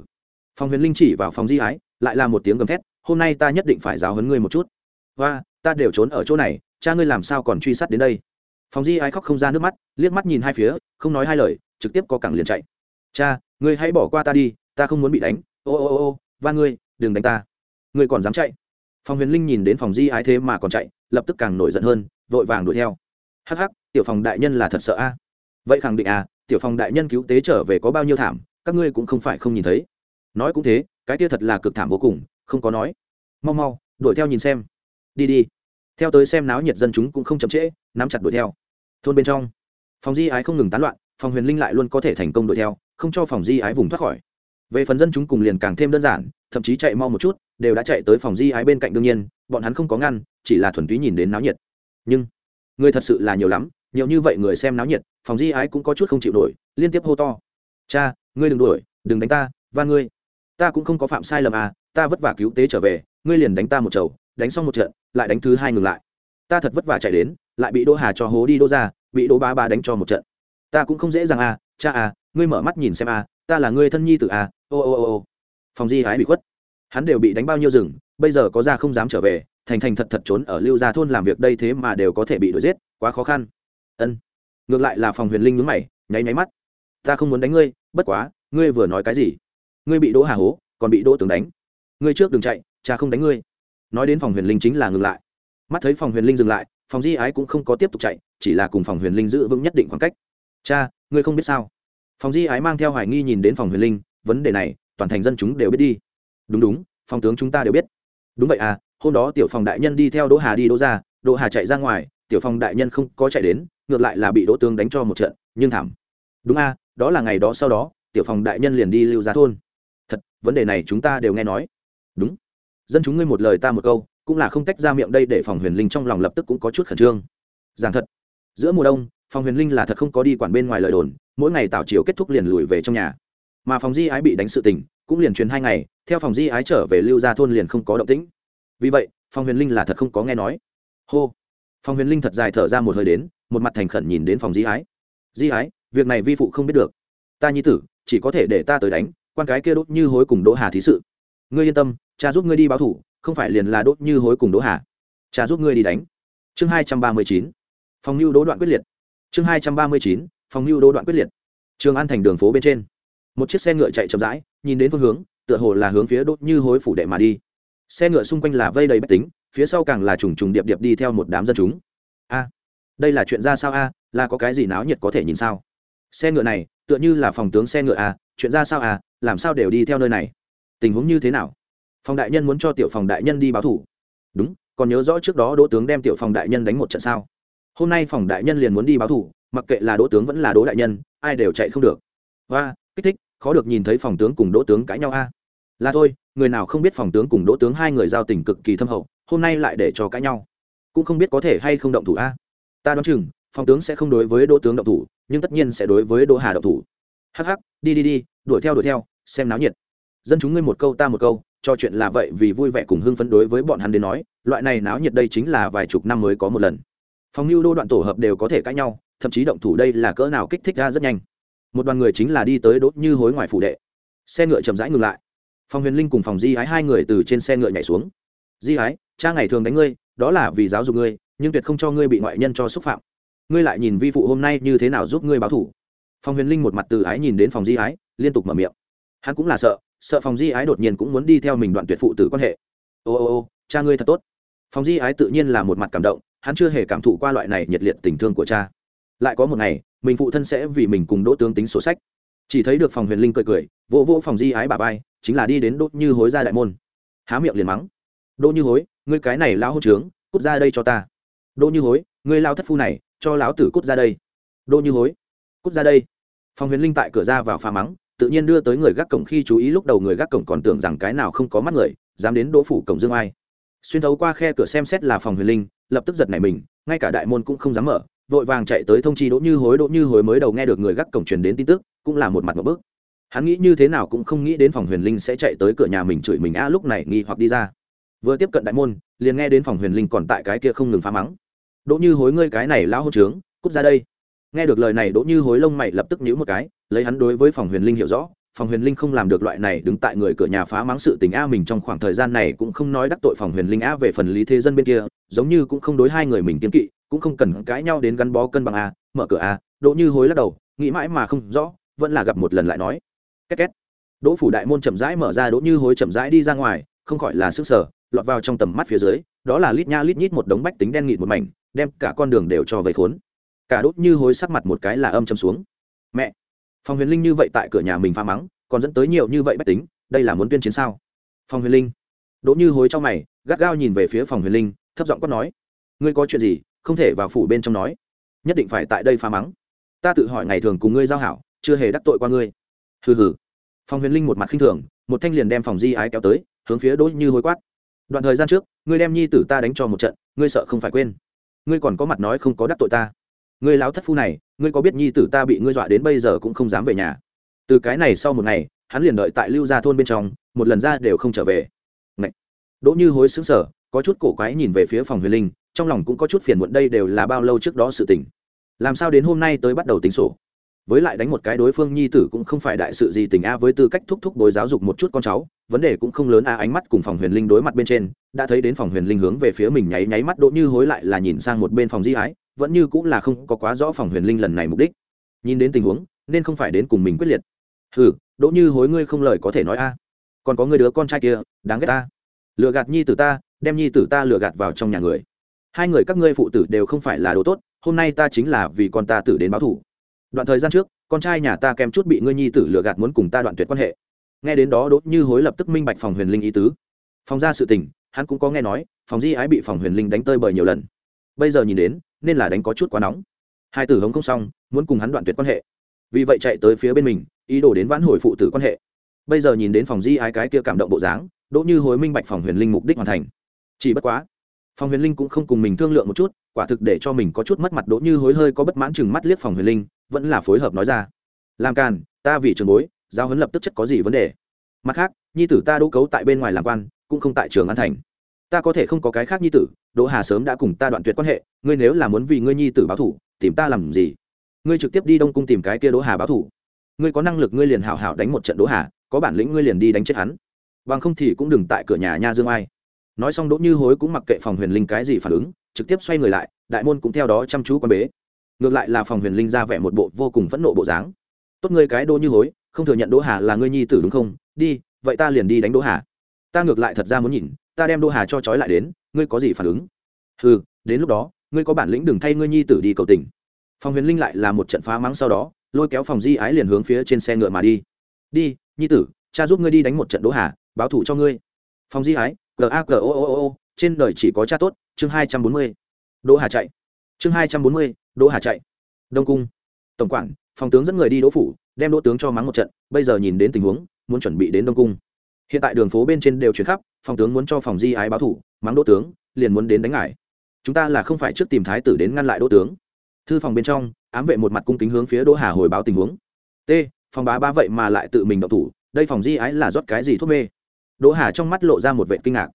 Phòng huyền linh chỉ vào phòng di ái, lại là một tiếng gầm thét, hôm nay ta nhất định phải giáo hấn ngươi một chút. Và ta đều trốn ở chỗ này, cha ngươi làm sao còn truy sát đến đây? Phòng di ái khóc không ra nước mắt, liếc mắt nhìn hai phía, không nói hai lời, trực tiếp có cẳng liền chạy. Cha, ngươi hãy bỏ qua ta đi, ta không muốn bị đánh. Ô ô ô ô và ngươi, đừng đánh ta. Ngươi còn dám chạy phòng huyền linh nhìn đến phòng di ái thế mà còn chạy, lập tức càng nổi giận hơn, vội vàng đuổi theo. Hắc hắc, tiểu phòng đại nhân là thật sợ a. Vậy khẳng định à tiểu phòng đại nhân cứu tế trở về có bao nhiêu thảm, các ngươi cũng không phải không nhìn thấy. Nói cũng thế, cái kia thật là cực thảm vô cùng, không có nói. Mau mau, đuổi theo nhìn xem. Đi đi. Theo tới xem náo nhiệt dân chúng cũng không chậm trễ, nắm chặt đuổi theo. Thôn bên trong, phòng di ái không ngừng tán loạn phòng huyền linh lại luôn có thể thành công đuổi theo, không cho phòng di ái vùng thoát khỏi. Về phần dân chúng cùng liền càng thêm đơn giản, thậm chí chạy mau một chút đều đã chạy tới phòng di ái bên cạnh đương nhiên, bọn hắn không có ngăn, chỉ là thuần túy nhìn đến náo nhiệt. Nhưng, người thật sự là nhiều lắm, nhiều như vậy người xem náo nhiệt, phòng di ái cũng có chút không chịu nổi, liên tiếp hô to. Cha, ngươi đừng đuổi, đừng đánh ta, và ngươi. Ta cũng không có phạm sai lầm à ta vất vả cứu tế trở về, ngươi liền đánh ta một chầu, đánh xong một trận, lại đánh thứ hai ngừng lại. Ta thật vất vả chạy đến, lại bị đỗ hà cho hố đi đỗ ra, bị đỗ ba ba đánh cho một trận. Ta cũng không dễ dàng à cha à ngươi mở mắt nhìn xem à ta là ngươi thân nhi tử à ô ô ô ô. Phòng di ái bị khuất hắn đều bị đánh bao nhiêu rừng, bây giờ có ra không dám trở về, thành thành thật thật trốn ở lưu gia thôn làm việc đây thế mà đều có thể bị đuổi giết, quá khó khăn. Ân. Ngược lại là phòng huyền linh nhướng mày, nháy nháy mắt. Ta không muốn đánh ngươi, bất quá, ngươi vừa nói cái gì? Ngươi bị đỗ hà hố, còn bị đỗ tường đánh. Ngươi trước đừng chạy, cha không đánh ngươi. Nói đến phòng huyền linh chính là ngừng lại. Mắt thấy phòng huyền linh dừng lại, phòng di ái cũng không có tiếp tục chạy, chỉ là cùng phòng huyền linh giữ vững nhất định khoảng cách. Cha, ngươi không biết sao? Phòng di ái mang theo hoài nghi nhìn đến phòng huyền linh, vấn đề này, toàn thành dân chúng đều biết đi đúng đúng, phòng tướng chúng ta đều biết. Đúng vậy à hôm đó tiểu phòng đại nhân đi theo đỗ hà đi đỗ ra đỗ hà chạy ra ngoài, tiểu phòng đại nhân không có chạy đến, ngược lại là bị đỗ tướng đánh cho một trận, nhưng thảm. Đúng a đó là ngày đó sau đó, tiểu phòng đại nhân liền đi lưu ra thôn. Thật, vấn đề này chúng ta đều nghe nói. Đúng. Dân chúng ngươi một lời ta một câu, cũng là không tách ra miệng đây để phòng huyền linh trong lòng lập tức cũng có chút khẩn trương. Giảng thật, giữa mùa đông, phòng huyền linh là thật không có đi quản bên ngoài lời đồn, mỗi ngày tảo chiều kết thúc liền lùi về trong nhà. Mà phòng di ái bị đánh sự tình cũng liền truyền hai ngày, theo phòng di ái trở về lưu gia thôn liền không có động tĩnh. Vì vậy phòng huyền linh là thật không có nghe nói. Hô! Phòng huyền linh thật dài thở ra một hơi đến, một mặt thành khẩn nhìn đến phòng di ái. Di ái, việc này vi phụ không biết được. Ta nhi tử, chỉ có thể để ta tới đánh, quan cái kia đốt như hối cùng đỗ hà thí sự. Ngươi yên tâm, cha giúp ngươi đi báo thủ, không phải liền là đốt như hối cùng đỗ hà. Cha giúp ngươi đi đánh. Chương hai trăm ba mươi chín. Phòng lưu đỗ đoạn quyết liệt. Chương hai trăm ba mươi chín phòng lưu đỗ đoạn quyết liệt. Trường an thành đường phố bên trên. Một chiếc xe ngựa chạy chậm rãi nhìn đến phương hướng, tựa hồ là hướng phía đốt như hối phủ đệ mà đi. Xe ngựa xung quanh là vây đầy bách tính, phía sau càng là trùng trùng điệp điệp đi theo một đám dân chúng. A, đây là chuyện ra sao a? Là có cái gì náo nhiệt có thể nhìn sao? Xe ngựa này, tựa như là phòng tướng xe ngựa a, chuyện ra sao a? Làm sao đều đi theo nơi này? Tình huống như thế nào? Phòng đại nhân muốn cho tiểu phòng đại nhân đi báo thủ. Đúng, còn nhớ rõ trước đó đỗ tướng đem tiểu phòng đại nhân đánh một trận sao? Hôm nay phòng đại nhân liền muốn đi báo thủ, mặc kệ là đỗ tướng vẫn là đỗ đại nhân, ai đều chạy không được. Và kích thích khó được nhìn thấy phòng tướng cùng đỗ tướng cãi nhau a. Là thôi, người nào không biết phòng tướng cùng đỗ tướng hai người giao tình cực kỳ thâm hậu, hôm nay lại để cho cãi nhau. Cũng không biết có thể hay không động thủ a. Ta đoán chừng, phòng tướng sẽ không đối với đỗ tướng động thủ, nhưng tất nhiên sẽ đối với đỗ hà động thủ. Hắc hắc, đi đi đi, đuổi theo đuổi theo, xem náo nhiệt. Dân chúng ngươi một câu ta một câu, cho chuyện là vậy vì vui vẻ cùng hưng phấn đối với bọn hắn đến nói, loại này náo nhiệt đây chính là vài chục năm mới có một lần. Phòng lưu đô đoạn tổ hợp đều có thể cãi nhau, thậm chí động thủ đây là cỡ nào kích thích ra rất nhanh một đoàn người chính là đi tới đốt như hối ngoài phủ đệ. Xe ngựa chậm rãi ngừng lại. Phòng huyền linh cùng phòng di ái hai người từ trên xe ngựa nhảy xuống. Di ái, cha ngày thường đánh ngươi, đó là vì giáo dục ngươi, nhưng tuyệt không cho ngươi bị ngoại nhân cho xúc phạm. Ngươi lại nhìn vi phụ hôm nay như thế nào giúp ngươi báo thủ. Phòng huyền linh một mặt từ ái nhìn đến phòng di ái, liên tục mở miệng. Hắn cũng là sợ sợ phòng di ái đột nhiên cũng muốn đi theo mình đoạn tuyệt phụ tử quan hệ. Ô ô ô, cha ngươi thật tốt. Phòng di ái tự nhiên là một mặt cảm động, hắn chưa hề cảm thụ qua loại này nhiệt liệt tình thương của cha. Lại có một ngày mình phụ thân sẽ vì mình cùng đỗ tướng tính sổ sách. Chỉ thấy được phòng huyền linh cười cười, vỗ vỗ phòng di ái bà vai, chính là đi đến đỗ như hối ra đại môn. Há miệng liền mắng. Đỗ như hối, ngươi cái này lão hôn trướng, cút ra đây cho ta. Đỗ như hối, ngươi lao thất phu này, cho lão tử cút ra đây. Đỗ như hối, cút ra đây. Phòng huyền linh tại cửa ra vào pha mắng, tự nhiên đưa tới người gác cổng khi chú ý lúc đầu người gác cổng còn tưởng rằng cái nào không có mắt người, dám đến đỗ phủ cổng dương ai. Xuyên thấu qua khe cửa xem xét là phòng huyền linh, lập tức giật nảy mình, ngay cả đại môn cũng không dám mở vội vàng chạy tới thông chi đỗ như hối. Đỗ như hối mới đầu nghe được người gác cổng truyền đến tin tức, cũng là một mặt một bước. Hắn nghĩ như thế nào cũng không nghĩ đến phòng huyền linh sẽ chạy tới cửa nhà mình chửi mình. A, lúc này nghi hoặc đi ra. Vừa tiếp cận đại môn, liền nghe đến phòng huyền linh còn tại cái kia không ngừng phá mắng. Đỗ như hối, ngươi cái này lão hô trướng, cút ra đây. Nghe được lời này, đỗ như hối lông mày lập tức nhíu một cái, lấy hắn đối với phòng huyền linh hiểu rõ. Phòng huyền linh không làm được loại này, đứng tại người cửa nhà phá mắng sự tình a, mình trong khoảng thời gian này cũng không nói đắc tội phòng huyền linh a về phần lý thế dân bên kia, giống như cũng không đối hai người mình kiên kỵ cũng không cần cãi nhau đến gắn bó cân bằng a mở cửa a đỗ như hối lắc đầu, nghĩ mãi mà không rõ, vẫn là gặp một lần lại nói. Két két. Đỗ phủ đại môn chậm rãi mở ra, đỗ như hối chậm rãi đi ra ngoài, không khỏi là sức sở, lọt vào trong tầm mắt phía dưới, đó là lít nha lít nhít một đống bách tính đen nghịt một mảnh, đem cả con đường đều cho vây khốn. Cả đốt như hối sắc mặt một cái là âm châm xuống. Mẹ! Phòng huyền linh như vậy tại cửa nhà mình pha mắng, còn dẫn tới nhiều như vậy bách tính, đây là muốn tuyên chiến sao? Phòng huyền linh. Đỗ như hối trong mày, gắt gao nhìn về phía phòng huyền linh, thấp giọng quát nói. Ngươi có chuyện gì? Không thể vào phủ bên trong nói. Nhất định phải tại đây pha mắng. Ta tự hỏi ngày thường cùng ngươi giao hảo, chưa hề đắc tội qua ngươi. Hừ hừ. Phòng huyền linh một mặt khinh thường, một thanh liền đem phòng di ái kéo tới, hướng phía đỗ như hối quát. Đoạn thời gian trước, ngươi đem nhi tử ta đánh cho một trận, ngươi sợ không phải quên. Ngươi còn có mặt nói không có đắc tội ta. Ngươi láo thất phu này, ngươi có biết nhi tử ta bị ngươi dọa đến bây giờ cũng không dám về nhà. Từ cái này sau một ngày, hắn liền đợi tại lưu gia thôn bên trong, một lần ra đều không trở về. Ngậy! đỗ như hối xứng sở có chút cổ quái nhìn về phía phòng huyền linh, trong lòng cũng có chút phiền muộn đây đều là bao lâu trước đó sự tình. Làm sao đến hôm nay tới bắt đầu tính sổ? Với lại đánh một cái đối phương nhi tử cũng không phải đại sự gì tình a, với tư cách thúc thúc bồi giáo dục một chút con cháu, vấn đề cũng không lớn a, ánh mắt cùng phòng huyền linh đối mặt bên trên, đã thấy đến phòng huyền linh hướng về phía mình nháy nháy mắt đỗ như hối lại là nhìn sang một bên phòng di ái, vẫn như cũng là không có quá rõ phòng huyền linh lần này mục đích. Nhìn đến tình huống, nên không phải đến cùng mình quyết liệt. Ừ đỗ như hối ngươi không lời có thể nói a. Còn có người đứa con trai kia, đáng ghét ta lừa gạt nhi tử ta, đem nhi tử ta lừa gạt vào trong nhà người. Hai người các ngươi phụ tử đều không phải là đồ tốt, hôm nay ta chính là vì con ta tử đến báo thủ đoạn thời gian trước, con trai nhà ta kèm chút bị ngươi nhi tử lừa gạt muốn cùng ta đoạn tuyệt quan hệ. Nghe đến đó đỗ như hối lập tức minh bạch phòng huyền linh ý tứ. Phòng ra sự tình, hắn cũng có nghe nói, phòng di ái bị phòng huyền linh đánh tơi bời nhiều lần. Bây giờ nhìn đến, nên là đánh có chút quá nóng. Hai tử hống không xong, muốn cùng hắn đoạn tuyệt quan hệ. Vì vậy chạy tới phía bên mình, ý đồ đến vãn hồi phụ tử quan hệ. Bây giờ nhìn đến phòng di ái cái kia cảm động bộ dáng đỗ như hối minh bạch phòng huyền linh mục đích hoàn thành. Chỉ bất quá, phòng huyền linh cũng không cùng mình thương lượng một chút, quả thực để cho mình có chút mất mặt, đỗ như hối hơi có bất mãn chừng mắt liếc phòng huyền linh, vẫn là phối hợp nói ra. Làm càn, ta vì trường bối giao huấn lập tức chất có gì vấn đề? Mặt khác, nhi tử ta đỗ cấu tại bên ngoài làm quan, cũng không tại trường an thành. Ta có thể không có cái khác nhi tử, đỗ hà sớm đã cùng ta đoạn tuyệt quan hệ, ngươi nếu là muốn vì ngươi nhi tử báo thủ, tìm ta làm gì? Ngươi trực tiếp đi đông cung tìm cái kia đỗ hà báo thủ. Ngươi có năng lực ngươi liền hảo hảo đánh một trận đỗ hà, có bản lĩnh ngươi liền đi đánh chết hắn bằng không thì cũng đừng tại cửa nhà nha dương ai. Nói xong đỗ như hối cũng mặc kệ phòng huyền linh cái gì phản ứng, trực tiếp xoay người lại, đại môn cũng theo đó chăm chú quan bế. Ngược lại là phòng huyền linh ra vẻ một bộ vô cùng phẫn nộ bộ dáng. Tốt ngươi cái đỗ như hối, không thừa nhận đỗ hà là ngươi nhi tử đúng không? Đi, vậy ta liền đi đánh đỗ hà. Ta ngược lại thật ra muốn nhìn, ta đem đỗ hà cho trói lại đến, ngươi có gì phản ứng? Ừ đến lúc đó, ngươi có bản lĩnh đừng thay ngươi nhi tử đi cầu tình. Phòng huyền linh lại là một trận phá mắng sau đó, lôi kéo phòng di ái liền hướng phía trên xe ngựa mà đi. Đi, nhi tử, cha giúp ngươi đi đánh một trận đỗ hà báo thủ cho ngươi. Phong di ái, g a g o o o o, trên đời chỉ có cha tốt, chương hai trăm bốn mươi. Đỗ hà chạy. Chương hai trăm bốn mươi, đỗ hà chạy. Đông cung. Tổng quản, phòng tướng dẫn người đi đỗ phủ, đem đỗ tướng cho mắng một trận, bây giờ nhìn đến tình huống, muốn chuẩn bị đến đông cung. Hiện tại đường phố bên trên đều chuyển khắp, phòng tướng muốn cho phòng di ái báo thủ, mắng đỗ tướng, liền muốn đến đánh ngải. Chúng ta là không phải trước tìm thái tử đến ngăn lại đỗ tướng. Thư phòng bên trong, ám vệ một mặt cung kính hướng phía đỗ hà hồi báo tình huống. T, phòng bá ba vậy mà lại tự mình động thủ, đây phòng di ái là rót cái gì thuốc mê? Đỗ hà trong mắt lộ ra một vệ kinh ngạc.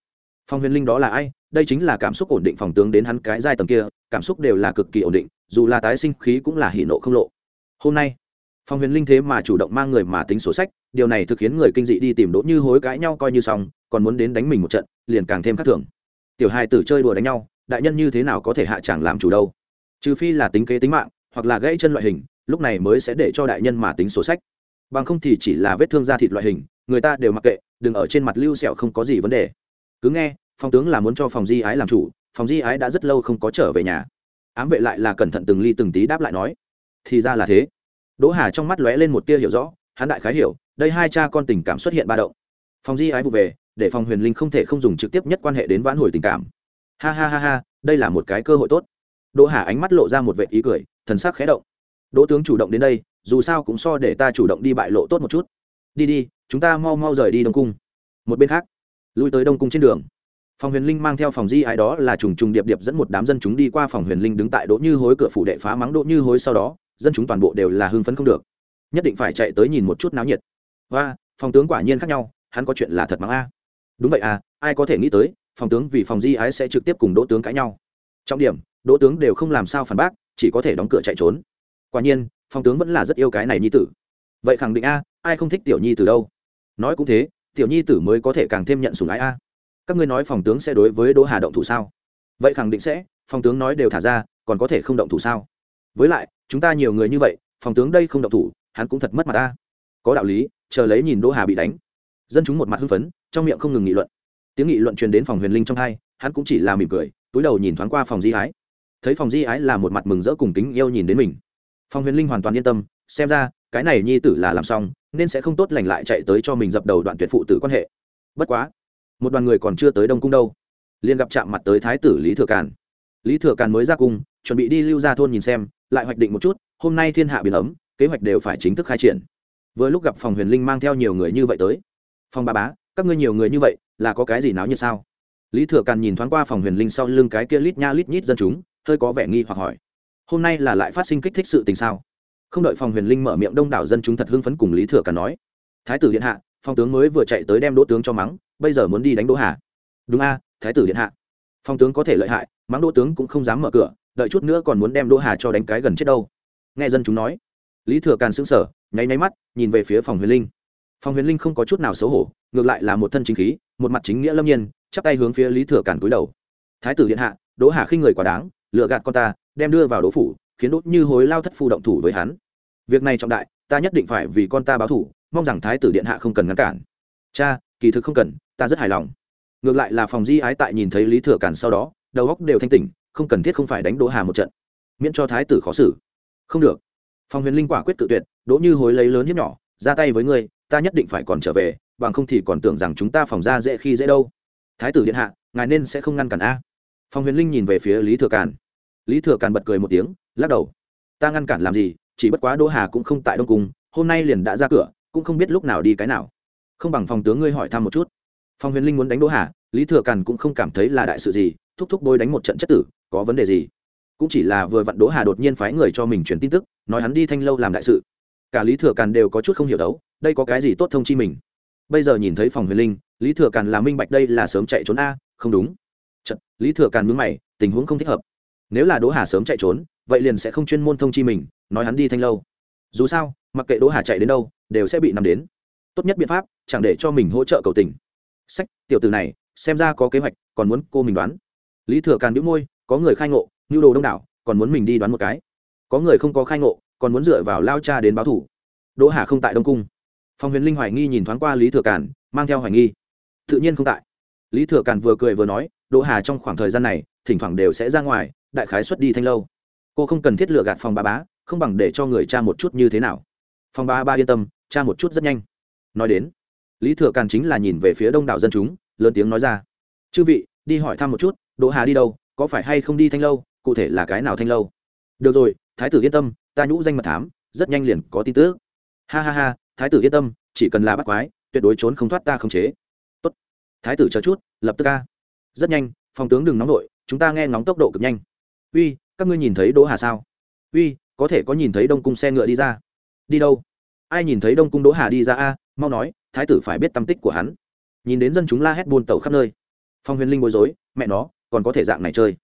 Phong huyền linh đó là ai? Đây chính là cảm xúc ổn định phòng tướng đến hắn cái giai tầng kia, cảm xúc đều là cực kỳ ổn định, dù là tái sinh khí cũng là hỉ nộ không lộ. Hôm nay, Phong huyền linh thế mà chủ động mang người mà tính sổ sách, điều này thực khiến người kinh dị đi tìm đỗ như hối cãi nhau coi như xong, còn muốn đến đánh mình một trận, liền càng thêm khắc thường. Tiểu hai tử chơi đùa đánh nhau, đại nhân như thế nào có thể hạ chẳng làm chủ đâu? Trừ phi là tính kế tính mạng, hoặc là gãy chân loại hình, lúc này mới sẽ để cho đại nhân mà tính sổ sách. Bằng không thì chỉ là vết thương da thịt loại hình người ta đều mặc kệ, đừng ở trên mặt lưu sẹo không có gì vấn đề. Cứ nghe, phòng tướng là muốn cho phòng di ái làm chủ, phòng di ái đã rất lâu không có trở về nhà. Ám vệ lại là cẩn thận từng ly từng tí đáp lại nói, thì ra là thế. Đỗ hà trong mắt lóe lên một tia hiểu rõ, hắn đại khái hiểu, đây hai cha con tình cảm xuất hiện ba động. Phòng di ái vụ về, để phòng huyền linh không thể không dùng trực tiếp nhất quan hệ đến vãn hồi tình cảm. Ha ha ha ha, đây là một cái cơ hội tốt. Đỗ hà ánh mắt lộ ra một vệ ý cười, thần sắc khẽ động. Đỗ tướng chủ động đến đây, dù sao cũng so để ta chủ động đi bại lộ tốt một chút đi đi, chúng ta mau mau rời đi đông cung. Một bên khác, lui tới đông cung trên đường. Phòng huyền linh mang theo phòng di ái đó là trùng trùng điệp điệp dẫn một đám dân chúng đi qua phòng huyền linh đứng tại đỗ như hối cửa phủ đệ phá mắng đỗ như hối sau đó, dân chúng toàn bộ đều là hưng phấn không được. Nhất định phải chạy tới nhìn một chút náo nhiệt. Và phòng tướng quả nhiên khác nhau, hắn có chuyện là thật mắng a. Đúng vậy à ai có thể nghĩ tới, phòng tướng vì phòng di ái sẽ trực tiếp cùng đỗ tướng cãi nhau. Trọng điểm, đỗ tướng đều không làm sao phản bác, chỉ có thể đóng cửa chạy trốn. Quả nhiên phong tướng vẫn là rất yêu cái này nhi tử. Vậy khẳng định a ai không thích tiểu nhi từ đâu. Nói cũng thế, tiểu nhi tử mới có thể càng thêm nhận sùng ái a. Các ngươi nói phòng tướng sẽ đối với đỗ hà động thủ sao? Vậy khẳng định sẽ, phòng tướng nói đều thả ra, còn có thể không động thủ sao? Với lại, chúng ta nhiều người như vậy, phòng tướng đây không động thủ, hắn cũng thật mất mặt ta có đạo lý, chờ lấy nhìn đỗ hà bị đánh. Dân chúng một mặt hưng phấn, trong miệng không ngừng nghị luận. Tiếng nghị luận truyền đến phòng huyền linh trong hai, hắn cũng chỉ là mỉm cười, túi đầu nhìn thoáng qua phòng di ái. Thấy phòng di ái là một mặt mừng rỡ cùng kính yêu nhìn đến mình. Phòng huyền linh hoàn toàn yên tâm, xem ra, cái này nhi tử là làm xong nên sẽ không tốt lành lại chạy tới cho mình dập đầu đoạn tuyệt phụ tử quan hệ. Bất quá, một đoàn người còn chưa tới đông cung đâu. Liền gặp chạm mặt tới thái tử lý thừa càn. Lý thừa càn mới ra cung, chuẩn bị đi lưu ra thôn nhìn xem, lại hoạch định một chút, hôm nay thiên hạ biển ấm, kế hoạch đều phải chính thức khai triển. Vừa lúc gặp phòng huyền linh mang theo nhiều người như vậy tới. Phòng ba bá, các ngươi nhiều người như vậy, là có cái gì náo như sao? Lý thừa càn nhìn thoáng qua phòng huyền linh sau lưng cái kia lít nha lít nhít dân chúng, hơi có vẻ nghi hoặc hỏi. Hôm nay là lại phát sinh kích thích sự tình sao? Không đợi phòng huyền linh mở miệng, đông đảo dân chúng thật hưng phấn cùng lý thừa càn nói, thái tử điện hạ, phong tướng mới vừa chạy tới đem đỗ tướng cho mắng, bây giờ muốn đi đánh đỗ hà. Đúng a, thái tử điện hạ. Phong tướng có thể lợi hại, mắng đỗ tướng cũng không dám mở cửa, đợi chút nữa còn muốn đem đỗ hà cho đánh cái gần chết đâu. Nghe dân chúng nói, lý thừa càn sững sờ, nháy nháy mắt, nhìn về phía phòng huyền linh. Phòng huyền linh không có chút nào xấu hổ, ngược lại là một thân chính khí, một mặt chính nghĩa lâm nhiên, chắp tay hướng phía lý thừa càn cúi đầu. Thái tử điện hạ, đỗ hà khinh người quá đáng lựa gạt con ta, đem đưa vào đỗ phủ khiến đốt như hối lao thất phu động thủ với hắn. Việc này trọng đại, ta nhất định phải vì con ta báo thủ, mong rằng thái tử điện hạ không cần ngăn cản. Cha, kỳ thực không cần, ta rất hài lòng. Ngược lại là phòng di ái tại nhìn thấy lý thừa cản sau đó, đầu óc đều thanh tỉnh, không cần thiết không phải đánh đỗ hà một trận. Miễn cho thái tử khó xử. Không được. Phòng huyền linh quả quyết tự tuyệt, đỗ như hối lấy lớn hiếp nhỏ, ra tay với ngươi, ta nhất định phải còn trở về, bằng không thì còn tưởng rằng chúng ta phòng ra dễ khi dễ đâu. Thái tử điện hạ, ngài nên sẽ không ngăn cản a. Phòng huyền linh nhìn về phía lý thừa cản lý thừa càn bật cười một tiếng lắc đầu. Ta ngăn cản làm gì chỉ bất quá đỗ hà cũng không tại đông cung hôm nay liền đã ra cửa cũng không biết lúc nào đi cái nào. Không bằng phòng tướng ngươi hỏi thăm một chút. Phòng huyền linh muốn đánh đỗ hà lý thừa càn cũng không cảm thấy là đại sự gì thúc thúc bôi đánh một trận chất tử có vấn đề gì? Cũng chỉ là vừa vặn đỗ hà đột nhiên phái người cho mình chuyển tin tức nói hắn đi thanh lâu làm đại sự. Cả lý thừa càn đều có chút không hiểu đấu đây có cái gì tốt thông chi mình? Bây giờ nhìn thấy phòng huyền linh lý thừa càn là minh bạch đây là sớm chạy trốn a không đúng. Chật, lý thừa càn mướn mày tình huống không thích hợp. Nếu là đỗ hà sớm chạy trốn vậy liền sẽ không chuyên môn thông chi mình, nói hắn đi thanh lâu. Dù sao, mặc kệ đỗ hà chạy đến đâu, đều sẽ bị nằm đến. Tốt nhất biện pháp, chẳng để cho mình hỗ trợ cầu tình. Sách, tiểu từ này, xem ra có kế hoạch, còn muốn cô mình đoán. Lý thừa càn đĩu môi, có người khai ngộ nhu đồ đông đảo, còn muốn mình đi đoán một cái. Có người không có khai ngộ, còn muốn dựa vào lao cha đến báo thủ. Đỗ hà không tại đông cung. Phong huyền linh hoài nghi nhìn thoáng qua lý thừa càn, mang theo hoài nghi. Tự nhiên không tại. Lý thừa càn vừa cười vừa nói, đỗ hà trong khoảng thời gian này, thỉnh thoảng đều sẽ ra ngoài, đại khái xuất đi thanh lâu cô không cần thiết lựa gạt phòng ba bá, không bằng để cho người cha một chút như thế nào. Phòng ba ba yên tâm, cha một chút rất nhanh. Nói đến, lý thừa càn chính là nhìn về phía đông đảo dân chúng, lớn tiếng nói ra. Chư vị, đi hỏi thăm một chút, đỗ hà đi đâu, có phải hay không đi thanh lâu, cụ thể là cái nào thanh lâu? Được rồi, thái tử yên tâm, ta nhũ danh mật thám, rất nhanh liền có tin tức. Ha ha ha, thái tử yên tâm, chỉ cần là bắt quái, tuyệt đối trốn không thoát ta không chế. Tốt, thái tử chờ chút, lập tức ca. Rất nhanh, phòng tướng đừng nóng nổi chúng ta nghe ngóng tốc độ cực nhanh. Uy các ngươi nhìn thấy đỗ hà sao? Uy, có thể có nhìn thấy đông cung xe ngựa đi ra. Đi đâu? Ai nhìn thấy đông cung đỗ hà đi ra a? Mau nói, thái tử phải biết tâm tích của hắn. Nhìn đến dân chúng la hét buôn tẩu khắp nơi. Phong huyền linh bối rối, mẹ nó, còn có thể dạng này chơi.